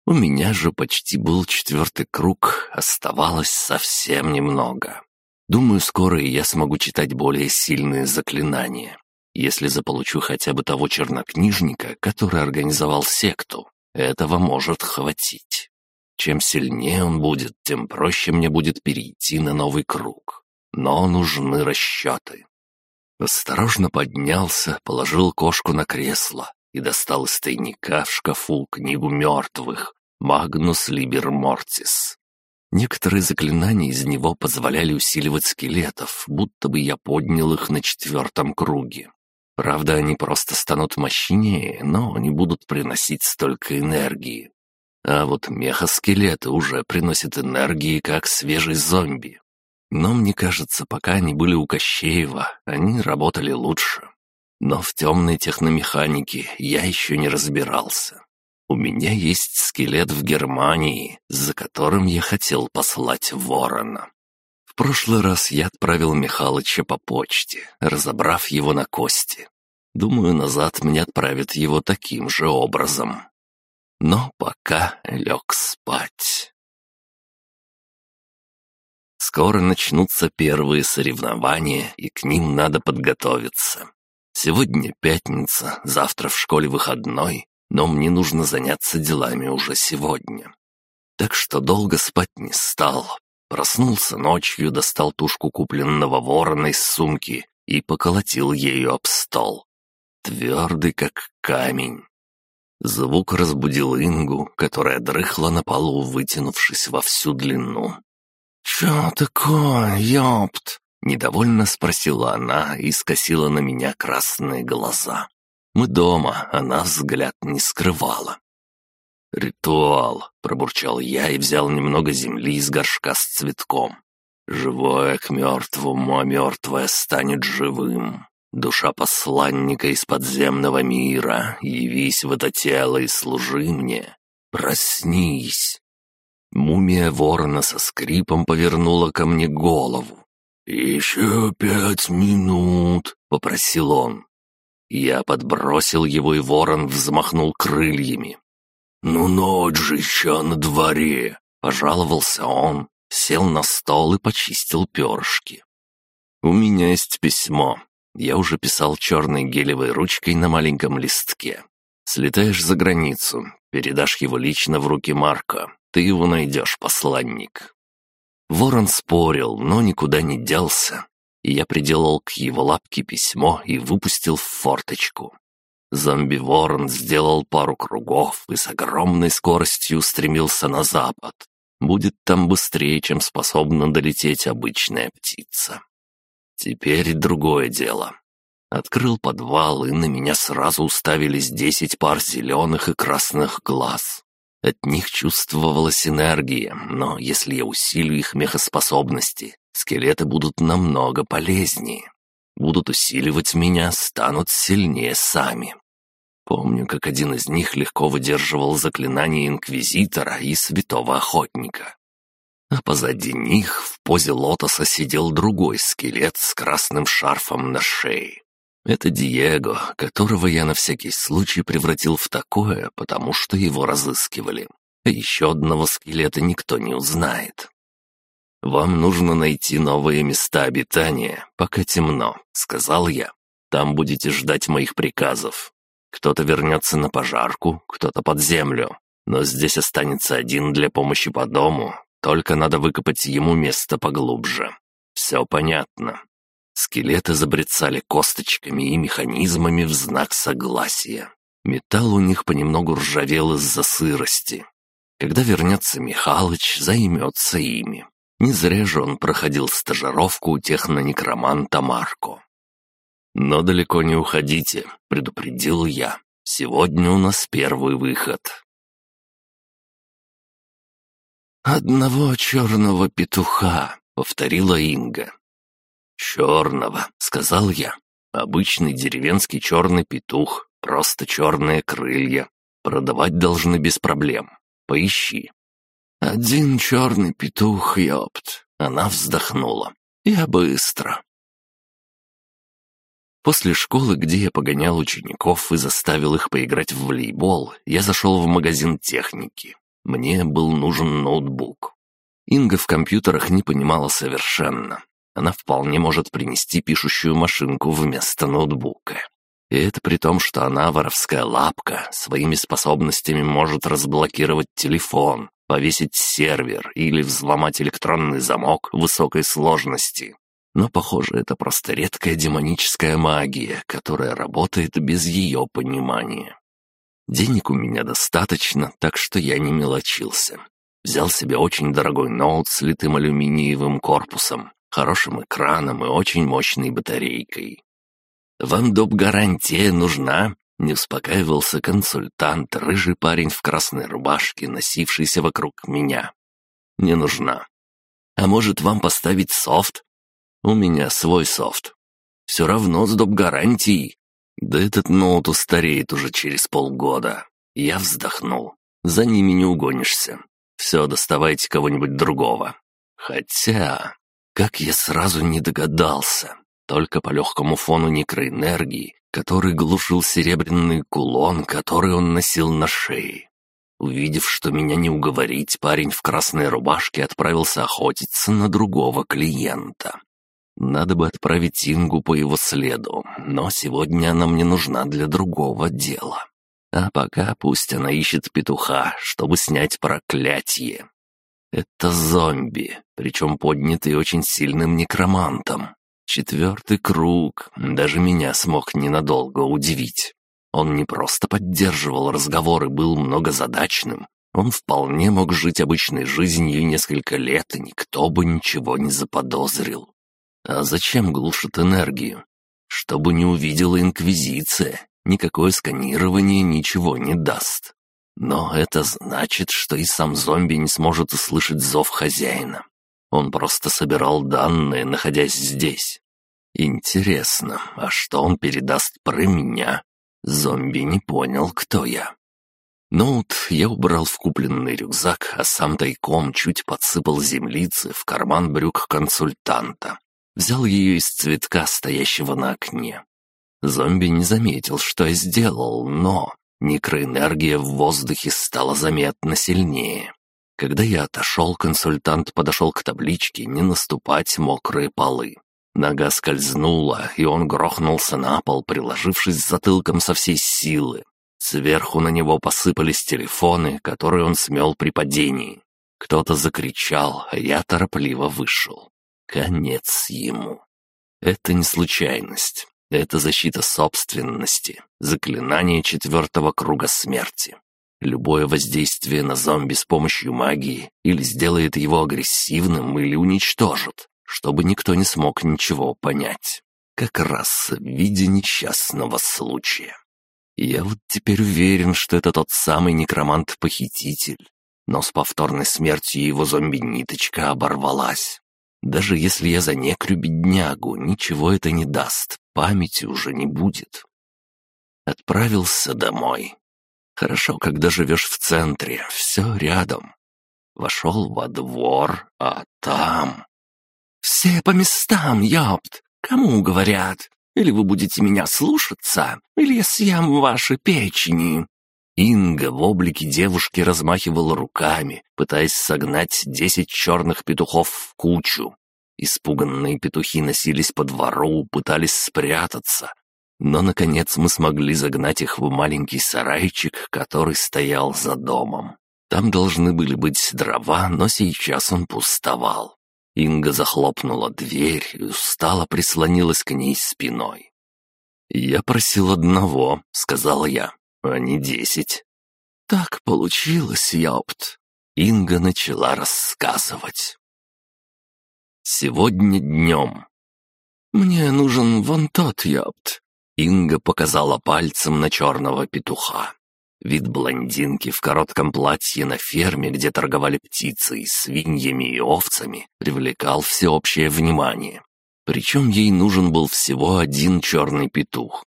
У меня же почти был четвертый круг, оставалось совсем немного. Думаю, скоро я смогу читать более сильные заклинания. Если заполучу хотя бы того чернокнижника, который организовал секту, этого может хватить. Чем сильнее он будет, тем проще мне будет перейти на новый круг. Но нужны расчеты. Осторожно поднялся, положил кошку на кресло и достал из тайника в шкафу книгу мертвых «Магнус Либер Мортис». Некоторые заклинания из него позволяли усиливать скелетов, будто бы я поднял их на четвертом круге. Правда, они просто станут мощнее, но не будут приносить столько энергии. А вот мехоскелеты уже приносят энергии, как свежий зомби. Но мне кажется, пока они были у Кощеева, они работали лучше. Но в темной техномеханике я еще не разбирался. У меня есть скелет в Германии, за которым я хотел послать ворона. В прошлый раз я отправил Михалыча по почте, разобрав его на кости. Думаю, назад меня отправят его таким же образом. Но пока лег спать. Скоро начнутся первые соревнования, и к ним надо подготовиться. Сегодня пятница, завтра в школе выходной, но мне нужно заняться делами уже сегодня. Так что долго спать не стал. Проснулся ночью, достал тушку купленного ворона из сумки и поколотил ею об стол твердый как камень. Звук разбудил Ингу, которая дрыхла на полу, вытянувшись во всю длину. «Чё такое, ёпт?» — недовольно спросила она и скосила на меня красные глаза. «Мы дома, она взгляд не скрывала». «Ритуал», — пробурчал я и взял немного земли из горшка с цветком. «Живое к мертвому, а мертвое станет живым. Душа посланника из подземного мира, явись в это тело и служи мне. Проснись!» Мумия ворона со скрипом повернула ко мне голову. «Еще пять минут», — попросил он. Я подбросил его, и ворон взмахнул крыльями. «Ну ночь же еще на дворе», — пожаловался он, сел на стол и почистил перышки. «У меня есть письмо. Я уже писал черной гелевой ручкой на маленьком листке. Слетаешь за границу, передашь его лично в руки Марка. Ты его найдешь, посланник». Ворон спорил, но никуда не делся. И я приделал к его лапке письмо и выпустил в форточку. Зомби-ворон сделал пару кругов и с огромной скоростью устремился на запад. Будет там быстрее, чем способна долететь обычная птица. Теперь другое дело. Открыл подвал, и на меня сразу уставились десять пар зеленых и красных глаз. От них чувствовалась энергия, но если я усилю их мехоспособности, скелеты будут намного полезнее. Будут усиливать меня, станут сильнее сами. Помню, как один из них легко выдерживал заклинания Инквизитора и Святого Охотника а позади них в позе лотоса сидел другой скелет с красным шарфом на шее. Это Диего, которого я на всякий случай превратил в такое, потому что его разыскивали. А еще одного скелета никто не узнает. «Вам нужно найти новые места обитания, пока темно», — сказал я. «Там будете ждать моих приказов. Кто-то вернется на пожарку, кто-то под землю, но здесь останется один для помощи по дому, только надо выкопать ему место поглубже. Все понятно. Скелеты забрецали косточками и механизмами в знак согласия. Металл у них понемногу ржавел из-за сырости. Когда вернется Михалыч, займется ими. Не зря же он проходил стажировку у технонекроманта Марко. «Но далеко не уходите», — предупредил я. «Сегодня у нас первый выход. «Одного черного петуха», — повторила Инга. «Черного», — сказал я. «Обычный деревенский черный петух, просто черные крылья. Продавать должны без проблем. Поищи». «Один черный петух, ёпт!» Она вздохнула. «Я быстро». После школы, где я погонял учеников и заставил их поиграть в волейбол, я зашел в магазин техники. Мне был нужен ноутбук. Инга в компьютерах не понимала совершенно. Она вполне может принести пишущую машинку вместо ноутбука. И это при том, что она, воровская лапка, своими способностями может разблокировать телефон, повесить сервер или взломать электронный замок высокой сложности. Но, похоже, это просто редкая демоническая магия, которая работает без ее понимания. Денег у меня достаточно, так что я не мелочился. Взял себе очень дорогой ноут с литым алюминиевым корпусом, хорошим экраном и очень мощной батарейкой. «Вам доп-гарантия нужна?» — не успокаивался консультант, рыжий парень в красной рубашке, носившийся вокруг меня. «Не нужна. А может, вам поставить софт?» «У меня свой софт. Все равно с доп-гарантией. Да этот ноут устареет уже через полгода. Я вздохнул. За ними не угонишься. Все, доставайте кого-нибудь другого. Хотя, как я сразу не догадался. Только по легкому фону некроэнергии, который глушил серебряный кулон, который он носил на шее. Увидев, что меня не уговорить, парень в красной рубашке отправился охотиться на другого клиента. Надо бы отправить Ингу по его следу, но сегодня она мне нужна для другого дела. А пока пусть она ищет петуха, чтобы снять проклятие. Это зомби, причем поднятый очень сильным некромантом. Четвертый круг даже меня смог ненадолго удивить. Он не просто поддерживал разговоры, был многозадачным. Он вполне мог жить обычной жизнью несколько лет, и никто бы ничего не заподозрил. А зачем глушит энергию? Чтобы не увидела Инквизиция. Никакое сканирование ничего не даст. Но это значит, что и сам зомби не сможет услышать зов хозяина. Он просто собирал данные, находясь здесь. Интересно, а что он передаст про меня? Зомби не понял, кто я. Ноут я убрал в купленный рюкзак, а сам тайком чуть подсыпал землицы в карман брюк консультанта. Взял ее из цветка, стоящего на окне. Зомби не заметил, что я сделал, но некроэнергия в воздухе стала заметно сильнее. Когда я отошел, консультант подошел к табличке «Не наступать мокрые полы». Нога скользнула, и он грохнулся на пол, приложившись затылком со всей силы. Сверху на него посыпались телефоны, которые он смел при падении. Кто-то закричал, а я торопливо вышел. Конец ему. Это не случайность. Это защита собственности, заклинание четвертого круга смерти. Любое воздействие на зомби с помощью магии или сделает его агрессивным, или уничтожит чтобы никто не смог ничего понять. Как раз в виде несчастного случая. Я вот теперь уверен, что это тот самый некромант-похититель. Но с повторной смертью его зомби-ниточка оборвалась. Даже если я занекрю беднягу, ничего это не даст, памяти уже не будет. Отправился домой. Хорошо, когда живешь в центре, все рядом. Вошел во двор, а там... «Все по местам, ёпт! Кому говорят? Или вы будете меня слушаться, или я съем ваши печени!» Инга в облике девушки размахивала руками, пытаясь согнать десять черных петухов в кучу. Испуганные петухи носились по двору, пытались спрятаться. Но, наконец, мы смогли загнать их в маленький сарайчик, который стоял за домом. Там должны были быть дрова, но сейчас он пустовал. Инга захлопнула дверь и устало прислонилась к ней спиной. «Я просил одного», — сказала я, — «а не десять». «Так получилось, ёпт». Инга начала рассказывать. «Сегодня днем». «Мне нужен вон тот, ёпт». Инга показала пальцем на черного петуха. Вид блондинки в коротком платье на ферме, где торговали птицей, свиньями и овцами, привлекал всеобщее внимание. Причем ей нужен был всего один черный петух.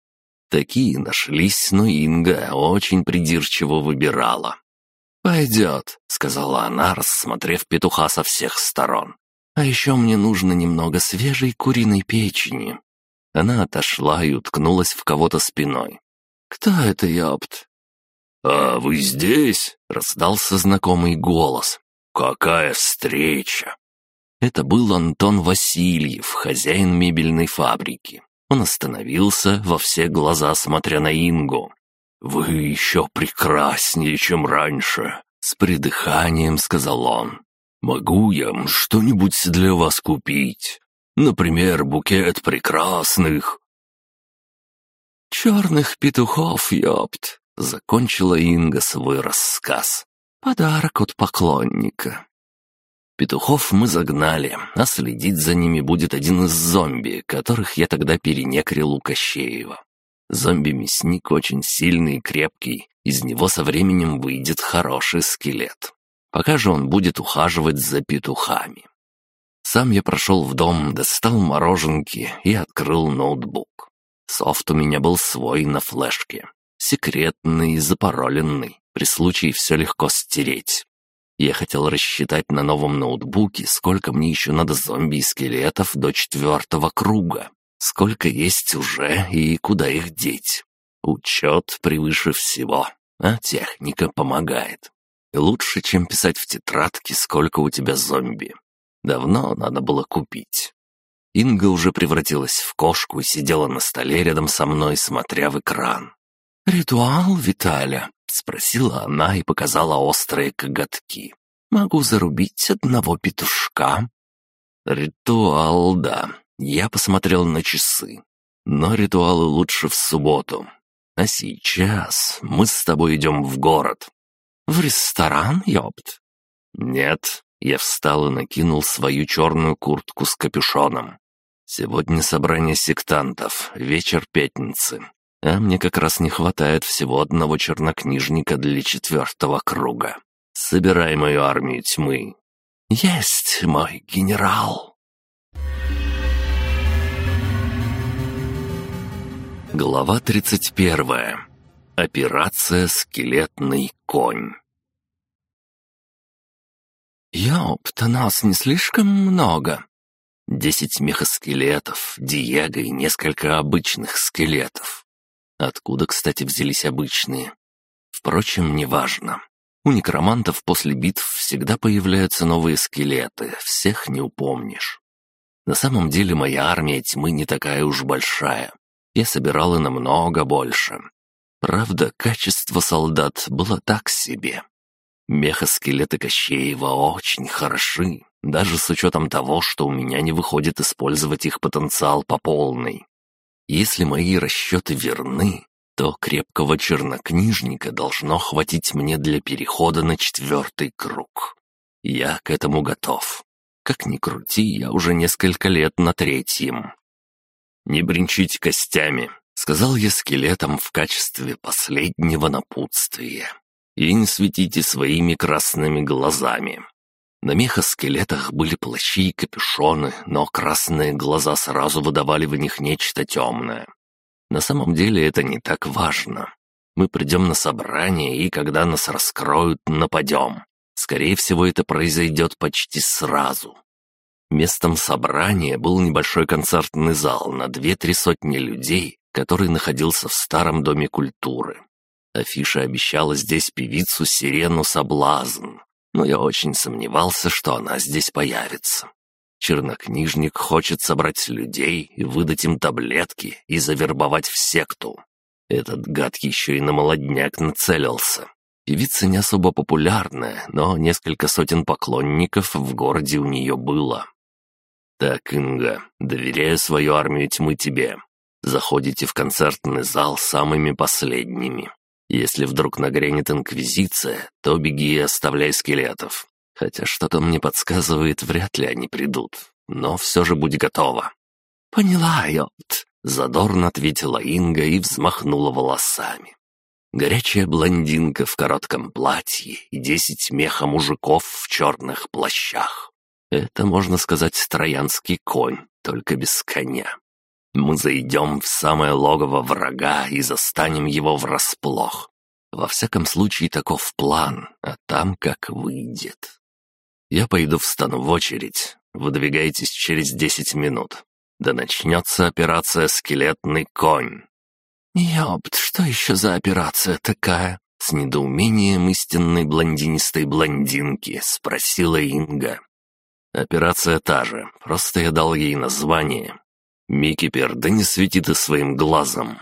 Такие нашлись, но Инга очень придирчиво выбирала. «Пойдет», — сказала она, рассмотрев петуха со всех сторон. «А еще мне нужно немного свежей куриной печени». Она отошла и уткнулась в кого-то спиной. «Кто это, ёпт?» «А вы здесь?» — раздался знакомый голос. «Какая встреча!» Это был Антон Васильев, хозяин мебельной фабрики. Он остановился, во все глаза смотря на Ингу. «Вы еще прекраснее, чем раньше», — с придыханием сказал он. «Могу я что-нибудь для вас купить? Например, букет прекрасных?» «Черных петухов, ёпт!» Закончила Инга свой рассказ. Подарок от поклонника. Петухов мы загнали, а следить за ними будет один из зомби, которых я тогда перенекрил у Кощеева. Зомби-мясник очень сильный и крепкий, из него со временем выйдет хороший скелет. Пока же он будет ухаживать за петухами. Сам я прошел в дом, достал мороженки и открыл ноутбук. Софт у меня был свой на флешке секретный и запароленный. При случае все легко стереть. Я хотел рассчитать на новом ноутбуке, сколько мне еще надо зомби и скелетов до четвертого круга. Сколько есть уже и куда их деть? Учет превыше всего, а техника помогает. лучше, чем писать в тетрадке, сколько у тебя зомби. Давно надо было купить. Инга уже превратилась в кошку и сидела на столе рядом со мной, смотря в экран. «Ритуал, Виталя?» — спросила она и показала острые коготки. «Могу зарубить одного петушка». «Ритуал, да». Я посмотрел на часы. Но ритуалы лучше в субботу. А сейчас мы с тобой идем в город. В ресторан, ёпт? Нет, я встал и накинул свою черную куртку с капюшоном. Сегодня собрание сектантов, вечер пятницы. А мне как раз не хватает всего одного чернокнижника для четвертого круга. Собирай мою армию тьмы. Есть, мой генерал. Глава 31. Операция «Скелетный конь». «Ёпта, нас не слишком много?» Десять мехоскелетов, Диего и несколько обычных скелетов. Откуда, кстати, взялись обычные? Впрочем, неважно. У некромантов после битв всегда появляются новые скелеты, всех не упомнишь. На самом деле моя армия тьмы не такая уж большая. Я собирал и намного больше. Правда, качество солдат было так себе. Мехоскелеты Кощеева очень хороши, даже с учетом того, что у меня не выходит использовать их потенциал по полной. Если мои расчеты верны, то крепкого чернокнижника должно хватить мне для перехода на четвертый круг. Я к этому готов. Как ни крути, я уже несколько лет на третьем. «Не бренчите костями», — сказал я скелетам в качестве последнего напутствия и не светите своими красными глазами. На мехоскелетах были плащи и капюшоны, но красные глаза сразу выдавали в них нечто темное. На самом деле это не так важно. Мы придем на собрание, и когда нас раскроют, нападем. Скорее всего, это произойдет почти сразу. Местом собрания был небольшой концертный зал на две-три сотни людей, который находился в старом доме культуры. Афиша обещала здесь певицу Сирену Соблазн, но я очень сомневался, что она здесь появится. Чернокнижник хочет собрать людей и выдать им таблетки и завербовать в секту. Этот гад еще и на молодняк нацелился. Певица не особо популярная, но несколько сотен поклонников в городе у нее было. «Так, Инга, доверяю свою армию тьмы тебе. Заходите в концертный зал самыми последними. Если вдруг нагрянет инквизиция, то беги и оставляй скелетов. Хотя что-то мне подсказывает, вряд ли они придут. Но все же будь готова». «Поняла, ёпт», — задорно ответила Инга и взмахнула волосами. Горячая блондинка в коротком платье и десять меха мужиков в черных плащах. Это, можно сказать, троянский конь, только без коня. Мы зайдем в самое логово врага и застанем его врасплох. Во всяком случае, таков план, а там как выйдет. Я пойду встану в очередь. Выдвигайтесь через десять минут. Да начнется операция «Скелетный конь». «Ёпт, что еще за операция такая?» С недоумением истинной блондинистой блондинки спросила Инга. Операция та же, просто я дал ей название, Микипер, да не свети ты своим глазом.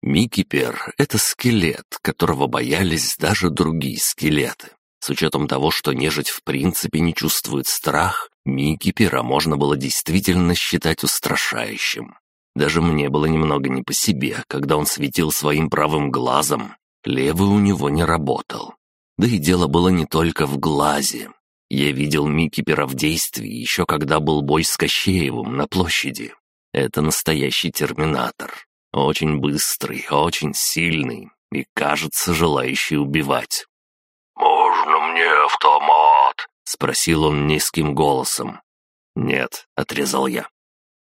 Микипер — это скелет, которого боялись даже другие скелеты. С учетом того, что нежить в принципе не чувствует страх, Микипера можно было действительно считать устрашающим. Даже мне было немного не по себе, когда он светил своим правым глазом. Левый у него не работал. Да и дело было не только в глазе. Я видел Микипера в действии еще когда был бой с Кощеевым на площади. Это настоящий терминатор. Очень быстрый, очень сильный и, кажется, желающий убивать. «Можно мне автомат?» — спросил он низким голосом. «Нет», — отрезал я.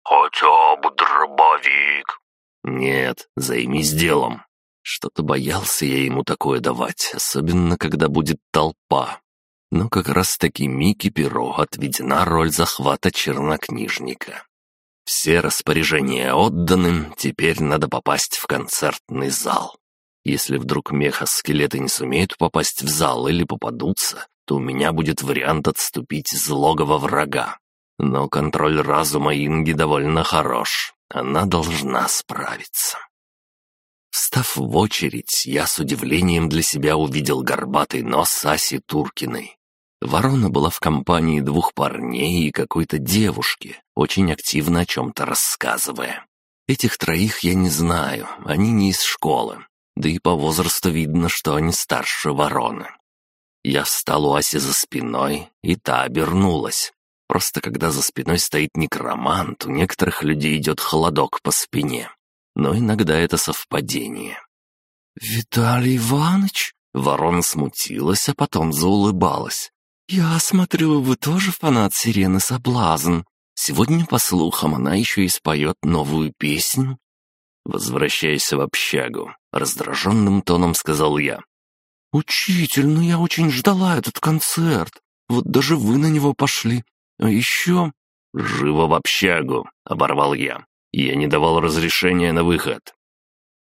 «Хотя бы дробовик». «Нет, займись делом». Что-то боялся я ему такое давать, особенно когда будет толпа. Но как раз-таки Микки Перо отведена роль захвата чернокнижника. Все распоряжения отданы, теперь надо попасть в концертный зал. Если вдруг меха-скелеты не сумеют попасть в зал или попадутся, то у меня будет вариант отступить из логова врага. Но контроль разума Инги довольно хорош. Она должна справиться. Встав в очередь, я с удивлением для себя увидел горбатый нос Аси Туркиной. Ворона была в компании двух парней и какой-то девушки, очень активно о чем-то рассказывая. Этих троих я не знаю, они не из школы, да и по возрасту видно, что они старше вороны. Я встал у Аси за спиной, и та обернулась. Просто когда за спиной стоит некромант, у некоторых людей идет холодок по спине но иногда это совпадение. «Виталий Иванович?» Ворона смутилась, а потом заулыбалась. «Я смотрю, вы тоже фанат сирены Соблазн. Сегодня, по слухам, она еще и споет новую песню». «Возвращайся в общагу», — раздраженным тоном сказал я. «Учитель, ну я очень ждала этот концерт. Вот даже вы на него пошли. А еще...» «Живо в общагу», — оборвал я. Я не давал разрешения на выход».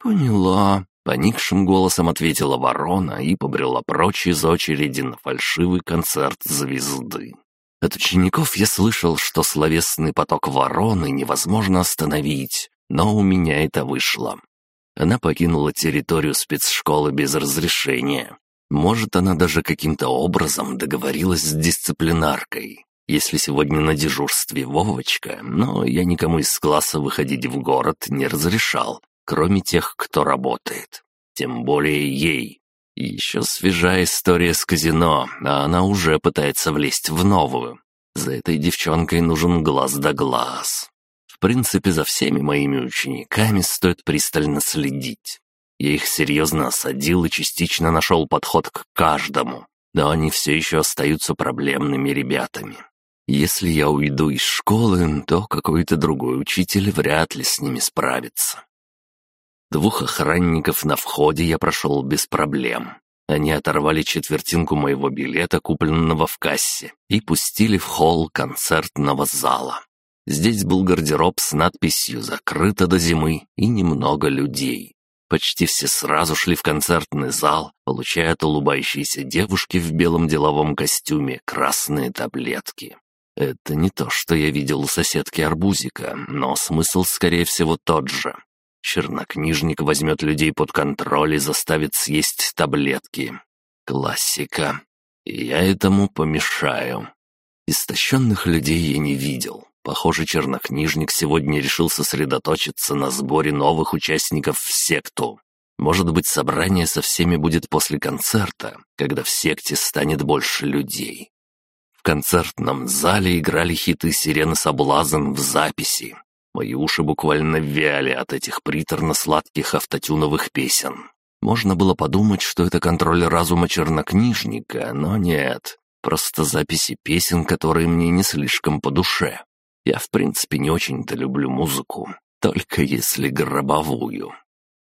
«Поняла», — поникшим голосом ответила ворона и побрела прочь из очереди на фальшивый концерт звезды. От учеников я слышал, что словесный поток вороны невозможно остановить, но у меня это вышло. Она покинула территорию спецшколы без разрешения. Может, она даже каким-то образом договорилась с дисциплинаркой если сегодня на дежурстве Вовочка, но я никому из класса выходить в город не разрешал, кроме тех, кто работает. Тем более ей. Еще свежая история с казино, а она уже пытается влезть в новую. За этой девчонкой нужен глаз да глаз. В принципе, за всеми моими учениками стоит пристально следить. Я их серьезно осадил и частично нашел подход к каждому, но они все еще остаются проблемными ребятами. Если я уйду из школы, то какой-то другой учитель вряд ли с ними справится. Двух охранников на входе я прошел без проблем. Они оторвали четвертинку моего билета, купленного в кассе, и пустили в холл концертного зала. Здесь был гардероб с надписью «Закрыто до зимы» и немного людей. Почти все сразу шли в концертный зал, получая от улыбающейся девушки в белом деловом костюме красные таблетки. Это не то, что я видел у соседки Арбузика, но смысл, скорее всего, тот же. Чернокнижник возьмет людей под контроль и заставит съесть таблетки. Классика. Я этому помешаю. Истощенных людей я не видел. Похоже, чернокнижник сегодня решил сосредоточиться на сборе новых участников в секту. Может быть, собрание со всеми будет после концерта, когда в секте станет больше людей. В концертном зале играли хиты «Сирены Соблазн» в записи. Мои уши буквально вяли от этих приторно-сладких автотюновых песен. Можно было подумать, что это контроль разума чернокнижника, но нет. Просто записи песен, которые мне не слишком по душе. Я, в принципе, не очень-то люблю музыку, только если гробовую.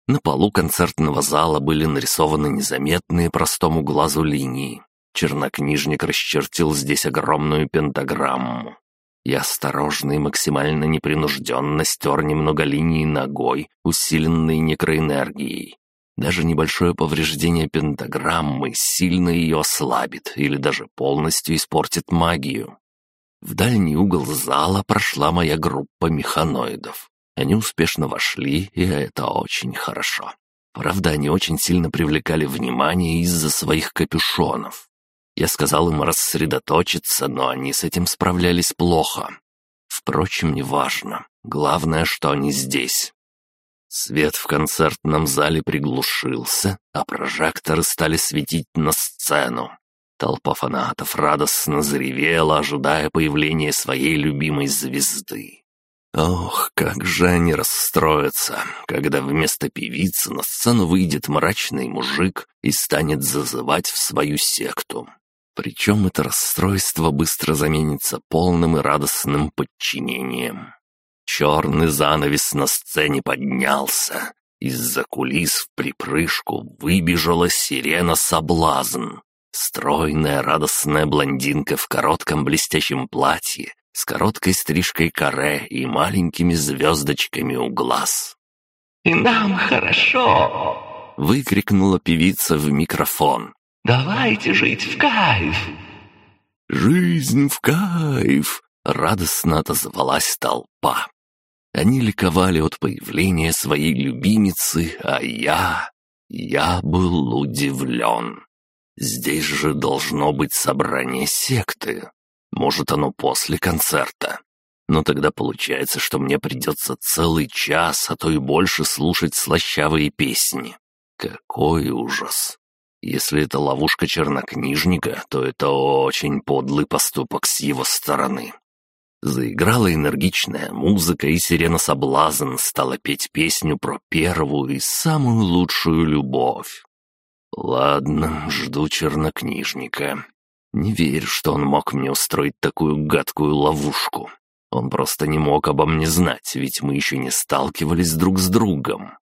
На полу концертного зала были нарисованы незаметные простому глазу линии. Чернокнижник расчертил здесь огромную пентаграмму. Я осторожно и максимально непринужденно стер немного линий ногой, усиленной некроэнергией. Даже небольшое повреждение пентаграммы сильно ее ослабит или даже полностью испортит магию. В дальний угол зала прошла моя группа механоидов. Они успешно вошли, и это очень хорошо. Правда, они очень сильно привлекали внимание из-за своих капюшонов. Я сказал им рассредоточиться, но они с этим справлялись плохо. Впрочем, неважно. Главное, что они здесь. Свет в концертном зале приглушился, а прожекторы стали светить на сцену. Толпа фанатов радостно заревела, ожидая появления своей любимой звезды. Ох, как же они расстроятся, когда вместо певицы на сцену выйдет мрачный мужик и станет зазывать в свою секту. Причем это расстройство быстро заменится полным и радостным подчинением. Черный занавес на сцене поднялся. Из-за кулис в припрыжку выбежала сирена соблазн. Стройная радостная блондинка в коротком блестящем платье с короткой стрижкой каре и маленькими звездочками у глаз. «И нам хорошо!» — выкрикнула певица в микрофон. «Давайте жить в кайф!» «Жизнь в кайф!» — радостно отозвалась толпа. Они ликовали от появления своей любимицы, а я... я был удивлен. Здесь же должно быть собрание секты. Может, оно после концерта. Но тогда получается, что мне придется целый час, а то и больше слушать слащавые песни. Какой ужас! Если это ловушка чернокнижника, то это очень подлый поступок с его стороны. Заиграла энергичная музыка, и сирена соблазн стала петь песню про первую и самую лучшую любовь. Ладно, жду чернокнижника. Не верю, что он мог мне устроить такую гадкую ловушку. Он просто не мог обо мне знать, ведь мы еще не сталкивались друг с другом.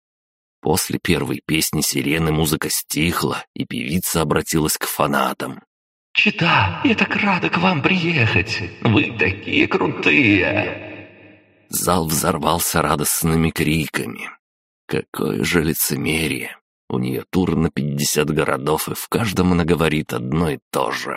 После первой песни сирены музыка стихла, и певица обратилась к фанатам. «Чита, я так рада к вам приехать! Вы такие крутые!» Зал взорвался радостными криками. Какое же лицемерие! У нее тур на пятьдесят городов, и в каждом она говорит одно и то же.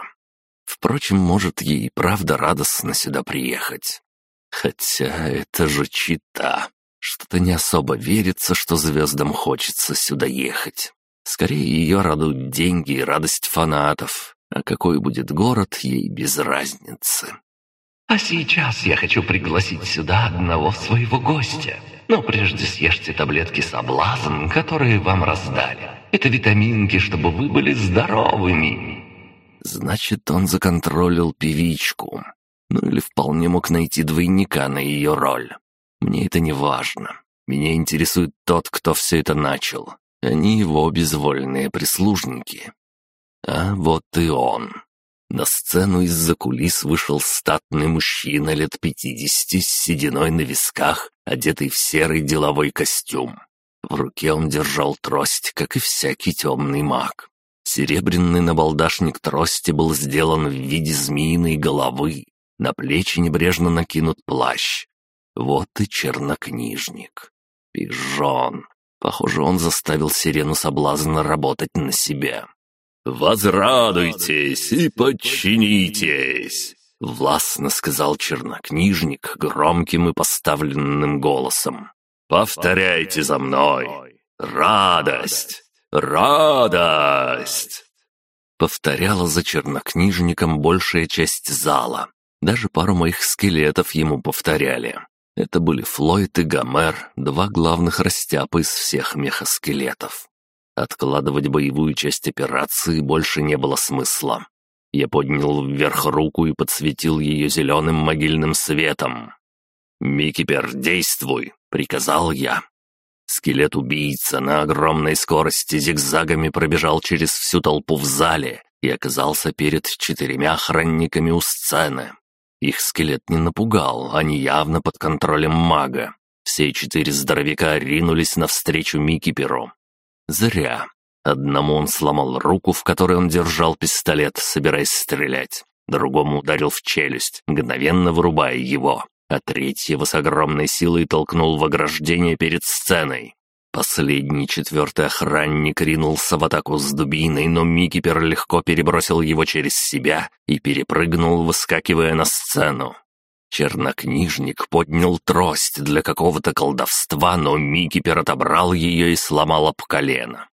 Впрочем, может, ей и правда радостно сюда приехать. Хотя это же чита. Что-то не особо верится, что звездам хочется сюда ехать. Скорее, ее радуют деньги и радость фанатов. А какой будет город, ей без разницы. «А сейчас я хочу пригласить сюда одного своего гостя. Но прежде съешьте таблетки соблазн, которые вам раздали. Это витаминки, чтобы вы были здоровыми. Значит, он законтролил певичку. Ну или вполне мог найти двойника на ее роль. Мне это не важно. Меня интересует тот, кто все это начал. Они его безвольные прислужники. А вот и он. На сцену из-за кулис вышел статный мужчина лет пятидесяти с сединой на висках, одетый в серый деловой костюм. В руке он держал трость, как и всякий темный маг. Серебряный набалдашник трости был сделан в виде змеиной головы. На плечи небрежно накинут плащ. Вот и чернокнижник. Пижон. Похоже, он заставил сирену соблазна работать на себя. «Возрадуйтесь и подчинитесь!» — властно сказал чернокнижник громким и поставленным голосом. «Повторяйте за мной! Радость! «Радость!» Повторяла за чернокнижником большая часть зала. Даже пару моих скелетов ему повторяли. Это были Флойд и Гомер, два главных растяпа из всех мехоскелетов. Откладывать боевую часть операции больше не было смысла. Я поднял вверх руку и подсветил ее зеленым могильным светом. «Микипер, действуй!» — приказал я. Скелет-убийца на огромной скорости зигзагами пробежал через всю толпу в зале и оказался перед четырьмя охранниками у сцены. Их скелет не напугал, они явно под контролем мага. Все четыре здоровяка ринулись навстречу Микиперу. Зря. Одному он сломал руку, в которой он держал пистолет, собираясь стрелять. Другому ударил в челюсть, мгновенно вырубая его а третьего с огромной силой толкнул в ограждение перед сценой. Последний четвертый охранник ринулся в атаку с дубиной, но Микипер легко перебросил его через себя и перепрыгнул, выскакивая на сцену. Чернокнижник поднял трость для какого-то колдовства, но Микипер отобрал ее и сломал об колено.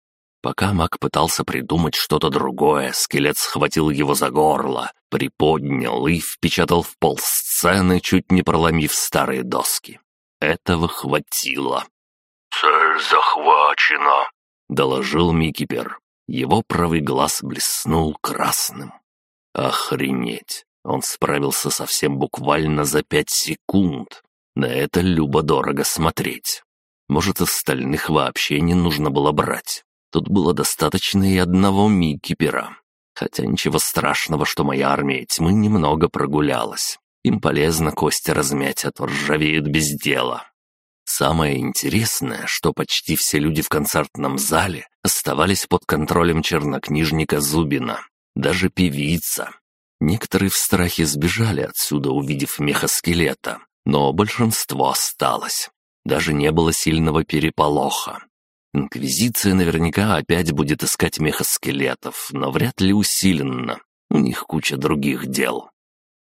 Пока маг пытался придумать что-то другое, скелет схватил его за горло, приподнял и впечатал в пол сцены, чуть не проломив старые доски. Этого хватило. «Цель захвачена», — доложил Микипер. Его правый глаз блеснул красным. «Охренеть! Он справился совсем буквально за пять секунд. На это любо-дорого смотреть. Может, остальных вообще не нужно было брать. Тут было достаточно и одного Микипера. Хотя ничего страшного, что моя армия тьмы немного прогулялась. Им полезно кости размять, а то ржавеют без дела. Самое интересное, что почти все люди в концертном зале оставались под контролем чернокнижника Зубина. Даже певица. Некоторые в страхе сбежали отсюда, увидев мехоскелета, но большинство осталось. Даже не было сильного переполоха. Инквизиция наверняка опять будет искать мехоскелетов, но вряд ли усиленно. У них куча других дел.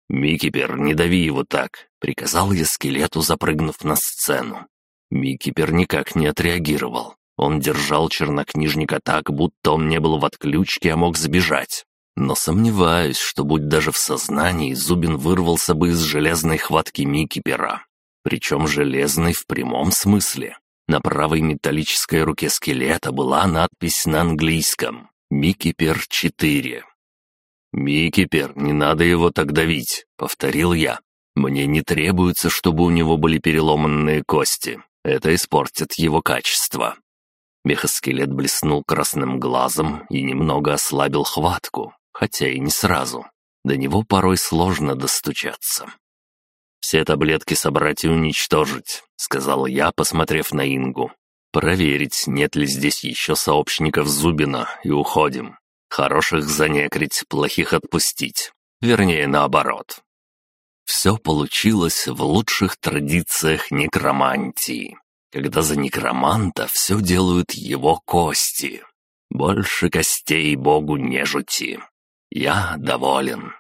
«Микипер, не дави его так», — приказал я скелету, запрыгнув на сцену. Микипер никак не отреагировал. Он держал чернокнижника так, будто он не был в отключке, а мог сбежать. Но сомневаюсь, что будь даже в сознании, Зубин вырвался бы из железной хватки Микипера. Причем железной в прямом смысле. На правой металлической руке скелета была надпись на английском «Микипер 4». «Микипер, не надо его так давить», — повторил я. «Мне не требуется, чтобы у него были переломанные кости. Это испортит его качество». Мехоскелет блеснул красным глазом и немного ослабил хватку, хотя и не сразу. До него порой сложно достучаться. «Все таблетки собрать и уничтожить», — сказал я, посмотрев на Ингу. «Проверить, нет ли здесь еще сообщников Зубина, и уходим. Хороших занекрить, плохих отпустить. Вернее, наоборот». Все получилось в лучших традициях некромантии, когда за некроманта все делают его кости. Больше костей богу нежити. Я доволен.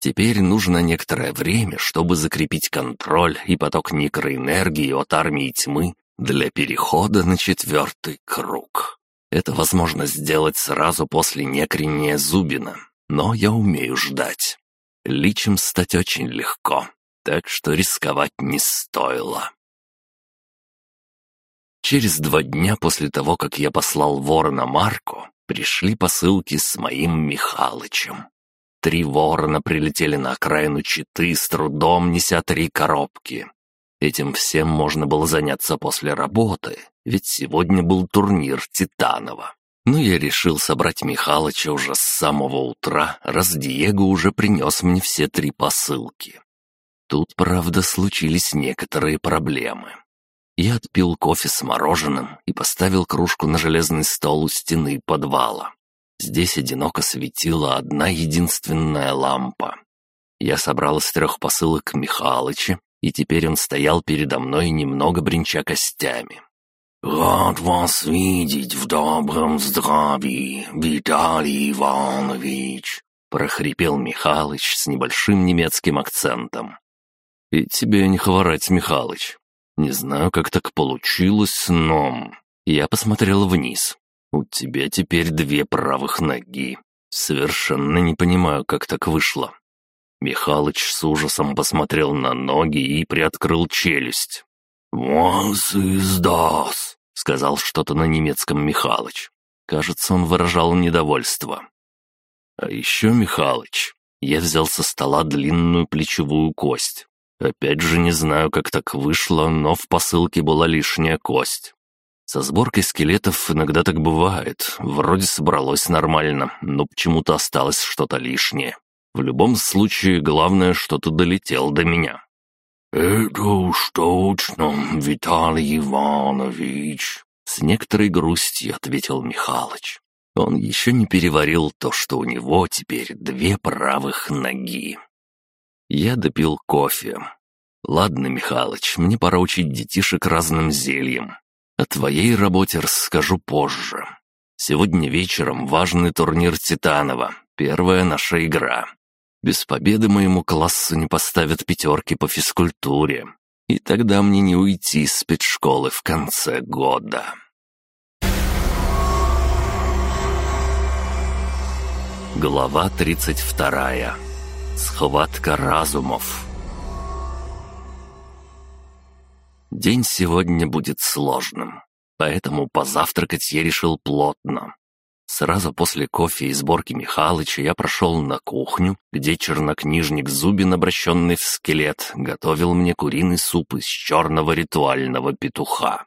Теперь нужно некоторое время, чтобы закрепить контроль и поток некроэнергии от армии тьмы для перехода на четвертый круг. Это возможно сделать сразу после некрения Зубина, но я умею ждать. Личем стать очень легко, так что рисковать не стоило. Через два дня после того, как я послал ворона Марку, пришли посылки с моим Михалычем. Три ворона прилетели на окраину Читы, с трудом неся три коробки. Этим всем можно было заняться после работы, ведь сегодня был турнир Титанова. Но я решил собрать Михалыча уже с самого утра, раз Диего уже принес мне все три посылки. Тут, правда, случились некоторые проблемы. Я отпил кофе с мороженым и поставил кружку на железный стол у стены подвала. Здесь одиноко светила одна единственная лампа. Я собрал из трех посылок Михалыча, и теперь он стоял передо мной, немного бренча костями. «Рад вас видеть в добром здравии, Виталий Иванович», — прохрипел Михалыч с небольшим немецким акцентом. «И тебе не хворать, Михалыч. Не знаю, как так получилось, но...» Я посмотрел вниз. «У тебя теперь две правых ноги. Совершенно не понимаю, как так вышло». Михалыч с ужасом посмотрел на ноги и приоткрыл челюсть. «Was ist das?» — сказал что-то на немецком Михалыч. Кажется, он выражал недовольство. «А еще, Михалыч, я взял со стола длинную плечевую кость. Опять же не знаю, как так вышло, но в посылке была лишняя кость. Со сборкой скелетов иногда так бывает. Вроде собралось нормально, но почему-то осталось что-то лишнее. В любом случае, главное, что ты долетел до меня. «Это уж точно, Виталий Иванович», — с некоторой грустью ответил Михалыч. Он еще не переварил то, что у него теперь две правых ноги. Я допил кофе. «Ладно, Михалыч, мне пора учить детишек разным зельям. О твоей работе расскажу позже. Сегодня вечером важный турнир Титанова, первая наша игра. Без победы моему классу не поставят пятерки по физкультуре, и тогда мне не уйти из спецшколы в конце года». Глава 32. Схватка разумов. День сегодня будет сложным, поэтому позавтракать я решил плотно. Сразу после кофе и сборки Михалыча я прошел на кухню, где чернокнижник Зубин, обращенный в скелет, готовил мне куриный суп из черного ритуального петуха.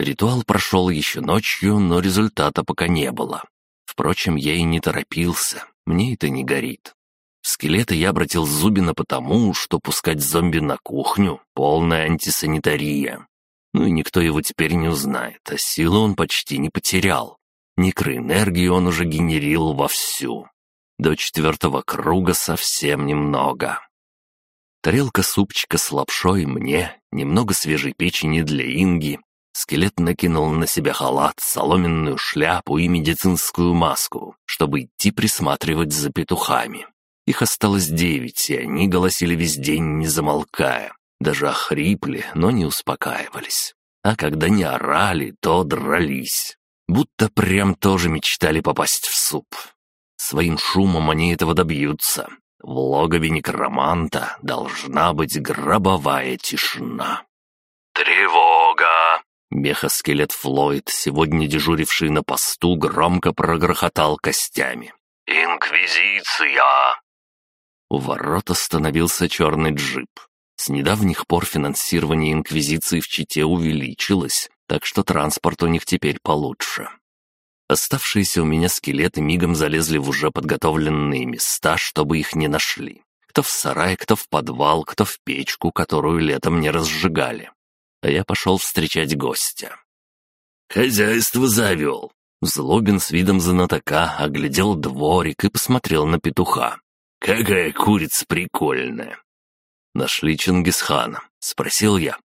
Ритуал прошел еще ночью, но результата пока не было. Впрочем, я и не торопился, мне это не горит. В скелета я обратил Зубина потому, что пускать зомби на кухню — полная антисанитария. Ну и никто его теперь не узнает, а силы он почти не потерял. Некроэнергию он уже генерил вовсю. До четвертого круга совсем немного. Тарелка супчика с лапшой мне, немного свежей печени для Инги. Скелет накинул на себя халат, соломенную шляпу и медицинскую маску, чтобы идти присматривать за петухами. Их осталось девять, и они голосили весь день, не замолкая. Даже охрипли, но не успокаивались. А когда не орали, то дрались. Будто прям тоже мечтали попасть в суп. Своим шумом они этого добьются. В логове некроманта должна быть гробовая тишина. «Тревога!» Мехоскелет Флойд, сегодня дежуривший на посту, громко прогрохотал костями. «Инквизиция!» У ворот остановился черный джип. С недавних пор финансирование Инквизиции в Чите увеличилось, так что транспорт у них теперь получше. Оставшиеся у меня скелеты мигом залезли в уже подготовленные места, чтобы их не нашли. Кто в сарай, кто в подвал, кто в печку, которую летом не разжигали. А я пошел встречать гостя. «Хозяйство завел!» Злобин с видом знатока оглядел дворик и посмотрел на петуха. «Какая курица прикольная!» «Нашли Чингисхана?» — спросил я.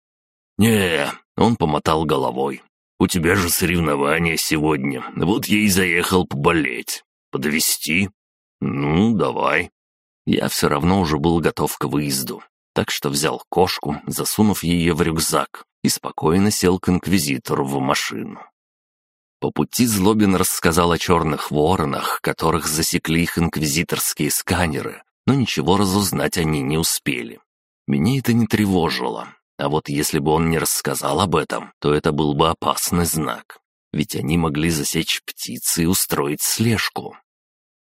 «Не, он помотал головой. «У тебя же соревнования сегодня, вот я и заехал поболеть. Подвести? «Ну, давай». Я все равно уже был готов к выезду, так что взял кошку, засунув ее в рюкзак, и спокойно сел к инквизитору в машину. По пути Злобин рассказал о черных воронах, которых засекли их инквизиторские сканеры, но ничего разузнать они не успели. Меня это не тревожило. А вот если бы он не рассказал об этом, то это был бы опасный знак. Ведь они могли засечь птицы и устроить слежку.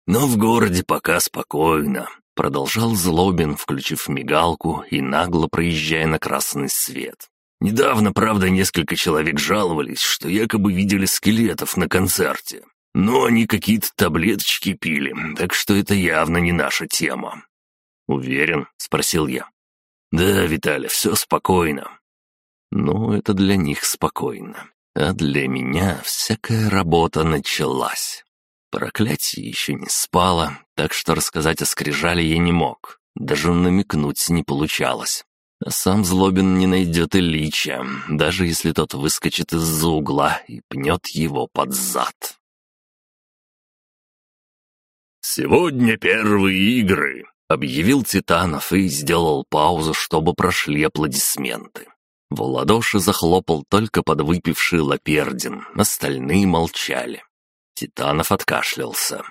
«Но в городе пока спокойно», — продолжал Злобин, включив мигалку и нагло проезжая на красный свет. «Недавно, правда, несколько человек жаловались, что якобы видели скелетов на концерте. Но они какие-то таблеточки пили, так что это явно не наша тема». «Уверен?» — спросил я. «Да, Виталя, все спокойно». «Ну, это для них спокойно. А для меня всякая работа началась. Проклятие еще не спало, так что рассказать о скрижале я не мог. Даже намекнуть не получалось. А сам Злобин не найдет Ильича, даже если тот выскочит из-за угла и пнет его под зад. «Сегодня первые игры», Объявил Титанов и сделал паузу, чтобы прошли аплодисменты. В ладоши захлопал только подвыпивший Лапердин, остальные молчали. Титанов откашлялся.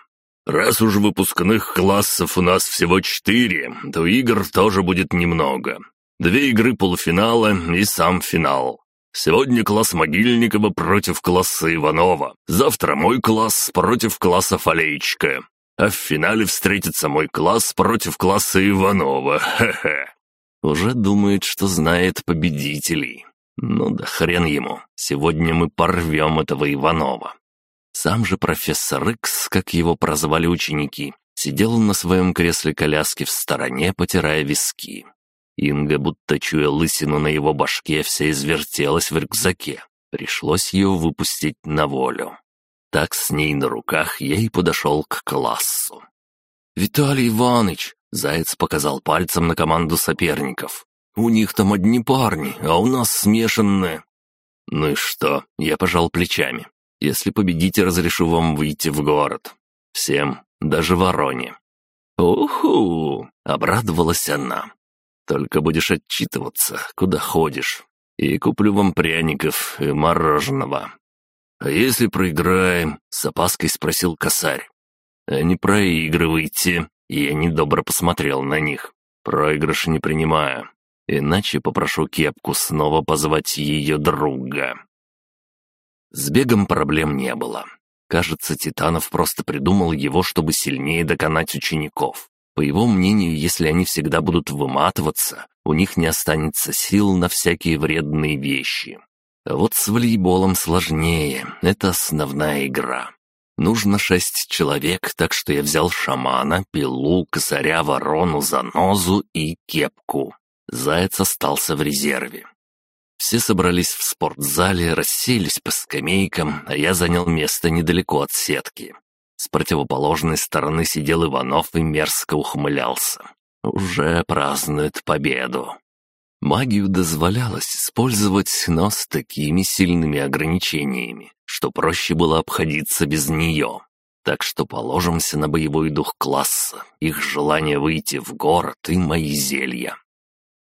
«Раз уж выпускных классов у нас всего четыре, то игр тоже будет немного. Две игры полуфинала и сам финал. Сегодня класс Могильникова против класса Иванова. Завтра мой класс против класса Фалейчика а в финале встретится мой класс против класса Иванова. Хе-хе. Уже думает, что знает победителей. Ну да хрен ему, сегодня мы порвем этого Иванова. Сам же профессор Икс, как его прозвали ученики, сидел на своем кресле коляски в стороне, потирая виски. Инга, будто чуя лысину на его башке, вся извертелась в рюкзаке. Пришлось ее выпустить на волю. Так с ней на руках я и подошел к классу. «Виталий Иванович!» — Заяц показал пальцем на команду соперников. «У них там одни парни, а у нас смешанные». «Ну и что?» — я пожал плечами. «Если победите, разрешу вам выйти в город. Всем, даже Вороне». «Уху!» — обрадовалась она. «Только будешь отчитываться, куда ходишь. И куплю вам пряников и мороженого. «А если проиграем?» — с опаской спросил косарь. «А не проигрывайте!» Я недобро посмотрел на них. «Проигрыш не принимаю. Иначе попрошу Кепку снова позвать ее друга». С бегом проблем не было. Кажется, Титанов просто придумал его, чтобы сильнее доконать учеников. По его мнению, если они всегда будут выматываться, у них не останется сил на всякие вредные вещи. Вот с волейболом сложнее, это основная игра. Нужно шесть человек, так что я взял шамана, пилу, косаря, ворону, занозу и кепку. Заяц остался в резерве. Все собрались в спортзале, расселись по скамейкам, а я занял место недалеко от сетки. С противоположной стороны сидел Иванов и мерзко ухмылялся. Уже празднует победу. Магию дозволялось использовать, но с такими сильными ограничениями, что проще было обходиться без нее. Так что положимся на боевой дух класса, их желание выйти в город и мои зелья.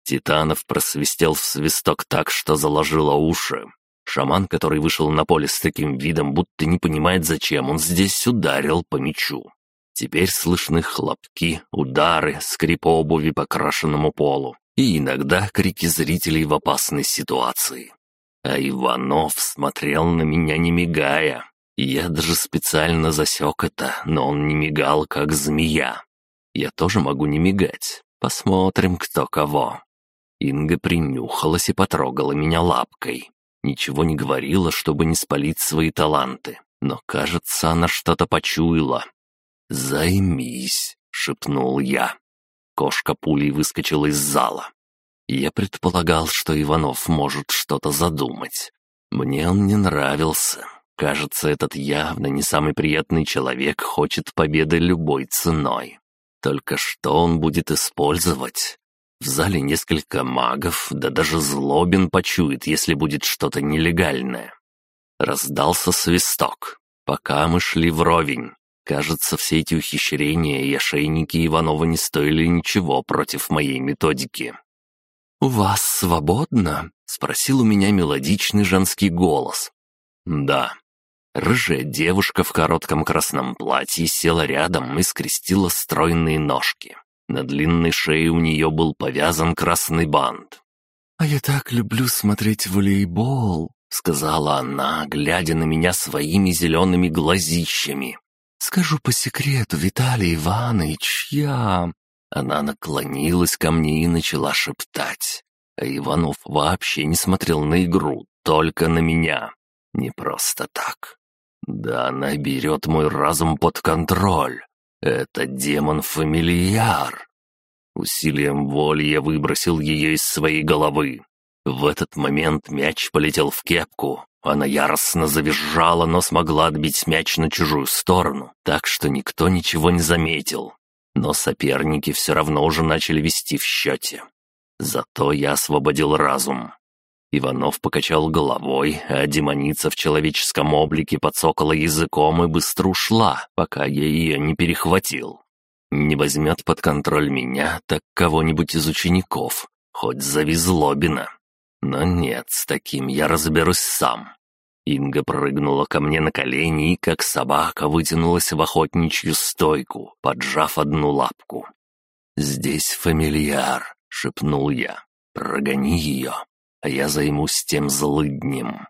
Титанов просвистел в свисток так, что заложило уши. Шаман, который вышел на поле с таким видом, будто не понимает, зачем он здесь ударил по мячу. Теперь слышны хлопки, удары, скрип обуви по крашенному полу и иногда крики зрителей в опасной ситуации. А Иванов смотрел на меня не мигая. Я даже специально засек это, но он не мигал, как змея. Я тоже могу не мигать. Посмотрим, кто кого. Инга принюхалась и потрогала меня лапкой. Ничего не говорила, чтобы не спалить свои таланты, но, кажется, она что-то почуяла. «Займись», — шепнул я. Кошка пулей выскочила из зала. Я предполагал, что Иванов может что-то задумать. Мне он не нравился. Кажется, этот явно не самый приятный человек хочет победы любой ценой. Только что он будет использовать? В зале несколько магов, да даже Злобин почует, если будет что-то нелегальное. Раздался свисток. Пока мы шли вровень. Кажется, все эти ухищрения и ошейники Иванова не стоили ничего против моей методики. «У вас свободно?» — спросил у меня мелодичный женский голос. «Да». Рыжая девушка в коротком красном платье села рядом и скрестила стройные ножки. На длинной шее у нее был повязан красный бант. «А я так люблю смотреть волейбол», — сказала она, глядя на меня своими зелеными глазищами. «Скажу по секрету, Виталий Иванович, я...» Она наклонилась ко мне и начала шептать. А Иванов вообще не смотрел на игру, только на меня. Не просто так. Да она берет мой разум под контроль. Это демон-фамильяр. Усилием воли я выбросил ее из своей головы. В этот момент мяч полетел в кепку. Она яростно завизжала, но смогла отбить мяч на чужую сторону, так что никто ничего не заметил. Но соперники все равно уже начали вести в счете. Зато я освободил разум. Иванов покачал головой, а демоница в человеческом облике подсокала языком и быстро ушла, пока я ее не перехватил. Не возьмет под контроль меня, так кого-нибудь из учеников, хоть зови Злобина. Но нет, с таким я разберусь сам. Инга прыгнула ко мне на колени и, как собака, вытянулась в охотничью стойку, поджав одну лапку. «Здесь фамильяр», — шепнул я. «Прогони ее» а я займусь тем злыднем».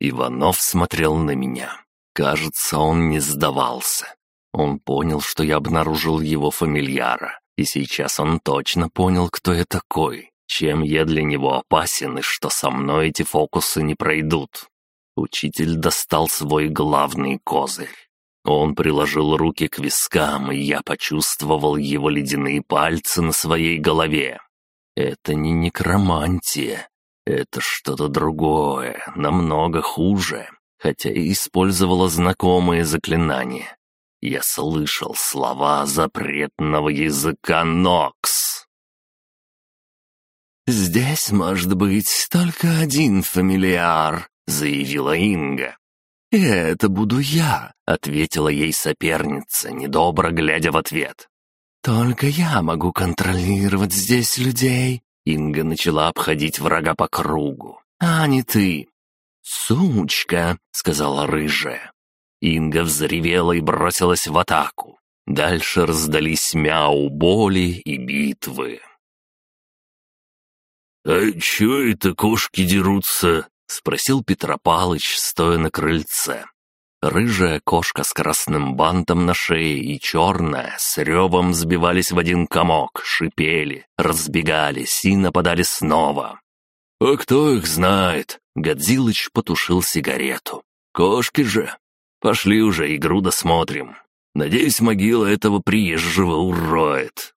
Иванов смотрел на меня. Кажется, он не сдавался. Он понял, что я обнаружил его фамильяра, и сейчас он точно понял, кто я такой, чем я для него опасен и что со мной эти фокусы не пройдут. Учитель достал свой главный козырь. Он приложил руки к вискам, и я почувствовал его ледяные пальцы на своей голове. Это не некромантия, это что-то другое, намного хуже, хотя и использовала знакомые заклинания. Я слышал слова запретного языка Нокс. «Здесь может быть только один фамильяр», — заявила Инга. «И это буду я», — ответила ей соперница, недобро глядя в ответ. «Только я могу контролировать здесь людей, Инга начала обходить врага по кругу. «А не ты!» «Сучка!» — сказала рыжая. Инга взревела и бросилась в атаку. Дальше раздались мяу боли и битвы. «А чё это кошки дерутся?» — спросил Петропалыч, стоя на крыльце. Рыжая кошка с красным бантом на шее и черная с ревом сбивались в один комок, шипели, разбегались и нападали снова. «А кто их знает?» — Годзилыч потушил сигарету. «Кошки же! Пошли уже игру досмотрим. Надеюсь, могила этого приезжего уроет».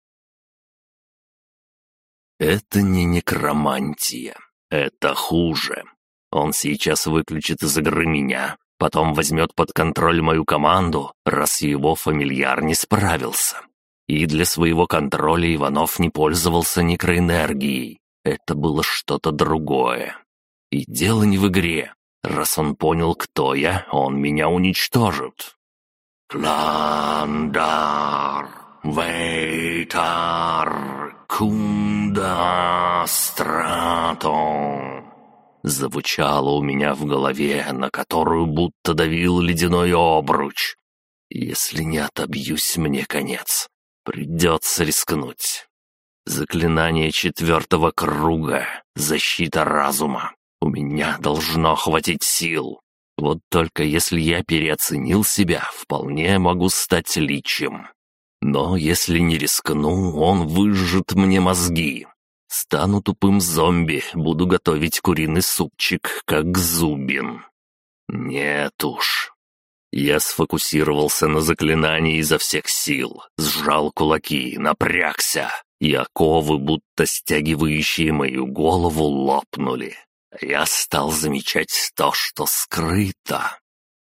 Это не некромантия. Это хуже. Он сейчас выключит из игры меня, Потом возьмет под контроль мою команду, раз его фамильяр не справился. И для своего контроля Иванов не пользовался некроэнергией. Это было что-то другое. И дело не в игре. Раз он понял, кто я, он меня уничтожит. «Кландар, Вейтар, Кунда, Страто!» Звучало у меня в голове, на которую будто давил ледяной обруч. Если не отобьюсь, мне конец. Придется рискнуть. Заклинание четвертого круга, защита разума. У меня должно хватить сил. Вот только если я переоценил себя, вполне могу стать личем. Но если не рискну, он выжжет мне мозги. Стану тупым зомби, буду готовить куриный супчик, как Зубин. Нет уж. Я сфокусировался на заклинании изо всех сил, сжал кулаки, напрягся, и оковы, будто стягивающие мою голову, лопнули. Я стал замечать то, что скрыто.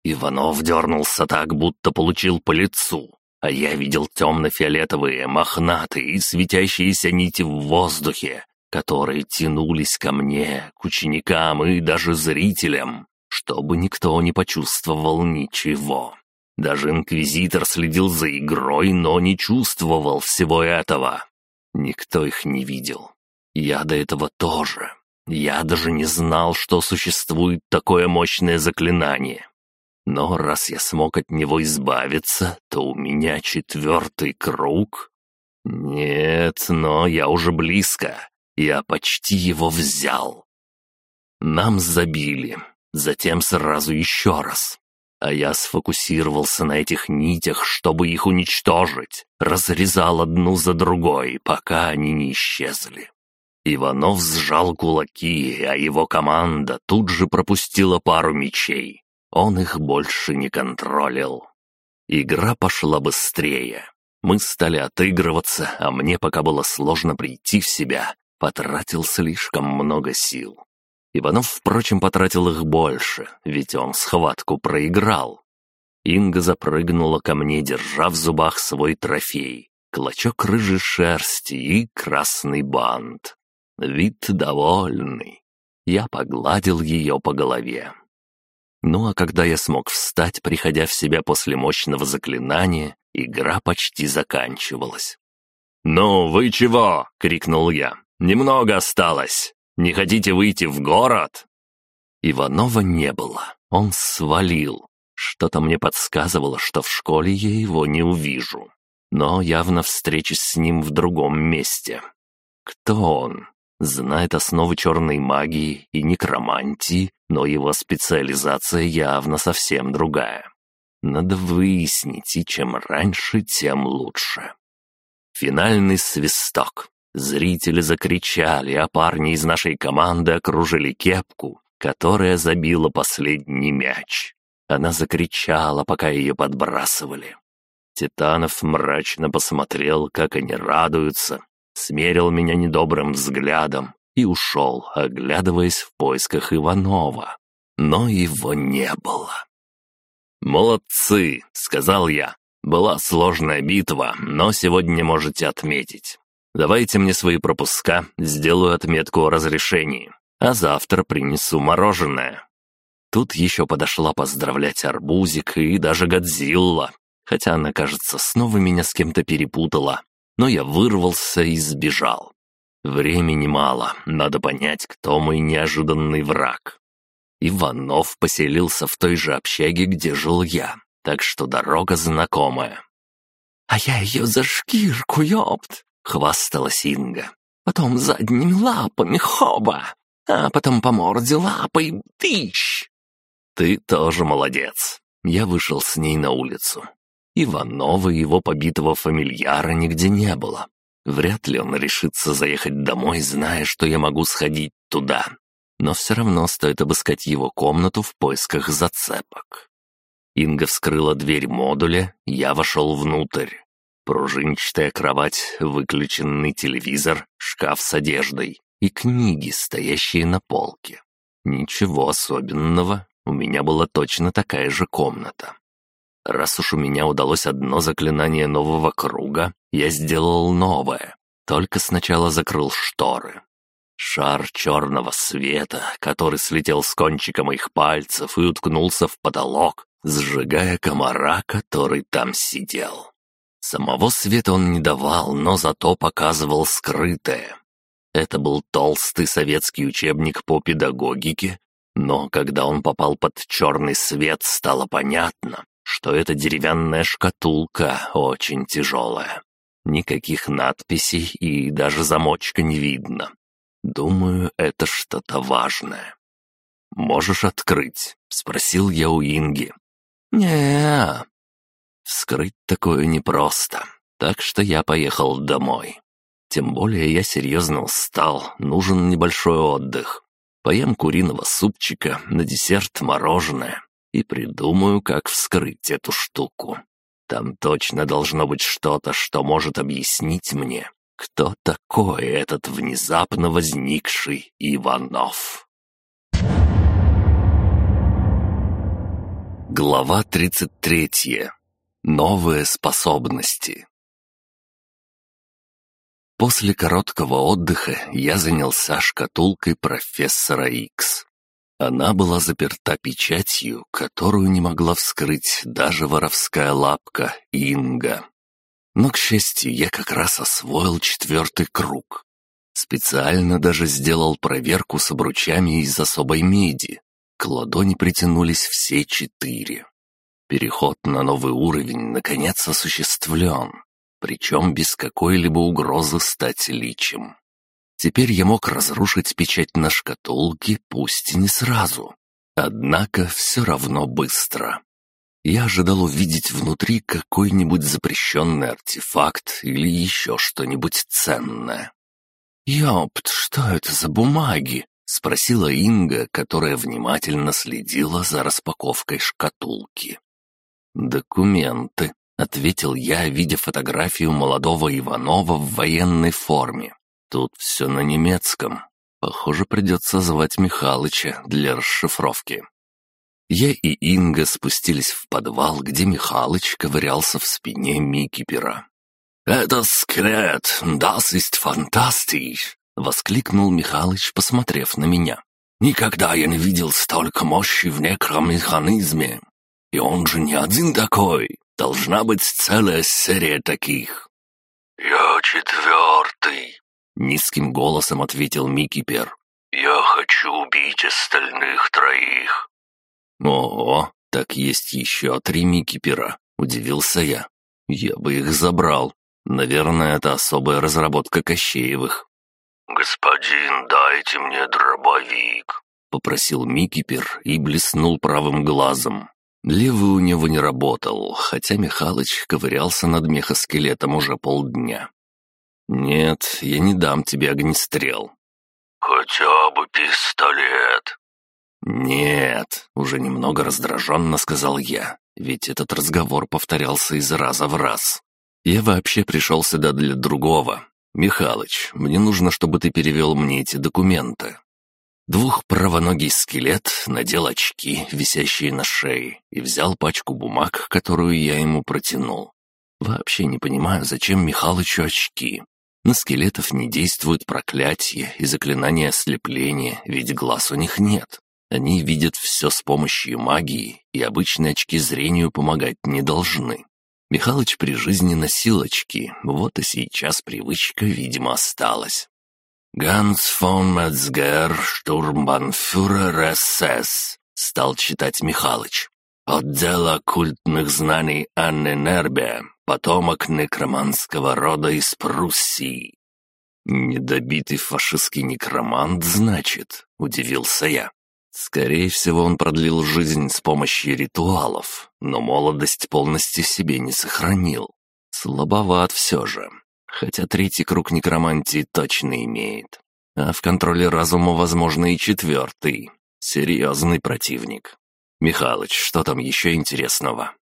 Иванов дернулся так, будто получил по лицу, а я видел темно-фиолетовые, мохнатые и светящиеся нити в воздухе, которые тянулись ко мне, к ученикам и даже зрителям, чтобы никто не почувствовал ничего. Даже инквизитор следил за игрой, но не чувствовал всего этого. Никто их не видел. Я до этого тоже. Я даже не знал, что существует такое мощное заклинание. Но раз я смог от него избавиться, то у меня четвертый круг. Нет, но я уже близко. Я почти его взял. Нам забили, затем сразу еще раз. А я сфокусировался на этих нитях, чтобы их уничтожить. Разрезал одну за другой, пока они не исчезли. Иванов сжал кулаки, а его команда тут же пропустила пару мечей. Он их больше не контролил. Игра пошла быстрее. Мы стали отыгрываться, а мне пока было сложно прийти в себя, потратил слишком много сил. Иванов, впрочем, потратил их больше, ведь он схватку проиграл. Инга запрыгнула ко мне, держа в зубах свой трофей — клочок рыжей шерсти и красный бант. Вид довольный. Я погладил ее по голове. Ну а когда я смог встать, приходя в себя после мощного заклинания, игра почти заканчивалась. «Ну, вы чего?» — крикнул я. «Немного осталось. Не хотите выйти в город?» Иванова не было. Он свалил. Что-то мне подсказывало, что в школе я его не увижу. Но явно встречусь с ним в другом месте. Кто он? знает основы черной магии и некромантии, но его специализация явно совсем другая. Надо выяснить, и чем раньше, тем лучше. Финальный свисток. Зрители закричали, а парни из нашей команды окружили кепку, которая забила последний мяч. Она закричала, пока ее подбрасывали. Титанов мрачно посмотрел, как они радуются, смерил меня недобрым взглядом и ушел, оглядываясь в поисках Иванова. Но его не было. «Молодцы!» — сказал я. «Была сложная битва, но сегодня можете отметить. Давайте мне свои пропуска, сделаю отметку о разрешении, а завтра принесу мороженое». Тут еще подошла поздравлять Арбузик и даже Годзилла, хотя она, кажется, снова меня с кем-то перепутала но я вырвался и сбежал. Времени мало, надо понять, кто мой неожиданный враг. Иванов поселился в той же общаге, где жил я, так что дорога знакомая. «А я ее за шкирку, ёпт!» — хвасталась Инга. «Потом задними лапами, хоба! А потом по морде лапой, тыщ!» «Ты тоже молодец!» Я вышел с ней на улицу. Иванова и его побитого фамильяра нигде не было. Вряд ли он решится заехать домой, зная, что я могу сходить туда. Но все равно стоит обыскать его комнату в поисках зацепок. Инга вскрыла дверь модуля, я вошел внутрь. Пружинчатая кровать, выключенный телевизор, шкаф с одеждой и книги, стоящие на полке. Ничего особенного, У меня была точно такая же комната. Раз уж у меня удалось одно заклинание нового круга, я сделал новое. Только сначала закрыл шторы. Шар черного света, который слетел с кончика моих пальцев и уткнулся в потолок, сжигая комара, который там сидел. Самого света он не давал, но зато показывал скрытое. Это был толстый советский учебник по педагогике, но когда он попал под черный свет, стало понятно, что эта деревянная шкатулка очень тяжелая. Никаких надписей и даже замочка не видно. Думаю, это что-то важное. «Можешь открыть?» — спросил я у Инги. не Вскрыть такое непросто, так что я поехал домой. Тем более я серьезно устал, нужен небольшой отдых. Поем куриного супчика, на десерт мороженое и придумаю, как вскрыть эту штуку. Там точно должно быть что-то, что может объяснить мне, кто такой этот внезапно возникший Иванов. Глава 33. Новые способности. После короткого отдыха я занялся шкатулкой профессора Икс. Она была заперта печатью, которую не могла вскрыть даже воровская лапка Инга. Но, к счастью, я как раз освоил четвертый круг. Специально даже сделал проверку с обручами из особой меди. К ладони притянулись все четыре. Переход на новый уровень наконец осуществлен причем без какой-либо угрозы стать личем. Теперь я мог разрушить печать на шкатулке, пусть и не сразу, однако все равно быстро. Я ожидал увидеть внутри какой-нибудь запрещенный артефакт или еще что-нибудь ценное. «Ёпт, что это за бумаги?» — спросила Инга, которая внимательно следила за распаковкой шкатулки. «Документы», ответил я, видя фотографию молодого Иванова в военной форме. Тут все на немецком. Похоже, придется звать Михалыча для расшифровки. Я и Инга спустились в подвал, где Михалыч ковырялся в спине Микипера. «Это скелет, das ist fantastisch!» — воскликнул Михалыч, посмотрев на меня. «Никогда я не видел столько мощи в некромеханизме. И он же не один такой. Должна быть целая серия таких». «Я четвертый», — низким голосом ответил Микипер. «Я хочу убить остальных троих». «О, так есть еще три Микипера», — удивился я. «Я бы их забрал. Наверное, это особая разработка Кощеевых». «Господин, дайте мне дробовик», — попросил Микипер и блеснул правым глазом. Левый у него не работал, хотя Михалыч ковырялся над мехоскелетом уже полдня. «Нет, я не дам тебе огнестрел». «Хотя бы пистолет». «Нет», — уже немного раздраженно сказал я, ведь этот разговор повторялся из раза в раз. «Я вообще пришел сюда для другого. Михалыч, мне нужно, чтобы ты перевел мне эти документы. Двухправоногий скелет надел очки, висящие на шее, и взял пачку бумаг, которую я ему протянул. Вообще не понимаю, зачем Михалычу очки. На скелетов не действуют проклятия и заклинания ослепления, ведь глаз у них нет. Они видят все с помощью магии, и обычные очки зрению помогать не должны. Михалыч при жизни носил очки, вот и сейчас привычка, видимо, осталась. «Ганс фон Мецгер, штурмбанфюрер СС», — стал читать Михалыч. «Отдел оккультных знаний Анны Нербе, потомок некроманского рода из Пруссии». «Недобитый фашистский некромант, значит?» — удивился я. Скорее всего, он продлил жизнь с помощью ритуалов, но молодость полностью себе не сохранил. Слабоват все же хотя третий круг некромантии точно имеет. А в контроле разума, возможно, и четвертый. Серьезный противник. Михалыч, что там еще интересного?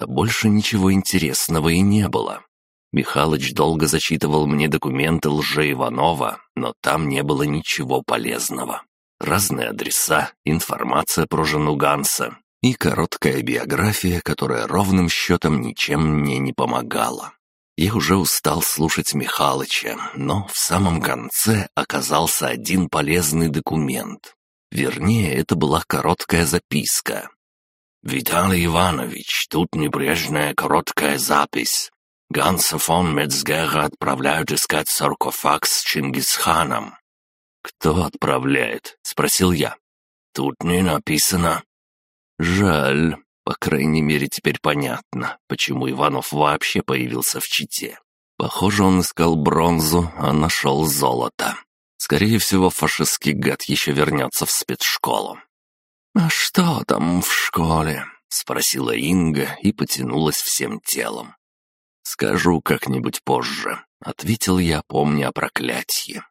А больше ничего интересного и не было. Михалыч долго зачитывал мне документы лже Иванова, но там не было ничего полезного. разные адреса, информация про жену Ганса и короткая биография, которая ровным счетом ничем мне не помогала. Я уже устал слушать Михалыча, но в самом конце оказался один полезный документ. Вернее, это была короткая записка. «Виталий Иванович, тут небрежная короткая запись. Ганса фон Мецгера отправляют искать саркофаг с Чингисханом». «Кто отправляет?» — спросил я. «Тут не написано». «Жаль. По крайней мере, теперь понятно, почему Иванов вообще появился в Чите. Похоже, он искал бронзу, а нашел золото. Скорее всего, фашистский гад еще вернется в спецшколу. «А что там в школе?» — спросила Инга и потянулась всем телом. «Скажу как-нибудь позже», — ответил я, помня о проклятии.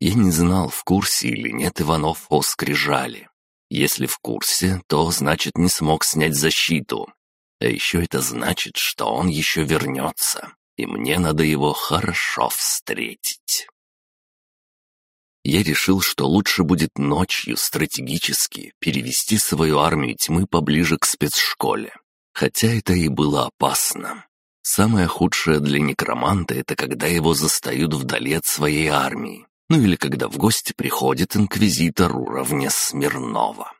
Я не знал, в курсе или нет Иванов о скрижали. Если в курсе, то значит не смог снять защиту. А еще это значит, что он еще вернется, и мне надо его хорошо встретить. Я решил, что лучше будет ночью стратегически перевести свою армию тьмы поближе к спецшколе. Хотя это и было опасно. Самое худшее для некроманта — это когда его застают вдали от своей армии, ну или когда в гости приходит инквизитор уровня Смирнова.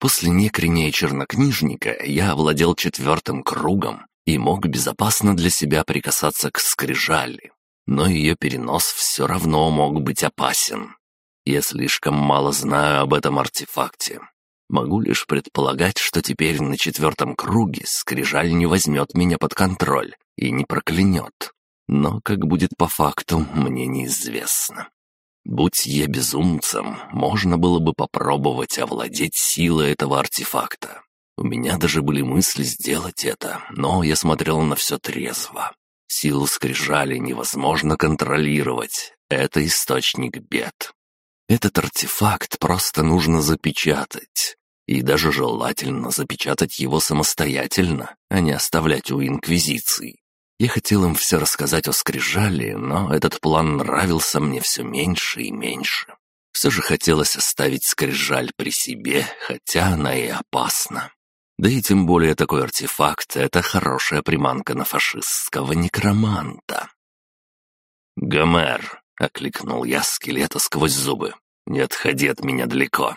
После некрения чернокнижника я овладел четвертым кругом и мог безопасно для себя прикасаться к скрижали. Но ее перенос все равно мог быть опасен. Я слишком мало знаю об этом артефакте. Могу лишь предполагать, что теперь на четвертом круге скрижаль не возьмет меня под контроль и не проклянет. Но как будет по факту, мне неизвестно. Будь я безумцем, можно было бы попробовать овладеть силой этого артефакта. У меня даже были мысли сделать это, но я смотрел на все трезво. Силу скрижали невозможно контролировать. Это источник бед. Этот артефакт просто нужно запечатать. И даже желательно запечатать его самостоятельно, а не оставлять у Инквизиции. Я хотел им все рассказать о скрижали, но этот план нравился мне все меньше и меньше. Все же хотелось оставить скрижаль при себе, хотя она и опасна. Да и тем более такой артефакт — это хорошая приманка на фашистского некроманта. «Гомер!» — окликнул я скелета сквозь зубы. «Не отходи от меня далеко!»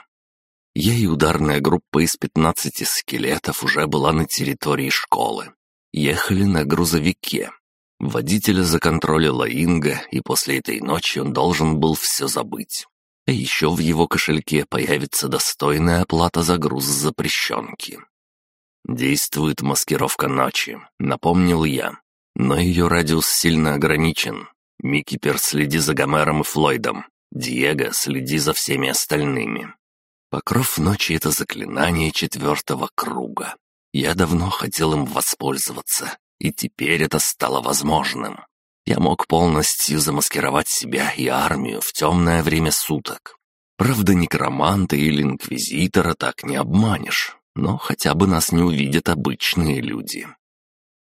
Я и ударная группа из пятнадцати скелетов уже была на территории школы. Ехали на грузовике. Водителя законтролила Инга, и после этой ночи он должен был все забыть. А еще в его кошельке появится достойная оплата за груз запрещенки. «Действует маскировка ночи», — напомнил я. Но ее радиус сильно ограничен. Микипер, следи за Гомером и Флойдом. Диего, следи за всеми остальными. Покров ночи — это заклинание четвертого круга. Я давно хотел им воспользоваться, и теперь это стало возможным. Я мог полностью замаскировать себя и армию в темное время суток. Правда, некроманта или инквизитора так не обманешь, но хотя бы нас не увидят обычные люди.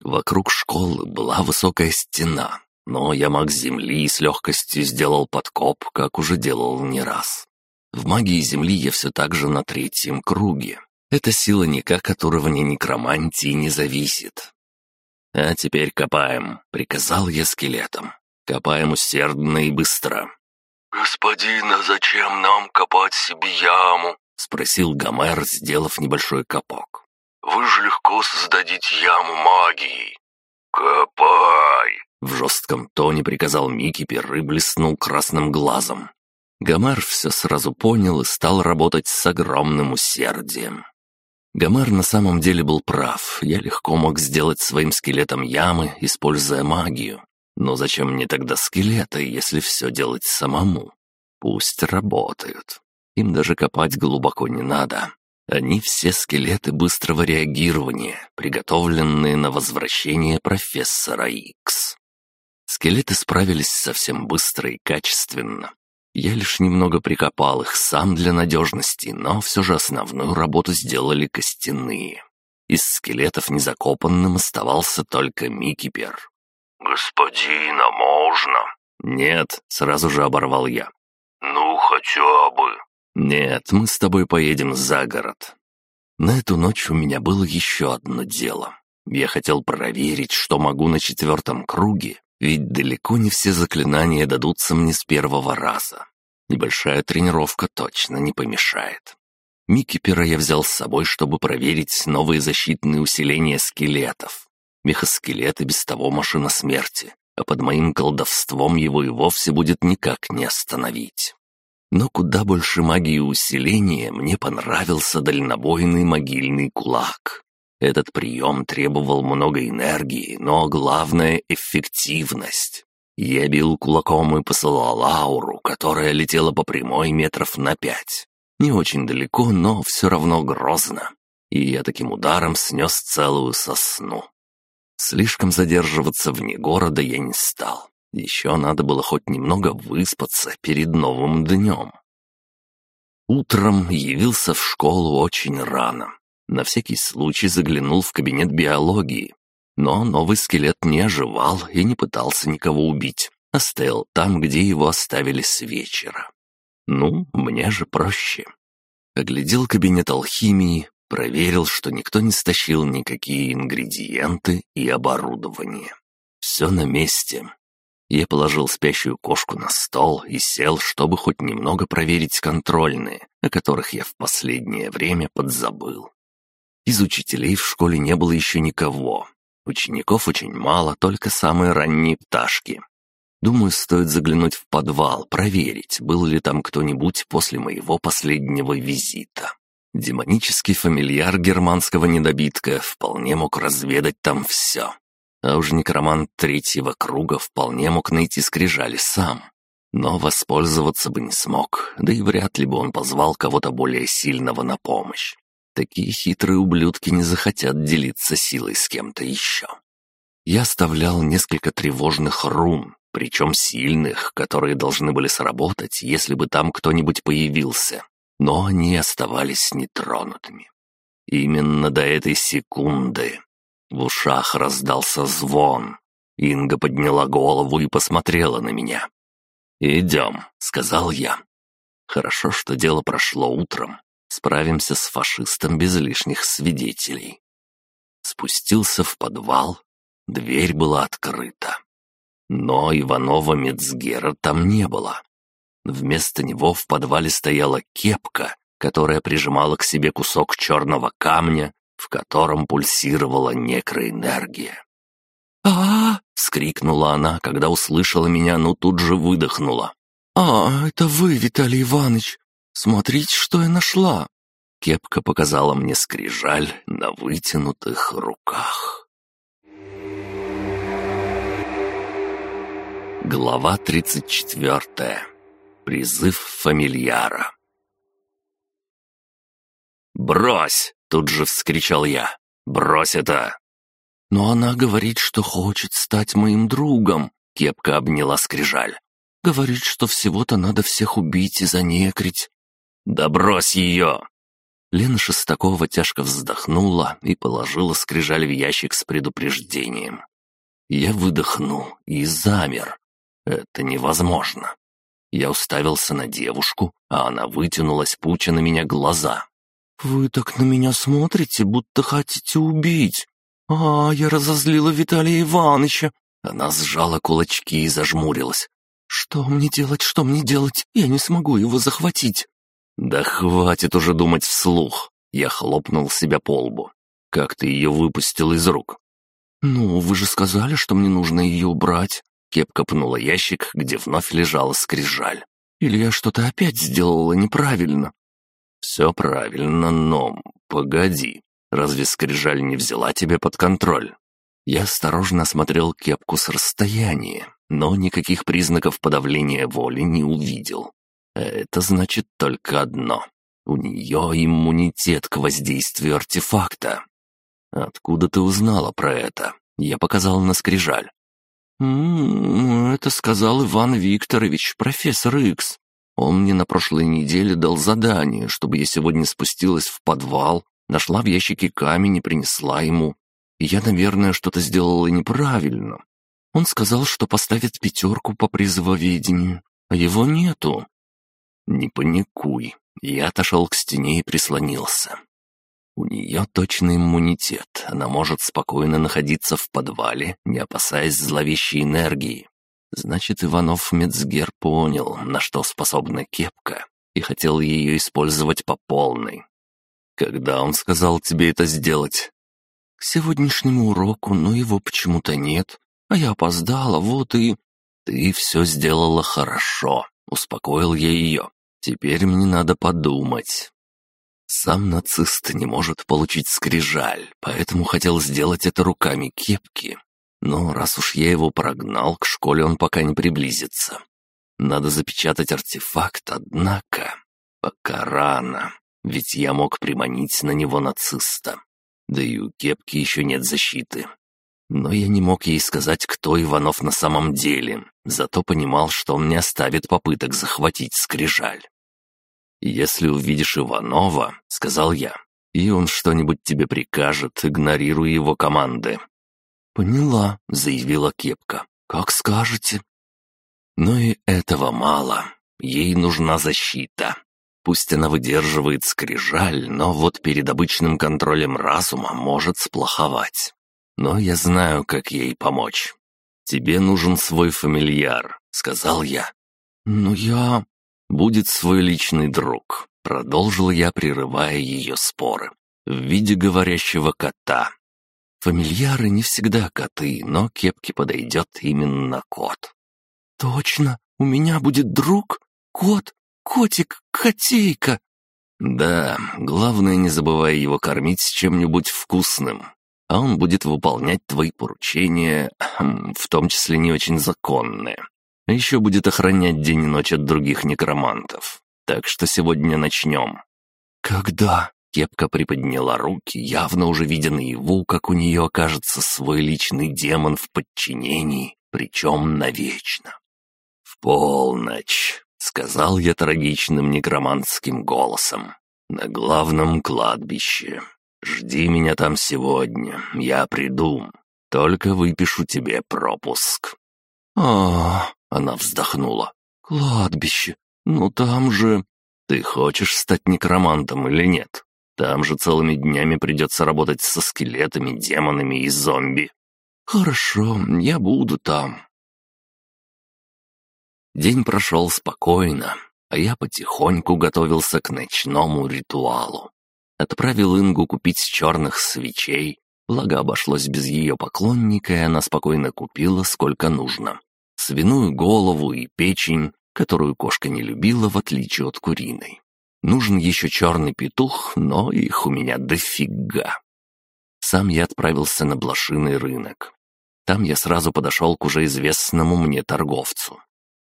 Вокруг школы была высокая стена, но я маг земли и с легкостью сделал подкоп, как уже делал не раз. В магии земли я все так же на третьем круге, эта сила никак от уровня некромантии не зависит. «А теперь копаем», — приказал я скелетом. «Копаем усердно и быстро». «Господин, а зачем нам копать себе яму?» — спросил Гомер, сделав небольшой копок. «Вы же легко создадите яму магией». «Копай!» — в жестком тоне приказал Микипер и блеснул красным глазом. Гомер все сразу понял и стал работать с огромным усердием. Гомер на самом деле был прав. Я легко мог сделать своим скелетом ямы, используя магию. Но зачем мне тогда скелеты, если все делать самому? Пусть работают. Им даже копать глубоко не надо. Они все скелеты быстрого реагирования, приготовленные на возвращение профессора Икс. Скелеты справились совсем быстро и качественно. Я лишь немного прикопал их сам для надежности, но все же основную работу сделали костяные. Из скелетов незакопанным оставался только Микипер. «Господина, можно?» «Нет», — сразу же оборвал я. «Ну, хотя бы». «Нет, мы с тобой поедем за город». На эту ночь у меня было еще одно дело. Я хотел проверить, что могу на четвертом круге, ведь далеко не все заклинания дадутся мне с первого раза. Небольшая тренировка точно не помешает. Микипера я взял с собой, чтобы проверить новые защитные усиления скелетов. Мехоскелет и без того машина смерти, а под моим колдовством его и вовсе будет никак не остановить. Но куда больше магии усиления мне понравился дальнобойный могильный кулак. Этот прием требовал много энергии, но главное — эффективность. Я бил кулаком и посылал ауру, которая летела по прямой метров на пять. Не очень далеко, но все равно грозно. И я таким ударом снес целую сосну. Слишком задерживаться вне города я не стал. Еще надо было хоть немного выспаться перед новым днем. Утром явился в школу очень рано. На всякий случай заглянул в кабинет биологии. Но новый скелет не оживал и не пытался никого убить, а стоял там, где его оставили с вечера. Ну, мне же проще. Оглядел кабинет алхимии, проверил, что никто не стащил никакие ингредиенты и оборудование. Все на месте. Я положил спящую кошку на стол и сел, чтобы хоть немного проверить контрольные, о которых я в последнее время подзабыл. Из учителей в школе не было еще никого. Учеников очень мало, только самые ранние пташки. Думаю, стоит заглянуть в подвал, проверить, был ли там кто-нибудь после моего последнего визита. Демонический фамильяр германского недобитка вполне мог разведать там все. А уж некромант третьего круга вполне мог найти скрижали сам. Но воспользоваться бы не смог, да и вряд ли бы он позвал кого-то более сильного на помощь. Такие хитрые ублюдки не захотят делиться силой с кем-то еще. Я оставлял несколько тревожных рун, причем сильных, которые должны были сработать, если бы там кто-нибудь появился, но они оставались нетронутыми. Именно до этой секунды в ушах раздался звон. Инга подняла голову и посмотрела на меня. «Идем», — сказал я. «Хорошо, что дело прошло утром. Справимся с фашистом без лишних свидетелей». Спустился в подвал. Дверь была открыта. Но Иванова Мецгера там не было. Вместо него в подвале стояла кепка, которая прижимала к себе кусок черного камня, в котором пульсировала некроэнергия. а, -а, -а вскрикнула она, когда услышала меня, но тут же выдохнула. «А, это вы, Виталий Иванович! Смотрите, что я нашла!» Кепка показала мне скрижаль на вытянутых руках. Глава 34. Призыв фамильяра. «Брось!» — тут же вскричал я. «Брось это!» «Но она говорит, что хочет стать моим другом», — Кепка обняла скрижаль. «Говорит, что всего-то надо всех убить и занекрить». «Да брось ее!» Лена Шестакова тяжко вздохнула и положила скрижаль в ящик с предупреждением. Я выдохнул и замер. Это невозможно. Я уставился на девушку, а она вытянулась, пуча на меня глаза. «Вы так на меня смотрите, будто хотите убить. А, я разозлила Виталия Ивановича». Она сжала кулачки и зажмурилась. «Что мне делать, что мне делать? Я не смогу его захватить». «Да хватит уже думать вслух!» Я хлопнул себя по лбу. «Как ты ее выпустил из рук?» «Ну, вы же сказали, что мне нужно ее убрать. Кепка пнула ящик, где вновь лежала скрижаль. «Или я что-то опять сделала неправильно?» «Все правильно, но... Погоди. Разве скрижаль не взяла тебя под контроль?» Я осторожно осмотрел кепку с расстояния, но никаких признаков подавления воли не увидел. Это значит только одно. У нее иммунитет к воздействию артефакта. «Откуда ты узнала про это?» Я показал на скрижаль. «М -м, «Это сказал Иван Викторович, профессор Икс. Он мне на прошлой неделе дал задание, чтобы я сегодня спустилась в подвал, нашла в ящике камень и принесла ему. И я, наверное, что-то сделала неправильно. Он сказал, что поставит пятерку по призывоведению, а его нету». «Не паникуй. Я отошел к стене и прислонился. У нее точный иммунитет, она может спокойно находиться в подвале, не опасаясь зловещей энергии. Значит, Иванов Мецгер понял, на что способна кепка, и хотел ее использовать по полной. Когда он сказал тебе это сделать? К сегодняшнему уроку, но его почему-то нет. А я опоздала, вот и... Ты все сделала хорошо, успокоил я ее. Теперь мне надо подумать. Сам нацист не может получить скрижаль, поэтому хотел сделать это руками кепки. Но раз уж я его прогнал, к школе он пока не приблизится. Надо запечатать артефакт, однако... Пока рано, ведь я мог приманить на него нациста. Да и у кепки еще нет защиты. Но я не мог ей сказать, кто Иванов на самом деле, зато понимал, что он не оставит попыток захватить скрижаль. «Если увидишь Иванова, — сказал я, — и он что-нибудь тебе прикажет, игнорируй его команды». «Поняла», — заявила Кепка. «Как скажете». Но и этого мало. Ей нужна защита. Пусть она выдерживает скрижаль, но вот перед обычным контролем разума может сплоховать. Но я знаю, как ей помочь. «Тебе нужен свой фамильяр», — сказал я. «Ну я...» будет свой личный друг», — продолжил я, прерывая ее споры, в виде говорящего кота. Фамильяры не всегда коты, но кепке подойдет именно кот. «Точно, у меня будет друг? Кот? Котик? Котейка?» «Да, главное, не забывай его кормить чем-нибудь вкусным, а он будет выполнять твои поручения, в том числе не очень законные. А еще будет охранять день и ночь от других некромантов. Так что сегодня начнем». «Когда?» — Кепка приподняла руки, явно уже видя наяву, как у нее окажется свой личный демон в подчинении, причем навечно. «В полночь», — сказал я трагичным некромантским голосом, — «на главном кладбище. Жди меня там сегодня, я приду. Только выпишу тебе пропуск». «А, она вздохнула. «Кладбище. Ну там же...» «Ты хочешь стать некромантом или нет? Там же целыми днями придется работать со скелетами, демонами и зомби». «Хорошо, я буду там». День прошел спокойно, а я потихоньку готовился к ночному ритуалу. Отправил Ингу купить черных свечей, благо обошлось без ее поклонника, и она спокойно купила, сколько нужно свиную голову и печень, которую кошка не любила, в отличие от куриной. Нужен еще черный петух, но их у меня дофига. Сам я отправился на блошиный рынок. Там я сразу подошел к уже известному мне торговцу.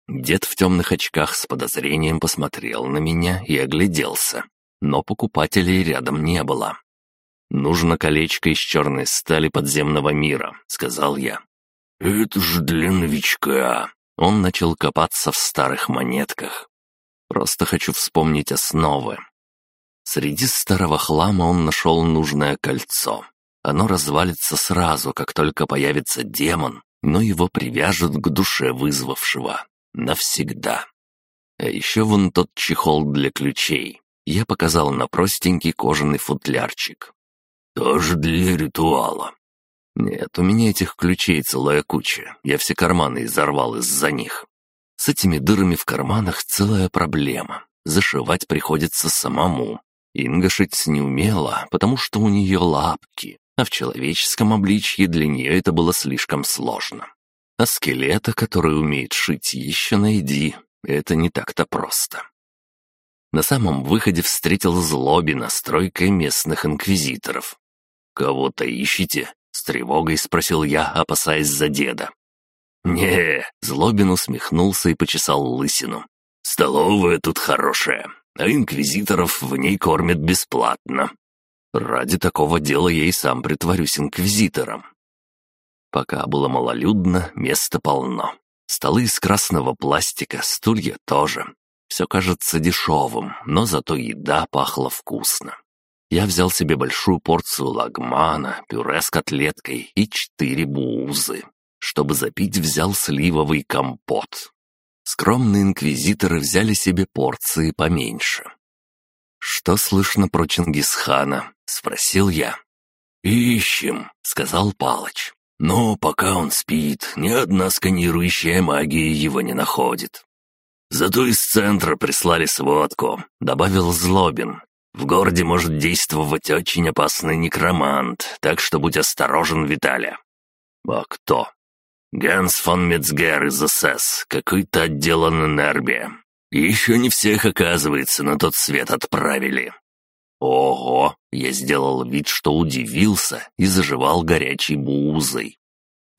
Дед в темных очках с подозрением посмотрел на меня и огляделся, но покупателей рядом не было. «Нужно колечко из черной стали подземного мира», — сказал я. «Это же для новичка!» Он начал копаться в старых монетках. «Просто хочу вспомнить основы». Среди старого хлама он нашел нужное кольцо. Оно развалится сразу, как только появится демон, но его привяжут к душе вызвавшего. Навсегда. А еще вон тот чехол для ключей. Я показал на простенький кожаный футлярчик. «Тоже для ритуала. Нет, у меня этих ключей целая куча. Я все карманы изорвал из-за них. С этими дырами в карманах целая проблема. Зашивать приходится самому. Инга шить не умела, потому что у нее лапки, а в человеческом обличье для нее это было слишком сложно. А скелета, который умеет шить, еще найди. Это не так-то просто. На самом выходе встретил Злобина с тройкой местных инквизиторов. «Кого-то ищете?» С тревогой спросил я, опасаясь за деда. не Злобин усмехнулся и почесал лысину. «Столовая тут хорошая, а инквизиторов в ней кормят бесплатно. Ради такого дела я и сам притворюсь инквизитором». Пока было малолюдно, места полно. Столы из красного пластика, стулья тоже. Все кажется дешевым, но зато еда пахла вкусно я взял себе большую порцию лагмана, пюре с котлеткой и четыре бузы. Чтобы запить, взял сливовый компот. Скромные инквизиторы взяли себе порции поменьше. «Что слышно про Чингисхана?» — спросил я. «Ищем», — сказал Палыч. «Но пока он спит, ни одна сканирующая магия его не находит». «Зато из центра прислали сводку», — добавил Злобин. «В городе может действовать очень опасный некромант, так что будь осторожен, Виталя». «А кто?» «Ганс фон Мецгер из СС, какой-то отдел Нербе. Еще не всех, оказывается, на тот свет отправили. Ого! Я сделал вид, что удивился и заживал горячей бузой.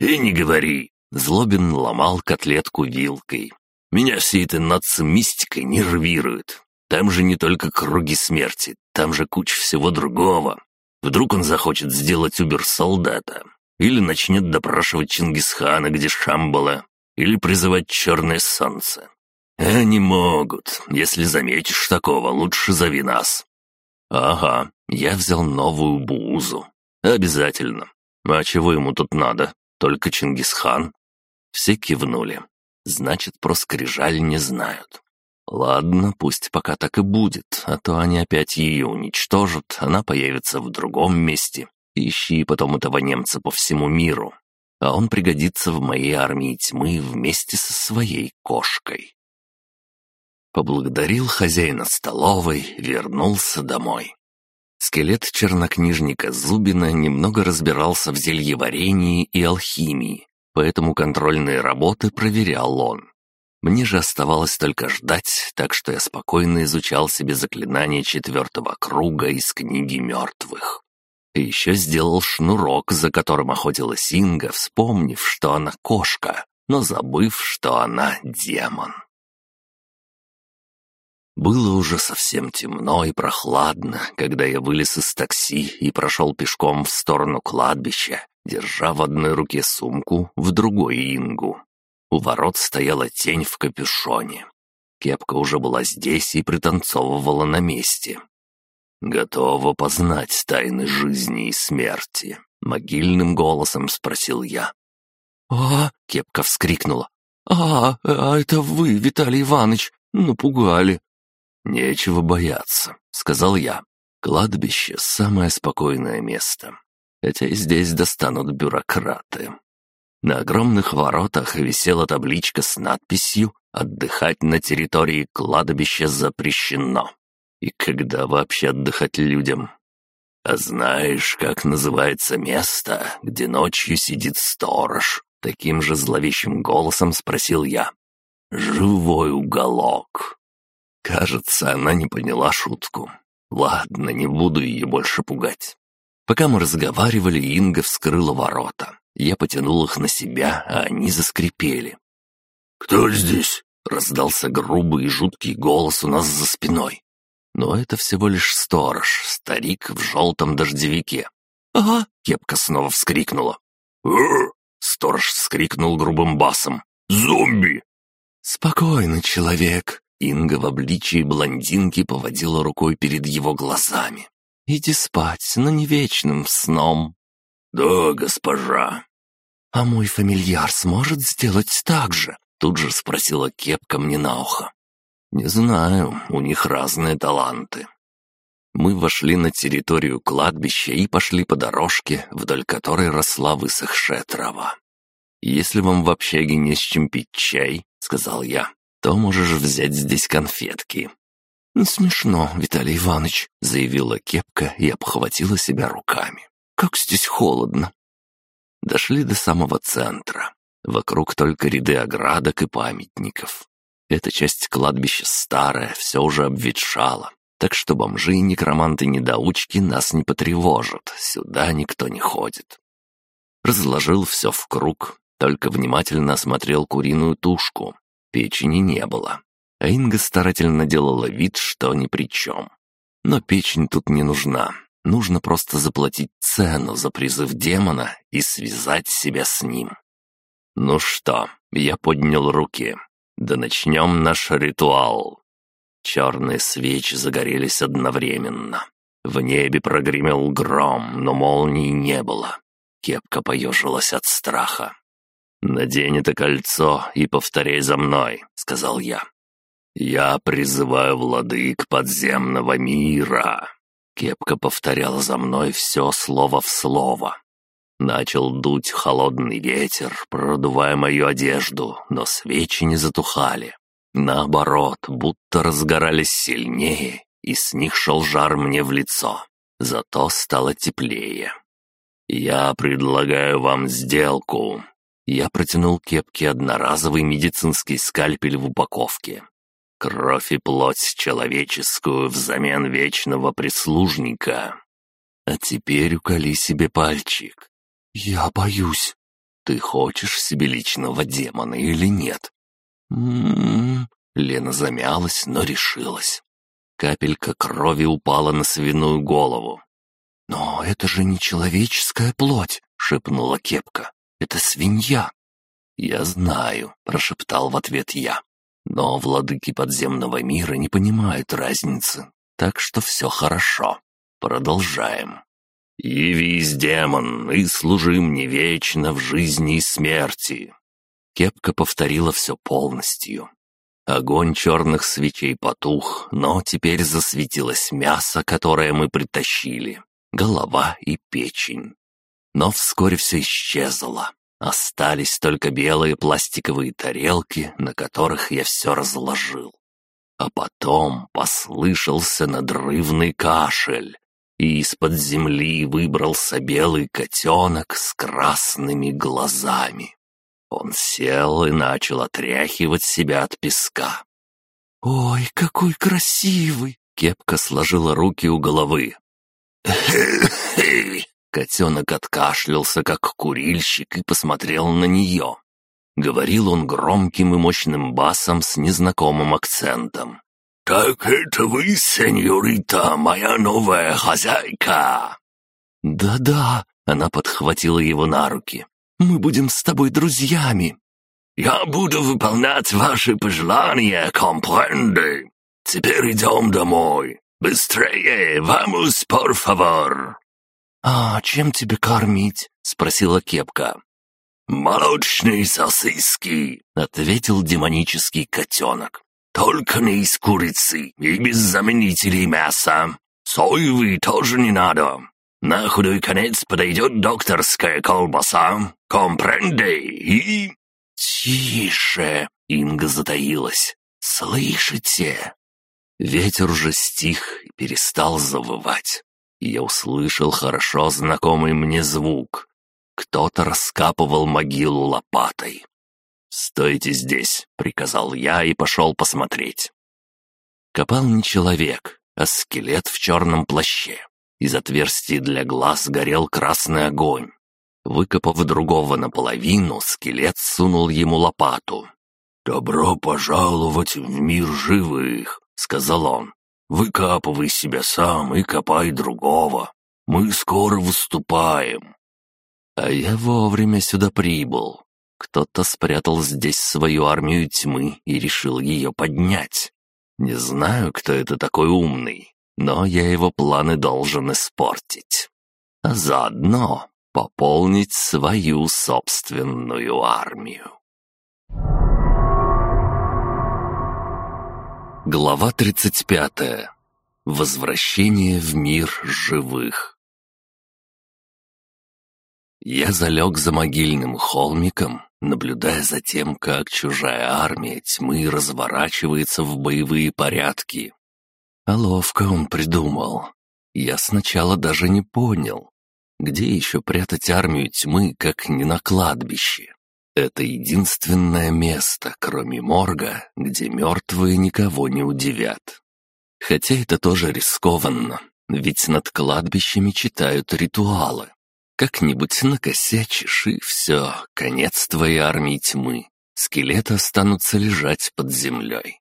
И не говори. Злобин ломал котлетку вилкой. Меня все это нацмистикой нервирует. Там же не только круги смерти, там же куча всего другого. Вдруг он захочет сделать убер-солдата. Или начнет допрашивать Чингисхана, где Шамбала. Или призывать черное солнце. «Они могут. Если заметишь такого, лучше зови нас». «Ага, я взял новую бузу. Обязательно. А чего ему тут надо? Только Чингисхан?» Все кивнули. Значит, про скрижаль не знают. Ладно, пусть пока так и будет, а то они опять ее уничтожат, она появится в другом месте. Ищи потом этого немца по всему миру. А он пригодится в моей армии тьмы вместе со своей кошкой. Поблагодарил хозяина столовой, вернулся домой. Скелет чернокнижника Зубина немного разбирался в зельеварении и алхимии, поэтому контрольные работы проверял он. Мне же оставалось только ждать, так что я спокойно изучал себе заклинание четвертого круга из книги мертвых. И еще сделал шнурок, за которым охотилась Инга, вспомнив, что она кошка, но забыв, что она демон. Было уже совсем темно и прохладно, когда я вылез из такси и прошел пешком в сторону кладбища, держа в одной руке сумку, в другой ингу. У ворот стояла тень в капюшоне. Кепка уже была здесь и пританцовывала на месте. «Готова познать тайны жизни и смерти?» — могильным голосом спросил я. «А!» — Кепка вскрикнула. «А, а это вы, Виталий Иванович, напугали!» «Нечего бояться», — сказал я. «Кладбище — самое спокойное место. Хотя и здесь достанут бюрократы». На огромных воротах висела табличка с надписью «Отдыхать на территории кладбища запрещено». И когда вообще отдыхать людям? А знаешь, как называется место, где ночью сидит сторож? Таким же зловещим голосом спросил я. «Живой уголок». Кажется, она не поняла шутку. Ладно, не буду ее больше пугать. Пока мы разговаривали, Инга вскрыла ворота. Я потянул их на себя, а они заскрипели. «Кто здесь?» — раздался грубый и жуткий голос у нас за спиной. Но это всего лишь сторож, старик в желтом дождевике. «Ага!» — кепка снова вскрикнула. «Эр!» — сторож вскрикнул грубым басом. «Зомби!» «Спокойно, человек!» Инга в обличии блондинки поводила рукой перед его глазами. «Иди спать, но не вечным сном». «Да, госпожа». «А мой фамильяр сможет сделать так же?» Тут же спросила кепка мне на ухо. «Не знаю, у них разные таланты». Мы вошли на территорию кладбища и пошли по дорожке, вдоль которой росла высохшая трава. «Если вам в общаге не с чем пить чай», — сказал я, то можешь взять здесь конфетки». «Не смешно, Виталий Иванович», — заявила Кепка и обхватила себя руками. «Как здесь холодно». Дошли до самого центра. Вокруг только ряды оградок и памятников. Эта часть кладбища старая, все уже обветшала, так что бомжи и некроманты-недоучки нас не потревожат, сюда никто не ходит. Разложил все в круг, только внимательно осмотрел куриную тушку, Печени не было, а Инга старательно делала вид, что ни при чем. Но печень тут не нужна. Нужно просто заплатить цену за призыв демона и связать себя с ним. Ну что, я поднял руки. Да начнем наш ритуал. Черные свечи загорелись одновременно. В небе прогремел гром, но молнии не было. Кепка поежилась от страха. «Надень это кольцо и повторяй за мной», — сказал я. «Я призываю владык подземного мира!» Кепка повторяла за мной все слово в слово. Начал дуть холодный ветер, продувая мою одежду, но свечи не затухали. Наоборот, будто разгорались сильнее, и с них шел жар мне в лицо. Зато стало теплее. «Я предлагаю вам сделку». Я протянул кепке одноразовый медицинский скальпель в упаковке. Кровь и плоть человеческую взамен вечного прислужника. А теперь уколи себе пальчик. «Я боюсь. Ты хочешь себе личного демона или нет?» «М-м-м...» Лена замялась, но решилась. Капелька крови упала на свиную голову. «Но это же не человеческая плоть!» — шепнула Кепка. «Это свинья!» «Я знаю», — прошептал в ответ я. «Но владыки подземного мира не понимают разницы, так что все хорошо. Продолжаем». «Явись, демон, и служи мне вечно в жизни и смерти!» Кепка повторила все полностью. Огонь черных свечей потух, но теперь засветилось мясо, которое мы притащили, голова и печень. Но вскоре все исчезло. Остались только белые пластиковые тарелки, на которых я все разложил. А потом послышался надрывный кашель, и из-под земли выбрался белый котенок с красными глазами. Он сел и начал отряхивать себя от песка. «Ой, какой красивый!» — кепка сложила руки у головы. [laughs] Котенок откашлялся, как курильщик, и посмотрел на нее. Говорил он громким и мощным басом с незнакомым акцентом. «Так это вы, сеньорита, моя новая хозяйка?» «Да-да», — она подхватила его на руки. «Мы будем с тобой друзьями». «Я буду выполнять ваши пожелания, компренды. Теперь идем домой. Быстрее, vamos, por favor». «А чем тебе кормить?» — спросила Кепка. «Молочные сосиски», — ответил демонический котенок. Только не из курицы и без заменителей мяса. Соевый тоже не надо. На худой конец подойдет докторская колбаса. Компренде и...» «Тише!» — Инга затаилась. «Слышите?» Ветер уже стих и перестал завывать. Я услышал хорошо знакомый мне звук. Кто-то раскапывал могилу лопатой. «Стойте здесь», — приказал я и пошел посмотреть. Копал не человек, а скелет в черном плаще. Из отверстий для глаз горел красный огонь. Выкопав другого наполовину, скелет сунул ему лопату. «Добро пожаловать в мир живых», — сказал он. «Выкапывай себя сам и копай другого. Мы скоро выступаем». А я вовремя сюда прибыл. Кто-то спрятал здесь свою армию тьмы и решил ее поднять. Не знаю, кто это такой умный, но я его планы должен испортить. А заодно пополнить свою собственную армию. Глава 35. Возвращение в мир живых. Я залег за могильным холмиком, наблюдая за тем, как чужая армия тьмы разворачивается в боевые порядки. А ловко он придумал. Я сначала даже не понял, где еще прятать армию тьмы, как не на кладбище. Это единственное место, кроме морга, где мертвые никого не удивят. Хотя это тоже рискованно, ведь над кладбищами читают ритуалы. Как-нибудь накосячишь, и все, конец твоей армии тьмы. Скелеты останутся лежать под землей.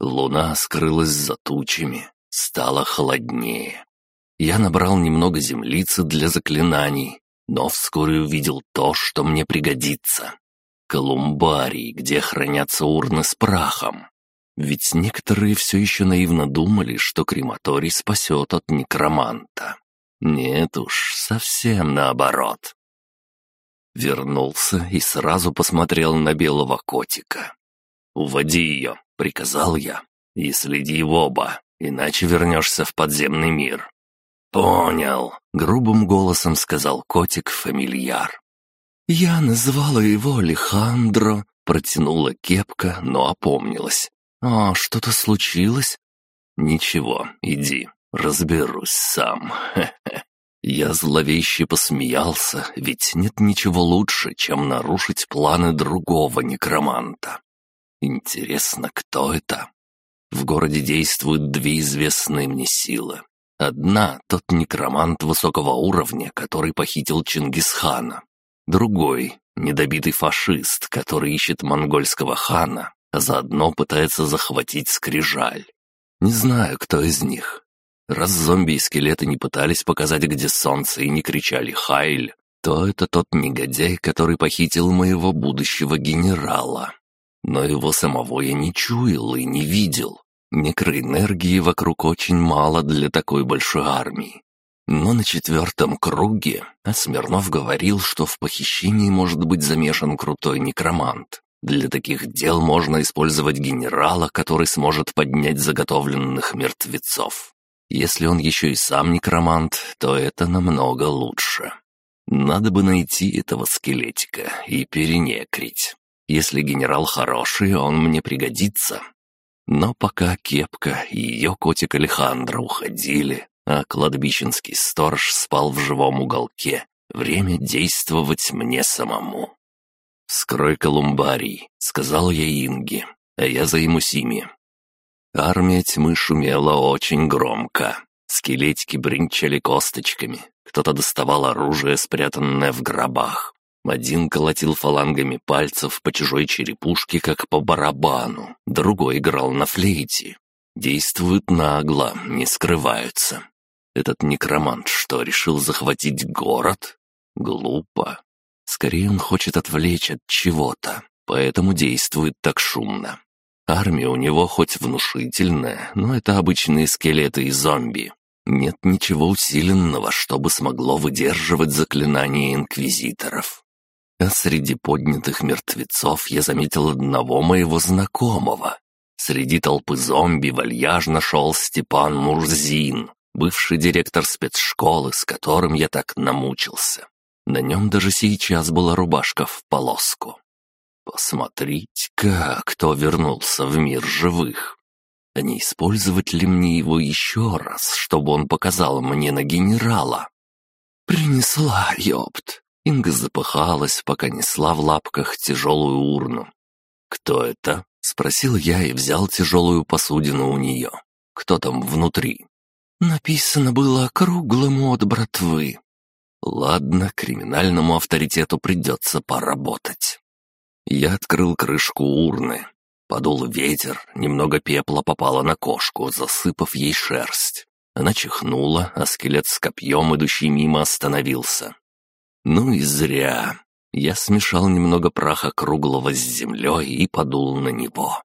Луна скрылась за тучами, стало холоднее. Я набрал немного землицы для заклинаний, но вскоре увидел то, что мне пригодится. Колумбарий, где хранятся урны с прахом. Ведь некоторые все еще наивно думали, что крематорий спасет от некроманта. Нет уж, совсем наоборот. Вернулся и сразу посмотрел на белого котика. «Уводи ее», — приказал я. «И следи в оба, иначе вернешься в подземный мир». «Понял», — грубым голосом сказал котик-фамильяр. «Я назвала его Алехандро», — протянула кепка, но опомнилась. «А что-то случилось?» «Ничего, иди, разберусь сам. [laughs] Я зловеще посмеялся, ведь нет ничего лучше, чем нарушить планы другого некроманта. Интересно, кто это? В городе действуют две известные мне силы. Одна — тот некромант высокого уровня, который похитил Чингисхана. Другой — недобитый фашист, который ищет монгольского хана, а заодно пытается захватить скрижаль. Не знаю, кто из них. Раз зомби и скелеты не пытались показать, где солнце, и не кричали «Хайль», то это тот негодяй, который похитил моего будущего генерала. Но его самого я не чуял и не видел. Некроэнергии вокруг очень мало для такой большой армии. Но на четвертом круге а Смирнов говорил, что в похищении может быть замешан крутой некромант. Для таких дел можно использовать генерала, который сможет поднять заготовленных мертвецов. Если он еще и сам некромант, то это намного лучше. Надо бы найти этого скелетика и перенекрить. Если генерал хороший, он мне пригодится. Но пока Кепка и ее котик Алехандро уходили, а кладбищенский сторож спал в живом уголке, время действовать мне самому. «Скрой колумбарий», — сказал я Инге, а я займусь ими. Армия тьмы шумела очень громко. Скелетики бренчали косточками. Кто-то доставал оружие, спрятанное в гробах. Один колотил фалангами пальцев по чужой черепушке, как по барабану, другой играл на флейте. Действуют нагло, не скрываются. Этот некромант что, решил захватить город? Глупо. Скорее он хочет отвлечь от чего-то, поэтому действует так шумно. Армия у него хоть внушительная, но это обычные скелеты и зомби. Нет ничего усиленного, чтобы смогло выдерживать заклинания инквизиторов. Среди поднятых мертвецов я заметил одного моего знакомого. Среди толпы зомби вальяжно шел Степан Мурзин, бывший директор спецшколы, с которым я так намучился. На нем даже сейчас была рубашка в полоску. Посмотрите-ка, кто вернулся в мир живых. А не использовать ли мне его еще раз, чтобы он показал мне на генерала? «Принесла, ёпт!» Инга запыхалась, пока несла в лапках тяжелую урну. «Кто это?» — спросил я и взял тяжелую посудину у нее. «Кто там внутри?» «Написано было круглым от братвы». «Ладно, криминальному авторитету придется поработать». Я открыл крышку урны. Подул ветер, немного пепла попало на кошку, засыпав ей шерсть. Она чихнула, а скелет с копьем, идущий мимо, остановился. Ну и зря. Я смешал немного праха круглого с землей и подул на него.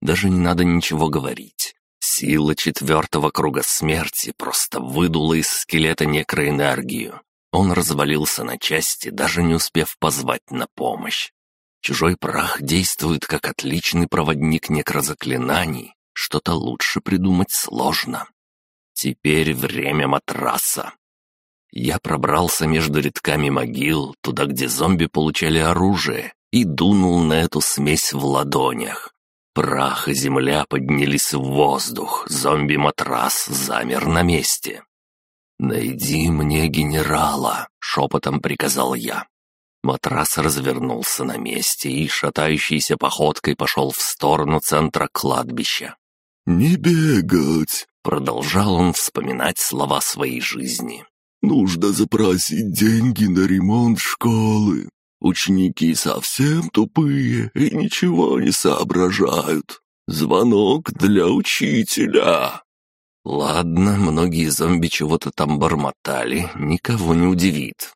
Даже не надо ничего говорить. Сила четвертого круга смерти просто выдула из скелета некроэнергию. Он развалился на части, даже не успев позвать на помощь. Чужой прах действует как отличный проводник некрозаклинаний. Что-то лучше придумать сложно. Теперь время матраса. Я пробрался между рядками могил, туда, где зомби получали оружие, и дунул на эту смесь в ладонях. Прах и земля поднялись в воздух, зомби-матрас замер на месте. «Найди мне генерала», — шепотом приказал я. Матрас развернулся на месте и шатающейся походкой пошел в сторону центра кладбища. «Не бегать!» — продолжал он вспоминать слова своей жизни. Нужно запросить деньги на ремонт школы. Ученики совсем тупые и ничего не соображают. Звонок для учителя». Ладно, многие зомби чего-то там бормотали, никого не удивит.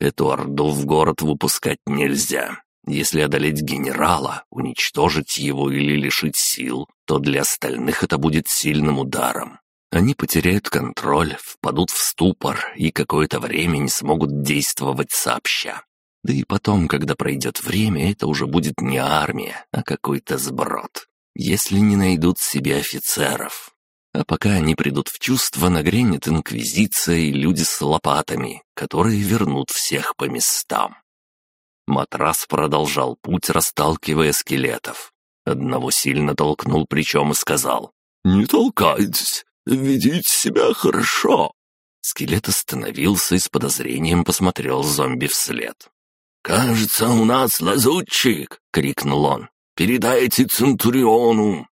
Эту орду в город выпускать нельзя. Если одолеть генерала, уничтожить его или лишить сил, то для остальных это будет сильным ударом. Они потеряют контроль, впадут в ступор и какое-то время не смогут действовать сообща. Да и потом, когда пройдет время, это уже будет не армия, а какой-то сброд. Если не найдут себе офицеров. А пока они придут в чувство, нагрянет инквизиция и люди с лопатами, которые вернут всех по местам. Матрас продолжал путь, расталкивая скелетов. Одного сильно толкнул плечом и сказал «Не толкайтесь, ведите себя хорошо». Скелет остановился и с подозрением посмотрел зомби вслед. «Кажется, у нас лазутчик!» — крикнул он. «Передайте Центуриону!»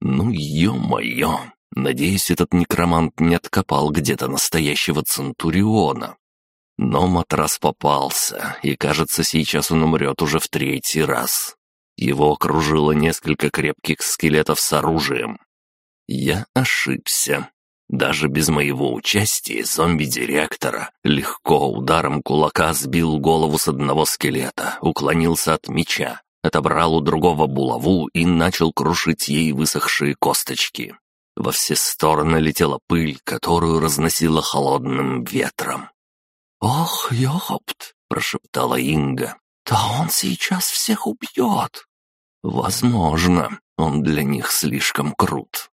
«Ну, ё-моё! Надеюсь, этот некромант не откопал где-то настоящего Центуриона. Но матрас попался, и, кажется, сейчас он умрет уже в третий раз. Его окружило несколько крепких скелетов с оружием. Я ошибся. Даже без моего участия зомби-директора легко ударом кулака сбил голову с одного скелета, уклонился от меча, отобрал у другого булаву и начал крушить ей высохшие косточки. Во все стороны летела пыль, которую разносило холодным ветром. «Ох, ёпт!» — прошептала Инга. «Да он сейчас всех убьет!» «Возможно, он для них слишком крут».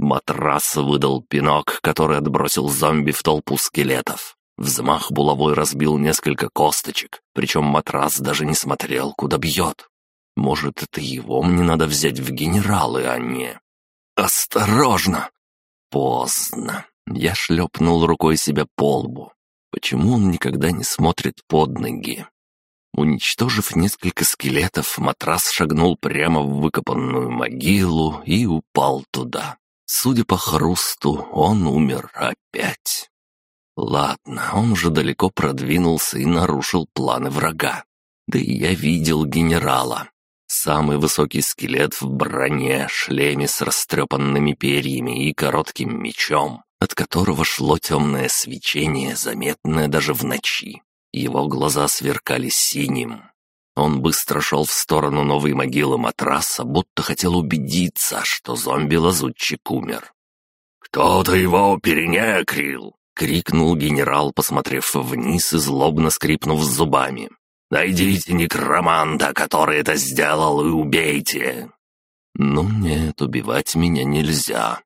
Матрас выдал пинок, который отбросил зомби в толпу скелетов. Взмах булавой разбил несколько косточек, причем матрас даже не смотрел, куда бьет. Может, это его мне надо взять в генералы, а не... «Осторожно!» Поздно. Я шлепнул рукой себя по лбу. Почему он никогда не смотрит под ноги? Уничтожив несколько скелетов, матрас шагнул прямо в выкопанную могилу и упал туда. Судя по хрусту, он умер опять. Ладно, он уже далеко продвинулся и нарушил планы врага. Да и я видел генерала. Самый высокий скелет в броне, шлеме с растрепанными перьями и коротким мечом, от которого шло темное свечение, заметное даже в ночи. Его глаза сверкали синим. Он быстро шел в сторону новой могилы матраса, будто хотел убедиться, что зомби-лазутчик умер. «Кто-то его перенекрил!» — крикнул генерал, посмотрев вниз и злобно скрипнув зубами. «Найдите некроманта, который это сделал, и убейте!» «Ну нет, убивать меня нельзя.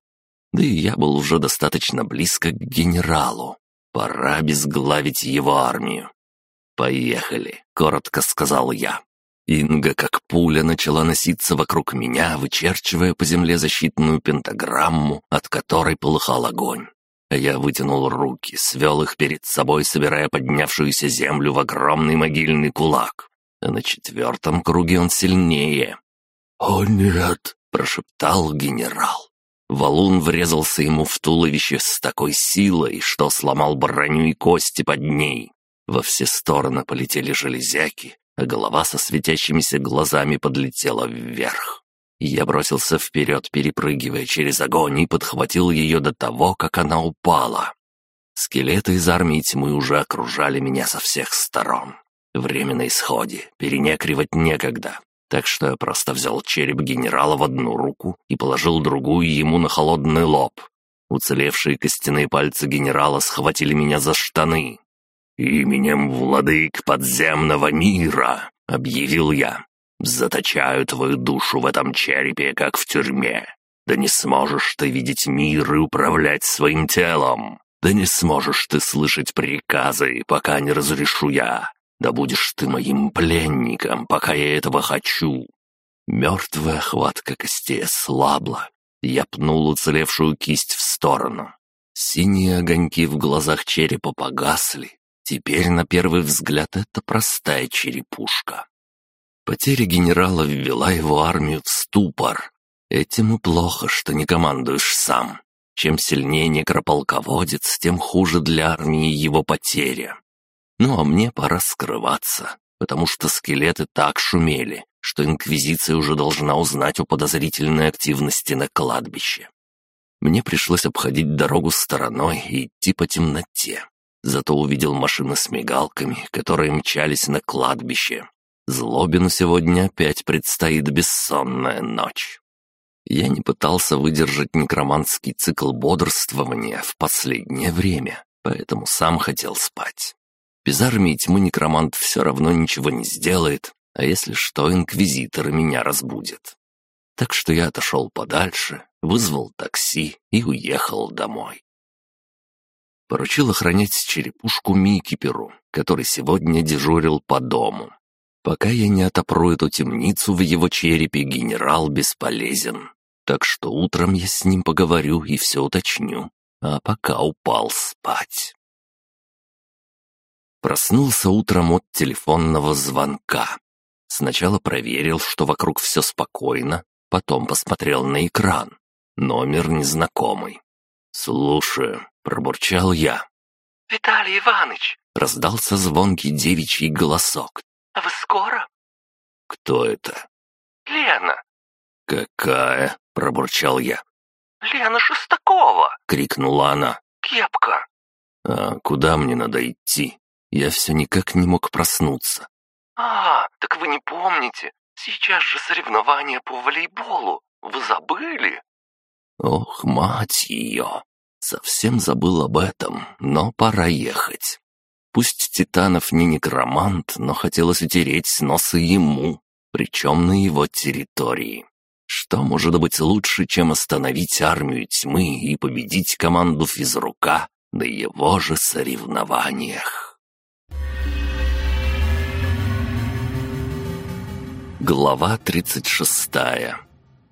Да и я был уже достаточно близко к генералу. Пора безглавить его армию. «Поехали», — коротко сказал я. Инга, как пуля, начала носиться вокруг меня, вычерчивая по земле защитную пентаграмму, от которой полыхал огонь. Я вытянул руки, свел их перед собой, собирая поднявшуюся землю в огромный могильный кулак. А на четвертом круге он сильнее. «О нет!» — прошептал генерал. Валун врезался ему в туловище с такой силой, что сломал броню и кости под ней. Во все стороны полетели железяки, а голова со светящимися глазами подлетела вверх. Я бросился вперед, перепрыгивая через огонь, и подхватил ее до того, как она упала. Скелеты из армии тьмы уже окружали меня со всех сторон. Время на исходе, перенекривать некогда. Так что я просто взял череп генерала в одну руку и положил другую ему на холодный лоб. Уцелевшие костяные пальцы генерала схватили меня за штаны. «Именем владык подземного мира», — объявил я, — «заточаю твою душу в этом черепе, как в тюрьме. Да не сможешь ты видеть мир и управлять своим телом. Да не сможешь ты слышать приказы, пока не разрешу я. Да будешь ты моим пленником, пока я этого хочу». Мертвая хватка костей слабла. Я пнул уцелевшую кисть в сторону. Синие огоньки в глазах черепа погасли. Теперь, на первый взгляд, это простая черепушка. Потеря генерала ввела его армию в ступор. Этим и плохо, что не командуешь сам. Чем сильнее некрополководец, тем хуже для армии его потеря. Ну а мне пора скрываться, потому что скелеты так шумели, что Инквизиция уже должна узнать о подозрительной активности на кладбище. Мне пришлось обходить дорогу стороной и идти по темноте. Зато увидел машины с мигалками, которые мчались на кладбище. Злобину сегодня опять предстоит бессонная ночь. Я не пытался выдержать некроманский цикл бодрствования в последнее время, поэтому сам хотел спать. Без армии тьмы некромант все равно ничего не сделает, а если что, инквизитор меня разбудит. Так что я отошел подальше, вызвал такси и уехал домой. Поручил охранять черепушку Микиперу, который сегодня дежурил по дому. Пока я не отопру эту темницу в его черепе, генерал бесполезен. Так что утром я с ним поговорю и все уточню, а пока упал спать. Проснулся утром от телефонного звонка. Сначала проверил, что вокруг все спокойно, потом посмотрел на экран. Номер незнакомый. «Слушаю», — пробурчал я. «Виталий Иванович!» — раздался звонкий девичий голосок. «А вы скоро?» «Кто это?» «Лена». «Какая?» — пробурчал я. «Лена Шестакова!» — крикнула она. «Кепка!» «А куда мне надо идти?» Я все никак не мог проснуться. «А, так вы не помните. Сейчас же соревнования по волейболу. Вы забыли?» Ох, мать ее! Совсем забыл об этом, но пора ехать. Пусть Титанов не некромант, но хотелось утереть с носа ему, причем на его территории. Что может быть лучше, чем остановить армию тьмы и победить команду физрука на его же соревнованиях? Глава 36.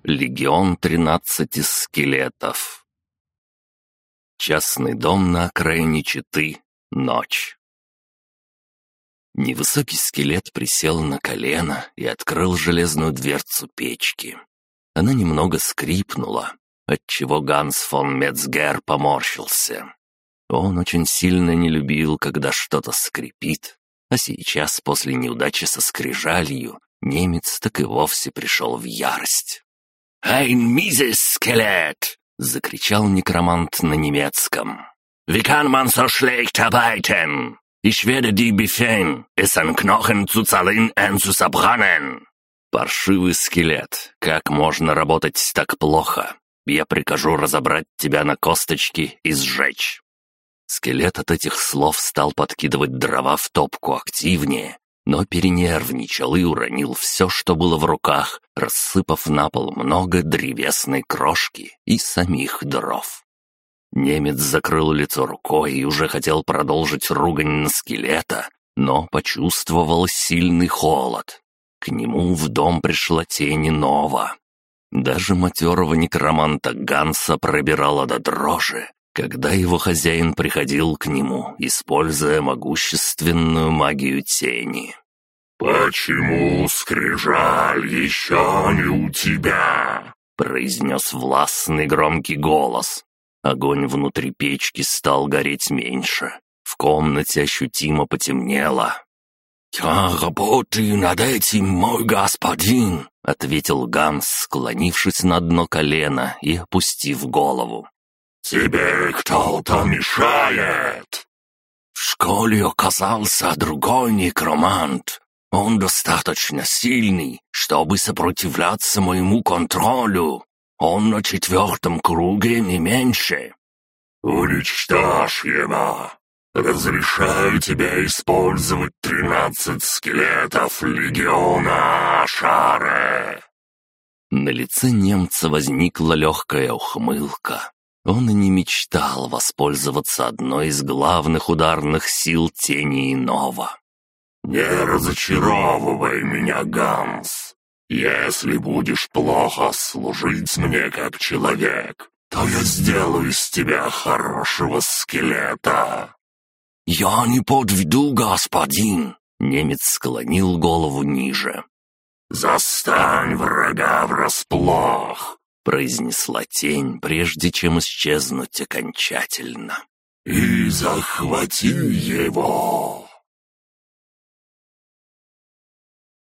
Легион тринадцати скелетов. Частный дом на окраине Читы. Ночь. Невысокий скелет присел на колено и открыл железную дверцу печки. Она немного скрипнула, отчего Ганс фон Мецгер поморщился. Он очень сильно не любил, когда что-то скрипит, а сейчас, после неудачи со скрижалью, немец так и вовсе пришел в ярость. «Ein mieses Skelett!» — закричал некромант на немецком. «Wie kann man so schlecht arbeiten? Ich werde die befehlen, es Knochen zu zerlegen und zu zerbrennen!» «Паршивый скелет, как можно работать так плохо? Я прикажу разобрать тебя на косточки и сжечь». Скелет от этих слов стал подкидывать дрова в топку активнее, но перенервничал и уронил все, что было в руках, рассыпав на пол много древесной крошки и самих дров. Немец закрыл лицо рукой и уже хотел продолжить ругань на скелета, но почувствовал сильный холод. К нему в дом пришла тень Нова. Даже матерого некроманта Ганса пробирала до дрожи, когда его хозяин приходил к нему, используя могущественную магию тени. «Почему скрижаль еще не у тебя?» — произнес властный громкий голос. Огонь внутри печки стал гореть меньше. В комнате ощутимо потемнело. «Я работаю над этим, мой господин!» — ответил Ганс, склонившись на дно колено и опустив голову. «Тебе кто-то мешает!» В школе оказался другой некромант. Он достаточно сильный, чтобы сопротивляться моему контролю. Он на четвертом круге не меньше». «Уничтожь его! Разрешаю тебе использовать тринадцать скелетов Легиона Ашаре!» На лице немца возникла легкая ухмылка. Он и не мечтал воспользоваться одной из главных ударных сил тени иного. «Не разочаровывай меня, Ганс. Если будешь плохо служить мне как человек, то я сделаю из тебя хорошего скелета». «Я не подведу, господин!» Немец склонил голову ниже. «Застань врага врасплох!» Произнесла тень, прежде чем исчезнуть окончательно. «И захвати его!»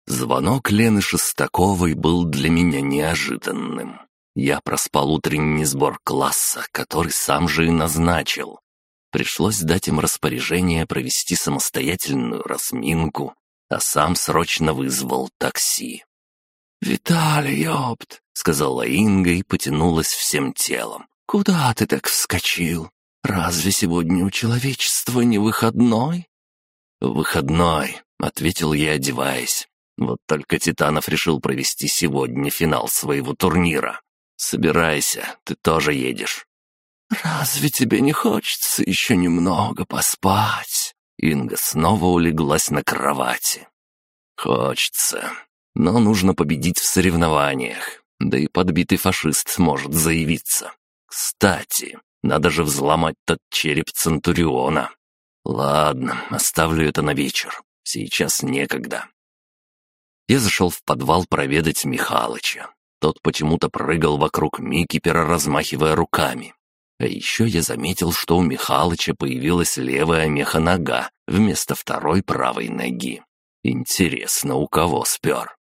Звонок Лены Шестаковой был для меня неожиданным. Я проспал утренний сбор класса, который сам же и назначил. Пришлось дать им распоряжение провести самостоятельную разминку, а сам срочно вызвал такси. «Виталий, ёпт!» — сказала Инга и потянулась всем телом. «Куда ты так вскочил? Разве сегодня у человечества не выходной?» «Выходной», — ответил я, одеваясь. Вот только Титанов решил провести сегодня финал своего турнира. Собирайся, ты тоже едешь. «Разве тебе не хочется еще немного поспать?» Инга снова улеглась на кровати. «Хочется, но нужно победить в соревнованиях, да и подбитый фашист может заявиться. Кстати, надо же взломать тот череп Центуриона. Ладно, оставлю это на вечер, сейчас некогда». Я зашел в подвал проведать Михалыча. Тот почему-то прыгал вокруг Микипера, размахивая руками. А еще я заметил, что у Михалыча появилась левая меха-нога вместо второй правой ноги. Интересно, у кого спер?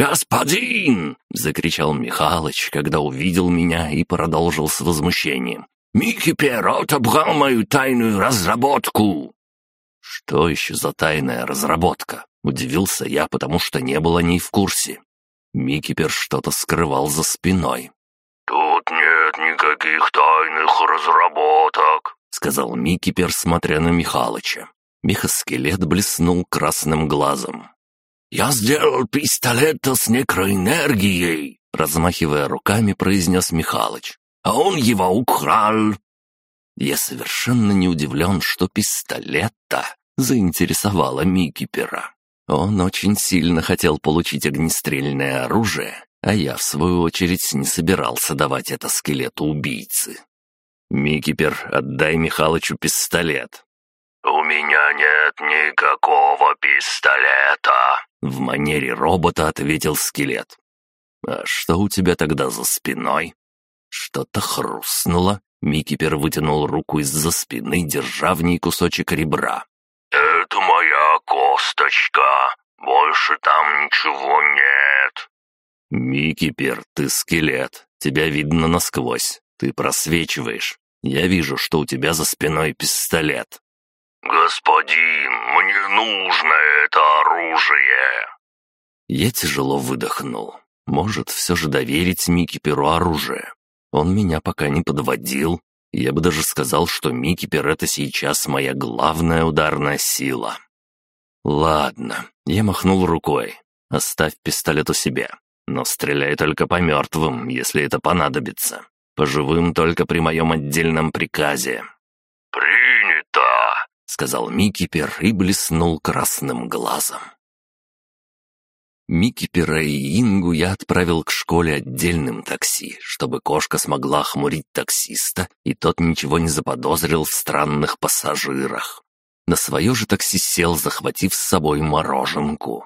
«Господин!» — закричал Михалыч, когда увидел меня и продолжил с возмущением. «Микипер отобрал мою тайную разработку!» «Что еще за тайная разработка?» — удивился я, потому что не был о ней в курсе. Микипер что-то скрывал за спиной. «Тут нет никаких тайных разработок», — сказал Микипер, смотря на Михалыча. Мехоскелет блеснул красным глазом. «Я сделал пистолет с некроэнергией», — размахивая руками, произнес Михалыч. «А он его украл». Я совершенно не удивлен, что пистолет-то заинтересовало Микипера. Он очень сильно хотел получить огнестрельное оружие, а я, в свою очередь, не собирался давать это скелету убийцы. «Микипер, отдай Михалычу пистолет». «У меня нет никакого пистолета», — в манере робота ответил скелет. «А что у тебя тогда за спиной?» Что-то хрустнуло. Микипер вытянул руку из-за спины, держа в ней кусочек ребра. «Это моя косточка. Больше там ничего нет». «Микипер, ты скелет. Тебя видно насквозь. Ты просвечиваешь. Я вижу, что у тебя за спиной пистолет». «Господин, мне нужно это оружие!» Я тяжело выдохнул. Может, все же доверить Микиперу оружие. Он меня пока не подводил, я бы даже сказал, что Микипер — это сейчас моя главная ударная сила. Ладно, я махнул рукой. Оставь пистолет у себя. Но стреляй только по мертвым, если это понадобится. По живым только при моем отдельном приказе. Сказал Микипер и блеснул красным глазом. Микипера и Ингу я отправил к школе отдельным такси, чтобы кошка смогла хмурить таксиста, и тот ничего не заподозрил в странных пассажирах. На свое же такси сел, захватив с собой мороженку.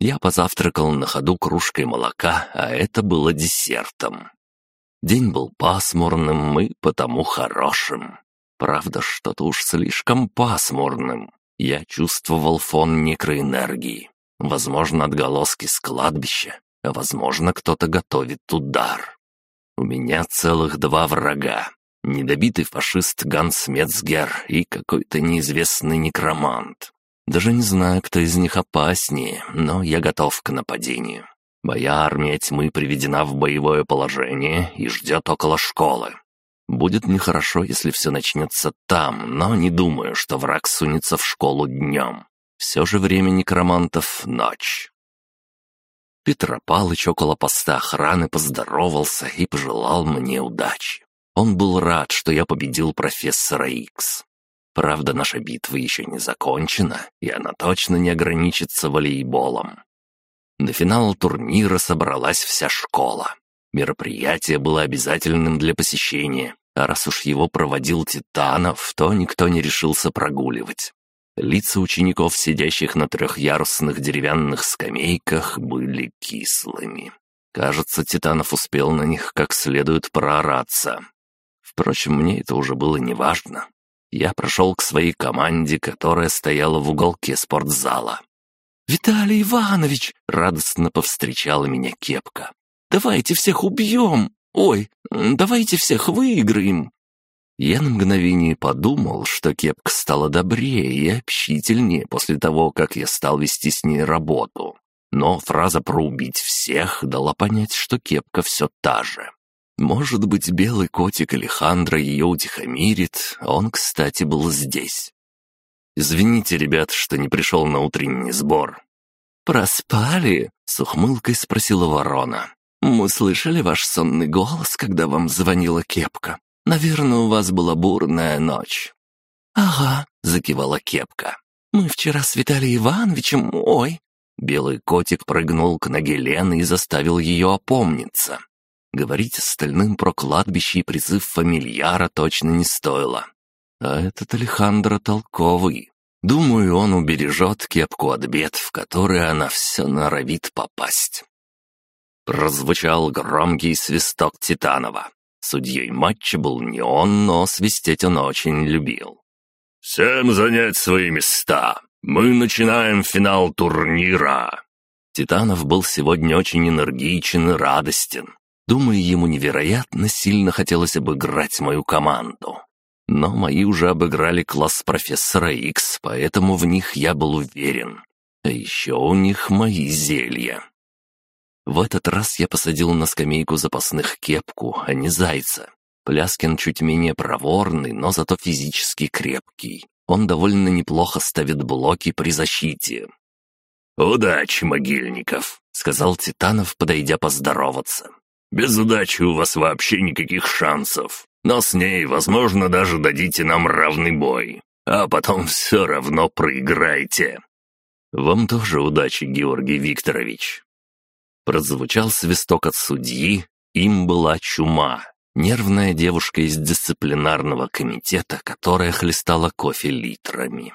Я позавтракал на ходу кружкой молока, а это было десертом. День был пасмурным и потому хорошим. Правда, что-то уж слишком пасмурным. Я чувствовал фон некроэнергии. Возможно, отголоски с кладбища, а возможно, кто-то готовит удар. У меня целых два врага. Недобитый фашист Ганс Мецгер и какой-то неизвестный некромант. Даже не знаю, кто из них опаснее, но я готов к нападению. Моя армия тьмы приведена в боевое положение и ждет около школы. Будет нехорошо, если все начнется там, но не думаю, что враг сунется в школу днем. Все же время некромантов — ночь. Петропалыч около поста охраны поздоровался и пожелал мне удачи. Он был рад, что я победил профессора Икс. Правда, наша битва еще не закончена, и она точно не ограничится волейболом. На финал турнира собралась вся школа. Мероприятие было обязательным для посещения, а раз уж его проводил Титанов, то никто не решился прогуливать. Лица учеников, сидящих на трехъярусных деревянных скамейках, были кислыми. Кажется, Титанов успел на них как следует проораться. Впрочем, мне это уже было неважно. Я прошел к своей команде, которая стояла в уголке спортзала. «Виталий Иванович!» — радостно повстречала меня кепка. «Давайте всех убьем! Ой, давайте всех выиграем!» Я на мгновение подумал, что кепка стала добрее и общительнее после того, как я стал вести с ней работу. Но фраза про убить всех дала понять, что кепка все та же. Может быть, белый котик Алехандро ее утихомирит, он, кстати, был здесь. Извините, ребят, что не пришел на утренний сбор». «Проспали?» — с ухмылкой спросила ворона. «Мы слышали ваш сонный голос, когда вам звонила кепка. Наверное, у вас была бурная ночь». «Ага», — закивала кепка. «Мы вчера с Виталием Ивановичем... Ой!» Белый котик прыгнул к ноге Лены и заставил ее опомниться. Говорить остальным про кладбище и призыв фамильяра точно не стоило. А этот Алехандро толковый. Думаю, он убережет кепку от бед, в которые она все норовит попасть. Прозвучал громкий свисток Титанова. Судьей матча был не он, но свистеть он очень любил. «Всем занять свои места! Мы начинаем финал турнира!» Титанов был сегодня очень энергичен и радостен. Думаю, ему невероятно сильно хотелось обыграть мою команду. Но мои уже обыграли класс профессора Икс, поэтому в них я был уверен. А еще у них мои зелья. В этот раз я посадил на скамейку запасных кепку, а не зайца. Пляскин чуть менее проворный, но зато физически крепкий. Он довольно неплохо ставит блоки при защите. «Удачи, могильников!» — сказал Титанов, подойдя поздороваться. «Без удачи у вас вообще никаких шансов, но с ней, возможно, даже дадите нам равный бой, а потом все равно проиграете». «Вам тоже удачи, Георгий Викторович!» Прозвучал свисток от судьи, им была чума, нервная девушка из дисциплинарного комитета, которая хлестала кофе литрами.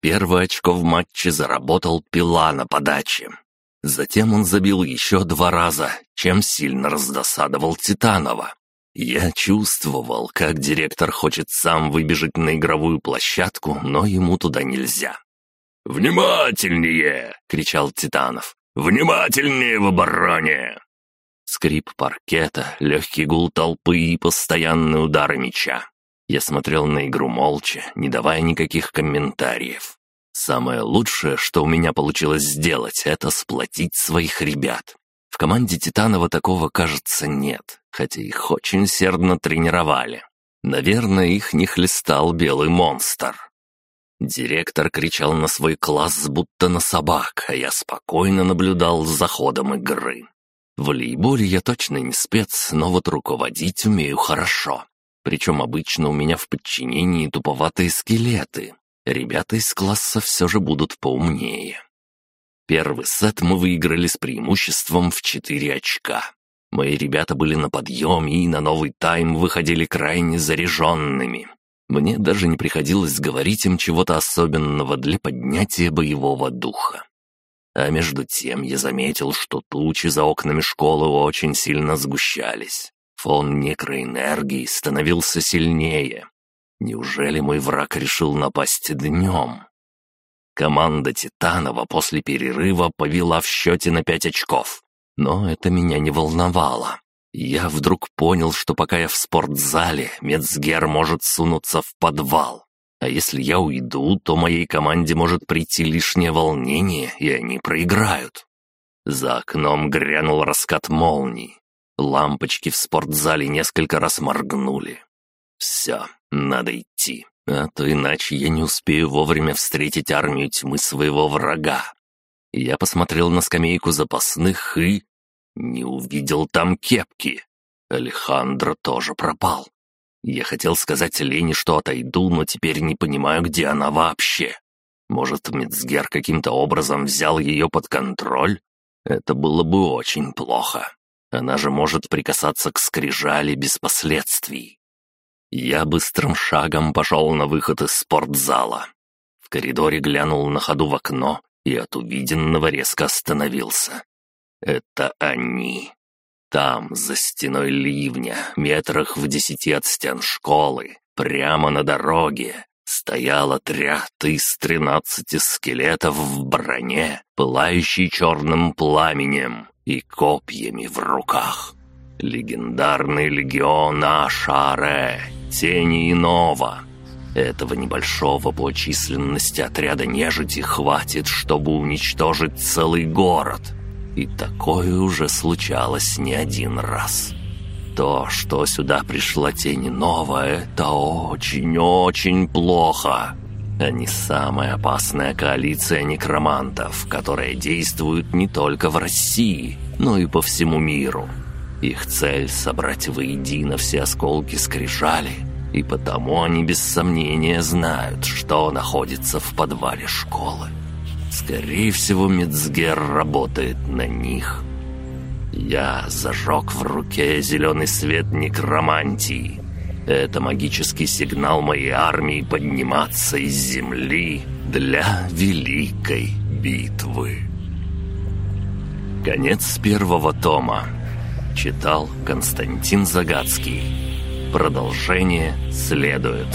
Первое очко в матче заработал Пила на подаче. Затем он забил еще два раза, чем сильно раздосадовал Титанова. Я чувствовал, как директор хочет сам выбежать на игровую площадку, но ему туда нельзя. «Внимательнее!» — кричал Титанов. «Внимательнее в обороне!» Скрип паркета, легкий гул толпы и постоянные удары мяча. Я смотрел на игру молча, не давая никаких комментариев. Самое лучшее, что у меня получилось сделать, это сплотить своих ребят. В команде Титанова такого, кажется, нет, хотя их очень сердно тренировали. Наверное, их не хлестал белый монстр. Директор кричал на свой класс, будто на собак, а я спокойно наблюдал за ходом игры. В волейболе я точно не спец, но вот руководить умею хорошо. Причем обычно у меня в подчинении туповатые скелеты. Ребята из класса все же будут поумнее. Первый сет мы выиграли с преимуществом в 4 очка. Мои ребята были на подъеме и на новый тайм выходили крайне заряженными. Мне даже не приходилось говорить им чего-то особенного для поднятия боевого духа. А между тем я заметил, что тучи за окнами школы очень сильно сгущались. Фон некроэнергии становился сильнее. Неужели мой враг решил напасть днем? Команда Титанова после перерыва повела в счете на пять очков. Но это меня не волновало. Я вдруг понял, что пока я в спортзале, Мецгер может сунуться в подвал. А если я уйду, то моей команде может прийти лишнее волнение, и они проиграют. За окном грянул раскат молний. Лампочки в спортзале несколько раз моргнули. Все, надо идти, а то иначе я не успею вовремя встретить армию тьмы своего врага. Я посмотрел на скамейку запасных и не увидел там кепки. Алехандро тоже пропал. Я хотел сказать Лене, что отойду, но теперь не понимаю, где она вообще. Может, Мецгер каким-то образом взял ее под контроль? Это было бы очень плохо. Она же может прикасаться к скрижали без последствий. Я быстрым шагом пошел на выход из спортзала. В коридоре глянул на ходу в окно и от увиденного резко остановился. Это они. Там, за стеной ливня, метрах в десяти от стен школы, прямо на дороге, стоял отряд из тринадцати скелетов в броне, пылающий черным пламенем и копьями в руках. Легендарный легион Ашаре, тени иного. Этого небольшого по численности отряда нежити хватит, чтобы уничтожить целый город — и такое уже случалось не один раз. То, что сюда пришла тень новая, это очень-очень плохо. Они самая опасная коалиция некромантов, которая действует не только в России, но и по всему миру. Их цель — собрать воедино все осколки скрижали, и потому они без сомнения знают, что находится в подвале школы. Скорее всего, Мецгер работает на них. Я зажег в руке зеленый свет некромантии. Это магический сигнал моей армии подниматься из земли для великой битвы. Конец первого тома. Читал Константин Загадский. Продолжение следует.